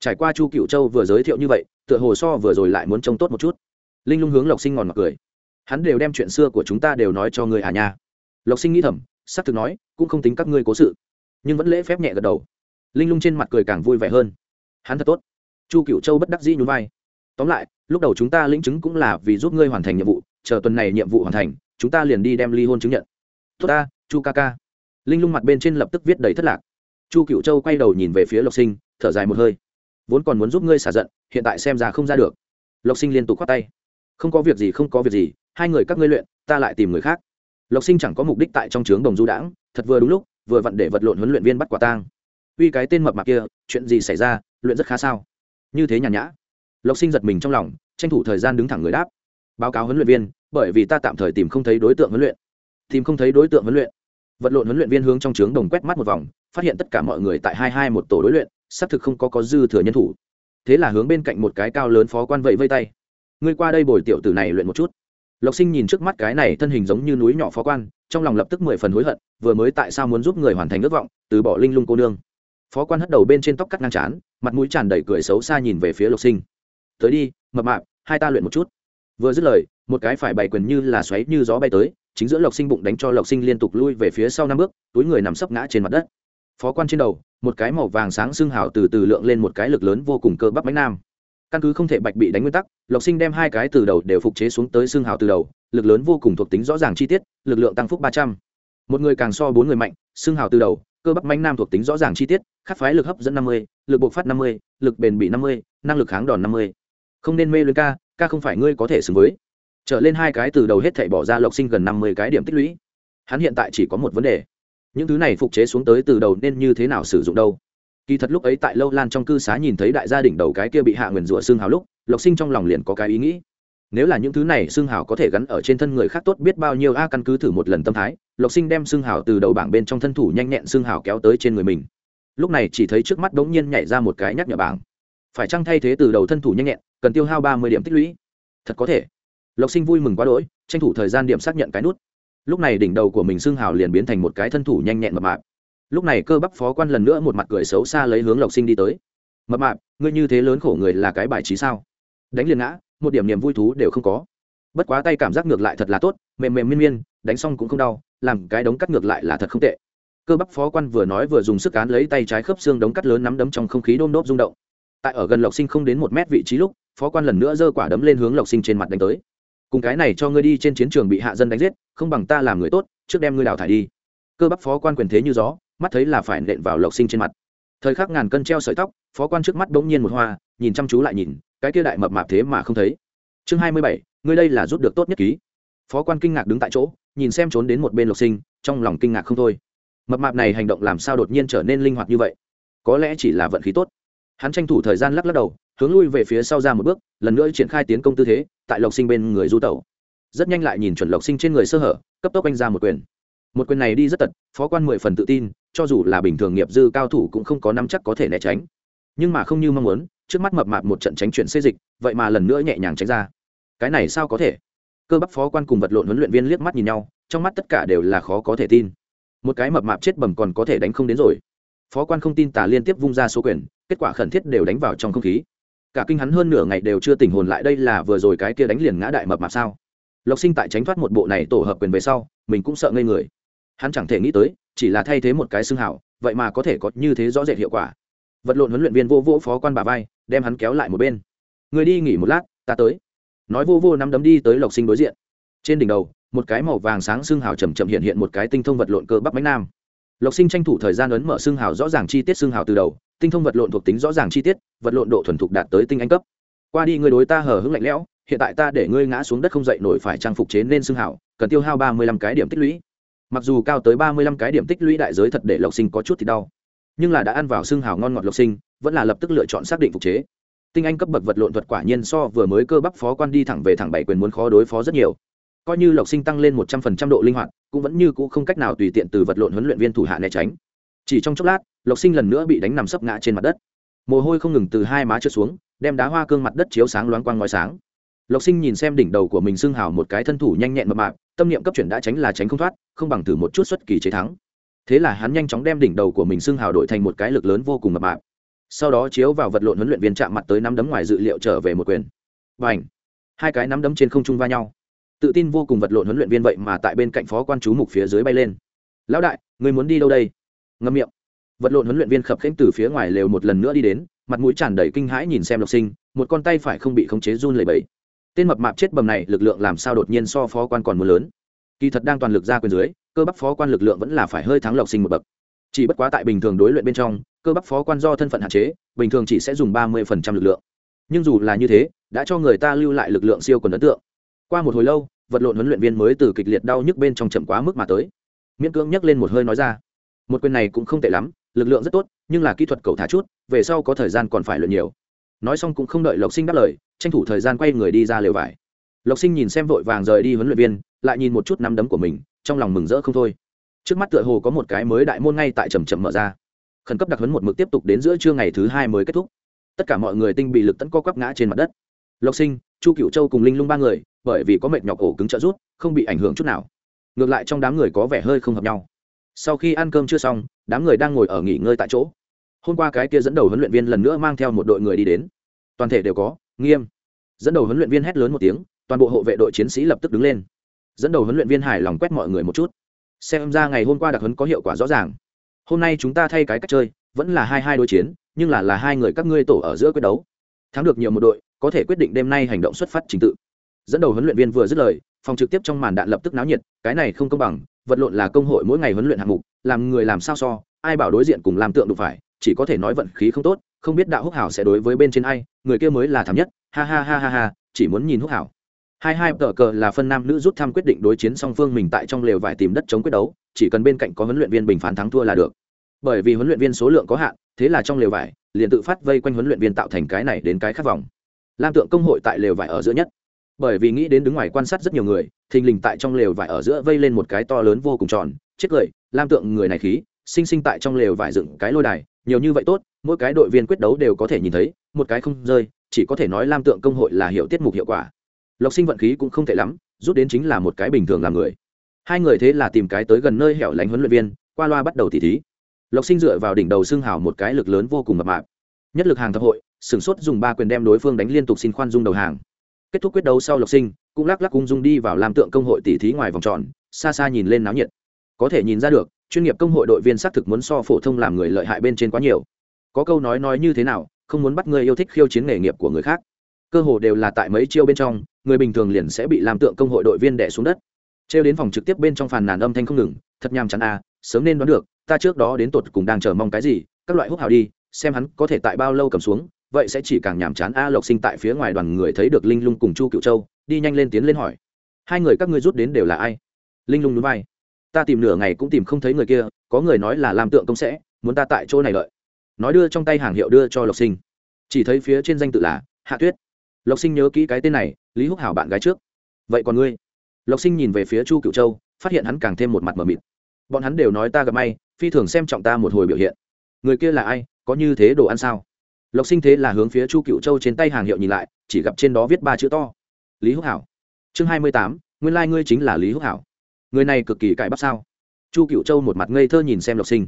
Trải qua chu cựu châu vừa giới thiệu như vậy, tựa hồ so vừa rồi lại muốn trông tốt một chút. Linh lung hướng lộc sinh ngòn mặc cười. Hắn đều đem chuyện xưa của chúng ta đều nói cho người à nha. Lộc sinh nghĩ thầm s ắ c thực nói, cũng không tính các ngươi cố sự, nhưng vẫn lễ phép nhẹ gật đầu linh lung trên mặt cười càng vui vẻ hơn. Hắn thật tốt. Chu cựu châu bất đắc dĩ nhún vai. Tóm lại, lúc đầu chúng ta lĩnh chứng cũng là vì giúp ngươi hoàn thành nhiệm vụ, chờ tuần này nhiệm vụ hoàn thành, chúng ta liền đi đem ly hôn chứng nhận. Tốt ta, chu ca ca. Linh lung mặt bên trên lập tức viết đầy thất lạc. Chu cựu châu quay đầu nhìn về phía lộc sinh, thở dài một hơi. Vốn còn muốn giúp ngươi xả giận, hiện tại xem ra không ra được. Lộc sinh liên tục khoát tay. Không có việc gì, không có việc gì, hai người các ngươi luyện, ta lại tìm người khác. Lộc sinh chẳng có mục đích tại trong trướng đồng du đãng, thật vừa đúng lúc, vừa vặn để vật lộn huấn luyện viên bắt quả tang uy cái tên mập mạp kia, chuyện gì xảy ra, luyện rất khá sao? Như thế nhàn nhã. Lộc sinh giật mình trong lòng, tranh thủ thời gian đứng thẳng người đáp. Báo cáo huấn luyện viên, bởi vì ta tạm thời tìm không thấy đối tượng huấn luyện. Tìm không thấy đối tượng huấn luyện. Vật lộn huấn luyện viên hướng trong trướng đồng quét mắt một vòng, phát hiện tất cả mọi người tại hai hai một tổ đối luyện, xác thực không có có dư thừa nhân thủ. Thế là hướng bên cạnh một cái cao lớn phó quan vậy vây tay. Ngươi qua đây bồi tiểu tử này luyện một chút. Lộc sinh nhìn trước mắt cái này thân hình giống như núi nhỏ phó quan, trong lòng lập tức mười phần hối hận, vừa mới tại sao muốn giúp người hoàn thành ước vọng, từ bỏ linh lung cô nương phó quan hất đầu bên trên tóc cắt ngang chán mặt mũi tràn đầy cười xấu xa nhìn về phía lộc sinh. Tới đi, mập mạp, hai ta luyện một chút. Vừa dứt lời, một cái phải bày quyền như là xoáy như gió bay tới, chính giữa lộc sinh bụng đánh cho lộc sinh liên tục lui về phía sau năm bước, túi người nằm sấp ngã trên mặt đất. Phó quan trên đầu, một cái màu vàng sáng xương hào từ từ lượng lên một cái lực lớn vô cùng cơ bắp bánh nam. Căn cứ không thể bạch bị đánh nguyên tắc lộc sinh đem hai cái từ đầu đều phục chế xuống tới xương hào từ đầu, lực lớn vô cùng thuộc tính rõ ràng chi tiết, lực lượng tăng phúc ba trăm. Một người càng so bốn người mạnh xương hào từ đầu cơ bắp manh nam thuộc tính rõ ràng chi tiết, khắc phái lực hấp dẫn năm mươi, lực bộc phát năm mươi, lực bền bị năm mươi, năng lực kháng đòn năm mươi. Không nên mê luyến ca ca không phải ngươi có thể xứng với. Trở lên hai cái từ đầu hết thảy bỏ ra lộc sinh gần năm mươi cái điểm tích lũy. Hắn hiện tại chỉ có một vấn đề. Những thứ này phục chế xuống tới từ đầu nên như thế nào sử dụng đâu? Kỳ thật lúc ấy tại lâu lan trong cư xá nhìn thấy đại gia đình đầu cái kia bị hạ nguyền rủa xương hào lúc, lộc sinh trong lòng liền có cái ý nghĩ nếu là những thứ này xương hào có thể gắn ở trên thân người khác tốt biết bao nhiêu a căn cứ thử một lần tâm thái, lộc sinh đem xương hào từ đầu bảng bên trong thân thủ nhanh nhẹn xương hào kéo tới trên người mình. Lúc này chỉ thấy trước mắt đ ố n g nhiên nhảy ra một cái nhắc nhở bảng. Phải chăng thay thế từ đầu thân thủ nhanh nhẹn, cần tiêu hao ba mươi điểm tích lũy? Thật có thể. Lộc sinh vui mừng quá đỗi, tranh thủ thời gian điểm xác nhận cái nút. Lúc này đỉnh đầu của mình xương hào liền biến thành một cái thân thủ nhanh nhẹn mập mạp. Lúc này cơ bắp phó quan lần nữa một mặt cười xấu xa lấy hướng lộc sinh đi tới. Mập mạp, ngươi như thế lớn khổ người là cái bài trí sao? Đánh liền ngã một điểm niềm vui thú đều không có. Bất quá tay cảm giác ngược lại thật là tốt, mềm mềm miên miên, đánh xong cũng không đau, làm cái đống cắt ngược lại là thật không tệ. Cơ bắp phó quan vừa nói vừa dùng sức cán lấy tay trái khớp xương đống cắt lớn nắm đấm trong không khí đôm đốp rung động. Tại ở gần lộc sinh không đến một mét vị trí lúc, phó quan lần nữa giơ quả đấm lên hướng lộc sinh trên mặt đánh tới. Cùng cái này cho ngươi đi trên chiến trường bị hạ dân đánh giết, không bằng ta làm người tốt, trước đem ngươi đào thải đi. Cơ bắp phó quan quyền thế như gió, mắt thấy là phải nện vào lộc sinh trên mặt. Thời khắc ngàn cân treo sợi tóc, phó quan trước mắt bỗng nhiên một hoa, nhìn chăm chú lại nhìn cái kia đại mập mạp thế mà không thấy. Chương hai mươi bảy, ngươi đây là rút được tốt nhất ký. Phó quan kinh ngạc đứng tại chỗ, nhìn xem trốn đến một bên lộc sinh, trong lòng kinh ngạc không thôi. Mập mạp này hành động làm sao đột nhiên trở nên linh hoạt như vậy? Có lẽ chỉ là vận khí tốt. Hắn tranh thủ thời gian lắc lắc đầu, hướng lui về phía sau ra một bước, lần nữa triển khai tiến công tư thế, tại lộc sinh bên người du tẩu. Rất nhanh lại nhìn chuẩn lộc sinh trên người sơ hở, cấp tốc anh ra một quyền. Một quyền này đi rất tật, phó quan mười phần tự tin, cho dù là bình thường nghiệp dư cao thủ cũng không có năm chắc có thể né tránh. Nhưng mà không như mong muốn trước mắt mập mạp một trận tránh chuyển xê dịch, vậy mà lần nữa nhẹ nhàng tránh ra. Cái này sao có thể? Cơ bắp phó quan cùng vật lộn huấn luyện viên liếc mắt nhìn nhau, trong mắt tất cả đều là khó có thể tin. Một cái mập mạp chết bầm còn có thể đánh không đến rồi. Phó quan không tin tả liên tiếp vung ra số quyền, kết quả khẩn thiết đều đánh vào trong không khí. Cả kinh hắn hơn nửa ngày đều chưa tỉnh hồn lại đây là vừa rồi cái kia đánh liền ngã đại mập mạp sao? Lộc sinh tại tránh thoát một bộ này tổ hợp quyền về sau, mình cũng sợ ngây người. Hắn chẳng thể nghĩ tới, chỉ là thay thế một cái xương hảo, vậy mà có thể có như thế rõ rệt hiệu quả. Vật lộn huấn luyện viên vô vỗ phó quan bà vai đem hắn kéo lại một bên. Người đi nghỉ một lát, ta tới. Nói vô vô nắm đấm đi tới lộc sinh đối diện. Trên đỉnh đầu, một cái màu vàng sáng xương hào chầm chậm hiện hiện một cái tinh thông vật lộn cơ bắp bánh nam. Lộc sinh tranh thủ thời gian ấn mở xương hào rõ ràng chi tiết xương hào từ đầu, tinh thông vật lộn thuộc tính rõ ràng chi tiết, vật lộn độ thuần thục đạt tới tinh anh cấp. Qua đi ngươi đối ta hở hững lạnh lẽo, hiện tại ta để ngươi ngã xuống đất không dậy nổi phải trang phục chế nên xương hào, cần tiêu hao ba mươi lăm cái điểm tích lũy. Mặc dù cao tới ba mươi lăm cái điểm tích lũy đại giới thật để lộc sinh có chút thì đau, nhưng là đã ăn vào xương hào ngon ngọt lộc sinh vẫn là lập tức lựa chọn xác định phục chế. Tinh anh cấp bậc vật lộn thuật quả nhiên so vừa mới cơ bắp phó quan đi thẳng về thẳng bảy quyền muốn khó đối phó rất nhiều. Coi như lộc sinh tăng lên một trăm phần trăm độ linh hoạt, cũng vẫn như c ũ không cách nào tùy tiện từ vật lộn huấn luyện viên thủ hạ né tránh. Chỉ trong chốc lát, lộc sinh lần nữa bị đánh nằm sấp ngã trên mặt đất. Mồ hôi không ngừng từ hai má trượt xuống, đem đá hoa cương mặt đất chiếu sáng loáng quang ngói sáng. Lộc sinh nhìn xem đỉnh đầu của mình xưng hào một cái thân thủ nhanh nhẹn mập mạp, tâm niệm cấp chuyển đã tránh là tránh không thoát, không bằng thử một chút xuất kỳ chế thắng. Thế là hắn nhanh chóng đem đỉnh đầu của mình xưng hào đổi thành một cái lực lớn vô cùng mập mạp sau đó chiếu vào vật lộn huấn luyện viên chạm mặt tới nắm đấm ngoài dự liệu trở về một quyền. Và ảnh hai cái nắm đấm trên không trung va nhau. Tự tin vô cùng vật lộn huấn luyện viên vậy mà tại bên cạnh phó quan chú mục phía dưới bay lên. Lão đại người muốn đi đâu đây? Ngâm miệng. Vật lộn huấn luyện viên khập khênh từ phía ngoài lều một lần nữa đi đến, mặt mũi tràn đầy kinh hãi nhìn xem lộc sinh, một con tay phải không bị khống chế run lẩy bẩy. Tên mập mạp chết bầm này lực lượng làm sao đột nhiên so phó quan còn mưa lớn? Kỳ thật đang toàn lực ra quyền dưới, cơ bắp phó quan lực lượng vẫn là phải hơi thắng lộc sinh một bậc chỉ bất quá tại bình thường đối luyện bên trong, cơ bắp phó quan do thân phận hạn chế, bình thường chỉ sẽ dùng ba mươi lực lượng. Nhưng dù là như thế, đã cho người ta lưu lại lực lượng siêu quần ấn tượng. Qua một hồi lâu, vật lộn huấn luyện viên mới từ kịch liệt đau nhức bên trong chậm quá mức mà tới. Miễn cưỡng nhấc lên một hơi nói ra. Một quyền này cũng không tệ lắm, lực lượng rất tốt, nhưng là kỹ thuật cầu thả chút, về sau có thời gian còn phải luyện nhiều. Nói xong cũng không đợi lộc sinh đáp lời, tranh thủ thời gian quay người đi ra lều vải. Lộc sinh nhìn xem vội vàng rời đi huấn luyện viên, lại nhìn một chút nắm đấm của mình, trong lòng mừng rỡ không thôi trước mắt tựa hồ có một cái mới đại môn ngay tại trầm trầm mở ra. Khẩn cấp đặc huấn một mực tiếp tục đến giữa trưa ngày thứ hai mới kết thúc. Tất cả mọi người tinh bị lực tấn co quắp ngã trên mặt đất. Lộc sinh, chu cựu châu cùng linh lung ba người, bởi vì có mệt nhọc ổ cứng trợ rút không bị ảnh hưởng chút nào. Ngược lại trong đám người có vẻ hơi không hợp nhau. Sau khi ăn cơm chưa xong, đám người đang ngồi ở nghỉ ngơi tại chỗ. Hôm qua cái kia dẫn đầu huấn luyện viên lần nữa mang theo một đội người đi đến. Toàn thể đều có, nghiêm. Dẫn đầu huấn luyện viên hét lớn một tiếng, toàn bộ hộ vệ đội chiến sĩ lập tức đứng lên. Dẫn đầu huấn luyện viên hài lòng quét mọi người một chút xem ra ngày hôm qua đặc huấn có hiệu quả rõ ràng. Hôm nay chúng ta thay cái cách chơi, vẫn là hai hai đối chiến, nhưng là là hai người các ngươi tổ ở giữa quyết đấu. Thắng được nhiều một đội, có thể quyết định đêm nay hành động xuất phát trình tự. Dẫn đầu huấn luyện viên vừa dứt lời, phòng trực tiếp trong màn đạn lập tức náo nhiệt, cái này không công bằng, vật lộn là công hội mỗi ngày huấn luyện hạng mục, làm người làm sao so, ai bảo đối diện cùng làm tượng đụng phải, chỉ có thể nói vận khí không tốt, không biết đạo húc hảo sẽ đối với bên trên ai, người kia mới là thảm nhất, ha ha ha ha ha, chỉ muốn nhìn húc hảo hai hai tờ cờ là phân nam nữ rút thăm quyết định đối chiến song phương mình tại trong lều vải tìm đất chống quyết đấu, chỉ cần bên cạnh có huấn luyện viên bình phán thắng thua là được. Bởi vì huấn luyện viên số lượng có hạn, thế là trong lều vải, liền tự phát vây quanh huấn luyện viên tạo thành cái này đến cái khác vòng. Lam tượng công hội tại lều vải ở giữa nhất. Bởi vì nghĩ đến đứng ngoài quan sát rất nhiều người, thình lình tại trong lều vải ở giữa vây lên một cái to lớn vô cùng tròn, chết cười, lam tượng người này khí, sinh sinh tại trong lều vải dựng cái lôi đài, nhiều như vậy tốt, mỗi cái đội viên quyết đấu đều có thể nhìn thấy, một cái không rơi, chỉ có thể nói lam tượng công hội là hiệu tiết mục hiệu quả lộc sinh vận khí cũng không tệ lắm, rút đến chính là một cái bình thường làm người. Hai người thế là tìm cái tới gần nơi hẻo lánh huấn luyện viên, qua loa bắt đầu tỉ thí. Lộc sinh dựa vào đỉnh đầu xương hào một cái lực lớn vô cùng mập mạp. Nhất lực hàng thập hội, sửng sốt dùng ba quyền đem đối phương đánh liên tục xin khoan dung đầu hàng. Kết thúc quyết đấu sau lộc sinh, cũng lắc lắc Cung dung đi vào làm tượng công hội tỉ thí ngoài vòng tròn, xa xa nhìn lên náo nhiệt. Có thể nhìn ra được, chuyên nghiệp công hội đội viên xác thực muốn so phổ thông làm người lợi hại bên trên quá nhiều. Có câu nói nói như thế nào, không muốn bắt người yêu thích khiêu chiến nghề nghiệp của người khác. Cơ hồ đều là tại mấy chiêu bên trong người bình thường liền sẽ bị làm tượng công hội đội viên đẻ xuống đất. Trêu đến phòng trực tiếp bên trong phàn nàn âm thanh không ngừng, thật nhàm chán à sớm nên đoán được, ta trước đó đến tột cùng đang chờ mong cái gì, các loại hút hào đi, xem hắn có thể tại bao lâu cầm xuống, vậy sẽ chỉ càng nhàm chán a, lộc sinh tại phía ngoài đoàn người thấy được linh lung cùng chu cựu châu, đi nhanh lên tiến lên hỏi. Hai người các ngươi rút đến đều là ai? Linh lung núi vai. Ta tìm nửa ngày cũng tìm không thấy người kia, có người nói là làm tượng công sẽ, muốn ta tại chỗ này lợi. Nói đưa trong tay hàng hiệu đưa cho lộc sinh. Chỉ thấy phía trên danh tự là hạ tuyết. Lộc sinh nhớ kỹ cái tên này lý húc hảo bạn gái trước. Vậy còn ngươi? Lộc sinh nhìn về phía chu cựu châu, phát hiện hắn càng thêm một mặt mờ mịt. Bọn hắn đều nói ta gặp may, phi thường xem trọng ta một hồi biểu hiện. Người kia là ai, có như thế đồ ăn sao? Lộc sinh thế là hướng phía chu cựu châu trên tay hàng hiệu nhìn lại, chỉ gặp trên đó viết ba chữ to. Lý húc hảo chương hai mươi tám, nguyên lai、like、ngươi chính là lý húc hảo người này cực kỳ cãi bắp sao? Chu cựu châu một mặt ngây thơ nhìn xem lộc sinh.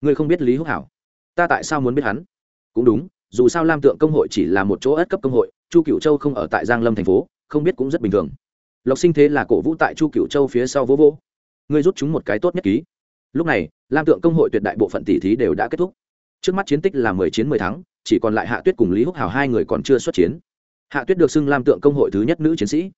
Ngươi không biết lý húc hảo ta tại sao muốn biết hắn? Cũng đúng dù sao lam tượng công hội chỉ là một chỗ ất cấp công hội, chu cựu châu không ở tại giang lâm thành phố, không biết cũng rất bình thường. Lộc sinh thế là cổ vũ tại chu cựu châu phía sau vỗ vỗ. Ngươi rút chúng một cái tốt nhất ký. Lúc này, lam tượng công hội tuyệt đại bộ phận tỷ thí đều đã kết thúc. Trước mắt chiến tích là mười chiến mười thắng, chỉ còn lại hạ tuyết cùng lý húc hào hai người còn chưa xuất chiến. Hạ tuyết được xưng lam tượng công hội thứ nhất nữ chiến sĩ.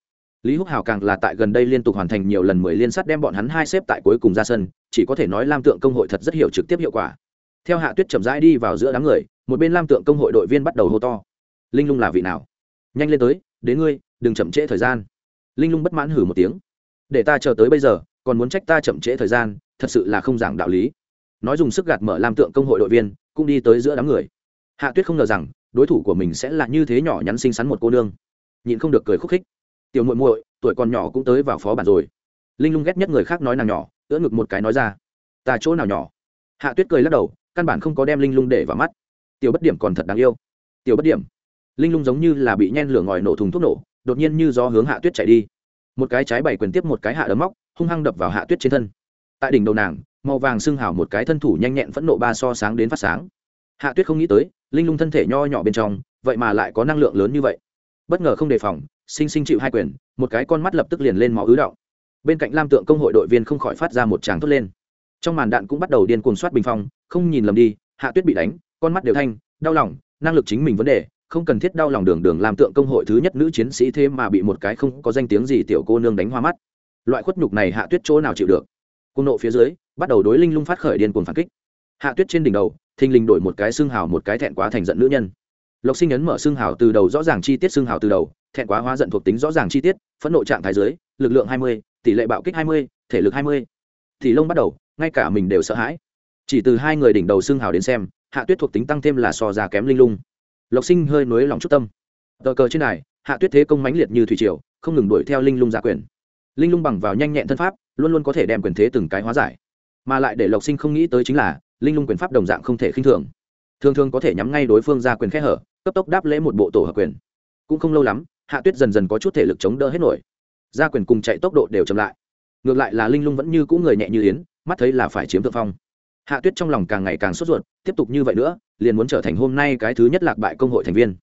Lý húc hào càng là tại gần đây liên tục hoàn thành nhiều lần mười liên sát đem bọn hắn hai xếp tại cuối cùng ra sân, chỉ có thể nói lam tượng công hội thật rất hiểu trực tiếp hiệu quả. Theo hạ tuyết chậm rãi đi vào giữa đám người một bên lam tượng công hội đội viên bắt đầu hô to linh lung là vị nào nhanh lên tới đến ngươi đừng chậm trễ thời gian linh lung bất mãn hử một tiếng để ta chờ tới bây giờ còn muốn trách ta chậm trễ thời gian thật sự là không giảng đạo lý nói dùng sức gạt mở lam tượng công hội đội viên cũng đi tới giữa đám người hạ tuyết không ngờ rằng đối thủ của mình sẽ là như thế nhỏ nhắn xinh xắn một cô nương nhịn không được cười khúc khích tiểu muội muội tuổi còn nhỏ cũng tới vào phó bản rồi linh lung ghét nhất người khác nói nàng nhỏ ưỡn ngực một cái nói ra ta chỗ nào nhỏ hạ tuyết cười lắc đầu căn bản không có đem linh lung để vào mắt tiểu bất điểm còn thật đáng yêu. Tiểu bất điểm, linh lung giống như là bị nhen lửa ngòi nổ thùng thuốc nổ, đột nhiên như do hướng hạ tuyết chạy đi. Một cái trái bảy quyền tiếp một cái hạ đấm móc, hung hăng đập vào hạ tuyết trên thân. Tại đỉnh đầu nàng, màu vàng xưng hào một cái thân thủ nhanh nhẹn phẫn nộ ba so sáng đến phát sáng. Hạ tuyết không nghĩ tới, linh lung thân thể nho nhỏ bên trong, vậy mà lại có năng lượng lớn như vậy. Bất ngờ không đề phòng, sinh sinh chịu hai quyền, một cái con mắt lập tức liền lên máu ứ động. Bên cạnh lam tượng công hội đội viên không khỏi phát ra một tràng thốt lên. Trong màn đạn cũng bắt đầu điên cuồng soát bình phong, không nhìn lầm đi, hạ tuyết bị đánh con mắt đều thanh, đau lòng, năng lực chính mình vấn đề, không cần thiết đau lòng đường đường làm tượng công hội thứ nhất nữ chiến sĩ thế mà bị một cái không có danh tiếng gì tiểu cô nương đánh hoa mắt. Loại khuất nhục này hạ tuyết chỗ nào chịu được? Côn nộ phía dưới, bắt đầu đối linh lung phát khởi điên cuồng phản kích. Hạ tuyết trên đỉnh đầu, thình lình đổi một cái xương hào một cái thẹn quá thành giận nữ nhân. Lộc sinh ấn mở xương hào từ đầu rõ ràng chi tiết xương hào từ đầu, thẹn quá hóa giận thuộc tính rõ ràng chi tiết, phẫn nộ trạng thái dưới, lực lượng hai mươi, tỷ lệ bạo kích hai mươi, thể lực hai mươi. Thì lông bắt đầu, ngay cả mình đều sợ hãi. Chỉ từ hai người đỉnh đầu xương hào đến xem hạ tuyết thuộc tính tăng thêm là so ra kém linh lung. Lộc sinh hơi nối lòng chút tâm. Tờ cờ trên này hạ tuyết thế công mãnh liệt như thủy triều, không ngừng đuổi theo linh lung giả quyền. Linh lung bằng vào nhanh nhẹn thân pháp, luôn luôn có thể đem quyền thế từng cái hóa giải. Mà lại để lộc sinh không nghĩ tới chính là, linh lung quyền pháp đồng dạng không thể khinh thường. Thường thường có thể nhắm ngay đối phương ra quyền khẽ hở, cấp tốc đáp lễ một bộ tổ hợp quyền. Cũng không lâu lắm, hạ tuyết dần dần có chút thể lực chống đỡ hết nổi. Ra quyền cùng chạy tốc độ đều chậm lại. Ngược lại là linh lung vẫn như cũng người nhẹ như yến, mắt thấy là phải chiếm thượng phong hạ tuyết trong lòng càng ngày càng sốt ruột, tiếp tục như vậy nữa, liền muốn trở thành hôm nay cái thứ nhất lạc bại công hội thành viên.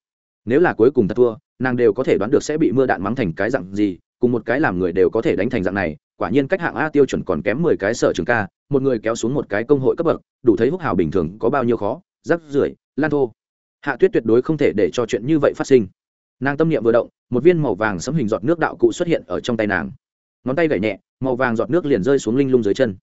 Nếu là cuối cùng thật thua, nàng đều có thể đoán được sẽ bị mưa đạn mắng thành cái dạng gì, cùng một cái làm người đều có thể đánh thành dạng này, quả nhiên cách hạng a tiêu chuẩn còn kém mười cái sở trường ca, một người kéo xuống một cái công hội cấp bậc, đủ thấy húc hào bình thường có bao nhiêu khó, rắc rưởi, lan thô. Hạ tuyết tuyệt đối không thể để cho chuyện như vậy phát sinh. Nàng tâm niệm vừa động, một viên màu vàng sấm hình giọt nước đạo cụ xuất hiện ở trong tay nàng. Ngón tay gảy nhẹ, màu vàng giọt nước liền rơi xuống linh lung dưới chân.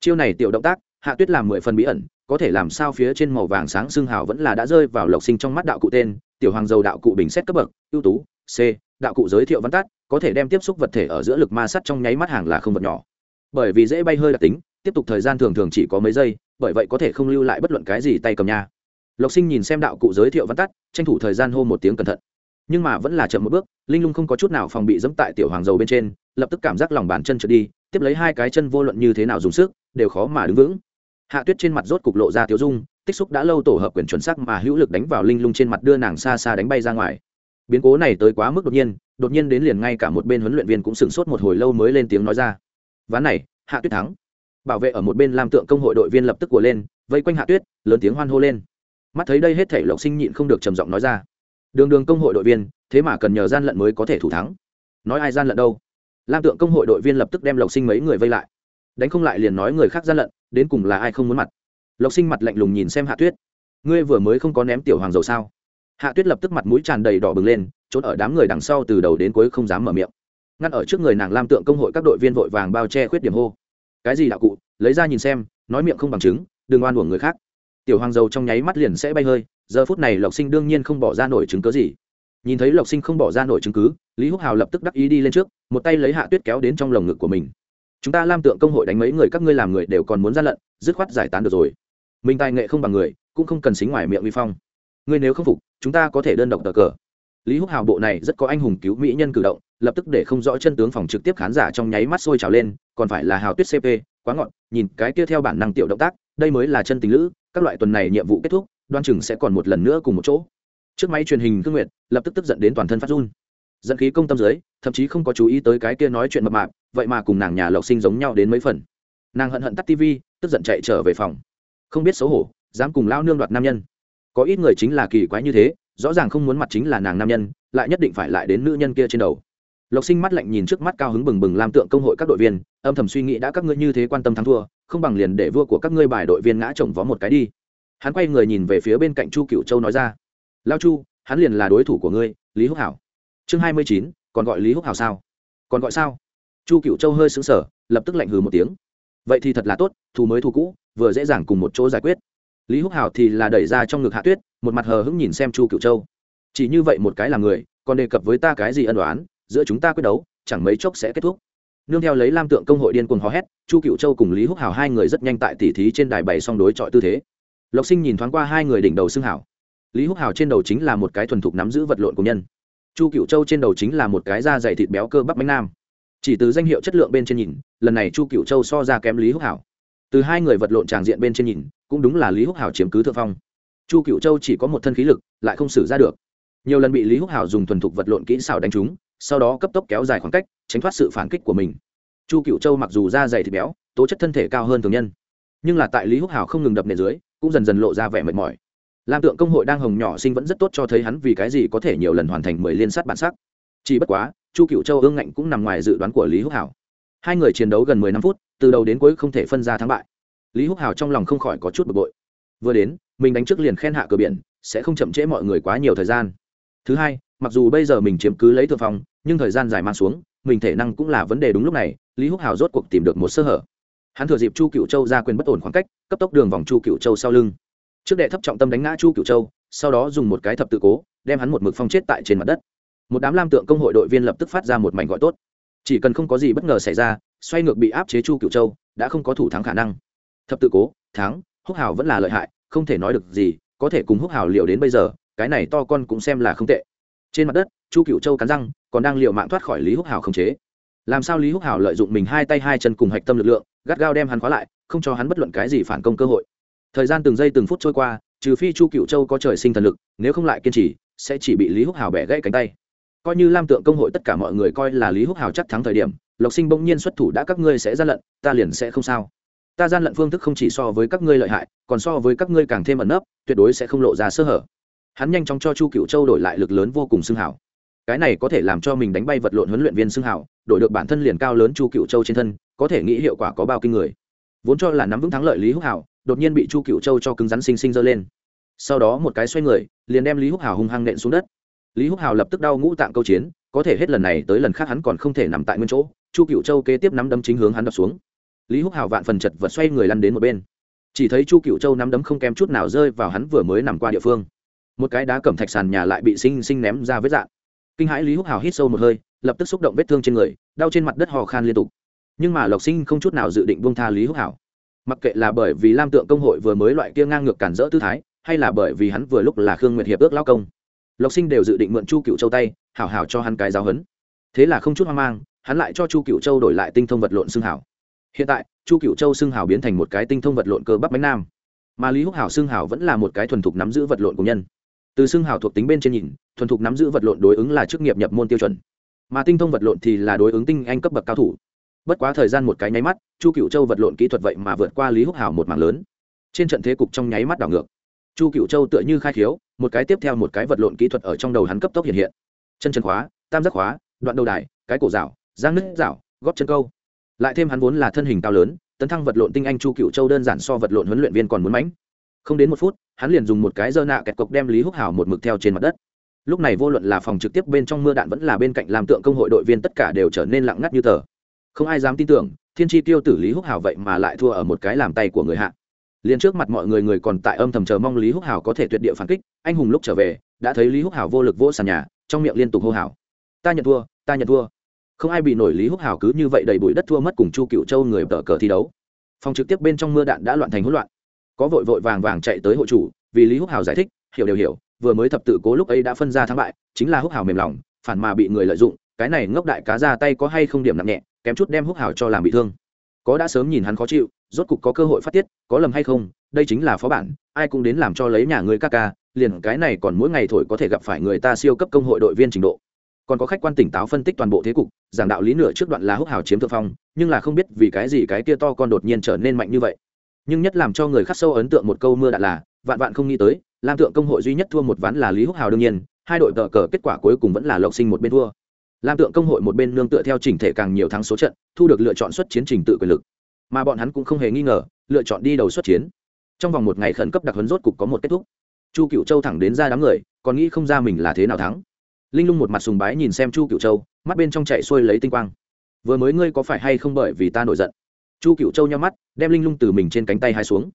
Chiêu này tiểu động tác hạ tuyết làm mười phần bí ẩn, có thể làm sao phía trên màu vàng sáng xương hào vẫn là đã rơi vào lộc sinh trong mắt đạo cụ tên, tiểu hoàng dầu đạo cụ bình xét cấp bậc, ưu tú, c, đạo cụ giới thiệu văn tát có thể đem tiếp xúc vật thể ở giữa lực ma sắt trong nháy mắt hàng là không vật nhỏ. Bởi vì dễ bay hơi đặc tính, tiếp tục thời gian thường thường chỉ có mấy giây, bởi vậy có thể không lưu lại bất luận cái gì tay cầm nha. Lộc sinh nhìn xem đạo cụ giới thiệu văn tắt, tranh thủ thời gian hô một tiếng cẩn thận. Nhưng mà vẫn là chậm một bước, linh lung không có chút nào phòng bị dẫm tại tiểu hoàng dầu bên trên, lập tức cảm giác lòng bàn chân trượt đi, tiếp lấy hai cái chân vô luận như thế nào dùng sức, đều khó mà đứng vững hạ tuyết trên mặt rốt cục lộ ra tiếu dung, tích xúc đã lâu tổ hợp quyền chuẩn sắc mà hữu lực đánh vào linh lung trên mặt đưa nàng xa xa đánh bay ra ngoài. Biến cố này tới quá mức đột nhiên đột nhiên đến liền ngay cả một bên huấn luyện viên cũng sửng sốt một hồi lâu mới lên tiếng nói ra. Ván này, hạ tuyết thắng. Bảo vệ ở một bên làm tượng công hội đội viên lập tức của lên, vây quanh hạ tuyết, lớn tiếng hoan hô lên. Mắt thấy đây hết thảy lộc sinh nhịn không được trầm giọng nói ra. Đường đường công hội đội viên, thế mà cần nhờ gian lận mới có thể thủ thắng. Nói ai gian lận đâu? Lam tượng công hội đội viên lập tức đem lộc sinh mấy người vây lại đánh không lại liền nói người khác gian lận, đến cùng là ai không muốn mặt. Lộc sinh mặt lạnh lùng nhìn xem hạ tuyết. Ngươi vừa mới không có ném tiểu hoàng dầu sao? Hạ tuyết lập tức mặt mũi tràn đầy đỏ bừng lên, trốn ở đám người đằng sau từ đầu đến cuối không dám mở miệng. Ngăn ở trước người nàng lam tượng công hội các đội viên vội vàng bao che khuyết điểm hô. Cái gì đạo cụ? Lấy ra nhìn xem, nói miệng không bằng chứng, đừng oan uổng người khác. Tiểu hoàng dầu trong nháy mắt liền sẽ bay hơi, giờ phút này lộc sinh đương nhiên không bỏ ra nổi chứng cớ gì. Nhìn thấy lộc sinh không bỏ ra nổi chứng cứ, lý húc hào lập tức đắc ý đi lên trước, một tay lấy hạ tuyết kéo đến trong lồng ngực của mình chúng ta lam tượng công hội đánh mấy người các ngươi làm người đều còn muốn gian lận, dứt khoát giải tán được rồi. Mình tài nghệ không bằng người, cũng không cần xính ngoài miệng vi phong. Ngươi nếu không phục, chúng ta có thể đơn độc tờ cờ. Lý húc hào bộ này rất có anh hùng cứu mỹ nhân cử động, lập tức để không rõ chân tướng phòng trực tiếp khán giả trong nháy mắt sôi trào lên, còn phải là hào tuyết cp quá ngọn nhìn cái kia theo bản năng tiểu động tác, đây mới là chân tình lữ, các loại tuần này nhiệm vụ kết thúc, đoan chừng sẽ còn một lần nữa cùng một chỗ. Trước máy truyền hình cương nguyện lập tức tức giận đến toàn thân phát run dẫn khí công tâm giới, thậm chí không có chú ý tới cái kia nói chuyện mập mạp, vậy mà cùng nàng nhà lộc sinh giống nhau đến mấy phần. Nàng hận hận tắt tv tức giận chạy trở về phòng. Không biết xấu hổ, dám cùng lao nương đoạt nam nhân. Có ít người chính là kỳ quái như thế, rõ ràng không muốn mặt chính là nàng nam nhân, lại nhất định phải lại đến nữ nhân kia trên đầu. Lộc sinh mắt lạnh nhìn trước mắt cao hứng bừng bừng làm tượng công hội các đội viên, âm thầm suy nghĩ đã các ngươi như thế quan tâm thắng thua, không bằng liền để vua của các ngươi bài đội viên ngã chồng vó một cái đi. Hắn quay người nhìn về phía bên cạnh chu cựu châu nói ra lao chu, hắn liền là đối thủ của ngươi, lý húc hảo chương hai mươi chín, còn gọi lý húc hảo sao? Còn gọi sao? Chu cựu châu hơi xứng sở lập tức lạnh hừ một tiếng. Vậy thì thật là tốt, thù mới thù cũ, vừa dễ dàng cùng một chỗ giải quyết. Lý húc hảo thì là đẩy ra trong ngực hạ tuyết, một mặt hờ hững nhìn xem chu cựu châu. Chỉ như vậy một cái là người, còn đề cập với ta cái gì ân đoán giữa chúng ta quyết đấu, chẳng mấy chốc sẽ kết thúc. Nương theo lấy lam tượng công hội điên cuồng hò hét, chu cựu châu cùng lý húc hảo hai người rất nhanh tại tỉ thí trên đài bày song đối chọi tư thế. Lộc sinh nhìn thoáng qua hai người đỉnh đầu xưng hảo. Lý húc hảo trên đầu chính là một cái thuần thục nắm giữ vật lộn của nhân chu cựu châu trên đầu chính là một cái da dày thịt béo cơ bắp bánh nam. Chỉ từ danh hiệu chất lượng bên trên nhìn, lần này chu cựu châu so ra kém lý húc hảo. Từ hai người vật lộn tràng diện bên trên nhìn, cũng đúng là lý húc hảo chiếm cứ thượng phong. Chu cựu châu chỉ có một thân khí lực, lại không xử ra được. Nhiều lần bị lý húc hảo dùng thuần thục vật lộn kỹ xảo đánh trúng, sau đó cấp tốc kéo dài khoảng cách, tránh thoát sự phản kích của mình. Chu cựu châu mặc dù da dày thịt béo, tố chất thân thể cao hơn thường nhân, nhưng là tại lý húc hảo không ngừng đập nền dưới, cũng dần dần lộ ra vẻ mệt mỏi lam tượng công hội đang hồng nhỏ sinh vẫn rất tốt cho thấy hắn vì cái gì có thể nhiều lần hoàn thành mười liên sát bản sắc. Chỉ bất quá, chu cựu châu ương ngạnh cũng nằm ngoài dự đoán của lý húc hảo. Hai người chiến đấu gần mười năm phút, từ đầu đến cuối không thể phân ra thắng bại. Lý húc hảo trong lòng không khỏi có chút bực bội. Vừa đến, mình đánh trước liền khen hạ cửa biển, sẽ không chậm trễ mọi người quá nhiều thời gian. Thứ hai, mặc dù bây giờ mình chiếm cứ lấy thượng phong, nhưng thời gian dài mang xuống, mình thể năng cũng là vấn đề đúng lúc này, lý húc hảo rốt cuộc tìm được một sơ hở. Hắn thừa dịp chu cựu châu ra quyền bất ổn khoảng cách, cấp tốc đường vòng chu cựu châu sau lưng trước đệ thấp trọng tâm đánh ngã chu cựu châu, sau đó dùng một cái thập tự cố, đem hắn một mực phong chết tại trên mặt đất. Một đám lam tượng công hội đội viên lập tức phát ra một mảnh gọi tốt. Chỉ cần không có gì bất ngờ xảy ra, xoay ngược bị áp chế chu cựu châu, đã không có thủ thắng khả năng. Thập tự cố, thắng, húc hào vẫn là lợi hại, không thể nói được gì, có thể cùng húc hào liệu đến bây giờ, cái này to con cũng xem là không tệ. Trên mặt đất, chu cựu châu cắn răng, còn đang liệu mạng thoát khỏi lý húc hào khống chế. Làm sao lý húc hào lợi dụng mình hai tay hai chân cùng hạch tâm lực lượng, gắt gao đem hắn khóa lại, không cho hắn bất luận cái gì phản công cơ hội thời gian từng giây từng phút trôi qua, trừ phi chu cựu châu có trời sinh thần lực, nếu không lại kiên trì, sẽ chỉ bị lý húc hào bẻ gãy cánh tay. Coi như lam tượng công hội tất cả mọi người coi là lý húc hào chắc thắng thời điểm, lộc sinh bỗng nhiên xuất thủ đã các ngươi sẽ gian lận, ta liền sẽ không sao. Ta gian lận phương thức không chỉ so với các ngươi lợi hại, còn so với các ngươi càng thêm ẩn nấp, tuyệt đối sẽ không lộ ra sơ hở. Hắn nhanh chóng cho chu cựu châu đổi lại lực lớn vô cùng xưng hảo cái này có thể làm cho mình đánh bay vật lộn huấn luyện viên xưng hảo đổi được bản thân liền cao lớn chu cựu châu trên thân, có thể nghĩ hiệu quả có bao kinh người. Vốn cho là nắm vững thắng lợi lý húc hảo đột nhiên bị chu cựu châu cho cứng rắn xinh xinh giơ lên. Sau đó một cái xoay người, liền đem lý húc Hào hung hăng nện xuống đất. Lý húc Hào lập tức đau ngũ tạng câu chiến, có thể hết lần này tới lần khác hắn còn không thể nằm tại nguyên chỗ, chu cựu châu kế tiếp nắm đấm chính hướng hắn đập xuống. Lý húc Hào vạn phần chật vật xoay người lăn đến một bên. Chỉ thấy chu cựu châu nắm đấm không kém chút nào rơi vào hắn vừa mới nằm qua địa phương. Một cái đá cẩm thạch sàn nhà lại bị xinh xinh ném ra vết dạng. kinh hãi lý húc hào hít sâu một hơi, lập tức xúc động vết thương trên người, đau trên mặt đất hò khan liên tục. Nhưng mà lộc sinh không chút nào dự định buông tha lý húc hảo mặc kệ là bởi vì lam tượng công hội vừa mới loại kia ngang ngược cản rỡ tư thái, hay là bởi vì hắn vừa lúc là khương nguyệt hiệp ước lao công, lộc sinh đều dự định mượn chu cựu châu tay, hảo hảo cho hắn cái giáo hấn thế là không chút hoang mang, hắn lại cho chu cựu châu đổi lại tinh thông vật lộn xương hảo. Hiện tại, chu cựu châu xương hảo biến thành một cái tinh thông vật lộn cơ bắp bánh nam. Mà lý húc hảo xương hảo vẫn là một cái thuần thục nắm giữ vật lộn của nhân. Từ xương hảo thuộc tính bên trên nhìn, thuần thục nắm giữ vật lộn đối ứng là chức nghiệp nhập môn tiêu chuẩn. Mà tinh thông vật lộn thì là đối ứng tinh anh cấp bậc cao thủ bất quá thời gian một cái nháy mắt, chu cựu châu vật lộn kỹ thuật vậy mà vượt qua lý húc hào một mảng lớn. Trên trận thế cục trong nháy mắt đảo ngược. Chu cựu châu tựa như khai khiếu, một cái tiếp theo một cái vật lộn kỹ thuật ở trong đầu hắn cấp tốc hiện hiện. Chân chân khóa, tam giác khóa, đoạn đầu đài, cái cổ rào, giang nứt rào, góp chân câu. Lại thêm hắn vốn là thân hình cao lớn, tấn thăng vật lộn tinh anh chu cựu châu đơn giản so vật lộn huấn luyện viên còn muốn mãnh. Không đến một phút, hắn liền dùng một cái dơ nạ kẹt cộc đem lý húc hào một mực theo trên mặt đất. Lúc này vô luận là phòng trực tiếp bên trong mưa đạn vẫn là bên cạnh làm tượng công hội đội viên tất cả đều trở nên lặng ngắt như tờ không ai dám tin tưởng, thiên tri tiêu tử lý húc hào vậy mà lại thua ở một cái làm tay của người hạ. Liền trước mặt mọi người người còn tại âm thầm chờ mong lý húc hào có thể tuyệt địa phản kích, anh hùng lúc trở về, đã thấy lý húc hào vô lực vỗ sàn nhà, trong miệng liên tục hô hào. Ta nhận thua, ta nhận thua. Không ai bị nổi lý húc hào cứ như vậy đầy bụi đất thua mất cùng chu cựu châu người tờ cờ thi đấu. Phòng trực tiếp bên trong mưa đạn đã loạn thành hỗn loạn. Có vội vội vàng vàng chạy tới hội chủ, vì lý húc hào giải thích, hiểu đều hiểu, vừa mới thập tự cố lúc ấy đã phân ra thắng bại, chính là húc hào mềm lòng, phản mà bị người lợi dụng cái này ngốc đại cá ra tay có hay không điểm nặng nhẹ, kém chút đem húc hào cho làm bị thương. Có đã sớm nhìn hắn khó chịu, rốt cục có cơ hội phát tiết, có lầm hay không, đây chính là phó bản, ai cũng đến làm cho lấy nhà người ca ca, liền cái này còn mỗi ngày thổi có thể gặp phải người ta siêu cấp công hội đội viên trình độ. Còn có khách quan tỉnh táo phân tích toàn bộ thế cục, giảng đạo lý nửa trước đoạn là húc hào chiếm thượng phong, nhưng là không biết vì cái gì cái kia to con đột nhiên trở nên mạnh như vậy. Nhưng nhất làm cho người khắc sâu ấn tượng một câu mưa đạn là, vạn vạn không nghĩ tới, lam tượng công hội duy nhất thua một ván là lý húc hào đương nhiên, hai đội tờ cờ kết quả cuối cùng vẫn là lộc sinh một bên thua lam tượng công hội một bên nương tựa theo chỉnh thể càng nhiều thắng số trận, thu được lựa chọn xuất chiến trình tự quyền lực. Mà bọn hắn cũng không hề nghi ngờ, lựa chọn đi đầu xuất chiến. Trong vòng một ngày khẩn cấp đặc huấn rốt cục có một kết thúc. Chu cựu châu thẳng đến ra đám người, còn nghĩ không ra mình là thế nào thắng. Linh lung một mặt sùng bái nhìn xem chu cựu châu, mắt bên trong chạy xuôi lấy tinh quang. Vừa mới ngươi có phải hay không bởi vì ta nổi giận? Chu cựu châu nhau mắt, đem linh lung từ mình trên cánh tay hai xuống.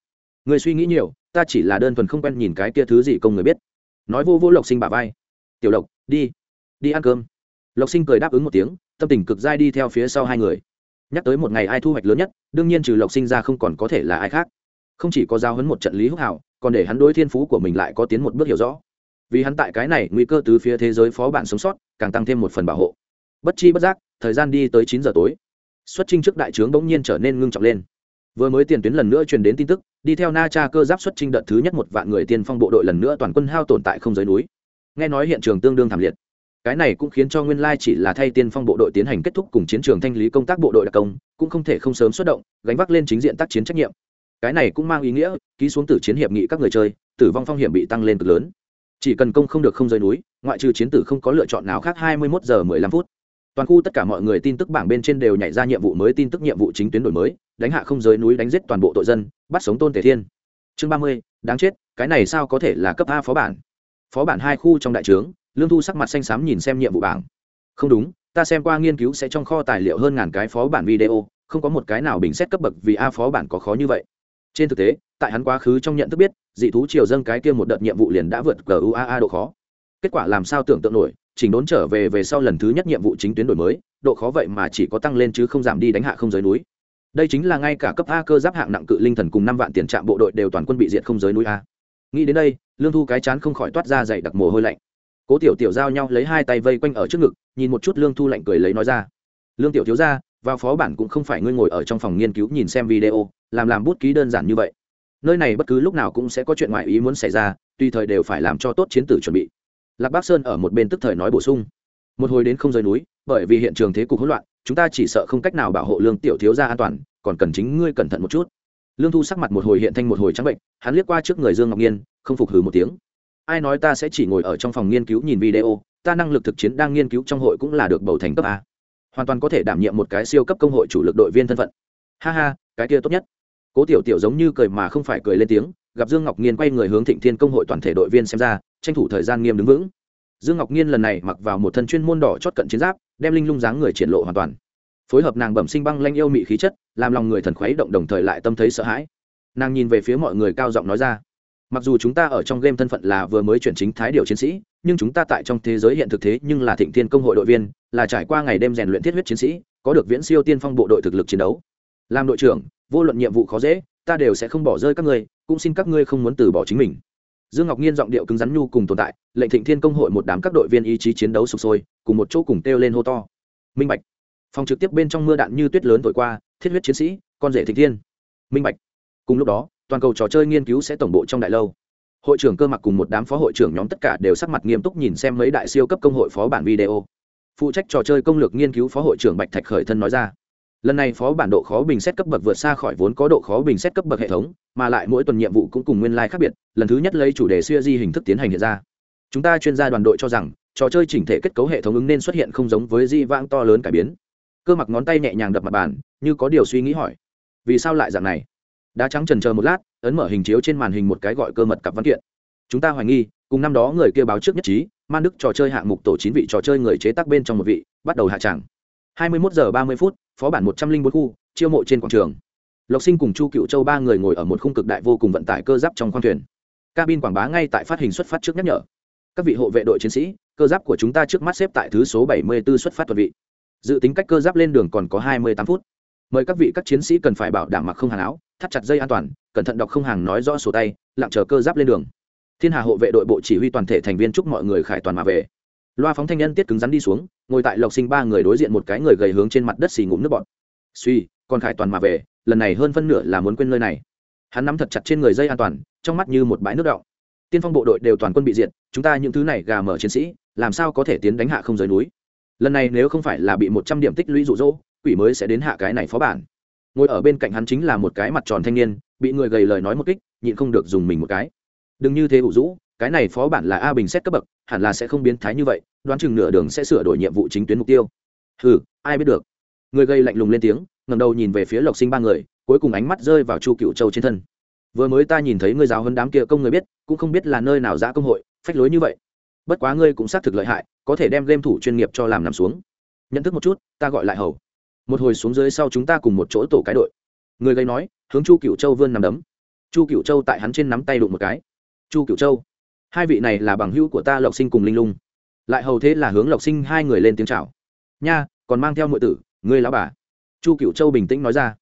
Người suy nghĩ nhiều, ta chỉ là đơn thuần không quen nhìn cái kia thứ gì công người biết. Nói vô vô lộc sinh bà vai. Tiểu lộc, đi đi ăn cơm lộc sinh cười đáp ứng một tiếng, tâm tình cực dai đi theo phía sau hai người. Nhắc tới một ngày ai thu hoạch lớn nhất, đương nhiên trừ lộc sinh ra không còn có thể là ai khác. Không chỉ có giao hấn một trận lý húc hảo, còn để hắn đối thiên phú của mình lại có tiến một bước hiểu rõ. Vì hắn tại cái này nguy cơ từ phía thế giới phó bản sống sót, càng tăng thêm một phần bảo hộ. Bất chi bất giác, thời gian đi tới chín giờ tối. Xuất trinh trước đại trướng bỗng nhiên trở nên ngưng trọng lên. Vừa mới tiền tuyến lần nữa truyền đến tin tức, đi theo na cha cơ giáp xuất trinh đợt thứ nhất một vạn người tiên phong bộ đội lần nữa toàn quân hao tồn tại không giới núi. Nghe nói hiện trường tương đương thảm liệt cái này cũng khiến cho nguyên lai chỉ là thay tiên phong bộ đội tiến hành kết thúc cùng chiến trường thanh lý công tác bộ đội đặc công, cũng không thể không sớm xuất động, gánh vác lên chính diện tác chiến trách nhiệm. Cái này cũng mang ý nghĩa, ký xuống tử chiến hiệp nghị các người chơi, tử vong phong hiểm bị tăng lên cực lớn. Chỉ cần công không được không rơi núi, ngoại trừ chiến tử không có lựa chọn nào khác hai mươi 21 giờ 15 phút. Toàn khu tất cả mọi người tin tức bảng bên trên đều nhảy ra nhiệm vụ mới tin tức nhiệm vụ chính tuyến đổi mới, đánh hạ không giới núi đánh giết toàn bộ tội dân, bắt sống tôn thể thiên. Chương ba mươi, đáng chết, cái này sao có thể là cấp a phó bản? Phó bản hai khu trong đại trướng lương thu sắc mặt xanh xám nhìn xem nhiệm vụ bảng. Không đúng, ta xem qua nghiên cứu sẽ trong kho tài liệu hơn ngàn cái phó bản video, không có một cái nào bình xét cấp bậc vì a phó bản có khó như vậy. Trên thực tế, tại hắn quá khứ trong nhận thức biết, dị thú triều dâng cái kia một đợt nhiệm vụ liền đã vượt guaa độ khó. Kết quả làm sao tưởng tượng nổi, chỉnh đốn trở về về sau lần thứ nhất nhiệm vụ chính tuyến đổi mới, độ khó vậy mà chỉ có tăng lên chứ không giảm đi đánh hạ không giới núi. Đây chính là ngay cả cấp a cơ giáp hạng nặng cự linh thần cùng năm vạn tiền trạm bộ đội đều toàn quân bị diệt không giới núi a. Nghĩ đến đây, lương thu cái chán không khỏi toát ra dày đặc mồ hôi lạnh cố tiểu tiểu giao nhau lấy hai tay vây quanh ở trước ngực, nhìn một chút lương thu lạnh cười lấy nói ra. Lương tiểu thiếu ra vào phó bản cũng không phải ngươi ngồi ở trong phòng nghiên cứu nhìn xem video, làm làm bút ký đơn giản như vậy. Nơi này bất cứ lúc nào cũng sẽ có chuyện ngoại ý muốn xảy ra, tùy thời đều phải làm cho tốt chiến tử chuẩn bị. Lạc bắc sơn ở một bên tức thời nói bổ sung. Một hồi đến không rời núi, bởi vì hiện trường thế cục hỗn loạn, chúng ta chỉ sợ không cách nào bảo hộ lương tiểu thiếu ra an toàn, còn cần chính ngươi cẩn thận một chút. Lương thu sắc mặt một hồi hiện thanh một hồi trắng bệnh, hắn liếc qua trước người dương ngọc nhiên, không phục hừ một tiếng ai nói ta sẽ chỉ ngồi ở trong phòng nghiên cứu nhìn video, ta năng lực thực chiến đang nghiên cứu trong hội cũng là được bầu thành cấp a. Hoàn toàn có thể đảm nhiệm một cái siêu cấp công hội chủ lực đội viên thân phận. Ha ha, cái kia tốt nhất. Cố tiểu tiểu giống như cười mà không phải cười lên tiếng, gặp dương ngọc nhiên quay người hướng thịnh thiên công hội toàn thể đội viên xem ra, tranh thủ thời gian nghiêm đứng vững. Dương ngọc nhiên lần này mặc vào một thân chuyên môn đỏ chót cận chiến giáp, đem linh lung dáng người triển lộ hoàn toàn. Phối hợp nàng bẩm sinh băng lanh yêu mị khí chất, làm lòng người thần khuấy động đồng thời lại tâm thấy sợ hãi. Nàng nhìn về phía mọi người cao giọng nói ra mặc dù chúng ta ở trong game thân phận là vừa mới chuyển chính thái điều chiến sĩ, nhưng chúng ta tại trong thế giới hiện thực thế nhưng là thịnh thiên công hội đội viên, là trải qua ngày đêm rèn luyện thiết huyết chiến sĩ, có được viễn siêu tiên phong bộ đội thực lực chiến đấu. Làm đội trưởng, vô luận nhiệm vụ khó dễ, ta đều sẽ không bỏ rơi các ngươi, cũng xin các ngươi không muốn từ bỏ chính mình. Dương ngọc nhiên giọng điệu cứng rắn nhu cùng tồn tại, lệnh thịnh thiên công hội một đám các đội viên ý chí chiến đấu sụp sôi, cùng một chỗ cùng kêu lên hô to. Minh bạch. Phòng trực tiếp bên trong mưa đạn như tuyết lớn thổi qua, thiết huyết chiến sĩ, con rể thịnh thiên. Minh bạch. Cùng lúc đó toàn cầu trò chơi nghiên cứu sẽ tổng bộ trong đại lâu. Hội trưởng cơ mặc cùng một đám phó hội trưởng nhóm tất cả đều sắc mặt nghiêm túc nhìn xem mấy đại siêu cấp công hội phó bản video. Phụ trách trò chơi công lược nghiên cứu phó hội trưởng bạch thạch khởi thân nói ra, lần này phó bản độ khó bình xét cấp bậc vượt xa khỏi vốn có độ khó bình xét cấp bậc hệ thống, mà lại mỗi tuần nhiệm vụ cũng cùng nguyên lai、like、khác biệt, lần thứ nhất lấy chủ đề siêu di hình thức tiến hành hiện ra. Chúng ta chuyên gia đoàn đội cho rằng, trò chơi chỉnh thể kết cấu hệ thống ứng nên xuất hiện không giống với di vãng to lớn cải biến. Cơ mặc ngón tay nhẹ nhàng đập mặt bàn, như có điều suy nghĩ hỏi, vì sao lại dạng này? Đá trắng trần chờ một lát, ấn mở hình chiếu trên màn hình một cái gọi cơ mật cặp văn kiện. Chúng ta hoài nghi, cùng năm đó người kia báo trước nhất trí, man đức trò chơi hạng mục tổ chín vị trò chơi người chế tác bên trong một vị, bắt đầu hạ tràng. 21 giờ ba mươi phút, phó bản một trăm linh bốn khu, chiêu mộ trên quảng trường. Lộc sinh cùng chu cựu châu ba người ngồi ở một khung cực đại vô cùng vận tải cơ giáp trong khoang thuyền. Cabin quảng bá ngay tại phát hình xuất phát trước nhắc nhở. Các vị hộ vệ đội chiến sĩ, cơ giáp của chúng ta trước mắt xếp tại thứ số 74 xuất phát tuần vị. Dự tính cách cơ giáp lên đường còn có hai mươi tám phút. Mời các vị các chiến sĩ cần phải bảo đảm mặc không hàn áo thắt chặt dây an toàn, cẩn thận đọc không hàng nói rõ sổ tay, lặng chờ cơ giáp lên đường. Thiên hà hộ vệ đội bộ chỉ huy toàn thể thành viên chúc mọi người khải toàn mà về. Loa phóng thanh nhân tiết cứng rắn đi xuống, ngồi tại lộc sinh ba người đối diện một cái người gầy hướng trên mặt đất xì ngụm nước bọt. Suy, còn khải toàn mà về, lần này hơn phân nửa là muốn quên nơi này. Hắn nắm thật chặt trên người dây an toàn, trong mắt như một bãi nước đọng. Tiên phong bộ đội đều toàn quân bị diệt, chúng ta những thứ này gà mở chiến sĩ, làm sao có thể tiến đánh hạ không giới núi? Lần này nếu không phải là bị một trăm điểm tích lũy rụ rỗ, quỷ mới sẽ đến hạ cái này phó bản ngồi ở bên cạnh hắn chính là một cái mặt tròn thanh niên, bị người gầy lời nói một kích, nhịn không được dùng mình một cái. Đừng như thế ủ rũ, cái này phó bản là a bình xét cấp bậc, hẳn là sẽ không biến thái như vậy, đoán chừng nửa đường sẽ sửa đổi nhiệm vụ chính tuyến mục tiêu. Ừ ai biết được. Người gây lạnh lùng lên tiếng ngầm đầu nhìn về phía lộc sinh ba người, cuối cùng ánh mắt rơi vào chu cựu châu trên thân. Vừa mới ta nhìn thấy ngươi giáo hơn đám kia công người biết, cũng không biết là nơi nào ra công hội, phách lối như vậy. Bất quá ngươi cũng xác thực lợi hại, có thể đem game thủ chuyên nghiệp cho làm nằm xuống. Nhận thức một chút, ta gọi lại hầu một hồi xuống dưới sau chúng ta cùng một chỗ tổ cái đội. Người gây nói, hướng chu cựu châu vươn nằm đấm. Chu cựu châu tại hắn trên nắm tay đụng một cái. Chu cựu châu, hai vị này là bằng hữu của ta lộc sinh cùng linh lung. Lại hầu thế là hướng lộc sinh hai người lên tiếng chào. Nha, còn mang theo nội tử, ngươi lão bà. Chu cựu châu bình tĩnh nói ra.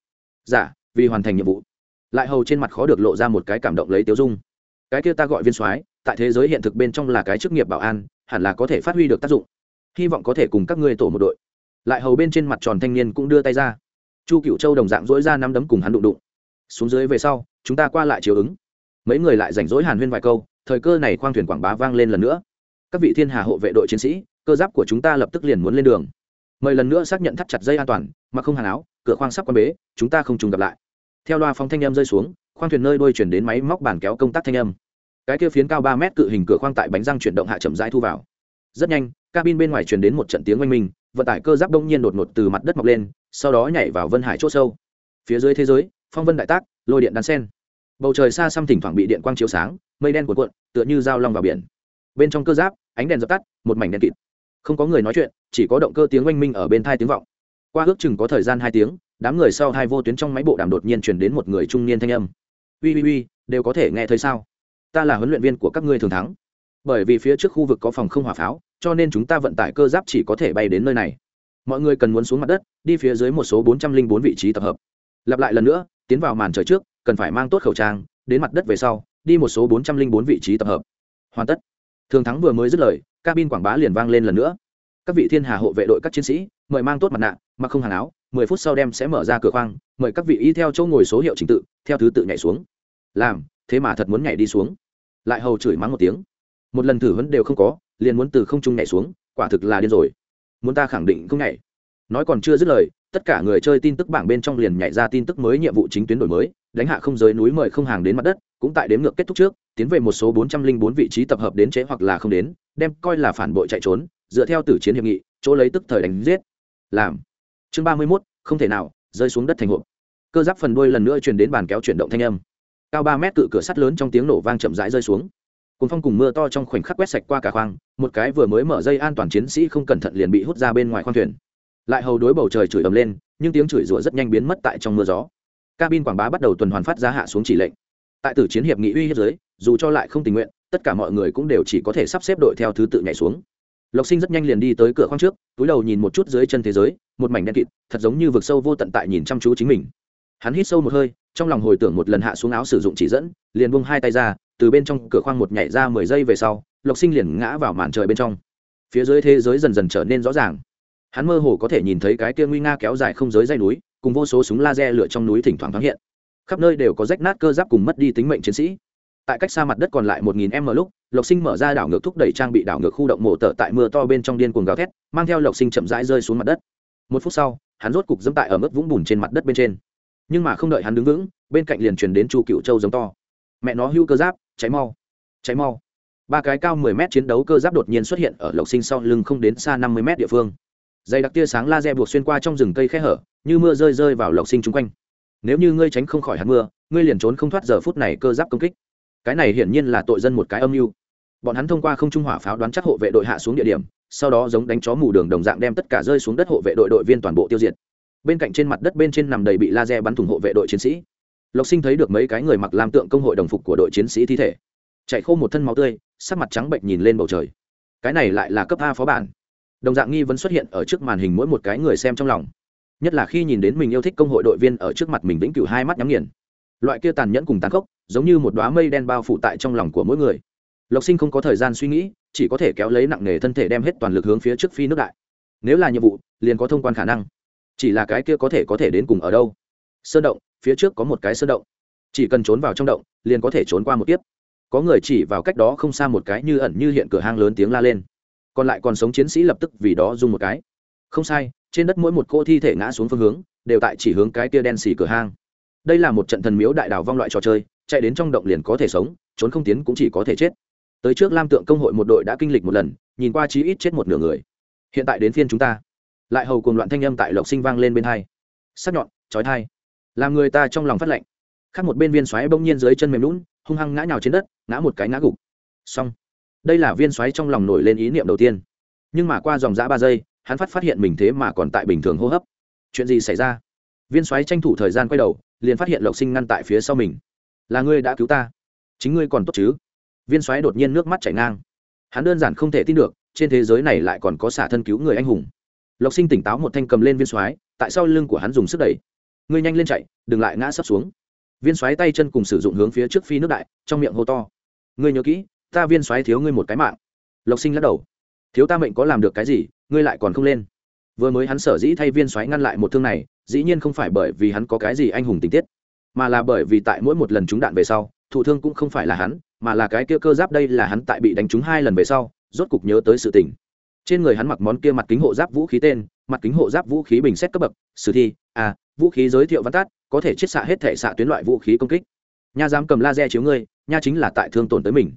Dạ vì hoàn thành nhiệm vụ. Lại hầu trên mặt khó được lộ ra một cái cảm động lấy tiêu dung. Cái kia ta gọi viên soái, tại thế giới hiện thực bên trong là cái chức nghiệp bảo an, hẳn là có thể phát huy được tác dụng. Hy vọng có thể cùng các ngươi tổ một đội lại hầu bên trên mặt tròn thanh niên cũng đưa tay ra. Chu cựu châu đồng dạng dỗi ra nắm đấm cùng hắn đụng đụng. Xuống dưới về sau, chúng ta qua lại chiều ứng. Mấy người lại rảnh rỗi hàn huyên vài câu, thời cơ này khoang thuyền quảng bá vang lên lần nữa. Các vị thiên hà hộ vệ đội chiến sĩ, cơ giáp của chúng ta lập tức liền muốn lên đường. Mời lần nữa xác nhận thắt chặt dây an toàn mà không hàng áo, cửa khoang sắp quan bế, chúng ta không trùng gặp lại. Theo loa phóng thanh âm rơi xuống, khoang thuyền nơi đôi chuyển đến máy móc bàn kéo công tác thanh âm. Cái kia phiến cao ba mét cự hình cửa khoang tại bánh răng chuyển động hạ chậm rãi thu vào. Rất nhanh, cabin bên ngoài chuyển đến một trận tiếng oanh minh vận tải cơ giáp đông nhiên đột ngột từ mặt đất mọc lên, sau đó nhảy vào vân hải c h ỗ sâu. Phía dưới thế giới, phong vân đại tác, lôi điện đan sen. Bầu trời xa xăm thỉnh thoảng bị điện quang chiếu sáng, mây đen cuộn cuộn, tựa như dao long vào biển. Bên trong cơ giáp, ánh đèn dập tắt, một mảnh đen kịt. Không có người nói chuyện, chỉ có động cơ tiếng oanh minh ở bên thai tiếng vọng. Qua ước chừng có thời gian hai tiếng, đám người sau hai vô tuyến trong máy bộ đàm đột nhiên chuyển đến một người trung niên thanh âm. Ui ui ui đều có thể nghe thấy sao? Ta là huấn luyện viên của các ngươi thường thắng. Bởi vì phía trước khu vực có phòng không hỏa pháo cho nên chúng ta vận tải cơ giáp chỉ có thể bay đến nơi này. Mọi người cần muốn xuống mặt đất, đi phía dưới một số bốn trăm linh bốn vị trí tập hợp. Lặp lại lần nữa, tiến vào màn trời trước, cần phải mang tốt khẩu trang, đến mặt đất về sau, đi một số bốn trăm linh bốn vị trí tập hợp. Hoàn tất. Thường thắng vừa mới dứt lời, cabin quảng bá liền vang lên lần nữa. Các vị thiên hà hộ vệ đội các chiến sĩ, mời mang tốt mặt nạ, mặc không hàng áo, mười phút sau đem sẽ mở ra cửa khoang, mời các vị y theo chỗ ngồi số hiệu trình tự, theo thứ tự nhảy xuống. Làm, thế mà thật muốn nhảy đi xuống. Lại hầu chửi mắng một tiếng. Một lần thử vấn đều không có liền muốn từ không trung nhảy xuống, quả thực là điên rồi. Muốn ta khẳng định không nhảy. Nói còn chưa dứt lời, tất cả người chơi tin tức bảng bên trong liền nhảy ra tin tức mới nhiệm vụ chính tuyến đổi mới, đánh hạ không giới núi mời không hàng đến mặt đất, cũng tại đếm ngược kết thúc trước, tiến về một số bốn trăm linh bốn vị trí tập hợp đến chế hoặc là không đến, đem coi là phản bội chạy trốn, dựa theo tử chiến hiệp nghị, chỗ lấy tức thời đánh giết. Làm. Chương ba mươi mốt, không thể nào, rơi xuống đất thành hộp. Cơ giáp phần đuôi lần nữa truyền đến bàn kéo chuyển động thanh âm. Cao ba mét cự cửa sắt lớn trong tiếng nổ vang chậm rãi rơi xuống cuốn phong cùng mưa to trong khoảnh khắc quét sạch qua cả khoang, một cái vừa mới mở dây an toàn chiến sĩ không cẩn thận liền bị hút ra bên ngoài khoang thuyền. Lại hầu đối bầu trời chửi ầm lên, nhưng tiếng chửi rủa rất nhanh biến mất tại trong mưa gió. Cabin quảng bá bắt đầu tuần hoàn phát ra hạ xuống chỉ lệnh. Tại tử chiến hiệp nghị uy hiếp giới dù cho lại không tình nguyện, tất cả mọi người cũng đều chỉ có thể sắp xếp đội theo thứ tự nhảy xuống. Lộc sinh rất nhanh liền đi tới cửa khoang trước, túi đầu nhìn một chút dưới chân thế giới, một mảnh đen kịt, thật giống như vực sâu vô tận tại nhìn chăm chú chính mình hắn hít sâu một hơi, trong lòng hồi tưởng một lần hạ xuống áo sử dụng chỉ dẫn, liền buông hai tay ra, từ bên trong cửa khoang một nhảy ra mười giây về sau, lộc sinh liền ngã vào màn trời bên trong. Phía dưới thế giới dần dần trở nên rõ ràng. Hắn mơ hồ có thể nhìn thấy cái kia nguy nga kéo dài không giới dây núi, cùng vô số súng laser lửa trong núi thỉnh thoảng thoáng hiện. Khắp nơi đều có rách nát cơ giáp cùng mất đi tính mệnh chiến sĩ. Tại cách xa mặt đất còn lại một nghìn m lúc, lộc sinh mở ra đảo ngược thúc đẩy trang bị đảo ngược khu động mổ tợ tại mưa to bên trong điên cuồng gào thét, mang theo lộc sinh chậm rãi rơi xuống mặt đất. Một phút sau, hắn rốt cục dẫm tại ở mức vũng bùn trên mặt đất bên trên nhưng mà không đợi hắn đứng vững, bên cạnh liền truyền đến chu cựu châu giống to. Mẹ nó hưu cơ giáp, cháy mau cháy mau. Ba cái cao mười mét chiến đấu cơ giáp đột nhiên xuất hiện ở lộc sinh sau lưng không đến xa năm mươi mét địa phương. Dày đặc tia sáng laser buộc xuyên qua trong rừng cây khe hở, như mưa rơi rơi vào lộc sinh chung quanh. Nếu như ngươi tránh không khỏi hạt mưa, ngươi liền trốn không thoát giờ phút này cơ giáp công kích. Cái này hiển nhiên là tội dân một cái âm mưu. Bọn hắn thông qua không trung hỏa pháo đoán chắc hộ vệ đội hạ xuống địa điểm, sau đó giống đánh chó mù đường đồng dạng đem tất cả rơi xuống đất hộ vệ đội đội viên toàn bộ tiêu diệt bên cạnh trên mặt đất bên trên nằm đầy bị laser bắn thủng hộ vệ đội chiến sĩ. Lộc sinh thấy được mấy cái người mặc làm tượng công hội đồng phục của đội chiến sĩ thi thể. Chạy khô một thân máu tươi, sắc mặt trắng bệnh nhìn lên bầu trời. Cái này lại là cấp a phó bản. Đồng dạng nghi vấn xuất hiện ở trước màn hình mỗi một cái người xem trong lòng. Nhất là khi nhìn đến mình yêu thích công hội đội viên ở trước mặt mình vĩnh cửu hai mắt nhắm nghiền. Loại kia tàn nhẫn cùng tàn khốc, giống như một đoá mây đen bao phủ tại trong lòng của mỗi người. Lộc sinh không có thời gian suy nghĩ, chỉ có thể kéo lấy nặng nề thân thể đem hết toàn lực hướng phía trước phi nước đại. Nếu là nhiệm vụ, liền có thông quan khả năng chỉ là cái kia có thể có thể đến cùng ở đâu. Sơn động, phía trước có một cái sơn động. Chỉ cần trốn vào trong động, liền có thể trốn qua một tiếp có người chỉ vào cách đó không xa một cái như ẩn như hiện cửa hang lớn tiếng la lên. Còn lại còn sống chiến sĩ lập tức vì đó dùng một cái. Không sai, trên đất mỗi một cô thi thể ngã xuống phương hướng, đều tại chỉ hướng cái kia đen xì cửa hang. Đây là một trận thần miếu đại đảo vong loại trò chơi, chạy đến trong động liền có thể sống, trốn không tiến cũng chỉ có thể chết. Tới trước lam tượng công hội một đội đã kinh lịch một lần, nhìn qua chí ít chết một nửa người. Hiện tại đến phiên chúng ta lại hầu cùng loạn thanh âm tại lộc sinh vang lên bên hai. Sắc nhọn trói thai làm người ta trong lòng phát lạnh. Khác một bên viên xoáy bỗng nhiên dưới chân mềm lún, hung hăng ngã nhào trên đất, ngã một cái ngã gục. Xong. Đây là viên xoáy trong lòng nổi lên ý niệm đầu tiên. Nhưng mà qua dòng giã ba giây, hắn phát phát hiện mình thế mà còn tại bình thường hô hấp. Chuyện gì xảy ra? Viên xoáy tranh thủ thời gian quay đầu, liền phát hiện lộc sinh ngăn tại phía sau mình. Là ngươi đã cứu ta. Chính ngươi còn tốt chứ? Viên xoáy đột nhiên nước mắt chảy ngang. Hắn đơn giản không thể tin được, trên thế giới này lại còn có xả thân cứu người anh hùng lộc sinh tỉnh táo một thanh cầm lên viên xoáy tại sau lưng của hắn dùng sức đẩy. Ngươi nhanh lên chạy, đừng lại ngã sấp xuống. Viên xoáy tay chân cùng sử dụng hướng phía trước phi nước đại, trong miệng hô to. Ngươi nhớ kỹ, ta viên xoáy thiếu ngươi một cái mạng. Lộc sinh lắc đầu. Thiếu ta mệnh có làm được cái gì, ngươi lại còn không lên. Vừa mới hắn sở dĩ thay viên xoáy ngăn lại một thương này, dĩ nhiên không phải bởi vì hắn có cái gì anh hùng tình tiết, mà là bởi vì tại mỗi một lần trúng đạn về sau, thụ thương cũng không phải là hắn, mà là cái kia cơ giáp đây là hắn tại bị đánh trúng hai lần về sau, rốt cục nhớ tới sự tình trên người hắn mặc món kia mặt kính hộ giáp vũ khí tên, mặt kính hộ giáp vũ khí bình xét cấp bậc, sử thi a vũ khí giới thiệu văn tát, có thể chiết xạ hết thể xạ tuyến loại vũ khí công kích. Nha dám cầm laser chiếu ngươi, nha chính là tại thương tổn tới mình.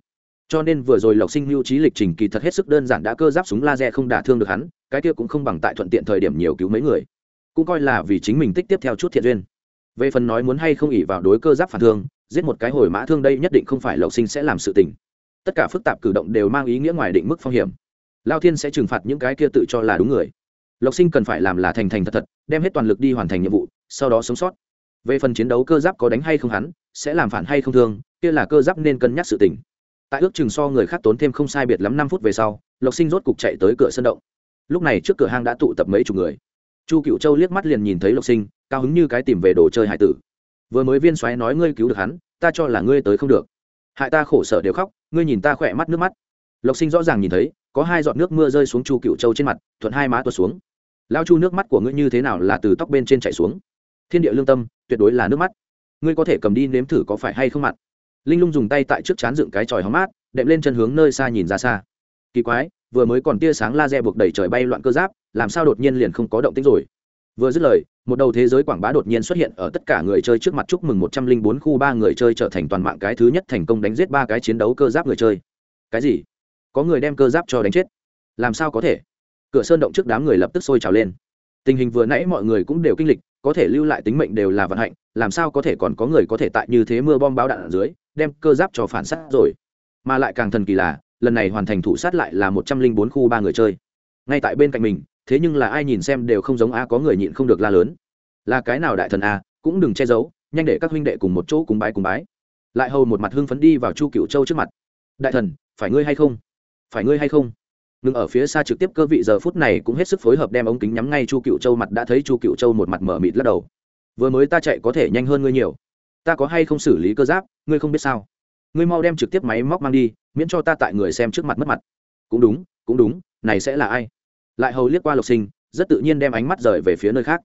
Cho nên vừa rồi lộc sinh lưu trí lịch trình kỳ thật hết sức đơn giản đã cơ giáp súng laser không đả thương được hắn, cái kia cũng không bằng tại thuận tiện thời điểm nhiều cứu mấy người. Cũng coi là vì chính mình tích tiếp theo chút thiện duyên. Về phần nói muốn hay không ỉ vào đối cơ giáp phản thương, giết một cái hồi mã thương đây nhất định không phải lộc sinh sẽ làm sự tình. Tất cả phức tạp cử động đều mang ý nghĩa ngoài định mức phong hiểm lao thiên sẽ trừng phạt những cái kia tự cho là đúng người. Lộc sinh cần phải làm là thành thành thật thật, đem hết toàn lực đi hoàn thành nhiệm vụ, sau đó sống sót. Về phần chiến đấu cơ giáp có đánh hay không hắn, sẽ làm phản hay không thương, kia là cơ giáp nên cân nhắc sự tình. Tại ước chừng so người khác tốn thêm không sai biệt lắm năm phút về sau, lộc sinh rốt cục chạy tới cửa sân động. Lúc này trước cửa hang đã tụ tập mấy chục người. Chu cựu châu liếc mắt liền nhìn thấy lộc sinh, cao hứng như cái tìm về đồ chơi hải tử. Vừa mới viên xoáy nói ngươi cứu được hắn, ta cho là ngươi tới không được. Hại ta khổ sở đều khóc, ngươi nhìn ta khỏe mắt nước mắt. Lộc sinh rõ ràng nhìn thấy có hai giọt nước mưa rơi xuống chu cựu châu trên mặt, thuận hai má tuột xuống. Lao chu nước mắt của ngươi như thế nào là từ tóc bên trên chảy xuống? Thiên địa lương tâm, tuyệt đối là nước mắt. Ngươi có thể cầm đi nếm thử có phải hay không mặt. linh lung dùng tay tại trước chán dựng cái tròi hóng mát, đệm lên chân hướng nơi xa nhìn ra xa. Kỳ quái, vừa mới còn tia sáng laser buộc đẩy trời bay loạn cơ giáp, làm sao đột nhiên liền không có động tích rồi? Vừa dứt lời, một đầu thế giới quảng bá đột nhiên xuất hiện ở tất cả người chơi trước mặt chúc mừng một trăm linh bốn khu ba người chơi trở thành toàn mạng cái thứ nhất thành công đánh giết ba cái chiến đấu cơ giáp người chơi. Cái gì? Có người đem cơ giáp cho đánh chết. Làm sao có thể? Cửa sơn động trước đám người lập tức sôi trào lên. Tình hình vừa nãy mọi người cũng đều kinh lịch, có thể lưu lại tính mệnh đều là vận hạnh, làm sao có thể còn có người có thể tại như thế mưa bom báo đạn ở dưới, đem cơ giáp cho phản sát rồi. Mà lại càng thần kỳ là, lần này hoàn thành thủ sát lại là một trăm linh bốn khu ba người chơi. Ngay tại bên cạnh mình, thế nhưng là ai nhìn xem đều không giống a, có người nhịn không được la lớn. Là cái nào đại thần a, cũng đừng che giấu, nhanh để các huynh đệ cùng một chỗ cùng bái cùng bái. Lại hầu một mặt hưng phấn đi vào chu cựu châu trước mặt. Đại thần, phải ngươi hay không? Phải ngươi hay không? Ngừng ở phía xa trực tiếp cơ vị giờ phút này cũng hết sức phối hợp đem ống kính nhắm ngay chu cựu châu mặt đã thấy chu cựu châu một mặt mở mịt lắc đầu. Vừa mới ta chạy có thể nhanh hơn ngươi nhiều. Ta có hay không xử lý cơ giáp, ngươi không biết sao? Ngươi mau đem trực tiếp máy móc mang đi, miễn cho ta tại người xem trước mặt mất mặt. Cũng đúng cũng đúng, này sẽ là ai? Lại hầu liếc qua lộc sinh, rất tự nhiên đem ánh mắt rời về phía nơi khác.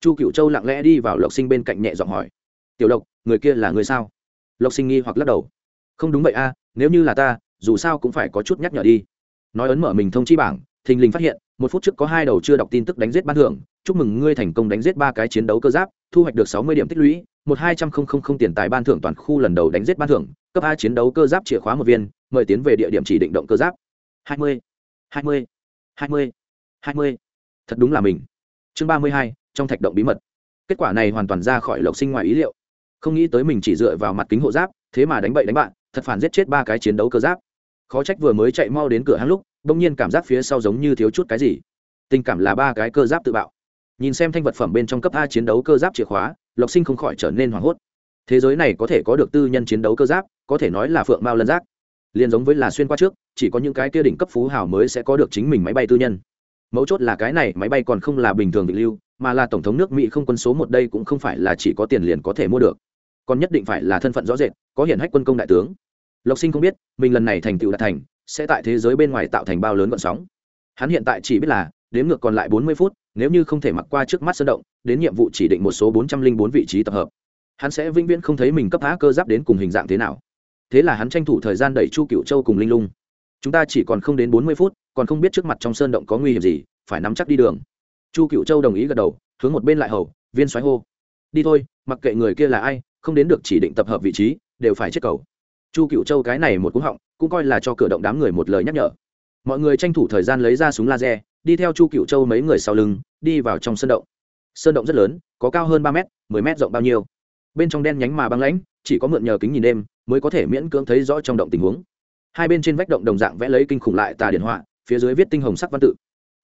Chu cựu châu lặng lẽ đi vào lộc sinh bên cạnh nhẹ giọng hỏi. Tiểu lộc, người kia là người sao? Lộc sinh nghi hoặc lắc đầu. Không đúng vậy a, nếu như là ta dù sao cũng phải có chút nhắc nhở đi. Nói ấn mở mình thông chi bảng, thình lình phát hiện, một phút trước có hai đầu chưa đọc tin tức đánh giết ban thưởng. Chúc mừng ngươi thành công đánh giết ba cái chiến đấu cơ giáp, thu hoạch được sáu mươi điểm tích lũy, một hai trăm không không không tiền tài ban thưởng toàn khu lần đầu đánh giết ban thưởng, cấp a chiến đấu cơ giáp chìa khóa một viên, mời tiến về địa điểm chỉ định động cơ giáp. Hai mươi hai mươi hai mươi hai mươi. Thật đúng là mình. Chương ba mươi hai, trong thạch động bí mật. Kết quả này hoàn toàn ra khỏi lộc sinh ngoài ý liệu. Không nghĩ tới mình chỉ dựa vào mặt kính hộ giáp, thế mà đánh bậy đánh bạn, thật phản giết chết ba cái chiến đấu cơ giáp khó trách vừa mới chạy mau đến cửa hang lúc bỗng nhiên cảm giác phía sau giống như thiếu chút cái gì. Tình cảm là ba cái cơ giáp tự bạo. Nhìn xem thanh vật phẩm bên trong cấp a chiến đấu cơ giáp chìa khóa, lộc sinh không khỏi trở nên hoảng hốt. Thế giới này có thể có được tư nhân chiến đấu cơ giáp, có thể nói là phượng mao lân giác. Liền giống với là xuyên qua trước, chỉ có những cái kia đỉnh cấp phú hào mới sẽ có được chính mình máy bay tư nhân. Mấu chốt là cái này máy bay còn không là bình thường định lưu, mà là tổng thống nước mỹ không quân số một đây cũng không phải là chỉ có tiền liền có thể mua được. Còn nhất định phải là thân phận rõ rệt, có hiển hách quân công đại tướng lộc sinh không biết, mình lần này thành tựu đạt thành, sẽ tại thế giới bên ngoài tạo thành bao lớn vận sóng. Hắn hiện tại chỉ biết là, đếm ngược còn lại bốn mươi phút, nếu như không thể mặc qua trước mắt sơn động, đến nhiệm vụ chỉ định một số bốn trăm linh bốn vị trí tập hợp. Hắn sẽ vĩnh viễn không thấy mình cấp phá cơ giáp đến cùng hình dạng thế nào. Thế là hắn tranh thủ thời gian đẩy chu cựu châu cùng linh lung. Chúng ta chỉ còn không đến bốn mươi phút, còn không biết trước mặt trong sơn động có nguy hiểm gì, phải nắm chắc đi đường. Chu cựu châu đồng ý gật đầu, hướng một bên lại hầu, viên xoáy hô. Đi thôi, mặc kệ người kia là ai, không đến được chỉ định tập hợp vị trí, đều phải chết cầu chu cựu châu cái này một cú họng, cũng coi là cho cửa động đám người một lời nhắc nhở. Mọi người tranh thủ thời gian lấy ra súng laser, đi theo chu cựu châu mấy người sau lưng, đi vào trong sơn động. Sơn động rất lớn, có cao hơn ba m mười m rộng bao nhiêu. Bên trong đen nhánh mà băng lãnh, chỉ có mượn nhờ kính nhìn đêm, mới có thể miễn cưỡng thấy rõ trong động tình huống. Hai bên trên vách động đồng dạng vẽ lấy kinh khủng lại tà điện họa, phía dưới viết tinh hồng sắc văn tự.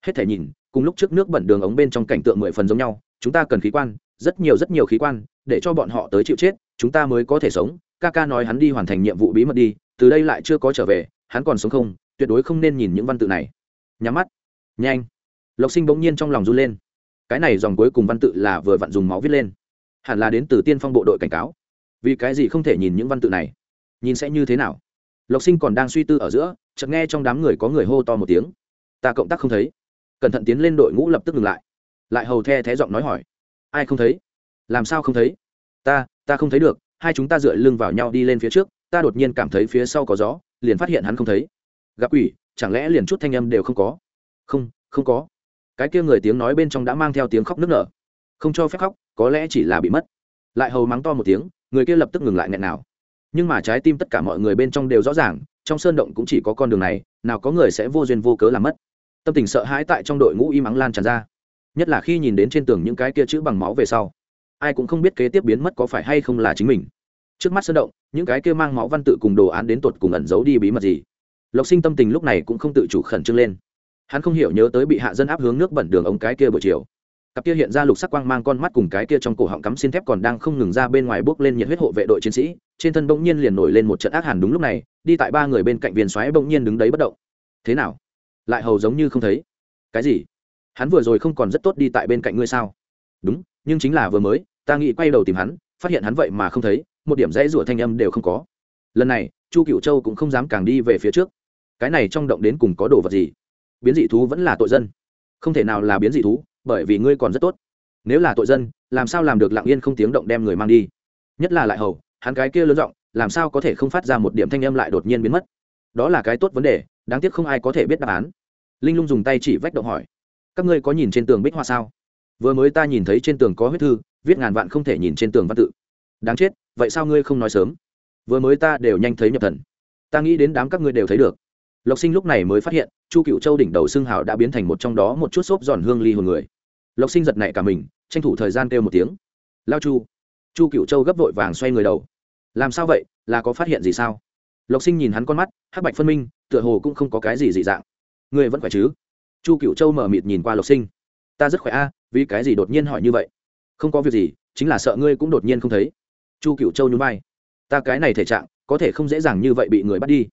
Hết thể nhìn, cùng lúc trước nước bẩn đường ống bên trong cảnh tượng mười phần giống nhau, chúng ta cần khí quan, rất nhiều rất nhiều khí quan, để cho bọn họ tới chịu chết, chúng ta mới có thể sống ca ca nói hắn đi hoàn thành nhiệm vụ bí mật đi, từ đây lại chưa có trở về, hắn còn sống không, tuyệt đối không nên nhìn những văn tự này. Nhắm mắt. Nhanh. Lộc sinh bỗng nhiên trong lòng run lên. Cái này dòng cuối cùng văn tự là vừa vặn dùng máu viết lên. Hẳn là đến từ tiên phong bộ đội cảnh cáo. Vì cái gì không thể nhìn những văn tự này? Nhìn sẽ như thế nào? Lộc sinh còn đang suy tư ở giữa, chợt nghe trong đám người có người hô to một tiếng. Ta cộng tác không thấy. Cẩn thận tiến lên đội ngũ lập tức ngừng lại. Lại hầu the thé giọng nói hỏi. Ai không thấy? Làm sao không thấy? Ta ta không thấy được hai chúng ta dựa lưng vào nhau đi lên phía trước, ta đột nhiên cảm thấy phía sau có gió, liền phát hiện hắn không thấy. Gặp quỷ, chẳng lẽ liền chút thanh âm đều không có? Không không có. Cái kia người tiếng nói bên trong đã mang theo tiếng khóc nức nở. Không cho phép khóc, có lẽ chỉ là bị mất. Lại hầu mắng to một tiếng, người kia lập tức ngừng lại nghẹn nào. Nhưng mà trái tim tất cả mọi người bên trong đều rõ ràng, trong sơn động cũng chỉ có con đường này, nào có người sẽ vô duyên vô cớ làm mất. Tâm tình sợ hãi tại trong đội ngũ im ắng lan tràn ra. Nhất là khi nhìn đến trên tường những cái kia chữ bằng máu về sau ai cũng không biết kế tiếp biến mất có phải hay không là chính mình. Trước mắt sơn động, những cái kia mang máu văn tự cùng đồ án đến tột cùng ẩn giấu đi bí mật gì. Lộc sinh tâm tình lúc này cũng không tự chủ khẩn trương lên. Hắn không hiểu nhớ tới bị hạ dân áp hướng nước bẩn đường ống cái kia buổi chiều. Cặp kia hiện ra lục sắc quang mang con mắt cùng cái kia trong cổ họng cắm xin thép còn đang không ngừng ra bên ngoài bước lên nhiệt huyết hộ vệ đội chiến sĩ, trên thân bỗng nhiên liền nổi lên một trận ác hàn đúng lúc này, đi tại ba người bên cạnh viên xoáy bỗng nhiên đứng đấy bất động. Thế nào? Lại hầu giống như không thấy? Cái gì? Hắn vừa rồi không còn rất tốt đi tại bên cạnh ngươi sao? Đúng nhưng chính là vừa mới, ta nghĩ quay đầu tìm hắn, phát hiện hắn vậy mà không thấy, một điểm dãy rủa thanh âm đều không có. Lần này, chu cựu châu cũng không dám càng đi về phía trước. Cái này trong động đến cùng có đồ vật gì? Biến dị thú vẫn là tội dân. Không thể nào là biến dị thú, bởi vì ngươi còn rất tốt. Nếu là tội dân, làm sao làm được lặng yên không tiếng động đem người mang đi? Nhất là lại hầu, hắn cái kia lớn giọng, làm sao có thể không phát ra một điểm thanh âm lại đột nhiên biến mất? Đó là cái tốt vấn đề, đáng tiếc không ai có thể biết đáp án. Linh lung dùng tay chỉ vách động hỏi. Các ngươi có nhìn trên tường bích hoa sao? Vừa mới ta nhìn thấy trên tường có huyết thư, viết ngàn vạn không thể nhìn trên tường văn tự. Đáng chết, vậy sao ngươi không nói sớm? Vừa mới ta đều nhanh thấy nhập thần. Ta nghĩ đến đám các ngươi đều thấy được. Lộc sinh lúc này mới phát hiện, chu cựu châu đỉnh đầu xương hào đã biến thành một trong đó một chút xốp giòn hương ly hồn người. Lộc sinh giật nảy cả mình, tranh thủ thời gian kêu một tiếng. Lao chu. Chu cựu châu gấp vội vàng xoay người đầu. Làm sao vậy? Là có phát hiện gì sao? Lộc sinh nhìn hắn con mắt, hắc bạch phân minh, tựa hồ cũng không có cái gì dị dạng. Người vẫn khỏe chứ? Chu cựu châu mở mịt nhìn qua lộc sinh ta rất khỏe a, vì cái gì đột nhiên hỏi như vậy? Không có việc gì, chính là sợ ngươi cũng đột nhiên không thấy. Chu cựu châu nhún vai. Ta cái này thể trạng, có thể không dễ dàng như vậy bị người bắt đi.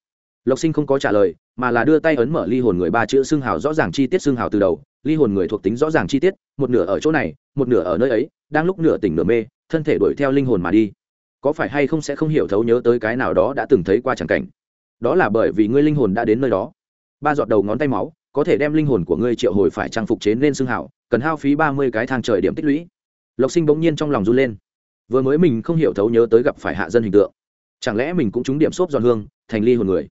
Lộc sinh không có trả lời, mà là đưa tay ấn mở ly hồn người ba chữ xương hào rõ ràng chi tiết xương hào từ đầu. Ly hồn người thuộc tính rõ ràng chi tiết, một nửa ở chỗ này, một nửa ở nơi ấy, đang lúc nửa tỉnh nửa mê, thân thể đuổi theo linh hồn mà đi. Có phải hay không sẽ không hiểu thấu nhớ tới cái nào đó đã từng thấy qua chẳng cảnh? Đó là bởi vì ngươi linh hồn đã đến nơi đó. Ba giọt đầu ngón tay máu có thể đem linh hồn của ngươi triệu hồi phải trang phục chế nên xương hảo, cần hao phí ba mươi cái thang trời điểm tích lũy. Lộc sinh bỗng nhiên trong lòng run lên. Vừa mới mình không hiểu thấu nhớ tới gặp phải hạ dân hình tượng. Chẳng lẽ mình cũng trúng điểm xốp giòn hương, thành ly hồn người?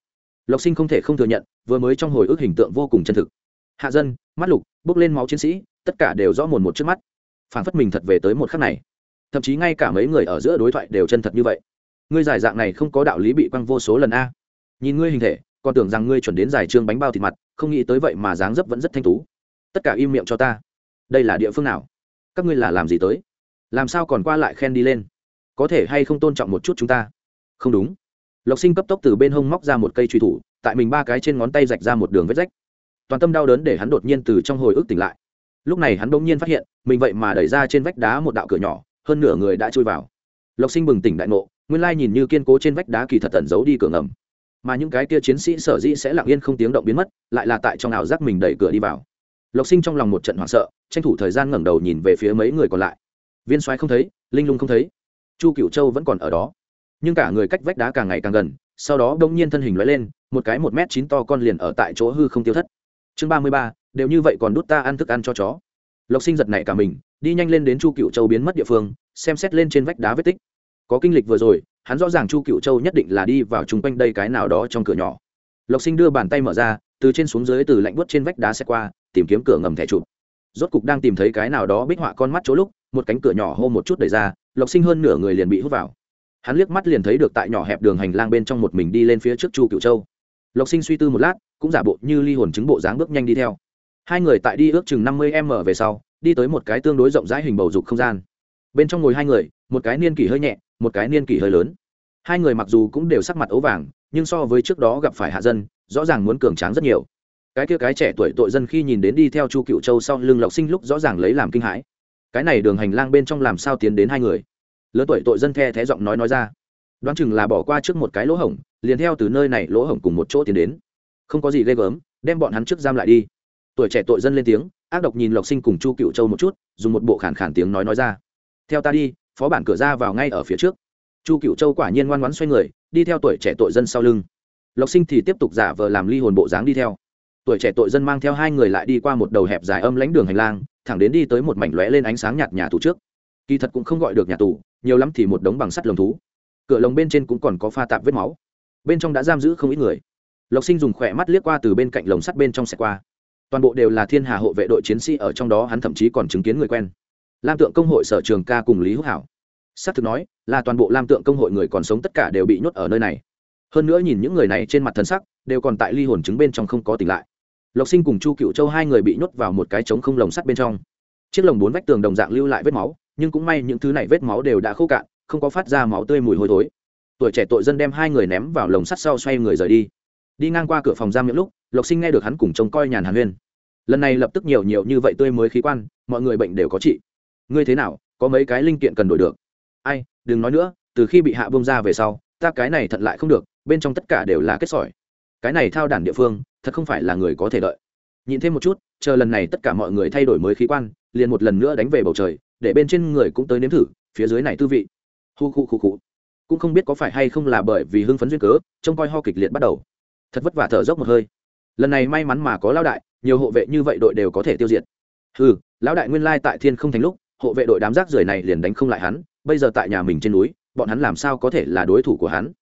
Lộc sinh không thể không thừa nhận, vừa mới trong hồi ức hình tượng vô cùng chân thực. Hạ dân, mắt lục bốc lên máu chiến sĩ, tất cả đều rõ mồn một trước mắt. Phản phất mình thật về tới một khắc này. Thậm chí ngay cả mấy người ở giữa đối thoại đều chân thật như vậy. Ngươi giải dạng này không có đạo lý bị quăng vô số lần a. Nhìn ngươi hình thể, còn tưởng rằng ngươi chuẩn đến giải trương bánh bao thịt mặt không nghĩ tới vậy mà dáng dấp vẫn rất thanh tú. Tất cả im miệng cho ta. Đây là địa phương nào? Các ngươi là làm gì tới? Làm sao còn qua lại khen đi lên? Có thể hay không tôn trọng một chút chúng ta? Không đúng. Lộc sinh cấp tốc từ bên hông móc ra một cây truy thủ, tại mình ba cái trên ngón tay rạch ra một đường vết rách. Toàn tâm đau đớn để hắn đột nhiên từ trong hồi ức tỉnh lại. Lúc này hắn bỗng nhiên phát hiện, mình vậy mà đẩy ra trên vách đá một đạo cửa nhỏ, hơn nửa người đã chui vào. Lộc sinh bừng tỉnh đại ngộ, nguyên lai nhìn như kiên cố trên vách đá kỳ thật tẩn giấu đi cửa ngầm mà những cái kia chiến sĩ sở dĩ sẽ lặng yên không tiếng động biến mất, lại là tại trong ảo giác mình đẩy cửa đi vào. Lộc sinh trong lòng một trận hoảng sợ, tranh thủ thời gian ngẩng đầu nhìn về phía mấy người còn lại. Viên soái không thấy, linh lung không thấy, chu cựu châu vẫn còn ở đó. Nhưng cả người cách vách đá càng ngày càng gần, sau đó đông nhiên thân hình lóe lên, một cái một m chín to con liền ở tại chỗ hư không tiêu thất. Chương ba mươi ba, đều như vậy còn đút ta ăn thức ăn cho chó. Lộc sinh giật này cả mình, đi nhanh lên đến chu cựu châu biến mất địa phương, xem xét lên trên vách đá vết tích. Có kinh lịch vừa rồi hắn rõ ràng chu cựu châu nhất định là đi vào chung quanh đây cái nào đó trong cửa nhỏ. Lộc sinh đưa bàn tay mở ra, từ trên xuống dưới từ lạnh buốt trên vách đá xe qua, tìm kiếm cửa ngầm thẻ chụp. Rốt cục đang tìm thấy cái nào đó bích họa con mắt chỗ lúc, một cánh cửa nhỏ hô một chút đẩy ra, lộc sinh hơn nửa người liền bị hút vào. Hắn liếc mắt liền thấy được tại nhỏ hẹp đường hành lang bên trong một mình đi lên phía trước chu cựu châu. Lộc sinh suy tư một lát, cũng giả bộ như ly hồn chứng bộ dáng bước nhanh đi theo. Hai người tại đi ước chừng năm mươi m về sau, đi tới một cái tương đối rộng rãi hình bầu dục không gian. Bên trong ngồi hai người, một cái niên kỷ hơi nhẹ một cái niên kỷ hơi lớn. Hai người mặc dù cũng đều sắc mặt ấu vàng, nhưng so với trước đó gặp phải hạ dân, rõ ràng muốn cường tráng rất nhiều. Cái kia cái trẻ tuổi tội dân khi nhìn đến đi theo chu cựu châu sau lưng lộc sinh lúc rõ ràng lấy làm kinh hãi. Cái này đường hành lang bên trong làm sao tiến đến hai người? Lớn tuổi tội dân the thé giọng nói nói ra. Đoán chừng là bỏ qua trước một cái lỗ hổng, liền theo từ nơi này lỗ hổng cùng một chỗ tiến đến. Không có gì ghê gớm, đem bọn hắn trước giam lại đi. Tuổi trẻ tội dân lên tiếng, ác độc nhìn lộc sinh cùng chu cựu châu một chút, dùng một bộ khản khản tiếng nói nói ra. Theo ta đi phó bản cửa ra vào ngay ở phía trước. Chu cựu châu quả nhiên ngoan ngoãn xoay người, đi theo tuổi trẻ tội dân sau lưng. Lộc sinh thì tiếp tục giả vờ làm ly hồn bộ dáng đi theo. Tuổi trẻ tội dân mang theo hai người lại đi qua một đầu hẹp dài âm lãnh đường hành lang, thẳng đến đi tới một mảnh lóe lên ánh sáng nhạt nhà tù trước. Kỳ thật cũng không gọi được nhà tù, nhiều lắm thì một đống bằng sắt lồng thú. Cửa lồng bên trên cũng còn có pha tạp vết máu. Bên trong đã giam giữ không ít người. Lộc sinh dùng khỏe mắt liếc qua từ bên cạnh lồng sắt bên trong xẹt qua. Toàn bộ đều là thiên hà hộ vệ đội chiến sĩ ở trong đó, hắn thậm chí còn chứng kiến người quen lam tượng công hội sở trường ca cùng lý hữu hảo. S á c thực nói, là toàn bộ lam tượng công hội người còn sống tất cả đều bị nhốt ở nơi này. Hơn nữa nhìn những người này trên mặt thân sắc, đều còn tại ly hồn chứng bên trong không có tỉnh lại. Lộc sinh cùng chu cựu châu hai người bị nhốt vào một cái trống không lồng sắt bên trong. Chiếc lồng bốn vách tường đồng dạng lưu lại vết máu, nhưng cũng may những thứ này vết máu đều đã khô cạn, không có phát ra máu tươi mùi hôi thối. Tuổi trẻ tội dân đem hai người ném vào lồng sắt sau xoay người rời đi. Đi ngang qua cửa phòng giam những lúc, lộc sinh nghe được hắn cùng trông coi nhàn hàn huyên. Lần này lập tức nhiều nhiều như vậy tươi mới khí quan, mọi người bệnh đều có trị ngươi thế nào, có mấy cái linh kiện cần đổi được? Ai, đừng nói nữa, từ khi bị hạ bông ra về sau, ta cái này thật lại không được, bên trong tất cả đều là kết sỏi. Cái này thao đản địa phương, thật không phải là người có thể đợi. Nhìn thêm một chút, chờ lần này tất cả mọi người thay đổi mới khí quan, liền một lần nữa đánh về bầu trời, để bên trên người cũng tới nếm thử, phía dưới này tư vị. Hu khu khu khu. Cũng không biết có phải hay không là bởi vì hưng phấn duyên cớ, trông coi ho kịch liệt bắt đầu. Thật vất vả thở dốc một hơi. Lần này may mắn mà có lão đại, nhiều hộ vệ như vậy đội đều có thể tiêu diệt. Ừ lão đại nguyên lai tại thiên không thành lúc hộ vệ đội đám rác rưởi này liền đánh không lại hắn, bây giờ tại nhà mình trên núi, bọn hắn làm sao có thể là đối thủ của hắn?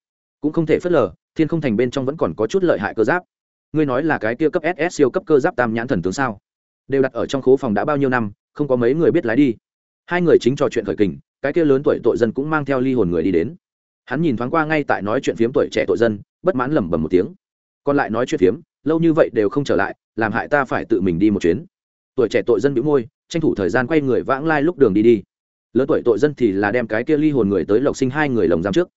Cũng không thể phớt lờ, thiên không thành bên trong vẫn còn có chút lợi hại cơ giáp. Ngươi nói là cái kia cấp ss siêu cấp cơ giáp tam nhãn thần tướng sao? Đều đặt ở trong khố phòng đã bao nhiêu năm, không có mấy người biết lái đi. Hai người chính trò chuyện khởi kình, cái kia lớn tuổi tội dân cũng mang theo ly hồn người đi đến. Hắn nhìn thoáng qua ngay tại nói chuyện phiếm tuổi trẻ tội dân, bất mãn lẩm bẩm một tiếng. Còn lại nói chuyện phiếm, lâu như vậy đều không trở lại, làm hại ta phải tự mình đi một chuyến. Tuổi trẻ tội dân bĩu môi tranh thủ thời gian quay người vãng lai lúc đường đi đi. Lớn tuổi tội dân thì là đem cái kia ly hồn người tới lộc sinh hai người lồng giam trước.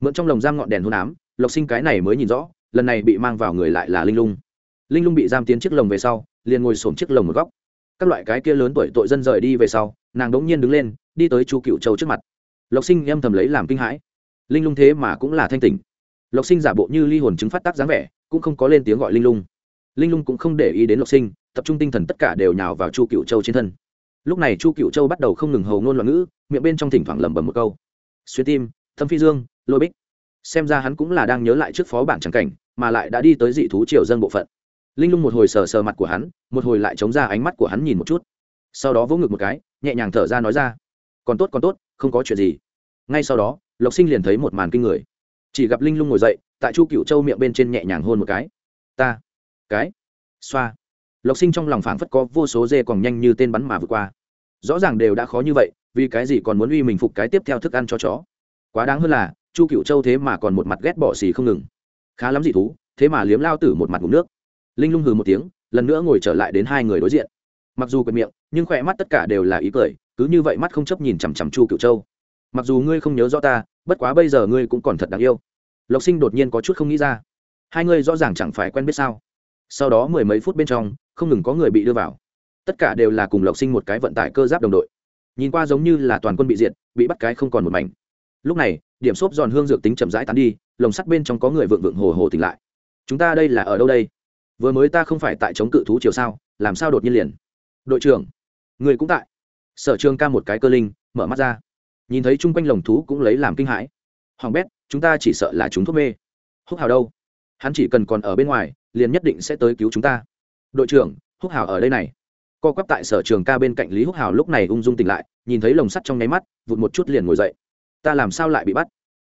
Mượn trong lồng giam ngọn đèn hôn ám, lộc sinh cái này mới nhìn rõ, lần này bị mang vào người lại là linh lung. Linh lung bị giam tiến chiếc lồng về sau, liền ngồi xổm chiếc lồng một góc. Các loại cái kia lớn tuổi tội dân rời đi về sau, nàng đ ỗ n g nhiên đứng lên, đi tới chu cựu châu trước mặt. Lộc sinh âm thầm lấy làm kinh hãi. Linh lung thế mà cũng là thanh tỉnh. Lộc sinh giả bộ như ly hồn chứng phát tác dáng vẻ, cũng không có lên tiếng gọi linh lung. Linh lung cũng không để ý đến lộc sinh, tập trung tinh thần tất cả đều nhào vào chu cựu châu trên thân lúc này chu cựu châu bắt đầu không ngừng hầu ngôn loạn ngữ, miệng bên trong thỉnh thoảng lẩm bẩm một câu. Xuyên tim, thâm phi dương, lôi bích. Xem ra hắn cũng là đang nhớ lại trước phó bản trắng cảnh, mà lại đã đi tới dị thú triều dân bộ phận. Linh lung một hồi sờ sờ mặt của hắn, một hồi lại chống ra ánh mắt của hắn nhìn một chút. Sau đó vỗ ngực một cái, nhẹ nhàng thở ra nói ra, còn tốt còn tốt, không có chuyện gì. Ngay sau đó, lộc sinh liền thấy một màn kinh người. Chỉ gặp linh lung ngồi dậy, tại chu cựu châu miệng bên trên nhẹ nhàng hôn một cái. Ta, cái, xoa lộc sinh trong lòng phảng phất có vô số dê còn nhanh như tên bắn mà vượt qua. Rõ ràng đều đã khó như vậy, vì cái gì còn muốn uy mình phục cái tiếp theo thức ăn cho chó? Quá đáng hơn là, chu cựu châu thế mà còn một mặt ghét bỏ xì không ngừng. Khá lắm dị thú, thế mà liếm lao tử một mặt ngụm nước. Linh lung hừ một tiếng, lần nữa ngồi trở lại đến hai người đối diện. Mặc dù quệt miệng, nhưng khỏe mắt tất cả đều là ý cười, cứ như vậy mắt không chấp nhìn chằm chằm chu cựu châu. Mặc dù ngươi không nhớ rõ ta, bất quá bây giờ ngươi cũng còn thật đáng yêu. Lộc sinh đột nhiên có chút không nghĩ ra. Hai ngươi rõ ràng chẳng phải quen biết sao sau đó mười mấy phút bên trong, không ngừng có người bị đưa vào. Tất cả đều là cùng lộc sinh một cái vận tải cơ giáp đồng đội. Nhìn qua giống như là toàn quân bị diệt, bị bắt cái không còn một mảnh. Lúc này, điểm xốp giòn hương dược tính chậm rãi tán đi, lồng sắt bên trong có người vượng vượng hồ hồ tỉnh lại. Chúng ta đây là ở đâu đây? Vừa mới ta không phải tại chống cự thú chiều sao, làm sao đột nhiên liền? Đội trưởng, người cũng tại. Sở trường ca một cái cơ linh, mở mắt ra. Nhìn thấy chung quanh lồng thú cũng lấy làm kinh hãi. Hoàng bét, chúng ta chỉ sợ là chúng thuốc mê. Húc hào đâu? Hắn chỉ cần còn ở bên ngoài, liền nhất định sẽ tới cứu chúng ta. Đội trưởng, húc hào ở đây này. Co quắp tại sở trường ca bên cạnh lý húc hào lúc này ung dung tỉnh lại, nhìn thấy lồng sắt trong nháy mắt, vụt một chút liền ngồi dậy. Ta làm sao lại bị bắt?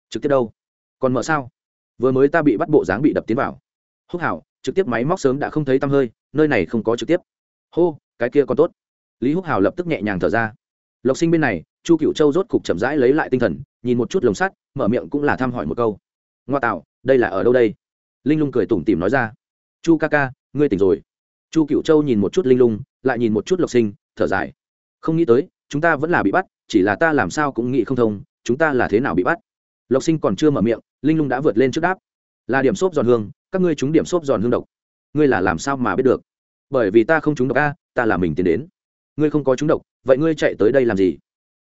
Trực tiếp đâu? Còn mở sao? Vừa mới ta bị bắt bộ dáng bị đập tiến vào. Húc hào, trực tiếp máy móc sớm đã không thấy tăm hơi, nơi này không có trực tiếp. Hô, cái kia còn tốt. Lý húc hào lập tức nhẹ nhàng thở ra. Lộc sinh bên này, chu cựu châu rốt cục chậm rãi lấy lại tinh thần, nhìn một chút lồng sắt, mở miệng cũng là thăm hỏi một câu. Ngoa tạo, đây là ở đâu đây? Linh lung cười tủm tỉm nói ra. Chu ca ca, ngươi tỉnh rồi. Chu cựu châu nhìn một chút linh lung, lại nhìn một chút lộc sinh, thở dài. Không nghĩ tới, chúng ta vẫn là bị bắt, chỉ là ta làm sao cũng nghĩ không thông, chúng ta là thế nào bị bắt? Lộc sinh còn chưa mở miệng, linh lung đã vượt lên trước đáp. Là điểm xốp giòn hương, các ngươi trúng điểm xốp giòn hương độc. Ngươi là làm sao mà biết được? Bởi vì ta không trúng độc a, ta là mình tiến đến. Ngươi không có trúng độc, vậy ngươi chạy tới đây làm gì?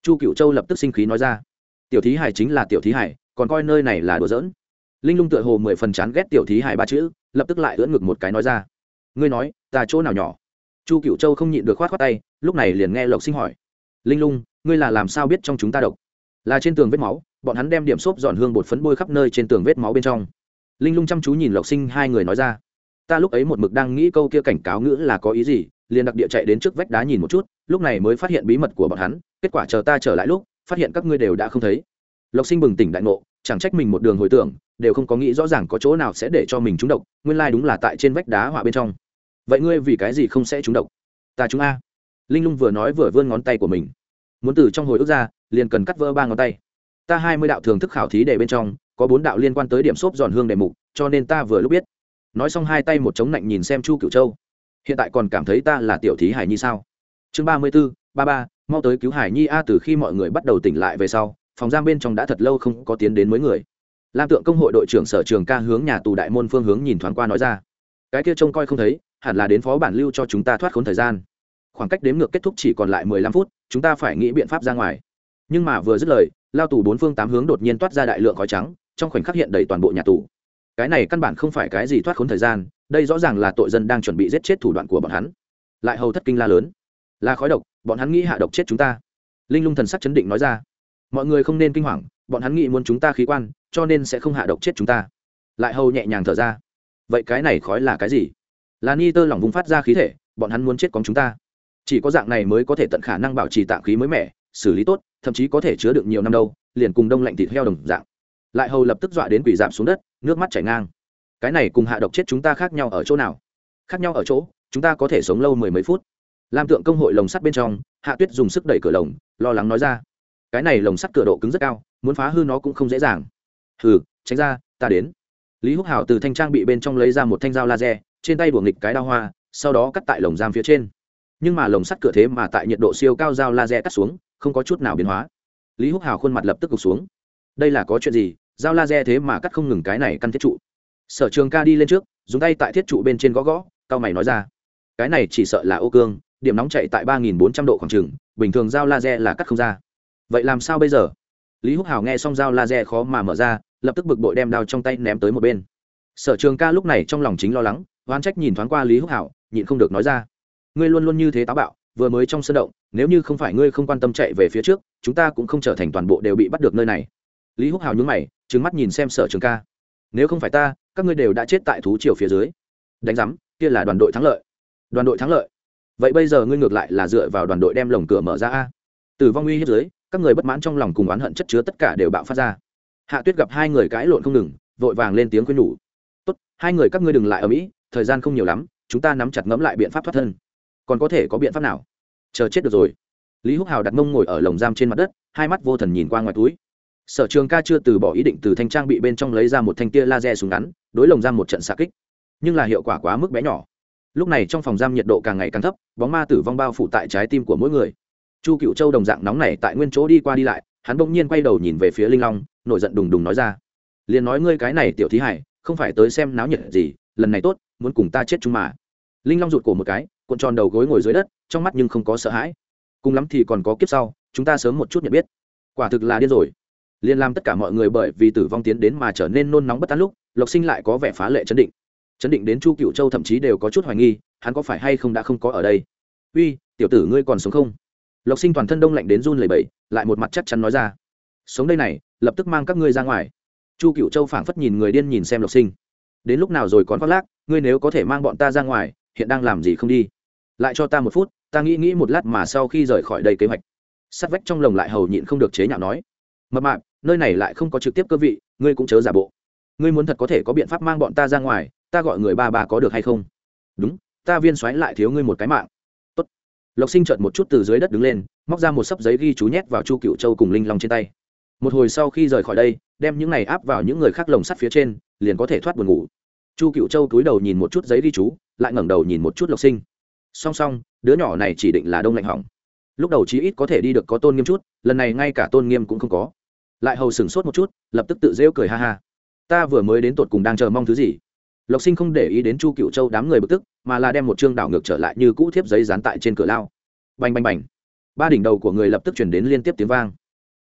Chu cựu châu lập tức sinh khí nói ra. Tiểu thí hải chính là tiểu thí hải, còn coi nơi này là đùa giỡn linh lung tựa hồ mười phần chán ghét tiểu thí hải ba chữ, lập tức lại ưỡn ngực một cái nói ra. Ngươi nói, ta chỗ nào nhỏ? Chu cựu châu không nhịn được khoát khoát tay, lúc này liền nghe lộc sinh hỏi. Linh lung, ngươi là làm sao biết trong chúng ta độc? Là trên tường vết máu, bọn hắn đem điểm xốp dọn hương bột phấn bôi khắp nơi trên tường vết máu bên trong. Linh lung chăm chú nhìn lộc sinh hai người nói ra. Ta lúc ấy một mực đang nghĩ câu kia cảnh cáo ngữ là có ý gì, liền đặc địa chạy đến trước vách đá nhìn một chút, lúc này mới phát hiện bí mật của bọn hắn, kết quả chờ ta trở lại lúc, phát hiện các ngươi đều đã không thấy. Lộc sinh bừng tỉnh đại ngộ, chẳng trách mình một đường hồi tưởng đều không có nghĩ rõ ràng có chỗ nào sẽ để cho mình trúng độc, nguyên lai、like、đúng là tại trên vách đá họa bên trong. Vậy ngươi vì cái gì không sẽ trúng độc? Ta trúng a. Linh lung vừa nói vừa vươn ngón tay của mình. Muốn từ trong hồi ức ra, liền cần cắt vỡ ba ngón tay. Ta hai mươi đạo thường thức khảo thí để bên trong, có bốn đạo liên quan tới điểm xốp giòn hương đề mục, cho nên ta vừa lúc biết. Nói xong hai tay một chống lạnh nhìn xem chu cửu châu. Hiện tại còn cảm thấy ta là tiểu thí hải nhi sao? Chương ba mươi b ố ba ba, mau tới cứu hải nhi a từ khi mọi người bắt đầu tỉnh lại về sau, phòng giam bên trong đã thật lâu không có tiến đến mấy người lam tượng công hội đội trưởng sở trường ca hướng nhà tù đại môn phương hướng nhìn thoáng qua nói ra. Cái kia trông coi không thấy, hẳn là đến phó bản lưu cho chúng ta thoát khốn thời gian. Khoảng cách đếm ngược kết thúc chỉ còn lại mười lăm phút, chúng ta phải nghĩ biện pháp ra ngoài. Nhưng mà vừa dứt lời, lao tù bốn phương tám hướng đột nhiên toát ra đại lượng khói trắng, trong khoảnh khắc hiện đầy toàn bộ nhà tù. Cái này căn bản không phải cái gì thoát khốn thời gian, đây rõ ràng là tội dân đang chuẩn bị giết chết thủ đoạn của bọn hắn. Lại hầu thất kinh la lớn. Là khói độc, bọn hắn nghĩ hạ độc chết chúng ta. Linh lung thần sắc chấn định nói ra. Mọi người không nên kinh hoàng bọn hắn nghĩ muốn chúng ta khí quan, cho nên sẽ không hạ độc chết chúng ta. Lại hầu nhẹ nhàng thở ra. Vậy cái này khói là cái gì? Là ni tơ lỏng vùng phát ra khí thể, bọn hắn muốn chết cóng chúng ta. Chỉ có dạng này mới có thể tận khả năng bảo trì tạm khí mới mẻ, xử lý tốt, thậm chí có thể chứa được nhiều năm đâu, liền cùng đông lạnh thịt heo đồng dạng. Lại hầu lập tức dọa đến quỷ giảm xuống đất, nước mắt chảy ngang. Cái này cùng hạ độc chết chúng ta khác nhau ở chỗ nào? Khác nhau ở chỗ, chúng ta có thể sống lâu mười mấy phút. Lam tượng công hội lồng sắt bên trong, hạ tuyết dùng sức đẩy cửa lồng, lo lắng nói ra. Cái này lồng sắt cửa độ cứng rất cao muốn phá hư nó cũng không dễ dàng. Hừ, tránh ra, ta đến. Lý húc hảo từ thanh trang bị bên trong lấy ra một thanh dao laser, trên tay đùa nghịch cái đao hoa, sau đó cắt tại lồng giam phía trên. Nhưng mà lồng sắt cửa thế mà tại nhiệt độ siêu cao dao laser cắt xuống, không có chút nào biến hóa. Lý húc hào khuôn mặt lập tức gục xuống. Đây là có chuyện gì? Dao laser thế mà cắt không ngừng cái này căn thiết trụ. Sở trường ca đi lên trước, dùng tay tại thiết trụ bên trên gõ gõ, cao mày nói ra. Cái này chỉ sợ là ô cương, điểm nóng chạy tại ba nghìn bốn trăm độ khoảng trừng bình thường dao laser là cắt không ra. Vậy làm sao bây giờ? Lý húc hào nghe xong dao laser khó mà mở ra, lập tức bực bội đem đao trong tay ném tới một bên. Sở trường ca lúc này trong lòng chính lo lắng, oán trách nhìn thoáng qua lý húc hảo nhịn không được nói ra. Ngươi luôn luôn như thế táo bạo, vừa mới trong sân động, nếu như không phải ngươi không quan tâm chạy về phía trước, chúng ta cũng không trở thành toàn bộ đều bị bắt được nơi này. Lý húc hào nhúng mày trứng mắt nhìn xem sở trường ca. Nếu không phải ta, các ngươi đều đã chết tại thú triều phía dưới. Đánh giám, kia là đoàn đội thắng lợi. Đoàn đội thắng lợi. Vậy bây giờ ngươi ngược lại là dựa vào đoàn đội đem lồng cửa mở ra a? Từ vong uy hiếp dưới các người bất mãn trong lòng cùng oán hận chất chứa tất cả đều bạo phát ra. Hạ tuyết gặp hai người cãi lộn không ngừng, vội vàng lên tiếng khuyên nhủ. Tốt, hai người các ngươi đừng lại ở mỹ, thời gian không nhiều lắm, chúng ta nắm chặt ngẫm lại biện pháp thoát thân. Còn có thể có biện pháp nào? Chờ chết được rồi. Lý húc hào đặt mông ngồi ở lồng giam trên mặt đất, hai mắt vô thần nhìn qua ngoài túi. Sở trường ca chưa từ bỏ ý định từ thanh trang bị bên trong lấy ra một thanh tia laser súng ngắn, đối lồng giam một trận xạ kích. Nhưng là hiệu quả quá mức bé nhỏ. Lúc này trong phòng giam nhiệt độ càng ngày càng thấp, bóng ma tử vong bao phủ tại trái tim của mỗi người chu cựu châu đồng dạng nóng này tại nguyên chỗ đi qua đi lại, hắn bỗng nhiên quay đầu nhìn về phía linh long, nổi giận đùng đùng nói ra, liền nói ngươi cái này tiểu thí hải, không phải tới xem náo nhiệt gì, lần này tốt, muốn cùng ta chết chung mà. Linh long rụt cổ một cái, cuộn tròn đầu gối ngồi dưới đất, trong mắt nhưng không có sợ hãi. Cùng lắm thì còn có kiếp sau, chúng ta sớm một chút nhận biết. Quả thực là điên rồi. Liền làm tất cả mọi người bởi vì tử vong tiến đến mà trở nên nôn nóng bất tán lúc, lộc sinh lại có vẻ phá lệ chấn định. Chấn định đến chu cựu châu thậm chí đều có chút hoài nghi, hắn có phải hay không đã không có ở đây? Uy, tiểu tử ngươi còn sống không? Lộc sinh toàn thân đông lạnh đến run lẩy bẩy, lại một mặt chắc chắn nói ra. Sống đây này, lập tức mang các ngươi ra ngoài. Chu cựu châu phảng phất nhìn người điên nhìn xem lộc sinh. Đến lúc nào rồi còn khoác lác, ngươi nếu có thể mang bọn ta ra ngoài, hiện đang làm gì không đi? Lại cho ta một phút, ta nghĩ nghĩ một lát mà sau khi rời khỏi đây kế hoạch. Sắt vách trong lồng lại hầu nhịn không được chế nhạo nói. Mập mạp, nơi này lại không có trực tiếp cơ vị, ngươi cũng chớ giả bộ. Ngươi muốn thật có thể có biện pháp mang bọn ta ra ngoài, ta gọi người ba bà có được hay không? Đúng, ta viên xoáy lại thiếu ngươi một cái mạng lộc sinh chợt một chút từ dưới đất đứng lên, móc ra một sấp giấy ghi chú nhét vào chu cựu châu cùng linh long trên tay. Một hồi sau khi rời khỏi đây, đem những này áp vào những người khác lồng sắt phía trên, liền có thể thoát buồn ngủ. Chu cựu châu cúi đầu nhìn một chút giấy ghi chú, lại ngẩng đầu nhìn một chút lộc sinh. Song song, đứa nhỏ này chỉ định là đông lạnh hỏng. Lúc đầu chí ít có thể đi được có tôn nghiêm chút, lần này ngay cả tôn nghiêm cũng không có. Lại hầu sửng sốt một chút, lập tức tự rêu cười ha ha. Ta vừa mới đến tột cùng đang chờ mong thứ gì? Lộc sinh không để ý đến chu cựu châu đám người bực tức, mà là đem một chương đảo ngược trở lại như cũ thiếp giấy dán tại trên cửa lao. Bành bành bành. Ba đỉnh đầu của người lập tức chuyển đến liên tiếp tiếng vang.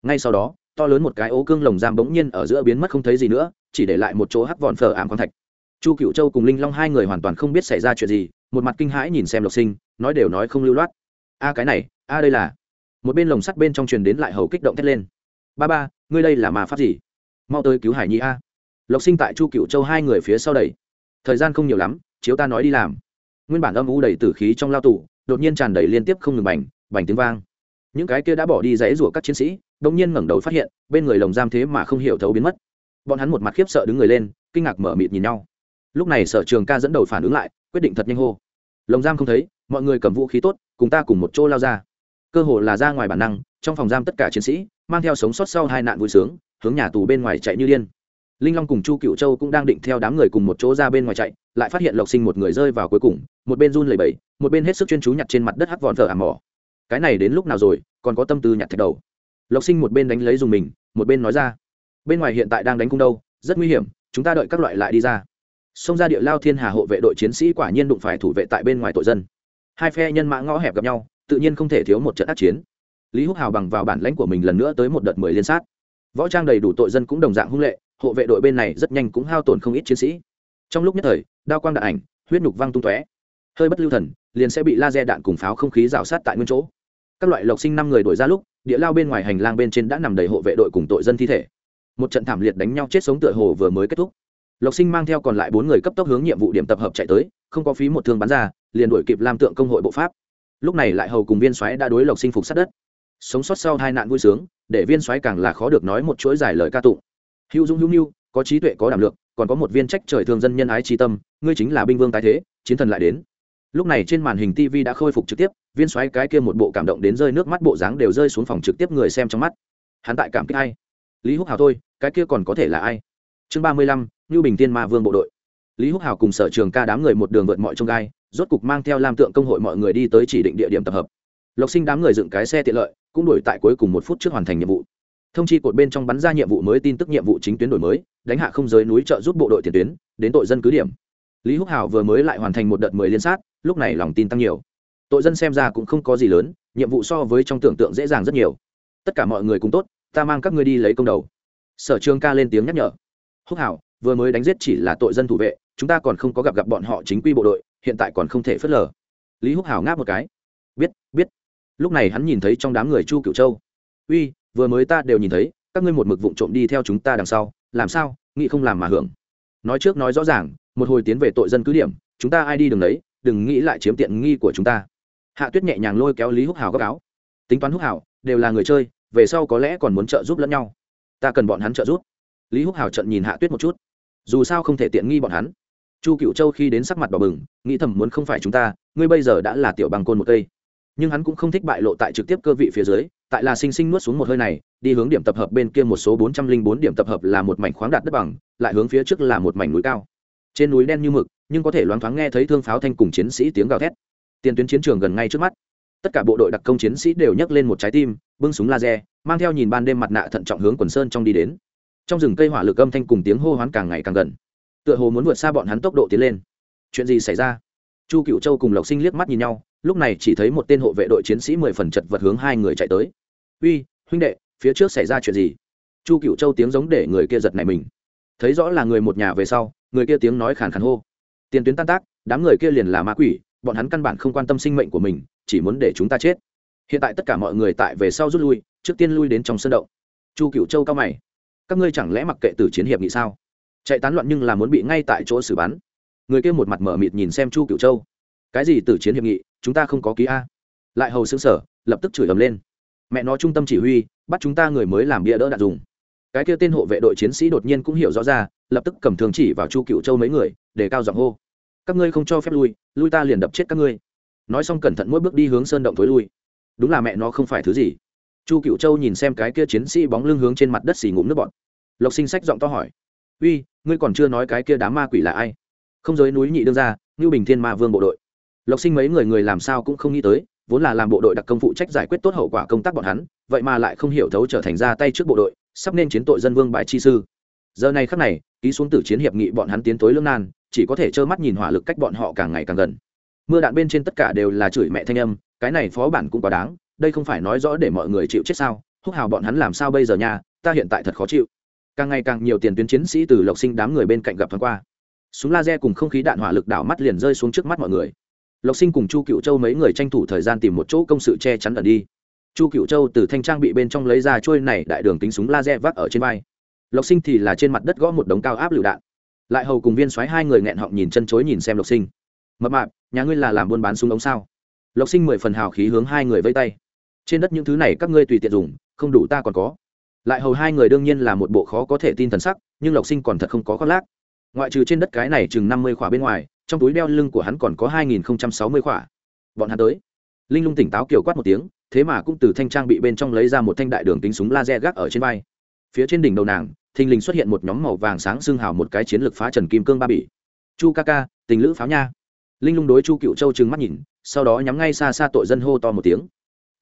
Ngay sau đó, to lớn một cái ố cương lồng giam bỗng nhiên ở giữa biến mất không thấy gì nữa, chỉ để lại một chỗ hắc vòn phở ảm khoáng thạch. Chu cựu châu cùng linh long hai người hoàn toàn không biết xảy ra chuyện gì, một mặt kinh hãi nhìn xem lộc sinh, nói đều nói không lưu loát. A, cái này, a đây là. Một bên lồng sắt bên trong truyền đến lại hầu kích động thét lên. Ba ba, ngươi đây là mà pháp gì? Mau tới cứu hải nhi a. Lộc sinh tại chu cựu châu hai người phía sau đẩy thời gian không nhiều lắm, chiếu ta nói đi làm. Nguyên bản âm u đầy tử khí trong lao tù, đột nhiên tràn đầy liên tiếp không ngừng bành bành tiếng vang. Những cái kia đã bỏ đi dãy rủa các chiến sĩ, đột nhiên ngẩng đầu phát hiện, bên người lồng giam thế mà không hiểu thấu biến mất. Bọn hắn một mặt khiếp sợ đứng người lên, kinh ngạc mở mịt nhìn nhau. Lúc này sở trường ca dẫn đầu phản ứng lại, quyết định thật nhanh hô. Lồng giam không thấy, mọi người cầm vũ khí tốt, cùng ta cùng một chỗ lao ra. Cơ hồ là ra ngoài bản năng, trong phòng giam tất cả chiến sĩ, mang theo sống sót sau hai nạn vui sướng, hướng nhà tù bên ngoài chạy như điên linh long cùng chu cựu châu cũng đang định theo đám người cùng một chỗ ra bên ngoài chạy, lại phát hiện lộc sinh một người rơi vào cuối cùng, một bên run lầy bẫy một bên hết sức chuyên chú nhặt trên mặt đất hắc vòn thở ảm mỏ. Cái này đến lúc nào rồi, còn có tâm tư nhặt thạch đầu. Lộc sinh một bên đánh lấy dùng mình, một bên nói ra. Bên ngoài hiện tại đang đánh cung đâu, rất nguy hiểm, chúng ta đợi các loại lại đi ra. Xông ra địa lao thiên hà hộ vệ đội chiến sĩ quả nhiên đụng phải thủ vệ tại bên ngoài tội dân. Hai phe nhân mã ngõ hẹp gặp nhau, tự nhiên không thể thiếu một trận ác chiến. Lý húc hào bằng vào bản lãnh của mình lần nữa tới một đợt mười liên sát võ trang đầy đủ tội dân cũng đồng dạng hung lệ, hộ vệ đội bên này rất nhanh cũng hao tổn không ít chiến sĩ. Trong lúc nhất thời, đao quang đạn ảnh, huyết nhục văng tung tóe. Hơi bất lưu thần, liền sẽ bị laser đạn cùng pháo không khí rào sát tại nguyên chỗ. Các loại lộc sinh năm người đổi ra lúc, địa lao bên ngoài hành lang bên trên đã nằm đầy hộ vệ đội cùng tội dân thi thể. Một trận thảm liệt đánh nhau chết sống tựa hồ vừa mới kết thúc. Lộc sinh mang theo còn lại bốn người cấp tốc hướng nhiệm vụ điểm tập hợp chạy tới, không có phí một thương bắn ra, liền đuổi kịp làm tượng công hội bộ pháp. Lúc này lại hầu cùng viên xoáy đã đối lộc sinh phục sát đất sống sót sau hai nạn vui sướng, để viên xoáy càng là khó được nói một chuỗi dài lời ca tụng. Hữu dũng, hữu nhu có trí tuệ, có đảm lượng, còn có một viên trách trời thường dân nhân ái trí tâm, ngươi chính là binh vương tái thế, chiến thần lại đến. Lúc này trên màn hình tv đã khôi phục trực tiếp, viên xoáy cái kia một bộ cảm động đến rơi nước mắt bộ dáng đều rơi xuống phòng trực tiếp người xem trong mắt. Hắn tại cảm kích ai? Lý húc hào thôi, cái kia còn có thể là ai? Chương ba mươi lăm như bình tiên ma vương bộ đội. Lý húc hào cùng sở trường ca đám người một đường vượt mọi trông gai, rốt cục mang theo lam tượng công hội mọi người đi tới chỉ định địa điểm tập hợp. Lộc sinh đám người dựng cái xe tiện lợi cũng đổi tại cuối cùng một phút trước hoàn thành nhiệm vụ. Thông chi cột bên trong bắn ra nhiệm vụ mới tin tức nhiệm vụ chính tuyến đổi mới, đánh hạ không giới núi trợ giúp bộ đội tiền tuyến, đến tội dân cứ điểm. Lý húc hào vừa mới lại hoàn thành một đợt mười liên sát, lúc này lòng tin tăng nhiều. Tội dân xem ra cũng không có gì lớn, nhiệm vụ so với trong tưởng tượng dễ dàng rất nhiều. Tất cả mọi người cùng tốt, ta mang các ngươi đi lấy công đầu. Sở trường ca lên tiếng nhắc nhở. Húc hảo vừa mới đánh giết chỉ là tội dân thủ vệ, chúng ta còn không có gặp gặp bọn họ chính quy bộ đội, hiện tại còn không thể phớt lờ. Lý húc hảo ngáp một cái. Biết biết lúc này hắn nhìn thấy trong đám người chu cựu châu. Uy, vừa mới ta đều nhìn thấy, các ngươi một mực vụng trộm đi theo chúng ta đằng sau, làm sao nghị không làm mà hưởng. Nói trước nói rõ ràng, một hồi tiến về tội dân cứ điểm, chúng ta ai đi đừng lấy đừng nghĩ lại chiếm tiện nghi của chúng ta. Hạ tuyết nhẹ nhàng lôi kéo lý húc hào góc áo. Tính toán húc hào, đều là người chơi, về sau có lẽ còn muốn trợ giúp lẫn nhau. Ta cần bọn hắn trợ giúp. Lý húc hào trận nhìn hạ tuyết một chút. Dù sao không thể tiện nghi bọn hắn. Chu cựu châu khi đến sắc mặt đỏ bừng, nghĩ thầm muốn không phải chúng ta, ngươi bây giờ đã là tiểu bằng côn một cây nhưng hắn cũng không thích bại lộ tại trực tiếp cơ vị phía dưới, tại là sinh sinh nuốt xuống một hơi này, đi hướng điểm tập hợp bên kia một số bốn trăm linh bốn điểm tập hợp là một mảnh khoáng đạt đất bằng, lại hướng phía trước là một mảnh núi cao. Trên núi đen như mực, nhưng có thể loáng thoáng nghe thấy thương pháo thanh cùng chiến sĩ tiếng gào thét. Tiền tuyến chiến trường gần ngay trước mắt. Tất cả bộ đội đặc công chiến sĩ đều nhấc lên một trái tim, bưng súng laser, mang theo nhìn ban đêm mặt nạ thận trọng hướng quần sơn trong đi đến. Trong rừng cây hỏa lực âm thanh cùng tiếng hô hoán càng ngày càng gần. Tựa hồ muốn vượt xa bọn hắn tốc độ tiến lên. Chuyện gì xảy ra? Chu cựu châu cùng lộc sinh liếc mắt nhìn nhau lúc này chỉ thấy một tên hộ vệ đội chiến sĩ mười phần chật vật hướng hai người chạy tới. Uy, huynh đệ, phía trước xảy ra chuyện gì? Chu cựu châu tiếng giống để người kia giật này mình. Thấy rõ là người một nhà về sau, người kia tiếng nói khàn khàn hô. Tiền tuyến tan tác, đám người kia liền là ma quỷ, bọn hắn căn bản không quan tâm sinh mệnh của mình, chỉ muốn để chúng ta chết. Hiện tại tất cả mọi người tại về sau rút lui, trước tiên lui đến trong sân động. Chu cựu châu cao mày. Các ngươi chẳng lẽ mặc kệ từ chiến hiệp nghị sao? Chạy tán loạn nhưng là muốn bị ngay tại chỗ xử bắn. Người kia một mặt mở mịt nhìn xem chu cựu châu. Cái gì từ chiến hiệp nghị? Chúng ta không có ký a. Lại hầu xứng sở lập tức chửi ầm lên. Mẹ nó trung tâm chỉ huy, bắt chúng ta người mới làm bia đỡ đạn dùng. Cái kia tên hộ vệ đội chiến sĩ đột nhiên cũng hiểu rõ ra, lập tức cầm thường chỉ vào chu cựu châu mấy người, để cao giọng hô. Các ngươi không cho phép lui lui ta liền đập chết các ngươi. Nói xong cẩn thận mỗi bước đi hướng sơn động thối lui. Đúng là mẹ nó không phải thứ gì. Chu cựu châu nhìn xem cái kia chiến sĩ bóng lưng hướng trên mặt đất xì ngụm nước bọt. Lộc sinh sách giọng to hỏi. Uy, ngươi còn chưa nói cái kia đám ma quỷ là ai? Không giới núi nhị đương ra như bình thiên ma vương bộ đội lộc sinh mấy người người làm sao cũng không nghĩ tới, vốn là làm bộ đội đặc công phụ trách giải quyết tốt hậu quả công tác bọn hắn, vậy mà lại không hiểu thấu trở thành ra tay trước bộ đội, sắp nên chiến tội dân vương bài chi sư. Giờ này khắc này, ký xuống tử chiến hiệp nghị bọn hắn tiến tối lương nan, chỉ có thể trơ mắt nhìn hỏa lực cách bọn họ càng ngày càng gần. Mưa đạn bên trên tất cả đều là chửi mẹ thanh âm, cái này phó bản cũng quá đáng, đây không phải nói rõ để mọi người chịu chết sao, húc hào bọn hắn làm sao bây giờ nha, ta hiện tại thật khó chịu. Càng ngày càng nhiều tiền tuyến chiến sĩ từ lộc sinh đám người bên cạnh gặp thoáng qua. Súng laser cùng không khí đạn hỏa lực đảo mắt liền rơi xuống trước mắt mọi người lộc sinh cùng chu cựu châu mấy người tranh thủ thời gian tìm một chỗ công sự che chắn ẩn đi. Chu cựu châu từ thanh trang bị bên trong lấy ra trôi này đại đường tính súng laser vác ở trên vai. Lộc sinh thì là trên mặt đất gõ một đống cao áp lựu đạn. Lại hầu cùng viên xoáy hai người nghẹn họng nhìn chân chối nhìn xem lộc sinh. Mập mạp, nhà ngươi là làm buôn bán súng ống sao? Lộc sinh mười phần hào khí hướng hai người vây tay. Trên đất những thứ này các ngươi tùy tiện dùng, không đủ ta còn có. Lại hầu hai người đương nhiên là một bộ khó có thể tin thần sắc, nhưng lộc sinh còn thật không có khoác lác. Ngoại trừ trên đất cái này chừng năm mươi khỏa bên ngoài trong túi đeo lưng của hắn còn có hai nghìn sáu mươi khỏa. Bọn hắn tới. Linh lung tỉnh táo kiều quát một tiếng, thế mà cũng từ thanh trang bị bên trong lấy ra một thanh đại đường tính súng laser gác ở trên vai. Phía trên đỉnh đầu nàng, thình lình xuất hiện một nhóm màu vàng sáng xương hào một cái chiến lược phá trần kim cương ba bỉ. Chu ca ca, tình lữ pháo nha. Linh lung đối chu cựu châu trừng mắt nhìn, sau đó nhắm ngay xa xa tội dân hô to một tiếng.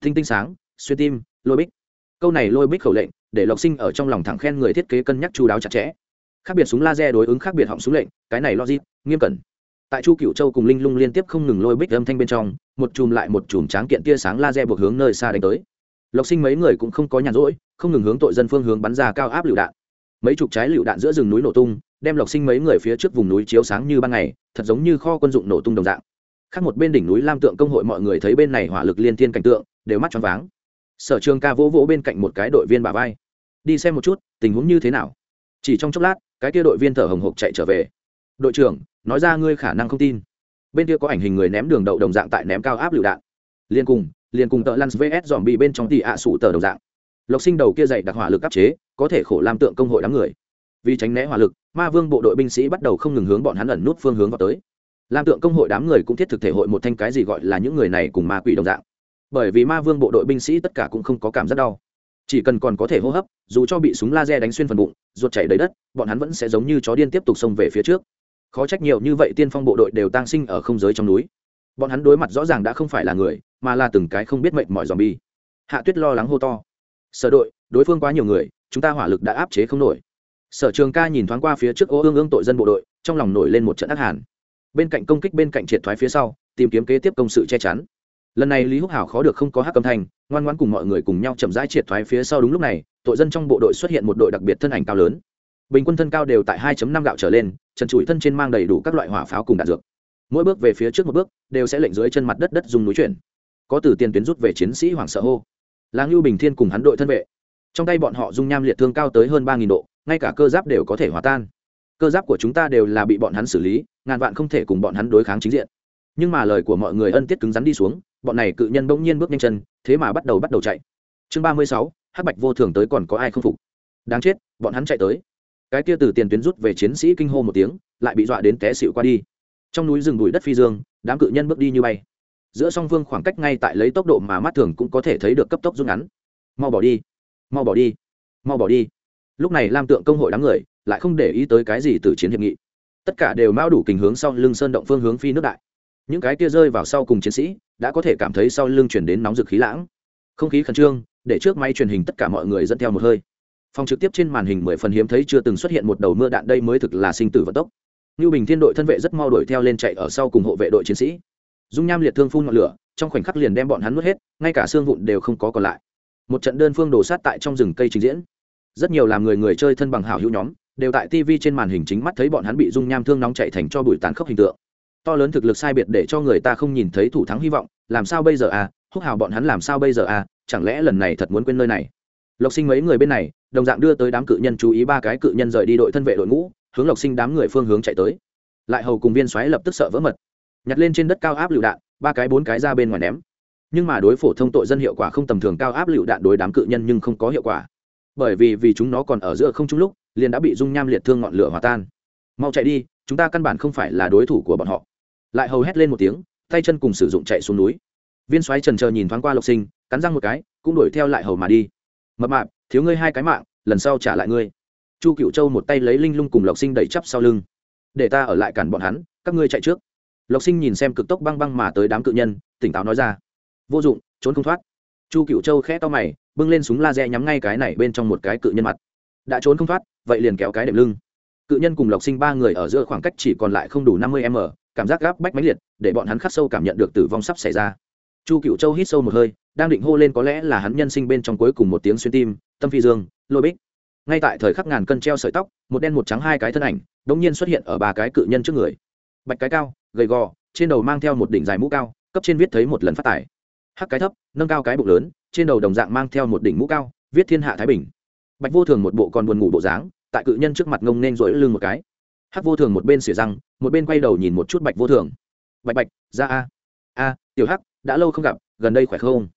Thinh tinh sáng, xuyên tim, lôi bích. Câu này lôi bích khẩu lệnh, để lộc sinh ở trong lòng thẳng khen người thiết kế cân nhắc chú đáo chặt chẽ. Khác biệt súng laser đối ứng khác biệt họng súng lệnh, cái này logic, nghiêm cẩn tại chu cựu châu cùng linh lung liên tiếp không ngừng lôi bích âm thanh bên trong, một chùm lại một chùm tráng kiện tia sáng laser buộc hướng nơi xa đánh tới. Lộc sinh mấy người cũng không có nhàn rỗi, không ngừng hướng tội dân phương hướng bắn ra cao áp lựu đạn. Mấy chục trái lựu đạn giữa rừng núi nổ tung, đem lộc sinh mấy người phía trước vùng núi chiếu sáng như ban ngày, thật giống như kho quân dụng nổ tung đồng dạng. Khác một bên đỉnh núi lam tượng công hội mọi người thấy bên này hỏa lực liên thiên cảnh tượng, đều mắt choáng váng. Sở trường ca vỗ vỗ bên cạnh một cái đội viên bà vai. Đi xem một chút, tình huống như thế nào? Chỉ trong chốc lát, cái kia đội viên thở hồng hộc chạy trở về. Đội trưởng nói ra ngươi khả năng không tin. Bên kia có ảnh hình người ném đường đậu đồng dạng tại ném cao áp lựu đạn. Liền cùng liền cùng tợ lăn vs dòm bị bên trong tỷ ạ sụ tờ đồng dạng. Lộc sinh đầu kia dạy đặc hỏa lực áp chế, có thể khổ lam tượng công hội đám người. Vì tránh né hỏa lực, ma vương bộ đội binh sĩ bắt đầu không ngừng hướng bọn hắn ẩn nút phương hướng vào tới. Lam tượng công hội đám người cũng thiết thực thể hội một thanh cái gì gọi là những người này cùng ma quỷ đồng dạng. Bởi vì ma vương bộ đội binh sĩ tất cả cũng không có cảm giác đau. Chỉ cần còn có thể hô hấp, dù cho bị súng laser đánh xuyên phần bụng, ruột chảy đầy đất, bọn hắn vẫn sẽ giống như chó điên tiếp tục xông về phía trước khó trách nhiều như vậy tiên phong bộ đội đều tăng sinh ở không giới trong núi. Bọn hắn đối mặt rõ ràng đã không phải là người, mà là từng cái không biết mệnh mọi dòm bi hạ tuyết lo lắng hô to. Sở đội, đối phương quá nhiều người, chúng ta hỏa lực đã áp chế không nổi. Sở trường ca nhìn thoáng qua phía trước ô ương ương tội dân bộ đội, trong lòng nổi lên một trận ác hàn. Bên cạnh công kích bên cạnh triệt thoái phía sau, tìm kiếm kế tiếp công sự che chắn. Lần này lý húc hảo khó được không có hát âm thanh, ngoan ngoan cùng mọi người cùng nhau chậm rãi triệt thoái phía sau đúng lúc này, tội dân trong bộ đội xuất hiện một đội đặc biệt thân ảnh cao lớn bình quân thân cao đều tại 2 năm gạo trở lên, trần trụi thân trên mang đầy đủ các loại hỏa pháo cùng đạn dược. Mỗi bước về phía trước một bước, đều sẽ lệnh dưới chân mặt đất đất dùng núi chuyển. Có từ tiền tuyến rút về chiến sĩ hoàng sợ hô. Là ngưu bình thiên cùng hắn đội thân vệ. Trong tay bọn họ dung nham liệt thương cao tới hơn ba độ, ngay cả cơ giáp đều có thể hòa tan. Cơ giáp của chúng ta đều là bị bọn hắn xử lý, ngàn vạn không thể cùng bọn hắn đối kháng chính diện. Nhưng mà lời của mọi người ân tiết cứng rắn đi xuống, bọn này cự nhân bỗng nhiên bước nhanh chân, thế mà bắt đầu bắt đầu chạy. Chương ba mươi sáu, hắc bạch vô thường tới còn có ai không phục? Đáng chết, bọn hắn chạy tới cái kia từ tiền tuyến rút về chiến sĩ kinh hô một tiếng, lại bị dọa đến té xịu qua đi. Trong núi rừng bụi đất phi dương, đám cự nhân bước đi như bay. Giữa song phương khoảng cách ngay tại lấy tốc độ mà mắt thường cũng có thể thấy được cấp tốc rút ngắn. Mau bỏ đi. Mau bỏ đi. Mau bỏ đi. Lúc này lam tượng công hội đám người lại không để ý tới cái gì từ chiến hiệp nghị. Tất cả đều mao đủ kình hướng sau lưng sơn động phương hướng phi nước đại. Những cái kia rơi vào sau cùng chiến sĩ đã có thể cảm thấy sau lưng chuyển đến nóng rực khí lãng. Không khí khẩn trương, để trước máy truyền hình tất cả mọi người dẫn theo một hơi phòng trực tiếp trên màn hình mười phần hiếm thấy chưa từng xuất hiện một đầu mưa đạn đây mới thực là sinh tử vận tốc. Như bình thiên đội thân vệ rất mau đuổi theo lên chạy ở sau cùng hộ vệ đội chiến sĩ. Dung nham liệt thương phun ngọn lửa, trong khoảnh khắc liền đem bọn hắn nuốt hết, ngay cả xương vụn đều không có còn lại. Một trận đơn phương đổ sát tại trong rừng cây trình diễn. Rất nhiều làm người người chơi thân bằng hảo hữu nhóm, đều tại tv trên màn hình chính mắt thấy bọn hắn bị dung nham thương nóng chạy thành cho bụi tàn khốc hình tượng. To lớn thực lực sai biệt để cho người ta không nhìn thấy thủ thắng hy vọng, làm sao bây giờ à húc hào bọn hắn làm sao bây giờ à chẳng lẽ lần này thật muốn quên nơi này? Lộc sinh mấy người bên này đồng dạng đưa tới đám cự nhân chú ý ba cái cự nhân rời đi đội thân vệ đội ngũ, hướng lộc sinh đám người phương hướng chạy tới. Lại hầu cùng viên xoáy lập tức sợ vỡ mật. Nhặt lên trên đất cao áp lựu đạn, ba cái bốn cái ra bên ngoài ném. Nhưng mà đối phổ thông tội dân hiệu quả không tầm thường cao áp lựu đạn đối đám cự nhân nhưng không có hiệu quả. Bởi vì vì chúng nó còn ở giữa không trung lúc, liền đã bị dung nham liệt thương ngọn lửa hòa tan. Mau chạy đi, chúng ta căn bản không phải là đối thủ của bọn họ. Lại hầu hét lên một tiếng, tay chân cùng sử dụng chạy xuống núi. Viên xoáy trần chờ nhìn thoáng qua lộc sinh, cắn răng một cái, cũng đuổi theo lại hầu mà đi mập mạp, thiếu ngươi hai cái mạng, lần sau trả lại ngươi. Chu cựu châu một tay lấy linh lung cùng lộc sinh đẩy chắp sau lưng. Để ta ở lại cản bọn hắn, các ngươi chạy trước. Lộc sinh nhìn xem cực tốc băng băng mà tới đám cự nhân, tỉnh táo nói ra. Vô dụng, trốn không thoát. Chu cựu châu khẽ to mày, bưng lên súng laser nhắm ngay cái này bên trong một cái cự nhân mặt. Đã trốn không thoát, vậy liền kéo cái đệm lưng. Cự nhân cùng lộc sinh ba người ở giữa khoảng cách chỉ còn lại không đủ năm mươi m, cảm giác gáp bách máy liệt, để bọn hắn khắc sâu cảm nhận được tử vong sắp xảy ra chu cựu châu hít sâu một hơi, đang định hô lên có lẽ là hắn nhân sinh bên trong cuối cùng một tiếng xuyên tim, tâm phi dương, lôi bích. Ngay tại thời khắc ngàn cân treo sợi tóc, một đen một trắng hai cái thân ảnh đ ỗ n g nhiên xuất hiện ở ba cái cự nhân trước người. Bạch cái cao, gầy gò, trên đầu mang theo một đỉnh dài mũ cao, cấp trên viết thấy một lần phát tải hắc cái thấp, nâng cao cái bụng lớn, trên đầu đồng dạng mang theo một đỉnh mũ cao, viết thiên hạ thái bình. Bạch vô thường một bộ còn buồn ngủ bộ dáng, tại cự nhân trước mặt ngông nên rỗi lưng một cái. Hắc vô thường một bên xỉa răng, một bên quay đầu nhìn một chút bạch vô thường. Bạch bạch, ra a. A, tiểu hắc đã lâu không gặp, gần đây khỏe không?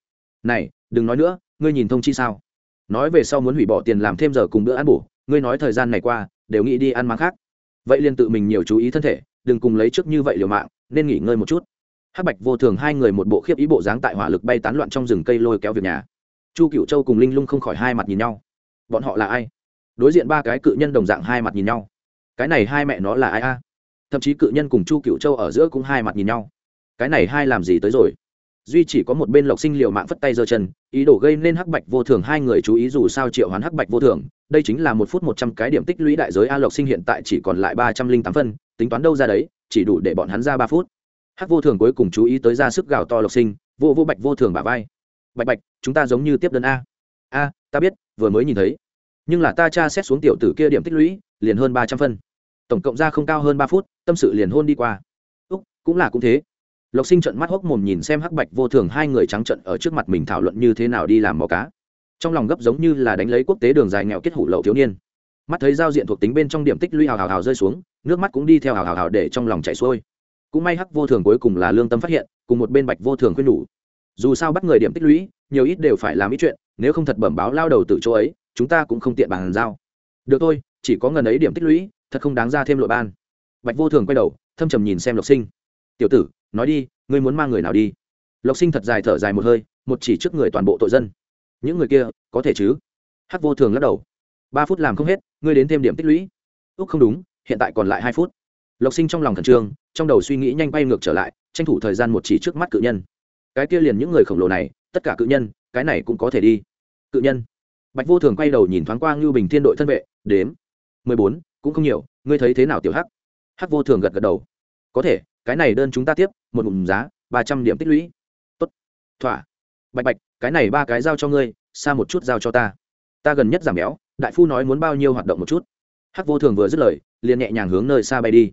Này, đừng nói nữa, ngươi nhìn thông chi sao? Nói về sau muốn hủy bỏ tiền làm thêm giờ cùng bữa ăn bổ, ngươi nói thời gian này qua, đều nghĩ đi ăn máng khác. Vậy liền tự mình nhiều chú ý thân thể, đừng cùng lấy trước như vậy liều mạng, nên nghỉ ngơi một chút. Hắc bạch vô thường hai người một bộ khiếp ý bộ dáng tại hỏa lực bay tán loạn trong rừng cây lôi kéo việc nhà. Chu cựu châu cùng linh lung không khỏi hai mặt nhìn nhau. Bọn họ là ai? Đối diện ba cái cự nhân đồng dạng hai mặt nhìn nhau. Cái này hai mẹ nó là ai a? Thậm chí cự nhân cùng chu cựu châu ở giữa cũng hai mặt nhìn nhau. Cái này hai làm gì tới rồi? Duy chỉ có một bên lộc sinh liều mạng phất tay giơ chân, ý đồ gây nên hắc bạch vô thường, hai người chú ý dù sao triệu hoán hắc bạch vô thường, đây chính là một phút một trăm cái điểm tích lũy đại giới a lộc sinh hiện tại chỉ còn lại ba trăm linh tám phân, tính toán đâu ra đấy, chỉ đủ để bọn hắn ra ba phút. Hắc vô thường cuối cùng chú ý tới ra sức gào to lộc sinh, vô vô bạch vô thường bà vai. Bạch bạch, chúng ta giống như tiếp đơn a. A, ta biết, vừa mới nhìn thấy. Nhưng là ta tra xét xuống tiểu tử kia điểm tích lũy, liền hơn ba trăm phân. Tổng cộng ra không cao hơn ba phút, tâm sự liền hôn đi qua. Úc, cũng là cũng thế lộc sinh trận mắt hốc mồm nhìn xem hắc bạch vô thường hai người trắng trận ở trước mặt mình thảo luận như thế nào đi làm mò cá. Trong lòng gấp giống như là đánh lấy quốc tế đường dài nghèo kết hủ lậu thiếu niên. Mắt thấy giao diện thuộc tính bên trong điểm tích lũy hào hào hào rơi xuống, nước mắt cũng đi theo hào hào hào để trong lòng chảy xuôi. Cũng may hắc vô thường cuối cùng là lương tâm phát hiện, cùng một bên bạch vô thường khuyên nhủ. Dù sao bắt người điểm tích lũy, nhiều ít đều phải làm ít chuyện, nếu không thật bẩm báo lao đầu từ chỗ ấy, chúng ta cũng không tiện bàn giao. Được thôi, chỉ có ngần ấy điểm tích lũy, thật không đáng ra thêm lội ban. Bạch vô thường quay đầu, thâm trầm nhìn xem lộc sinh. Tiểu tử nói đi, ngươi muốn mang người nào đi? Lộc sinh thật dài thở dài một hơi, một chỉ trước người toàn bộ tội dân. Những người kia, có thể chứ? Hắc vô thường lắc đầu. Ba phút làm không hết, ngươi đến thêm điểm tích lũy. Úc không đúng, hiện tại còn lại hai phút. Lộc sinh trong lòng khẩn trương, trong đầu suy nghĩ nhanh bay ngược trở lại, tranh thủ thời gian một chỉ trước mắt cự nhân. Cái kia liền những người khổng lồ này, tất cả cự nhân, cái này cũng có thể đi. Cự nhân. Bạch vô thường quay đầu nhìn thoáng qua ngưu bình thiên đội thân vệ, đếm. Mười bốn, cũng không nhiều, ngươi thấy thế nào tiểu hắc? Hắc vô thường gật gật đầu. Có thể cái này đơn chúng ta tiếp, một ngụm giá, ba trăm điểm tích lũy. Tốt. Thỏa. Bạch bạch, cái này ba cái giao cho ngươi, xa một chút giao cho ta. Ta gần nhất giảm béo, đại phu nói muốn bao nhiêu hoạt động một chút. Hắc vô thường vừa dứt lời, liền nhẹ nhàng hướng nơi xa bay đi.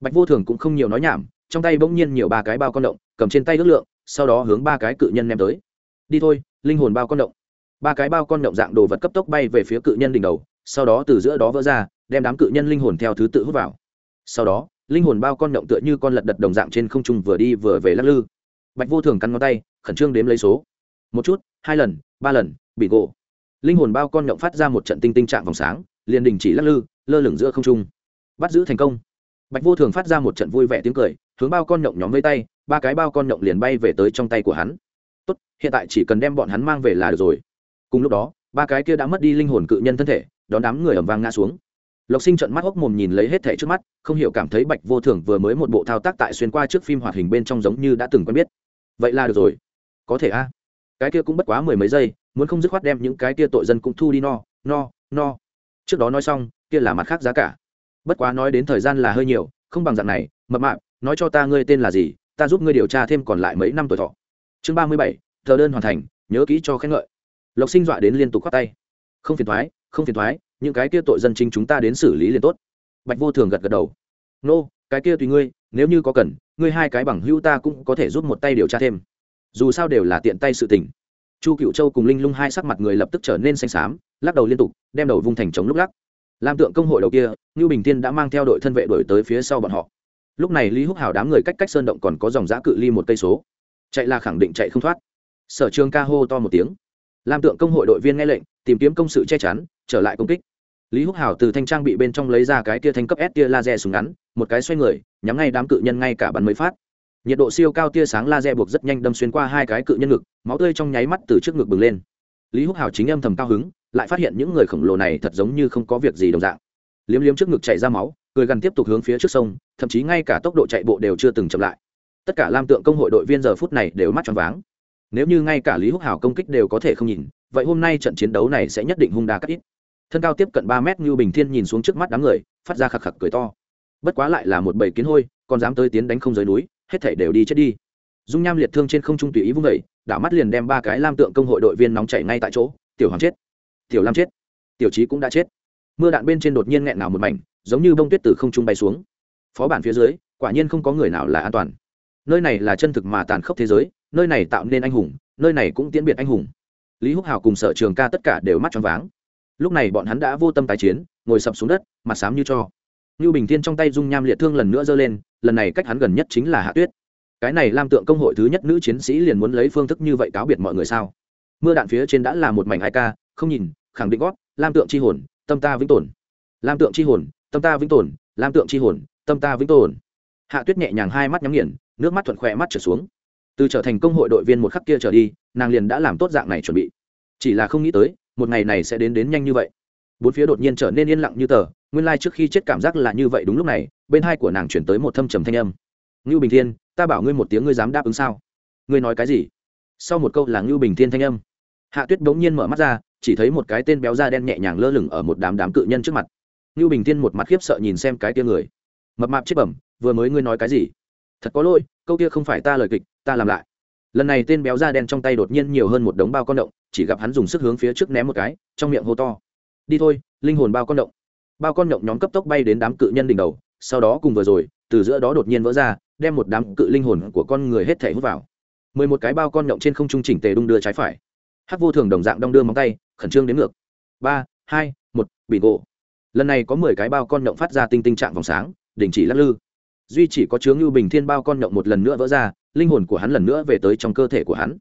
Bạch vô thường cũng không nhiều nói nhảm, trong tay bỗng nhiên nhiều ba cái bao con động, cầm trên tay ước lượng, sau đó hướng ba cái cự nhân ném tới. Đi thôi, linh hồn bao con động. Ba cái bao con động dạng đồ vật cấp tốc bay về phía cự nhân đỉnh đầu, sau đó từ giữa đó vỡ ra, đem đám cự nhân linh hồn theo thứ tự hút vào. Sau đó linh hồn bao con động tựa như con lật đật đồng dạng trên không trung vừa đi vừa về lắc lư. Bạch vô thường cắn ngón tay, khẩn trương đếm lấy số. Một chút, hai lần, ba lần, bị gỗ linh hồn bao con động phát ra một trận tinh tinh trạng vòng sáng, liền đình chỉ lắc lư, lơ lửng giữa không trung. Bắt giữ thành công. Bạch vô thường phát ra một trận vui vẻ tiếng cười, hướng bao con động nhóm với tay, ba cái bao con động liền bay về tới trong tay của hắn. Tốt, hiện tại chỉ cần đem bọn hắn mang về là được rồi. Cùng lúc đó, ba cái kia đã mất đi linh hồn cự nhân thân thể, đón đám người ẩm vang ngã xuống lộc sinh trận mắt hốc mồm nhìn lấy hết thẻ trước mắt, không hiểu cảm thấy bạch vô thường vừa mới một bộ thao tác tại xuyên qua trước phim hoạt hình bên trong giống như đã từng quen biết. Vậy là được rồi. Có thể a. À? Cái kia cũng bất quá mười mấy giây, muốn không dứt khoát đem những cái kia tội dân cũng thu đi no no no. Trước đó nói xong, kia là mặt khác giá cả. Bất quá nói đến thời gian là hơi nhiều, không bằng dạng này, mập mạp, nói cho ta ngươi tên là gì, ta giúp ngươi điều tra thêm còn lại mấy năm tuổi thọ. Chương ba mươi bảy tờ đơn hoàn thành, nhớ kỹ cho khen ngợi. Lộc sinh dọa đến liên tục khoát tay. Không phiền thoái không phiền thoái những cái kia tội dân chính chúng ta đến xử lý liền tốt. Bạch vô thường gật gật đầu. Nô、no, cái kia tùy ngươi nếu như có cần ngươi hai cái bằng hữu ta cũng có thể giúp một tay điều tra thêm. Dù sao đều là tiện tay sự tình. Chu cựu châu cùng linh lung hai sắc mặt người lập tức trở nên xanh xám lắc đầu liên tục đem đầu vung thành trống lúc lắc. Làm tượng công hội đầu kia ngưu bình tiên đã mang theo đội thân vệ đổi tới phía sau bọn họ. Lúc này lý húc hào đám người cách cách sơn động còn có dòng giã cự ly một cây số. Chạy là khẳng định chạy không thoát. Sở trường ca hô to một tiếng. Làm tượng công hội đội viên nghe lệnh tìm kiếm công sự che chắn, trở lại công kích. Lý húc hào từ thanh trang bị bên trong lấy ra cái tia thanh cấp s tia laser súng ngắn, một cái xoay người, nhắm ngay đám cự nhân ngay cả bắn mới phát. Nhiệt độ siêu cao tia sáng laser buộc rất nhanh đâm xuyên qua hai cái cự nhân ngực, máu tươi trong nháy mắt từ trước ngực bừng lên. Lý húc hào chính âm thầm cao hứng, lại phát hiện những người khổng lồ này thật giống như không có việc gì đồng dạng. Liếm liếm trước ngực chạy ra máu, cười gần tiếp tục hướng phía trước sông, thậm chí ngay cả tốc độ chạy bộ đều chưa từng chậm lại. Tất cả lam tượng công hội đội viên giờ phút này đều mắt tròn váng. Nếu như ngay cả lý húc hào công kích đều có thể không nhìn vậy hôm nay trận chiến đấu này sẽ nhất định hung đa cắt ít. Thân cao tiếp cận ba mét như bình thiên nhìn xuống trước mắt đám người, phát ra khạc khạc cười to. Bất quá lại là một bầy kiến hôi, còn dám tới tiến đánh không giới núi, hết thể đều đi chết đi. Dung nham liệt thương trên không trung tùy ý vung vẩy đảo mắt liền đem ba cái lam tượng công hội đội viên nóng chảy ngay tại chỗ, tiểu hoàng chết! Tiểu lam chết! Tiểu trí cũng đã chết! Mưa đạn bên trên đột nhiên nghẹn nào một mảnh, giống như bông tuyết từ không trung bay xuống. Phó bản phía dưới, quả nhiên không có người nào là an toàn. Nơi này là chân thực mà tàn khốc thế giới, nơi này tạo nên anh hùng, nơi này cũng tiễn biệt anh hùng lý húc hào cùng sở trường ca tất cả đều mắt tròn váng. Lúc này bọn hắn đã vô tâm tái chiến, ngồi sập xuống đất, mặt xám như cho. Như bình thiên trong tay dung nham liệt thương lần nữa giơ lên, lần này cách hắn gần nhất chính là hạ tuyết. Cái này lam tượng công hội thứ nhất nữ chiến sĩ liền muốn lấy phương thức như vậy cáo biệt mọi người sao? Mưa đạn phía trên đã là một mảnh hai ca, không nhìn, khẳng định gót, lam tượng c h i hồn, tâm ta vĩnh tồn. Lam tượng c h i hồn, tâm ta vĩnh tồn, lam tượng c h i hồn, tâm ta vĩnh tồn. Hạ tuyết nhẹ nhàng hai mắt nhắm nghiền, nước mắt thuận khỏe mắt trở xuống từ trở thành công hội đội viên một khắc kia trở đi, nàng liền đã làm tốt dạng này chuẩn bị. Chỉ là không nghĩ tới, một ngày này sẽ đến đến nhanh như vậy. Bốn phía đột nhiên trở nên yên lặng như tờ, nguyên lai、like、trước khi chết cảm giác là như vậy đúng lúc này, bên hai của nàng chuyển tới một thâm trầm thanh âm. Ngưu bình thiên, ta bảo ngươi một tiếng ngươi dám đáp ứng sao? Ngươi nói cái gì? Sau một câu là ngưu bình thiên thanh âm. Hạ tuyết bỗng nhiên mở mắt ra, chỉ thấy một cái tên béo da đen nhẹ nhàng lơ lửng ở một đám đám cự nhân trước mặt. Ngưu bình thiên một mặt khiếp sợ nhìn xem cái tia người. Mập mạp chết bẩm, vừa mới ngươi nói cái gì? Thật có lỗi, câu kia không phải ta lời kịch, ta làm lại. Lần này tên béo da đen trong tay đột nhiên nhiều hơn một đống bao con động, chỉ gặp hắn dùng sức hướng phía trước ném một cái, trong miệng hô to. Đi thôi, linh hồn bao con động. Bao con động nhóm cấp tốc bay đến đám cự nhân đỉnh đầu, sau đó cùng vừa rồi, từ giữa đó đột nhiên vỡ ra, đem một đám cự linh hồn của con người hết thể hút vào. Mười một cái bao con động trên không trung chỉnh tề đung đưa trái phải. Hát vô thường đồng dạng đong đưa móng tay, khẩn trương đến ngược. Ba, hai, một, bị gỗ lần này có mười cái bao con động phát ra tinh tinh trạng vòng sáng, đình chỉ lắc lư duy chỉ có chướng lưu bình thiên bao con nhộng một lần nữa vỡ ra, linh hồn của hắn lần nữa về tới trong cơ thể của hắn.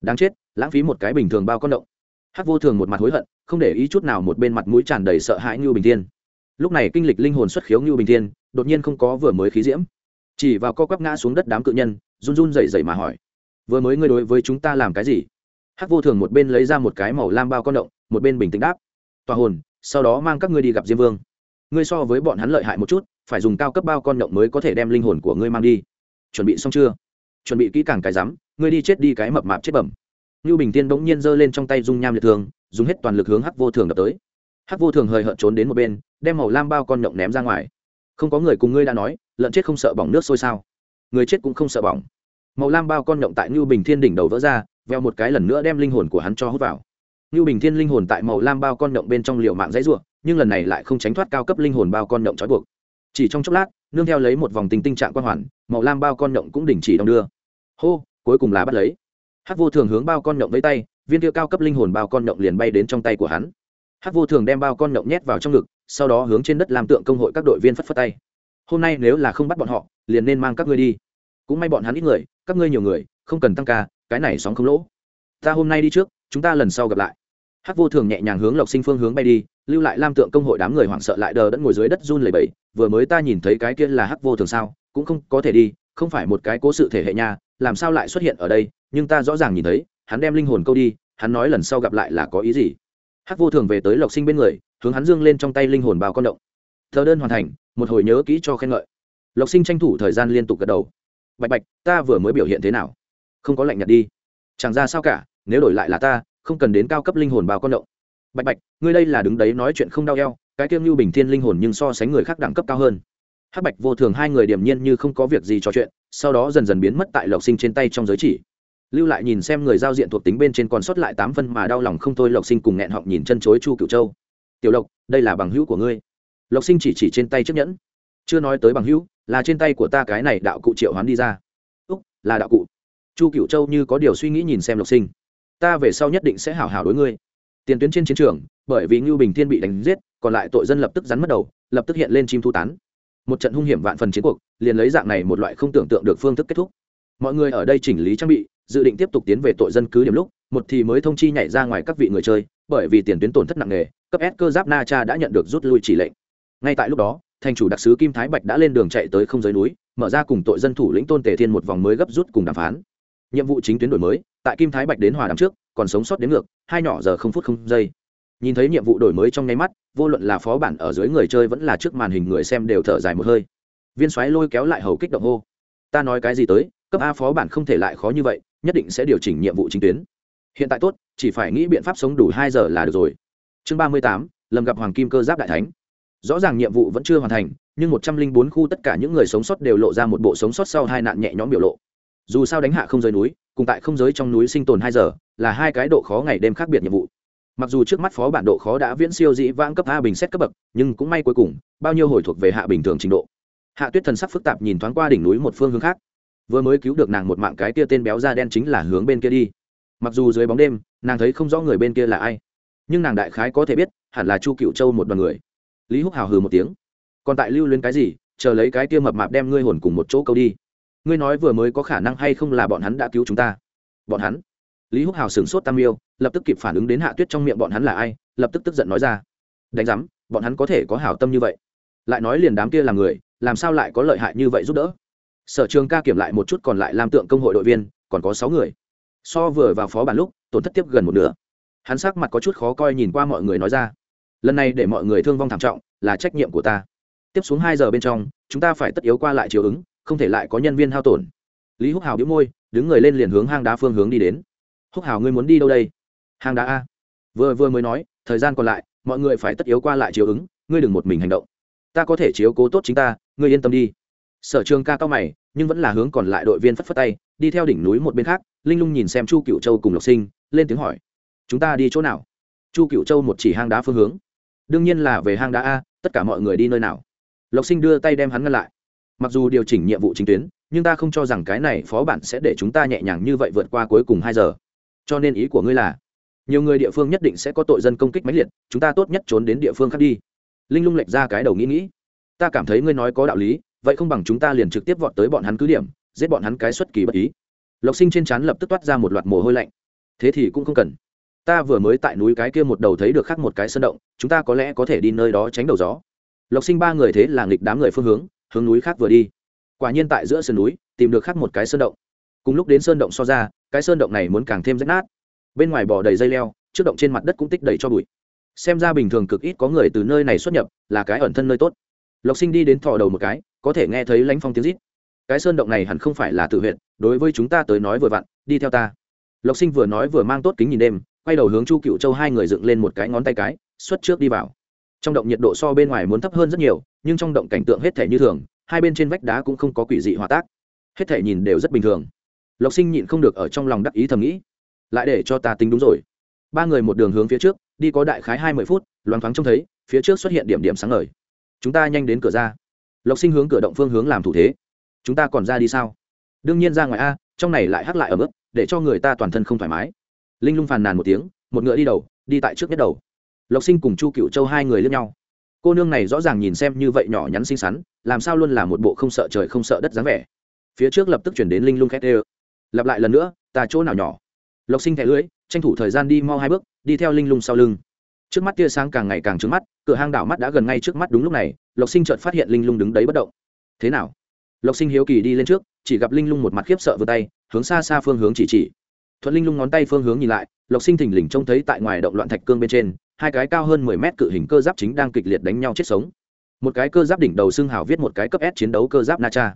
Đáng chết, lãng phí một cái bình thường bao con động hắc vô thường một mặt hối hận, không để ý chút nào một bên mặt mũi tràn đầy sợ hãi như bình thiên. Lúc này kinh lịch linh hồn xuất khiếu như bình thiên, đột nhiên không có vừa mới khí diễm. Chỉ vào co quắp ngã xuống đất đám cự nhân, run run dậy dậy mà hỏi, vừa mới ngươi đối với chúng ta làm cái gì? Hắc vô thường một bên lấy ra một cái màu lam bao con động một bên bình tĩnh đáp, tòa hồn, sau đó mang các ngươi đi gặp diêm vương. Ngươi so với bọn hắn lợi hại một chút phải dùng cao cấp bao con nhộng mới có thể đem linh hồn của ngươi mang đi. Chuẩn bị xong chưa? Chuẩn bị kỹ càng cái rắm ngươi đi chết đi cái mập mạp chết bẩm. Nưu bình tiên bỗng nhiên giơ lên trong tay dung nham liệt thường dùng hết toàn lực hướng hắc vô thường đập tới. Hắc vô thường hời hợt trốn đến một bên đem màu lam bao con nhộng ném ra ngoài. Không có người cùng ngươi đã nói lợn chết không sợ bỏng nước sôi sao? Người chết cũng không sợ bỏng. Màu lam bao con nhộng tại ngưu bình thiên đỉnh đầu vỡ ra veo một cái lần nữa đem linh hồn của hắn cho hút vào. Ngưu bình thiên linh hồn tại màu lam bao con nhộng bên trong liều mạng dãy rủa, nhưng lần này lại không tránh thoát cao cấp linh hồn bao con nhộng trói buộc chỉ trong chốc lát, nương theo lấy một vòng tình tinh trạng quan hoàn, màu lam bao con nhộng cũng đình chỉ đong đưa. Hô, cuối cùng là bắt lấy. Hát vô thường hướng bao con nhộng với tay, viên tiêu cao cấp linh hồn bao con nhộng liền bay đến trong tay của hắn. Hát vô thường đem bao con nhộng nhét vào trong ngực, sau đó hướng trên đất làm tượng công hội các đội viên phất phất tay. Hôm nay nếu là không bắt bọn họ, liền nên mang các ngươi đi. Cũng may bọn hắn ít người, các ngươi nhiều người, không cần tăng ca, cái này sóng không lỗ. Ta hôm nay đi trước, chúng ta lần sau gặp lại. Hắc vô thường nhẹ nhàng hướng lộc sinh phương hướng bay đi lưu lại lam tượng công hội đám người hoảng sợ lại đờ đẫn ngồi dưới đất run lẩy bẩy, vừa mới ta nhìn thấy cái kia là hắc vô thường sao, cũng không có thể đi, không phải một cái cố sự thể hệ nha, làm sao lại xuất hiện ở đây, nhưng ta rõ ràng nhìn thấy, hắn đem linh hồn câu đi, hắn nói lần sau gặp lại là có ý gì. Hắc vô thường về tới lộc sinh bên người, hướng hắn dương lên trong tay linh hồn bao con động. Thờ đơn hoàn thành, một hồi nhớ kỹ cho khen ngợi. Lộc sinh tranh thủ thời gian liên tục gật đầu. Bạch bạch, ta vừa mới biểu hiện thế nào? Không có lạnh nhạt đi. Chẳng ra sao cả, nếu đổi lại là ta, không cần đến cao cấp linh hồn bao con động bạch bạch, ngươi đây là đứng đấy nói chuyện không đau eo, cái kiêng như bình thiên linh hồn nhưng so sánh người khác đẳng cấp cao hơn. Hắc bạch vô thường hai người điềm nhiên như không có việc gì trò chuyện, sau đó dần dần biến mất tại lộc sinh trên tay trong giới chỉ. Lưu lại nhìn xem người giao diện thuộc tính bên trên còn sót lại tám phân mà đau lòng không thôi, lộc sinh cùng nghẹn họng nhìn chân chối chu cựu châu. Tiểu lộc, đây là bằng hữu của ngươi. Lộc sinh chỉ chỉ trên tay chiếc nhẫn. Chưa nói tới bằng hữu, là trên tay của ta cái này đạo cụ triệu hoán đi ra. Úc, là đạo cụ. Chu cựu châu như có điều suy nghĩ nhìn xem lộc sinh. Ta về sau nhất định sẽ hảo hảo đối ngươi tiền tuyến trên chiến trường, bởi vì ngưu bình thiên bị đánh giết, còn lại tội dân lập tức rắn mất đầu, lập tức hiện lên chim thu tán. Một trận hung hiểm vạn phần chiến cuộc, liền lấy dạng này một loại không tưởng tượng được phương thức kết thúc. Mọi người ở đây chỉnh lý trang bị, dự định tiếp tục tiến về tội dân cứ điểm lúc, một thì mới thông chi nhảy ra ngoài các vị người chơi, bởi vì tiền tuyến tổn thất nặng nề, cấp s cơ giáp na cha đã nhận được rút lui chỉ lệnh. Ngay tại lúc đó, thành chủ đặc sứ kim thái bạch đã lên đường chạy tới không giới núi, mở ra cùng tội dân thủ lĩnh tôn tề thiên một vòng mới gấp rút cùng đàm phán. Nhiệm vụ chính tuyến đổi mới tại kim thái bạch đến hòa đàm trước, còn sống sót đến ngược, hai nhỏ giờ không phút không giây. Nhìn thấy nhiệm vụ đổi mới trong nháy mắt, vô luận là phó bản ở dưới người chơi vẫn là trước màn hình người xem đều thở dài một hơi. Viên xoáy lôi kéo lại hầu kích động hô. Ta nói cái gì tới, cấp a phó bản không thể lại khó như vậy, nhất định sẽ điều chỉnh nhiệm vụ chính tuyến. Hiện tại tốt, chỉ phải nghĩ biện pháp sống đủ hai giờ là được rồi. Chương ba mươi tám, lầm gặp hoàng kim cơ giáp đại thánh. Rõ ràng nhiệm vụ vẫn chưa hoàn thành, nhưng một trăm linh bốn khu tất cả những người sống sót đều lộ ra một bộ sống sót sau hai nạn nhẹ nhõm biểu lộ dù sao đánh hạ không giới núi, cùng tại không giới trong núi sinh tồn hai giờ, là hai cái độ khó ngày đêm khác biệt nhiệm vụ. Mặc dù trước mắt phó bản độ khó đã viễn siêu dĩ vãng cấp a bình xét cấp bậc, nhưng cũng may cuối cùng, bao nhiêu hồi thuộc về hạ bình thường trình độ. Hạ tuyết thần sắc phức tạp nhìn thoáng qua đỉnh núi một phương hướng khác. Vừa mới cứu được nàng một mạng cái kia tên béo da đen chính là hướng bên kia đi. Mặc dù dưới bóng đêm, nàng thấy không rõ người bên kia là ai, nhưng nàng đại khái có thể biết, hẳn là chu cựu châu một đoàn người. Lý húc hào hừ một tiếng. Còn tại lưu luyến cái gì, chờ lấy cái kia mập mạp đem ngươi hồn cùng một chỗ câu đi ngươi nói vừa mới có khả năng hay không là bọn hắn đã cứu chúng ta? Bọn hắn? Lý húc hào sửng sốt tam yêu, lập tức kịp phản ứng đến hạ tuyết trong miệng bọn hắn là ai, lập tức tức giận nói ra. Đánh giám, bọn hắn có thể có hảo tâm như vậy. Lại nói liền đám kia là người, làm sao lại có lợi hại như vậy giúp đỡ? Sở trường ca kiểm lại một chút còn lại làm tượng công hội đội viên, còn có sáu người. So vừa vào phó bản lúc, tổn thất tiếp gần một nửa. Hắn sắc mặt có chút khó coi nhìn qua mọi người nói ra. Lần này để mọi người thương vong thảm trọng, là trách nhiệm của ta. Tiếp xuống hai giờ bên trong, chúng ta phải tất yếu qua lại chiều ứng không thể lại có nhân viên hao tổn. Lý húc hào đĩu môi, đứng người lên liền hướng hang đá phương hướng đi đến. Húc hào, ngươi muốn đi đâu đây? Hang đá a. Vừa vừa mới nói, thời gian còn lại, mọi người phải tất yếu qua lại chiều ứng, ngươi đừng một mình hành động. Ta có thể chiếu cố tốt chính ta, ngươi yên tâm đi. Sở trường ca cao mày, nhưng vẫn là hướng còn lại đội viên phất phất tay, đi theo đỉnh núi một bên khác, linh lung nhìn xem chu cựu châu cùng lộc sinh, lên tiếng hỏi. Chúng ta đi chỗ nào? Chu cựu châu một chỉ hang đá phương hướng. Đương nhiên là về hang đá a, tất cả mọi người đi nơi nào? Lộc sinh đưa tay đem hắn ngăn lại mặc dù điều chỉnh nhiệm vụ chính tuyến, nhưng ta không cho rằng cái này phó bản sẽ để chúng ta nhẹ nhàng như vậy vượt qua cuối cùng hai giờ. Cho nên ý của ngươi là, nhiều người địa phương nhất định sẽ có tội dân công kích máy liệt, chúng ta tốt nhất trốn đến địa phương khác đi. Linh lung lệch ra cái đầu nghĩ nghĩ. Ta cảm thấy ngươi nói có đạo lý, vậy không bằng chúng ta liền trực tiếp vọt tới bọn hắn cứ điểm, giết bọn hắn cái xuất kỳ bất ý. Lộc sinh trên trán lập tức toát ra một loạt mồ hôi lạnh. Thế thì cũng không cần. Ta vừa mới tại núi cái kia một đầu thấy được khác một cái sơn động, chúng ta có lẽ có thể đi nơi đó tránh đầu gió. Lộc sinh ba người thế là nghịch đám người phương hướng hướng núi khác vừa đi. Quả nhiên tại giữa sườn núi, tìm được khác một cái sơn động. Cùng lúc đến sơn động so ra, cái sơn động này muốn càng thêm rách nát. Bên ngoài bỏ đầy dây leo, trước động trên mặt đất cũng tích đầy cho bụi. Xem ra bình thường cực ít có người từ nơi này xuất nhập, là cái ẩn thân nơi tốt. Lộc sinh đi đến thò đầu một cái, có thể nghe thấy lãnh phong tiếng rít. Cái sơn động này hẳn không phải là tự huyện đối với chúng ta tới nói vừa vặn, đi theo ta. Lộc sinh vừa nói vừa mang tốt kính nhìn đêm, quay đầu hướng chu cựu châu hai người dựng lên một cái ngón tay cái, xuất trước đi vào. Trong động nhiệt độ so bên ngoài muốn thấp hơn rất nhiều nhưng trong động cảnh tượng hết thể như thường, hai bên trên vách đá cũng không có quỷ dị hòa tác. Hết thể nhìn đều rất bình thường. Lộc sinh nhịn không được ở trong lòng đắc ý thầm nghĩ, lại để cho ta tính đúng rồi. Ba người một đường hướng phía trước, đi có đại khái hai mươi phút, loáng thoáng trông thấy, phía trước xuất hiện điểm điểm sáng ngời. Chúng ta nhanh đến cửa ra. Lộc sinh hướng cửa động phương hướng làm thủ thế. Chúng ta còn ra đi sao? Đương nhiên ra ngoài a, trong này lại hắc lại ở mức, để cho người ta toàn thân không thoải mái. Linh lung phàn nàn một tiếng, một ngựa đi đầu, đi tại trước nhất đầu. Lộc sinh cùng chu cựu châu hai người lướt nhau cô nương này rõ ràng nhìn xem như vậy nhỏ nhắn xinh xắn, làm sao luôn là một bộ không sợ trời không sợ đất dáng vẻ. Phía trước lập tức chuyển đến linh lung khét ê lặp lại lần nữa, ta chỗ nào nhỏ? Lộc sinh thẻ lưới, tranh thủ thời gian đi mau hai bước, đi theo linh lung sau lưng. Trước mắt tia sáng càng ngày càng trứng mắt, cửa hang đảo mắt đã gần ngay trước mắt đúng lúc này, lộc sinh chợt phát hiện linh lung đứng đấy bất động. Thế nào? Lộc sinh hiếu kỳ đi lên trước, chỉ gặp linh lung một mặt khiếp sợ vừa tay, hướng xa xa phương hướng chỉ chỉ thuận linh lung ngón tay phương hướng nhìn lại, lộc sinh thình lình trông thấy tại ngoài động loạn thạch cương bên trên, hai cái cao hơn mười mét cự hình cơ giáp chính đang kịch liệt đánh nhau chết sống. Một cái cơ giáp đỉnh đầu xương hào viết một cái cấp s chiến đấu cơ giáp na cha.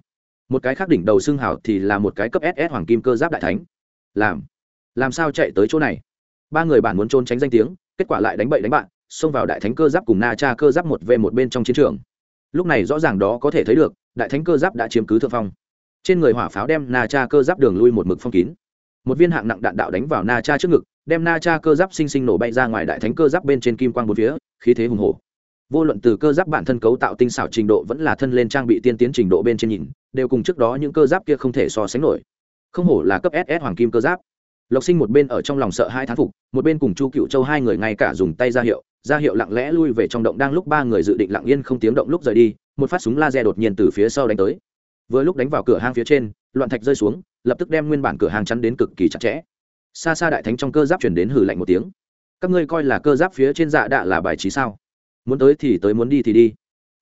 Một cái khác đỉnh đầu xương hào thì là một cái cấp ss hoàng kim cơ giáp đại thánh. Làm làm sao chạy tới chỗ này? Ba người bản muốn trốn tránh danh tiếng, kết quả lại đánh bậy đánh bạn, xông vào đại thánh cơ giáp cùng na cha cơ giáp một v một bên trong chiến trường. Lúc này rõ ràng đó có thể thấy được, đại thánh cơ giáp đã chiếm cứ thượng phong. Trên người hỏa pháo đem na cha cơ giáp đường lui một mực phong kín một viên hạng nặng đạn đạo đánh vào na cha trước ngực, đem na cha cơ giáp sinh sinh nổ bay ra ngoài đại thánh cơ giáp bên trên kim quang bốn phía, khí thế hùng hổ. Vô luận từ cơ giáp bản thân cấu tạo tinh xảo trình độ vẫn là thân lên trang bị tiên tiến trình độ bên trên nhìn, đều cùng trước đó những cơ giáp kia không thể so sánh nổi. Không hổ là cấp ss hoàng kim cơ giáp. Lộc sinh một bên ở trong lòng sợ hai thán phục, một bên cùng chu cựu châu hai người ngay cả dùng tay ra hiệu ra hiệu lặng lẽ lui về trong động đang lúc ba người dự định lặng yên không tiếng động lúc rời đi, một phát súng laser đột nhiên từ phía sau đánh tới. Vừa lúc đánh vào cửa hang phía trên loạn thạch rơi xuống, lập tức đem nguyên bản cửa hàng chắn đến cực kỳ chặt chẽ. Xa xa đại thánh trong cơ giáp chuyển đến hử lạnh một tiếng. Các ngươi coi là cơ giáp phía trên dạ đạ là bài trí sao? Muốn tới thì tới, muốn đi thì đi.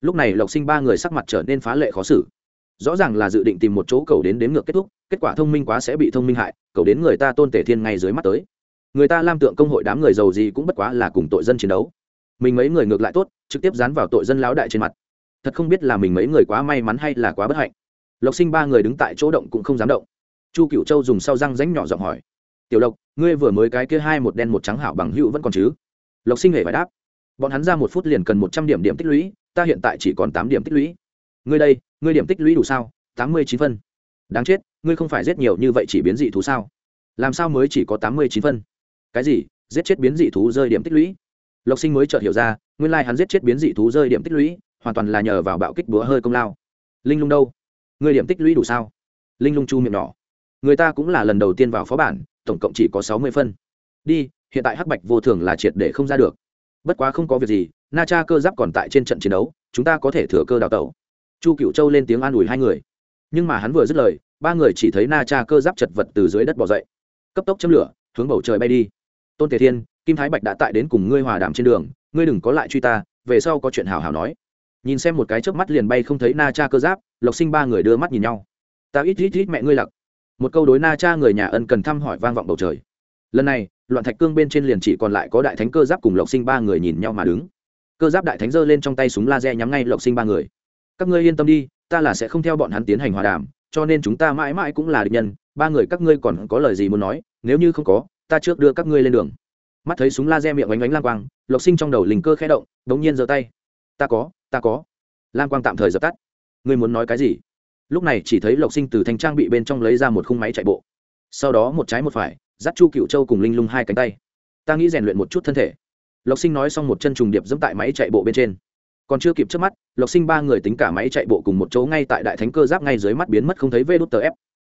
Lúc này lộc sinh ba người sắc mặt trở nên phá lệ khó xử. Rõ ràng là dự định tìm một chỗ cầu đến đếm ngược kết thúc, kết quả thông minh quá sẽ bị thông minh hại, cầu đến người ta tôn tể thiên ngay dưới mắt tới. Người ta lam tượng công hội đám người giàu gì cũng bất quá là cùng tội dân chiến đấu. Mình mấy người ngược lại tốt, trực tiếp dán vào tội dân lão đại trên mặt. Thật không biết là mình mấy người quá may mắn hay là quá bất hạnh lộc sinh ba người đứng tại chỗ động cũng không dám động. Chu cựu châu dùng sau răng ránh nhỏ giọng hỏi, tiểu lộc, ngươi vừa mới cái kia hai một đen một trắng hảo bằng hữu vẫn còn chứ? Lộc sinh hề phải đáp, bọn hắn ra một phút liền cần một trăm điểm điểm tích lũy, ta hiện tại chỉ còn tám điểm tích lũy. Ngươi đây, ngươi điểm tích lũy đủ sao? Tám mươi chín phân. Đáng chết, ngươi không phải giết nhiều như vậy chỉ biến dị thú sao? Làm sao mới chỉ có tám mươi chín phân? Cái gì? Giết chết biến dị thú rơi điểm tích lũy? Lộc sinh mới chợt hiểu ra, nguyên lai hắn giết chết biến dị thú rơi điểm tích lũy, hoàn toàn là nhờ vào bạo kích búa hơi công lao. Linh lung đâu? Người điểm tích lũy đủ sao? Linh lung chu miệng nhỏ. Người ta cũng là lần đầu tiên vào phó bản, tổng cộng chỉ có sáu mươi phân. Đi, hiện tại hắc bạch vô thường là triệt để không ra được. Bất quá không có việc gì, na cha cơ giáp còn tại trên trận chiến đấu, chúng ta có thể thừa cơ đào tẩu. Chu cựu châu lên tiếng an ủi hai người. Nhưng mà hắn vừa dứt lời, ba người chỉ thấy na cha cơ giáp chật vật từ dưới đất bỏ dậy. Cấp tốc châm lửa, hướng bầu trời bay đi. Tôn tề thiên, kim thái bạch đã tại đến cùng ngươi hòa đàm trên đường, ngươi đừng có lại truy ta, về sau có chuyện hào hào nói nhìn xem một cái chớp mắt liền bay không thấy na cha cơ giáp, lộc sinh ba người đưa mắt nhìn nhau. Ta ít ít ít mẹ ngươi lặc. Một câu đối na cha người nhà ân cần thăm hỏi vang vọng bầu trời. Lần này, loạn thạch cương bên trên liền chỉ còn lại có đại thánh cơ giáp cùng lộc sinh ba người nhìn nhau mà đứng. Cơ giáp đại thánh giơ lên trong tay súng laser nhắm ngay lộc sinh ba người. Các ngươi yên tâm đi, ta là sẽ không theo bọn hắn tiến hành hòa đàm, cho nên chúng ta mãi mãi cũng là địch nhân, ba người các ngươi còn có lời gì muốn nói, nếu như không có, ta trước đưa các ngươi lên đường. Mắt thấy súng laser miệng oánh oánh lang quang, lộc sinh trong đầu linh cơ khẽ động đống nhiên giơ tay. Ta có ta có. Lam quang tạm thời dập tắt. Ngươi muốn nói cái gì? Lúc này chỉ thấy lộc sinh từ thanh trang bị bên trong lấy ra một khung máy chạy bộ. Sau đó một trái một phải, dắt chu cựu châu cùng linh lung hai cánh tay. Ta nghĩ rèn luyện một chút thân thể. Lộc sinh nói xong một chân trùng điệp dẫm tại máy chạy bộ bên trên. Còn chưa kịp trước mắt, lộc sinh ba người tính cả máy chạy bộ cùng một chỗ ngay tại đại thánh cơ giáp ngay dưới mắt biến mất không thấy vê đút tờ ép.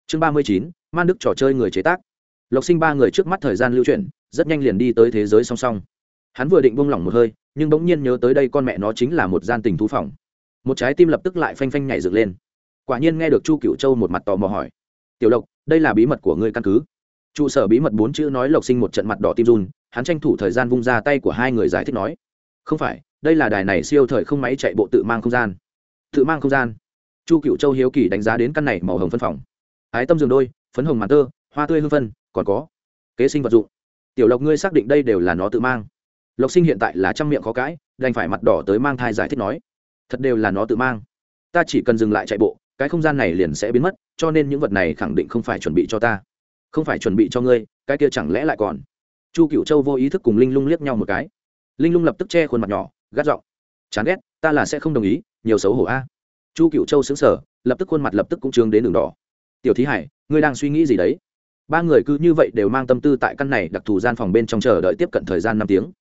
Chương ba mươi chín, man đức trò chơi người chế tác. Lộc sinh ba người trước mắt thời gian lưu chuyển, rất nhanh liền đi tới thế giới song song hắn vừa định buông lỏng một hơi, nhưng bỗng nhiên nhớ tới đây con mẹ nó chính là một gian tình thú phòng. Một trái tim lập tức lại phanh phanh nhảy dựng lên. Quả nhiên nghe được chu cựu châu một mặt tò mò hỏi, tiểu lộc, đây là bí mật của ngươi căn cứ? Trụ sở bí mật bốn chữ nói lộc sinh một trận mặt đỏ tim run, hắn tranh thủ thời gian vung ra tay của hai người giải thích nói, không phải, đây là đài này siêu thời không máy chạy bộ tự mang không gian. Tự mang không gian? Chu cựu châu hiếu kỳ đánh giá đến căn này màu hồng phân phòng. Ái tâm giường đôi, phấn hồng màn tơ, hoa tươi hương phân, còn có kế sinh vật dụng. Tiểu lộc ngươi xác định đây đều là nó tự mang lộc sinh hiện tại là trăm miệng khó cãi, đành phải mặt đỏ tới mang thai giải thích nói, thật đều là nó tự mang. Ta chỉ cần dừng lại chạy bộ, cái không gian này liền sẽ biến mất, cho nên những vật này khẳng định không phải chuẩn bị cho ta. Không phải chuẩn bị cho ngươi, cái kia chẳng lẽ lại còn? Chu cựu châu vô ý thức cùng linh lung liếc nhau một cái. Linh lung lập tức che khuôn mặt nhỏ, gắt giọng, chán ghét, ta là sẽ không đồng ý, nhiều xấu hổ a. Chu cựu châu xứng sở lập tức khuôn mặt lập tức cũng trướng đến đường đỏ. Tiểu thí hải, ngươi đang suy nghĩ gì đấy? Ba người cứ như vậy đều mang tâm tư tại căn này đặc thù gian phòng bên trong chờ đợi tiếp cận thời gian năm tiếng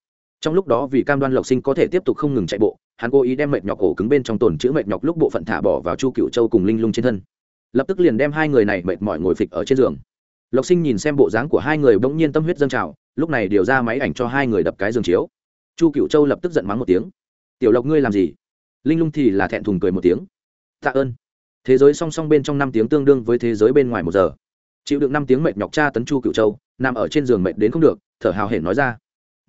trong lúc đó vì cam đoan lộc sinh có thể tiếp tục không ngừng chạy bộ, hắn cố ý đem mệt nhọc cổ cứng bên trong tồn chữ mệt nhọc lúc bộ phận thả bỏ vào chu cựu châu cùng linh lung trên thân. Lập tức liền đem hai người này mệt mỏi ngồi phịch ở trên giường. Lộc sinh nhìn xem bộ dáng của hai người bỗng nhiên tâm huyết dâng trào, lúc này điều ra máy ảnh cho hai người đập cái giường chiếu. Chu cựu châu lập tức giận mắng một tiếng. Tiểu lộc ngươi làm gì? Linh lung thì là thẹn thùng cười một tiếng. Tạ ơn. Thế giới song song bên trong năm tiếng tương đương với thế giới bên ngoài một giờ. Chịu được năm tiếng mệt nhọc cha tấn chu cựu châu, nằm ở trên giường mệt đến không được, thở hào hển nói ra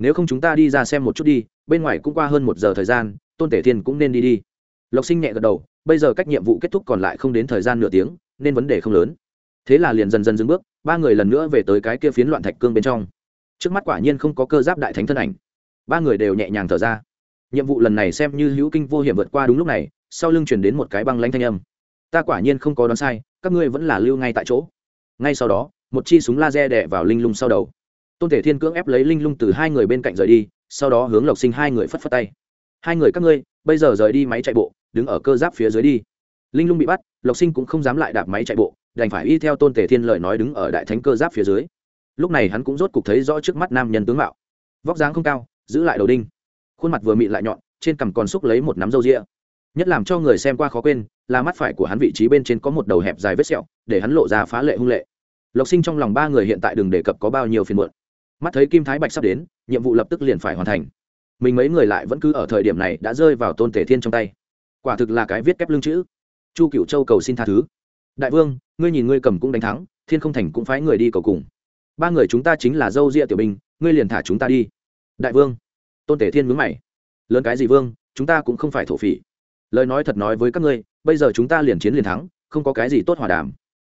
nếu không chúng ta đi ra xem một chút đi, bên ngoài cũng qua hơn một giờ thời gian, tôn tể thiên cũng nên đi đi. Lộc sinh nhẹ gật đầu, bây giờ cách nhiệm vụ kết thúc còn lại không đến thời gian nửa tiếng, nên vấn đề không lớn. Thế là liền dần dần dừng bước, ba người lần nữa về tới cái kia phiến loạn thạch cương bên trong. Trước mắt quả nhiên không có cơ giáp đại thánh thân ảnh. Ba người đều nhẹ nhàng thở ra. Nhiệm vụ lần này xem như hữu kinh vô hiểm vượt qua đúng lúc này, sau lưng chuyển đến một cái băng lanh thanh âm. Ta quả nhiên không có đoán sai, các ngươi vẫn là lưu ngay tại chỗ. Ngay sau đó, một chi súng laser đẻ vào linh lung sau đầu tôn thể thiên cưỡng ép lấy linh lung từ hai người bên cạnh rời đi, sau đó hướng lộc sinh hai người phất phất tay. Hai người các ngươi, bây giờ rời đi máy chạy bộ, đứng ở cơ giáp phía dưới đi. Linh lung bị bắt, lộc sinh cũng không dám lại đạp máy chạy bộ, đành phải y theo tôn Thể thiên lời nói đứng ở đại thánh cơ giáp phía dưới. Lúc này hắn cũng rốt cục thấy rõ trước mắt nam nhân tướng mạo. Vóc dáng không cao, giữ lại đầu đinh. Khuôn mặt vừa mịn lại nhọn, trên cằm còn xúc lấy một nắm râu rịa nhất làm cho người xem qua khó quên, là mắt phải của hắn vị trí bên trên có một đầu hẹp dài vết sẹo, để hắn lộ ra phá lệ hung lệ. Lộc sinh trong lòng ba người hiện tại đừng đề cập có bao nhiêu phiền muộn mắt thấy kim thái bạch sắp đến, nhiệm vụ lập tức liền phải hoàn thành. Mình mấy người lại vẫn cứ ở thời điểm này đã rơi vào tôn tể thiên trong tay. Quả thực là cái viết kép lương chữ. Chu cựu châu cầu xin tha thứ. Đại vương, ngươi nhìn ngươi cầm cũng đánh thắng, thiên không thành cũng phái người đi cầu cùng. Ba người chúng ta chính là dâu ria tiểu binh, ngươi liền thả chúng ta đi. Đại vương. Tôn tể thiên mướn mày. Lớn cái gì vương, chúng ta cũng không phải thổ phỉ. Lời nói thật nói với các ngươi, bây giờ chúng ta liền chiến liền thắng, không có cái gì tốt hòa đàm.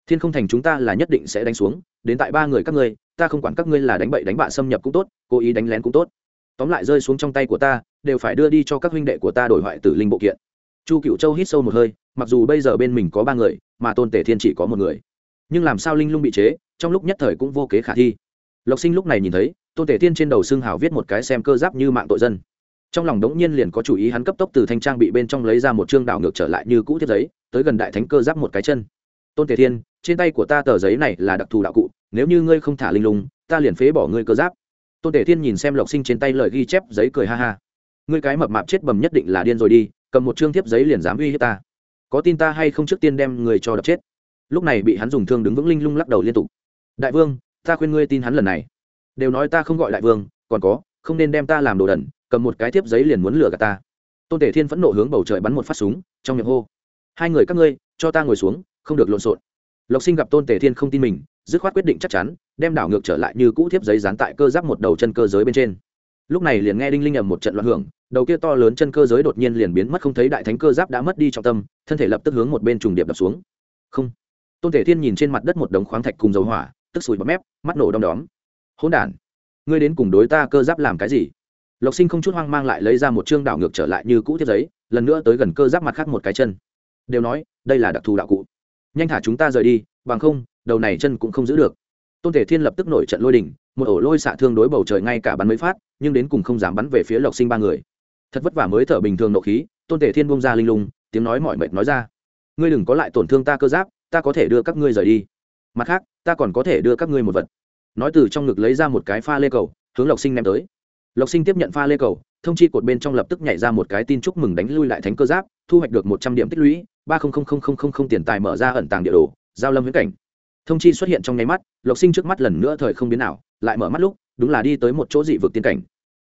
Thiên không thành chúng ta là nhất định sẽ đánh xuống đến tại ba người các ngươi, ta không quản các ngươi là đánh bậy đánh bạ xâm nhập cũng tốt, cố ý đánh lén cũng tốt. Tóm lại rơi xuống trong tay của ta, đều phải đưa đi cho các huynh đệ của ta đổi hoại tử linh bộ kiện. Chu cựu châu hít sâu một hơi, mặc dù bây giờ bên mình có ba người, mà tôn tể thiên chỉ có một người. Nhưng làm sao linh lung bị chế, trong lúc nhất thời cũng vô kế khả thi. Lộc sinh lúc này nhìn thấy, tôn tể thiên trên đầu xương hào viết một cái xem cơ giáp như mạng tội dân. Trong lòng đống nhiên liền có chủ ý hắn cấp tốc từ thanh trang bị bên trong lấy ra một chương đảo ngược trở lại như cũ thiết giấy, tới gần đại thánh cơ giáp một cái chân. Tôn tể thiên trên tay của ta tờ giấy này là đặc thù đạo cụ, nếu như ngươi không thả linh lung, ta liền phế bỏ ngươi cơ giáp. Tôn tể thiên nhìn xem lộc sinh trên tay lời ghi chép, giấy cười ha ha. Ngươi cái mập mạp chết bầm nhất định là điên rồi đi, cầm một chương thiếp giấy liền dám uy hiếp ta. Có tin ta hay không trước tiên đem người cho đập chết? Lúc này bị hắn dùng thương đứng vững linh lung lắc đầu liên tục. Đại vương, ta khuyên ngươi tin hắn lần này. Đều nói ta không gọi đại vương, còn có, không nên đem ta làm đồ đẩn cầm một cái thiếp giấy liền muốn lừa gạt ta. Tôn tể thiên phẫn nộ hướng bầu trời bắn một phát súng, trong miệng hô. Hai người các ngươi, cho ta ngồi xuống, không được lộn xộn lộc sinh gặp tôn tề thiên không tin mình, dứt khoát quyết định chắc chắn, đem đảo ngược trở lại như cũ thiếp giấy dán tại cơ giáp một đầu chân cơ giới bên trên. Lúc này liền nghe đinh linh ầm một trận loạn hưởng, đầu kia to lớn chân cơ giới đột nhiên liền biến mất không thấy đại thánh cơ giáp đã mất đi trọng tâm, thân thể lập tức hướng một bên trùng điệp đập xuống. Không. Tôn thể thiên nhìn trên mặt đất một đống khoáng thạch cùng dầu hỏa, tức sùi bọt mép, mắt nổ đom đóm. Hỗn đản, ngươi đến cùng đối ta cơ giáp làm cái gì? Lộc sinh không chút hoang mang lại lấy ra một chương đảo ngược trở lại như cũ thiết giấy, lần nữa tới gần cơ giáp mặt khác một cái chân. Đều nói, đây là đặc thù đạo cụ nhanh thả chúng ta rời đi, bằng không, đầu này chân cũng không giữ được. Tôn thể thiên lập tức nổi trận lôi đỉnh một ổ lôi xạ thương đối bầu trời ngay cả bắn mấy phát, nhưng đến cùng không dám bắn về phía lộc sinh ba người. Thật vất vả mới thở bình thường nộ khí, tôn thể thiên bông ra linh lung, tiếng nói mọi mệt nói ra. Ngươi đừng có lại tổn thương ta cơ giáp, ta có thể đưa các ngươi rời đi. Mặt khác, ta còn có thể đưa các ngươi một vật. Nói từ trong ngực lấy ra một cái pha lê cầu, hướng lộc sinh ném tới. Lộc sinh tiếp nhận pha lê cầu, thông chi cột bên trong lập tức nhảy ra một cái tin chúc mừng đánh lui lại thánh cơ giáp thu hoạch được một trăm điểm tích lũy, ba tiền tài mở ra ẩn tàng địa đồ, giao lâm viễn cảnh. Thông chi xuất hiện trong nháy mắt, lộc sinh trước mắt lần nữa thời không biến nào lại mở mắt lúc, đúng là đi tới một chỗ dị vực tiên cảnh.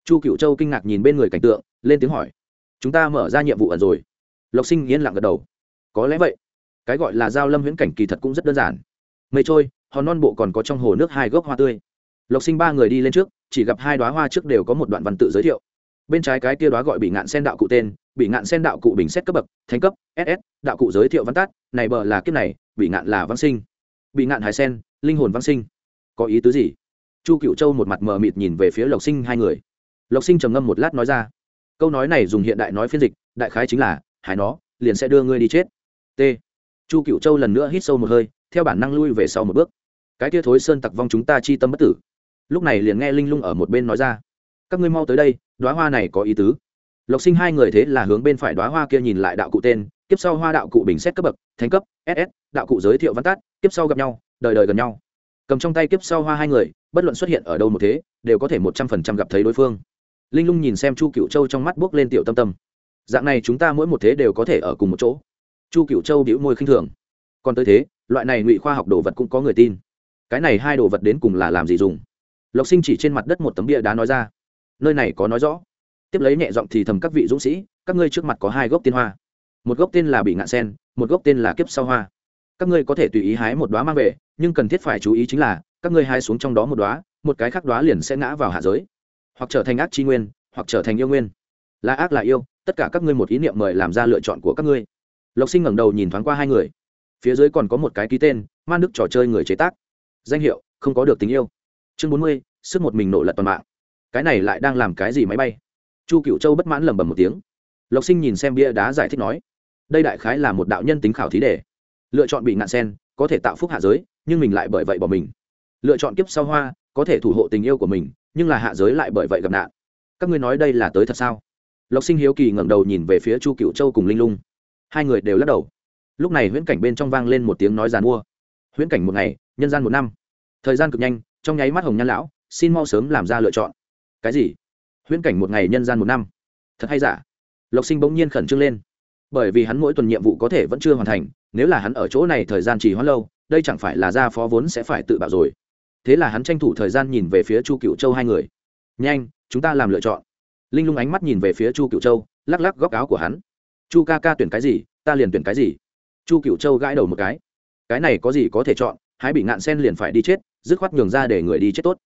Chu cựu châu kinh ngạc nhìn bên người cảnh tượng, lên tiếng hỏi, chúng ta mở ra nhiệm vụ ẩn rồi. Lộc sinh yên lặng gật đầu, có lẽ vậy. Cái gọi là giao lâm viễn cảnh kỳ thật cũng rất đơn giản. Mây trôi, hòn non bộ còn có trong hồ nước hai gốc hoa tươi. Lộc sinh ba người đi lên trước, chỉ gặp hai đoá hoa trước đều có một đoạn văn tự giới thiệu. Bên trái cái tia đoá gọi bị ngạn sen đạo cụ tên bị ngạn sen đạo cụ bình xét cấp bậc, thánh cấp ss đạo cụ giới thiệu văn tát, này bờ là kiếp này, bị ngạn là văn sinh. Bị ngạn hải sen, linh hồn văn sinh. Có ý tứ gì? Chu cựu châu một mặt mờ mịt nhìn về phía lộc sinh hai người. Lộc sinh trầm ngâm một lát nói ra, câu nói này dùng hiện đại nói phiên dịch, đại khái chính là hải nó, liền sẽ đưa ngươi đi chết. T. Chu cựu châu lần nữa hít sâu một hơi, theo bản năng lui về sau một bước. Cái tia thối sơn tặc vong chúng ta chi tâm bất tử. Lúc này liền nghe linh lung ở một bên nói ra, các ngươi mau tới đây đoá hoa này có ý tứ lộc sinh hai người thế là hướng bên phải đoá hoa kia nhìn lại đạo cụ tên, tiếp sau hoa đạo cụ bình xét cấp bậc, thành cấp ss đạo cụ giới thiệu văn tát, tiếp sau gặp nhau, đời đời gần nhau. Cầm trong tay kiếp sau hoa hai người, bất luận xuất hiện ở đâu một thế, đều có thể một trăm phần trăm gặp thấy đối phương. Linh lung nhìn xem chu cựu châu trong mắt buốc lên tiểu tâm tâm. Dạng này chúng ta mỗi một thế đều có thể ở cùng một chỗ. Chu cựu châu đĩu môi khinh thường. Còn tới thế, loại này ngụy khoa học đồ vật cũng có người tin. Cái này hai đồ vật đến cùng là làm gì dùng? Lộc sinh chỉ trên mặt đất một tấm bia đá nói ra. Nơi này có nói rõ tiếp lấy nhẹ giọng thì thầm các vị dũng sĩ, các ngươi trước mặt có hai gốc tiên hoa. Một gốc tên là bị ngạn sen, một gốc tên là kiếp sau hoa. Các ngươi có thể tùy ý hái một đoá mang về, nhưng cần thiết phải chú ý chính là, các ngươi hái xuống trong đó một đoá một cái khác đoá liền sẽ ngã vào hạ giới. Hoặc trở thành ác chi nguyên, hoặc trở thành yêu nguyên. Là ác là yêu, tất cả các ngươi một ý niệm mời làm ra lựa chọn của các ngươi. Lộc sinh ngẩng đầu nhìn thoáng qua hai người. Phía dưới còn có một cái ký tên man đức trò chơi người chế tác. Danh hiệu, không có được tình yêu. Chương bốn mươi, sức một mình nổ lật toàn mạng. Cái này lại đang làm cái gì máy bay? Chu cựu châu bất mãn lẩm bẩm một tiếng. Lộc sinh nhìn xem bia đá giải thích nói, đây đại khái là một đạo nhân tính khảo thí đề. Lựa chọn bị ngạn sen, có thể tạo phúc hạ giới, nhưng mình lại bởi vậy bỏ mình. Lựa chọn kiếp sau hoa, có thể thủ hộ tình yêu của mình, nhưng là hạ giới lại bởi vậy gặp nạn. Các ngươi nói đây là tới thật sao? Lộc sinh hiếu kỳ ngẩng đầu nhìn về phía chu cựu châu cùng linh lung. Hai người đều lắc đầu. Lúc này huyễn cảnh bên trong vang lên một tiếng nói giàn mua. Huyễn cảnh một ngày, nhân gian một năm. Thời gian cực nhanh, trong nháy mắt hồng nhan lão, xin mau sớm làm ra lựa chọn. Cái gì? Huyễn cảnh một ngày nhân gian một năm. Thật hay giả? Lộc sinh bỗng nhiên khẩn trương lên. Bởi vì hắn mỗi tuần nhiệm vụ có thể vẫn chưa hoàn thành, nếu là hắn ở chỗ này thời gian chỉ hoãn lâu, đây chẳng phải là gia phó vốn sẽ phải tự bạo rồi. Thế là hắn tranh thủ thời gian nhìn về phía chu cựu châu hai người. Nhanh, chúng ta làm lựa chọn. Linh lung ánh mắt nhìn về phía chu cựu châu, lắc lắc góc áo của hắn. Chu ca ca tuyển cái gì, ta liền tuyển cái gì. Chu cựu châu gãi đầu một cái. Cái này có gì có thể chọn, hái bị ngạn sen liền phải đi chết, dứt khoát nhường ra để người đi chết tốt.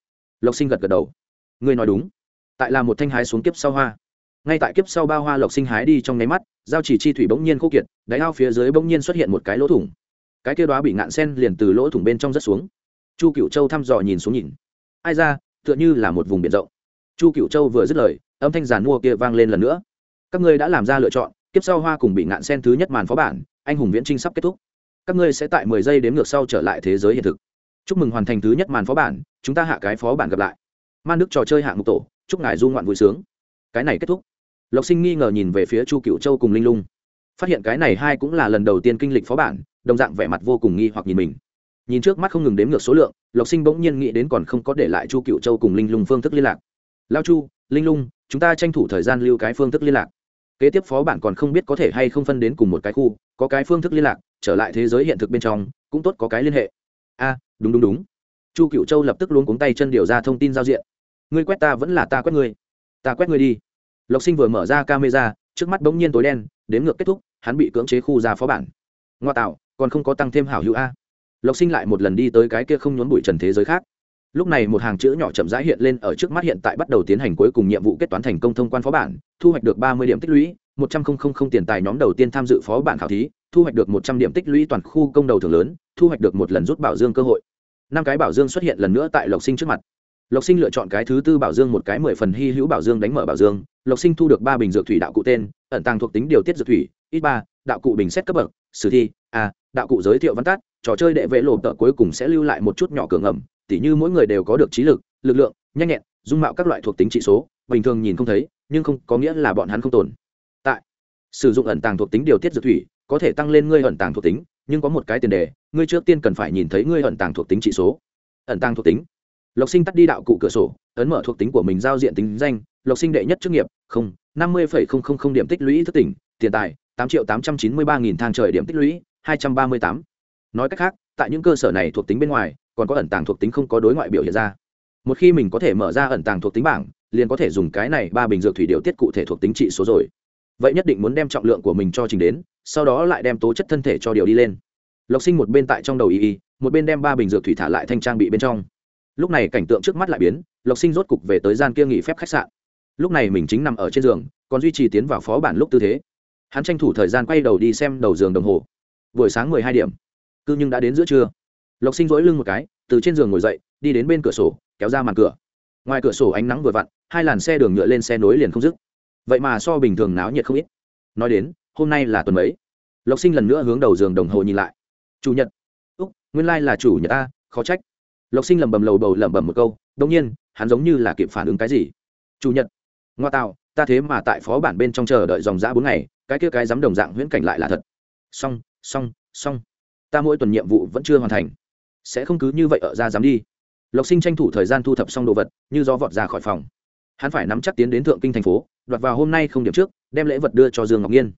Lộc sinh gật gật đầu. Ngươi nói đúng tại là một thanh hái xuống kiếp sau hoa. Ngay tại kiếp sau ba hoa lộc sinh hái đi trong nháy mắt, giao chỉ chi thủy bỗng nhiên khô kiệt, đáy ao phía dưới bỗng nhiên xuất hiện một cái lỗ thủng. Cái kia đó bị ngạn sen liền từ lỗ thủng bên trong rất xuống. Chu cựu châu thăm dò nhìn xuống nhìn. Ai ra, tựa như là một vùng biển rộng. Chu cựu châu vừa dứt lời, âm thanh giàn mua kia vang lên lần nữa. Các ngươi đã làm ra lựa chọn, kiếp sau hoa cùng bị ngạn sen thứ nhất màn phó bản, anh hùng viễn trinh sắp kết thúc. Các ngươi sẽ tại mười giây đếm ngược sau trở lại thế giới hiện thực. Chúc mừng hoàn thành thứ nhất màn phó bản, chúng ta hạ cái phó bản gặp lại. Man đức trò chơi hạng mục tổ chúc ngài du ngoạn vui sướng. Cái này kết thúc. Lộc sinh nghi ngờ nhìn về phía chu cựu châu cùng linh lung. Phát hiện cái này hai cũng là lần đầu tiên kinh lịch phó bản, đồng dạng vẻ mặt vô cùng nghi hoặc nhìn mình. Nhìn trước mắt không ngừng đếm ngược số lượng, lộc sinh bỗng nhiên nghĩ đến còn không có để lại chu cựu châu cùng linh lung phương thức liên lạc. Lao chu, linh lung, chúng ta tranh thủ thời gian lưu cái phương thức liên lạc. Kế tiếp phó bản còn không biết có thể hay không phân đến cùng một cái khu, có cái phương thức liên lạc, trở lại thế giới hiện thực bên trong, cũng tốt có cái liên hệ. A, đúng đúng đúng. Chu cựu châu lập tức luôn cuống tay chân điều ra thông tin giao diện ngươi quét ta vẫn là ta quét ngươi. Ta quét ngươi đi. Lộc sinh vừa mở ra camera, trước mắt bỗng nhiên tối đen, đến ngược kết thúc, hắn bị cưỡng chế khu ra phó bản. Ngoa tạo, còn không có tăng thêm hảo hữu a. Lộc sinh lại một lần đi tới cái kia không nhốn bụi trần thế giới khác. Lúc này một hàng chữ nhỏ chậm rãi hiện lên ở trước mắt hiện tại bắt đầu tiến hành cuối cùng nhiệm vụ kết toán thành công thông quan phó bản, thu hoạch được ba mươi điểm tích lũy, một trăm linh tiền tài nhóm đầu tiên tham dự phó bản khảo thí, thu hoạch được một trăm điểm tích lũy toàn khu công đầu thường lớn, thu hoạch được một lần rút bảo dương cơ hội. Năm cái bảo dương xuất hiện lần nữa tại lộc sinh trước mặt lộc sinh lựa chọn cái thứ tư bảo dương một cái mười phần hy hữu bảo dương đánh mở bảo dương. Lộc sinh thu được ba bình dược thủy đạo cụ tên ẩn tàng thuộc tính điều tiết dược thủy ít ba đạo cụ bình xét cấp bậc sử thi a đạo cụ giới thiệu văn tắt trò chơi đệ vệ lộ tợ cuối cùng sẽ lưu lại một chút nhỏ cường ẩm, tỉ như mỗi người đều có được trí lực lực lượng nhanh nhẹn dung mạo các loại thuộc tính trị số bình thường nhìn không thấy nhưng không có nghĩa là bọn hắn không tồn. Tại sử dụng ẩn tàng thuộc tính điều tiết dược thủy có thể tăng lên ngươi ẩn tàng thuộc tính nhưng có một cái tiền đề ngươi trước tiên cần phải nhìn thấy ngươi ẩn tàng thuộc tính trị số. Ẩn tàng thuộc tính lộc sinh tắt đi đạo cụ cửa sổ, ấn mở thuộc tính của mình giao diện tính danh, lộc sinh đệ nhất chức nghiệp, không, năm mươi không không không điểm tích lũy thức tỉnh, tiền tài, tám triệu tám trăm chín mươi ba nghìn thang trời điểm tích lũy, hai trăm ba mươi tám. Nói cách khác, tại những cơ sở này thuộc tính bên ngoài, còn có ẩn tàng thuộc tính không có đối ngoại biểu hiện ra. Một khi mình có thể mở ra ẩn tàng thuộc tính bảng, liền có thể dùng cái này ba bình dược thủy điều tiết cụ thể thuộc tính trị số rồi. Vậy nhất định muốn đem trọng lượng của mình cho trình đến, sau đó lại đem tố chất thân thể cho điều đi lên. Lộc sinh một bên tại trong đầu y y, một bên đem ba bình dược thủy thả lại thanh trang bị bên trong lúc này cảnh tượng trước mắt lại biến, lộc sinh rốt cục về tới gian kia nghỉ phép khách sạn. Lúc này mình chính nằm ở trên giường, còn duy trì tiến vào phó bản lúc tư thế. Hắn tranh thủ thời gian quay đầu đi xem đầu giường đồng hồ. Buổi sáng mười hai điểm. Cư nhưng đã đến giữa trưa. Lộc sinh dỗi lưng một cái, từ trên giường ngồi dậy, đi đến bên cửa sổ, kéo ra màn cửa. Ngoài cửa sổ ánh nắng vừa vặn, hai làn xe đường nhựa lên xe nối liền không dứt. Vậy mà so bình thường náo nhiệt không ít. Nói đến, hôm nay là tuần mấy? Lộc sinh lần nữa hướng đầu giường đồng hồ nhìn lại. Chủ nhật. Úc, nguyên lai、like、là chủ nhật ta, khó trách lộc sinh lẩm bẩm lầu bầu lẩm bẩm một câu đông nhiên, hắn giống như là kịp phản ứng cái gì. Chủ nhật. Ngoa tạo, ta thế mà tại phó bản bên trong chờ đợi dòng giã bốn ngày, cái kia cái dám đồng dạng huyễn cảnh lại là thật. Xong xong xong. Ta mỗi tuần nhiệm vụ vẫn chưa hoàn thành. Sẽ không cứ như vậy ở ra dám đi. Lộc sinh tranh thủ thời gian thu thập xong đồ vật, như gió vọt ra khỏi phòng. Hắn phải nắm chắc tiến đến thượng kinh thành phố, đoạt vào hôm nay không điểm trước, đem lễ vật đưa cho dương ngọc nhiên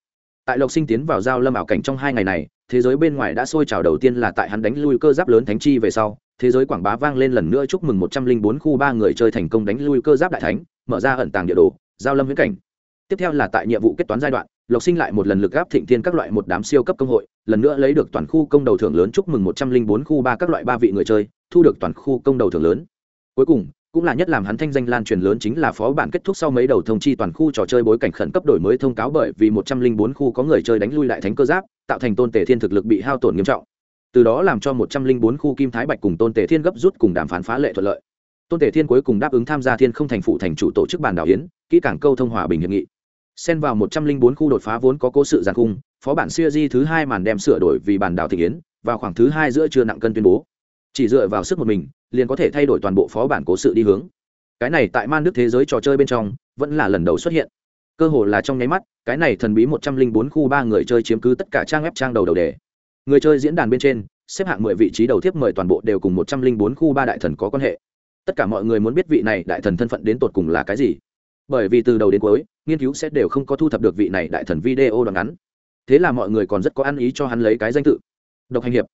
tại lộc sinh tiến vào giao lâm ảo cảnh trong hai ngày này thế giới bên ngoài đã sôi trào đầu tiên là tại hắn đánh lui cơ giáp lớn thánh chi về sau, thế giới quảng bá vang lên lần nữa chúc mừng một trăm linh bốn khu ba người chơi thành công đánh lui cơ giáp đại thánh, mở ra ẩn tàng địa đồ, giao lâm viễn cảnh. Tiếp theo là tại nhiệm vụ kết toán giai đoạn, lộc sinh lại một lần lực gáp thịnh thiên các loại một đám siêu cấp công hội, lần nữa lấy được toàn khu công đầu thưởng lớn chúc mừng một trăm linh bốn khu ba các loại ba vị người chơi, thu được toàn khu công đầu thưởng lớn. Cuối cùng cũng là nhất làm hắn thanh danh lan truyền lớn chính là phó bản kết thúc sau mấy đầu thông chi toàn khu trò chơi bối cảnh khẩn cấp đổi mới thông cáo bởi vì một trăm linh bốn khu có người chơi đánh lui lại thánh cơ giáp, tạo thành tôn tể thiên thực lực bị hao tổn nghiêm trọng. Từ đó làm cho một trăm linh bốn khu kim thái bạch cùng tôn tể thiên gấp rút cùng đàm phán phá lệ thuận lợi. Tôn tể thiên cuối cùng đáp ứng tham gia thiên không thành phụ thành chủ tổ chức bàn đảo yến, kỹ cảng câu thông hòa bình hiệp nghị. Xen vào một trăm linh bốn khu đột phá vốn có cố sự giàn cung phó bản siêu di thứ hai màn đem sửa đổi vì bàn đảo thị yến, vào khoảng thứ hai giữa trưa nặng cân tuyên bố chỉ dựa vào sức một mình, liền có thể thay đổi toàn bộ phó bản cố sự đi hướng. Cái này tại man nước thế giới trò chơi bên trong, vẫn là lần đầu xuất hiện. Cơ hồ là trong nháy mắt, cái này thần bí một trăm linh bốn khu ba người chơi chiếm cứ tất cả trang web trang đầu đầu đề. Người chơi diễn đàn bên trên, xếp hạng mười vị trí đầu tiếp mời toàn bộ đều cùng một trăm linh bốn khu ba đại thần có quan hệ. Tất cả mọi người muốn biết vị này đại thần thân phận đến tột cùng là cái gì. Bởi vì từ đầu đến cuối, nghiên cứu sẽ đều không có thu thập được vị này đại thần video đoạn ngắn. Thế là mọi người còn rất có ăn ý cho hắn lấy cái danh tự. Độc hành hiệp.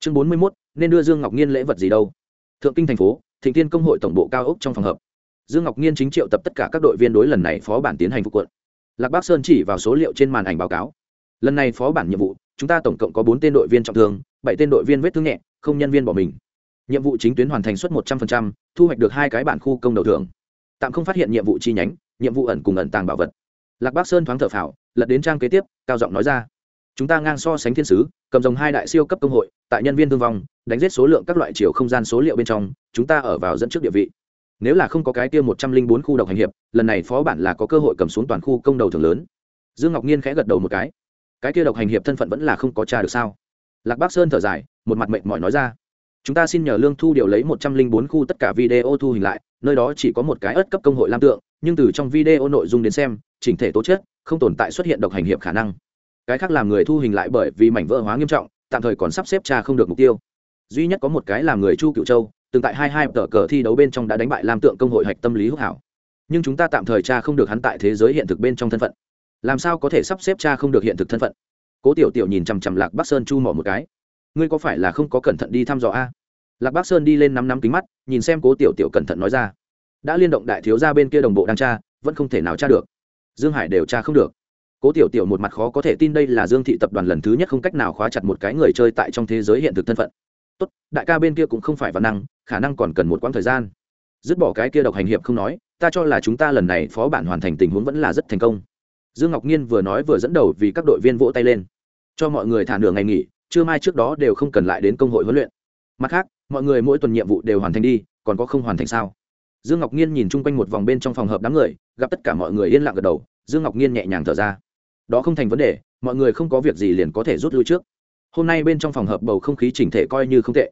Chương bốn mươi mốt nên đưa dương ngọc nhiên lễ vật gì đâu? Thượng kinh thành phố, thịnh tiên công hội tổng bộ cao ốc trong phòng hợp dương ngọc nhiên chính triệu tập tất cả các đội viên đối lần này phó bản tiến hành phục quận. Lạc bắc sơn chỉ vào số liệu trên màn ảnh báo cáo. Lần này phó bản nhiệm vụ, chúng ta tổng cộng có bốn tên đội viên trọng thương, bảy tên đội viên vết thương nhẹ, không nhân viên bỏ mình. Nhiệm vụ chính tuyến hoàn thành suất một trăm linh thu hoạch được hai cái bản khu công đầu thưởng. Tạm không phát hiện nhiệm vụ chi nhánh, nhiệm vụ ẩn cùng ẩn tàng bảo vật. Lạc bắc sơn thoáng thở phào, lật đến trang kế tiếp, cao giọng nói ra chúng ta ngang so sánh thiên sứ, cầm dòng hai đại siêu cấp công hội, tại nhân viên thương vong, đánh giết số lượng các loại chiều không gian số liệu bên trong, chúng ta ở vào dẫn trước địa vị. Nếu là không có cái kia một trăm linh bốn khu độc hành hiệp, lần này phó bản là có cơ hội cầm xuống toàn khu công đầu thường lớn. Dương ngọc nhiên khẽ gật đầu một cái. Cái kia độc hành hiệp thân phận vẫn là không có tra được sao? Lạc bắc sơn thở dài, một mặt mệnh mỏi nói ra. Chúng ta xin nhờ lương thu điều lấy một trăm linh bốn khu tất cả video thu hình lại, nơi đó chỉ có một cái ớt cấp công hội lam tượng, nhưng từ trong video nội dung đến xem, chỉnh thể tố chất, không tồn tại xuất hiện độc hành hiệp khả năng cái khác làm người thu hình lại bởi vì mảnh vỡ hóa nghiêm trọng, tạm thời còn sắp xếp tra không được mục tiêu. Duy nhất có một cái làm người chu cựu châu, từng tại hai hai tờ cờ thi đấu bên trong đã đánh bại lam tượng công hội hạch tâm lý hữu hảo. Nhưng chúng ta tạm thời tra không được hắn tại thế giới hiện thực bên trong thân phận. Làm sao có thể sắp xếp cha không được hiện thực thân phận? Cố tiểu tiểu nhìn chằm chằm lạc bắc sơn chu mỏ một cái. Ngươi có phải là không có cẩn thận đi thăm dò a? Lạc bắc sơn đi lên năm năm kính mắt, nhìn xem cố tiểu tiểu cẩn thận nói ra. Đã liên động đại thiếu ra bên kia đồng bộ đang tra, vẫn không thể nào tra được. Dương hải đều tra không được cố tiểu tiểu một mặt khó có thể tin đây là dương thị tập đoàn lần thứ nhất không cách nào khóa chặt một cái người chơi tại trong thế giới hiện thực thân phận. Tốt, đại ca bên kia cũng không phải văn năng, khả năng còn cần một quãng thời gian. Dứt bỏ cái kia độc hành hiệp không nói, ta cho là chúng ta lần này phó bản hoàn thành tình huống vẫn là rất thành công. Dương ngọc nhiên vừa nói vừa dẫn đầu vì các đội viên vỗ tay lên. Cho mọi người thả nửa ngày nghỉ, trưa mai trước đó đều không cần lại đến công hội huấn luyện. Mặt khác, mọi người mỗi tuần nhiệm vụ đều hoàn thành đi, còn có không hoàn thành sao? Dương ngọc nhiên nhìn chung quanh một vòng bên trong phòng hợp đám người, gặp tất cả mọi người yên lặng gật đầu, dương ngọc nhiên nhẹ nhàng thở ra đó không thành vấn đề, mọi người không có việc gì liền có thể rút lui trước. Hôm nay bên trong phòng hợp bầu không khí chỉnh thể coi như không tệ.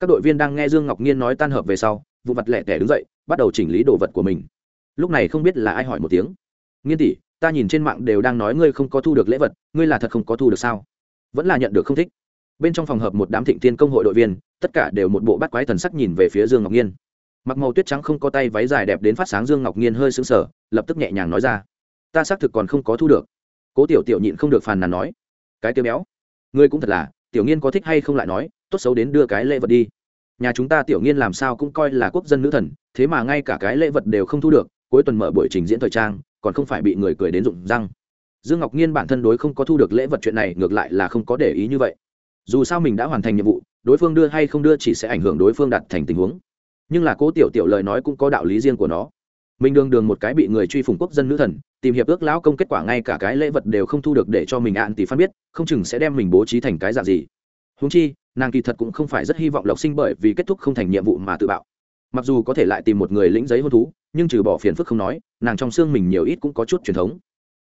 Các đội viên đang nghe dương ngọc nhiên nói tan hợp về sau, vụ mặt lẻ tẻ đứng dậy, bắt đầu chỉnh lý đồ vật của mình. Lúc này không biết là ai hỏi một tiếng. Nghiên tỷ, ta nhìn trên mạng đều đang nói ngươi không có thu được lễ vật, ngươi là thật không có thu được sao? Vẫn là nhận được không thích. Bên trong phòng hợp một đám thịnh tiên công hội đội viên, tất cả đều một bộ bắt quái thần sắc nhìn về phía dương ngọc nhiên mặc màu tuyết trắng không có tay, váy dài đẹp đến phát sáng, dương ngọc nhiên hơi sững sờ, lập tức nhẹ nhàng nói ra, ta xác thực còn không có thu được cố tiểu tiểu nhịn không được phàn nàn nói, cái tiêu béo, ngươi cũng thật là, tiểu nghiên có thích hay không lại nói, tốt xấu đến đưa cái lễ vật đi. Nhà chúng ta tiểu nghiên làm sao cũng coi là quốc dân nữ thần, thế mà ngay cả cái lễ vật đều không thu được, cuối tuần mở buổi trình diễn thời trang, còn không phải bị người cười đến rụng răng. Dương ngọc nhiên bản thân đối không có thu được lễ vật chuyện này ngược lại là không có để ý như vậy. Dù sao mình đã hoàn thành nhiệm vụ, đối phương đưa hay không đưa chỉ sẽ ảnh hưởng đối phương đạt thành tình huống. Nhưng là cố tiểu tiểu lời nói cũng có đạo lý riêng của nó mình đường đường một cái bị người truy phủng quốc dân nữ thần, tìm hiệp ước lão công kết quả ngay cả cái lễ vật đều không thu được để cho mình ạn tỷ phan biết, không chừng sẽ đem mình bố trí thành cái dạng gì. Húng chi, nàng kỳ thật cũng không phải rất hy vọng lộc sinh bởi vì kết thúc không thành nhiệm vụ mà tự bạo. Mặc dù có thể lại tìm một người lĩnh giấy hôn thú, nhưng trừ bỏ phiền phức không nói, nàng trong xương mình nhiều ít cũng có chút truyền thống.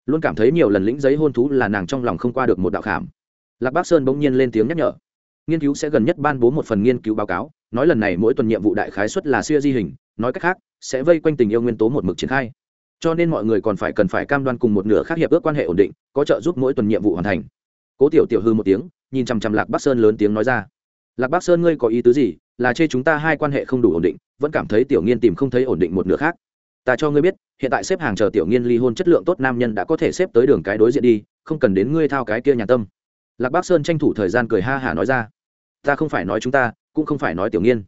Luôn cảm thấy nhiều lần lĩnh giấy hôn thú là nàng trong lòng không qua được một đạo khảm. Lạc bác sơn bỗng nhiên lên tiếng nhắc nhở. Nghiên cứu sẽ gần nhất ban bố một phần nghiên cứu báo cáo, nói lần này mỗi tuần nhiệm vụ đại khái xuất là siêu di hình, nói cách khác sẽ vây quanh tình yêu nguyên tố một mực triển khai. Cho nên mọi người còn phải cần phải cam đoan cùng một nửa khác hiệp ước quan hệ ổn định, có trợ giúp mỗi tuần nhiệm vụ hoàn thành. Cố tiểu tiểu hư một tiếng, nhìn chằm chằm lạc bắc sơn lớn tiếng nói ra. Lạc bắc sơn ngươi có ý tứ gì? Là chê chúng ta hai quan hệ không đủ ổn định, vẫn cảm thấy tiểu nghiên tìm không thấy ổn định một nửa khác. Ta cho ngươi biết, hiện tại xếp hàng chờ tiểu nghiên ly hôn chất lượng tốt nam nhân đã có thể xếp tới đường cái đối diện đi, không cần đến ngươi thao cái kia nhà tâm. Lạc bắc sơn tranh thủ thời gian cười ha hả nói ra. Ta không phải nói chúng ta, cũng không phải nói tiểu nghiên.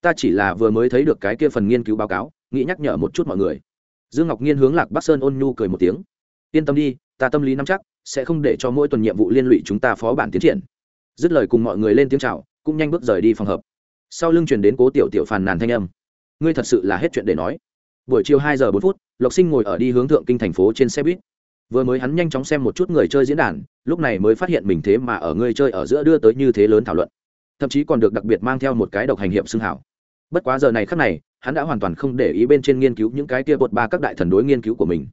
Ta chỉ là vừa mới thấy được cái kia phần nghiên cứu báo cáo nghĩ nhắc nhở một chút mọi người. Dương ngọc nhiên hướng lạc bắc sơn ôn nhu cười một tiếng. Yên tâm đi, ta tâm lý nắm chắc, sẽ không để cho mỗi tuần nhiệm vụ liên lụy chúng ta phó bản tiến triển. Dứt lời cùng mọi người lên tiếng c h à o cũng nhanh bước rời đi phòng hợp sau lưng chuyển đến cố tiểu tiểu phàn nàn thanh âm. Ngươi thật sự là hết chuyện để nói. Buổi chiều hai giờ bốn phút, lộc sinh ngồi ở đi hướng thượng kinh thành phố trên xe buýt. Vừa mới hắn nhanh chóng xem một chút người chơi diễn đàn, lúc này mới phát hiện mình thế mà ở người chơi ở giữa đưa tới như thế lớn thảo luận. Thậm chí còn được đặc biệt mang theo một cái độc hành hiệp xưng hảo. Bất quá giờ này khác này hắn đã hoàn toàn không để ý bên trên nghiên cứu những cái kia bột ba các đại thần đối nghiên cứu của mình.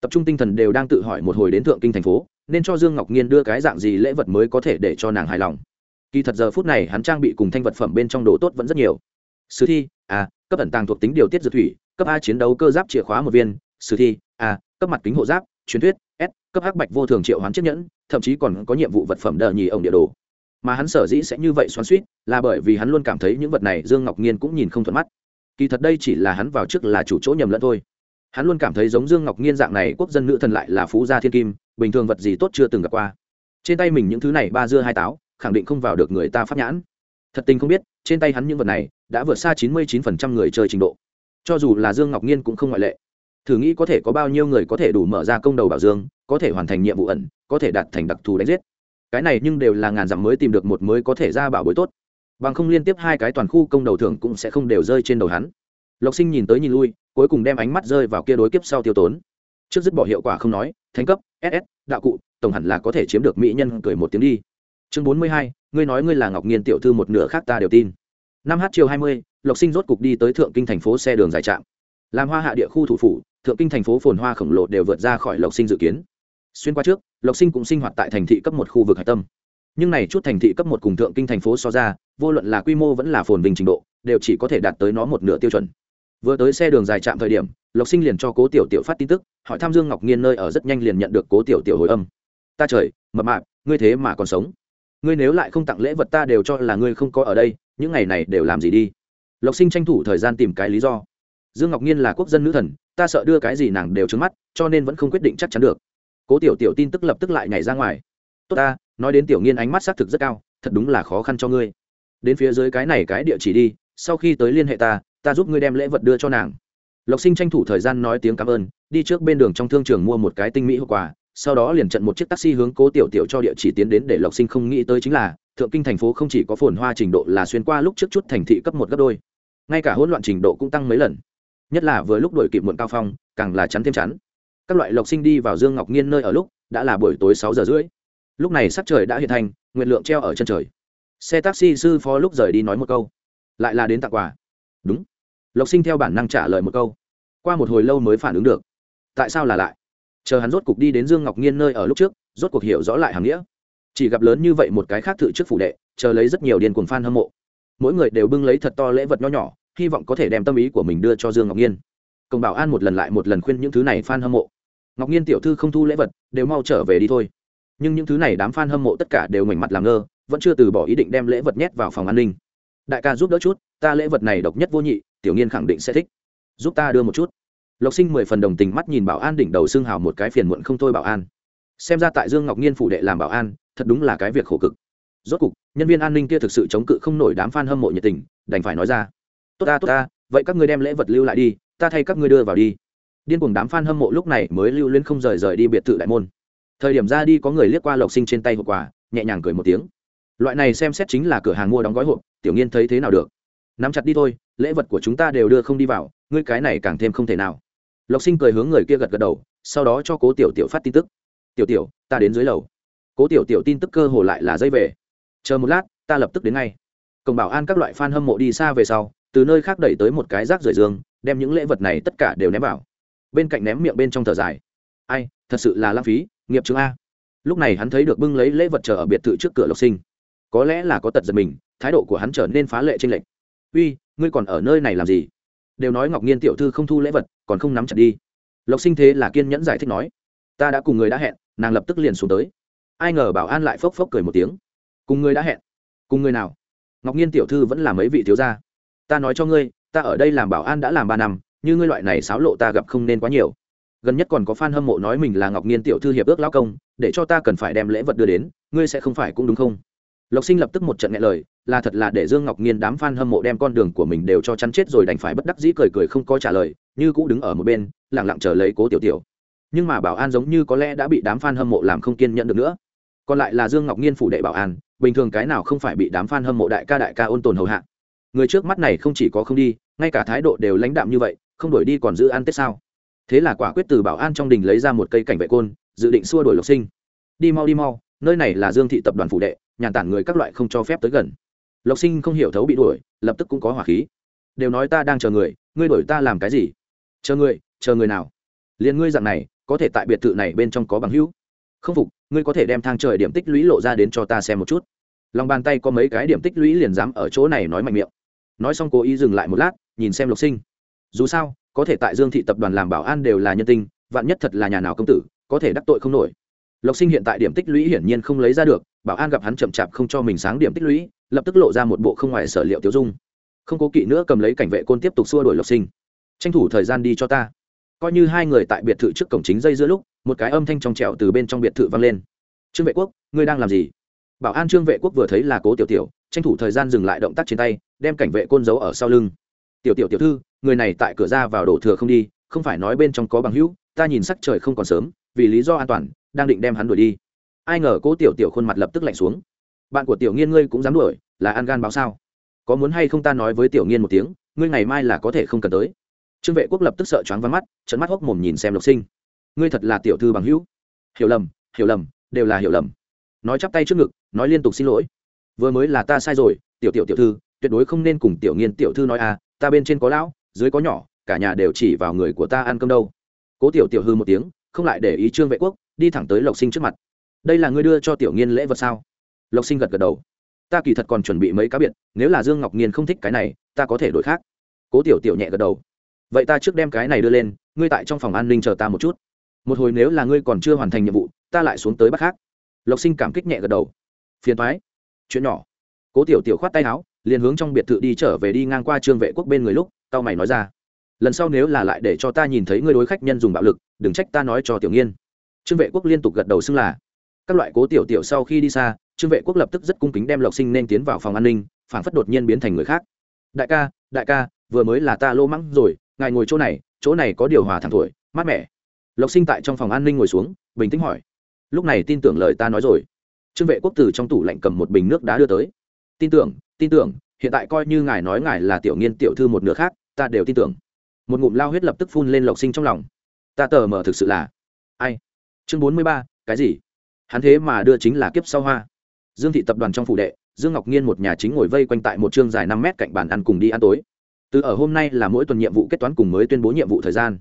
Tập trung tinh thần đều đang tự hỏi một hồi đến thượng kinh thành phố, nên cho dương ngọc nhiên đưa cái dạng gì lễ vật mới có thể để cho nàng hài lòng. Kỳ thật giờ phút này hắn trang bị cùng thanh vật phẩm bên trong đồ tốt vẫn rất nhiều. Sử thi a cấp ẩn tàng thuộc tính điều tiết dược thủy, cấp a chiến đấu cơ giáp chìa khóa một viên, sử thi a cấp mặt kính hộ giáp, truyền thuyết, s, cấp hắc bạch vô thường triệu hoán chiếc nhẫn, thậm chí còn có nhiệm vụ vật phẩm đờ nhì ổng địa đồ. Mà hắn sở dĩ sẽ như vậy xoắn suýt là bởi vì hắn luôn cảm thấy những vật này dương ngọc nhiên cũng nhìn không thuận mắt kỳ thật đây chỉ là hắn vào trước là chủ chỗ nhầm lẫn thôi. Hắn luôn cảm thấy giống dương ngọc nhiên dạng này quốc dân nữ thần lại là phú gia thiên kim, bình thường vật gì tốt chưa từng gặp qua. Trên tay mình những thứ này ba dưa hai táo, khẳng định không vào được người ta pháp nhãn. Thật tình không biết, trên tay hắn những vật này đã vượt xa chín mươi chín phần trăm người chơi trình độ. Cho dù là dương ngọc nhiên cũng không ngoại lệ. Thử nghĩ có thể có bao nhiêu người có thể đủ mở ra công đầu bảo dương, có thể hoàn thành nhiệm vụ ẩn, có thể đạt thành đặc thù đánh giết. Cái này nhưng đều là ngàn dặm mới tìm được một mới có thể ra bảo bối tốt bằng không liên tiếp hai cái toàn khu công đầu thưởng cũng sẽ không đều rơi trên đầu hắn. Lộc sinh nhìn tới nhìn lui, cuối cùng đem ánh mắt rơi vào kia đối kiếp sau tiêu tốn. Trước dứt bỏ hiệu quả không nói, thánh cấp ss đạo cụ, tổng hẳn là có thể chiếm được mỹ nhân cười một tiếng đi. Chương bốn mươi hai, ngươi nói ngươi là ngọc nghiên tiểu thư một nửa khác ta đều tin. Năm h chiều hai mươi, lộc sinh rốt cục đi tới thượng kinh thành phố xe đường dài trạm. Làm hoa hạ địa khu thủ phủ, thượng kinh thành phố phồn hoa khổng lồ đều vượt ra khỏi lộc sinh dự kiến. Xuyên qua trước, lộc sinh cũng sinh hoạt tại thành thị cấp một khu vực hải tâm. Nhưng này chút thành thị cấp một cùng thượng kinh thành phố so ra vô luận là quy mô vẫn là phồn vinh trình độ, đều chỉ có thể đạt tới nó một nửa tiêu chuẩn. Vừa tới xe đường dài trạm thời điểm, lộc sinh liền cho cố tiểu tiểu phát tin tức, hỏi tham dương ngọc nhiên nơi ở rất nhanh liền nhận được cố tiểu tiểu hồi âm. Ta trời, mập mạp, ngươi thế mà còn sống. Ngươi nếu lại không tặng lễ vật ta đều cho là ngươi không có ở đây, những ngày này đều làm gì đi? Lộc sinh tranh thủ thời gian tìm cái lý do. Dương ngọc nhiên là quốc dân nữ thần, ta sợ đưa cái gì nàng đều trứng mắt, cho nên vẫn không quyết định chắc chắn được. Cố tiểu tiểu tin tức lập tức lại nhảy ra ngoài. Tốt ta, nói đến tiểu nghiên ánh mắt xác thực rất cao, thật đúng là khó khăn cho ngươi đến phía dưới cái này cái địa chỉ đi, sau khi tới liên hệ ta ta giúp ngươi đem lễ vật đưa cho nàng. Lộc sinh tranh thủ thời gian nói tiếng cảm ơn, đi trước bên đường trong thương trường mua một cái tinh mỹ hộp quà, sau đó liền trận một chiếc taxi hướng cố tiểu tiểu cho địa chỉ tiến đến để lộc sinh không nghĩ tới chính là, thượng kinh thành phố không chỉ có phồn hoa trình độ là xuyên qua lúc trước chút thành thị cấp một gấp đôi, ngay cả hỗn loạn trình độ cũng tăng mấy lần. Nhất là vừa lúc đổi kịp muộn cao phong, càng là chắn thêm chắn. Các loại lộc sinh đi vào dương ngọc nhiên nơi ở lúc, đã là buổi tối sáu giờ rưỡi. Lúc này sắc trời đã hiện thành nguyện lượng treo ở chân trời xe taxi sư phó lúc rời đi nói một câu. Lại là đến tặng quà. Đúng. Lộc sinh theo bản năng trả lời một câu. Qua một hồi lâu mới phản ứng được. Tại sao là lại? Chờ hắn rốt cục đi đến dương ngọc nhiên nơi ở lúc trước, rốt cuộc hiểu rõ lại hàng nghĩa. Chỉ gặp lớn như vậy một cái khác thự trước phủ đệ, chờ lấy rất nhiều điền cuồng f hâm mộ. Mỗi người đều bưng lấy thật to lễ vật nho nhỏ, hy vọng có thể đem tâm ý của mình đưa cho dương ngọc nhiên công bảo an một lần lại một lần khuyên những thứ này f hâm mộ. Ngọc nhiên tiểu thư không thu lễ vật, đều mau trở về đi thôi. Nhưng những thứ này đám f a n hâm mộ tất cả đều ngoảnh mặt làm ngơ vẫn chưa từ bỏ ý định đem lễ vật nhét vào phòng an ninh. Đại ca giúp đỡ chút, ta lễ vật này độc nhất vô nhị, tiểu niên khẳng định sẽ thích. Giúp ta đưa một chút. Lộc sinh mười phần đồng tình mắt nhìn bảo an đỉnh đầu xương hào một cái phiền muộn không thôi bảo an. Xem ra tại dương ngọc nhiên phủ đệ làm bảo an, thật đúng là cái việc khổ cực. Rốt cục, nhân viên an ninh kia thực sự chống cự không nổi đám f a n hâm mộ nhiệt tình, đành phải nói ra. Tốt ta tốt ta, vậy các ngươi đem lễ vật lưu lại đi, ta thay các ngươi đưa vào đi. Điên cuồng đám f a n hâm mộ lúc này mới lưu lên không rời rời đi biệt thự đại môn. Thời điểm ra đi có người liếc qua lộc sinh trên tay hộp quà, nhẹ nhàng cười một tiếng loại này xem xét chính là cửa hàng mua đóng gói hộp tiểu nghiên thấy thế nào được? Nắm chặt đi thôi lễ vật của chúng ta đều đưa không đi vào ngươi cái này càng thêm không thể nào. Lộc sinh cười hướng người kia gật gật đầu sau đó cho cố tiểu tiểu phát tin tức. Tiểu tiểu ta đến dưới lầu. Cố tiểu tiểu tin tức cơ hồ lại là dây về. Chờ một lát ta lập tức đến ngay. Cổng bảo an các loại f a n hâm mộ đi xa về sau từ nơi khác đẩy tới một cái rác rời giường, đem những lễ vật này tất cả đều ném vào. Bên cạnh ném miệng bên trong thở dài. Ai thật sự là lãng phí nghiệp chứng a. Lúc này hắn thấy được bưng lấy lễ vật chờ ở biệt thự trước cửa lộc sinh có lẽ là có tật giật mình, thái độ của hắn trở nên phá lệ tranh lệch. Uy, ngươi còn ở nơi này làm gì? Đều nói ngọc nhiên tiểu thư không thu lễ vật, còn không nắm chặt đi. Lộc sinh thế là kiên nhẫn giải thích nói, ta đã cùng người đã hẹn, nàng lập tức liền xuống tới. Ai ngờ bảo an lại phốc phốc cười một tiếng. Cùng người đã hẹn? Cùng người nào? Ngọc nhiên tiểu thư vẫn là mấy vị thiếu gia. Ta nói cho ngươi, ta ở đây làm bảo an đã làm ba năm, như ngươi loại này xáo lộ ta gặp không nên quá nhiều. Gần nhất còn có fan hâm mộ nói mình là ngọc nhiên tiểu thư hiệp ước lão công, để cho ta cần phải đem lễ vật đưa đến, ngươi sẽ không phải cũng đúng không? Lộc sinh lập tức một trận nghe lời, là thật là để dương ngọc nhiên đám fan hâm mộ đem con đường của mình đều cho chắn chết rồi đành phải bất đắc dĩ cười cười không có trả lời, như cũ đứng ở một bên lẳng lặng chờ lấy cố tiểu tiểu. Nhưng mà bảo an giống như có lẽ đã bị đám fan hâm mộ làm không kiên nhẫn được nữa. Còn lại là dương ngọc nhiên phủ đệ bảo an, bình thường cái nào không phải bị đám fan hâm mộ đại ca đại ca ôn tồn hầu hạ. Người trước mắt này không chỉ có không đi, ngay cả thái độ đều lãnh đạm như vậy, không đổi đi còn giữ ăn tết sao? Thế là quả quyết từ bảo an trong đình lấy ra một cây cảnh vệ côn, dự định xua đuổi lộc sinh. Đi mau đi mau, nơi này là dương thị tập đoàn phủ đệ nhàn tản người các loại không cho phép tới gần. Lộc sinh không hiểu thấu bị đuổi, lập tức cũng có hỏa khí. Đều nói ta đang chờ người, ngươi đuổi ta làm cái gì? Chờ người chờ người nào? Liền ngươi dạng này, có thể tại biệt thự này bên trong có bằng hữu. Không phục, ngươi có thể đem thang trời điểm tích lũy lộ ra đến cho ta xem một chút. Lòng bàn tay có mấy cái điểm tích lũy liền dám ở chỗ này nói mạnh miệng. Nói xong cố ý dừng lại một lát, nhìn xem lộc sinh. Dù sao, có thể tại dương thị tập đoàn làm bảo an đều là nhân tinh vạn nhất thật là nhà nào công tử, có thể đắc tội không nổi lộc sinh hiện tại điểm tích lũy hiển nhiên không lấy ra được, bảo an gặp hắn chậm chạp không cho mình sáng điểm tích lũy, lập tức lộ ra một bộ không ngoài sở liệu tiêu dung. Không cố kỵ nữa cầm lấy cảnh vệ côn tiếp tục xua đuổi lộc sinh. Tranh thủ thời gian đi cho ta. Coi như hai người tại biệt thự trước cổng chính dây giữa lúc, một cái âm thanh trong trẻo từ bên trong biệt thự vang lên. Trương vệ quốc, ngươi đang làm gì? Bảo an trương vệ quốc vừa thấy là cố tiểu tiểu, tranh thủ thời gian dừng lại động tác trên tay, đem cảnh vệ côn giấu ở sau lưng. Tiểu tiểu tiểu thư, người này tại cửa ra vào đổ thừa không đi, không phải nói bên trong có bằng hữu, ta nhìn sắc trời không còn sớm, vì lý do an toàn đang định đem hắn đuổi đi. Ai ngờ cố tiểu tiểu khuôn mặt lập tức lạnh xuống. Bạn của tiểu nghiên ngươi cũng dám đuổi, là ăn gan báo sao? Có muốn hay không ta nói với tiểu nghiên một tiếng, ngươi ngày mai là có thể không cần tới. Trương vệ quốc lập tức sợ choáng vắng mắt trận mắt hốc mồm nhìn xem lộc sinh. Ngươi thật là tiểu thư bằng hữu. Hiểu lầm hiểu lầm, đều là hiểu lầm. Nói chắp tay trước ngực, nói liên tục xin lỗi. Vừa mới là ta sai rồi, tiểu tiểu tiểu thư, tuyệt đối không nên cùng tiểu nghiên tiểu thư nói à ta bên trên có lão, dưới có nhỏ, cả nhà đều chỉ vào người của ta ăn cơm đâu. Cố tiểu tiểu hư một tiếng, không lại để ý trương vệ quốc đi thẳng tới lộc sinh trước mặt. Đây là ngươi đưa cho tiểu nghiên lễ vật sao? Lộc sinh gật gật đầu. Ta kỳ thật còn chuẩn bị mấy cá biệt, nếu là dương ngọc nghiên không thích cái này, ta có thể đổi khác. Cố tiểu tiểu nhẹ gật đầu. Vậy ta trước đem cái này đưa lên, ngươi tại trong phòng an ninh chờ ta một chút. Một hồi nếu là ngươi còn chưa hoàn thành nhiệm vụ, ta lại xuống tới bắt khác. Lộc sinh cảm kích nhẹ gật đầu. Phiền thoái chuyện nhỏ. Cố tiểu tiểu khoát tay áo, liền hướng trong biệt thự đi trở về đi ngang qua trương vệ quốc bên người lúc tao mày nói ra. Lần sau nếu là lại để cho ta nhìn thấy ngươi đối khách nhân dùng bạo lực, đừng trách ta nói cho tiểu nghiên trương vệ quốc liên tục gật đầu xưng là. Các loại cố tiểu tiểu sau khi đi xa, trương vệ quốc lập tức rất cung kính đem lộc sinh nên tiến vào phòng an ninh, phản phất đột nhiên biến thành người khác. Đại ca đại ca, vừa mới là ta lô mắng rồi, ngài ngồi chỗ này chỗ này có điều hòa thẳng thổi, mát mẻ. Lộc sinh tại trong phòng an ninh ngồi xuống, bình tĩnh hỏi. Lúc này tin tưởng lời ta nói rồi. Trương vệ quốc từ trong tủ lạnh cầm một bình nước đá đưa tới. Tin tưởng tin tưởng, hiện tại coi như ngài nói ngài là tiểu nghiên tiểu thư một nửa khác, ta đều tin tưởng. Một ngụm lao huyết lập tức phun lên lộc sinh trong lòng. Ta tờ mờ thực sự là ai? Chương bốn mươi ba, cái gì? Hắn thế mà đưa chính là kiếp sau hoa. Dương thị tập đoàn trong phủ đệ, dương ngọc nhiên một nhà chính ngồi vây quanh tại một chương dài năm mét cạnh bàn ăn cùng đi ăn tối. Từ ở hôm nay là mỗi tuần nhiệm vụ kết toán cùng mới tuyên bố nhiệm vụ thời gian.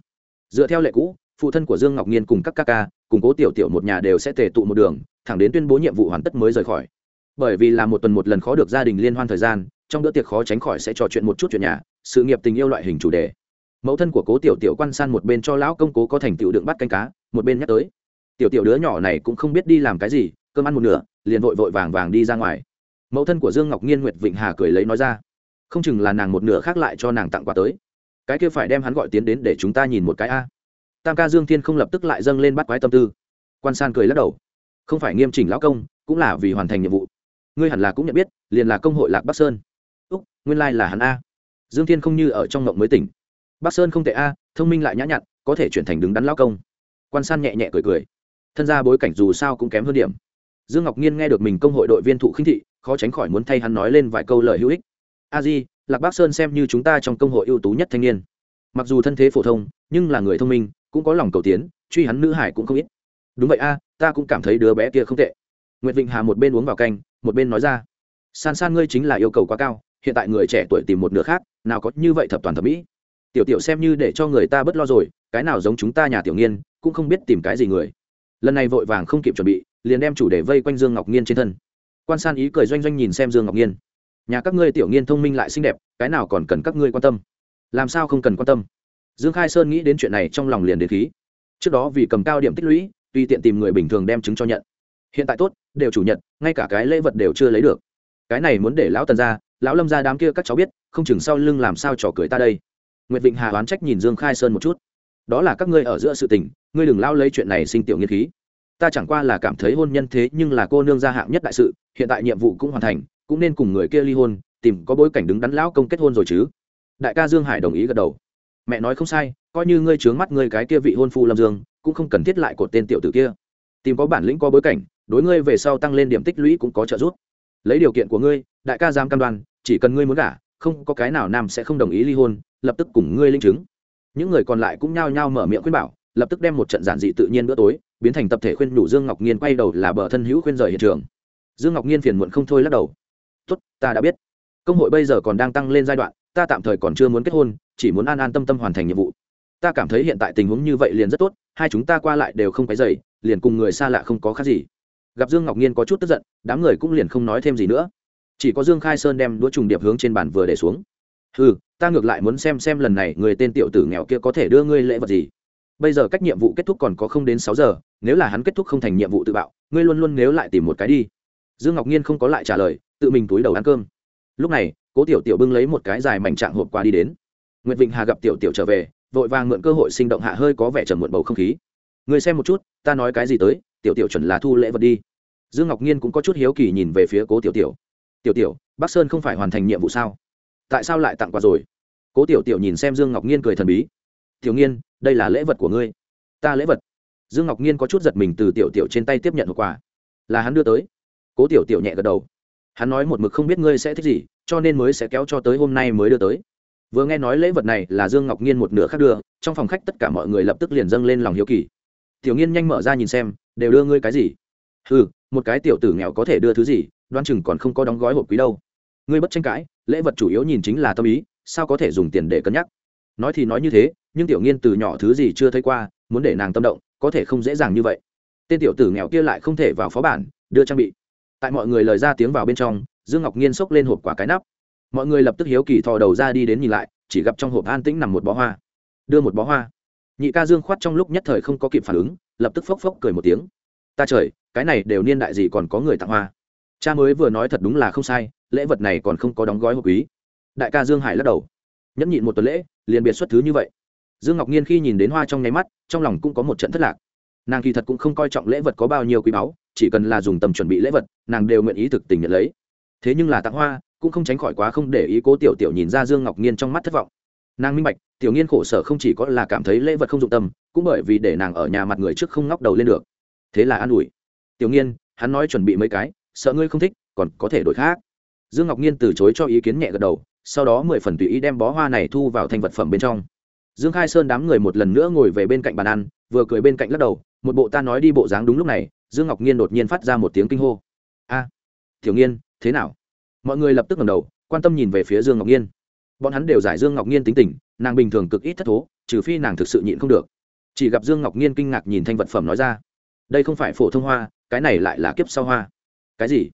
Dựa theo lệ cũ, phụ thân của dương ngọc nhiên cùng các ca ca, cùng cố tiểu tiểu một nhà đều sẽ tề tụ một đường, thẳng đến tuyên bố nhiệm vụ hoàn tất mới rời khỏi. Bởi vì là một tuần một lần khó được gia đình liên hoan thời gian, trong bữa tiệc khó tránh khỏi sẽ trò chuyện một chút chuyện nhà, sự nghiệp tình yêu loại hình chủ đề. Mẫu thân của cố tiểu tiểu quan san một bên cho lão công cố có thành tựu đựng bắt canh cá, một bên nhắc tới tiểu tiểu đứa nhỏ này cũng không biết đi làm cái gì, cơm ăn một nửa, liền vội vội vàng vàng đi ra ngoài. Mẫu thân của dương ngọc nhiên nguyệt vịnh hà cười lấy nói ra, không chừng là nàng một nửa khác lại cho nàng tặng quà tới. Cái kia phải đem hắn gọi tiến đến để chúng ta nhìn một cái a. Tam ca dương thiên không lập tức lại dâng lên bắt quái tâm tư. Quan san cười lắc đầu, không phải nghiêm chỉnh lão công, cũng là vì hoàn thành nhiệm vụ. Ngươi hẳn là cũng nhận biết, liền là công hội lạc bắc sơn. Úc, nguyên lai、like、là hắn a. Dương thiên không như ở trong ngộng mới tỉnh. Bắc sơn không tệ a, thông minh lại nhã nhặn, có thể chuyển thành đứng đắn lão công. Quan san nhẹ nhẹ cười cười thân ra bối cảnh dù sao cũng kém hơn điểm. Dương ngọc nhiên nghe được mình công hội đội viên thụ khinh thị, khó tránh khỏi muốn thay hắn nói lên vài câu lời hữu ích. A di, lạc bắc sơn xem như chúng ta trong công hội ưu tú nhất thanh niên. Mặc dù thân thế phổ thông, nhưng là người thông minh, cũng có lòng cầu tiến, truy hắn nữ hải cũng không ít. Đúng vậy a, ta cũng cảm thấy đứa bé kia không tệ. Nguyệt vịnh hà một bên uống vào canh, một bên nói ra. San san ngươi chính là yêu cầu quá cao, hiện tại người trẻ tuổi tìm một nửa khác, nào có như vậy thập toàn thẩm mỹ. Tiểu tiểu xem như để cho người ta bất lo rồi, cái nào giống chúng ta nhà tiểu nghiên cũng không biết tìm cái gì người lần này vội vàng không kịp chuẩn bị, liền đem chủ đề vây quanh dương ngọc nhiên trên thân. Quan san ý cười doanh doanh nhìn xem dương ngọc nhiên nhà các ngươi tiểu nghiên thông minh lại xinh đẹp, cái nào còn cần các ngươi quan tâm? Làm sao không cần quan tâm? Dương khai sơn nghĩ đến chuyện này trong lòng liền đến khí. Trước đó vì cầm cao điểm tích lũy, tùy tiện tìm người bình thường đem chứng cho nhận. Hiện tại tốt, đều chủ nhận ngay cả cái lễ vật đều chưa lấy được. Cái này muốn để lão tần ra, lão lâm ra đám kia các cháu biết, không chừng sau lưng làm sao trò cười ta đây. Nguyệt vịnh hà oán trách nhìn dương khai sơn một chút. Đó là các ngươi ở giữa sự tình ngươi đừng lao lấy chuyện này sinh tiểu nghiên khí. Ta chẳng qua là cảm thấy hôn nhân thế nhưng là cô nương gia hạng nhất đại sự, hiện tại nhiệm vụ cũng hoàn thành, cũng nên cùng người kia ly hôn, tìm có bối cảnh đứng đắn lão công kết hôn rồi chứ. Đại ca dương hải đồng ý gật đầu. Mẹ nói không sai, coi như ngươi trướng mắt ngươi cái kia vị hôn phu lâm dương, cũng không cần thiết lại cột tên tiểu tử kia. Tìm có bản lĩnh có bối cảnh, đối ngươi về sau tăng lên điểm tích lũy cũng có trợ giúp. Lấy điều kiện của ngươi, đại ca dám cam đoan, chỉ cần ngươi muốn gả, không có cái nào nam sẽ không đồng ý ly hôn, lập tức cùng ngươi linh chứng. Những người còn lại cũng nhao nhao mở miệng khuyên bảo lập tức đem một trận giản dị tự nhiên bữa tối, biến thành tập thể khuyên nhủ dương ngọc nhiên quay đầu là bờ thân hữu khuyên rời hiện trường. Dương ngọc nhiên phiền muộn không thôi lắc đầu. Tốt, ta đã biết. Công hội bây giờ còn đang tăng lên giai đoạn, ta tạm thời còn chưa muốn kết hôn, chỉ muốn an an tâm tâm hoàn thành nhiệm vụ. Ta cảm thấy hiện tại tình huống như vậy liền rất tốt, hai chúng ta qua lại đều không phải dày liền cùng người xa lạ không có khác gì. Gặp dương ngọc nhiên có chút tức giận, đám người cũng liền không nói thêm gì nữa. Chỉ có dương khai sơn đem đũa trùng điệp hướng trên bàn vừa để xuống. Ừ ta ngược lại muốn xem xem lần này người tên tiểu tử nghèo kia có thể đưa ngươi lễ vật gì bây giờ cách nhiệm vụ kết thúc còn có không đến sáu giờ, nếu là hắn kết thúc không thành nhiệm vụ tự bạo, ngươi luôn luôn nếu lại tìm một cái đi. Dương ngọc nhiên không có lại trả lời, tự mình túi đầu ăn cơm. Lúc này, cố tiểu tiểu bưng lấy một cái dài mảnh trạng hộp qua đi đến. Nguyễn vịnh hà gặp tiểu tiểu trở về, vội vàng mượn cơ hội sinh động hạ hơi có vẻ trầm muộn bầu không khí. Người xem một chút, ta nói cái gì tới, tiểu tiểu chuẩn là thu lễ vật đi. Dương ngọc nhiên cũng có chút hiếu kỳ nhìn về phía cố tiểu tiểu. Tiểu tiểu, bắc sơn không phải hoàn thành nhiệm vụ sao? Tại sao lại tặng quà rồi? Cố tiểu tiểu nhìn xem dương ngọc nhiên cười thần bí. Tiểu nghiên đây là lễ vật của ngươi. Ta lễ vật. Dương ngọc nhiên có chút giật mình từ tiểu tiểu trên tay tiếp nhận hậu quả là hắn đưa tới. Cố tiểu tiểu nhẹ gật đầu. Hắn nói một mực không biết ngươi sẽ thích gì, cho nên mới sẽ kéo cho tới hôm nay mới đưa tới. Vừa nghe nói lễ vật này là dương ngọc nhiên một nửa khác đưa, trong phòng khách tất cả mọi người lập tức liền dâng lên lòng hiếu kỳ. Tiểu nghiên nhanh mở ra nhìn xem, đều đưa ngươi cái gì? Ừ một cái tiểu tử nghèo có thể đưa thứ gì đoan chừng còn không có đóng gói hộp quý đâu. Ngươi bất tranh cãi, lễ vật chủ yếu nhìn chính là tâm ý, sao có thể dùng tiền để cân nhắc? Nói thì nói như thế nhưng tiểu nghiên từ nhỏ thứ gì chưa thấy qua, muốn để nàng tâm động, có thể không dễ dàng như vậy. Tên tiểu tử nghèo kia lại không thể vào phó bản, đưa trang bị. Tại mọi người lời ra tiếng vào bên trong, dương ngọc nghiên xốc lên hộp quả cái nắp. Mọi người lập tức hiếu kỳ thò đầu ra đi đến nhìn lại, chỉ gặp trong hộp an tĩnh nằm một bó hoa. Đưa một bó hoa. Nhị ca dương khoát trong lúc nhất thời không có kịp phản ứng, lập tức phốc phốc cười một tiếng. Ta trời, cái này đều niên đại gì còn có người tặng hoa. Cha mới vừa nói thật đúng là không sai, lễ vật này còn không có đóng gói hộp quý. Đại ca dương hải lắc đầu. Nhẫn nhịn một tuần lễ, liền biệt xuất thứ như vậy dương ngọc nhiên khi nhìn đến hoa trong nháy mắt, trong lòng cũng có một trận thất lạc. Nàng kỳ thật cũng không coi trọng lễ vật có bao nhiêu quý báu, chỉ cần là dùng tầm chuẩn bị lễ vật, nàng đều nguyện ý thực tình nhận lấy. Thế nhưng là tặng hoa, cũng không tránh khỏi quá không để ý cố tiểu tiểu nhìn ra dương ngọc nhiên trong mắt thất vọng. Nàng minh bạch, tiểu nghiên khổ sở không chỉ có là cảm thấy lễ vật không dụng tâm, cũng bởi vì để nàng ở nhà mặt người trước không ngóc đầu lên được. Thế là an ủi. Tiểu nghiên, hắn nói chuẩn bị mấy cái, sợ ngươi không thích, còn có thể đổi khác. Dương ngọc nhiên từ chối cho ý kiến nhẹ gật đầu, sau đó mười phần tùy ý đem bó hoa này thu vào thành vật phẩm bên trong dương khai sơn đám người một lần nữa ngồi về bên cạnh bàn ăn, vừa cười bên cạnh lắc đầu, một bộ ta nói đi bộ dáng đúng lúc này, dương ngọc nhiên đột nhiên phát ra một tiếng kinh hô. A, tiểu nghiên, thế nào? Mọi người lập tức ngẩng đầu, quan tâm nhìn về phía dương ngọc nhiên bọn hắn đều giải dương ngọc nhiên tính tình, nàng bình thường cực ít thất thố, trừ phi nàng thực sự nhịn không được. Chỉ gặp dương ngọc nhiên kinh ngạc nhìn thanh vật phẩm nói ra, đây không phải phổ thông hoa, cái này lại là kiếp sau hoa. Cái gì?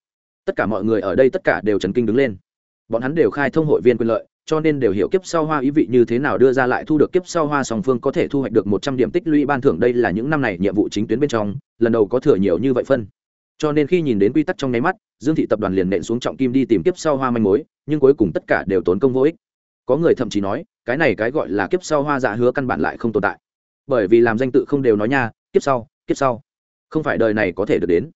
Tất cả mọi người ở đây tất cả đều chấn kinh đứng lên. Bọn hắn đều khai thông hội viên quyền lợi cho nên đều hiểu kiếp sau hoa ý vị như thế nào đưa ra lại thu được kiếp sau hoa song phương có thể thu hoạch được một trăm điểm tích lũy ban thưởng. Đây là những năm này nhiệm vụ chính tuyến bên trong, lần đầu có thừa nhiều như vậy phân. Cho nên khi nhìn đến quy tắc trong nháy mắt, dương thị tập đoàn liền nện xuống trọng kim đi tìm kiếp sau hoa manh mối, nhưng cuối cùng tất cả đều tốn công vô ích. Có người thậm chí nói, cái này cái gọi là kiếp sau hoa dạ hứa căn bản lại không tồn tại. Bởi vì làm danh tự không đều nói nha, kiếp sau kiếp sau. Không phải đời này có thể được đến.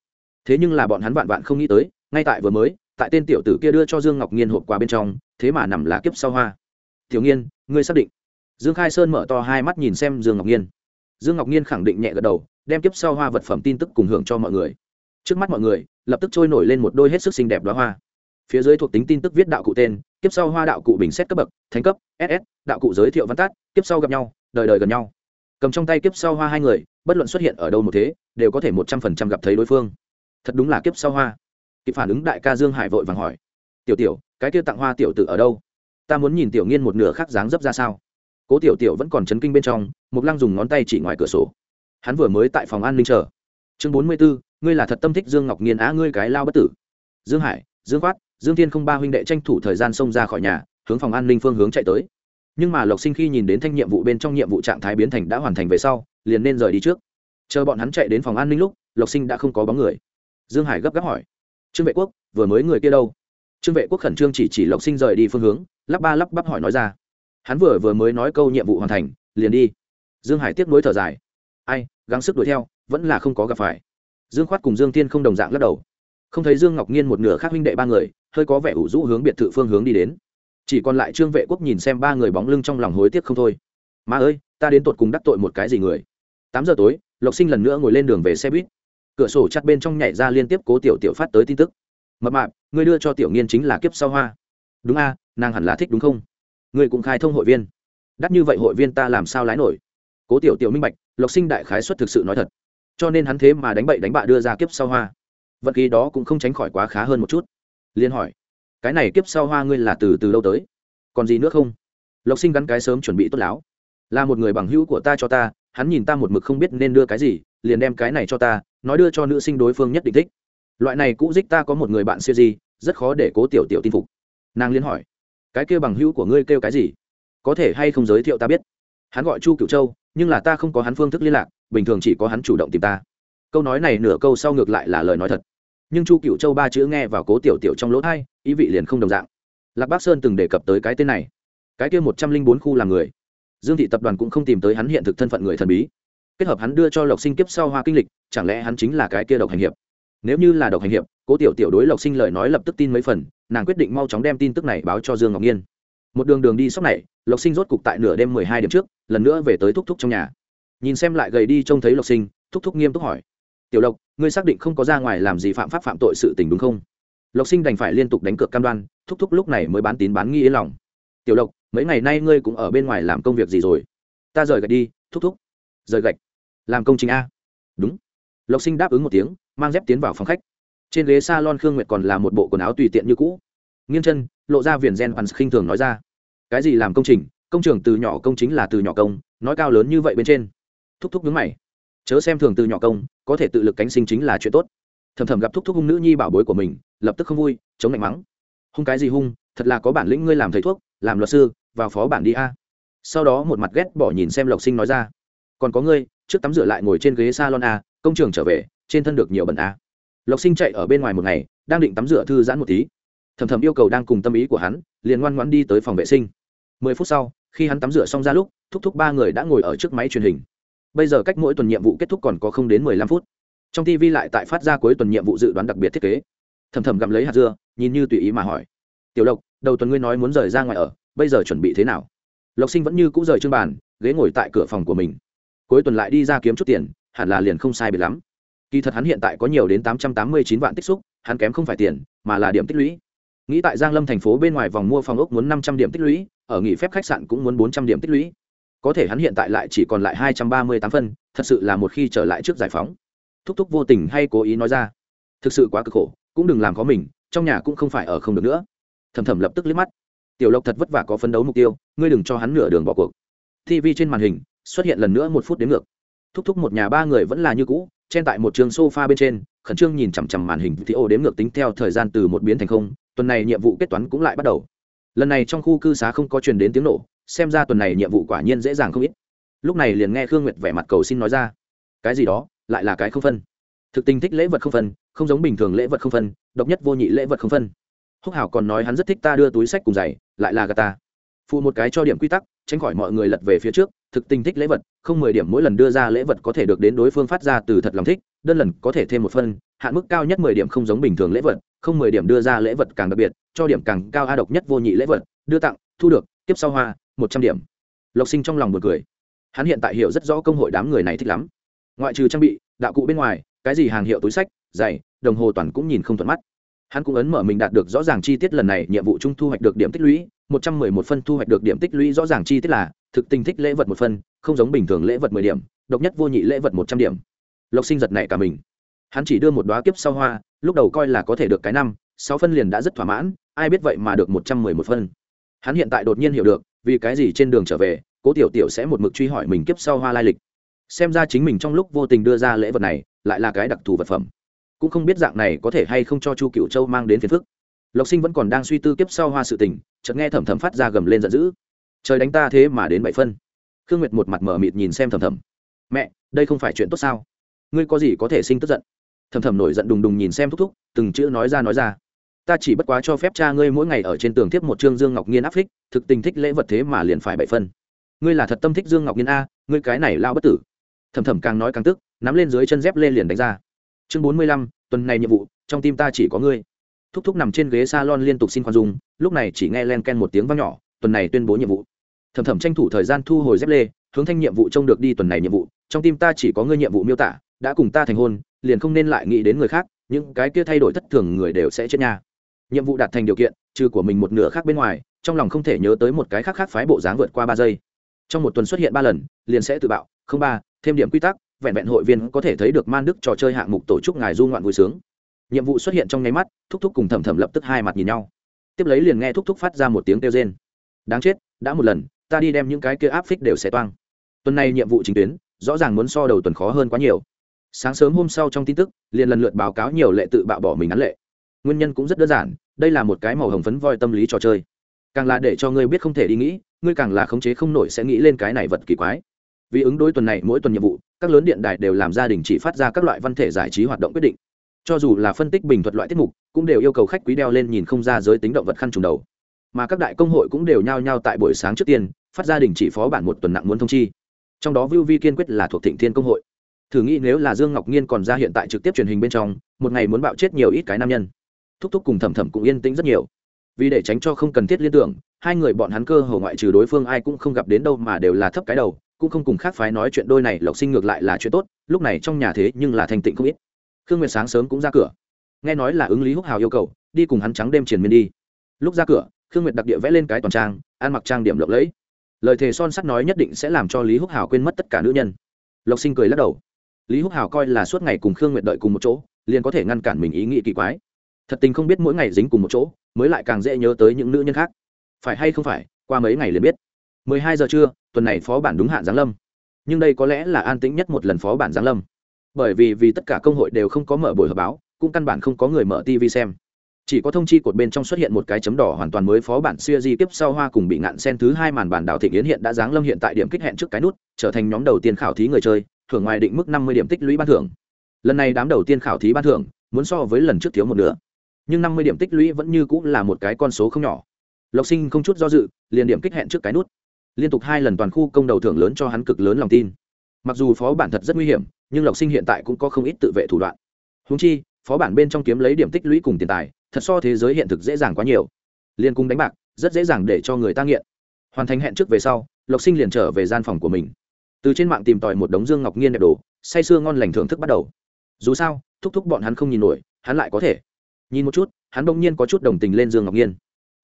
Thế nhưng là bọn hắn vạn vạn không nghĩ tới, ngay tại vừa mới tại tên tiểu tử kia đưa cho dương ngọc nhiên hộp quà bên trong, thế mà nằm là kiếp sau hoa. Tiểu nghiên, ngươi xác định. Dương khai sơn mở to hai mắt nhìn xem dương ngọc nhiên dương ngọc nhiên khẳng định nhẹ gật đầu, đem kiếp sau hoa vật phẩm tin tức cùng hưởng cho mọi người. Trước mắt mọi người, lập tức trôi nổi lên một đôi hết sức xinh đẹp đoá hoa. Phía dưới thuộc tính tin tức viết đạo cụ tên, kiếp sau hoa đạo cụ bình xét cấp bậc, thánh cấp ss đạo cụ giới thiệu văn tát kiếp sau gặp nhau, đời đời gần nhau. Cầm trong tay kiếp sau hoa hai người, bất luận xuất hiện ở đâu một thế, đều có thể một trăm phần trăm gặp thấy đối phương. Thật đúng là kiếp sau hoa kịp phản ứng đại ca dương hải vội vàng hỏi, tiểu tiểu, cái kia tặng hoa tiểu tử ở đâu? Ta muốn nhìn tiểu nghiên một nửa khác dáng dấp ra sao. Cố tiểu tiểu vẫn còn chấn kinh bên trong, mục lăng dùng ngón tay chỉ ngoài cửa sổ. Hắn vừa mới tại phòng an ninh chờ. Chương bốn mươi bốn ngươi là thật tâm thích dương ngọc nghiên á, ngươi cái lao bất tử. Dương hải, dương khoát dương thiên không ba huynh đệ tranh thủ thời gian xông ra khỏi nhà, hướng phòng an ninh phương hướng chạy tới. Nhưng mà lộc sinh khi nhìn đến thanh nhiệm vụ bên trong nhiệm vụ trạng thái biến thành đã hoàn thành về sau, liền nên rời đi trước. Chờ bọn hắn chạy đến phòng an ninh lúc, lộc sinh đã không có bóng người. Dương hải gấp gáp hỏi trương vệ quốc, vừa mới người kia đâu? Trương vệ quốc khẩn trương chỉ chỉ lộc sinh rời đi phương hướng, lắp ba lắp bắp hỏi nói ra. Hắn vừa vừa mới nói câu nhiệm vụ hoàn thành, liền đi. Dương hải tiếp nối thở dài. Ai, gắng sức đuổi theo, vẫn là không có gặp phải. Dương khoát cùng dương tiên không đồng dạng lắc đầu. Không thấy dương ngọc nhiên một nửa khác huynh đệ ba người, hơi có vẻ ủ rũ hướng biệt thự phương hướng đi đến. Chỉ còn lại trương vệ quốc nhìn xem ba người bóng lưng trong lòng hối tiếc không thôi. Ma ơi, ta đến tột cùng đắc tội một cái gì người? Tám giờ tối, lộc sinh lần nữa ngồi lên đường về xe buýt cửa sổ chặt bên trong nhảy ra liên tiếp cố tiểu tiểu phát tới tin tức. Mập mạp, ngươi đưa cho tiểu nghiên chính là kiếp sau hoa. Đúng a, nàng hẳn là thích đúng không? Ngươi cũng khai thông hội viên. Đắt như vậy hội viên ta làm sao lái nổi? Cố tiểu tiểu minh bạch, lộc sinh đại khái xuất thực sự nói thật. Cho nên hắn thế mà đánh bậy đánh bạ đưa ra kiếp sau hoa. Vật khí đó cũng không tránh khỏi quá khá hơn một chút. Liên hỏi, cái này kiếp sau hoa ngươi là từ từ lâu tới? Còn gì nữa không? Lộc sinh gắn cái sớm chuẩn bị tốt láo. Là một người bằng hữu của ta cho ta, hắn nhìn ta một mực không biết nên đưa cái gì liền đem cái này cho ta, nói đưa cho nữ sinh đối phương nhất định thích. Loại này cũ dích ta có một người bạn siêu di rất khó để cố tiểu tiểu tin phục. Nàng liên hỏi, cái kêu bằng hữu của ngươi kêu cái gì? Có thể hay không giới thiệu ta biết? Hắn gọi chu cựu châu, nhưng là ta không có hắn phương thức liên lạc, bình thường chỉ có hắn chủ động tìm ta. Câu nói này nửa câu sau ngược lại là lời nói thật. Nhưng chu cựu châu ba chữ nghe vào cố tiểu tiểu trong lỗ thai ý vị liền không đồng dạng. Lạc bắc sơn từng đề cập tới cái tên này. Cái kia một trăm linh bốn khu là người. Dương thị tập đoàn cũng không tìm tới hắn hiện thực thân phận người thần bí kết hợp hắn đưa cho lộc sinh kiếp sau hoa kinh lịch, chẳng lẽ hắn chính là cái kia độc hành hiệp? Nếu như là độc hành hiệp, cố tiểu tiểu đối lộc sinh lời nói lập tức tin mấy phần, nàng quyết định mau chóng đem tin tức này báo cho dương ngọc nhiên. Một đường đường đi sóc này, lộc sinh rốt cục tại nửa đêm mười hai điểm trước, lần nữa về tới thúc thúc trong nhà. Nhìn xem lại gầy đi trông thấy lộc sinh, thúc thúc nghiêm túc hỏi, tiểu lộc, ngươi xác định không có ra ngoài làm gì phạm pháp phạm tội sự tình đúng không? Lộc sinh đành phải liên tục đánh cược cam đoan, thúc thúc lúc này mới bán tín bán nghi yên lòng. Tiểu lộc, mấy ngày nay ngươi cũng ở bên ngoài làm công việc gì rồi? Ta rời gạch đi, thúc thúc. Rời gạch? Làm công trình a. Đúng. Lộc sinh đáp ứng một tiếng, mang dép tiến vào phòng khách. Trên ghế s a lon khương nguyệt còn là một bộ quần áo tùy tiện như cũ. Nghiêng chân, lộ ra viền gen pans khinh thường nói ra, cái gì làm công trình? Công trường từ nhỏ công chính là từ nhỏ công, nói cao lớn như vậy bên trên. Thúc thúc đứng mày, chớ xem thường từ nhỏ công, có thể tự lực cánh sinh chính là chuyện tốt. Thầm thầm gặp thúc thúc hung nữ nhi bảo bối của mình, lập tức không vui, chống lạnh mắng, hung cái gì hung? Thật là có bản lĩnh ngươi làm thầy thuốc, làm luật sư, vào phó bản đi a. Sau đó một mặt ghét bỏ nhìn xem lộc sinh nói ra còn có ngươi, trước tắm rửa lại ngồi trên ghế salon a, công trường trở về, trên thân được nhiều bẩn a. Lộc sinh chạy ở bên ngoài một ngày, đang định tắm rửa thư giãn một tí. Thầm thầm yêu cầu đang cùng tâm ý của hắn, liền ngoan ngoãn đi tới phòng vệ sinh. Mười phút sau, khi hắn tắm rửa xong ra lúc, thúc thúc ba người đã ngồi ở trước máy truyền hình. Bây giờ cách mỗi tuần nhiệm vụ kết thúc còn có không đến mười lăm phút. Trong tv lại tại phát ra cuối tuần nhiệm vụ dự đoán đặc biệt thiết kế. Thầm thầm gặm lấy hạt dưa, nhìn như tùy ý mà hỏi. Tiểu lộc, đầu tuần ngươi nói muốn rời ra ngoài ở, bây giờ chuẩn bị thế nào? Lộc sinh vẫn như cũ rời chương bàn, ghế ngồi tại cửa phòng của mình cuối tuần lại đi ra kiếm chút tiền, hẳn là liền không sai biệt lắm. Kỳ thật hắn hiện tại có nhiều đến tám trăm tám mươi chín vạn tích xúc, hắn kém không phải tiền, mà là điểm tích lũy. Nghĩ tại giang lâm thành phố bên ngoài vòng mua phòng ốc muốn năm trăm điểm tích lũy, ở nghỉ phép khách sạn cũng muốn bốn trăm điểm tích lũy. Có thể hắn hiện tại lại chỉ còn lại hai trăm ba mươi tám phân, thật sự là một khi trở lại trước giải phóng. Thúc thúc vô tình hay cố ý nói ra. Thực sự quá cực khổ, cũng đừng làm có mình, trong nhà cũng không phải ở không được nữa. Thầm thầm lập tức liếc mắt. Tiểu lộc thật vất vả có phấn đấu mục tiêu, ngươi đừng cho hắn nửa đường bỏ cuộc. Tv trên màn hình xuất hiện lần nữa một phút đến ngược. Thúc thúc một nhà ba người vẫn là như cũ, chen tại một trường sofa bên trên, khẩn trương nhìn chằm chằm màn hình thì ô đếm ngược tính theo thời gian từ một biến thành không, tuần này nhiệm vụ kết toán cũng lại bắt đầu. Lần này trong khu cư xá không có truyền đến tiếng nổ, xem ra tuần này nhiệm vụ quả nhiên dễ dàng không ít. Lúc này liền nghe khương nguyệt vẻ mặt cầu xin nói ra, cái gì đó, lại là cái không phân. Thực tình thích lễ vật không phân, không giống bình thường lễ vật không phân, độc nhất vô nhị lễ vật không phân. Húc hảo còn nói hắn rất thích ta đưa túi sách cùng giày, lại là gà ta. Phụ một cái cho điểm quy tắc, tránh khỏi mọi người lật về phía trước thực tình thích lễ vật, không mười điểm mỗi lần đưa ra lễ vật có thể được đến đối phương phát ra từ thật lòng thích, đơn lần có thể thêm một phân hạn mức cao nhất mười điểm không giống bình thường lễ vật, không mười điểm đưa ra lễ vật càng đặc biệt, cho điểm càng cao a độc nhất vô nhị lễ vật, đưa tặng, thu được, tiếp sau hoa, một trăm điểm. Lộc sinh trong lòng một cười. Hắn hiện tại hiểu rất rõ công hội đám người này thích lắm. Ngoại trừ trang bị, đạo cụ bên ngoài, cái gì hàng hiệu túi sách, giày, đồng hồ toàn cũng nhìn không thuận mắt. Hắn cũng ấn mở mình đạt được rõ ràng chi tiết lần này, nhiệm vụ chung thu hoạch được điểm tích lũy, một trăm mười một phân thu hoạch được điểm tích lũy rõ ràng chi tiết là thực tình thích lễ vật một phân, không giống bình thường lễ vật mười điểm, độc nhất vô nhị lễ vật một trăm điểm. Lộc sinh giật này cả mình. Hắn chỉ đưa một đoá kiếp sau hoa, lúc đầu coi là có thể được cái năm, sáu phân liền đã rất thỏa mãn, ai biết vậy mà được một trăm mười một phân. Hắn hiện tại đột nhiên hiểu được, vì cái gì trên đường trở về, cố tiểu tiểu sẽ một mực truy hỏi mình kiếp sau hoa lai lịch. Xem ra chính mình trong lúc vô tình đưa ra lễ vật này, lại là cái đặc thù vật phẩm. Cũng không biết dạng này có thể hay không cho chu cựu châu mang đến phiền phức. Lộc sinh vẫn còn đang suy tư kiếp sau hoa sự tình, chợt nghe thầm thầm phát ra gầm lên giận dữ trời đánh ta thế mà đến bảy phân. Khương nguyệt một mặt mở mịt nhìn xem thầm thầm mẹ, đây không phải chuyện tốt sao? Ngươi có gì có thể sinh tức giận? Thầm thầm nổi giận đùng đùng nhìn xem thúc thúc, từng chữ nói ra nói ra. Ta chỉ bất quá cho phép cha ngươi mỗi ngày ở trên tường tiếp một chương dương ngọc nhiên áp phích, thực tình thích lễ vật thế mà liền phải bảy phân. Ngươi là thật tâm thích dương ngọc nhiên a, ngươi cái này lao bất tử. Thầm thầm càng nói càng tức, nắm lên dưới chân dép lên liền đánh ra. Chương bốn mươi lăm, tuần này nhiệm vụ, trong tim ta chỉ có ngươi. Thúc thúc nằm trên ghế s a lon liên tục xin khoan dung, lúc này chỉ nghe len ken một tiếng vang nhỏ tuần này tuyên bố nhiệm vụ. Thầm thầm tranh thủ thời gian thu hồi dép lê, hướng thanh nhiệm vụ trông được đi tuần này nhiệm vụ, trong tim ta chỉ có ngươi nhiệm vụ miêu tả, đã cùng ta thành hôn, liền không nên lại nghĩ đến người khác, những cái kia thay đổi thất thường người đều sẽ chết nha. Nhiệm vụ đạt thành điều kiện, trừ của mình một nửa khác bên ngoài, trong lòng không thể nhớ tới một cái khác khác phái bộ dáng vượt qua ba giây. Trong một tuần xuất hiện ba lần, liền sẽ tự bạo. Không ba, thêm điểm quy tắc, vẹn vẹn hội viên có thể thấy được man đức trò chơi hạng mục tổ chức ngài du ngoạn vui sướng. Nhiệm vụ xuất hiện trong nháy mắt, thúc thúc cùng thầm thầm lập tức hai mặt nhìn nhau. Tiếp lấy liền nghe thúc thúc phát ra một tiếng kêu rên đáng chết, đã một lần, ta đi đem những cái kia áp phích đều sẽ toang. Tuần này nhiệm vụ chính tuyến, rõ ràng muốn so đầu tuần khó hơn quá nhiều. Sáng sớm hôm sau trong tin tức, liền lần lượt báo cáo nhiều lệ tự bạo bỏ mình án lệ. Nguyên nhân cũng rất đơn giản, đây là một cái màu hồng phấn voi tâm lý trò chơi. Càng là để cho ngươi biết không thể đi nghĩ, ngươi càng là khống chế không nổi sẽ nghĩ lên cái này vật kỳ quái. Vì ứng đối tuần này mỗi tuần nhiệm vụ, các lớn điện đài đều làm gia đình chỉ phát ra các loại văn thể giải trí hoạt động quyết định. Cho dù là phân tích bình thuật loại tiết mục, cũng đều yêu cầu khách quý đeo lên nhìn không ra giới tính động vật khăn trùng đầu mà các đại công hội cũng đều nhao nhao tại buổi sáng trước tiên phát gia đình chỉ phó bản một tuần nặng muốn thông chi. Trong đó vưu vi kiên quyết là thuộc thịnh thiên công hội. Thử nghĩ nếu là dương ngọc nhiên còn ra hiện tại trực tiếp truyền hình bên trong, một ngày muốn bạo chết nhiều ít cái nam nhân. Thúc thúc cùng thầm thầm cũng yên tĩnh rất nhiều. Vì để tránh cho không cần thiết liên tưởng, hai người bọn hắn cơ hồ ngoại trừ đối phương ai cũng không gặp đến đâu mà đều là thấp cái đầu, cũng không cùng khác phái nói chuyện đôi này, lộc sinh ngược lại là chuyện tốt, lúc này trong nhà thế nhưng là thành tịnh không ít. Khương nguyệt sáng sớm cũng ra cửa. Nghe nói là ứng lý húc hào yêu cầu, đi cùng hắn trắng đêm triển miên đi. Lúc ra cửa khương nguyệt đặc địa vẽ lên cái toàn trang, ăn mặc trang điểm lộng lẫy. Lời thề son sắt nói nhất định sẽ làm cho lý húc hào quên mất tất cả nữ nhân. Lộc sinh cười lắc đầu. Lý húc hào coi là suốt ngày cùng khương nguyệt đợi cùng một chỗ, liền có thể ngăn cản mình ý nghĩ kỳ quái. Thật tình không biết mỗi ngày dính cùng một chỗ, mới lại càng dễ nhớ tới những nữ nhân khác. Phải hay không phải, qua mấy ngày liền biết. Mười hai giờ trưa, tuần này phó bản đúng hạn giáng lâm. Nhưng đây có lẽ là an tĩnh nhất một lần phó bản giáng lâm. Bởi vì vì tất cả công hội đều không có mở buổi họp báo, cũng căn bản không có người mở tv xem chỉ có thông chi cột bên trong xuất hiện một cái chấm đỏ hoàn toàn mới phó bản siêu di tiếp sau hoa cùng bị ngạn sen thứ hai màn bản đảo thị yến hiện đã giáng lâm hiện tại điểm kích hẹn trước cái nút, trở thành nhóm đầu tiên khảo thí người chơi, thưởng ngoài định mức năm mươi điểm tích lũy ban thưởng. Lần này đám đầu tiên khảo thí ban thưởng, muốn so với lần trước thiếu một nửa. Nhưng năm mươi điểm tích lũy vẫn như cũng là một cái con số không nhỏ. Lộc sinh không chút do dự, liền điểm kích hẹn trước cái nút. Liên tục hai lần toàn khu công đầu thưởng lớn cho hắn cực lớn lòng tin. Mặc dù phó bản thật rất nguy hiểm, nhưng lộc sinh hiện tại cũng có không ít tự vệ thủ đoạn. Húng chi, phó bản bên trong kiếm lấy điểm tích lũy cùng tiền tài thật so thế giới hiện thực dễ dàng quá nhiều. Liên cung đánh bạc, rất dễ dàng để cho người ta nghiện. Hoàn thành hẹn trước về sau, lộc sinh liền trở về gian phòng của mình. Từ trên mạng tìm tòi một đống dương ngọc nhiên đẹp đồ, say sưa ngon lành thưởng thức bắt đầu. Dù sao, thúc thúc bọn hắn không nhìn nổi, hắn lại có thể. Nhìn một chút, hắn đông nhiên có chút đồng tình lên dương ngọc nhiên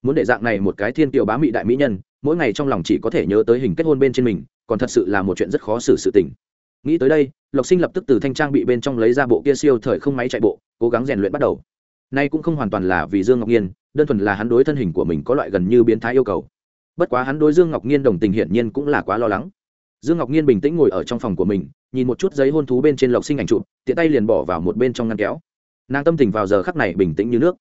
muốn để dạng này một cái thiên kiều bá mị đại mỹ nhân, mỗi ngày trong lòng chỉ có thể nhớ tới hình kết hôn bên trên mình, còn thật sự là một chuyện rất khó xử sự tình. Nghĩ tới đây, lộc sinh lập tức từ thanh trang bị bên trong lấy ra bộ kia siêu thời không máy chạy bộ, cố gắng rèn luyện bắt đầu nay cũng không hoàn toàn là vì dương ngọc nhiên, đơn thuần là hắn đối thân hình của mình có loại gần như biến thái yêu cầu. Bất quá hắn đối dương ngọc nhiên đồng tình hiển nhiên cũng là quá lo lắng. Dương ngọc nhiên bình tĩnh ngồi ở trong phòng của mình, nhìn một chút giấy hôn thú bên trên lộc sinh ảnh chụp, tiện tay liền bỏ vào một bên trong ngăn kéo. Nàng tâm tình vào giờ khắc này bình tĩnh như nước.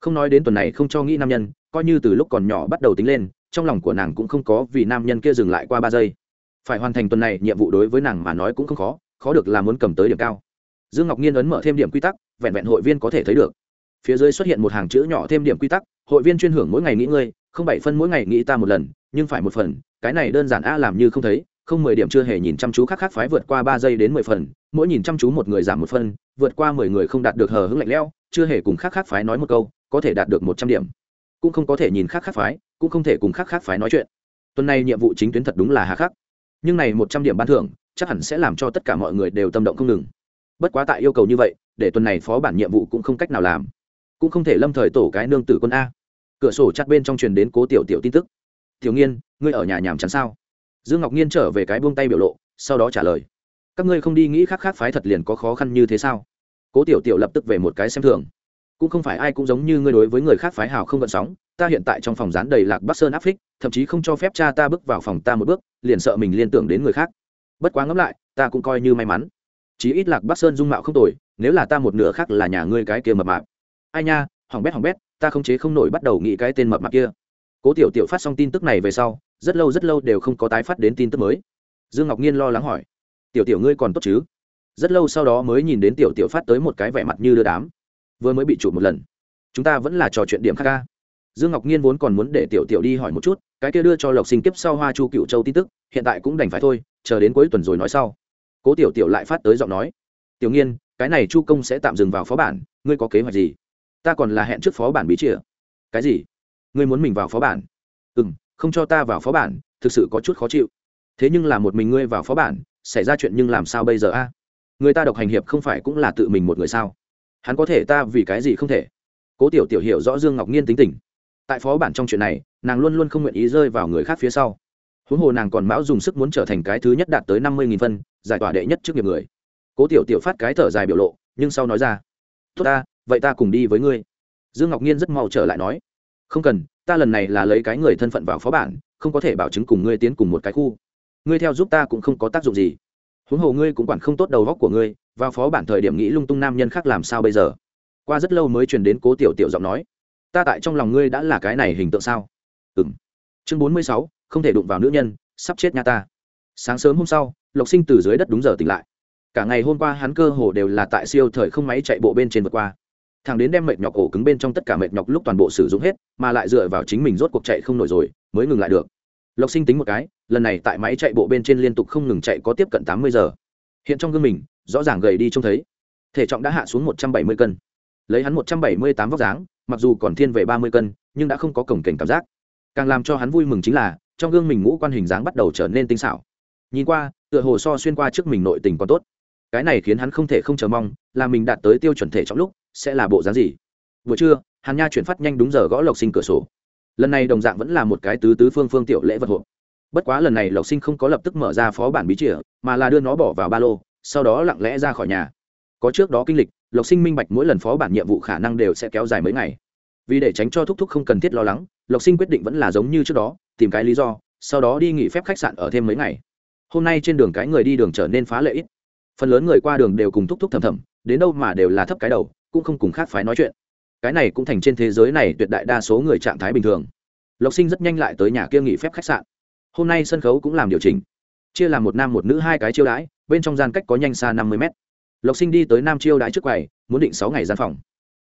Không nói đến tuần này không cho nghĩ nam nhân, coi như từ lúc còn nhỏ bắt đầu tính lên, trong lòng của nàng cũng không có vì nam nhân kia dừng lại qua ba giây. Phải hoàn thành tuần này nhiệm vụ đối với nàng mà nói cũng không khó khó được là muốn cầm tới điểm cao. Dương ngọc nhiên ấn mở thêm điểm quy tắc, vẹn vẹn hội viên có thể thấy được phía dưới xuất hiện một hàng chữ nhỏ thêm điểm quy tắc, hội viên chuyên hưởng mỗi ngày nghĩ ngươi không bảy phân mỗi ngày nghĩ ta một lần, nhưng phải một phần, cái này đơn giản a, làm như không thấy, không mười điểm chưa hề nhìn chăm chú khác khác phái vượt qua ba giây đến mười phần, mỗi nhìn chăm chú một người giảm một phân, vượt qua mười người không đạt được hờ hững lạnh lẽo, chưa hề cùng khác khác phái nói một câu, có thể đạt được một trăm điểm. Cũng không có thể nhìn khác khác phái, cũng không thể cùng khác khác phái nói chuyện. Tuần này nhiệm vụ chính tuyến thật đúng là hà khắc. Nhưng này một trăm điểm ban thưởng, chắc hẳn sẽ làm cho tất cả mọi người đều tâm động không ngừng. Bất quá tại yêu cầu như vậy, để tuần này phó bản nhiệm vụ cũng không cách nào làm cũng không thể lâm thời tổ cái nương tử quân a. Cửa sổ chặt bên trong truyền đến cố tiểu tiểu tin tức. Thiếu nghiên, ngươi ở nhà nhàm chán sao? Dương ngọc nhiên trở về cái buông tay biểu lộ, sau đó trả lời. Các ngươi không đi nghĩ khác khác phái thật liền có khó khăn như thế sao? Cố tiểu tiểu lập tức về một cái xem thường. Cũng không phải ai cũng giống như ngươi đối với người khác phái hào không gợn sóng, ta hiện tại trong phòng dán đầy lạc bắc sơn áp phích, thậm chí không cho phép cha ta bước vào phòng ta một bước, liền sợ mình liên tưởng đến người khác. Bất quá ngẫm lại, ta cũng coi như may mắn. Chí ít lạc bắc sơn dung mạo không tồi, nếu là ta một nửa khác là nhà ngươi cái kia mập mạp ai nha, hỏng bét hỏng bét, ta không chế không nổi bắt đầu nghĩ cái tên mập mạp kia. Cố tiểu tiểu phát xong tin tức này về sau, rất lâu rất lâu đều không có tái phát đến tin tức mới. Dương ngọc nhiên lo lắng hỏi, tiểu tiểu ngươi còn tốt chứ? Rất lâu sau đó mới nhìn đến tiểu tiểu phát tới một cái vẻ mặt như đưa đám, vừa mới bị chụp một lần. Chúng ta vẫn là trò chuyện điểm khác ca dương ngọc nhiên vốn còn muốn để tiểu tiểu đi hỏi một chút, cái kia đưa cho lộc sinh kiếp sau hoa chu cựu châu tin tức, hiện tại cũng đành phải thôi, chờ đến cuối tuần rồi nói sau. Cố tiểu tiểu lại phát tới giọng nói, tiểu nghiên cái này chu công sẽ tạm dừng vào phó bản, ngươi có kế hoạch gì? Ta còn là hẹn trước phó bản bí chìa. Cái gì? Ngươi muốn mình vào phó bản? Ừ m không cho ta vào phó bản, thực sự có chút khó chịu. Thế nhưng là một mình ngươi vào phó bản, xảy ra chuyện nhưng làm sao bây giờ a? Người ta độc hành hiệp không phải cũng là tự mình một người sao? Hắn có thể ta vì cái gì không thể? Cố tiểu tiểu hiểu rõ dương ngọc nhiên tính tình. Tại phó bản trong chuyện này, nàng luôn luôn không nguyện ý rơi vào người khác phía sau. Huống hồ nàng còn mão dùng sức muốn trở thành cái thứ nhất đạt tới năm mươi nghìn phân, giải tỏa đệ nhất trước nghiệp người. Cố tiểu tiểu phát cái thở dài biểu lộ, nhưng sau nói ra, tốt ta vậy ta cùng đi với ngươi. Dương ngọc nhiên rất mau trở lại nói, không cần, ta lần này là lấy cái người thân phận vào phó bản, không có thể bảo chứng cùng ngươi tiến cùng một cái khu. Ngươi theo giúp ta cũng không có tác dụng gì. Huống hồ ngươi cũng quản không tốt đầu góc của ngươi, vào phó bản thời điểm nghĩ lung tung nam nhân khác làm sao bây giờ? Qua rất lâu mới truyền đến cố tiểu tiểu giọng nói, ta tại trong lòng ngươi đã là cái này hình tượng sao? Ừng chương bốn mươi sáu, không thể đụng vào nữ nhân, sắp chết nha ta. Sáng sớm hôm sau, lộc sinh từ dưới đất đúng giờ tỉnh lại. Cả ngày hôm qua hắn cơ hồ đều là tại siêu thời không máy chạy bộ bên trên vượt qua thằng đến đem mệt nhọc ổ cứng bên trong tất cả mệt nhọc lúc toàn bộ sử dụng hết, mà lại dựa vào chính mình rốt cuộc chạy không nổi rồi, mới ngừng lại được. Lộc sinh tính một cái, lần này tại máy chạy bộ bên trên liên tục không ngừng chạy có tiếp cận tám mươi giờ. Hiện trong gương mình, rõ ràng gầy đi trông thấy. Thể trọng đã hạ xuống một trăm bảy mươi cân. Lấy hắn một trăm bảy mươi tám vóc dáng, mặc dù còn thiên về ba mươi cân, nhưng đã không có cổng cảnh cảm giác. Càng làm cho hắn vui mừng chính là, trong gương mình ngũ quan hình dáng bắt đầu trở nên tinh xảo. Nhìn qua, tựa hồ so xuyên qua trước mình nội tình còn tốt. Cái này khiến hắn không thể không chờ mong là mình đạt tới tiêu chuẩn thể trong lúc sẽ là bộ dáng gì? Buổi trưa, hàn nha chuyển phát nhanh đúng giờ gõ lộc sinh cửa sổ. Lần này đồng dạng vẫn là một cái tứ tứ phương phương tiểu lễ vật hộp. Bất quá lần này lộc sinh không có lập tức mở ra phó bản bí chìa, mà là đưa nó bỏ vào ba lô, sau đó lặng lẽ ra khỏi nhà. Có trước đó kinh lịch, lộc sinh minh bạch mỗi lần phó bản nhiệm vụ khả năng đều sẽ kéo dài mấy ngày. Vì để tránh cho thúc thúc không cần thiết lo lắng, lộc sinh quyết định vẫn là giống như trước đó, tìm cái lý do, sau đó đi nghỉ phép khách sạn ở thêm mấy ngày. Hôm nay trên đường cái người đi đường trở nên phá lệ ít. Phần lớn người qua đường đều cùng thúc thúc thầm thầm, đến đâu mà đều là thấp cái đầu cũng không cùng khác phái nói chuyện. Cái này cũng thành trên thế giới này tuyệt đại đa số người trạng thái bình thường. Lộc sinh rất nhanh lại tới nhà kia nghỉ phép khách sạn. Hôm nay sân khấu cũng làm điều chỉnh. Chia làm một nam một nữ hai cái chiêu đãi, bên trong gian cách có nhanh xa năm mươi mét. Lộc sinh đi tới nam chiêu đãi trước quầy, muốn định sáu ngày gian phòng.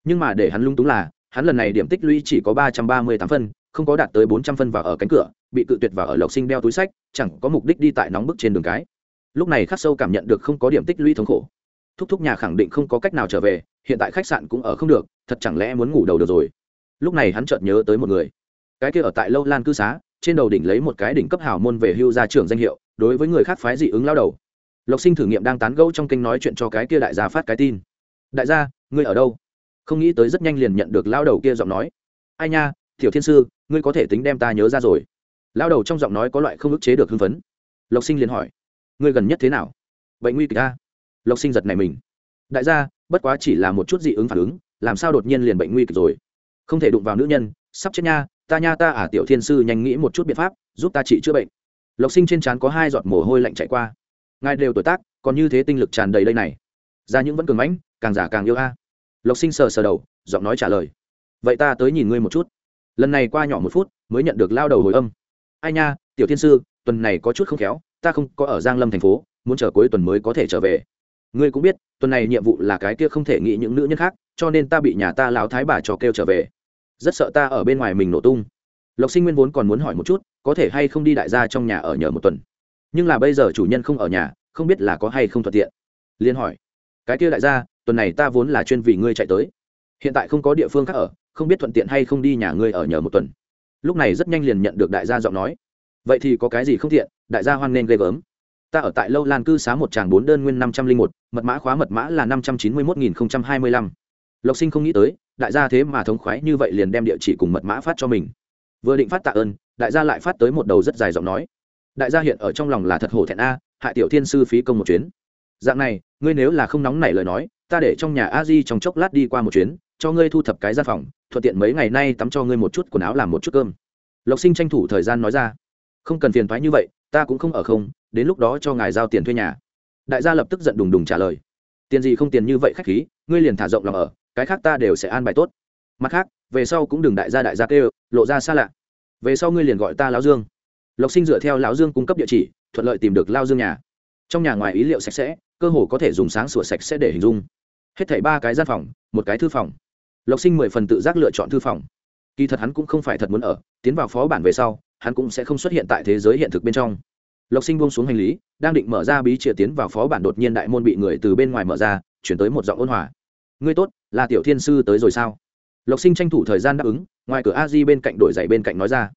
Nhưng mà để hắn lung túng là, hắn lần này điểm tích lũy chỉ có ba trăm ba mươi tám phân, không có đạt tới bốn trăm phân và ở cánh cửa, bị cự tuyệt và ở lộc sinh đeo túi sách, chẳng có mục đích đi tại nóng bức trên đường cái. Lúc này khắc sâu cảm nhận được không có điểm tích lũy thống khổ. Thúc thúc nhà khẳng định không có cách nào trở về hiện tại khách sạn cũng ở không được, thật chẳng lẽ muốn ngủ đầu được rồi? Lúc này hắn chợt nhớ tới một người. Cái kia ở tại lâu lan cư xá, trên đầu đỉnh lấy một cái đỉnh cấp hào môn về hưu gia trưởng danh hiệu, đối với người khác phái dị ứng lao đầu. Lộc sinh thử nghiệm đang tán gẫu trong kênh nói chuyện cho cái kia đại gia phát cái tin. Đại gia, ngươi ở đâu? Không nghĩ tới rất nhanh liền nhận được lao đầu kia giọng nói. Ai nha, tiểu thiên sư, ngươi có thể tính đem ta nhớ ra rồi. Lao đầu trong giọng nói có loại không ức chế được hưng phấn. Lộc sinh liền hỏi, ngươi gần nhất thế nào? Bệnh nguy kịch ta lộc sinh giật này mình. Đại gia bất quá chỉ là một chút dị ứng phản ứng, làm sao đột nhiên liền bệnh nguy kịch rồi? Không thể đụng vào nữ nhân, sắp chết nha, ta nha ta à tiểu thiên sư, nhanh nghĩ một chút biện pháp, giúp ta trị chữa bệnh. Lộc sinh trên trán có hai giọt mồ hôi lạnh chạy qua. Ngài đều tuổi tác, còn như thế tinh lực tràn đầy đây này. Ra những vẫn cường mãnh, càng giả càng yêu a. Lộc sinh sờ sờ đầu, giọng nói trả lời. Vậy ta tới nhìn ngươi một chút. Lần này qua nhỏ một phút, mới nhận được lao đầu hồi âm. Ai nha, tiểu thiên sư, tuần này có chút không khéo, ta không có ở giang lâm thành phố, muốn chờ cuối tuần mới có thể trở về ngươi cũng biết, tuần này nhiệm vụ là cái kia không thể nghĩ những nữ nhân khác, cho nên ta bị nhà ta lão thái bà trò kêu trở về. Rất sợ ta ở bên ngoài mình nổ tung. Lộc sinh nguyên vốn còn muốn hỏi một chút, có thể hay không đi đại gia trong nhà ở nhờ một tuần. Nhưng là bây giờ chủ nhân không ở nhà, không biết là có hay không thuận tiện. Liên hỏi, cái kia đại gia, tuần này ta vốn là chuyên vì ngươi chạy tới. Hiện tại không có địa phương khác ở, không biết thuận tiện hay không đi nhà ngươi ở nhờ một tuần. Lúc này rất nhanh liền nhận được đại gia giọng nói. Vậy thì có cái gì không tiện, đại gia hoan nghênh ghê gớm ta ở tại lâu lan cư xá một tràng bốn đơn nguyên năm trăm linh một, mật mã khóa mật mã là năm trăm chín mươi một nghìn hai mươi lăm. Lộc sinh không nghĩ tới, đại gia thế mà thống khoái như vậy liền đem địa chỉ cùng mật mã phát cho mình. Vừa định phát tạ ơn, đại gia lại phát tới một đầu rất dài giọng nói. Đại gia hiện ở trong lòng là thật hổ thẹn a, hại tiểu thiên sư phí công một chuyến. Dạng này, ngươi nếu là không nóng nảy lời nói, ta để trong nhà a di trong chốc lát đi qua một chuyến, cho ngươi thu thập cái gian phòng, thuận tiện mấy ngày nay tắm cho ngươi một chút quần áo làm một chút cơm. Lộc sinh tranh thủ thời gian nói ra. Không cần phiền thoái như vậy ta cũng không ở không, đến lúc đó cho ngài giao tiền thuê nhà. Đại gia lập tức giận đùng đùng trả lời. Tiền gì không tiền như vậy khách khí, ngươi liền thả rộng lòng ở, cái khác ta đều sẽ an bài tốt. Mặt khác, về sau cũng đừng đại gia đại gia kêu, lộ ra xa lạ. Về sau ngươi liền gọi ta lão dương. Lộc sinh dựa theo lão dương cung cấp địa chỉ, thuận lợi tìm được lao dương nhà. Trong nhà ngoài ý liệu sạch sẽ, cơ hồ có thể dùng sáng sủa sạch sẽ để hình dung. Hết thảy ba cái gian phòng, một cái thư phòng. Lộc sinh mười phần tự giác lựa chọn thư phòng. Kỳ thật hắn cũng không phải thật muốn ở, tiến vào phó bản về sau hắn cũng sẽ không xuất hiện tại thế giới hiện thực bên trong. Lộc sinh buông xuống hành lý, đang định mở ra bí chìa tiến vào phó bản đột nhiên đại môn bị người từ bên ngoài mở ra, chuyển tới một giọng ôn hòa. Ngươi tốt, là tiểu thiên sư tới rồi sao? Lộc sinh tranh thủ thời gian đáp ứng, ngoài cửa a di bên cạnh đổi giày bên cạnh nói ra.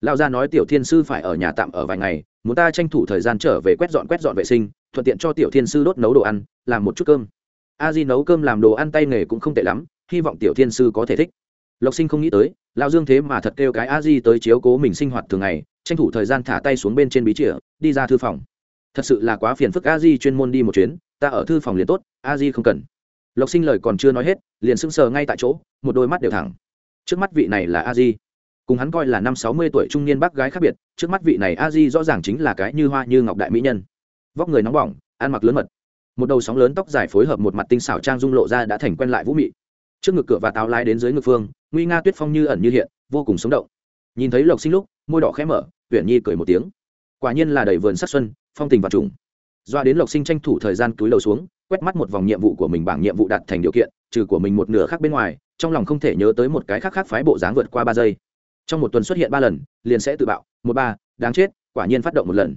Lão gia nói tiểu thiên sư phải ở nhà tạm ở vài ngày, muốn ta tranh thủ thời gian trở về quét dọn quét dọn vệ sinh, thuận tiện cho tiểu thiên sư đốt nấu đồ ăn, làm một chút cơm. A di nấu cơm làm đồ ăn tay nghề cũng không tệ lắm, hy vọng tiểu thiên sư có thể thích. Lộc sinh không nghĩ tới lao dương thế mà thật kêu cái a di tới chiếu cố mình sinh hoạt thường ngày, tranh thủ thời gian thả tay xuống bên trên bí chìa, đi ra thư phòng. Thật sự là quá phiền phức a di chuyên môn đi một chuyến, ta ở thư phòng liền tốt, a di không cần. Lộc sinh lời còn chưa nói hết, liền sững sờ ngay tại chỗ, một đôi mắt đều thẳng. Trước mắt vị này là a di. Cùng hắn coi là năm sáu mươi tuổi trung niên bác gái khác biệt, trước mắt vị này a di rõ ràng chính là cái như hoa như ngọc đại mỹ nhân. Vóc người nóng bỏng, ăn mặc lớn mật. Một đầu sóng lớn tóc dài phối hợp một mặt tinh xảo trang dung lộ ra đã thành quen lại vũ mị trước ngực cửa và táo lái đến dưới ngực phương, nguy nga tuyết phong như ẩn như hiện, vô cùng sống động. Nhìn thấy lộc sinh lúc, môi đỏ khẽ mở huyện nhi cười một tiếng. Quả nhiên là đầy vườn sắc xuân, phong tình và trùng. Doa đến lộc sinh tranh thủ thời gian túi đầu xuống, quét mắt một vòng nhiệm vụ của mình bảng nhiệm vụ đạt thành điều kiện, trừ của mình một nửa khác bên ngoài, trong lòng không thể nhớ tới một cái khác khác phái bộ dáng vượt qua ba giây. Trong một tuần xuất hiện ba lần, liền sẽ tự bạo, một ba, đáng chết, quả nhiên phát động một lần.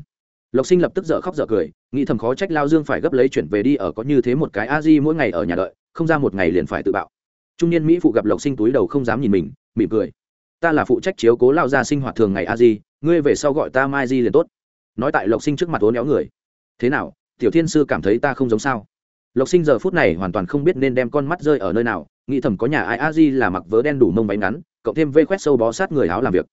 Lộc sinh lập tức dở khóc dở cười, nghĩ thầm khó trách lao dương phải gấp lấy chuyển về đi ở có như thế một cái a di mỗi ngày ở nhà đợi, không ra một ngày liền phải tự bạo trung niên mỹ phụ gặp lộc sinh túi đầu không dám nhìn mình, mỉm cười. Ta là phụ trách chiếu cố lao ra sinh hoạt thường ngày a di, ngươi về sau gọi ta mai di liền tốt. Nói tại lộc sinh trước mặt ố néo người. Thế nào, tiểu thiên sư cảm thấy ta không giống sao? Lộc sinh giờ phút này hoàn toàn không biết nên đem con mắt rơi ở nơi nào, nghĩ thầm có nhà ai a di là mặc vớ đen đủ mông váy ngắn, cộng thêm vê khoét sâu bó sát người áo làm việc.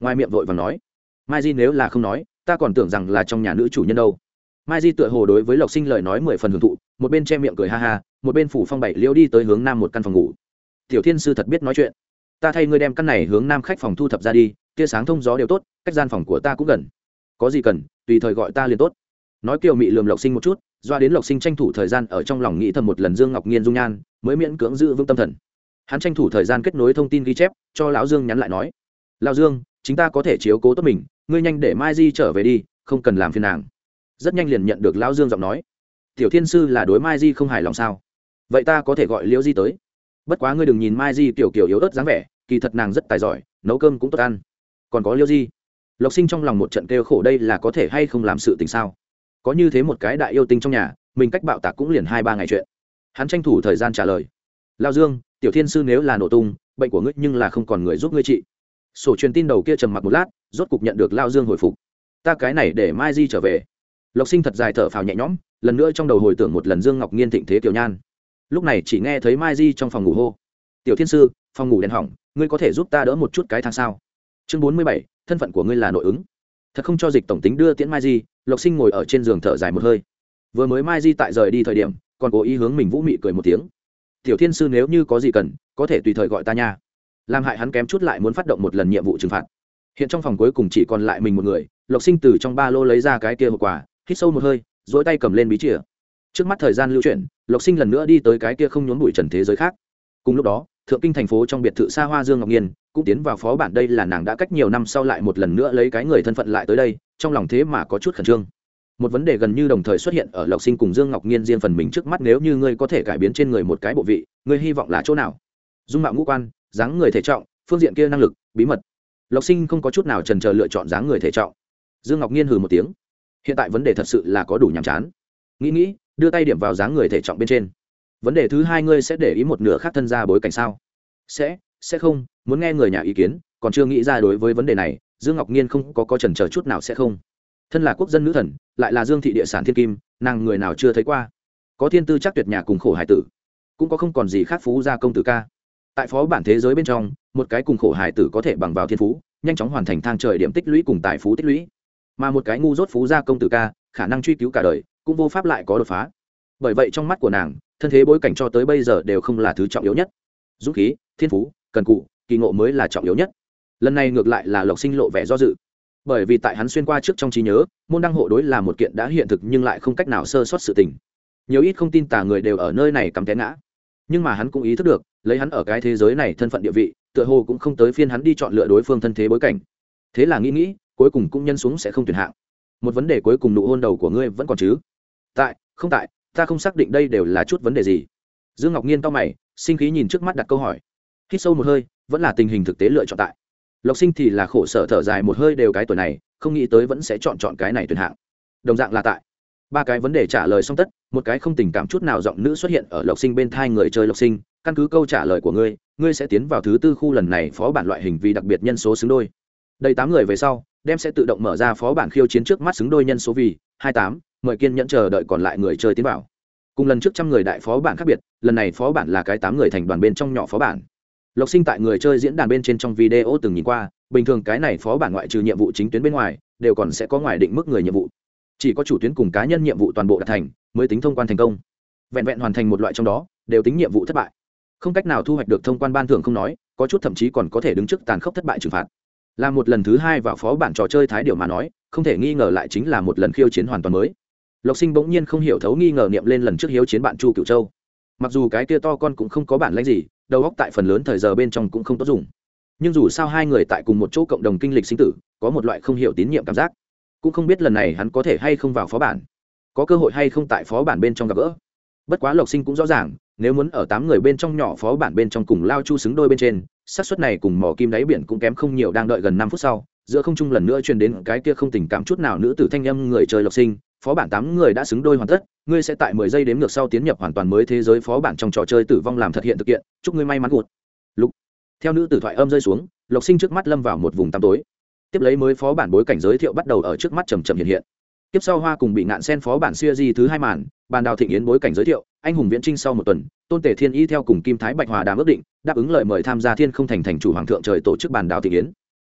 Ngoài miệng vội và nói, mai di nếu là không nói, ta còn tưởng rằng là trong nhà nữ chủ nhân đâu. Mai di tựa hồ đối với lộc sinh lời nói mười phần hưởng thụ, một bên che miệng cười ha ha, một bên phủ phong bảy liêu đi tới hướng nam một căn phòng ngủ tiểu thiên sư thật biết nói chuyện. Ta thay ngươi đem căn này hướng nam khách phòng thu thập ra đi, tia sáng thông gió đều tốt, cách gian phòng của ta cũng gần. Có gì cần, tùy thời gọi ta liền tốt. Nói kiều mị lườm lộc sinh một chút, doa đến lộc sinh tranh thủ thời gian ở trong lòng nghĩ thầm một lần dương ngọc nhiên dung nhan, mới miễn cưỡng giữ vững tâm thần. Hắn tranh thủ thời gian kết nối thông tin ghi chép, cho lão dương nhắn lại nói, lão dương chúng ta có thể chiếu cố tốt mình, ngươi nhanh để mai di trở về đi, không cần làm phiền nàng. Rất nhanh liền nhận được lão dương giọng nói, tiểu thiên sư là đối mai di không hài lòng sao? Vậy ta có thể gọi liễu di tới? Bất quá ngươi đừng nhìn mai di tiểu kiểu yếu ớt dáng vẻ, kỳ thật nàng rất tài giỏi, nấu cơm cũng tốt ăn. Còn có liêu di. Lộc sinh trong lòng một trận kêu khổ đây là có thể hay không làm sự tình sao? Có như thế một cái đại yêu tinh trong nhà, mình cách bạo tạc cũng liền hai ba ngày chuyện. Hắn tranh thủ thời gian trả lời. Lao dương, tiểu thiên sư nếu là nổ tung, bệnh của ngươi nhưng là không còn người giúp ngươi trị. Sổ truyền tin đầu kia trầm mặc một lát, rốt cục nhận được lao dương hồi phục. Ta cái này để mai di trở về. Lộc sinh thật dài thở phào nhẹ nhõm, lần nữa trong đầu hồi tưởng một lần dương ngọc nhiên thịnh thế tiểu nhan lúc này chỉ nghe thấy mai di trong phòng ngủ hô. Tiểu thiên sư, phòng ngủ đèn hỏng, ngươi có thể giúp ta đỡ một chút cái thang sao? Chương bốn mươi bảy, thân phận của ngươi là nội ứng. Thật không cho dịch tổng tính đưa tiễn mai di, lộc sinh ngồi ở trên giường thở dài một hơi. Vừa mới mai di tại rời đi thời điểm, còn cố ý hướng mình vũ mị cười một tiếng. Tiểu thiên sư nếu như có gì cần, có thể tùy thời gọi ta nha. Làm hại hắn kém chút lại muốn phát động một lần nhiệm vụ trừng phạt. Hiện trong phòng cuối cùng chỉ còn lại mình một người, lộc sinh từ trong ba lô lấy ra cái kia hộp quà, hít sâu một hơi dỗi tay cầm lên bí chìa trước mắt thời gian lưu chuyển, lộc sinh lần nữa đi tới cái kia không nhốn bụi trần thế giới khác. Cùng lúc đó, thượng kinh thành phố trong biệt thự xa hoa dương ngọc nhiên cũng tiến vào phó bản đây là nàng đã cách nhiều năm sau lại một lần nữa lấy cái người thân phận lại tới đây, trong lòng thế mà có chút khẩn trương. Một vấn đề gần như đồng thời xuất hiện ở lộc sinh cùng dương ngọc nhiên riêng phần mình trước mắt nếu như ngươi có thể cải biến trên người một cái bộ vị, ngươi hy vọng là chỗ nào? Dung mạo ngũ quan, dáng người thể trọng, phương diện kia năng lực, bí mật. Lộc sinh không có chút nào trần trờ lựa chọn dáng người thể trọng. Dương ngọc nhiên hừ một tiếng. Hiện tại vấn đề thật sự là có đủ nhàm chán. Nghĩ nghĩ đưa tay điểm vào dáng người thể trọng bên trên. Vấn đề thứ hai ngươi sẽ để ý một nửa khác thân ra bối cảnh sao? Sẽ sẽ không, muốn nghe người nhà ý kiến, còn chưa nghĩ ra đối với vấn đề này, dương ngọc nhiên không có có trần chờ chút nào sẽ không. Thân là quốc dân nữ thần, lại là dương thị địa sản thiên kim, nàng người nào chưa thấy qua? Có thiên tư chắc tuyệt nhà cùng khổ hải tử, cũng có không còn gì khác phú gia công tử ca. Tại phó bản thế giới bên trong, một cái cùng khổ hải tử có thể bằng vào thiên phú, nhanh chóng hoàn thành thang trời điểm tích lũy cùng tài phú tích lũy mà một cái ngu dốt phú gia công tử ca, khả năng truy cứu cả đời, cũng vô pháp lại có đột phá. Bởi vậy trong mắt của nàng, thân thế bối cảnh cho tới bây giờ đều không là thứ trọng yếu nhất. Dũng khí, thiên phú, cần cụ, kỳ ngộ mới là trọng yếu nhất. Lần này ngược lại là lộc sinh lộ vẻ do dự. Bởi vì tại hắn xuyên qua trước trong trí nhớ, môn đăng hộ đối là một kiện đã hiện thực nhưng lại không cách nào sơ sót sự tình. Nhiều ít không tin tả người đều ở nơi này cắm té ngã. Nhưng mà hắn cũng ý thức được, lấy hắn ở cái thế giới này thân phận địa vị, tựa hồ cũng không tới phiên hắn đi chọn lựa đối phương thân thế bối cảnh. Thế là nghĩ nghĩ cuối cùng cũng nhân xuống sẽ không tuyển hạng. Một vấn đề cuối cùng nụ hôn đầu của ngươi vẫn còn chứ? Tại, không tại, ta không xác định đây đều là chút vấn đề gì. Dương ngọc nhiên to mày, sinh khí nhìn trước mắt đặt câu hỏi. Hít sâu một hơi, vẫn là tình hình thực tế lựa chọn tại. Lộc sinh thì là khổ sở thở dài một hơi đều cái tuổi này, không nghĩ tới vẫn sẽ chọn chọn cái này tuyển hạng. Đồng dạng là tại. Ba cái vấn đề trả lời xong tất, một cái không tình cảm chút nào giọng nữ xuất hiện ở lộc sinh bên thai người chơi lộc sinh, căn cứ câu trả lời của ngươi ngươi sẽ tiến vào thứ tư khu lần này phó bản loại hình vì đặc biệt nhân số xứng đôi. Đầy tám người về sau đem sẽ tự động mở ra phó bản khiêu chiến trước mắt xứng đôi nhân số vì hai tám, mời kiên nhẫn chờ đợi còn lại người chơi tiến vào. Cùng lần trước trăm người đại phó bản khác biệt, lần này phó bản là cái tám người thành đoàn bên trong nhỏ phó bản. Lộc sinh tại người chơi diễn đàn bên trên trong video từng nhìn qua, bình thường cái này phó bản ngoại trừ nhiệm vụ chính tuyến bên ngoài, đều còn sẽ có ngoài định mức người nhiệm vụ. Chỉ có chủ tuyến cùng cá nhân nhiệm vụ toàn bộ đạt thành, mới tính thông quan thành công. Vẹn vẹn hoàn thành một loại trong đó, đều tính nhiệm vụ thất bại. Không cách nào thu hoạch được thông quan ban thưởng không nói, có chút thậm chí còn có thể đứng trước tàn khốc thất bại trừng phạt là một lần thứ hai vào phó bản trò chơi thái điều mà nói, không thể nghi ngờ lại chính là một lần khiêu chiến hoàn toàn mới. Lộc sinh bỗng nhiên không hiểu thấu nghi ngờ niệm lên lần trước hiếu chiến bạn chu cựu châu. Mặc dù cái kia to con cũng không có bản lãnh gì, đầu óc tại phần lớn thời giờ bên trong cũng không tốt dùng. Nhưng dù sao hai người tại cùng một chỗ cộng đồng kinh lịch sinh tử, có một loại không hiểu tín nhiệm cảm giác. Cũng không biết lần này hắn có thể hay không vào phó bản. Có cơ hội hay không tại phó bản bên trong gặp gỡ. Bất quá lộc sinh cũng rõ ràng, nếu muốn ở tám người bên trong nhỏ phó bản bên trong cùng lao chu xứng đôi bên trên xác suất này cùng mỏ kim đáy biển cũng kém không nhiều đang đợi gần năm phút sau, giữa không trung lần nữa truyền đến cái kia không tình cảm chút nào nữ tử thanh âm người chơi lộc sinh, phó bản tám người đã xứng đôi hoàn tất, ngươi sẽ tại mười giây đếm ngược sau tiến nhập hoàn toàn mới thế giới phó bản trong trò chơi tử vong làm thật hiện thực hiện chúc ngươi may mắn gụt. Lục, theo nữ tử thoại âm rơi xuống, lộc sinh trước mắt lâm vào một vùng tăm tối. Tiếp lấy mới phó bản bối cảnh giới thiệu bắt đầu ở trước mắt trầm trầm hiện hiện. Tiếp sau hoa cùng bị nạn sen phó bản siêu di thứ hai màn, bàn đào thịnh yến bối cảnh giới thiệu, anh hùng viễn trinh sau một tuần, tôn tể thiên y theo cùng kim thái bạch hòa đàm ước định đáp ứng lời mời tham gia thiên không thành thành chủ hoàng thượng trời tổ chức bàn đào thịnh yến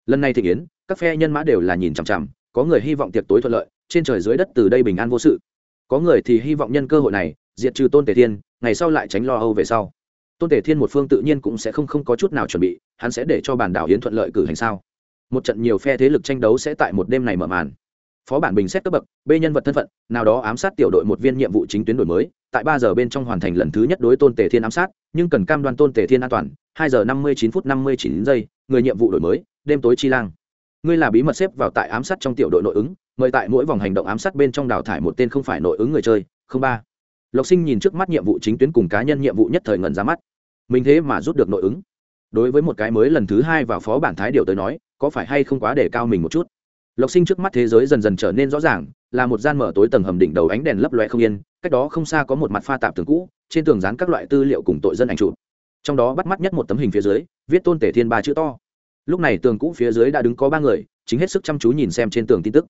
lần này thịnh yến các phe nhân mã đều là nhìn chằm chằm, có người hy vọng tiệc tối thuận lợi, trên trời dưới đất từ đây bình an vô sự. Có người thì hy vọng nhân cơ hội này, diệt trừ tôn tề thiên, ngày sau lại tránh lo âu về sau. Tôn tề thiên một phương tự nhiên cũng sẽ không không có chút nào chuẩn bị, hắn sẽ để cho bàn đảo hiến thuận lợi cử hành sao? Một trận nhiều phe thế lực tranh đấu sẽ tại một đêm này mở màn phó bản bình xét cấp bậc b nhân vật thân phận, nào đó ám sát tiểu đội một viên nhiệm vụ chính tuyến đổi mới, tại ba giờ bên trong hoàn thành lần thứ nhất đối tôn tề thiên ám sát, nhưng cần cam đoan tôn tề thiên an toàn, hai giờ năm mươi chín phút năm mươi chín giây, người nhiệm vụ đổi mới, đêm tối chi lang. Ngươi là bí mật xếp vào tại ám sát trong tiểu đội nội ứng, mời tại mỗi vòng hành động ám sát bên trong đào thải một tên không phải nội ứng người chơi, không ba. Lộc sinh nhìn trước mắt nhiệm vụ chính tuyến cùng cá nhân nhiệm vụ nhất thời ngẩn ra mắt. Mình thế mà rút được nội ứng. Đối với một cái mới lần thứ hai vào phó bản thái điều tới nói, có phải hay không quá để cao mình một chút? Lộc sinh trước mắt thế giới dần dần trở nên rõ ràng, là một gian mở tối tầng hầm đỉnh đầu ánh đèn lấp loe không yên, cách đó không xa có một mặt pha tạp tường cũ, trên tường dán các loại tư liệu cùng tội dân ảnh chụp. Trong đó bắt mắt nhất một tấm hình phía dưới, viết tôn tể thiên ba chữ to. Lúc này tường cũ phía dưới đã đứng có ba người, chính hết sức chăm chú nhìn xem trên tường tin tức.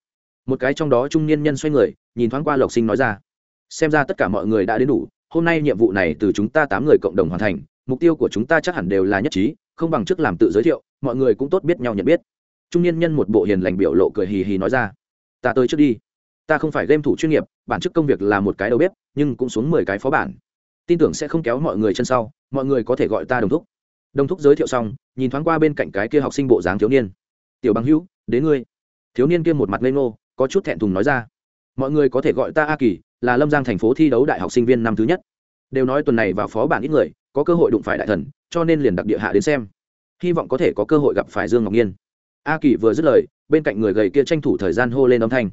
Một cái trong đó trung niên nhân xoay người, nhìn thoáng qua lộc sinh nói ra, xem ra tất cả mọi người đã đến đủ, hôm nay nhiệm vụ này từ chúng ta tám người cộng đồng hoàn thành, mục tiêu của chúng ta chắc hẳn đều là nhất trí, không bằng trước làm tự giới thiệu, mọi người cũng tốt biết nhau nhận biết trung niên nhân một bộ hiền lành biểu lộ cười hì hì nói ra, ta tới trước đi. Ta không phải game thủ chuyên nghiệp, bản chức công việc là một cái đầu bếp, nhưng cũng xuống mười cái phó bản. Tin tưởng sẽ không kéo mọi người chân sau, mọi người có thể gọi ta đồng thúc. Đồng thúc giới thiệu xong, nhìn thoáng qua bên cạnh cái kia học sinh bộ dáng thiếu niên. Tiểu bằng hữu, đến ngươi. Thiếu niên kia một mặt lên ngô, có chút thẹn thùng nói ra, mọi người có thể gọi ta a kỳ, là lâm giang thành phố thi đấu đại học sinh viên năm thứ nhất. Đều nói tuần này vào phó bản ít người, có cơ hội đụng phải đại thần, cho nên liền đặc địa hạ đến xem. Hy vọng có thể có cơ hội gặp phải dương ngọc nhiên a kỳ vừa dứt lời, bên cạnh người gầy kia tranh thủ thời gian hô lên âm thanh.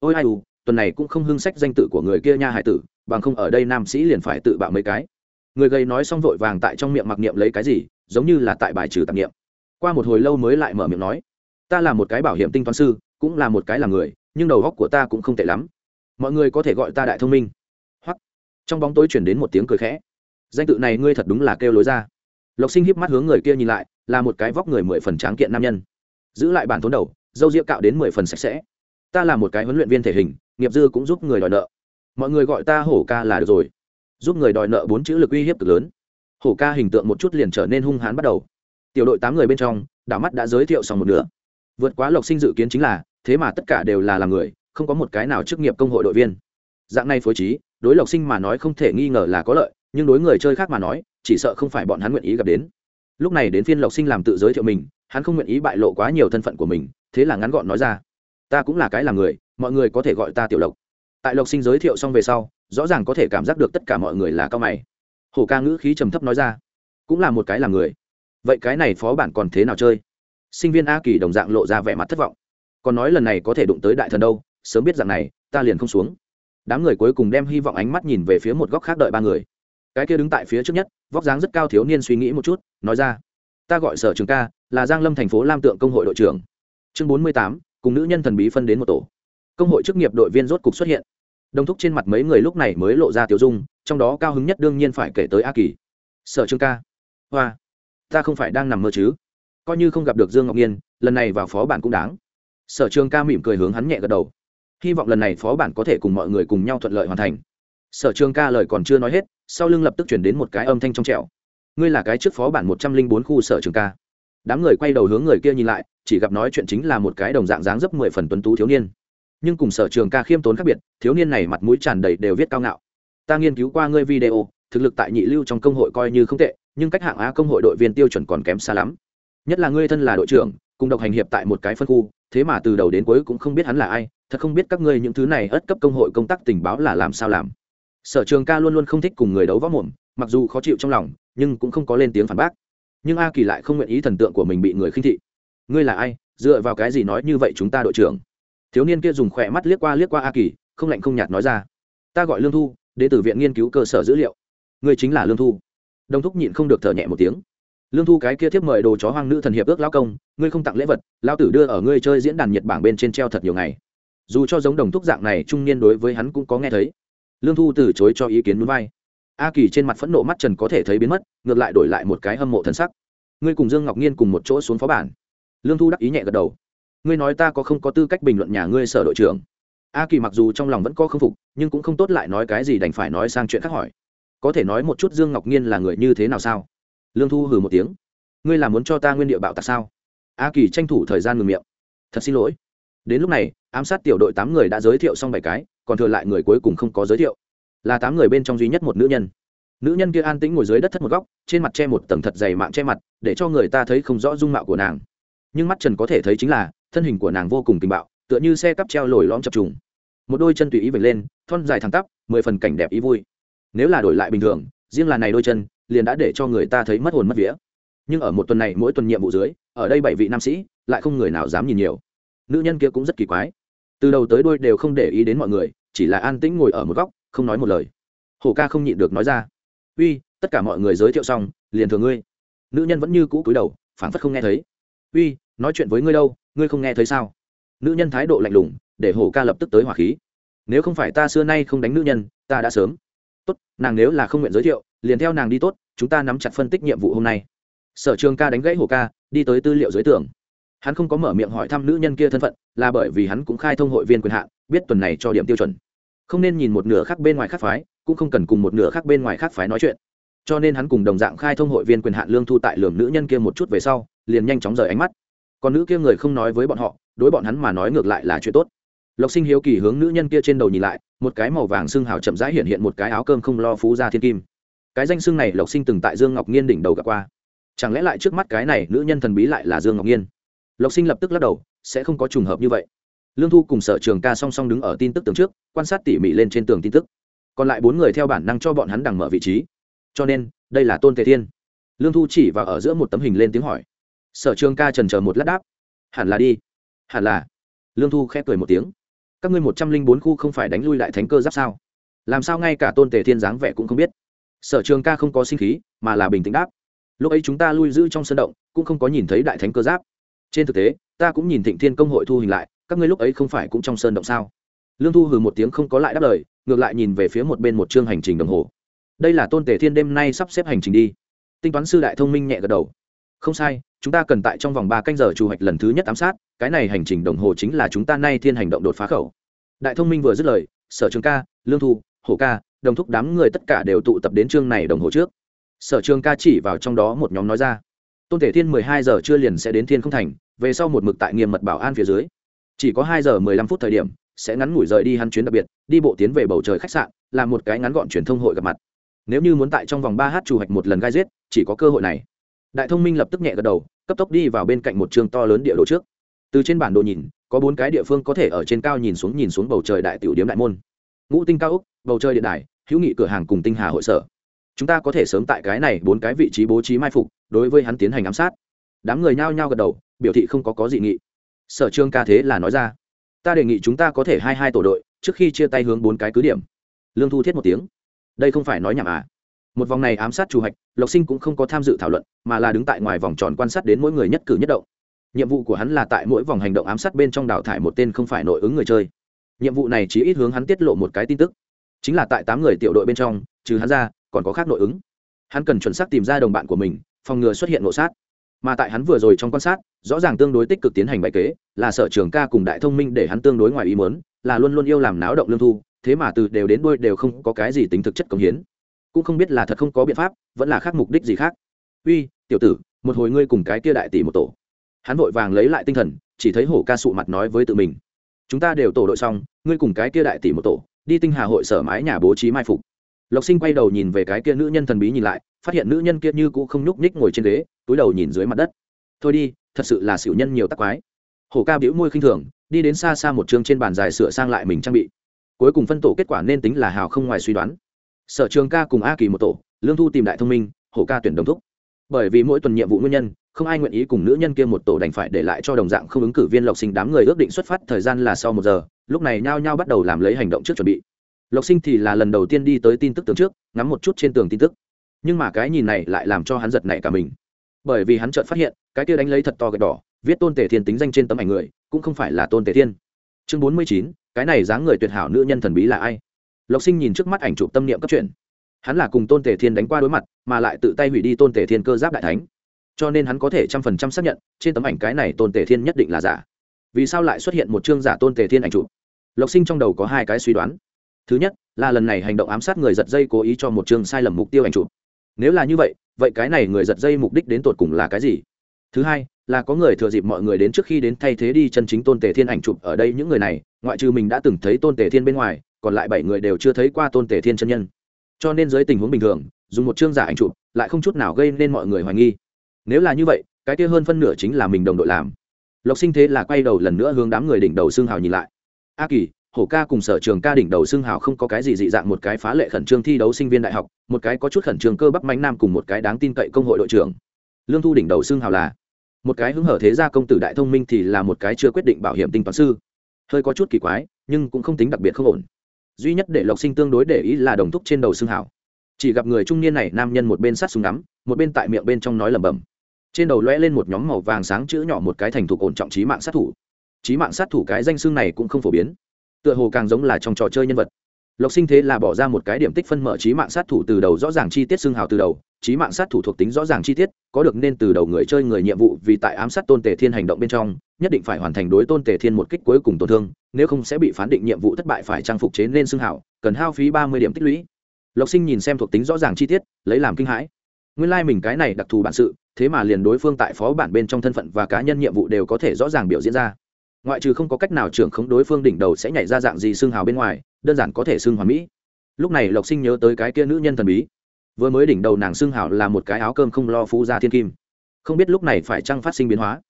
Ôi ai u, tuần này cũng không hưng sách danh tự của người kia nha hải tử, bằng không ở đây nam sĩ liền phải tự bạo mấy cái. Người gầy nói xong vội vàng tại trong miệng mặc niệm lấy cái gì, giống như là tại bài trừ tạp niệm. Qua một hồi lâu mới lại mở miệng nói, ta là một cái bảo hiểm tinh toán sư, cũng là một cái là người, nhưng đầu góc của ta cũng không tệ lắm. Mọi người có thể gọi ta đại thông minh. Hoặc, trong bóng tối chuyển đến một tiếng cười khẽ. Danh tự này ngươi thật đúng là kêu lối ra. Lộc sinh hiếp mắt hướng người kia nhìn lại, là một cái vóc người mười phần tráng kiện nam nhân giữ lại bản thốn đầu, dâu rĩa cạo đến mười phần sạch sẽ. Ta là một cái huấn luyện viên thể hình, nghiệp dư cũng giúp người đòi nợ. Mọi người gọi ta hổ ca là được rồi. Giúp người đòi nợ bốn chữ lực uy hiếp cực lớn. Hổ ca hình tượng một chút liền trở nên hung hãn bắt đầu. Tiểu đội tám người bên trong, đảo mắt đã giới thiệu xong một nửa. Vượt quá lộc sinh dự kiến chính là, thế mà tất cả đều là làm người, không có một cái nào chức nghiệp công hội đội viên. Dạng này phối trí, đối lộc sinh mà nói không thể nghi ngờ là có lợi, nhưng đối người chơi khác mà nói, chỉ sợ không phải bọn hắn nguyện ý gặp đến. Lúc này đến phiên lộc sinh làm tự giới thiệu mình hắn không nguyện ý bại lộ quá nhiều thân phận của mình, thế là ngắn gọn nói ra, ta cũng là cái làm người, mọi người có thể gọi ta tiểu lộc. Tại lộc sinh giới thiệu xong về sau, rõ ràng có thể cảm giác được tất cả mọi người là cao mày. Hổ ca ngữ khí trầm thấp nói ra, cũng là một cái làm người. Vậy cái này phó bản còn thế nào chơi? Sinh viên a kỳ đồng dạng lộ ra vẻ mặt thất vọng. Còn nói lần này có thể đụng tới đại thần đâu, sớm biết dạng này, ta liền không xuống. Đám người cuối cùng đem hy vọng ánh mắt nhìn về phía một góc khác đợi ba người. Cái kia đứng tại phía trước nhất, vóc dáng rất cao thiếu niên suy nghĩ một chút, nói ra ta gọi sở trường ca, là giang lâm thành phố lam tượng công hội đội trưởng. Chương bốn mươi tám, cùng nữ nhân thần bí phân đến một tổ. Công hội chức nghiệp đội viên rốt cục xuất hiện. Đồng thúc trên mặt mấy người lúc này mới lộ ra tiểu dung, trong đó cao hứng nhất đương nhiên phải kể tới a kỳ. Sở trường ca. Hoa. Ta không phải đang nằm mơ chứ? Coi như không gặp được dương ngọc nhiên, lần này vào phó bản cũng đáng. Sở trường ca mỉm cười hướng hắn nhẹ gật đầu. Hy vọng lần này phó bản có thể cùng mọi người cùng nhau thuận lợi hoàn thành. Sở trường ca lời còn chưa nói hết, sau lưng lập tức chuyển đến một cái âm thanh trong trẻo ngươi là cái trước phó bản một trăm linh bốn khu sở trường ca. Đám người quay đầu hướng người kia nhìn lại, chỉ gặp nói chuyện chính là một cái đồng dạng dáng dấp mười phần tuấn tú thiếu niên. Nhưng cùng sở trường ca khiêm tốn khác biệt, thiếu niên này mặt mũi tràn đầy đều viết cao ngạo. Ta nghiên cứu qua ngươi video, thực lực tại nhị lưu trong công hội coi như không tệ, nhưng cách hạng á công hội đội viên tiêu chuẩn còn kém xa lắm. Nhất là ngươi thân là đội trưởng, cùng độc hành hiệp tại một cái phân khu, thế mà từ đầu đến cuối cũng không biết hắn là ai, thật không biết các ngươi những thứ này ất cấp công hội công tác tình báo là làm sao làm. Sở trường ca luôn luôn không thích cùng người đấu võ mồm, mặc dù khó chịu trong lòng nhưng cũng không có lên tiếng phản bác. Nhưng a kỳ lại không nguyện ý thần tượng của mình bị người khinh thị. Ngươi là ai? Dựa vào cái gì nói như vậy chúng ta đội trưởng? Thiếu niên kia dùng khỏe mắt liếc qua liếc qua a kỳ, không lạnh không nhạt nói ra. Ta gọi lương thu, đến từ viện nghiên cứu cơ sở dữ liệu. Ngươi chính là lương thu. Đồng thúc nhịn không được thở nhẹ một tiếng. Lương thu cái kia tiếp mời đồ chó hoang nữ thần hiệp ước lao công, ngươi không tặng lễ vật lao tử đưa ở ngươi chơi diễn đàn nhật bảng bên trên treo thật nhiều ngày. Dù cho giống đồng thúc dạng này, trung niên đối với hắn cũng có nghe thấy. Lương thu từ chối cho ý kiến núi vai a kỳ trên mặt phẫn nộ mắt trần có thể thấy biến mất, ngược lại đổi lại một cái hâm mộ thần sắc. Ngươi cùng dương ngọc nhiên cùng một chỗ xuống phó bản. Lương thu đắc ý nhẹ gật đầu. Ngươi nói ta có không có tư cách bình luận nhà ngươi sở đội trưởng. A kỳ mặc dù trong lòng vẫn có k phục, nhưng cũng không tốt lại nói cái gì đành phải nói sang chuyện khác hỏi. Có thể nói một chút dương ngọc nhiên là người như thế nào sao? Lương thu hừ một tiếng. Ngươi là muốn cho ta nguyên địa bạo tạc sao? A kỳ tranh thủ thời gian ngừng miệng. Thật xin lỗi. Đến lúc này, ám sát tiểu đội tám người đã giới thiệu xong bảy cái, còn thừa lại người cuối cùng không có giới thiệu là tám người bên trong duy nhất một nữ nhân. Nữ nhân kia an tĩnh ngồi dưới đất thất một góc, trên mặt che một tầng thật dày mạng che mặt, để cho người ta thấy không rõ dung mạo của nàng. Nhưng mắt trần có thể thấy chính là, thân hình của nàng vô cùng tình bạo, tựa như xe cắp treo lồi lõm chập trùng. Một đôi chân tùy ý vểnh lên, thon dài thẳng tắp, mười phần cảnh đẹp ý vui. Nếu là đổi lại bình thường, riêng là này đôi chân, liền đã để cho người ta thấy mất hồn mất vía. Nhưng ở một tuần này, mỗi tuần nhiệm vụ dưới, ở đây bảy vị nam sĩ, lại không người nào dám nhìn nhiều. Nữ nhân kia cũng rất kỳ quái. Từ đầu tới đôi đều không để ý đến mọi người, chỉ là an tĩnh ngồi ở một góc không nói một lời. Hổ ca không nhịn được nói ra. Uy, tất cả mọi người giới thiệu xong, liền thường ngươi. Nữ nhân vẫn như cũ cúi đầu phản phất không nghe thấy. Uy, nói chuyện với ngươi đâu, ngươi không nghe thấy sao? Nữ nhân thái độ lạnh lùng, để hổ ca lập tức tới hỏa khí. Nếu không phải ta xưa nay không đánh nữ nhân, ta đã sớm. Tốt, nàng nếu là không nguyện giới thiệu, liền theo nàng đi tốt, chúng ta nắm chặt phân tích nhiệm vụ hôm nay. Sở trường ca đánh gãy hổ ca, đi tới tư liệu dưới tường hắn không có mở miệng hỏi thăm nữ nhân kia thân phận, là bởi vì hắn cũng khai thông hội viên quyền hạn, biết tuần này cho điểm tiêu chuẩn không nên nhìn một nửa khác bên ngoài khác phái, cũng không cần cùng một nửa khác bên ngoài khác phái nói chuyện. Cho nên hắn cùng đồng dạng khai thông hội viên quyền hạn lương thu tại lường nữ nhân kia một chút về sau, liền nhanh chóng rời ánh mắt. Còn nữ kia người không nói với bọn họ, đối bọn hắn mà nói ngược lại là chuyện tốt. Lộc sinh hiếu kỳ hướng nữ nhân kia trên đầu nhìn lại, một cái màu vàng xương hào chậm rãi hiện hiện một cái áo cơm không lo phú ra thiên kim. Cái danh xương này lộc sinh từng tại dương ngọc nhiên đỉnh đầu gặp qua. Chẳng lẽ lại trước mắt cái này nữ nhân thần bí lại là dương ngọc nhiên lộc sinh lập tức lắc đầu, sẽ không có trùng hợp như vậy lương thu cùng sở trường ca song song đứng ở tin tức tường trước, quan sát tỉ mỉ lên trên tường tin tức. Còn lại bốn người theo bản năng cho bọn hắn đằng mở vị trí. Cho nên, đây là tôn tề thiên. Lương thu chỉ và ở giữa một tấm hình lên tiếng hỏi. Sở trường ca trần chờ một lát đáp. Hẳn là đi. Hẳn là. Lương thu khép cười một tiếng. Các ngươi một trăm linh bốn khu không phải đánh lui lại thánh cơ giáp sao? Làm sao ngay cả tôn tề thiên dáng vẻ cũng không biết? Sở trường ca không có sinh khí, mà là bình tĩnh đáp. Lúc ấy chúng ta lui giữ trong sân động, cũng không có nhìn thấy đại thánh cơ giáp. Trên thực tế, ta cũng nhìn thịnh thiên công hội thu hình lại các ngươi lúc ấy không phải cũng trong sơn động sao? Lương thu hừ một tiếng không có lại đáp lời, ngược lại nhìn về phía một bên một chương hành trình đồng hồ. Đây là tôn tể thiên đêm nay sắp xếp hành trình đi. Tinh toán sư đại thông minh nhẹ gật đầu. Không sai, chúng ta cần tại trong vòng ba canh giờ trù hoạch lần thứ nhất ám sát, cái này hành trình đồng hồ chính là chúng ta nay thiên hành động đột phá khẩu. Đại thông minh vừa dứt lời, sở trường ca, lương thu, hổ ca, đồng thúc đám người tất cả đều tụ tập đến chương này đồng hồ trước. Sở trường ca chỉ vào trong đó một nhóm nói ra. Tôn thể thiên mười hai giờ chưa liền sẽ đến thiên không thành, về sau một mực tại nghiêm mật bảo an phía dưới chỉ có hai giờ mười lăm phút thời điểm, sẽ ngắn ngủi rời đi hắn chuyến đặc biệt, đi bộ tiến về bầu trời khách sạn làm một cái ngắn gọn truyền thông hội gặp mặt. Nếu như muốn tại trong vòng ba h chủ hoạch một lần gai giết, chỉ có cơ hội này. Đại thông minh lập tức nhẹ gật đầu, cấp tốc đi vào bên cạnh một trường to lớn địa đồ trước. Từ trên bản đồ nhìn, có bốn cái địa phương có thể ở trên cao nhìn xuống nhìn xuống bầu trời đại tiểu điếm đại môn. Ngũ tinh cao úc, bầu trời điện đài, hữu nghị cửa hàng cùng tinh hà hội sở. Chúng ta có thể sớm tại cái này bốn cái vị trí bố trí mai phục, đối với hắn tiến hành ám sát. Đám người nhao nhao gật đầu, biểu thị không có có dị nghị sở trương ca thế là nói ra. Ta đề nghị chúng ta có thể hai hai tổ đội, trước khi chia tay hướng bốn cái cứ điểm. Lương thu thiết một tiếng. Đây không phải nói nhảm à? Một vòng này ám sát chủ hạch, lộc sinh cũng không có tham dự thảo luận, mà là đứng tại ngoài vòng tròn quan sát đến mỗi người nhất cử nhất động. Nhiệm vụ của hắn là tại mỗi vòng hành động ám sát bên trong đào thải một tên không phải nội ứng người chơi. Nhiệm vụ này chỉ ít hướng hắn tiết lộ một cái tin tức. Chính là tại tám người tiểu đội bên trong, trừ hắn ra, còn có khác nội ứng. Hắn cần chuẩn xác tìm ra đồng bạn của mình, phòng ngừa xuất hiện ngộ sát mà tại hắn vừa rồi trong quan sát, rõ ràng tương đối tích cực tiến hành bài kế, là sở trường ca cùng đại thông minh để hắn tương đối ngoài ý mớn là luôn luôn yêu làm náo động lương thu, thế mà từ đều đến đôi đều không có cái gì tính thực chất công hiến. Cũng không biết là thật không có biện pháp, vẫn là khác mục đích gì khác. Uy, tiểu tử, một hồi ngươi cùng cái kia đại tỷ một tổ. Hắn vội vàng lấy lại tinh thần, chỉ thấy hổ ca sụ mặt nói với tự mình, chúng ta đều tổ đội xong, ngươi cùng cái kia đại tỷ một tổ, đi tinh hà hội sở mái nhà bố trí mai phục lộc sinh quay đầu nhìn về cái kia nữ nhân thần bí nhìn lại, phát hiện nữ nhân kia như cũ không nhúc nhích ngồi trên ghế, túi đầu nhìn dưới mặt đất. Thôi đi, thật sự là xỉu nhân nhiều tắc quái. Hổ ca bĩu môi khinh thường, đi đến xa xa một chương trên bàn dài sửa sang lại mình trang bị. Cuối cùng phân tổ kết quả nên tính là hào không ngoài suy đoán. Sở trường ca cùng a kỳ một tổ, lương thu tìm đại thông minh, hổ ca tuyển đồng thúc. Bởi vì mỗi tuần nhiệm vụ nguyên nhân, không ai nguyện ý cùng nữ nhân kia một tổ đành phải để lại cho đồng dạng không ứng cử viên lộc sinh đám người ước định xuất phát thời gian là sau một giờ, lúc này nhao nhao bắt đầu làm lấy hành động trước chuẩn bị lộc sinh thì là lần đầu tiên đi tới tin tức tường trước, ngắm một chút trên tường tin tức. Nhưng mà cái nhìn này lại làm cho hắn giật nảy cả mình. Bởi vì hắn chợt phát hiện, cái kia đánh lấy thật to gạch đỏ, viết tôn tể thiên tính danh trên tấm ảnh người, cũng không phải là tôn tể thiên. Chương bốn mươi chín, cái này dáng người tuyệt hảo nữ nhân thần bí là ai? Lộc sinh nhìn trước mắt ảnh chụp tâm niệm cấp chuyện hắn là cùng tôn tể thiên đánh qua đối mặt, mà lại tự tay hủy đi tôn tể thiên cơ giáp đại thánh. Cho nên hắn có thể trăm phần trăm xác nhận, trên tấm ảnh cái này tôn tể thiên nhất định là giả. Vì sao lại xuất hiện một chương giả tôn tể thiên ảnh chụp? Lộc sinh trong đầu có hai cái suy đoán thứ nhất, là lần này hành động ám sát người giật dây cố ý cho một chương sai lầm mục tiêu ảnh chụp. Nếu là như vậy vậy cái này người giật dây mục đích đến tột cùng là cái gì? Thứ hai, là có người thừa dịp mọi người đến trước khi đến thay thế đi chân chính tôn tề thiên ảnh chụp ở đây những người này, ngoại trừ mình đã từng thấy tôn tề thiên bên ngoài, còn lại bảy người đều chưa thấy qua tôn tề thiên chân nhân. Cho nên dưới tình huống bình thường, dùng một chương giả ảnh chụp lại không chút nào gây nên mọi người hoài nghi. Nếu là như vậy, cái kia hơn phân nửa chính là mình đồng đội làm. Lộc sinh thế là quay đầu lần nữa hướng đám người đỉnh đầu xương hào nhìn lại. A kỳ hổ ca cùng sở trường ca đỉnh đầu xưng hào không có cái gì dị dạng, một cái phá lệ khẩn trương thi đấu sinh viên đại học, một cái có chút khẩn trương cơ bắp mánh nam cùng một cái đáng tin cậy công hội đội trưởng. Lương thu đỉnh đầu xưng hào là một cái hứng hở thế gia công tử đại thông minh thì là một cái chưa quyết định bảo hiểm tinh toán sư. Hơi có chút kỳ quái, nhưng cũng không tính đặc biệt không ổn. Duy nhất để lộc sinh tương đối để ý là đồng thúc trên đầu xưng hào. Chỉ gặp người trung niên này nam nhân một bên sát súng ngắm, một bên tại miệng bên trong nói lẩm bẩm. Trên đầu lõe lên một nhóm màu vàng sáng chữ nhỏ một cái thành thục ổn trọng trí mạng sát thủ. Trí mạng sát thủ cái danh xương này cũng không phổ biến tựa hồ càng giống là trong trò chơi nhân vật. Lộc sinh thế là bỏ ra một cái điểm tích phân mở trí mạng sát thủ từ đầu rõ ràng chi tiết xương hào từ đầu, trí mạng sát thủ thuộc tính rõ ràng chi tiết, có được nên từ đầu người chơi người nhiệm vụ vì tại ám sát tôn tề thiên hành động bên trong, nhất định phải hoàn thành đối tôn tề thiên một kích cuối cùng tổn thương, nếu không sẽ bị phán định nhiệm vụ thất bại phải trang phục chế nên xương hào, cần hao phí ba mươi điểm tích lũy. Lộc sinh nhìn xem thuộc tính rõ ràng chi tiết, lấy làm kinh hãi. Nguyên lai、like、mình cái này đặc thù bản sự, thế mà liền đối phương tại phó bản bên trong thân phận và cá nhân nhiệm vụ đều có thể rõ ràng biểu diễn ra ngoại trừ không có cách nào trưởng khống đối phương đỉnh đầu sẽ nhảy ra dạng gì xương hào bên ngoài, đơn giản có thể xương hoàn mỹ. Lúc này lộc sinh nhớ tới cái kia nữ nhân thần bí. Vừa mới đỉnh đầu nàng xương hào là một cái áo cơm không lo phú ra thiên kim. Không biết lúc này phải chăng phát sinh biến hóa.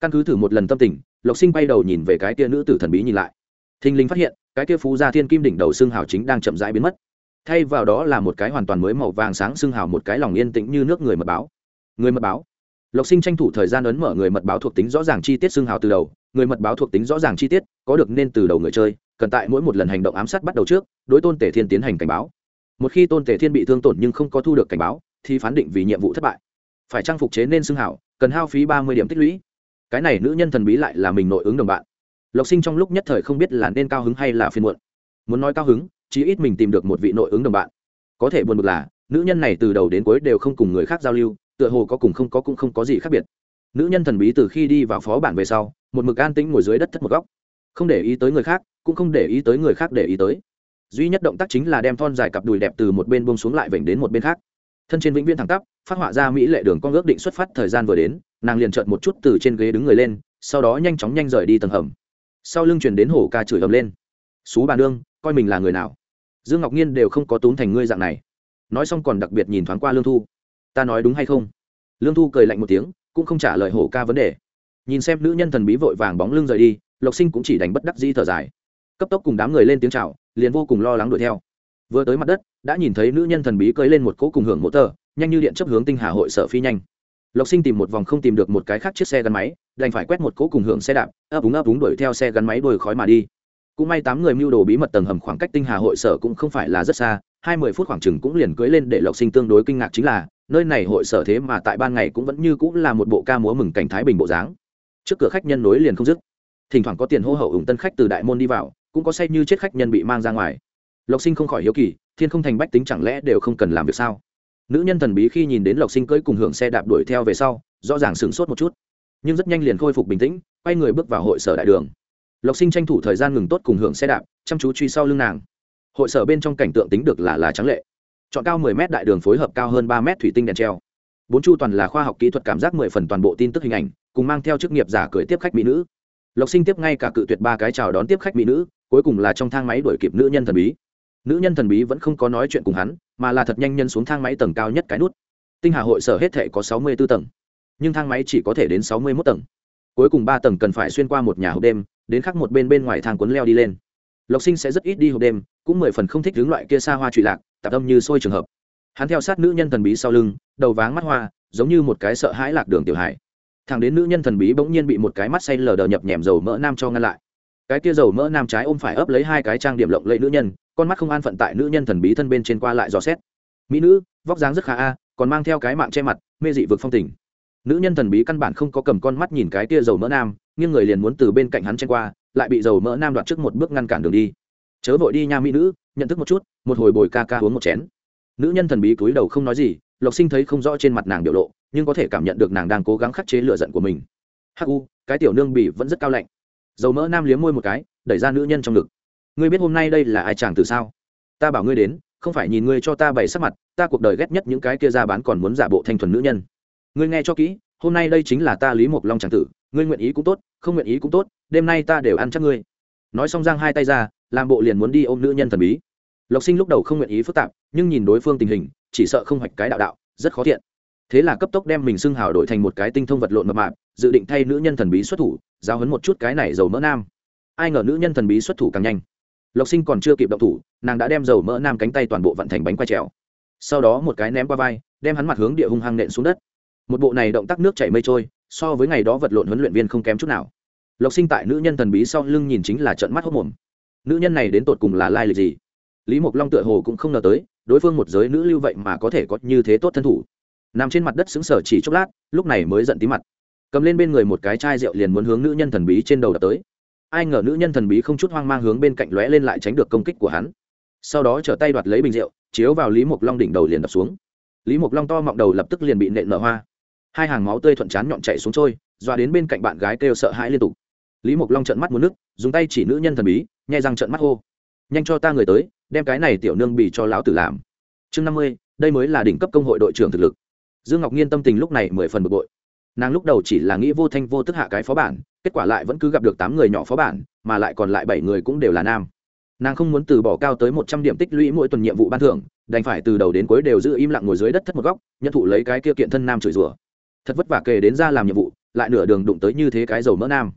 Căn cứ thử một lần tâm tình, lộc sinh bay đầu nhìn về cái kia nữ tử thần bí nhìn lại. Thình linh phát hiện, cái kia phú gia thiên kim đỉnh đầu xương hào chính đang chậm rãi biến mất. Thay vào đó là một cái hoàn toàn mới màu vàng sáng xương hào một cái lòng yên tĩnh như nước người mật báo. Người mật báo. Lộc sinh tranh thủ thời gian ấn mở người mật báo thuộc tính rõ ràng chi tiết xương hào từ đầu người mật báo thuộc tính rõ ràng chi tiết, có được nên từ đầu người chơi, cần tại mỗi một lần hành động ám sát bắt đầu trước, đối tôn tể thiên tiến hành cảnh báo. Một khi tôn tể thiên bị thương tổn nhưng không có thu được cảnh báo, thì phán định vì nhiệm vụ thất bại. Phải trang phục chế nên xưng hảo, cần hao phí ba mươi điểm tích lũy. Cái này nữ nhân thần bí lại là mình nội ứng đồng bạn. Lộc sinh trong lúc nhất thời không biết là nên cao hứng hay là phiên muộn. Muốn nói cao hứng, chí ít mình tìm được một vị nội ứng đồng bạn. Có thể buồn bực là, nữ nhân này từ đầu đến cuối đều không cùng người khác giao lưu, tựa hồ có cùng không có cũng không có gì khác biệt nữ nhân thần bí từ khi đi vào phó bản về sau, một mực an tĩnh ngồi dưới đất thất một góc. Không để ý tới người khác, cũng không để ý tới người khác để ý tới. Duy nhất động tác chính là đem thon dài cặp đùi đẹp từ một bên bông xuống lại vểnh đến một bên khác. Thân trên vĩnh viên thẳng tắp, phát họa ra mỹ lệ đường con ước định xuất phát thời gian vừa đến, nàng liền trợn một chút từ trên ghế đứng người lên, sau đó nhanh chóng nhanh rời đi tầng hầm. Sau lưng chuyển đến hổ ca chửi ầm lên. Xú bà nương, coi mình là người nào? Dương ngọc nhiên đều không có túm thành ngươi dạng này. Nói xong còn đặc biệt nhìn thoáng qua lương thu. Ta nói đúng hay không? Lương thu cười lạnh một tiếng cũng không trả lời hổ ca vấn đề. Nhìn xem nữ nhân thần bí vội vàng bóng lưng rời đi, lộc sinh cũng chỉ đánh bất đắc dĩ thở dài. Cấp tốc cùng đám người lên tiếng c h à o liền vô cùng lo lắng đuổi theo. Vừa tới mặt đất, đã nhìn thấy nữ nhân thần bí cưới lên một cỗ cùng hưởng mỗ tờ, nhanh như điện chấp hướng tinh hà hội sở phi nhanh. Lộc sinh tìm một vòng không tìm được một cái khác chiếc xe gắn máy, đành phải quét một cỗ cùng hưởng xe đạp, ấp úng ấp úng đuổi theo xe gắn máy đuổi khói mà đi. Cũng may tám người mưu đồ bí mật tầng hầm khoảng cách tinh hà hội sở cũng không phải là rất xa, hai mươi phút khoảng chừng cũng liền cưới lên để lộc sinh tương đối kinh ngạc chính là nơi này hội sở thế mà tại ban ngày cũng vẫn như cũng là một bộ ca múa mừng cảnh thái bình bộ dáng. Trước cửa khách nhân nối liền không dứt. Thỉnh thoảng có tiền hô hậu ủng tân khách từ đại môn đi vào, cũng có say như chết khách nhân bị mang ra ngoài. Lộc sinh không khỏi hiếu kỳ, thiên không thành bách tính chẳng lẽ đều không cần làm việc sao? Nữ nhân thần bí khi nhìn đến lộc sinh cưỡi cùng hưởng xe đạp đuổi theo về sau, rõ ràng sửng sốt một chút. Nhưng rất nhanh liền khôi phục bình tĩnh, quay người bước vào hội sở đại đường. Lộc sinh tranh thủ thời gian ngừng tốt cùng hưởng xe đạp, chăm chú truy sau lưng nàng. Hội sở bên trong cảnh tượng tính được là là trắng lệ chọn cao 10 mét đại đường phối hợp cao hơn 3 mét thủy tinh đèn treo. Bốn chu toàn là khoa học kỹ thuật cảm giác mười phần toàn bộ tin tức hình ảnh, cùng mang theo chức nghiệp giả cười tiếp khách mỹ nữ. Lộc sinh tiếp ngay cả cự tuyệt ba cái chào đón tiếp khách mỹ nữ, cuối cùng là trong thang máy đuổi kịp nữ nhân thần bí. Nữ nhân thần bí vẫn không có nói chuyện cùng hắn, mà là thật nhanh nhân xuống thang máy tầng cao nhất cái nút. Tinh hà hội sở hết thảy có sáu mươi b ố tầng, nhưng thang máy chỉ có thể đến sáu mươi mốt tầng. Cuối cùng ba tầng cần phải xuyên qua một nhà hộp đêm, đến khác một bên bên ngoài thang cuốn leo đi lên. Lộc sinh sẽ rất ít đi hộp đêm, cũng mười phần không thích hướng loại kia xa hoa trụy lạc tạp âm như sôi trường hợp. Hắn theo sát nữ nhân thần bí sau lưng, đầu váng mắt hoa, giống như một cái sợ hãi lạc đường tiểu hải thằng đến nữ nhân thần bí bỗng nhiên bị một cái mắt say lờ đờ nhập nhèm dầu mỡ nam cho ngăn lại. Cái kia dầu mỡ nam trái ôm phải ấp lấy hai cái trang điểm lộng lẫy nữ nhân, con mắt không an phận tại nữ nhân thần bí thân bên trên qua lại dò xét. Mỹ nữ, vóc dáng rất khá a, còn mang theo cái mạng che mặt, mê dị vực phong tình. Nữ nhân thần bí căn bản không có cầm con mắt nhìn cái kia dầu mỡ nam nhưng người liền muốn từ bên cạnh hắn chen qua, lại bị dầu mỡ nam đoạt trước một bước ngăn cản đường đi chớ vội đi nha mỹ nữ, nhận thức một chút, một hồi bồi ca ca uống một chén. Nữ nhân thần bí cúi đầu không nói gì, lộc sinh thấy không rõ trên mặt nàng biểu lộ, nhưng có thể cảm nhận được nàng đang cố gắng khắc chế lựa giận của mình. Hắc u, cái tiểu nương bỉ vẫn rất cao lạnh. Dầu mỡ nam liếm môi một cái, đẩy ra nữ nhân trong ngực. Ngươi biết hôm nay đây là ai chàng từ sao? Ta bảo ngươi đến, không phải nhìn ngươi cho ta bày sắc mặt, ta cuộc đời ghét nhất những cái kia ra bán còn muốn giả bộ thanh thuần nữ nhân. Ngươi nghe cho kỹ, hôm nay đây chính là ta lý mộc long tràng tử, ngươi nguyện ý cũng tốt, không nguyện ý cũng tốt, đêm nay ta đều ăn chắc ngươi. Nói xong giang hai tay ra làm bộ liền muốn đi ôm nữ nhân thần bí. Lộc sinh lúc đầu không nguyện ý phức tạp, nhưng nhìn đối phương tình hình, chỉ sợ không hoạch cái đạo đạo, rất khó thiện. Thế là cấp tốc đem mình xưng hào đổi thành một cái tinh thông vật lộn mập mạp, dự định thay nữ nhân thần bí xuất thủ, giao hấn một chút cái này dầu mỡ nam. Ai ngờ nữ nhân thần bí xuất thủ càng nhanh. Lộc sinh còn chưa kịp động thủ, nàng đã đem dầu mỡ nam cánh tay toàn bộ vận thành bánh quay trèo. Sau đó một cái ném qua vai, đem hắn mặt hướng địa hung hăng nện xuống đất. Một bộ này động tác nước chảy mây trôi, so với ngày đó vật lộn huấn luyện viên không kém chút nào. Lộc sinh tại nữ nhân thần bí sau lưng nhìn chính là trận mắt hốc mồm nữ nhân này đến tột cùng là lai lịch gì? Lý mộc long tựa hồ cũng không ngờ tới, đối phương một giới nữ lưu vậy mà có thể có như thế tốt thân thủ. Nằm trên mặt đất xứng sở chỉ chốc lát, lúc này mới giận tí mặt. Cầm lên bên người một cái chai rượu liền muốn hướng nữ nhân thần bí trên đầu đập tới. Ai ngờ nữ nhân thần bí không chút hoang mang hướng bên cạnh lóe lên lại tránh được công kích của hắn. Sau đó trở tay đoạt lấy bình rượu, chiếu vào lý mộc long đỉnh đầu liền đập xuống. Lý mộc long to mọng đầu lập tức liền bị nện nở hoa. Hai hàng máu tươi thuận chán nhọn chạy xuống trôi, doa đến bên cạnh bạn gái kêu sợ hãi liên tục. Lý mộc long trợn mắt muốn nước dùng tay chỉ nữ nhân thần bí nhai răng trợn mắt hô. Nhanh cho ta người tới, đem cái này tiểu nương bị cho lão tử làm. Chương năm mươi, đây mới là đỉnh cấp công hội đội trưởng thực lực. Dương ngọc nhiên tâm tình lúc này mười phần bực bội. Nàng lúc đầu chỉ là nghĩ vô thanh vô tức hạ cái phó bản, kết quả lại vẫn cứ gặp được tám người nhỏ phó bản, mà lại còn lại bảy người cũng đều là nam. Nàng không muốn từ bỏ cao tới một trăm điểm tích lũy mỗi tuần nhiệm vụ ban thưởng, đành phải từ đầu đến cuối đều giữ im lặng ngồi dưới đất thất một góc, nhận thụ lấy cái kia kiện thân nam chửi rủa. Thật vất vả kề đến ra làm nhiệm vụ, lại nửa đường đụng tới như thế cái dầu mỡ nam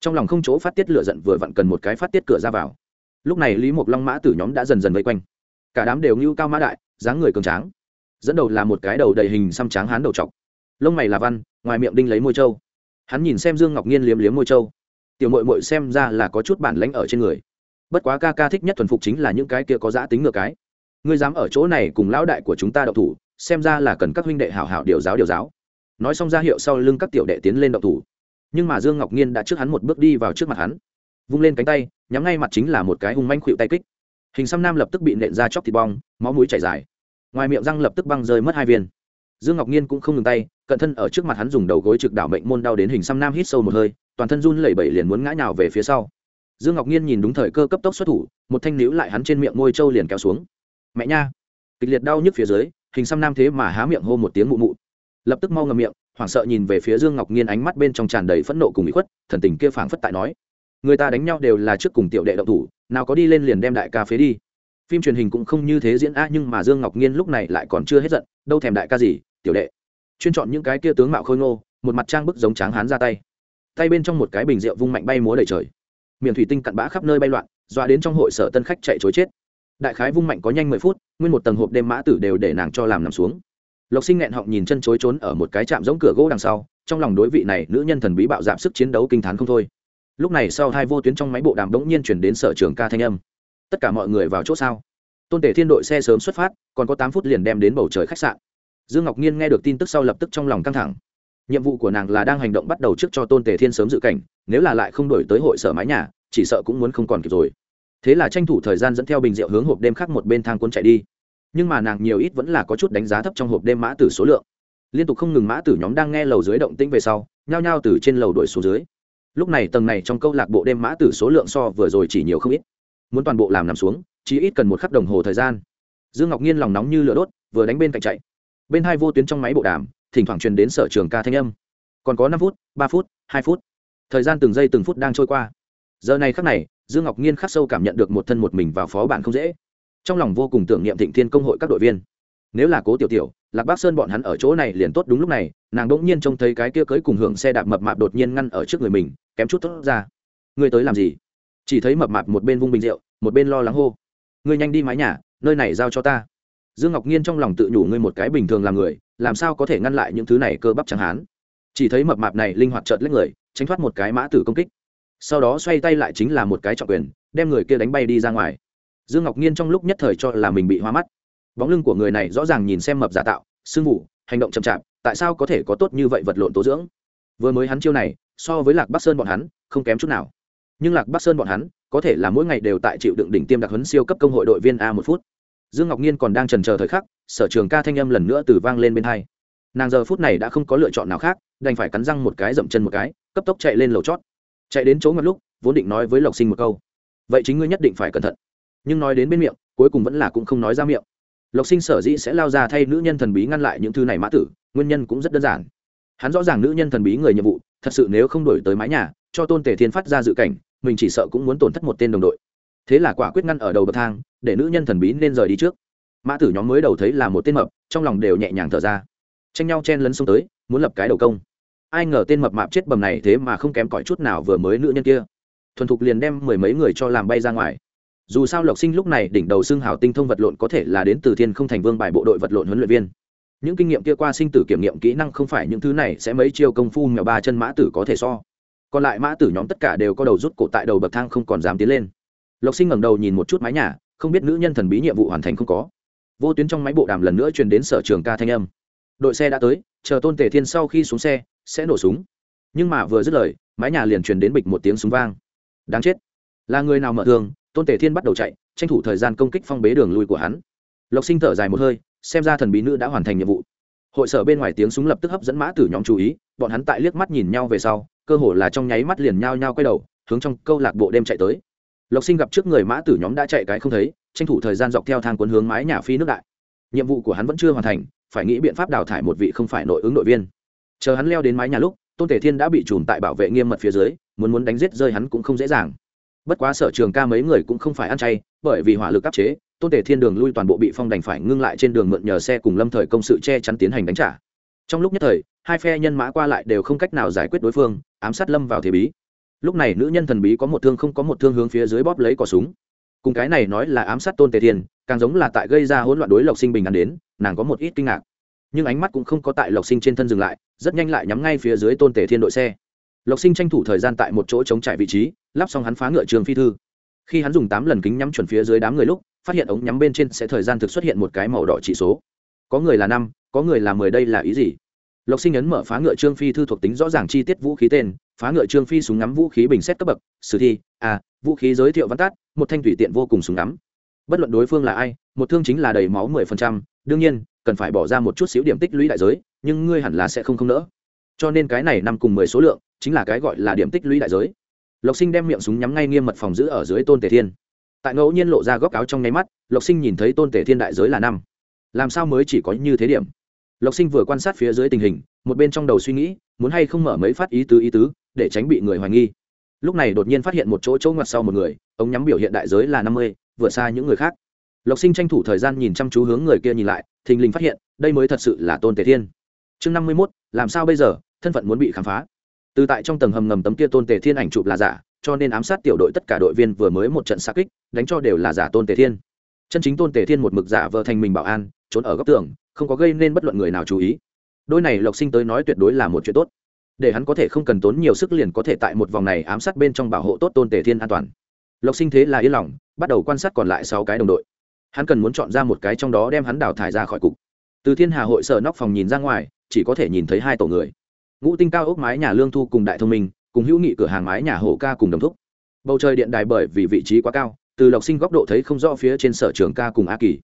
trong lòng không chỗ phát tiết lửa giận vừa vặn cần một cái phát tiết cửa ra vào. Lúc này lý mộc long mã tử nhóm đã dần dần vây quanh. Cả đám đều ngưu cao mã đại, dáng người cường tráng. Dẫn đầu là một cái đầu đầy hình xăm tráng hán đầu trọc. Lông mày là văn, ngoài miệng đinh lấy môi trâu. Hắn nhìn xem dương ngọc nhiên liếm liếm môi trâu. Tiểu mội mội xem ra là có chút bản lãnh ở trên người. Bất quá ca ca thích nhất thuần phục chính là những cái kia có giã tính ngược cái. Ngươi dám ở chỗ này cùng lão đại của chúng ta đậu thủ, xem ra là cần các huynh đệ hảo hảo điều giáo điều giáo. Nói xong ra hiệu sau lưng các tiểu đệ tiến lên đậu thủ nhưng mà dương ngọc nhiên đã trước hắn một bước đi vào trước mặt hắn. Vung lên cánh tay, nhắm ngay mặt chính là một cái hung manh khuỵu tay kích. Hình xăm nam lập tức bị nện ra chóc thịt bong, máu mũi chảy dài. Ngoài miệng răng lập tức băng rơi mất hai viên. Dương ngọc nhiên cũng không ngừng tay, cận thân ở trước mặt hắn dùng đầu gối trực đảo mệnh môn đau đến hình xăm nam hít sâu một hơi, toàn thân run lẩy bẩy liền muốn ngã nhào về phía sau. Dương ngọc nhiên nhìn đúng thời cơ cấp tốc xuất thủ, một thanh níu lại hắn trên miệng ngôi trâu liền kéo xuống. Mẹ nha! Kịch liệt đau nhức phía dưới, hình xăm nam thế mà há miệng hô một tiếng mụ mụ. Lập tức mau ngầm miệng hoảng sợ nhìn về phía dương ngọc nhiên ánh mắt bên trong tràn đầy phẫn nộ cùng bị khuất, thần tình kia phảng phất tại nói, người ta đánh nhau đều là trước cùng tiểu đệ động thủ, nào có đi lên liền đem đại ca phế đi. Phim truyền hình cũng không như thế diễn a nhưng mà dương ngọc nhiên lúc này lại còn chưa hết giận, đâu thèm đại ca gì, tiểu đệ. Chuyên chọn những cái kia tướng mạo khôi ngô, một mặt trang bức giống tráng hán ra tay. Tay bên trong một cái bình rượu vung mạnh bay múa đầy trời. Miệng thủy tinh cặn bã khắp nơi bay loạn, dọa đến trong hội sở tân khách chạy chối chết. Đại khái vung mạnh có nhanh mười phút, nguyên một tầng hộp đêm mã tử đều để nàng cho làm nằm xuống lộc sinh nghẹn họng nhìn chân chối trốn ở một cái trạm giống cửa gỗ đằng sau, trong lòng đối vị này nữ nhân thần bí bạo giảm sức chiến đấu kinh t h á n không thôi. Lúc này sau hai vô tuyến trong máy bộ đàm bỗng nhiên chuyển đến sở trường ca thanh âm. Tất cả mọi người vào chỗ sao? Tôn tể thiên đội xe sớm xuất phát, còn có tám phút liền đem đến bầu trời khách sạn. Dương ngọc nhiên nghe được tin tức sau lập tức trong lòng căng thẳng. Nhiệm vụ của nàng là đang hành động bắt đầu trước cho tôn tề thiên sớm dự cảnh, nếu là lại không đổi tới hội sở mái nhà, chỉ sợ cũng muốn không còn kịp rồi. Thế là tranh thủ thời gian dẫn theo bình rượu hướng hộp đêm khác một bên thang cuốn chạy đi nhưng mà nàng nhiều ít vẫn là có chút đánh giá thấp trong hộp đêm mã tử số lượng. Liên tục không ngừng mã tử nhóm đang nghe lầu dưới động tĩnh về sau, nhao nhao từ trên lầu đuổi xuống dưới. Lúc này tầng này trong câu lạc bộ đêm mã tử số lượng so vừa rồi chỉ nhiều không ít. Muốn toàn bộ làm nằm xuống, chỉ ít cần một khắc đồng hồ thời gian. Dương ngọc nhiên lòng nóng như lửa đốt, vừa đánh bên cạnh chạy. Bên hai vô tuyến trong máy bộ đàm, thỉnh thoảng truyền đến sở trường ca thanh âm. Còn có năm phút, ba phút, hai phút. Thời gian từng giây từng phút đang trôi qua. Giờ này khắc này, dương ngọc nhiên khắc sâu cảm nhận được một thân một mình vào phó bạn không dễ trong lòng vô cùng tưởng niệm thịnh thiên công hội các đội viên. Nếu là cố tiểu tiểu, lạc bác sơn bọn hắn ở chỗ này liền tốt đúng lúc này, nàng đ ỗ n g nhiên trông thấy cái kia cưới cùng hưởng xe đạp mập mạp đột nhiên ngăn ở trước người mình, kém chút tốt ra. Ngươi tới làm gì? Chỉ thấy mập mạp một bên vung bình rượu, một bên lo lắng hô. Ngươi nhanh đi mái nhà, nơi này giao cho ta. Dương ngọc nhiên trong lòng tự nhủ ngươi một cái bình thường làm người, làm sao có thể ngăn lại những thứ này cơ bắp chẳng hán. Chỉ thấy mập mạp này linh hoạt trợt lấy người, tránh thoát một cái mã tử công kích. Sau đó xoay tay lại chính là một cái trọng quyền, đem người kia đánh bay đi ra ngoài dương ngọc nhiên trong lúc nhất thời cho là mình bị hoa mắt. Bóng lưng của người này rõ ràng nhìn xem mập giả tạo, sưng vụ hành động chậm chạp, tại sao có thể có tốt như vậy vật lộn tố dưỡng? Vừa mới hắn chiêu này, so với lạc bắc sơn bọn hắn, không kém chút nào. Nhưng lạc bắc sơn bọn hắn, có thể là mỗi ngày đều tại chịu đựng đỉnh tiêm đặc huấn siêu cấp công hội đội viên a một phút. Dương ngọc nhiên còn đang trần chờ thời khắc, sở trường ca thanh âm lần nữa từ vang lên bên hai. Nàng giờ phút này đã không có lựa chọn nào khác, đành phải cắn răng một cái dậm chân một cái, cấp tốc chạy lên lầu chót. Chạy đến chỗ ngặt lúc, vốn định nói với lộc sinh một câu. Vậy chính ngươi nhất định phải cẩn thận nhưng nói đến bên miệng, cuối cùng vẫn là cũng không nói ra miệng. Lộc sinh sở dĩ sẽ lao ra thay nữ nhân thần bí ngăn lại những thứ này mã tử, nguyên nhân cũng rất đơn giản. Hắn rõ ràng nữ nhân thần bí người nhiệm vụ, thật sự nếu không đổi tới mái nhà, cho tôn tề thiên phát ra dự cảnh, mình chỉ sợ cũng muốn tổn thất một tên đồng đội. Thế là quả quyết ngăn ở đầu bậc thang, để nữ nhân thần bí nên rời đi trước. Mã tử nhóm mới đầu thấy là một tên mập, trong lòng đều nhẹ nhàng thở ra. Tranh nhau chen lấn xông tới, muốn lập cái đầu công. Ai ngờ tên mập mạp chết bầm này thế mà không kém cỏi chút nào vừa mới nữ nhân kia. Thuần thục liền đem mười mấy người cho làm bay ra ngoài dù sao lộc sinh lúc này đỉnh đầu xương hào tinh thông vật lộn có thể là đến từ thiên không thành vương bài bộ đội vật lộn huấn luyện viên. Những kinh nghiệm kia qua sinh tử kiểm nghiệm kỹ năng không phải những thứ này sẽ mấy chiêu công phu mèo ba chân mã tử có thể so. Còn lại mã tử nhóm tất cả đều có đầu rút cổ tại đầu bậc thang không còn dám tiến lên. Lộc sinh ngẩng đầu nhìn một chút mái nhà, không biết nữ nhân thần bí nhiệm vụ hoàn thành không có. Vô tuyến trong máy bộ đàm lần nữa truyền đến sở trường ca thanh âm. Đội xe đã tới, chờ tôn tề thiên sau khi xuống xe, sẽ nổ súng. Nhưng mà vừa dứt lời, mái nhà liền truyền đến bịch một tiếng súng vang. Đáng chết. Là người nào mở thương tôn tề thiên bắt đầu chạy, tranh thủ thời gian công kích phong bế đường lui của hắn. Lộc sinh thở dài một hơi, xem ra thần bí nữ đã hoàn thành nhiệm vụ. Hội sở bên ngoài tiếng súng lập tức hấp dẫn mã tử nhóm chú ý, bọn hắn tại liếc mắt nhìn nhau về sau, cơ hồ là trong nháy mắt liền nhao nhao quay đầu, hướng trong câu lạc bộ đêm chạy tới. Lộc sinh gặp trước người mã tử nhóm đã chạy cái không thấy, tranh thủ thời gian dọc theo thang cuốn hướng mái nhà phi nước đại. Nhiệm vụ của hắn vẫn chưa hoàn thành, phải nghĩ biện pháp đào thải một vị không phải nội ứng đội viên. Chờ hắn leo đến mái nhà lúc, tôn tể thiên đã bị chùm tại bảo vệ nghiêm mật phía dưới, muốn muốn đánh giết rơi hắn cũng không dễ dàng bất quá sở trường ca mấy người cũng không phải ăn chay, bởi vì hỏa lực áp chế, tôn tể thiên đường lui toàn bộ bị phong đành phải ngưng lại trên đường mượn nhờ xe cùng lâm thời công sự che chắn tiến hành đánh trả. Trong lúc nhất thời, hai phe nhân mã qua lại đều không cách nào giải quyết đối phương, ám sát lâm vào thế bí. Lúc này nữ nhân thần bí có một thương không có một thương hướng phía dưới bóp lấy cỏ súng. Cùng cái này nói là ám sát tôn tề thiên, càng giống là tại gây ra hỗn loạn đối lộc sinh bình ăn đến, nàng có một ít kinh ngạc. Nhưng ánh mắt cũng không có tại lộc sinh trên thân dừng lại, rất nhanh lại nhắm ngay phía dưới tôn tề thiên đội xe lộc sinh tranh thủ thời gian tại một chỗ chống trải vị trí lắp xong hắn phá ngựa trường phi thư. Khi hắn dùng tám lần kính nhắm chuẩn phía dưới đám người lúc phát hiện ống nhắm bên trên sẽ thời gian thực xuất hiện một cái màu đỏ chỉ số. Có người là năm có người là mười đây là ý gì? Lộc sinh ấn mở phá ngựa trương phi thư thuộc tính rõ ràng chi tiết vũ khí tên phá ngựa trương phi súng ngắm vũ khí bình xét cấp bậc sử thi à, vũ khí giới thiệu văn tát một thanh thủy tiện vô cùng súng ngắm. Bất luận đối phương là ai một thương chính là đầy máu mười phần trăm đương nhiên cần phải bỏ ra một chút xíu điểm tích lũy đại giới nhưng ngươi hẳn là sẽ không không nỡ. Cho nên cái này năm cùng mười số lượng chính là cái gọi là điểm tích lũy đại giới. Lộc sinh đem miệng súng nhắm ngay nghiêm mật phòng giữ ở dưới tôn tề thiên. Tại ngẫu nhiên lộ ra góc áo trong nháy mắt, lộc sinh nhìn thấy tôn tề thiên đại giới là năm. Làm sao mới chỉ có như thế điểm? Lộc sinh vừa quan sát phía dưới tình hình, một bên trong đầu suy nghĩ, muốn hay không mở mấy phát ý tứ ý tứ, để tránh bị người hoài nghi. Lúc này đột nhiên phát hiện một chỗ chỗ ngoặt sau một người ống nhắm biểu hiện đại giới là năm mươi, vượt xa những người khác. Lộc sinh tranh thủ thời gian nhìn chăm chú hướng người kia nhìn lại, thình lình phát hiện, đây mới thật sự là tôn tề thiên. Chương năm mươi mốt, làm sao bây giờ? Thân phận muốn bị khám phá từ tại trong tầng hầm ngầm tấm kia tôn tề thiên ảnh chụp là giả, cho nên ám sát tiểu đội tất cả đội viên vừa mới một trận xa kích, đánh cho đều là giả tôn tề thiên. Chân chính tôn tề thiên một mực giả vờ thành mình bảo an, trốn ở góc tường, không có gây nên bất luận người nào chú ý. Đôi này lộc sinh tới nói tuyệt đối là một chuyện tốt. Để hắn có thể không cần tốn nhiều sức liền có thể tại một vòng này ám sát bên trong bảo hộ tốt tôn tề thiên an toàn. Lộc sinh thế là yên lòng, bắt đầu quan sát còn lại sáu cái đồng đội. Hắn cần muốn chọn ra một cái trong đó đem hắn đào thải ra khỏi cục. Từ thiên hà hội sở nóc phòng nhìn ra ngoài, chỉ có thể nhìn thấy hai tổ người ngũ tinh cao ốc mái nhà lương thu cùng đại thông minh, cùng hữu nghị cửa hàng mái nhà hổ ca cùng đồng thúc. Bầu trời điện đài bởi vì vị trí quá cao, từ lộc sinh góc độ thấy không rõ phía trên sở trường ca cùng a kỳ.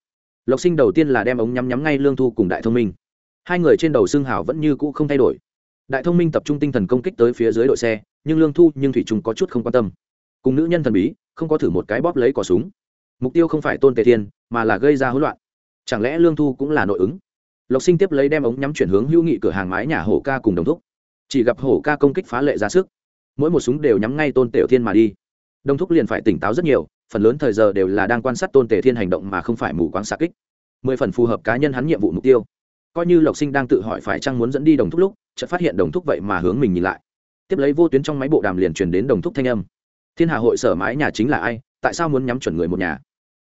Lộc sinh đầu tiên là đem ống nhắm nhắm ngay lương thu cùng đại thông minh. Hai người trên đầu xương hào vẫn như cũ không thay đổi. Đại thông minh tập trung tinh thần công kích tới phía dưới đội xe, nhưng lương thu, nhưng thủy trung có chút không quan tâm. Cùng nữ nhân thần bí, không có thử một cái bóp lấy cỏ súng. Mục tiêu không phải tôn tề thiên, mà là gây ra hỗn loạn. Chẳng lẽ lương thu cũng là nội ứng? Lộc sinh tiếp lấy đem ống nhắm chuyển hướng hữu nghị cửa hàng mái nhà hổ ca cùng đồng thúc. Chỉ gặp hổ ca công kích phá lệ ra sức. Mỗi một súng đều nhắm ngay tôn tiểu thiên mà đi. Đồng thúc liền phải tỉnh táo rất nhiều, phần lớn thời giờ đều là đang quan sát tôn tề thiên hành động mà không phải mù quáng xa kích. Mười phần phù hợp cá nhân hắn nhiệm vụ mục tiêu. Coi như lộc sinh đang tự hỏi phải chăng muốn dẫn đi đồng thúc lúc, chợt phát hiện đồng thúc vậy mà hướng mình nhìn lại. Tiếp lấy vô tuyến trong máy bộ đàm liền truyền đến đồng thúc thanh âm. Thiên hà hội sở mái nhà chính là ai, tại sao muốn nhắm chuẩn người một nhà?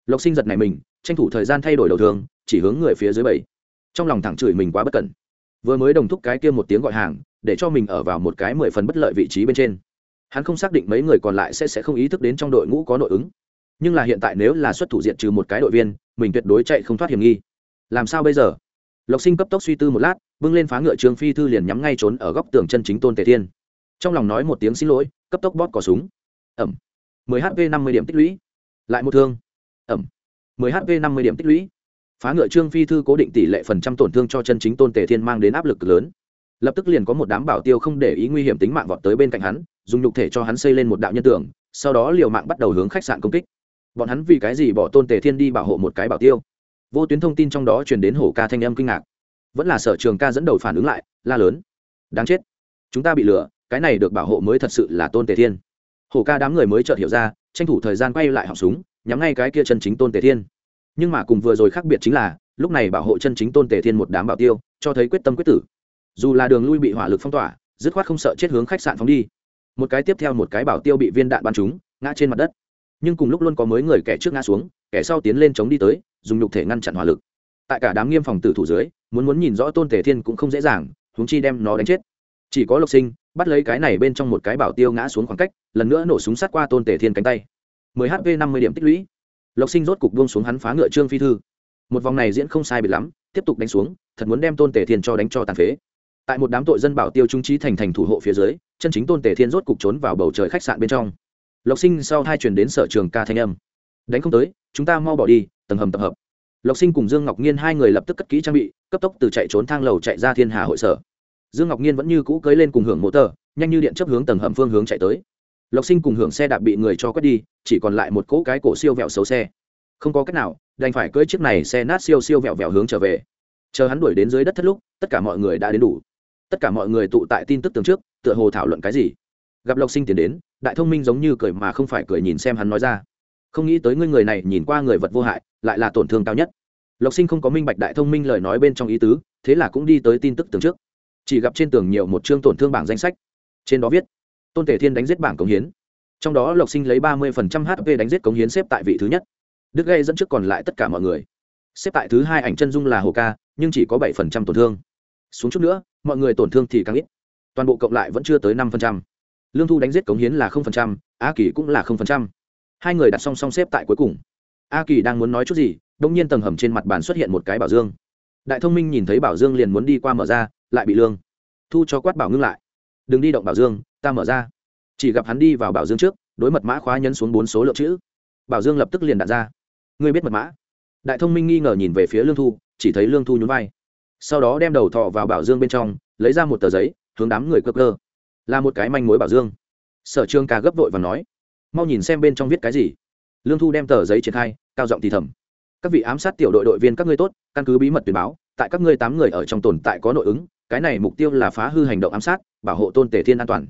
Lộc sinh giật này mình, tranh thủ thời gian thay đổi đầu thường, chỉ hướng người phía dưới bảy trong lòng thẳng chửi mình quá bất cẩn. Vừa mới đồng thúc cái kia một tiếng gọi hàng, để cho mình ở vào một cái mười phần bất lợi vị trí bên trên. Hắn không xác định mấy người còn lại sẽ sẽ không ý thức đến trong đội ngũ có nội ứng. Nhưng là hiện tại nếu là xuất thủ diện trừ một cái đội viên, mình tuyệt đối chạy không thoát hiểm nghi. Làm sao bây giờ? Lộc sinh cấp tốc suy tư một lát, bưng lên phá ngựa trương phi thư liền nhắm ngay trốn ở góc tường chân chính tôn tề thiên. Trong lòng nói một tiếng xin lỗi, cấp tốc bóp cỏ súng. Ẩm. 10 hp 50 điểm tích lũy. Lại một thương. Ẩm. 10 hp 50 điểm tích lũy phá ngựa trương phi thư cố định tỷ lệ phần trăm tổn thương cho chân chính tôn tề thiên mang đến áp lực lớn. Lập tức liền có một đám bảo tiêu không để ý nguy hiểm tính mạng vọt tới bên cạnh hắn, dùng nhục thể cho hắn xây lên một đạo nhân tưởng sau đó liều mạng bắt đầu hướng khách sạn công kích. Bọn hắn vì cái gì bỏ tôn tề thiên đi bảo hộ một cái bảo tiêu? Vô tuyến thông tin trong đó truyền đến hổ ca thanh âm kinh ngạc. Vẫn là sở trường ca dẫn đầu phản ứng lại, la lớn. Đáng chết. Chúng ta bị lừa, cái này được bảo hộ mới thật sự là tôn tề thiên. Hổ ca đám người mới chợt hiểu ra, tranh thủ thời gian quay lại họng súng, nhắm ngay cái kia chân chính tôn tề thiên nhưng mà cùng vừa rồi khác biệt chính là, lúc này bảo hộ chân chính tôn tề thiên một đám bảo tiêu, cho thấy quyết tâm quyết tử. Dù là đường lui bị hỏa lực phong tỏa, dứt khoát không sợ chết hướng khách sạn phóng đi. Một cái tiếp theo một cái bảo tiêu bị viên đạn bắn trúng, ngã trên mặt đất. Nhưng cùng lúc luôn có mấy người kẻ trước ngã xuống, kẻ sau tiến lên chống đi tới, dùng nhục thể ngăn chặn hỏa lực. Tại cả đám nghiêm phòng tử thủ dưới, muốn muốn nhìn rõ tôn tề thiên cũng không dễ dàng, huống chi đem nó đánh chết. Chỉ có lộc sinh, bắt lấy cái này bên trong một cái bảo tiêu ngã xuống khoảng cách, lần nữa nổ súng sát qua tôn tề thiên cánh tay. 10 hp 50 điểm tích lũy lộc sinh rốt cục buông xuống hắn phá ngựa trương phi thư. Một vòng này diễn không sai biệt lắm, tiếp tục đánh xuống, thật muốn đem tôn tề thiên cho đánh cho tàn phế. Tại một đám tội dân bảo tiêu trung trí thành thành thủ hộ phía dưới, chân chính tôn tề thiên rốt cục trốn vào bầu trời khách sạn bên trong. Lộc sinh sau hai chuyển đến sở trường ca thanh âm. Đánh không tới, chúng ta mau bỏ đi, tầng hầm tập hợp. Lộc sinh cùng dương ngọc nhiên hai người lập tức cất kỹ trang bị, cấp tốc từ chạy trốn thang lầu chạy ra thiên hà hội sở. Dương ngọc nhiên vẫn như cũ cưới lên cùng hưởng mỗ tờ, nhanh như điện chấp hướng tầng hầm phương hướng chạy tới lộc sinh cùng hưởng xe đạp bị người cho quét đi, chỉ còn lại một cỗ cái cổ siêu vẹo xấu xe. Không có cách nào, đành phải cưỡi chiếc này xe nát siêu siêu vẹo vẹo hướng trở về. Chờ hắn đuổi đến dưới đất thất lúc, tất cả mọi người đã đến đủ. Tất cả mọi người tụ tại tin tức tường trước, tựa hồ thảo luận cái gì. Gặp lộc sinh tiến đến, đại thông minh giống như cười mà không phải cười nhìn xem hắn nói ra. Không nghĩ tới ngươi người này nhìn qua người vật vô hại, lại là tổn thương cao nhất. Lộc sinh không có minh bạch đại thông minh lời nói bên trong ý tứ, thế là cũng đi tới tin tức tường trước. Chỉ gặp trên tường nhiều một chương tổn thương bảng danh sách. Trên đó viết tôn tể thiên đánh giết bảng cống hiến. Trong đó lộc sinh lấy ba mươi hp đánh giết cống hiến xếp tại vị thứ nhất. Đức gây dẫn trước còn lại tất cả mọi người. Xếp tại thứ hai ảnh chân dung là hồ ca, nhưng chỉ có bảy tổn thương. Xuống chút nữa, mọi người tổn thương thì càng ít. Toàn bộ cộng lại vẫn chưa tới năm lương thu đánh giết cống hiến là a kỳ cũng là hai người đặt song song xếp tại cuối cùng. A kỳ đang muốn nói chút gì đông nhiên tầng hầm trên mặt bàn xuất hiện một cái bảo dương. Đại thông minh nhìn thấy bảo dương liền muốn đi qua mở ra, lại bị lương thu cho quát bảo ngưng lại. Đừng đi động bảo dương ta mở ra. Chỉ gặp hắn đi vào bảo dương trước, đối mật mã khóa nhấn xuống bốn số lượng chữ. Bảo dương lập tức liền đặt ra. Ngươi biết mật mã? Đại thông minh nghi ngờ nhìn về phía lương thu, chỉ thấy lương thu nhún vai. Sau đó đem đầu thọ vào bảo dương bên trong, lấy ra một tờ giấy, hướng đám người cơ cơ là một cái manh mối bảo dương. Sở trương ca gấp vội và nói, mau nhìn xem bên trong viết cái gì. Lương thu đem tờ giấy triển khai, cao giọng thì thầm, các vị ám sát tiểu đội đội viên các ngươi tốt, căn cứ bí mật tuyển báo, tại các ngươi tám người ở trong tồn tại có nội ứng, cái này mục tiêu là phá hư hành động ám sát, bảo hộ tôn tể thiên an toàn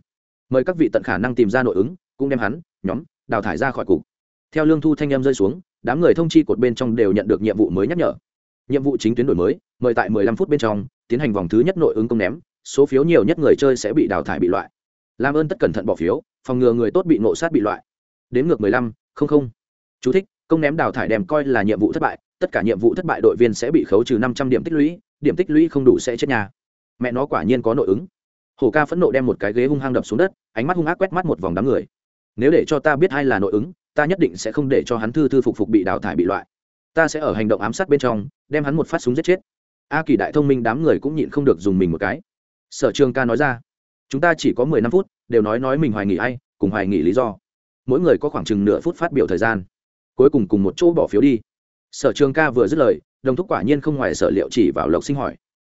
mời các vị tận khả năng tìm ra nội ứng cũng đem hắn nhóm đào thải ra khỏi cục. Theo lương thu thanh em rơi xuống đám người thông chi cột bên trong đều nhận được nhiệm vụ mới nhắc nhở. Nhiệm vụ chính tuyến đổi mới mời tại 15 phút bên trong tiến hành vòng thứ nhất nội ứng công ném số phiếu nhiều nhất người chơi sẽ bị đào thải bị loại. Làm ơn tất cẩn thận bỏ phiếu phòng ngừa người tốt bị nộ sát bị loại. Đến ngược 15, không không. Chú thích công ném đào thải đem coi là nhiệm vụ thất bại tất cả nhiệm vụ thất bại đội viên sẽ bị khấu trừ 500 điểm tích lũy điểm tích lũy không đủ sẽ chết nhà. Mẹ nó quả nhiên có nội ứng hổ ca phẫn nộ đem một cái ghế hung hăng đập xuống đất, ánh mắt hung ác quét mắt một vòng đám người. Nếu để cho ta biết ai là nội ứng, ta nhất định sẽ không để cho hắn thư thư phục phục bị đào thải bị loại. Ta sẽ ở hành động ám sát bên trong, đem hắn một phát súng giết chết. A kỳ đại thông minh đám người cũng nhịn không được dùng mình một cái. Sở trường ca nói ra, chúng ta chỉ có mười năm phút, đều nói nói mình hoài nghỉ ai cùng hoài nghỉ lý do. Mỗi người có khoảng chừng nửa phút phát biểu thời gian. Cuối cùng cùng một chỗ bỏ phiếu đi. Sở trường ca vừa dứt lời, đồng thúc quả nhiên không ngoài sở liệu chỉ vào lộc sinh hỏi,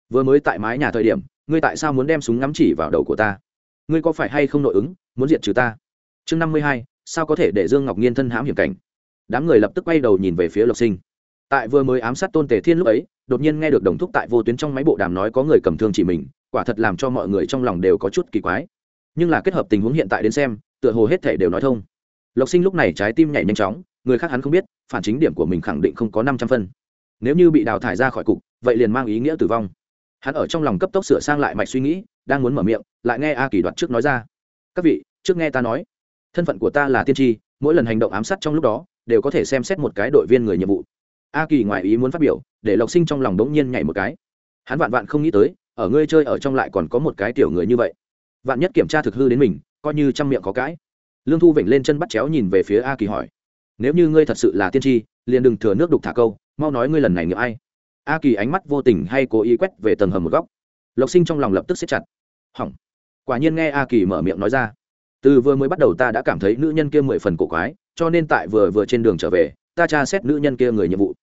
vừa mới tại mái nhà thời điểm ngươi tại sao muốn đem súng ngắm chỉ vào đầu của ta? Ngươi có phải hay không nội ứng, muốn diệt trừ ta? Chương năm mươi hai, sao có thể để dương ngọc nhiên thân hãm hiểm cảnh? Đám người lập tức quay đầu nhìn về phía lộc sinh. Tại vừa mới ám sát tôn tề thiên lúc ấy, đột nhiên nghe được đồng thúc tại vô tuyến trong máy bộ đàm nói có người cầm thương chỉ mình, quả thật làm cho mọi người trong lòng đều có chút kỳ quái. Nhưng là kết hợp tình huống hiện tại đến xem, tựa hồ hết thể đều nói thông. Lộc sinh lúc này trái tim nhảy nhanh chóng, người khác hắn không biết, phản chính điểm của mình khẳng định không có năm trăm phân. Nếu như bị đào thải ra khỏi cục, vậy liền mang ý nghĩa tử vong hắn ở trong lòng cấp tốc sửa sang lại mạch suy nghĩ, đang muốn mở miệng, lại nghe a kỳ đoạt trước nói ra. Các vị, trước nghe ta nói, thân phận của ta là tiên tri, mỗi lần hành động ám sát trong lúc đó, đều có thể xem xét một cái đội viên người nhiệm vụ. A kỳ ngoài ý muốn phát biểu, để lộc sinh trong lòng đống nhiên nhảy một cái. Hắn vạn vạn không nghĩ tới, ở ngươi chơi ở trong lại còn có một cái tiểu người như vậy. Vạn nhất kiểm tra thực hư đến mình, coi như trăm miệng có cãi lương thu vểnh lên chân bắt chéo nhìn về phía a kỳ hỏi, nếu như ngươi thật sự là tiên tri, liền đừng thừa nước đục thả câu, mau nói ngươi lần này nghiệm ai a kỳ ánh mắt vô tình hay cố ý quét về tầng hầm một góc. Lộc sinh trong lòng lập tức xếp chặt. Hỏng. Quả nhiên nghe a kỳ mở miệng nói ra. Từ vừa mới bắt đầu ta đã cảm thấy nữ nhân kia mười phần cổ quái, cho nên tại vừa vừa trên đường trở về, ta tra xét nữ nhân kia người nhiệm vụ.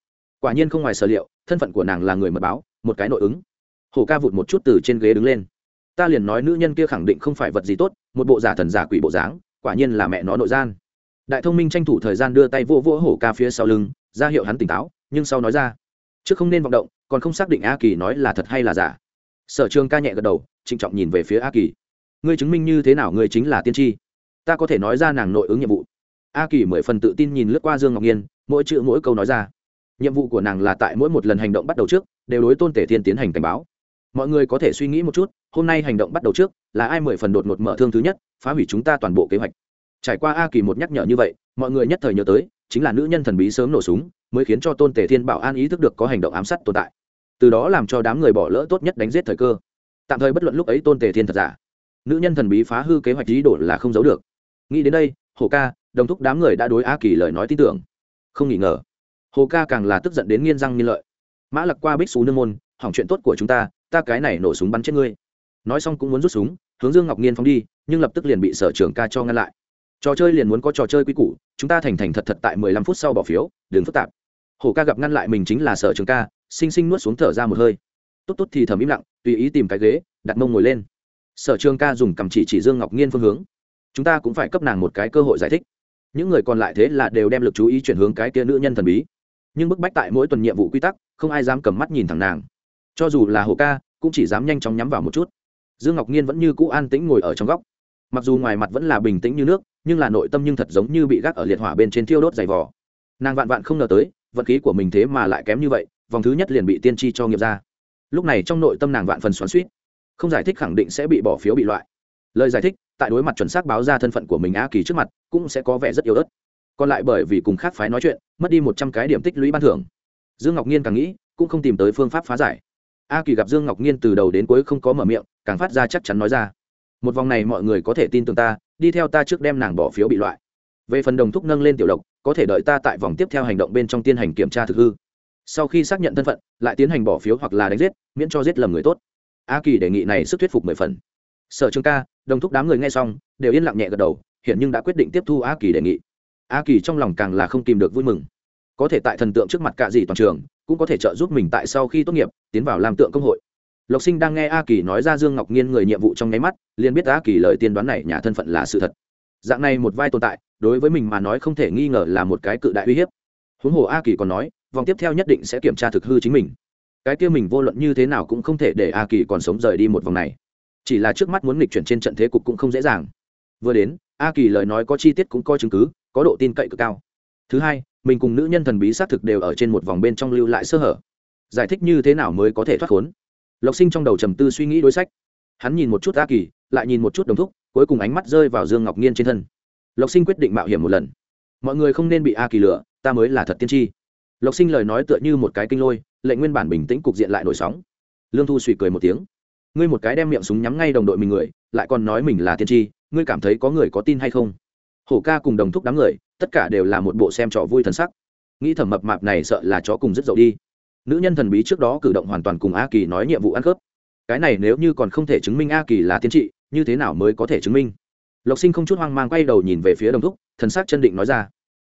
Quả nhiên không ngoài sở liệu, thân phận của nàng là người mật báo, một cái nội ứng. Hổ ca vụt một chút từ trên ghế đứng lên. Ta liền nói nữ nhân kia khẳng định không phải vật gì tốt, một bộ giả thần giả quỷ bộ dáng, quả nhiên là mẹ nó nội gian. Đại thông minh tranh thủ thời gian đưa tay vô vỗ hổ ca phía sau lưng, ra hiệu hắn tỉnh táo, nhưng sau nói ra chứ không nên vọng động, còn không xác định a kỳ nói là thật hay là giả. Sở trường ca nhẹ gật đầu, trịnh trọng nhìn về phía a kỳ. Ngươi chứng minh như thế nào ngươi chính là tiên tri? Ta có thể nói ra nàng nội ứng nhiệm vụ. A kỳ mười phần tự tin nhìn lướt qua dương ngọc nhiên, mỗi chữ mỗi câu nói ra. Nhiệm vụ của nàng là tại mỗi một lần hành động bắt đầu trước, đều đối tôn tể thiên tiến hành cảnh báo. Mọi người có thể suy nghĩ một chút, hôm nay hành động bắt đầu trước, là ai mười phần đột ngột mở thương thứ nhất, phá hủy chúng ta toàn bộ kế hoạch. Trải qua a kỳ một nhắc nhở như vậy, mọi người nhất thời nhớ tới, chính là nữ nhân thần bí sớm nổ súng mới khiến cho tôn tể thiên bảo an ý thức được có hành động ám sát tồn tại. Từ đó làm cho đám người bỏ lỡ tốt nhất đánh giết thời cơ. Tạm thời bất luận lúc ấy tôn tể thiên thật giả, nữ nhân thần bí phá hư kế hoạch ý đồ là không giấu được. Nghĩ đến đây, hồ ca, đồng thúc đám người đã đối a kỳ lời nói tin tưởng. Không nghi ngờ, hồ ca càng là tức giận đến nghiên răng nghiên lợi. Mã lặc qua bích xú nương môn, hỏng chuyện tốt của chúng ta ta cái này nổ súng bắn chết ngươi. Nói xong cũng muốn rút súng, hướng dương ngọc nghiên phóng đi, nhưng lập tức liền bị sở trưởng ca cho ngăn lại. Trò chơi liền muốn có trò chơi quy củ, chúng ta thành thành thật thật tại mười lăm phút sau bỏ phiếu, đừng phức tạp hổ ca gặp ngăn lại mình chính là sở trường ca, xinh xinh nuốt xuống thở ra một hơi. Tốt tốt thì thầm im lặng, tùy ý tìm cái ghế, đặt mông ngồi lên. Sở trường ca dùng cầm chỉ chỉ dương ngọc nhiên phương hướng. Chúng ta cũng phải cấp nàng một cái cơ hội giải thích. Những người còn lại thế là đều đem lực chú ý chuyển hướng cái kia nữ nhân thần bí. Nhưng bức bách tại mỗi tuần nhiệm vụ quy tắc, không ai dám cầm mắt nhìn thẳng nàng. Cho dù là hồ ca, cũng chỉ dám nhanh chóng nhắm vào một chút. Dương ngọc nhiên vẫn như cũ an tĩnh ngồi ở trong góc. Mặc dù ngoài mặt vẫn là bình tĩnh như nước, nhưng là nội tâm nhưng thật giống như bị gác ở liệt hỏa bên trên thiêu đốt dày vò. Nàng vạn vạn không ngờ tới vận khí của mình thế mà lại kém như vậy, vòng thứ nhất liền bị tiên tri cho nghiệp ra. Lúc này trong nội tâm nàng vạn phần xoắn suýt không giải thích khẳng định sẽ bị bỏ phiếu bị loại. Lời giải thích, tại đối mặt chuẩn xác báo ra thân phận của mình a kỳ trước mặt, cũng sẽ có vẻ rất yếu ớt. Còn lại bởi vì cùng khác phái nói chuyện, mất đi một trăm cái điểm tích lũy ban thưởng. Dương ngọc nhiên càng nghĩ, cũng không tìm tới phương pháp phá giải. A kỳ gặp dương ngọc nhiên từ đầu đến cuối không có mở miệng, càng phát ra chắc chắn nói ra. Một vòng này mọi người có thể tin tưởng ta, đi theo ta trước đem nàng bỏ phiếu bị loại về phần đồng thúc nâng lên tiểu lộc, có thể đợi ta tại vòng tiếp theo hành động bên trong tiên hành kiểm tra thực hư. Sau khi xác nhận thân phận, lại tiến hành bỏ phiếu hoặc là đánh giết, miễn cho giết lầm người tốt. A kỳ đề nghị này sức thuyết phục mười phần. Sở trường ca, đồng thúc đám người nghe xong, đều yên lặng nhẹ gật đầu hiện nhưng đã quyết định tiếp thu a kỳ đề nghị. A kỳ trong lòng càng là không kìm được vui mừng. Có thể tại thần tượng trước mặt cả dị toàn trường, cũng có thể trợ giúp mình tại sau khi tốt nghiệp, tiến vào làm tượng công hội. Lộc sinh đang nghe a kỳ nói ra dương ngọc nhiên người nhiệm vụ trong nháy mắt, liền biết a kỳ lời tiên đoán này nhà thân phận là sự thật. Dạng này một vai tồn tại đối với mình mà nói không thể nghi ngờ là một cái cự đại uy hiếp. Huống hồ a kỳ còn nói, vòng tiếp theo nhất định sẽ kiểm tra thực hư chính mình. Cái kia mình vô luận như thế nào cũng không thể để a kỳ còn sống rời đi một vòng này. Chỉ là trước mắt muốn nghịch chuyển trên trận thế cục cũng không dễ dàng. Vừa đến, a kỳ lời nói có chi tiết cũng có chứng cứ, có độ tin cậy cực cao. Thứ hai, mình cùng nữ nhân thần bí xác thực đều ở trên một vòng bên trong lưu lại sơ hở. Giải thích như thế nào mới có thể thoát khốn? Lộc sinh trong đầu trầm tư suy nghĩ đối sách. Hắn nhìn một chút a kỳ, lại nhìn một chút đồng thúc, cuối cùng ánh mắt rơi vào dương ngọc nhiên trên thân lộc sinh quyết định mạo hiểm một lần. Mọi người không nên bị a kỳ lừa, ta mới là thật tiên tri. Lộc sinh lời nói tựa như một cái kinh lôi lệnh nguyên bản bình tĩnh cục diện lại nổi sóng. Lương thu suy cười một tiếng. Ngươi một cái đem miệng súng nhắm ngay đồng đội mình người lại còn nói mình là tiên tri ngươi cảm thấy có người có tin hay không? Hổ ca cùng đồng thúc đám người tất cả đều là một bộ xem trò vui thần sắc. Nghĩ thẩm mập mạp này sợ là chó cùng rất dậu đi. Nữ nhân thần bí trước đó cử động hoàn toàn cùng a kỳ nói nhiệm vụ ăn khớp cái này nếu như còn không thể chứng minh a kỳ là tiên trị như thế nào mới có thể chứng minh? Lộc sinh không chút hoang mang quay đầu nhìn về phía đồng thúc, thần sắc chân định nói ra.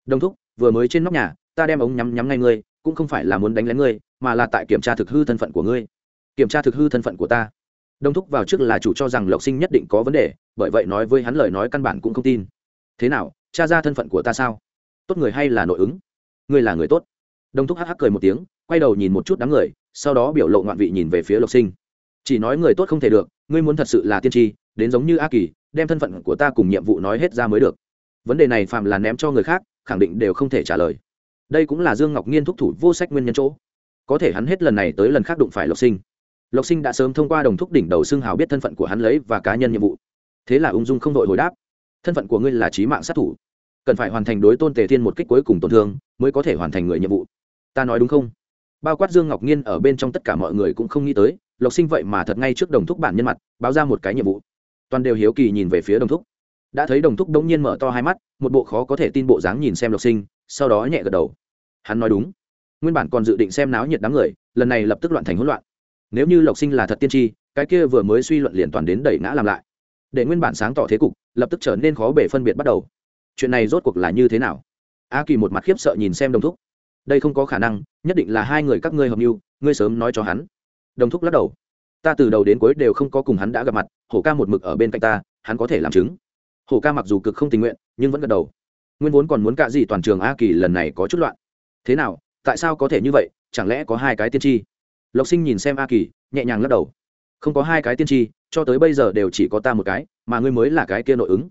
Đồng thúc, vừa mới trên nóc nhà, ta đem ống nhắm nhắm ngay ngươi, cũng không phải là muốn đánh lén ngươi, mà là tại kiểm tra thực hư thân phận của ngươi. Kiểm tra thực hư thân phận của ta? Đồng thúc vào trước là chủ cho rằng lộc sinh nhất định có vấn đề, bởi vậy nói với hắn lời nói căn bản cũng không tin. Thế nào, tra ra thân phận của ta sao? Tốt người hay là nội ứng? Ngươi là người tốt. Đồng thúc hắc hắc cười một tiếng, quay đầu nhìn một chút đám người, sau đó biểu lộ ngoạn vị nhìn về phía lộc sinh. Chỉ nói người tốt không thể được, ngươi muốn thật sự là tiên tri đến giống như a kỳ, đem thân phận của ta cùng nhiệm vụ nói hết ra mới được. Vấn đề này phạm là ném cho người khác, khẳng định đều không thể trả lời. Đây cũng là dương ngọc nhiên thúc thủ vô sách nguyên nhân chỗ. Có thể hắn hết lần này tới lần khác đụng phải lộc sinh. Lộc sinh đã sớm thông qua đồng thúc đỉnh đầu xưng hào biết thân phận của hắn lấy và cá nhân nhiệm vụ. Thế là ung dung không đội hồi đáp. Thân phận của ngươi là trí mạng sát thủ. Cần phải hoàn thành đối tôn tề thiên một kích cuối cùng tổn thương, mới có thể hoàn thành người nhiệm vụ. Ta nói đúng không? Bao quát dương ngọc nhiên ở bên trong tất cả mọi người cũng không nghĩ tới, lộc sinh vậy mà thật ngay trước đồng thúc bản nhân mặt, báo ra một cái nhiệm vụ toàn đều hiếu kỳ nhìn về phía đồng thúc. Đã thấy đồng thúc đống nhiên mở to hai mắt, một bộ khó có thể tin bộ dáng nhìn xem lộc sinh, sau đó nhẹ gật đầu. Hắn nói đúng. Nguyên bản còn dự định xem náo nhiệt đám người, lần này lập tức loạn thành hỗn loạn. Nếu như lộc sinh là thật tiên tri, cái kia vừa mới suy luận liền toàn đến đẩy ngã làm lại. Để nguyên bản sáng tỏ thế cục, lập tức trở nên khó bể phân biệt bắt đầu. Chuyện này rốt cuộc là như thế nào? A kỳ một mặt khiếp sợ nhìn xem đồng thúc. Đây không có khả năng, nhất định là hai người các ngươi hợp mưu, ngươi sớm nói cho hắn. Đồng thúc lắc đầu ta từ đầu đến cuối đều không có cùng hắn đã gặp mặt, hổ ca một mực ở bên cạnh ta, hắn có thể làm chứng. Hổ ca mặc dù cực không tình nguyện, nhưng vẫn gật đầu. Nguyên vốn còn muốn cạ gì toàn trường a kỳ lần này có chút loạn. Thế nào, tại sao có thể như vậy, chẳng lẽ có hai cái tiên tri? Lộc sinh nhìn xem a kỳ, nhẹ nhàng lắc đầu. Không có hai cái tiên tri, cho tới bây giờ đều chỉ có ta một cái, mà ngươi mới là cái kia nội ứng.